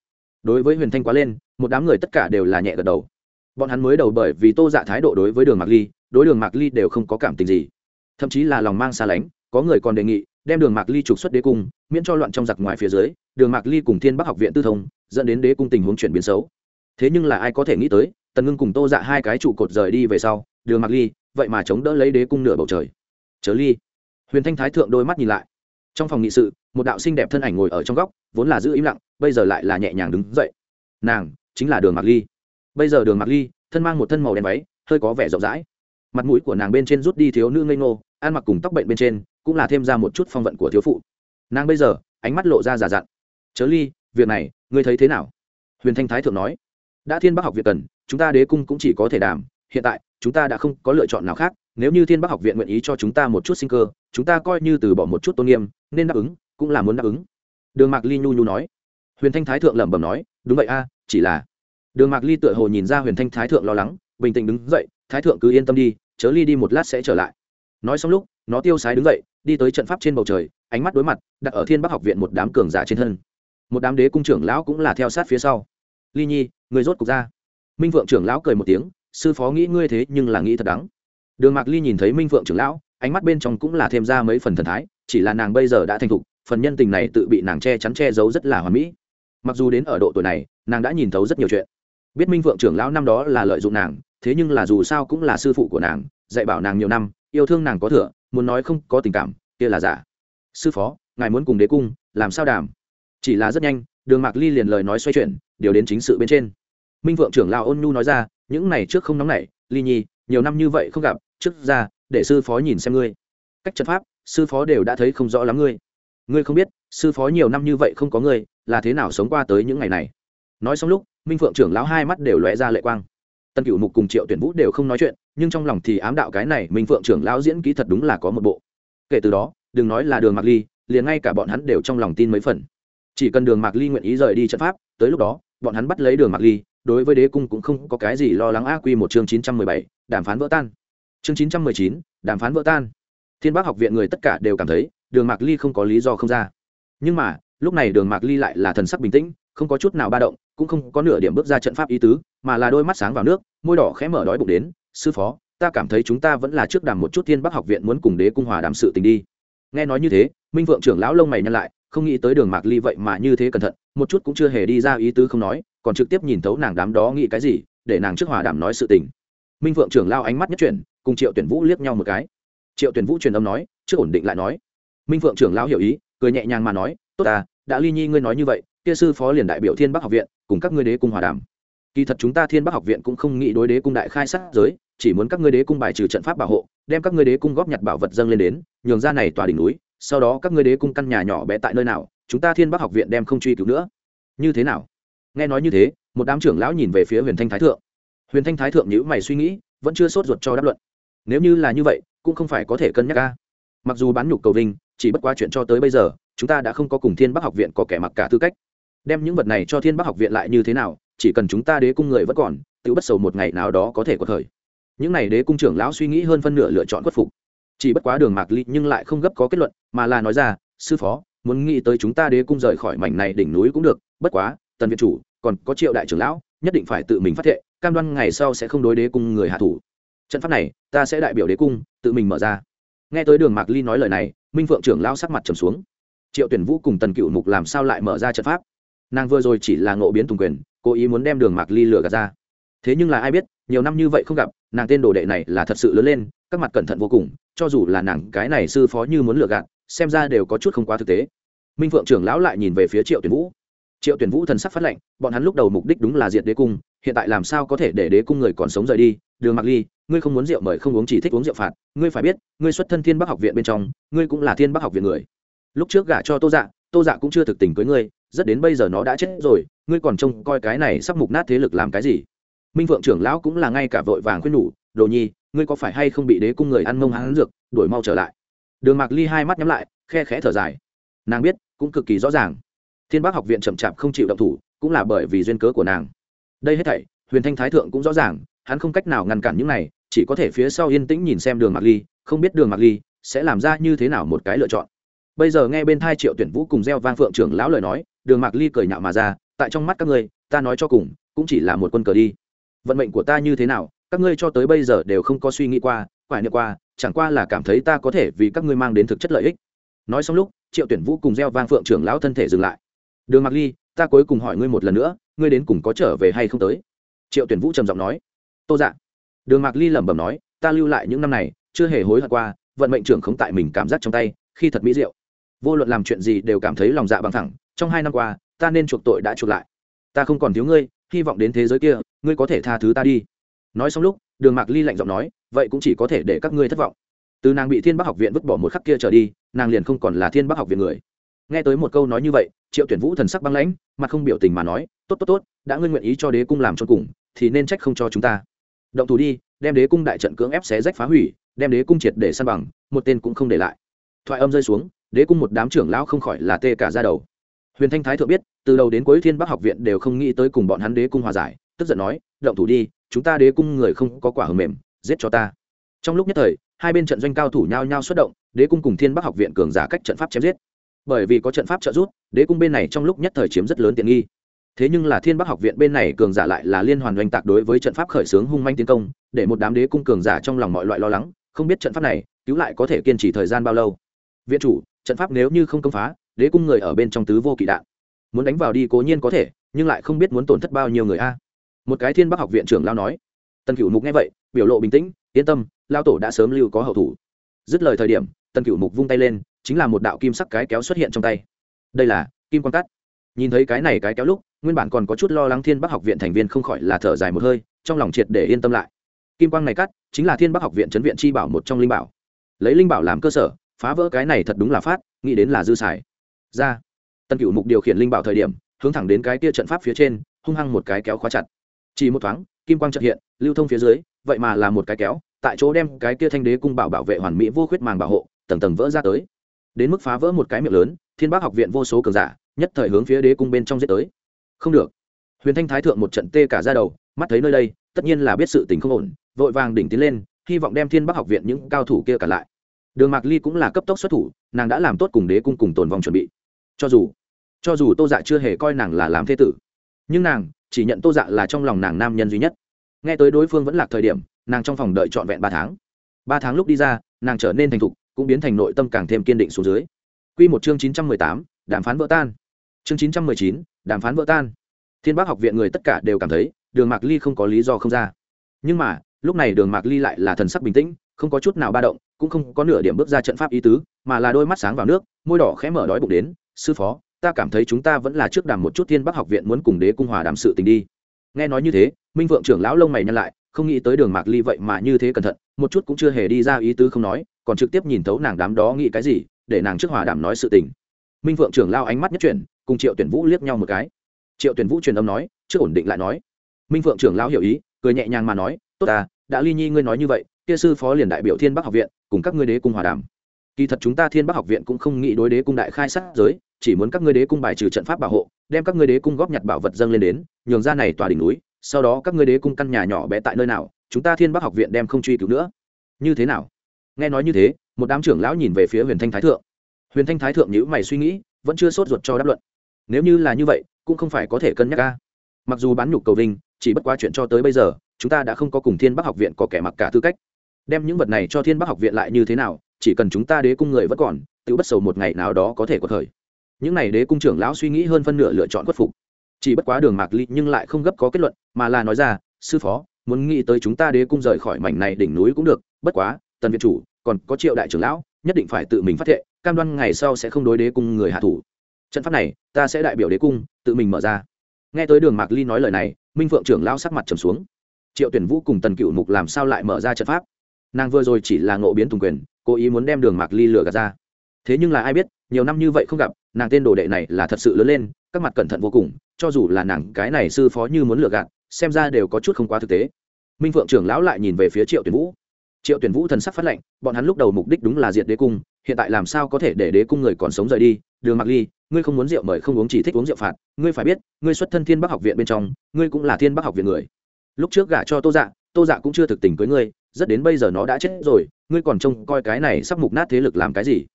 Đối với huyền thanh quá lên, một đám người tất cả đều là nhẹ gật đầu. Bọn hắn mới đầu bởi vì tô dạ thái độ đối với đường mạc ly, đối đường mạc ly đều không có cảm tình gì. Thậm chí là lòng mang xa lánh, có người còn đề nghị, đem đường mạc ly trục xuất đế cung, miễn cho loạn trong giặc ngoài phía dưới, đường mạc ly cùng thiên bắc học viện tư thông, dẫn đến đế cung tình huống chuyển biến xấu thế nhưng là ai có thể nghĩ tới, tần ngưng cùng tô dạ hai cái trụ cột rời đi về sau, đường mặc ly, vậy mà chống đỡ lấy đế cung nửa bầu trời. Chớ ly. Huyền thanh thái thượng đôi mắt nhìn lại. Trong phòng nghị sự, một đạo xinh đẹp thân ảnh ngồi ở trong góc, vốn là giữ im lặng, bây giờ lại là nhẹ nhàng đứng dậy. Nàng chính là đường mặc ly. Bây giờ đường mặc ly, thân mang một thân màu đen váy, hơi có vẻ rộng rãi. Mặt mũi của nàng bên trên rút đi thiếu nữ ngây ngô, ăn mặc cùng tóc bệnh bên trên, cũng là thêm ra một chút phong vận của thiếu phụ. Nàng bây giờ, ánh mắt lộ ra giả dặn. Chớ ly, việc này, ngươi thấy thế nào? Huyền thanh thái thượng nói đã thiên bắc học viện cần chúng ta đế cung cũng chỉ có thể đảm, hiện tại chúng ta đã không có lựa chọn nào khác. Nếu như thiên bắc học viện nguyện ý cho chúng ta một chút sinh cơ chúng ta coi như từ bỏ một chút tôn nghiêm nên đáp ứng cũng là muốn đáp ứng. Đường mạc ly nhu nhu nói. Huyền thanh thái thượng lẩm bẩm nói đúng vậy a chỉ là đường mạc ly tựa hồ nhìn ra huyền thanh thái thượng lo lắng bình tĩnh đứng dậy thái thượng cứ yên tâm đi chớ ly đi một lát sẽ trở lại. Nói xong lúc nó tiêu sái đứng dậy đi tới trận pháp trên bầu trời ánh mắt đối mặt đặt ở thiên bắc học viện một đám cường giả trên thân. Một đám đế cung trưởng lão cũng là theo sát phía sau ly nhi, người rốt cục ra. Minh vượng trưởng lão cười một tiếng, sư phó nghĩ ngươi thế nhưng là nghĩ thật đắng. Đường mạc ly nhìn thấy minh vượng trưởng lão, ánh mắt bên trong cũng là thêm ra mấy phần thần thái, chỉ là nàng bây giờ đã thành thục, phần nhân tình này tự bị nàng che chắn che giấu rất là hoàn mỹ. Mặc dù đến ở độ tuổi này, nàng đã nhìn thấu rất nhiều chuyện. Biết minh Vượng trưởng lão năm đó là lợi dụng nàng, thế nhưng là dù sao cũng là sư phụ của nàng, dạy bảo nàng nhiều năm, yêu thương nàng có thừa, muốn nói không có tình cảm, kia là giả. Sư phó, ngài muốn cùng đế cung, làm sao đàm? Chỉ là rất nhanh đường mạc ly liền lời nói xoay chuyển, điều đến chính sự bên trên. Minh vượng trưởng lão ôn nhu nói ra, những này trước không nóng nảy, ly nhi, nhiều năm như vậy không gặp, trước ra, để sư phó nhìn xem ngươi. Cách trận pháp, sư phó đều đã thấy không rõ lắm ngươi. Ngươi không biết, sư phó nhiều năm như vậy không có ngươi, là thế nào sống qua tới những ngày này? Nói xong lúc, minh phượng trưởng lão hai mắt đều lóe ra lệ quang. Tân cựu mục cùng triệu tuyển vũ đều không nói chuyện, nhưng trong lòng thì ám đạo cái này minh phượng trưởng lão diễn kỹ thật đúng là có một bộ. Kể từ đó, đừng nói là đường mạc ly, liền ngay cả bọn hắn đều trong lòng tin mấy phần chỉ cần đường mạc ly nguyện ý rời đi trận pháp, tới lúc đó, bọn hắn bắt lấy đường mạc ly, đối với đế cung cũng không có cái gì lo lắng A quy một chương chín trăm mười bảy, đàm phán vỡ tan. Chương chín trăm mười chín, đàm phán vỡ tan. Thiên bác học viện người tất cả đều cảm thấy, đường mạc ly không có lý do không ra. Nhưng mà, lúc này đường mạc ly lại là thần sắc bình tĩnh, không có chút nào ba động, cũng không có nửa điểm bước ra trận pháp ý tứ, mà là đôi mắt sáng vào nước, môi đỏ khẽ mở đói bụng đến, sư phó, ta cảm thấy chúng ta vẫn là trước đàm một chút thiên bắc học viện muốn cùng đế cung hòa đàm sự tình đi. Nghe nói như thế, minh vượng trưởng lão lông mày nhăn lại không nghĩ tới đường mạc ly vậy mà như thế cẩn thận, một chút cũng chưa hề đi ra ý tứ không nói, còn trực tiếp nhìn thấu nàng đám đó nghĩ cái gì, để nàng trước hòa đàm nói sự tình. Minh vượng trưởng lao ánh mắt nhất chuyển, cùng triệu tuyển vũ liếc nhau một cái. Triệu tuyển vũ truyền âm nói, trước ổn định lại nói. Minh vượng trưởng lao hiểu ý, cười nhẹ nhàng mà nói, tốt ta, đã ly nhi ngươi nói như vậy, kia sư phó liền đại biểu thiên bắc học viện, cùng các ngươi đế cung hòa đàm. Kỳ thật chúng ta thiên bắc học viện cũng không nghĩ đối đế cung đại khai sát giới, chỉ muốn các ngươi đế cung bài trừ trận pháp bảo hộ, đem các ngươi đế cung góp nhặt bảo vật dâng lên đến, nhường ra này tòa đỉnh núi sau đó các ngươi đế cung căn nhà nhỏ bé tại nơi nào, chúng ta thiên bắc học viện đem không truy cứu nữa. Như thế nào? Nghe nói như thế, một đám trưởng lão nhìn về phía huyền thanh thái thượng. Huyền thanh thái thượng nhữ mày suy nghĩ, vẫn chưa sốt ruột cho đáp luận. Nếu như là như vậy, cũng không phải có thể cân nhắc ca mặc dù bán nhục cầu vinh, chỉ bất quá chuyện cho tới bây giờ, chúng ta đã không có cùng thiên bắc học viện có kẻ mặc cả tư cách. Đem những vật này cho thiên bắc học viện lại như thế nào, chỉ cần chúng ta đế cung người vẫn còn tự bất sầu một ngày nào đó có thể có thời. Những n à y đế cung trưởng lão suy nghĩ hơn phân nửa lựa chọn khuất phục chỉ bất quá đường mạc ly nhưng lại không gấp có kết luận, mà là nói ra, sư phó, muốn nghĩ tới chúng ta đế cung rời khỏi mảnh này đỉnh núi cũng được, bất quá, tần viện chủ, còn có triệu đại trưởng lão, nhất định phải tự mình phát thệ, cam đoan ngày sau sẽ không đối đế cung người hạ thủ. Trận pháp này, ta sẽ đại biểu đế cung, tự mình mở ra. Nghe tới đường mạc ly nói lời này, minh phượng trưởng lao sắc mặt trầm xuống. Triệu tuyển vũ cùng tần cựu mục làm sao lại mở ra trận pháp? Nàng vừa rồi chỉ là ngộ biến tùng quyền, cố ý muốn đem đường mạc ly lừa gạt ra. Thế nhưng là ai biết, nhiều năm như vậy không gặp, nàng tên đồ đệ này là thật sự lớn lên, các mặt cẩn thận vô cùng cho dù là nàng cái này sư phó như muốn lừa gạt, xem ra đều có chút không quá thực tế. Minh phượng trưởng lão lại nhìn về phía triệu tuyển vũ. Triệu tuyển vũ thần sắc phát lệnh bọn hắn lúc đầu mục đích đúng là diệt đế cung, hiện tại làm sao có thể để đế cung người còn sống rời đi? Đường mặc ly, ngươi không muốn rượu mời không uống chỉ thích uống rượu phạt, ngươi phải biết, ngươi xuất thân thiên bắc học viện bên trong, ngươi cũng là thiên bắc học viện người. Lúc trước gả cho tô dạ tô dạ cũng chưa thực tình cưới ngươi, rất đến bây giờ nó đã chết rồi, ngươi còn trông coi cái này sắp mục nát thế lực làm cái gì? Minh vượng trưởng lão cũng là ngay cả vội vàng khuyên nhủ, đồ nhi ngươi có phải hay không bị đế cung người ăn mông hắn dược, đuổi mau trở lại? Đường mạc ly hai mắt nhắm lại, khe khẽ thở dài. Nàng biết, cũng cực kỳ rõ ràng. Thiên bắc học viện chậm chạp không chịu động thủ, cũng là bởi vì duyên cớ của nàng. Đây hết thảy, huyền thanh thái thượng cũng rõ ràng, hắn không cách nào ngăn cản những này, chỉ có thể phía sau yên tĩnh nhìn xem đường mạc ly, không biết đường mạc ly sẽ làm ra như thế nào một cái lựa chọn. Bây giờ nghe bên thai triệu tuyển vũ cùng gieo vang phượng trưởng lão lời nói, đường mạc ly cười nhạo mà ra, tại trong mắt các ngươi, ta nói cho cùng, cũng chỉ là một quân cờ đi. Vận mệnh của ta như thế nào các ngươi cho tới bây giờ đều không có suy nghĩ qua phải niệm qua, chẳng qua là cảm thấy ta có thể vì các ngươi mang đến thực chất lợi ích. Nói xong lúc, triệu tuyển vũ cùng gieo vang phượng trưởng lão thân thể dừng lại. Đường mặc ly, ta cuối cùng hỏi ngươi một lần nữa, ngươi đến cùng có trở về hay không tới? Triệu tuyển vũ trầm giọng nói. Tô dạ. Đường mạc ly lẩm bẩm nói, ta lưu lại những năm này, chưa hề hối hận qua, vận mệnh trưởng không tại mình cảm giác trong tay, khi thật mỹ diệu. Vô luận làm chuyện gì đều cảm thấy lòng dạ bằng thẳng, trong hai năm qua, ta nên chuộc tội đã chuộc lại. Ta không còn thiếu ngươi, hy vọng đến thế giới kia, ngươi có thể tha thứ ta đi nói xong lúc, đường mạc ly lạnh giọng nói, vậy cũng chỉ có thể để các ngươi thất vọng. Từ nàng bị thiên bắc học viện vứt bỏ một khắc kia trở đi, nàng liền không còn là thiên bắc học viện người. Nghe tới một câu nói như vậy, triệu tuyển vũ thần sắc băng lãnh, mặt không biểu tình mà nói, tốt tốt tốt, đã ngươi nguyện ý cho đế cung làm cho cùng, thì nên trách không cho chúng ta. Động thủ đi, đem đế cung đại trận cưỡng ép xé rách phá hủy, đem đế cung triệt để săn bằng, một tên cũng không để lại. Thoại âm rơi xuống, đế cung một đám trưởng lão không khỏi là tê cả ra đầu. Huyền thanh thái thượng biết, từ đầu đến cuối thiên bắc học viện đều không nghĩ tới cùng bọn hắn đế cung hòa giải, tức giận nói động thủ đi, chúng ta đế cung người không có quả hầm mềm, giết cho ta. Trong lúc nhất thời, hai bên trận doanh cao thủ nhau nhau xuất động, đế cung cùng thiên bắc học viện cường giả cách trận pháp chém giết. Bởi vì có trận pháp trợ giúp, đế cung bên này trong lúc nhất thời chiếm rất lớn tiện nghi. Thế nhưng là thiên bắc học viện bên này cường giả lại là liên hoàn doanh tạc đối với trận pháp khởi xướng hung manh tiến công, để một đám đế cung cường giả trong lòng mọi loại lo lắng, không biết trận pháp này, cứu lại có thể kiên trì thời gian bao lâu. Viện chủ, trận pháp nếu như không công phá, đế cung người ở bên trong tứ vô kỵ đạn. Muốn đánh vào đi cố nhiên có thể, nhưng lại không biết muốn tổn thất bao nhiêu người a một cái thiên bắc học viện trưởng lao nói, tần cửu mục nghe vậy, biểu lộ bình tĩnh, yên tâm, lao tổ đã sớm lưu có hậu thủ. Dứt lời thời điểm, tần cửu mục vung tay lên, chính là một đạo kim sắc cái kéo xuất hiện trong tay. Đây là kim quan cắt nhìn thấy cái này cái kéo lúc, nguyên bản còn có chút lo lắng thiên bắc học viện thành viên không khỏi là thở dài một hơi, trong lòng triệt để yên tâm lại. Kim quang này cắt, chính là thiên bắc học viện chấn viện chi bảo một trong linh bảo. Lấy linh bảo làm cơ sở, phá vỡ cái này thật đúng là phát, nghĩ đến là dư xài. Ra. Tân cựu mục điều khiển linh bảo thời điểm, hướng thẳng đến cái kia trận pháp phía trên, hung hăng một cái kéo khóa chặt chỉ một thoáng, kim quang trợ hiện, lưu thông phía dưới, vậy mà là một cái kéo, tại chỗ đem cái kia thanh đế cung bảo bảo vệ hoàn mỹ vô khuyết màng bảo hộ, tầng tầng vỡ ra tới. Đến mức phá vỡ một cái miệng lớn, thiên bác học viện vô số cường giả, nhất thời hướng phía đế cung bên trong giết tới. Không được. Huyền thanh thái thượng một trận tê cả ra đầu, mắt thấy nơi đây, tất nhiên là biết sự tình không ổn, vội vàng đỉnh tiến lên, hy vọng đem thiên bắc học viện những cao thủ kia cả lại. Đường mạc ly cũng là cấp tốc xuất thủ, nàng đã làm tốt cùng đế cung cùng tồn vong chuẩn bị. Cho dù cho dù tô dạ chưa hề coi nàng là làm thế tử, nhưng nàng chỉ nhận tô dạ là trong lòng nàng nam nhân duy nhất. Nghe tới đối phương vẫn lạc thời điểm, nàng trong phòng đợi trọn vẹn ba tháng. Ba tháng lúc đi ra, nàng trở nên thành thục, cũng biến thành nội tâm càng thêm kiên định xuống dưới. Q một chương chín trăm mười tám, đàm phán vỡ tan. Chương chín trăm mười chín, đàm phán vỡ tan. Thiên bác học viện người tất cả đều cảm thấy, đường mạc ly không có lý do không ra. Nhưng mà, lúc này đường mạc ly lại là thần sắc bình tĩnh, không có chút nào ba động, cũng không có nửa điểm bước ra trận pháp ý tứ, mà là đôi mắt sáng vào nước, môi đỏ khẽ mở đói bụng đến, sư phó ta cảm thấy chúng ta vẫn là trước đàm một chút thiên bắc học viện muốn cùng đế cung hòa đàm sự tình đi. Nghe nói như thế, minh vượng trưởng lão lông mày nhăn lại, không nghĩ tới đường mạc ly vậy mà như thế cẩn thận, một chút cũng chưa hề đi ra ý tứ không nói, còn trực tiếp nhìn thấu nàng đám đó nghĩ cái gì, để nàng trước hòa đàm nói sự tình. Minh vượng trưởng lao ánh mắt nhất chuyển, cùng triệu tuyển vũ liếc nhau một cái. Triệu tuyển vũ truyền âm nói, trước ổn định lại nói. Minh vượng trưởng lao hiểu ý, cười nhẹ nhàng mà nói, tốt à đã ly nhi ngươi nói như vậy, kia sư phó liền đại biểu thiên bắc học viện, cùng các ngươi đế cung hòa đàm kỳ thật chúng ta thiên bắc học viện cũng không nghĩ đối đế cung đại khai sát giới, chỉ muốn các ngươi đế cung bài trừ trận pháp bảo hộ, đem các ngươi đế cung góp nhặt bảo vật dâng lên đến, nhường ra này tòa đỉnh núi, sau đó các ngươi đế cung căn nhà nhỏ bé tại nơi nào, chúng ta thiên bắc học viện đem không truy cứu nữa. Như thế nào? Nghe nói như thế, một đám trưởng lão nhìn về phía huyền thanh thái thượng. Huyền thanh thái thượng nhữ mày suy nghĩ, vẫn chưa sốt ruột cho đáp luận. Nếu như là như vậy, cũng không phải có thể cân nhắc ca mặc dù bán nhục cầu vinh, chỉ bất quá chuyện cho tới bây giờ, chúng ta đã không có cùng thiên bắc học viện có kẻ mặc cả tư cách. Đem những vật này cho thiên bắc học viện lại như thế nào chỉ cần chúng ta đế cung người vẫn còn tự bất sầu một ngày nào đó có thể có thời những n à y đế cung trưởng lão suy nghĩ hơn phân nửa lựa chọn khuất phục. Chỉ bất quá đường mạc ly nhưng lại không gấp có kết luận, mà là nói ra, sư phó, muốn nghĩ tới chúng ta đế cung rời khỏi mảnh này đỉnh núi cũng được, bất quá, tần việt chủ, còn có triệu đại trưởng lão, nhất định phải tự mình phát thệ, cam đoan ngày sau sẽ không đối đế cung người hạ thủ. Trận pháp này, ta sẽ đại biểu đế cung, tự mình mở ra. Nghe tới đường mạc ly nói lời này, minh phượng trưởng lão sắc mặt trầm xuống. Triệu tuyển vũ cùng tần cựu mục làm sao lại mở ra trận pháp? Nàng vừa rồi chỉ là ngộ biến tùng quyền, cố ý muốn đem đường mạc ly lừa gạt ra. Thế nhưng là ai biết, nhiều năm như vậy không gặp, nàng tên đồ đệ này là thật sự lớn lên, các mặt cẩn thận vô cùng, cho dù là nàng cái này sư phó như muốn lừa gạt, xem ra đều có chút không quá thực tế. Minh phượng trưởng lão lại nhìn về phía triệu tuyển vũ. Triệu tuyển vũ thần sắc phát lệnh bọn hắn lúc đầu mục đích đúng là diệt đế cung, hiện tại làm sao có thể để đế cung người còn sống rời đi? Đường mặc ly, ngươi không muốn rượu mời không uống chỉ thích uống rượu phạt, ngươi phải biết, ngươi xuất thân thiên bắc học viện bên trong, ngươi cũng là thiên bắc học viện người. Lúc trước gả cho tô dạ tô dạ cũng chưa thực tình cưới ngươi rất đến bây giờ nó đã chết rồi, ngươi còn trông coi cái này sắp mục nát thế lực làm cái gì?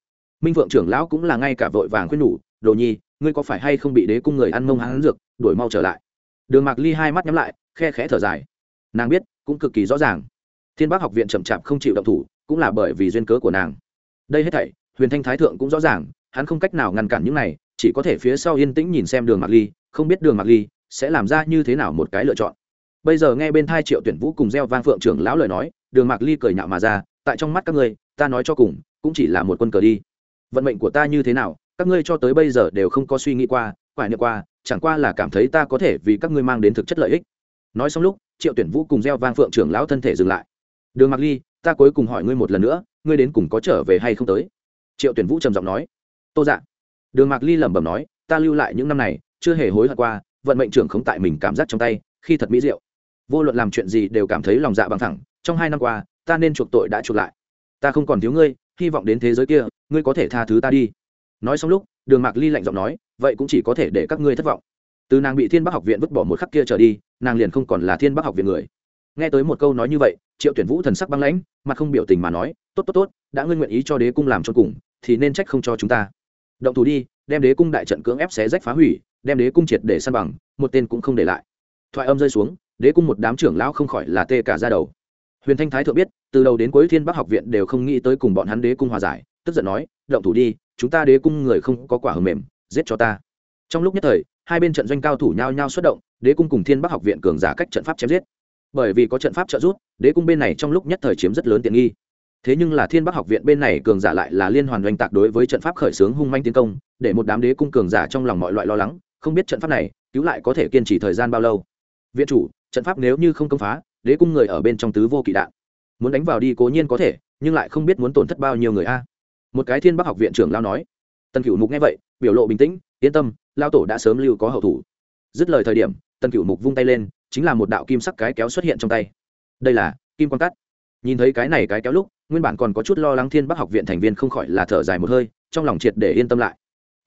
Minh vượng trưởng lão cũng là ngay cả vội vàng khuyên nhủ, đồ nhi, ngươi có phải hay không bị đế cung người ăn mông hắn dược, đuổi mau trở lại? Đường mạc ly hai mắt nhắm lại, khe khẽ thở dài. Nàng biết, cũng cực kỳ rõ ràng. Thiên bác học viện chậm chạp không chịu động thủ, cũng là bởi vì duyên cớ của nàng. Đây hết thảy, huyền thanh thái thượng cũng rõ ràng, hắn không cách nào ngăn cản những này, chỉ có thể phía sau yên tĩnh nhìn xem đường mạc ly, không biết đường mạc ly sẽ làm ra như thế nào một cái lựa chọn bây giờ nghe bên thai triệu tuyển vũ cùng gieo vang phượng trưởng lão lời nói, đường mạc ly cười nhạo mà ra, tại trong mắt các ngươi, ta nói cho cùng, cũng chỉ là một quân cờ đi. Vận mệnh của ta như thế nào, các ngươi cho tới bây giờ đều không có suy nghĩ qua, quải niệm qua, chẳng qua là cảm thấy ta có thể vì các ngươi mang đến thực chất lợi ích. Nói xong lúc, triệu tuyển vũ cùng gieo vang phượng trưởng lão thân thể dừng lại. Đường mạc ly, ta cuối cùng hỏi ngươi một lần nữa, ngươi đến cùng có trở về hay không tới? Triệu tuyển vũ trầm giọng nói. Tô dạ. Đường mạc ly lẩm bẩm nói, ta lưu lại những năm này, chưa hề hối hận qua, vận mệnh trưởng không tại mình cảm giác trong tay, khi thật mỹ diệu vô luận làm chuyện gì đều cảm thấy lòng dạ bằng thẳng, trong hai năm qua, ta nên chuộc tội đã chuộc lại. Ta không còn thiếu ngươi, hy vọng đến thế giới kia, ngươi có thể tha thứ ta đi. Nói xong lúc, đường mạc ly lạnh giọng nói, vậy cũng chỉ có thể để các ngươi thất vọng. Từ nàng bị thiên bắc học viện vứt bỏ một khắc kia trở đi, nàng liền không còn là thiên bắc học viện người. Nghe tới một câu nói như vậy, triệu tuyển vũ thần sắc băng lãnh, mặt không biểu tình mà nói, tốt tốt tốt, đã ngươi nguyện ý cho đế cung làm cho cùng, thì nên trách không cho chúng ta. Động thủ đi, đem đế cung đại trận cưỡng ép xé rách phá hủy, đem đế cung triệt để săn bằng, một tên cũng không để lại. Thoại âm rơi xuống đế cung một đám trưởng lão không khỏi là tê cả ra đầu. Huyền thanh thái thượng biết, từ đầu đến cuối thiên bắc học viện đều không nghĩ tới cùng bọn hắn đế cung hòa giải, tức giận nói, động thủ đi, chúng ta đế cung người không có quả hầm mềm, giết cho ta. Trong lúc nhất thời, hai bên trận doanh cao thủ nhao nhao xuất động, đế cung cùng thiên bắc học viện cường giả cách trận pháp chém giết. Bởi vì có trận pháp trợ giúp, đế cung bên này trong lúc nhất thời chiếm rất lớn tiện nghi. Thế nhưng là thiên bắc học viện bên này cường giả lại là liên hoàn doanh tạc đối với trận pháp khởi xướng hung manh tiến công, để một đám đế cung cường giả trong lòng mọi loại lo lắng, không biết trận pháp này, cứu lại có thể kiên trì thời gian bao lâu. Viện chủ trận pháp nếu như không công phá, đế cung người ở bên trong tứ vô kỵ đạn. Muốn đánh vào đi cố nhiên có thể, nhưng lại không biết muốn tổn thất bao nhiêu người a. Một cái thiên bắc học viện trưởng lao nói. Tần cửu mục nghe vậy, biểu lộ bình tĩnh, yên tâm lao tổ đã sớm lưu có hậu thủ. Dứt lời thời điểm, tần cửu mục vung tay lên, chính là một đạo kim sắc cái kéo xuất hiện trong tay. Đây là kim quan cắt. Nhìn thấy cái này cái kéo lúc, nguyên bản còn có chút lo lắng thiên bắc học viện thành viên không khỏi là thở dài một hơi, trong lòng triệt để yên tâm lại.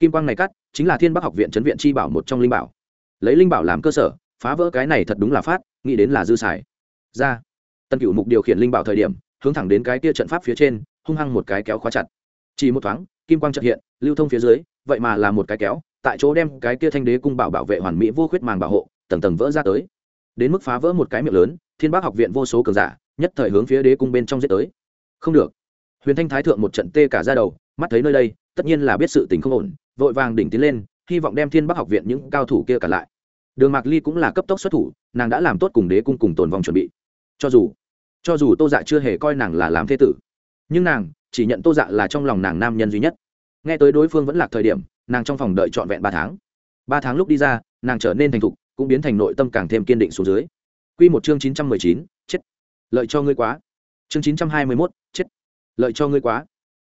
Kim quang này cắt, chính là thiên bắc học viện chấn viện chi bảo một trong linh bảo. Lấy linh bảo làm cơ sở phá vỡ cái này thật đúng là phát, nghĩ đến là dư xài. Ra. Tân cựu mục điều khiển linh bảo thời điểm, hướng thẳng đến cái kia trận pháp phía trên, hung hăng một cái kéo khóa chặt. Chỉ một thoáng, kim quang trợ hiện, lưu thông phía dưới, vậy mà là một cái kéo, tại chỗ đem cái kia thanh đế cung bảo bảo vệ hoàn mỹ vô khuyết màng bảo hộ, tầng tầng vỡ ra tới. Đến mức phá vỡ một cái miệng lớn, thiên bác học viện vô số cường giả, nhất thời hướng phía đế cung bên trong giết tới. Không được. Huyền thanh thái thượng một trận tê cả ra đầu, mắt thấy nơi đây, tất nhiên là biết sự tình không ổn, vội vàng đỉnh tiến lên, hy vọng đem thiên bắc học viện những cao thủ kia cả lại đường mạc ly cũng là cấp tốc xuất thủ, nàng đã làm tốt cùng đế cung cùng tồn vong chuẩn bị. Cho dù cho dù tô dạ chưa hề coi nàng là làm thế tử, nhưng nàng chỉ nhận tô dạ là trong lòng nàng nam nhân duy nhất. Nghe tới đối phương vẫn là thời điểm, nàng trong phòng đợi trọn vẹn ba tháng. Ba tháng lúc đi ra, nàng trở nên thành thục, cũng biến thành nội tâm càng thêm kiên định xuống dưới. Q một chương chín trăm mười chín, chết. Lợi cho ngươi quá. Chương chín trăm hai mươi mốt, chết. Lợi cho ngươi quá.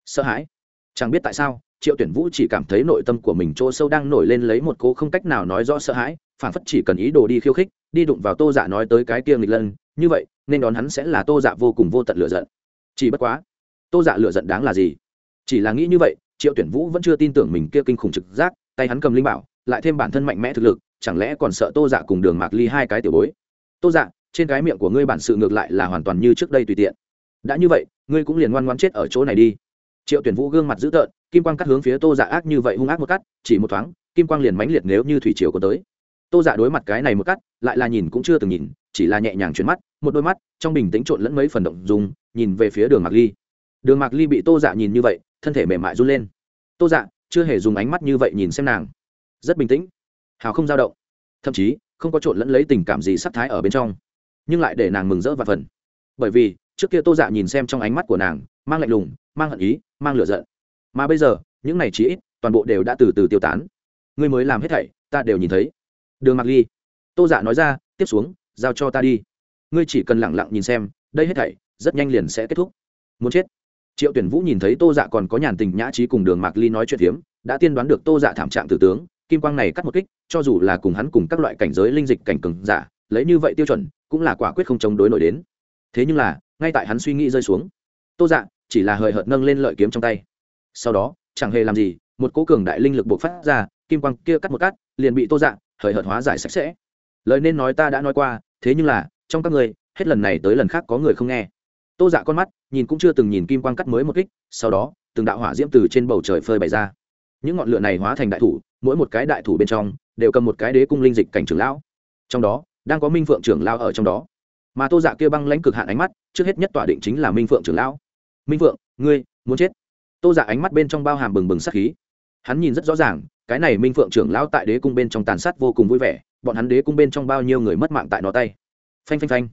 Sợ hãi. Chẳng biết tại sao triệu tuyển vũ chỉ cảm thấy nội tâm của mình chỗ sâu đang nổi lên lấy một cô không cách nào nói rõ sợ hãi phản phất chỉ cần ý đồ đi khiêu khích, đi đụng vào tô dạ nói tới cái kia nghịch lân, như vậy, nên đón hắn sẽ là tô dạ vô cùng vô tận lựa giận. Chỉ bất quá, tô dạ lựa giận đáng là gì? Chỉ là nghĩ như vậy, triệu tuyển vũ vẫn chưa tin tưởng mình kia kinh khủng trực giác, tay hắn cầm linh bảo, lại thêm bản thân mạnh mẽ thực lực, chẳng lẽ còn sợ tô dạ cùng đường mạc ly hai cái tiểu bối? Tô dạ trên cái miệng của ngươi bản sự ngược lại là hoàn toàn như trước đây tùy tiện. Đã như vậy, ngươi cũng liền ngoan ngoan chết ở chỗ này đi triệu tuyển vũ gương mặt dữ tợn, kim quang cắt hướng phía tô dạ ác như vậy hung ác một cắt, chỉ một thoáng, kim quang liền mãnh liệt nếu như thủy triều có tới. Tô dạ đối mặt cái này một cắt, lại là nhìn cũng chưa từng nhìn, chỉ là nhẹ nhàng chuyển mắt, một đôi mắt trong bình tĩnh trộn lẫn mấy phần động dùng nhìn về phía đường mạc ly. Đường mạc ly bị tô dạ nhìn như vậy, thân thể mềm mại run lên. Tô dạ chưa hề dùng ánh mắt như vậy nhìn xem nàng. Rất bình tĩnh. Hào không dao động. Thậm chí, không có trộn lẫn lấy tình cảm gì sắc thái ở bên trong, nhưng lại để nàng mừng rỡ và phần bởi vì, trước kia tô dạ nhìn xem trong ánh mắt của nàng, mang lạnh lùng, mang hận ý mang lửa giận. Mà bây giờ những này chỉ ít toàn bộ đều đã từ từ tiêu tán. Ngươi mới làm hết thảy ta đều nhìn thấy. Đường mặc ly tô dạ nói ra tiếp xuống giao cho ta đi. Ngươi chỉ cần lẳng lặng nhìn xem đây hết thảy rất nhanh liền sẽ kết thúc. Muốn chết. Triệu tuyển vũ nhìn thấy tô dạ còn có nhàn tình nhã trí cùng đường mạc ly nói chuyện thiếm, đã tiên đoán được tô dạ thảm trạng tử tướng kim quang này cắt một kích cho dù là cùng hắn cùng các loại cảnh giới linh dịch cảnh cừng giả lấy như vậy tiêu chuẩn cũng là quả quyết không chống đối nổi đến. Thế nhưng là ngay tại hắn suy nghĩ rơi xuống tô dạ chỉ là hời hợt nâng lên lợi kiếm trong tay. Sau đó, chẳng hề làm gì, một cố cường đại linh lực buộc phát ra, kim quang kia cắt một cắt, liền bị tô dạ hời hợt hóa giải sạch sẽ. Lời nên nói ta đã nói qua, thế nhưng là, trong các người, hết lần này tới lần khác có người không nghe. Tô dạ con mắt, nhìn cũng chưa từng nhìn kim quang cắt mới một kích, sau đó, từng đạo hỏa diễm từ trên bầu trời phơi bày ra. Những ngọn lửa này hóa thành đại thủ, mỗi một cái đại thủ bên trong, đều cầm một cái đế cung linh dịch cảnh trưởng lão. Trong đó, đang có minh phượng trưởng lão ở trong đó. Mà tô dạ kia băng lãnh cực hạn ánh mắt, trước hết nhất tỏa định chính là minh phượng trưởng lão minh Vượng, ngươi muốn chết? Tô dạ ánh mắt bên trong bao hàm bừng bừng sắc khí. Hắn nhìn rất rõ ràng cái này minh phượng trưởng lão tại đế cung bên trong tàn sát vô cùng vui vẻ bọn hắn đế cung bên trong bao nhiêu người mất mạng tại nó tay. Phanh phanh phanh.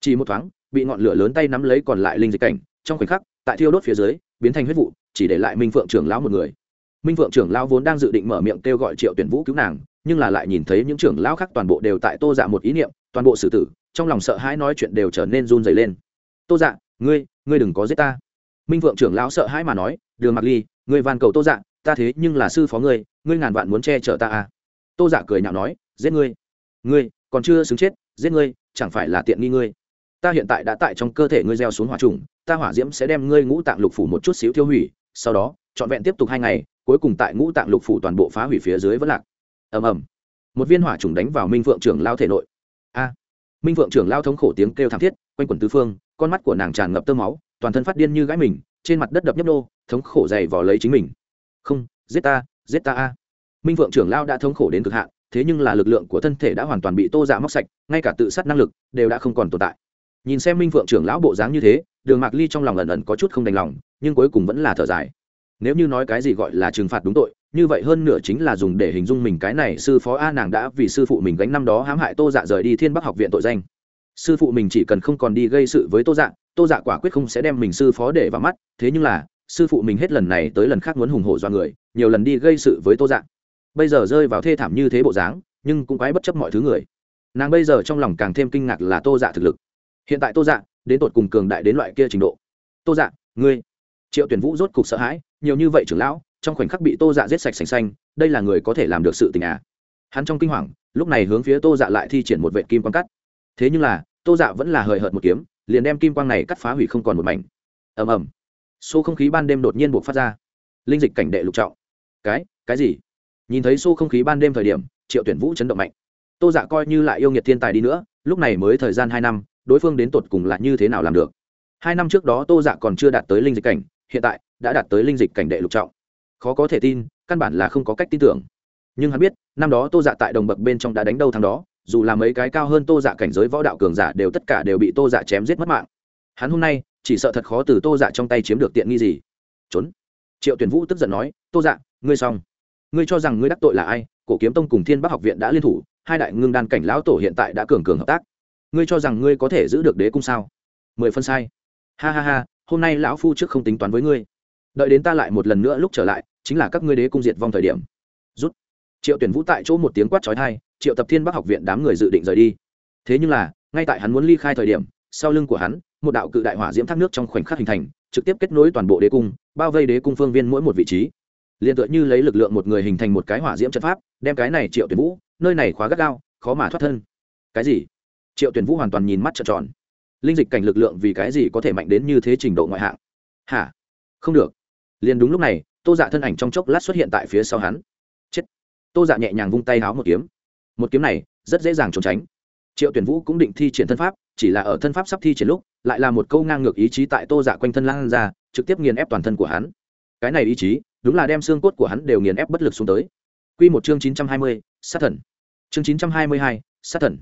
Chỉ một thoáng bị ngọn lửa lớn tay nắm lấy còn lại linh dịch cảnh trong khoảnh khắc tại thiêu đốt phía dưới biến thành huyết vụ chỉ để lại minh phượng trưởng lão một người. Minh phượng trưởng lão vốn đang dự định mở miệng kêu gọi triệu tuyển vũ cứu nàng nhưng là lại nhìn thấy những trưởng lão khác toàn bộ đều tại tô dạ một ý niệm toàn bộ xử tử trong lòng sợ hãi nói chuyện đều trở nên run dày lên. Tô dạ ngươi ngươi đừng có giết ta minh Vượng trưởng lão sợ hãi mà nói, đường mặc ly người van cầu tô dạ ta thế nhưng là sư phó ngươi ngươi ngàn vạn muốn che chở ta à? Tô dạ cười nhạo nói, giết ngươi ngươi, còn chưa xứng chết, giết ngươi, chẳng phải là tiện nghi ngươi? Ta hiện tại đã tại trong cơ thể ngươi gieo xuống hỏa trùng, ta hỏa diễm sẽ đem ngươi ngũ tạng lục phủ một chút xíu tiêu hủy, sau đó, trọn vẹn tiếp tục hai ngày, cuối cùng tại ngũ tạng lục phủ toàn bộ phá hủy phía dưới vẫn lạc. Ầm ầm. Một viên hỏa trùng đánh vào minh phượng trưởng lao thể nội. A! Minh phượng trưởng lao thống khổ tiếng kêu thảm thiết, quanh quẩn tứ phương, con mắt của nàng tràn ngập tơ máu toàn thân phát điên như gái mình, trên mặt đất đập nhấp nô, thống khổ dày vò lấy chính mình. Không, giết ta giết ta a. Minh Vượng trưởng lao đã thống khổ đến cực hạn, thế nhưng là lực lượng của thân thể đã hoàn toàn bị tô dạ móc sạch, ngay cả tự sát năng lực đều đã không còn tồn tại. Nhìn xem minh phượng trưởng lão bộ dáng như thế, đường mạc ly trong lòng ẩn ẩn có chút không đành lòng, nhưng cuối cùng vẫn là thở dài. Nếu như nói cái gì gọi là trừng phạt đúng tội, như vậy hơn nửa chính là dùng để hình dung mình cái này sư phó a nàng đã vì sư phụ mình gánh năm đó hãm hại tô dạ rời đi thiên bắc học viện tội danh sư phụ mình chỉ cần không còn đi gây sự với tô dạ tô dạ quả quyết không sẽ đem mình sư phó để vào mắt, thế nhưng là, sư phụ mình hết lần này tới lần khác muốn hùng hổ do người, nhiều lần đi gây sự với tô dạ. Bây giờ rơi vào thê thảm như thế bộ dáng, nhưng cũng quái bất chấp mọi thứ người. Nàng bây giờ trong lòng càng thêm kinh ngạc là tô dạ thực lực. Hiện tại tô dạ đến tột cùng cường đại đến loại kia trình độ. Tô dạ ngươi. Triệu tuyển vũ rốt cục sợ hãi, nhiều như vậy trưởng lão, trong khoảnh khắc bị tô dạ giết sạch sành xanh, đây là người có thể làm được sự tình à? Hắn trong kinh hoàng, lúc này hướng phía tô dạ lại thi triển một vệ kim quan cắt thế nhưng là, tô dạ vẫn là hời hợt một kiếm, liền đem kim quang này cắt phá hủy không còn một mảnh. Ầm ầm. Xô không khí ban đêm đột nhiên buộc phát ra. Linh dịch cảnh đệ lục trọng. Cái cái gì? Nhìn thấy xô không khí ban đêm thời điểm, triệu tuyển vũ chấn động mạnh. Tô dạ coi như lại yêu nghiệt thiên tài đi nữa, lúc này mới thời gian hai năm, đối phương đến tột cùng là như thế nào làm được? Hai năm trước đó tô dạ còn chưa đạt tới linh dịch cảnh, hiện tại đã đạt tới linh dịch cảnh đệ lục trọng. Khó có thể tin, căn bản là không có cách tin tưởng. Nhưng hắn biết, năm đó tô dạ tại đồng bậc bên trong đã đánh đâu thằng đó dù là mấy cái cao hơn tô dạ cảnh giới võ đạo cường giả đều tất cả đều bị tô dạ chém giết mất mạng. Hắn hôm nay, chỉ sợ thật khó từ tô dạ trong tay chiếm được tiện nghi gì. Trốn. Triệu tuyển vũ tức giận nói, tô dạ ngươi xong. Ngươi cho rằng ngươi đắc tội là ai? Cổ kiếm tông cùng thiên bắc học viện đã liên thủ, hai đại ngưng đan cảnh lão tổ hiện tại đã cường cường hợp tác. Ngươi cho rằng ngươi có thể giữ được đế cung sao? Mười phân sai. Ha ha ha, hôm nay lão phu trước không tính toán với ngươi. Đợi đến ta lại một lần nữa lúc trở lại, chính là các ngươi đế cung diệt vong thời điểm. Rút. Triệu tuyển vũ tại chỗ một tiếng quát trói thai triệu tập thiên bắc học viện đám người dự định rời đi. Thế nhưng là, ngay tại hắn muốn ly khai thời điểm, sau lưng của hắn, một đạo cự đại hỏa diễm thác nước trong khoảnh khắc hình thành, trực tiếp kết nối toàn bộ đế cung, bao vây đế cung phương viên mỗi một vị trí. Liền tựa như lấy lực lượng một người hình thành một cái hỏa diễm trận pháp, đem cái này triệu tuyển vũ, nơi này khóa gắt gao, khó mà thoát thân. Cái gì? Triệu tuyển vũ hoàn toàn nhìn mắt trợn tròn. Linh dịch cảnh lực lượng vì cái gì có thể mạnh đến như thế trình độ ngoại hạng? Hả? Không được. Liền đúng lúc này, tô dạ thân ảnh trong chốc lát xuất hiện tại phía sau hắn. Chết. Tô dạ nhẹ nhàng vung tay háo một kiếm một kiếm này rất dễ dàng trốn tránh. Triệu tuyển vũ cũng định thi triển thân pháp, chỉ là ở thân pháp sắp thi triển lúc, lại là một câu ngang ngược ý chí tại tô dạ quanh thân lan ra, trực tiếp nghiền ép toàn thân của hắn. Cái này ý chí, đúng là đem xương cốt của hắn đều nghiền ép bất lực xuống tới. Q một chương chín trăm hai mươi, sát thần. Chương chín trăm hai mươi hai, sát thần.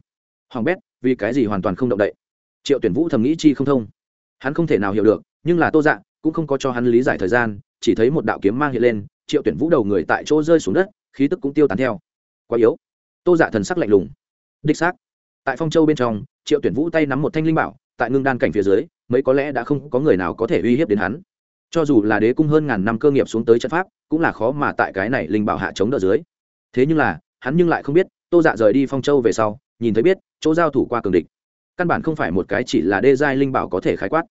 Hoàng bét, vì cái gì hoàn toàn không động đậy? Triệu tuyển vũ thầm nghĩ chi không thông. Hắn không thể nào hiểu được, nhưng là tô dạ cũng không có cho hắn lý giải thời gian, chỉ thấy một đạo kiếm mang hiện lên, triệu tuyển vũ đầu người tại chỗ rơi xuống đất, khí tức cũng tiêu tán theo. Quá yếu tô dạ thần sắc lạnh lùng. Đích xác, tại phong châu bên trong, triệu tuyển vũ tay nắm một thanh linh bảo, tại ngưng đan cảnh phía dưới, mấy có lẽ đã không có người nào có thể uy hiếp đến hắn. Cho dù là đế cung hơn ngàn năm cơ nghiệp xuống tới trận pháp, cũng là khó mà tại cái này linh bảo hạ chống đỡ dưới. Thế nhưng là, hắn nhưng lại không biết, tô dạ rời đi phong châu về sau, nhìn thấy biết, chỗ giao thủ qua cường địch. Căn bản không phải một cái chỉ là đê giai linh bảo có thể khái quát.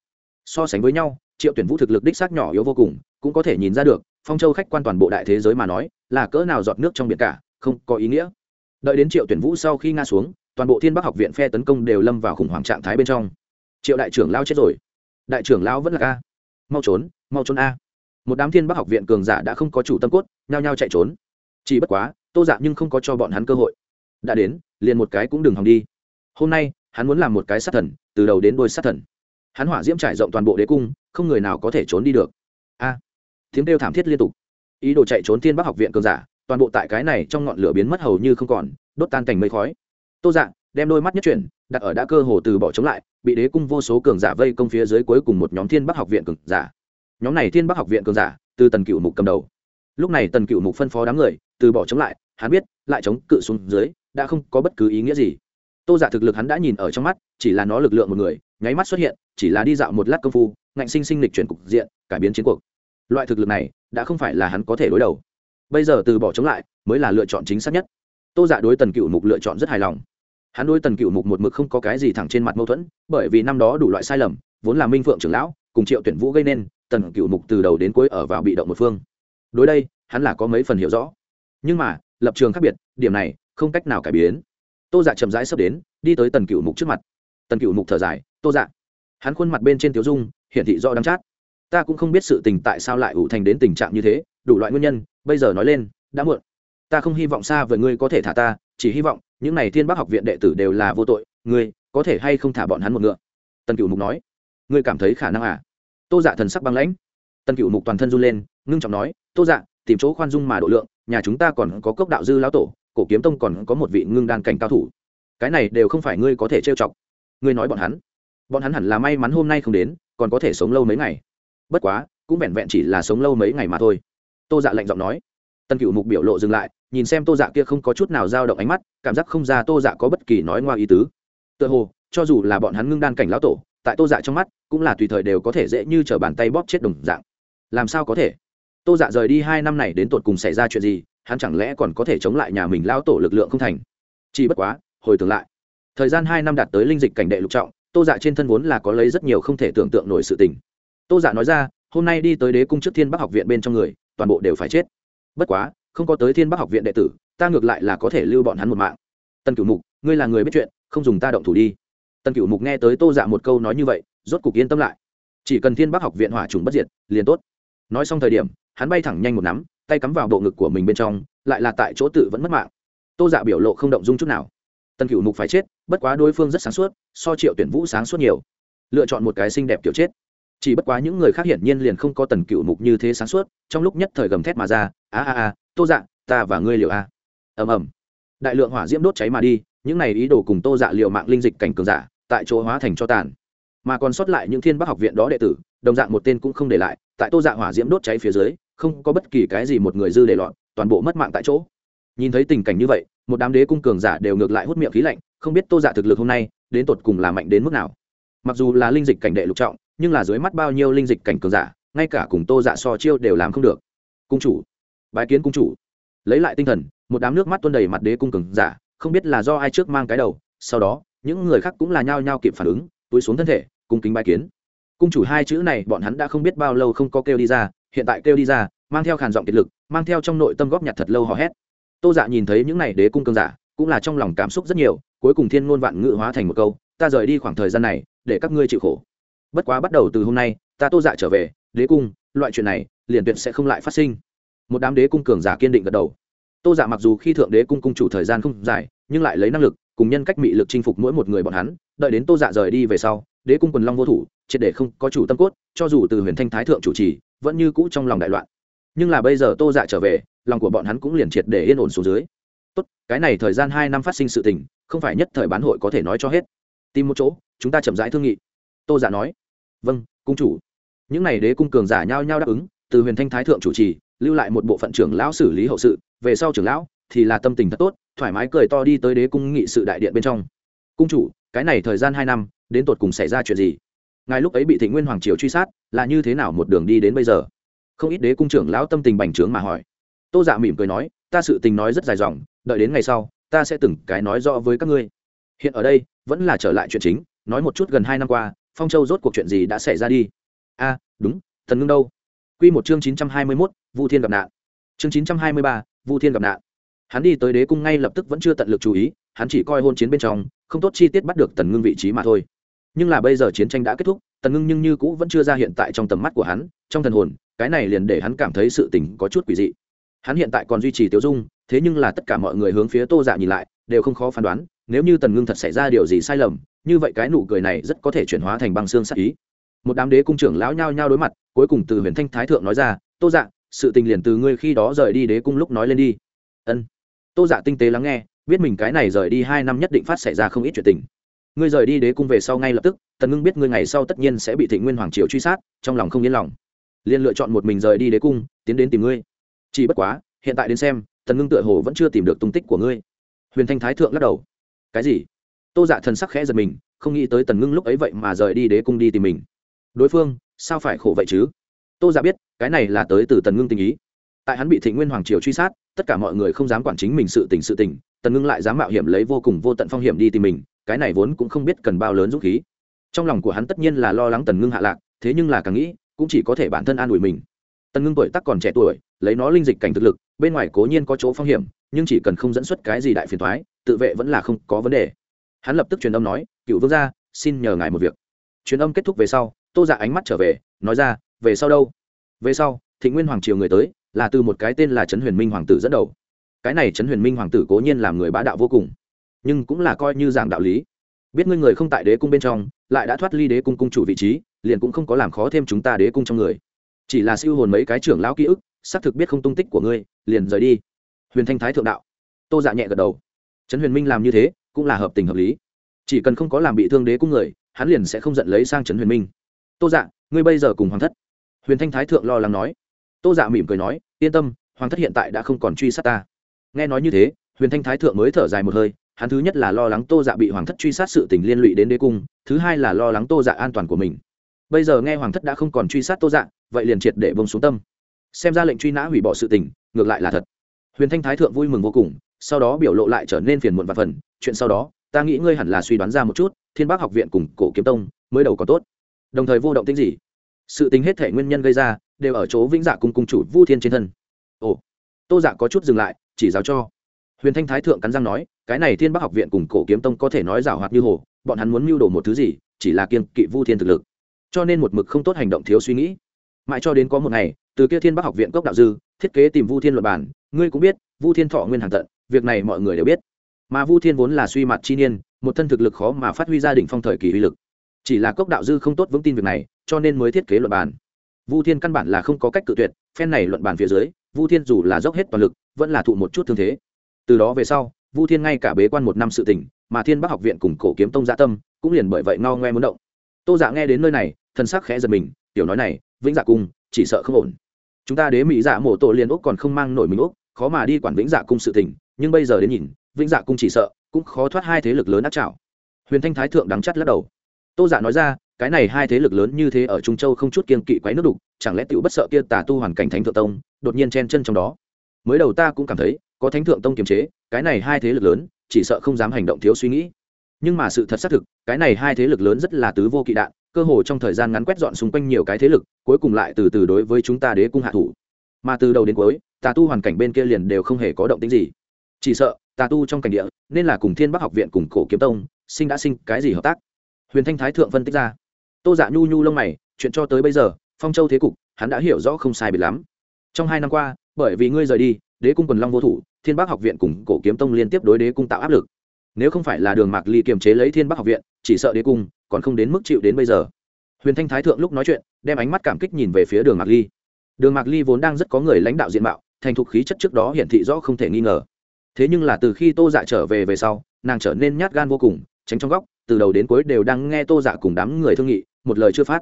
So sánh với nhau, triệu tuyển vũ thực lực đích xác nhỏ yếu vô cùng, cũng có thể nhìn ra được, phong châu khách quan toàn bộ đại thế giới mà nói, là cỡ nào giọt nước trong biển cả, không có ý nghĩa đợi đến triệu tuyển vũ sau khi nga xuống, toàn bộ thiên bắc học viện phe tấn công đều lâm vào khủng hoảng trạng thái bên trong. Triệu đại trưởng lao chết rồi. Đại trưởng lao vẫn là a. Mau trốn mau trốn a. Một đám thiên bắc học viện cường giả đã không có chủ tâm cốt, nhao nhao chạy trốn. Chỉ bất quá, tô dạ nhưng không có cho bọn hắn cơ hội. Đã đến, liền một cái cũng đừng hòng đi. Hôm nay, hắn muốn làm một cái sát thần, từ đầu đến đôi sát thần. Hắn hỏa diễm trải rộng toàn bộ đế cung, không người nào có thể trốn đi được. A. Tiếng kêu thảm thiết liên tục. Ý đồ chạy trốn thiên bắc học viện cường giả toàn bộ tại cái này trong ngọn lửa biến mất hầu như không còn, đốt tan thành mây khói. Tô dạ đem đôi mắt nhất chuyển, đặt ở đã cơ hồ từ bỏ chống lại, bị đế cung vô số cường giả vây công phía dưới cuối cùng một nhóm thiên bắc học viện cường giả. Nhóm này thiên bắc học viện cường giả, từ tần cựu mục cầm đầu. Lúc này tần cựu mục phân phó đám người, từ bỏ chống lại, hắn biết, lại chống cự xuống dưới, đã không có bất cứ ý nghĩa gì. Tô giả thực lực hắn đã nhìn ở trong mắt, chỉ là nó lực lượng một người, nháy mắt xuất hiện, chỉ là đi dạo một lát công phu, ngạnh sinh sinh lịch chuyển cục diện, cải biến chiến cuộc. Loại thực lực này, đã không phải là hắn có thể đối đầu bây giờ từ bỏ chống lại mới là lựa chọn chính xác nhất. Tô giả dạ đối tần cựu mục lựa chọn rất hài lòng. Hắn đối tần cựu mục một mực không có cái gì thẳng trên mặt mâu thuẫn, bởi vì năm đó đủ loại sai lầm, vốn là minh phượng trưởng lão cùng triệu tuyển vũ gây nên, tần cựu mục từ đầu đến cuối ở vào bị động một phương. Đối đây, hắn là có mấy phần hiểu rõ. Nhưng mà, lập trường khác biệt, điểm này không cách nào cải biến. Tô dạ chậm rãi sắp đến, đi tới tần cựu mục trước mặt. Tần cựu mục thở dài, tô dạ. Hắn khuôn mặt bên trên tiểu dung, hiển thị do đắm chát ta cũng không biết sự tình tại sao lại ủ thành đến tình trạng như thế, đủ loại nguyên nhân, bây giờ nói lên, đã muộn. Ta không hy vọng xa với ngươi có thể thả ta, chỉ hy vọng, những n à y thiên bác học viện đệ tử đều là vô tội, ngươi có thể hay không thả bọn hắn một ngựa? Tần cựu mục nói. Ngươi cảm thấy khả năng à? Tô dạ thần sắc băng lãnh. Tần cựu mục toàn thân run lên, ngưng trọng nói, tô dạ tìm chỗ khoan dung mà độ lượng, nhà chúng ta còn có cốc đạo dư lão tổ, cổ kiếm tông còn có một vị ngưng đan cảnh cao thủ. Cái này đều không phải ngươi có thể trêu chọc. Ngươi nói bọn hắn. Bọn hắn hẳn là may mắn hôm nay không đến, còn có thể sống lâu mấy ngày bất quá, cũng vẹn vẹn chỉ là sống lâu mấy ngày mà thôi. Tô dạ lạnh giọng nói. Tân cựu mục biểu lộ dừng lại, nhìn xem tô dạ kia không có chút nào dao động ánh mắt, cảm giác không ra tô dạ có bất kỳ nói ngoa ý tứ. Tựa hồ, cho dù là bọn hắn ngưng đan cảnh lão tổ, tại tô dạ trong mắt, cũng là tùy thời đều có thể dễ như t bàn tay bóp chết đồng dạng. Làm sao có thể? Tô dạ rời đi hai năm này đến tột cùng xảy ra chuyện gì, hắn chẳng lẽ còn có thể chống lại nhà mình lao tổ lực lượng không thành? Chỉ bất quá, hồi tưởng lại, thời gian hai năm đạt tới linh dịch cảnh đệ lục trọng, tô dạ trên thân vốn là có lấy rất nhiều không thể tưởng tượng nổi sự tình tô dạ nói ra, hôm nay đi tới đế cung trước thiên bắc học viện bên trong người, toàn bộ đều phải chết. Bất quá, không có tới thiên bắc học viện đệ tử, ta ngược lại là có thể lưu bọn hắn một mạng. Tần cửu mục, ngươi là người biết chuyện, không dùng ta động thủ đi. Tần cửu mục nghe tới tô dạ một câu nói như vậy, rốt cục yên tâm lại. Chỉ cần thiên bắc học viện hỏa trùng bất diệt, liền tốt. Nói xong thời điểm, hắn bay thẳng nhanh một nắm, tay cắm vào bộ ngực của mình bên trong, lại là tại chỗ tự vẫn mất mạng. Tô dạ biểu lộ không động dung chút nào. Tần cửu mục phải chết, bất quá đối phương rất sáng suốt, so triệu tuyển vũ sáng suốt nhiều. Lựa chọn một cái xinh đẹp kiểu chết chỉ bất quá những người khác hiển nhiên liền không có tần cựu mục như thế sáng suốt, trong lúc nhất thời gầm thét mà ra, a a a, tô dạ ta và ngươi liều a. Ầm ầm. Đại lượng hỏa diễm đốt cháy mà đi, những này ý đồ cùng tô dạ liều mạng linh dịch cảnh cường giả, tại chỗ hóa thành cho tàn. Mà còn sót lại những thiên bắc học viện đó đệ tử, đồng dạng một tên cũng không để lại, tại tô dạ hỏa diễm đốt cháy phía dưới, không có bất kỳ cái gì một người dư để lọt, toàn bộ mất mạng tại chỗ. Nhìn thấy tình cảnh như vậy, một đám đế cung cường giả đều ngược lại hút miệng khí lạnh, không biết tô dạ thực lực hôm nay đến tột cùng là mạnh đến mức nào. Mặc dù là linh dịch cảnh đệ lục trọng nhưng là dưới mắt bao nhiêu linh dịch cảnh cường giả, ngay cả cùng tô dạ so chiêu đều làm không được. Cung chủ, bái kiến cung chủ. Lấy lại tinh thần, một đám nước mắt tuôn đầy mặt đế cung cường giả, không biết là do ai trước mang cái đầu, sau đó, những người khác cũng là nhao nhao kịp phản ứng, túi xuống thân thể, cung kính bái kiến. Cung chủ hai chữ này bọn hắn đã không biết bao lâu không có kêu đi ra, hiện tại kêu đi ra, mang theo khàn giọng kiệt lực, mang theo trong nội tâm góp nhặt thật lâu hò hét. Tô dạ nhìn thấy những n à y đế cung cường giả, cũng là trong lòng cảm xúc rất nhiều, cuối cùng thiên ngôn vạn ngự hóa thành một câu, ta rời đi khoảng thời gian này, để các ngươi chịu khổ bất quá bắt đầu từ hôm nay, ta tô dạ trở về, đế cung, loại chuyện này, liền tuyệt sẽ không lại phát sinh. Một đám đế cung cường giả kiên định gật đầu. Tô dạ mặc dù khi thượng đế cung cung chủ thời gian không dài, nhưng lại lấy năng lực, cùng nhân cách mị lực chinh phục mỗi một người bọn hắn, đợi đến tô dạ rời đi về sau, đế cung quần long vô thủ, triệt để không có chủ tâm cốt, cho dù từ huyền thanh thái thượng chủ trì, vẫn như cũ trong lòng đại loạn. Nhưng là bây giờ tô dạ trở về, lòng của bọn hắn cũng liền triệt để yên ổn xuống dưới. Tốt, cái này thời gian hai năm phát sinh sự tình, không phải nhất thời bán hội có thể nói cho hết. Tìm một chỗ, chúng ta chậm rãi thương nghị. Tô giả dạ nói vâng cung chủ. Những n à y đế cung cường giả nhao nhao đáp ứng, từ huyền thanh thái thượng chủ trì, lưu lại một bộ phận trưởng lão xử lý hậu sự, về sau trưởng lão thì là tâm tình thật tốt, thoải mái cười to đi tới đế cung nghị sự đại điện bên trong. Cung chủ, cái này thời gian hai năm, đến tột cùng xảy ra chuyện gì? Ngài lúc ấy bị thị nguyên hoàng triều truy sát, là như thế nào một đường đi đến bây giờ? Không ít đế cung trưởng lão tâm tình bành trướng mà hỏi. Tô dạ mỉm cười nói, ta sự tình nói rất dài dòng, đợi đến ngày sau, ta sẽ từng cái nói rõ với các ngươi. Hiện ở đây, vẫn là trở lại chuyện chính, nói một chút gần hai năm qua phong châu rốt cuộc chuyện gì đã xảy ra đi? A, đúng, thần ngưng đâu? Q một chương chín trăm hai mươi mốt, vu thiên gặp nạn. Chương chín trăm hai mươi ba, vu thiên gặp nạn. Hắn đi tới đế cung ngay lập tức vẫn chưa tận lực chú ý, hắn chỉ coi hôn chiến bên trong, không tốt chi tiết bắt được tần ngưng vị trí mà thôi. Nhưng là bây giờ chiến tranh đã kết thúc tần ngưng nhưng như cũ vẫn chưa ra hiện tại trong tầm mắt của hắn, trong thần hồn, cái này liền để hắn cảm thấy sự tình có chút quỷ dị. Hắn hiện tại còn duy trì tiêu dung, thế nhưng là tất cả mọi người hướng phía tô dạ nhìn lại, đều không khó phán đoán, nếu như tần ngưng thật xảy ra điều gì sai lầm như vậy cái nụ cười này rất có thể chuyển hóa thành băng xương sắc ý. Một đám đế cung trưởng lão nhao nhao đối mặt, cuối cùng từ huyền thanh thái thượng nói ra, tô dạ sự tình liền từ ngươi khi đó rời đi đế cung lúc nói lên đi. Ân. Tô dạ tinh tế lắng nghe, biết mình cái này rời đi hai năm nhất định phát xảy ra không ít chuyện tình. Ngươi rời đi đế cung về sau ngay lập tức, tần ngưng biết ngươi ngày sau tất nhiên sẽ bị Thịnh nguyên hoàng triều truy sát, trong lòng không yên lòng. Liền lựa chọn một mình rời đi đế cung, tiến đến tìm ngươi. Chỉ bất quá, hiện tại đến xem, tần ngưng tựa hồ vẫn chưa tìm được tung tích của ngươi. Huyền thanh thái thượng lắc đầu. Cái gì? Tô dạ thần sắc khẽ giật mình, không nghĩ tới tần ngưng lúc ấy vậy mà rời đi đế cung đi tìm mình. Đối phương, sao phải khổ vậy chứ? Tô dạ biết, cái này là tới từ tần ngưng tình ý. Tại hắn bị thị nguyên hoàng triều truy sát, tất cả mọi người không dám quản chính mình sự tình sự tình, tần ngưng lại dám mạo hiểm lấy vô cùng vô tận phong hiểm đi tìm mình, cái này vốn cũng không biết cần bao lớn dũng khí. Trong lòng của hắn tất nhiên là lo lắng tần ngưng hạ lạc, thế nhưng là càng nghĩ, cũng chỉ có thể bản thân an ủi mình. Tần ngưng tuổi tắc còn trẻ tuổi, lấy nó linh dịch cảnh thực lực, bên ngoài cố nhiên có chỗ phong hiểm, nhưng chỉ cần không dẫn xuất cái gì đại phiền thoái tự vệ vẫn là không có vấn đề hắn lập tức truyền âm nói, cựu vương gia, xin nhờ ngài một việc. Truyền âm kết thúc về sau, tô dạ ánh mắt trở về, nói ra, về sau đâu? Về sau thị nguyên hoàng triều người tới, là từ một cái tên là trấn huyền minh hoàng tử dẫn đầu. Cái này trấn huyền minh hoàng tử cố nhiên làm người bá đạo vô cùng, nhưng cũng là coi như giảng đạo lý. Biết ngươi người không tại đế cung bên trong, lại đã thoát ly đế cung cung chủ vị trí, liền cũng không có làm khó thêm chúng ta đế cung trong người. Chỉ là siêu hồn mấy cái trưởng lão ký ức, xác thực biết không tung tích của ngươi, liền rời đi. Huyền thanh thái thượng đạo. Tô dạ nhẹ gật đầu. Trấn huyền minh làm như thế cũng là hợp tình hợp lý. Chỉ cần không có làm bị thương đế cung người, hắn liền sẽ không giận lấy sang trấn huyền minh. Tô dạ ngươi bây giờ cùng hoàng thất. Huyền thanh thái thượng lo lắng nói. Tô dạ mỉm cười nói, yên tâm, hoàng thất hiện tại đã không còn truy sát ta. Nghe nói như thế, huyền thanh thái thượng mới thở dài một hơi, hắn thứ nhất là lo lắng tô dạ bị hoàng thất truy sát sự tình liên lụy đến đế cung, thứ hai là lo lắng tô dạ an toàn của mình. Bây giờ nghe hoàng thất đã không còn truy sát tô dạ vậy liền triệt để bông xuống tâm. Xem ra lệnh truy nã hủy bỏ sự tình, ngược lại là thật. Huyền thanh thái thượng vui mừng vô cùng, sau đó biểu lộ lại trở nên phiền muộn và phần chuyện sau đó, ta nghĩ ngươi hẳn là suy đoán ra một chút, thiên bác học viện cùng cổ kiếm tông mới đầu có tốt. Đồng thời vô động tính gì? Sự tính hết thể nguyên nhân gây ra, đều ở chỗ vĩnh dạ cùng cung chủ vu thiên trên thân. Ồ, tô dạ có chút dừng lại, chỉ giáo cho. Huyền thanh thái thượng cắn răng nói, cái này thiên Bác học viện cùng cổ kiếm tông có thể nói rào hoạt như hồ, bọn hắn muốn mưu đồ một thứ gì, chỉ là kiên kỵ vu thiên thực lực. Cho nên một mực không tốt hành động thiếu suy nghĩ. Mãi cho đến có một ngày, từ kia thiên Bác học viện cốc đạo dư, thiết kế tìm vu thiên luật bản ngươi cũng biết, vu thiên thọ nguyên hàng tận, việc này mọi người đều biết mà vu thiên vốn là suy mặt chi niên, một thân thực lực khó mà phát huy gia đình phong thời kỳ uy lực. Chỉ là cốc đạo dư không tốt vững tin việc này, cho nên mới thiết kế luận bàn. Vu thiên căn bản là không có cách cự tuyệt, phen này luận bàn phía dưới, vu thiên dù là dốc hết toàn lực, vẫn là thụ một chút thương thế. Từ đó về sau, vu thiên ngay cả bế quan một năm sự tỉnh, mà thiên bắc học viện cùng cổ kiếm tông gia tâm, cũng liền bởi vậy ngao ngoe muốn động. Tô dạ nghe đến nơi này thân sắc khẽ giật mình, tiểu nói này, vĩnh dạ cung, chỉ sợ không ổn. Chúng ta đế mỹ dạ mổ tổ liền úc còn không mang nổi mình úc, khó mà đi quản vĩnh dạ cung sự tỉnh, nhưng bây giờ đến nhìn vĩnh dạ cung chỉ sợ, cũng khó thoát hai thế lực lớn áp trảo. Huyền thanh thái thượng đắng chắt lắc đầu. Tô dạ nói ra, cái này hai thế lực lớn như thế ở trung châu không chút kiên kỵ quái nước đục, chẳng lẽ tựu bất sợ kia tà tu hoàn cảnh thánh thượng tông, đột nhiên chen chân trong đó? Mới đầu ta cũng cảm thấy, có thánh thượng tông kiềm chế, cái này hai thế lực lớn, chỉ sợ không dám hành động thiếu suy nghĩ. Nhưng mà sự thật xác thực, cái này hai thế lực lớn rất là tứ vô kỵ đạn, cơ hồ trong thời gian ngắn quét dọn xung quanh nhiều cái thế lực, cuối cùng lại từ từ đối với chúng ta đế cung hạ thủ. Mà từ đầu đến cuối, tà tu hoàn cảnh bên kia liền đều không hề có động tính gì. Chỉ sợ tà tu trong cảnh địa, nên là cùng thiên bắc học viện cùng cổ kiếm tông, sinh đã sinh, cái gì hợp tác? Huyền thanh thái thượng phân tích ra. Tô dạ nhu nhu lông mày, chuyện cho tới bây giờ, phong châu thế cục, hắn đã hiểu rõ không sai biệt lắm. Trong hai năm qua, bởi vì ngươi rời đi, đế cung quần long vô thủ, thiên bắc học viện cùng cổ kiếm tông liên tiếp đối đế cung tạo áp lực. Nếu không phải là đường mạc ly kiềm chế lấy thiên bắc học viện, chỉ sợ đế cung còn không đến mức chịu đến bây giờ. Huyền thanh thái thượng lúc nói chuyện, đem ánh mắt cảm kích nhìn về phía đường mạc ly. Đường mạc ly vốn đang rất có người lãnh đạo diện mạo, thành thục khí chất trước đó hiển thị rõ không thể nghi ngờ thế nhưng là từ khi tô dạ trở về về sau, nàng trở nên nhát gan vô cùng, tránh trong góc, từ đầu đến cuối đều đang nghe tô dạ cùng đám người thương nghị, một lời chưa phát.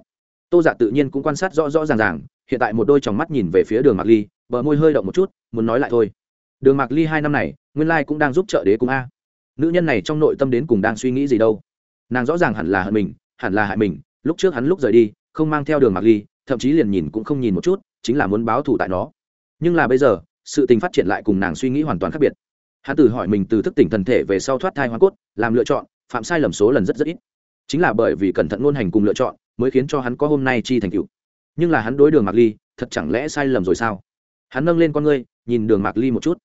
Tô dạ tự nhiên cũng quan sát rõ rõ ràng ràng, hiện tại một đôi tròng mắt nhìn về phía đường mạc ly, bờ môi hơi động một chút, muốn nói lại thôi. Đường mạc ly hai năm này, nguyên lai cũng đang giúp trợ đế cung a. Nữ nhân này trong nội tâm đến cùng đang suy nghĩ gì đâu. Nàng rõ ràng hẳn là hận mình, hẳn là hại mình, lúc trước hắn lúc rời đi, không mang theo đường mạc ly, thậm chí liền nhìn cũng không nhìn một chút, chính là muốn báo thù tại nó. Nhưng là bây giờ, sự tình phát triển lại cùng nàng suy nghĩ hoàn toàn khác biệt hắn tự hỏi mình từ thức tỉnh thần thể về sau thoát thai hoa cốt, làm lựa chọn, phạm sai lầm số lần rất rất ít. Chính là bởi vì cẩn thận ngôn hành cùng lựa chọn, mới khiến cho hắn có hôm nay chi thành cựu nhưng là hắn đối đường mạc ly, thật chẳng lẽ sai lầm rồi sao? Hắn nâng lên con ngươi, nhìn đường mạc ly một chút.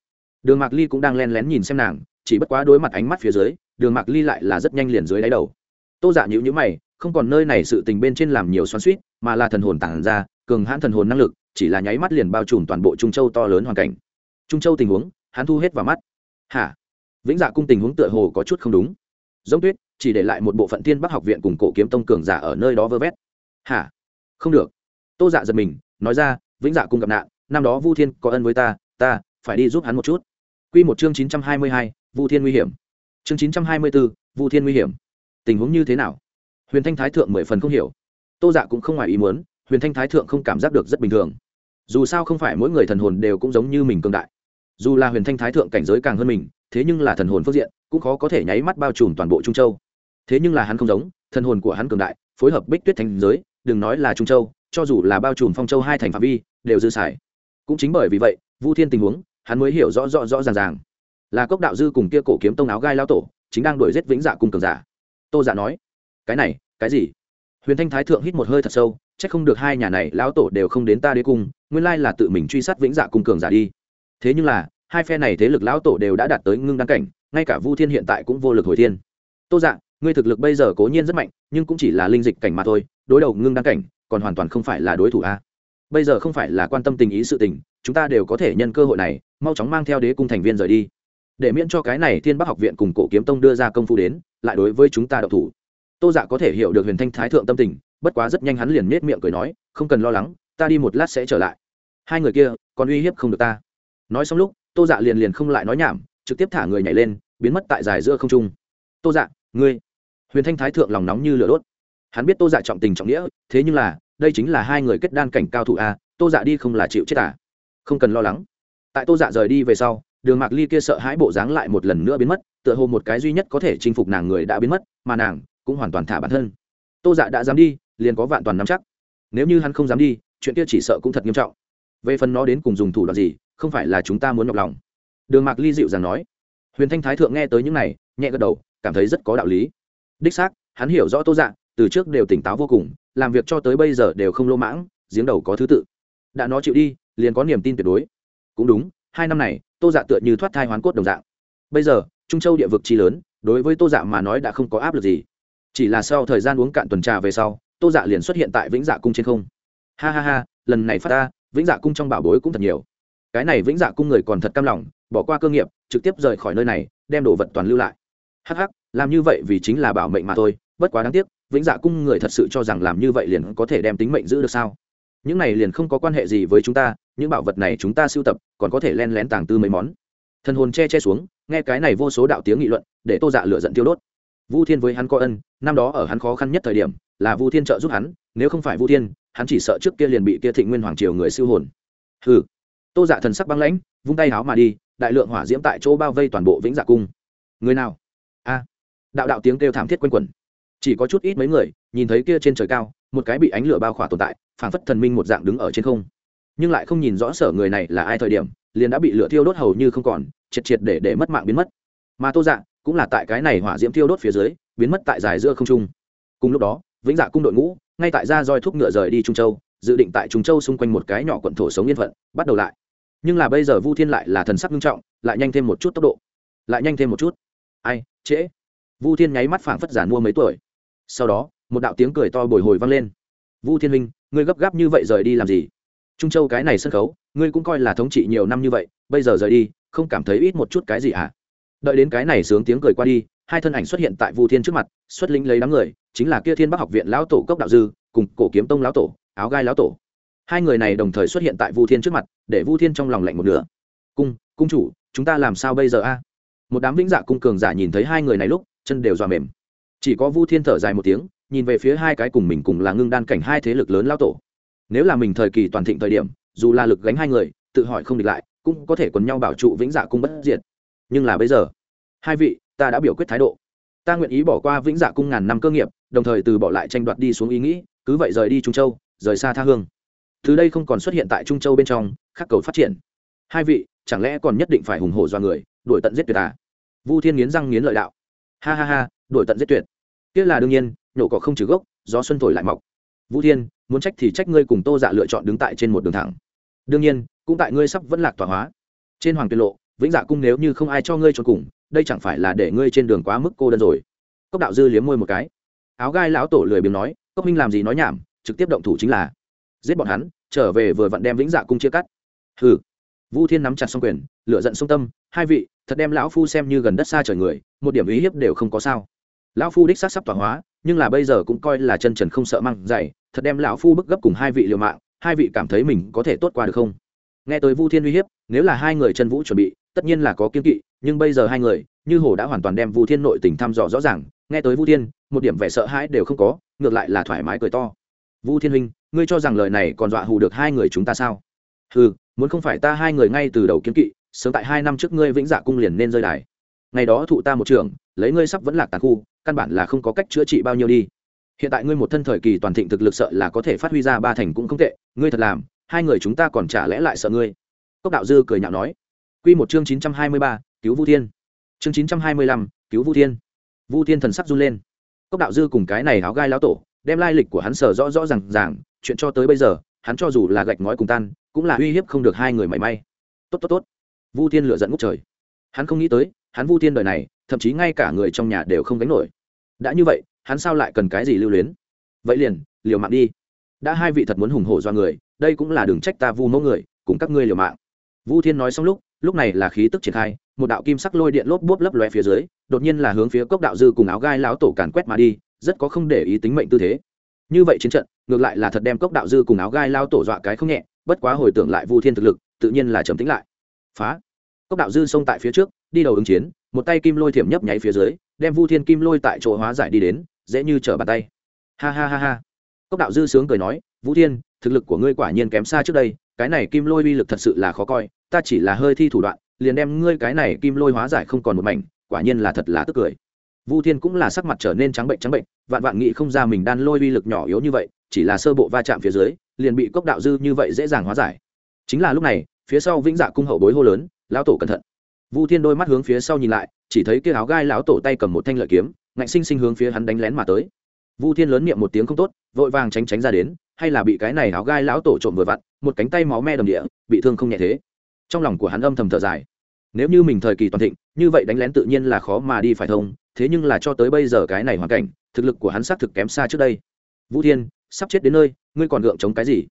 Đường mạc ly cũng đang len lén nhìn xem nàng, chỉ bất quá đối mặt ánh mắt phía dưới, đường mạc ly lại là rất nhanh liền dưới đáy đầu. Tô giả dạ nhữ nhữ mày, không còn nơi này sự tình bên trên làm nhiều xoắn suýt mà là thần hồn tản ra, cường hãn thần hồn năng lực, chỉ là nháy mắt liền bao trùm toàn bộ trung châu to lớn hoàn cảnh. Trung châu tình huống, hắn thu hết vào mắt hả? Vĩnh dạ cung tình huống tựa hồ có chút không đúng. Giống tuyết, chỉ để lại một bộ phận thiên bắc học viện cùng cổ kiếm tông cường giả ở nơi đó vơ vét. Hả? Không được. Tô dạ giật mình, nói ra, vĩnh dạ cung gặp nạn, năm đó vu thiên có ân với ta ta phải đi giúp hắn một chút. Q một chương chín trăm hai mươi hai, vu thiên nguy hiểm. Chương chín trăm hai mươi bốn vu thiên nguy hiểm. Tình huống như thế nào? Huyền thanh thái thượng mười phần không hiểu. Tô dạ cũng không ngoài ý muốn, huyền thanh thái thượng không cảm giác được rất bình thường. Dù sao không phải mỗi người thần hồn đều cũng giống như mình cường đại dù là huyền thanh thái thượng cảnh giới càng hơn mình, thế nhưng là thần hồn phương diện, cũng khó có thể nháy mắt bao trùm toàn bộ trung châu. Thế nhưng là hắn không giống, thần hồn của hắn cường đại, phối hợp bích tuyết thành giới, đừng nói là trung châu, cho dù là bao trùm phong châu hai thành phạm vi, đều dư xài. Cũng chính bởi vì vậy, vu thiên tình huống, hắn mới hiểu rõ rõ rõ ràng ràng. Là cốc đạo dư cùng kia cổ kiếm tông áo gai lao tổ, chính đang đuổi giết vĩnh dạ cùng cường giả. Tô giả nói, cái này, cái gì? Huyền thanh thái thượng hít một hơi thật sâu c h ắ c không được hai nhà này lão tổ đều không đến ta đế cung, nguyên lai là tự mình truy sát vĩnh dạ cung cường giả đi thế nhưng là hai phe này thế lực lão tổ đều đã đạt tới ngưng đăng cảnh ngay cả vu thiên hiện tại cũng vô lực hồi thiên. Tô Dạng, ngươi thực lực bây giờ cố nhiên rất mạnh nhưng cũng chỉ là linh dịch cảnh mà thôi đối đầu ngưng đăng cảnh còn hoàn toàn không phải là đối thủ a. Bây giờ không phải là quan tâm tình ý sự tình chúng ta đều có thể nhân cơ hội này mau chóng mang theo đế cung thành viên rời đi. Để miễn cho cái này thiên bắc học viện cùng cổ kiếm tông đưa ra công phu đến lại đối với chúng ta đậu thủ. Tô dạ có thể hiểu được huyền thanh thái thượng tâm tình bất quá rất nhanh hắn liền nết miệng cười nói không cần lo lắng ta đi một lát sẽ trở lại. Hai người kia còn uy hiếp không được ta nói xong lúc, tô dạ liền liền không lại nói nhảm, trực tiếp thả người nhảy lên, biến mất tại dài giữa không trung. Tô dạ ngươi. Huyền thanh thái thượng lòng nóng như lửa đốt. Hắn biết tô dạ trọng tình trọng nghĩa, thế nhưng là, đây chính là hai người kết đan cảnh cao thủ a, tô dạ đi không là chịu chết à? Không cần lo lắng. Tại tô dạ rời đi về sau, đường mạc ly kia sợ hãi bộ dáng lại một lần nữa biến mất, tựa hồ một cái duy nhất có thể chinh phục nàng người đã biến mất, mà nàng cũng hoàn toàn thả bản thân. Tô dạ đã dám đi, liền có vạn toàn nắm chắc. Nếu như hắn không dám đi, chuyện kia chỉ sợ cũng thật nghiêm trọng. Về phần nó đến cùng dùng thủ đoạn gì không phải là chúng ta muốn nhọc lòng. Đường mạc ly dịu dàng nói. Huyền thanh thái thượng nghe tới những này, nhẹ gật đầu, cảm thấy rất có đạo lý. Đích xác, hắn hiểu rõ tô dạ từ trước đều tỉnh táo vô cùng, làm việc cho tới bây giờ đều không lô mãng, giếng đầu có thứ tự. Đã nó chịu đi, liền có niềm tin tuyệt đối. Cũng đúng, hai năm này, tô dạ tựa như thoát thai hoán cốt đồng dạng. Bây giờ, trung châu địa vực chi lớn, đối với tô dạ mà nói đã không có áp lực gì. Chỉ là sau thời gian uống cạn tuần trà về sau, tô dạ liền xuất hiện tại vĩnh dạ cung trên không. Ha ha ha, lần này phát ta, vĩnh dạ cung trong bảo bối cũng thật nhiều cái này vĩnh dạ cung người còn thật cam lòng bỏ qua cơ nghiệp trực tiếp rời khỏi nơi này đem đồ vật toàn lưu lại. Hắc hắc, làm như vậy vì chính là bảo mệnh mà thôi bất quá đáng tiếc vĩnh dạ cung người thật sự cho rằng làm như vậy liền có thể đem tính mệnh giữ được sao? Những này liền không có quan hệ gì với chúng ta những bảo vật này chúng ta sưu tập còn có thể len lén tàng tư mấy món. Thần hồn che che xuống nghe cái này vô số đạo tiếng nghị luận để tô dạ lựa dẫn tiêu đốt. Vu thiên với hắn có ân năm đó ở hắn khó khăn nhất thời điểm là vu thiên trợ giúp hắn nếu không phải vu thiên hắn chỉ sợ trước kia liền bị kia thịnh nguyên hoàng triều người siêu hồn. Hừ tô dạ thần sắc băng lãnh, vung tay háo mà đi, đại lượng hỏa diễm tại chỗ bao vây toàn bộ vĩnh dạ cung. Người nào? A. Đạo đạo tiếng kêu thảm thiết quanh quẩn. Chỉ có chút ít mấy người, nhìn thấy kia trên trời cao, một cái bị ánh lửa bao khỏa tồn tại, phảng phất thần minh một dạng đứng ở trên không. Nhưng lại không nhìn rõ sở người này là ai thời điểm, liền đã bị lửa thiêu đốt hầu như không còn, triệt triệt để để mất mạng biến mất. Mà tô dạ cũng là tại cái này hỏa diễm thiêu đốt phía dưới, biến mất tại dài giữa không trung. Cùng lúc đó, vĩnh dạ cung đội ngũ, ngay tại ra roi thúc ngựa rời đi trung châu, dự định tại trung châu xung quanh một cái nhỏ quận thổ sống yên phận, bắt đầu lại nhưng là bây giờ vu thiên lại là thần sắc nghiêm trọng, lại nhanh thêm một chút tốc độ. Lại nhanh thêm một chút. Ai, trễ. Vu thiên nháy mắt phảng phất giả mua mấy tuổi. Sau đó, một đạo tiếng cười to bồi hồi vang lên. Vu thiên minh ngươi gấp gáp như vậy rời đi làm gì? Trung châu cái này sân khấu, ngươi cũng coi là thống trị nhiều năm như vậy, bây giờ rời đi, không cảm thấy ít một chút cái gì à? đợi đến cái này sướng tiếng cười qua đi, hai thân ảnh xuất hiện tại vu thiên trước mặt, xuất lĩnh lấy đám người, chính là kia thiên bắc học viện lão tổ cốc đạo dư, cùng cổ kiếm tông lão tổ, áo gai lão tổ hai người này đồng thời xuất hiện tại vu thiên trước mặt, để vu thiên trong lòng lạnh một nửa. Cung cung chủ, chúng ta làm sao bây giờ a? Một đám vĩnh dạ cung cường giả nhìn thấy hai người này lúc, chân đều dọa mềm. Chỉ có vu thiên thở dài một tiếng, nhìn về phía hai cái cùng mình cùng là ngưng đan cảnh hai thế lực lớn lao tổ. Nếu là mình thời kỳ toàn thịnh thời điểm, dù là lực gánh hai người, tự hỏi không địch lại, cũng có thể quần nhau bảo trụ vĩnh dạ cung bất diệt. Nhưng là bây giờ, hai vị, ta đã biểu quyết thái độ. Ta nguyện ý bỏ qua vĩnh dạ cung ngàn năm cơ nghiệp, đồng thời từ bỏ lại tranh đoạt đi xuống ý nghĩ, cứ vậy rời đi trung châu, rời xa tha hương từ đây không còn xuất hiện tại trung châu bên trong, khắc cầu phát triển. Hai vị, chẳng lẽ còn nhất định phải hùng hổ do người, đuổi tận giết tuyệt à? Vu thiên nghiến răng nghiến lợi đạo. Ha ha ha, đuổi tận giết tuyệt. Kia là đương nhiên, nhổ cỏ không trừ gốc, gió xuân thổi lại mọc. Vũ thiên, muốn trách thì trách ngươi cùng tô dạ lựa chọn đứng tại trên một đường thẳng. Đương nhiên, cũng tại ngươi sắp vẫn lạc tỏa hóa. Trên hoàng tiên lộ, vĩnh dạ cung nếu như không ai cho ngươi trốn cùng, đây chẳng phải là để ngươi trên đường quá mức cô đơn rồi. Cốc đạo dư liếm môi một cái. Áo gai lão tổ lười biếng nói, cốc minh làm gì nói nhảm, trực tiếp động thủ chính là giết bọn hắn, trở về vừa vặn đem vĩnh dạ cung chia cắt. Hừ. Vu thiên nắm chặt xong quyền lựa giận sông tâm, hai vị, thật đem lão phu xem như gần đất xa trời người, một điểm ý hiếp đều không có sao. Lão phu đích xác sắp tỏa hóa, nhưng là bây giờ cũng coi là chân trần không sợ măng dày, thật đem lão phu bức gấp cùng hai vị liều mạng, hai vị cảm thấy mình có thể tốt qua được không? Nghe tới vu thiên uy hiếp, nếu là hai người chân vũ chuẩn bị, tất nhiên là có kiên kỵ, nhưng bây giờ hai người, như hồ đã hoàn toàn đem vu thiên nội tình thăm dò rõ ràng, nghe tới vu thiên, một điểm vẻ sợ hãi đều không có, ngược lại là thoải mái cười to. Vu thiên huynh ngươi cho rằng lời này còn dọa hù được hai người chúng ta sao? Ừ muốn không phải ta hai người ngay từ đầu kiếm kỵ, sớm tại hai năm trước ngươi vĩnh dạ cung liền nên rơi đài. Ngày đó thụ ta một trường, lấy ngươi sắp vẫn lạc tàn khu, căn bản là không có cách chữa trị bao nhiêu đi. Hiện tại ngươi một thân thời kỳ toàn thịnh thực lực sợ là có thể phát huy ra ba thành cũng không tệ, ngươi thật làm, hai người chúng ta còn trả lẽ lại sợ ngươi? Cốc đạo dư cười nhạo nói. Q một chương chín trăm hai mươi ba, cứu vu thiên. Chương chín trăm hai mươi lăm, cứu vu thiên. Vu thiên thần sắc run lên. Cốc đạo dư cùng cái này háo gai lão tổ đem lai lịch của hắn sở rõ rõ r à n g ràng, chuyện cho tới bây giờ, hắn cho dù là gạch ngói cùng tan, cũng là uy hiếp không được hai người mảy may. Tốt tốt tốt. Vu thiên lựa dẫn ngốc trời. Hắn không nghĩ tới, hắn vu thiên đời này, thậm chí ngay cả người trong nhà đều không gánh nổi. Đã như vậy, hắn sao lại cần cái gì lưu luyến? Vậy liền, liều mạng đi. Đã hai vị thật muốn hùng hổ do người, đây cũng là đường trách ta vu mẫu người, cùng các ngươi liều mạng. Vu thiên nói xong lúc lúc này là khí tức triển khai, một đạo kim sắc lôi điện lốp bốp lấp loe phía dưới, đột nhiên là hướng phía cốc đạo dư cùng áo gai lão tổ càn quét mà đi rất có không để ý tính mệnh tư thế. Như vậy chiến trận, ngược lại là thật đem cốc đạo dư cùng áo gai lao tổ dọa cái không nhẹ, bất quá hồi tưởng lại vu thiên thực lực, tự nhiên là trầm tính lại. Phá. Cốc đạo dư xông tại phía trước, đi đầu ứng chiến, một tay kim lôi thiểm nhấp nháy phía dưới, đem vu thiên kim lôi tại chỗ hóa giải đi đến, dễ như trở bàn tay. Ha ha ha ha. Cốc đạo dư sướng cười nói vũ thiên, thực lực của ngươi quả nhiên kém xa trước đây, cái này kim lôi uy lực thật sự là khó coi, ta chỉ là hơi thi thủ đoạn, liền đem ngươi cái này kim lôi hóa giải không còn một mảnh, quả nhiên là thật là tức cười. Vu thiên cũng là sắc mặt trở nên trắng bệnh trắng bệnh vạn vạn nghĩ không ra mình đan lôi uy lực nhỏ yếu như vậy, chỉ là sơ bộ va chạm phía dưới, liền bị cốc đạo dư như vậy dễ dàng hóa giải. Chính là lúc này, phía sau vĩnh dạ cung hậu bối hô lớn, lão tổ cẩn thận. Vu thiên đôi mắt hướng phía sau nhìn lại, chỉ thấy kia áo gai lão tổ tay cầm một thanh lợi kiếm, ngạnh sinh sinh hướng phía hắn đánh lén mà tới. Vu thiên lớn miệng một tiếng không tốt, vội vàng tránh tránh ra đến, hay là bị cái này áo gai lão tổ trộm vừa vặn, một cánh tay máu me đầm địa, bị thương không nhẹ thế. Trong lòng của hắn âm thầm thở dài. Nếu như mình thời kỳ toàn thịnh, như vậy đánh lén tự nhiên là khó mà đi phải thông, thế nhưng là cho tới bây giờ cái này hoàn cảnh thực lực của hắn xác thực kém xa trước đây. Vũ thiên, sắp chết đến nơi, ngươi còn gượng chống cái gì?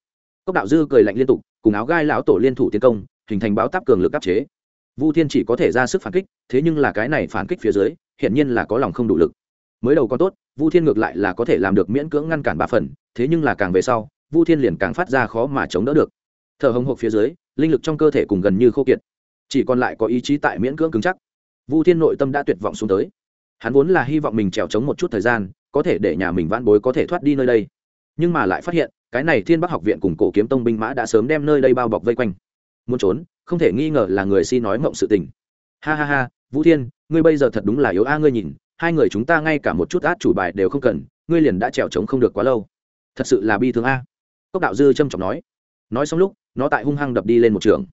Cốc đạo dư cười lạnh liên tục, cùng áo gai lão tổ liên thủ tiến công, hình thành báo táp cường lực áp chế. Vu thiên chỉ có thể ra sức phản kích, thế nhưng là cái này phản kích phía dưới hiện nhiên là có lòng không đủ lực. Mới đầu còn tốt vu thiên ngược lại là có thể làm được miễn cưỡng ngăn cản ba phần, thế nhưng là càng về sau vu thiên liền càng phát ra khó mà chống đỡ được. Thở hồng hộc phía dưới, linh lực trong cơ thể cùng gần như khô kiệt. Chỉ còn lại có ý chí tại miễn cưỡng cứng chắc. Vu thiên nội tâm đã tuyệt vọng xuống tới hắn vốn là hy vọng mình trèo trống một chút thời gian, có thể để nhà mình vãn bối có thể thoát đi nơi đây. Nhưng mà lại phát hiện, cái này thiên bắc học viện cùng cổ kiếm tông binh mã đã sớm đem nơi đây bao bọc vây quanh. Muốn trốn, không thể nghi ngờ là người si nói mộng sự tình. Ha ha ha, vũ thiên, ngươi bây giờ thật đúng là yếu a, ngươi nhìn, hai người chúng ta ngay cả một chút át chủ bài đều không cần, ngươi liền đã trèo trống không được quá lâu. Thật sự là bi thương a. Cốc đạo dư trâm trọng nói. Nói xong lúc, nó tại hung hăng đập đi lên một trường.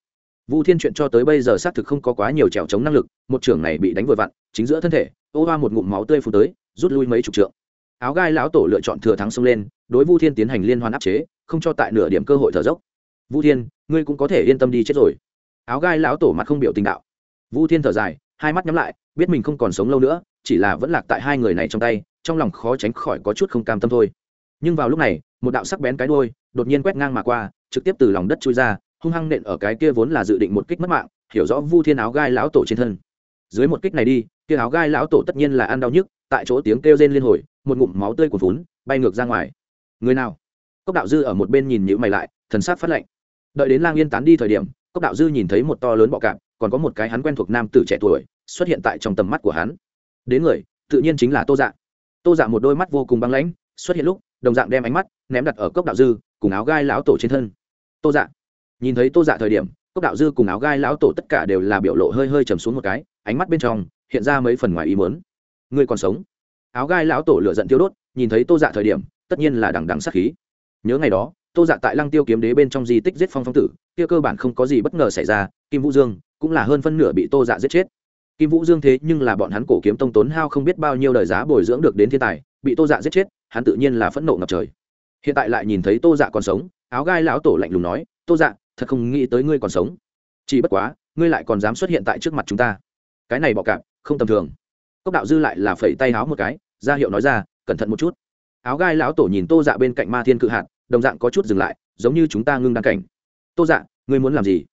Vũ thiên chuyện cho tới bây giờ xác thực không có quá nhiều trèo trống năng lực, một trường này bị đánh vội vặn, chính giữa thân thể ô hoa một ngụm máu tươi phun tới, rút lui mấy chục trượng. Áo gai lão tổ lựa chọn thừa thắng xông lên, đối vu thiên tiến hành liên hoan áp chế, không cho tại nửa điểm cơ hội thở dốc. Vu thiên, ngươi cũng có thể yên tâm đi chết rồi. Áo gai lão tổ mặt không biểu tình đạo. Vu thiên thở dài, hai mắt nhắm lại, biết mình không còn sống lâu nữa, chỉ là vẫn lạc tại hai người này trong tay, trong lòng khó tránh khỏi có chút không cam tâm thôi. Nhưng vào lúc này, một đạo sắc bén cái đuôi, đột nhiên quét ngang mà qua, trực tiếp từ lòng đất chui ra, hung hăng nện ở cái kia vốn là dự định một kích mất mạng, hiểu rõ vu thiên áo gai lão tổ trên thân. Dưới một kích này đi kia áo gai lão tổ tất nhiên là ăn đau nhức, tại chỗ tiếng kêu rên liên hồi, một ngụm máu tươi của vốn bay ngược ra ngoài. Người nào? Cốc đạo dư ở một bên nhìn nhữ mày lại, thần sát phát lệnh. Đợi đến lang yên tán đi thời điểm, cốc đạo dư nhìn thấy một to lớn bọ cạp, còn có một cái hắn quen thuộc nam tử trẻ tuổi, xuất hiện tại trong tầm mắt của hắn. Đến người, tự nhiên chính là tô dạ. Tô dạ một đôi mắt vô cùng băng lãnh, xuất hiện lúc, đồng dạng đem ánh mắt ném đặt ở cốc đạo dư cùng áo gai lão tổ trên thân. Tô dạ. Nhìn thấy tô dạ thời điểm, cốc đạo dư cùng áo gai lão tổ tất cả đều là biểu lộ hơi hơi trầm xuống một cái, ánh mắt bên trong hiện ra mấy phần ngoài ý mớn ngươi còn sống. Áo gai lão tổ lửa giận tiêu đốt, nhìn thấy tô dạ thời điểm, tất nhiên là đằng đằng sắc khí. Nhớ ngày đó, tô dạ tại lăng tiêu kiếm đế bên trong di tích giết phong phong tử, kia cơ bản không có gì bất ngờ xảy ra, kim vũ dương cũng là hơn phân nửa bị tô dạ giết chết. Kim vũ dương thế nhưng là bọn hắn cổ kiếm tông tốn hao không biết bao nhiêu đời giá bồi dưỡng được đến thiên tài, bị tô dạ giết chết, hắn tự nhiên là phẫn nộ ngập trời. Hiện tại lại nhìn thấy tô dạ còn sống, áo gai lão tổ lạnh lùng nói, tô dạ thật không nghĩ tới ngươi còn sống. Chỉ bất quá, ngươi lại còn dám xuất hiện tại trước mặt chúng ta. Cái này bọ cạp không tầm thường. Cốc đạo dư lại là phẩy tay áo một cái, ra hiệu nói ra, cẩn thận một chút. Áo gai lão tổ nhìn tô dạ bên cạnh ma thiên cự hạt, đồng dạng có chút dừng lại, giống như chúng ta ngưng đăng cảnh. Tô dạ ngươi muốn làm gì?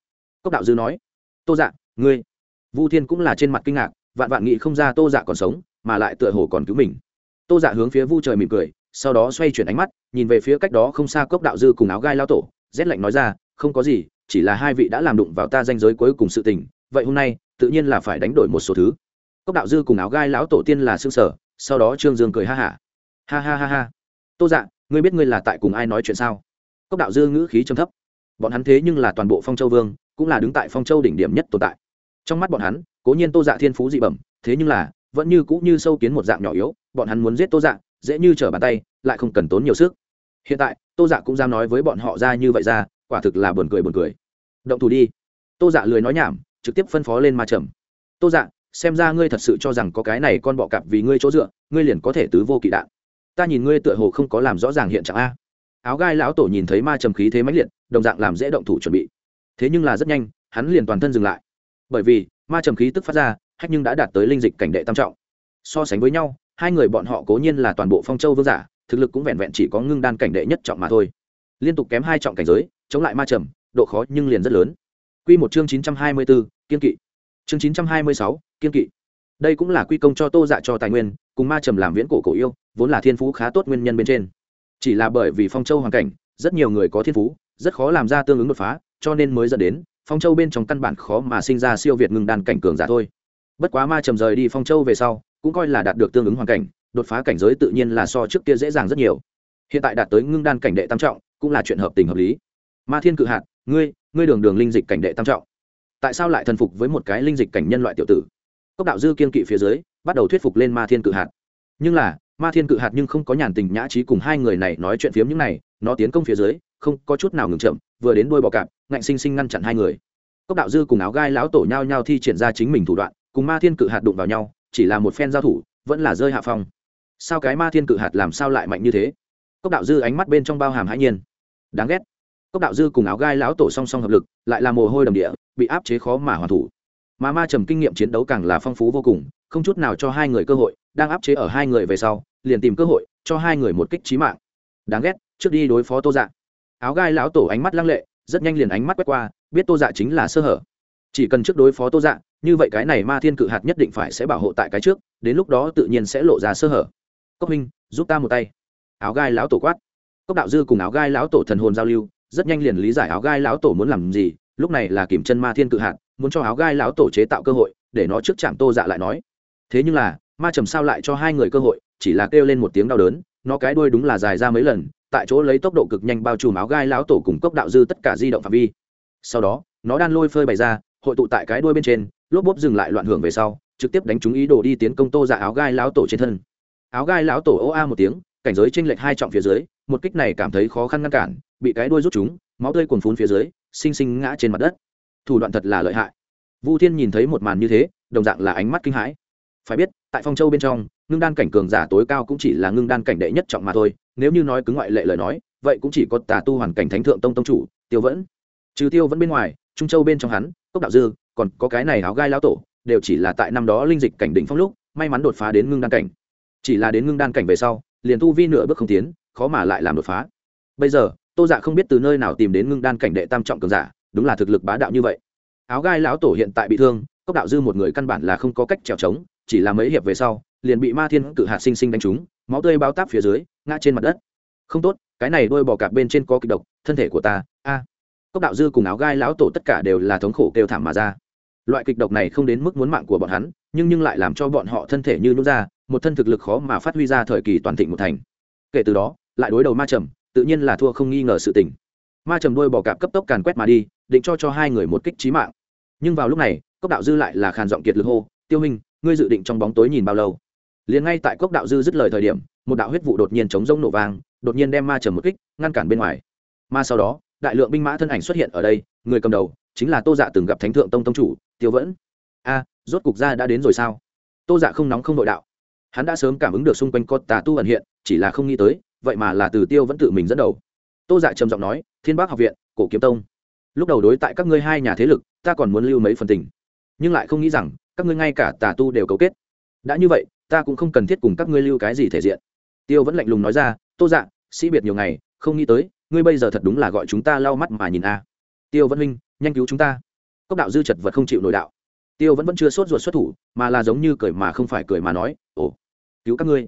Cốc đạo dư nói. Tô dạ ngươi. Vu thiên cũng là trên mặt kinh ngạc, vạn vạn nghị không ra tô dạ còn sống, mà lại tựa hồ còn cứu mình. Tô dạ hướng phía vu trời mỉm cười, sau đó xoay chuyển ánh mắt, nhìn về phía cách đó không xa cốc đạo dư cùng áo gai lao tổ, rét lạnh nói ra, không có gì, chỉ là hai vị đã làm đụng vào ta danh giới cuối cùng sự tình, vậy hôm nay, tự nhiên là phải đánh đổi một số thứ cốc đạo dư cùng áo gai lão tổ tiên là xương sở, sau đó trương dương cười ha hả. Ha. ha ha ha. Ha tô dạ ngươi biết ngươi là tại cùng ai nói chuyện sao? Cốc đạo dư ngữ khí trầm thấp. Bọn hắn thế nhưng là toàn bộ phong châu vương, cũng là đứng tại phong châu đỉnh điểm nhất tồn tại. Trong mắt bọn hắn, cố nhiên tô dạ thiên phú dị bẩm, thế nhưng là, vẫn như cũ như sâu kiến một dạng nhỏ yếu, bọn hắn muốn giết tô dạ dễ như trở bàn tay, lại không cần tốn nhiều sức. Hiện tại, tô dạ cũng dám nói với bọn họ ra như vậy ra, quả thực là buồn cười buồn cười. Động thủ đi. Tô dạ lười nói nhảm, trực tiếp phân phó lên ma trầm. Tô dạ xem ra ngươi thật sự cho rằng có cái này con bọ cạp vì ngươi chỗ dựa ngươi liền có thể tứ vô kỵ đạn. Ta nhìn ngươi tựa hồ không có làm rõ ràng hiện trạng a. Áo gai lão tổ nhìn thấy ma trầm khí thế mãnh liệt đồng dạng làm dễ động thủ chuẩn bị. Thế nhưng là rất nhanh hắn liền toàn thân dừng lại. Bởi vì ma trầm khí tức phát ra hách nhưng đã đạt tới linh dịch cảnh đệ tam trọng. So sánh với nhau hai người bọn họ cố nhiên là toàn bộ phong châu vương giả thực lực cũng vẹn vẹn chỉ có ngưng đan cảnh đệ nhất trọng mà thôi. Liên tục kém hai trọng cảnh giới chống lại ma trầm độ khó nhưng liền rất lớn. Quy một chương 924, kiên kỵ. Chương 926, kiên kỵ. Đây cũng là quy công cho Tô Dạ cho tài nguyên, cùng ma trầm làm viễn cổ cổ yêu, vốn là thiên phú khá tốt nguyên nhân bên trên. Chỉ là bởi vì phong châu hoàn cảnh, rất nhiều người có thiên phú, rất khó làm ra tương ứng đột phá, cho nên mới dẫn đến phong châu bên trong căn bản khó mà sinh ra siêu việt ngưng đan cảnh cường giả thôi. Bất quá ma trầm rời đi phong châu về sau cũng coi là đạt được tương ứng hoàn cảnh đột phá cảnh giới tự nhiên là so trước kia dễ dàng rất nhiều. Hiện tại đạt tới ngưng đan cảnh đệ tam trọng cũng là chuyện hợp tình hợp lý. Ma thiên cự hạt ngươi ngươi đường đường linh dịch cảnh đệ tam trọng. Tại sao lại thần phục với một cái linh dịch cảnh nhân loại tiểu tử? Cốc đạo dư kiên kỵ phía dưới, bắt đầu thuyết phục lên ma thiên cự hạt. Nhưng là, ma thiên cự hạt nhưng không có nhàn tình nhã trí cùng hai người này nói chuyện phiếm những này, nó tiến công phía dưới, không có chút nào ngừng chậm, vừa đến đuôi bọ cạp, ngạnh sinh sinh ngăn chặn hai người. Cốc đạo dư cùng áo gai lão tổ nhau nhau thi triển ra chính mình thủ đoạn, cùng ma thiên cự hạt đụng vào nhau, chỉ là một phen giao thủ, vẫn là rơi hạ phong. Sao cái ma thiên cự hạt làm sao lại mạnh như thế? Cốc đạo dư ánh mắt bên trong bao hàm hãi nhiên. Đáng ghét. Cốc đạo dư cùng áo gai lão tổ song song hợp lực, lại là mồ hôi đầm địa, bị áp chế khó mà hoàn thủ mà ma trầm kinh nghiệm chiến đấu càng là phong phú vô cùng, không chút nào cho hai người cơ hội, đang áp chế ở hai người về sau, liền tìm cơ hội cho hai người một kích trí mạng. Đáng ghét, trước đi đối phó tô dạ. Áo gai lão tổ ánh mắt lăng lệ, rất nhanh liền ánh mắt quét qua, biết tô dạ chính là sơ hở. Chỉ cần trước đối phó tô dạ như vậy cái này ma thiên cự hạt nhất định phải sẽ bảo hộ tại cái trước, đến lúc đó tự nhiên sẽ lộ ra sơ hở. Cốc minh, giúp ta một tay. Áo gai lão tổ quát. Cốc đạo dư cùng áo gai lão tổ thần hồn giao lưu, rất nhanh liền lý giải áo gai lão tổ muốn làm gì, lúc này là kiểm chân ma thiên cự hạt muốn cho áo gai lão tổ chế tạo cơ hội, để nó trước chạm tô dạ lại nói. Thế nhưng là, ma trầm sao lại cho hai người cơ hội, chỉ là kêu lên một tiếng đau đớn, nó cái đuôi đúng là dài ra mấy lần, tại chỗ lấy tốc độ cực nhanh bao trùm áo gai lão tổ cùng cốc đạo dư tất cả di động phạm vi. Sau đó, nó đan lôi phơi bày ra, hội tụ tại cái đuôi bên trên, lốp bốp dừng lại loạn hưởng về sau, trực tiếp đánh trúng ý đồ đi tiến công tô dạ áo gai lão tổ trên thân. Áo gai lão tổ ô a một tiếng, cảnh giới tranh lệch hai trọng phía dưới, một kích này cảm thấy khó khăn ngăn cản, bị cái đuôi rút chúng máu tươi cuồn phún phía dưới xinh xinh ngã trên mặt đất thủ đoạn thật là lợi hại. Vu thiên nhìn thấy một màn như thế, đồng dạng là ánh mắt kinh hãi. Phải biết, tại phong châu bên trong, ngưng đan cảnh cường giả tối cao cũng chỉ là ngưng đan cảnh đệ nhất trọng mà thôi, nếu như nói cứng ngoại lệ lời nói, vậy cũng chỉ có tà tu hoàn cảnh thánh thượng tông tông chủ, tiêu vẫn. Trừ tiêu vẫn bên ngoài, trung châu bên trong hắn, cốc đạo dư, còn có cái này áo gai lão tổ, đều chỉ là tại năm đó linh dịch cảnh đỉnh phong lúc, may mắn đột phá đến ngưng đan cảnh. Chỉ là đến ngưng đan cảnh về sau, liền tu vi nửa bước không tiến, khó mà lại làm đột phá. Bây giờ, tô dạ không biết từ nơi nào tìm đến ngưng đan cảnh đệ tam trọng cường giả đúng là thực lực bá đạo như vậy. Áo gai lão tổ hiện tại bị thương, cốc đạo dư một người căn bản là không có cách trèo trống, chỉ là mấy hiệp về sau, liền bị ma thiên cự hạt sinh sinh đánh trúng, máu tươi bao táp phía dưới, ngã trên mặt đất. Không tốt, cái này đôi bò cạp bên trên có kịch độc, thân thể của ta, a. Cốc đạo dư cùng áo gai lão tổ tất cả đều là thống khổ kêu thảm mà ra. Loại kịch độc này không đến mức muốn mạng của bọn hắn, nhưng nhưng lại làm cho bọn họ thân thể như nhút ra, một thân thực lực khó mà phát huy ra thời kỳ toàn thịnh một thành. Kể từ đó, lại đối đầu ma trầm, tự nhiên là thua không nghi ngờ sự tình. Ma trầm đôi bò cạp cấp tốc càn quét mà đi định cho cho hai người một kích trí mạng. Nhưng vào lúc này, cốc đạo dư lại là khàn giọng kiệt lực hô, tiêu hình ngươi dự định trong bóng tối nhìn bao lâu? Liền ngay tại cốc đạo dư dứt lời thời điểm, một đạo huyết vụ đột nhiên chống rông nổ vang, đột nhiên đem ma trầm một kích ngăn cản bên ngoài. Ma sau đó, đại lượng binh mã thân ảnh xuất hiện ở đây, người cầm đầu chính là tô dạ từng gặp thánh thượng tông tông chủ, tiêu vẫn. A, rốt cục ra đã đến rồi sao? Tô dạ không nóng không nội đạo. Hắn đã sớm cảm ứng được xung quanh con tà tu ẩn hiện, chỉ là không nghĩ tới, vậy mà là từ tiêu vẫn tự mình dẫn đầu. Tô dạ trầm giọng nói, thiên bác học viện, cổ kiếm tông lúc đầu đối tại các ngươi hai nhà thế lực, ta còn muốn lưu mấy phần tình. Nhưng lại không nghĩ rằng, các ngươi ngay cả tà tu đều cấu kết. Đã như vậy, ta cũng không cần thiết cùng các ngươi lưu cái gì thể diện. Tiêu vẫn lạnh lùng nói ra, tô dạ sĩ biệt nhiều ngày, không nghĩ tới, ngươi bây giờ thật đúng là gọi chúng ta lau mắt mà nhìn a. Tiêu vẫn huynh, nhanh cứu chúng ta. Cốc đạo dư chật vật không chịu nổi đạo. Tiêu vẫn vẫn chưa sốt ruột xuất thủ, mà là giống như cười mà không phải cười mà nói, ồ, cứu các ngươi.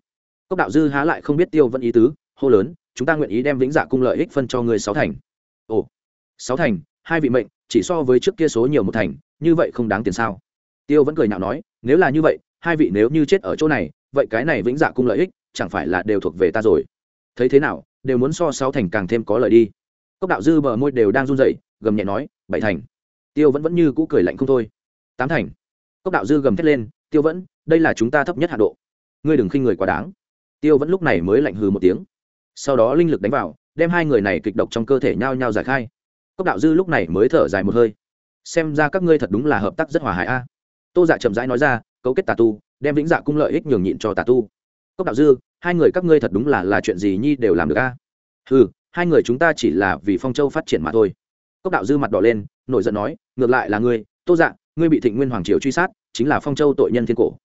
Cốc đạo dư há lại không biết tiêu vẫn ý tứ, hô lớn, chúng ta nguyện ý đem vĩnh dạ cung lợi ích phân cho ngươi sáu thành. Ồ, sáu thành? Hai vị mệnh, chỉ so với trước kia số nhiều một thành, như vậy không đáng tiền sao? Tiêu vẫn cười nhạo nói, nếu là như vậy, hai vị nếu như chết ở chỗ này, vậy cái này vĩnh dạ cung lợi ích, chẳng phải là đều thuộc về ta rồi. Thấy thế nào, đều muốn so sáu thành càng thêm có lợi đi. Cốc đạo dư bờ môi đều đang run rẩy, gầm nhẹ nói, bảy thành. Tiêu vẫn vẫn như cũ cười lạnh không thôi. Tám thành. Cốc đạo dư gầm thét lên, tiêu vẫn, đây là chúng ta thấp nhất hạ độ. Ngươi đừng khinh người quá đáng. Tiêu vẫn lúc này mới lạnh hừ một tiếng. Sau đó linh lực đánh vào, đem hai người này kịch độc trong cơ thể nhao nhao giải khai cốc đạo dư lúc này mới thở dài một hơi. Xem ra các ngươi thật đúng là hợp tác rất hòa hại a. Tô dạ chậm rãi nói ra, cấu kết tà tu, đem vĩnh dạ cung lợi ích nhường nhịn cho tà tu. Cốc đạo dư, hai người các ngươi thật đúng là là chuyện gì nhi đều làm được a? Ừ hai người chúng ta chỉ là vì phong châu phát triển mà thôi. Cốc đạo dư mặt đỏ lên, nổi giận nói, ngược lại là ngươi, tô dạ ngươi bị thịnh nguyên hoàng triều truy sát, chính là phong châu tội nhân thiên cổ.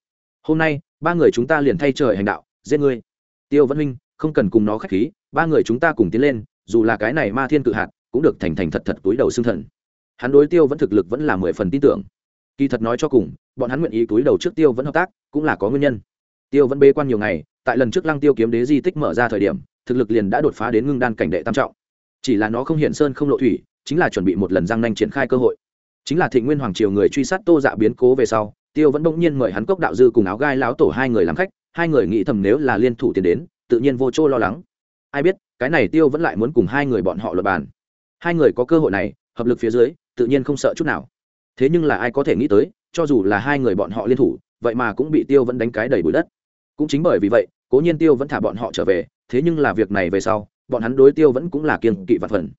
Hôm nay, ba người chúng ta liền thay trời hành đạo, giết ngươi. Tiêu văn minh không cần cùng nó k h á c h khí, ba người chúng ta cùng tiến lên, dù là cái này ma thiên cự hạt cũng được thành thành thật thật túi đầu xương thần. Hắn đối tiêu vẫn thực lực vẫn là mười phần tin tưởng. Kỳ thật nói cho cùng, bọn hắn nguyện ý túi đầu trước tiêu vẫn hợp tác, cũng là có nguyên nhân. Tiêu vẫn bê quan nhiều ngày, tại lần trước lăng tiêu kiếm đế di tích mở ra thời điểm, thực lực liền đã đột phá đến ngưng đan cảnh đệ tam trọng. Chỉ là nó không hiện sơn không lộ thủy, chính là chuẩn bị một lần giang nanh triển khai cơ hội. Chính là thị nguyên hoàng triều người truy sát tô dạ biến cố về sau, tiêu vẫn bỗng nhiên mời hắn cốc đạo dư cùng áo gai láo tổ hai người làm khách, hai người nghĩ thầm nếu là liên thủ tiền đến, tự nhiên vô chỗ lo lắng. Ai biết, cái này tiêu vẫn lại muốn cùng hai người bọn họ luật bàn hai người có cơ hội này, hợp lực phía dưới, tự nhiên không sợ chút nào. Thế nhưng là ai có thể nghĩ tới, cho dù là hai người bọn họ liên thủ, vậy mà cũng bị tiêu vẫn đánh cái đầy bụi đất. Cũng chính bởi vì vậy, cố nhiên tiêu vẫn thả bọn họ trở về, thế nhưng là việc này về sau, bọn hắn đối tiêu vẫn cũng là kiên kỵ và phần.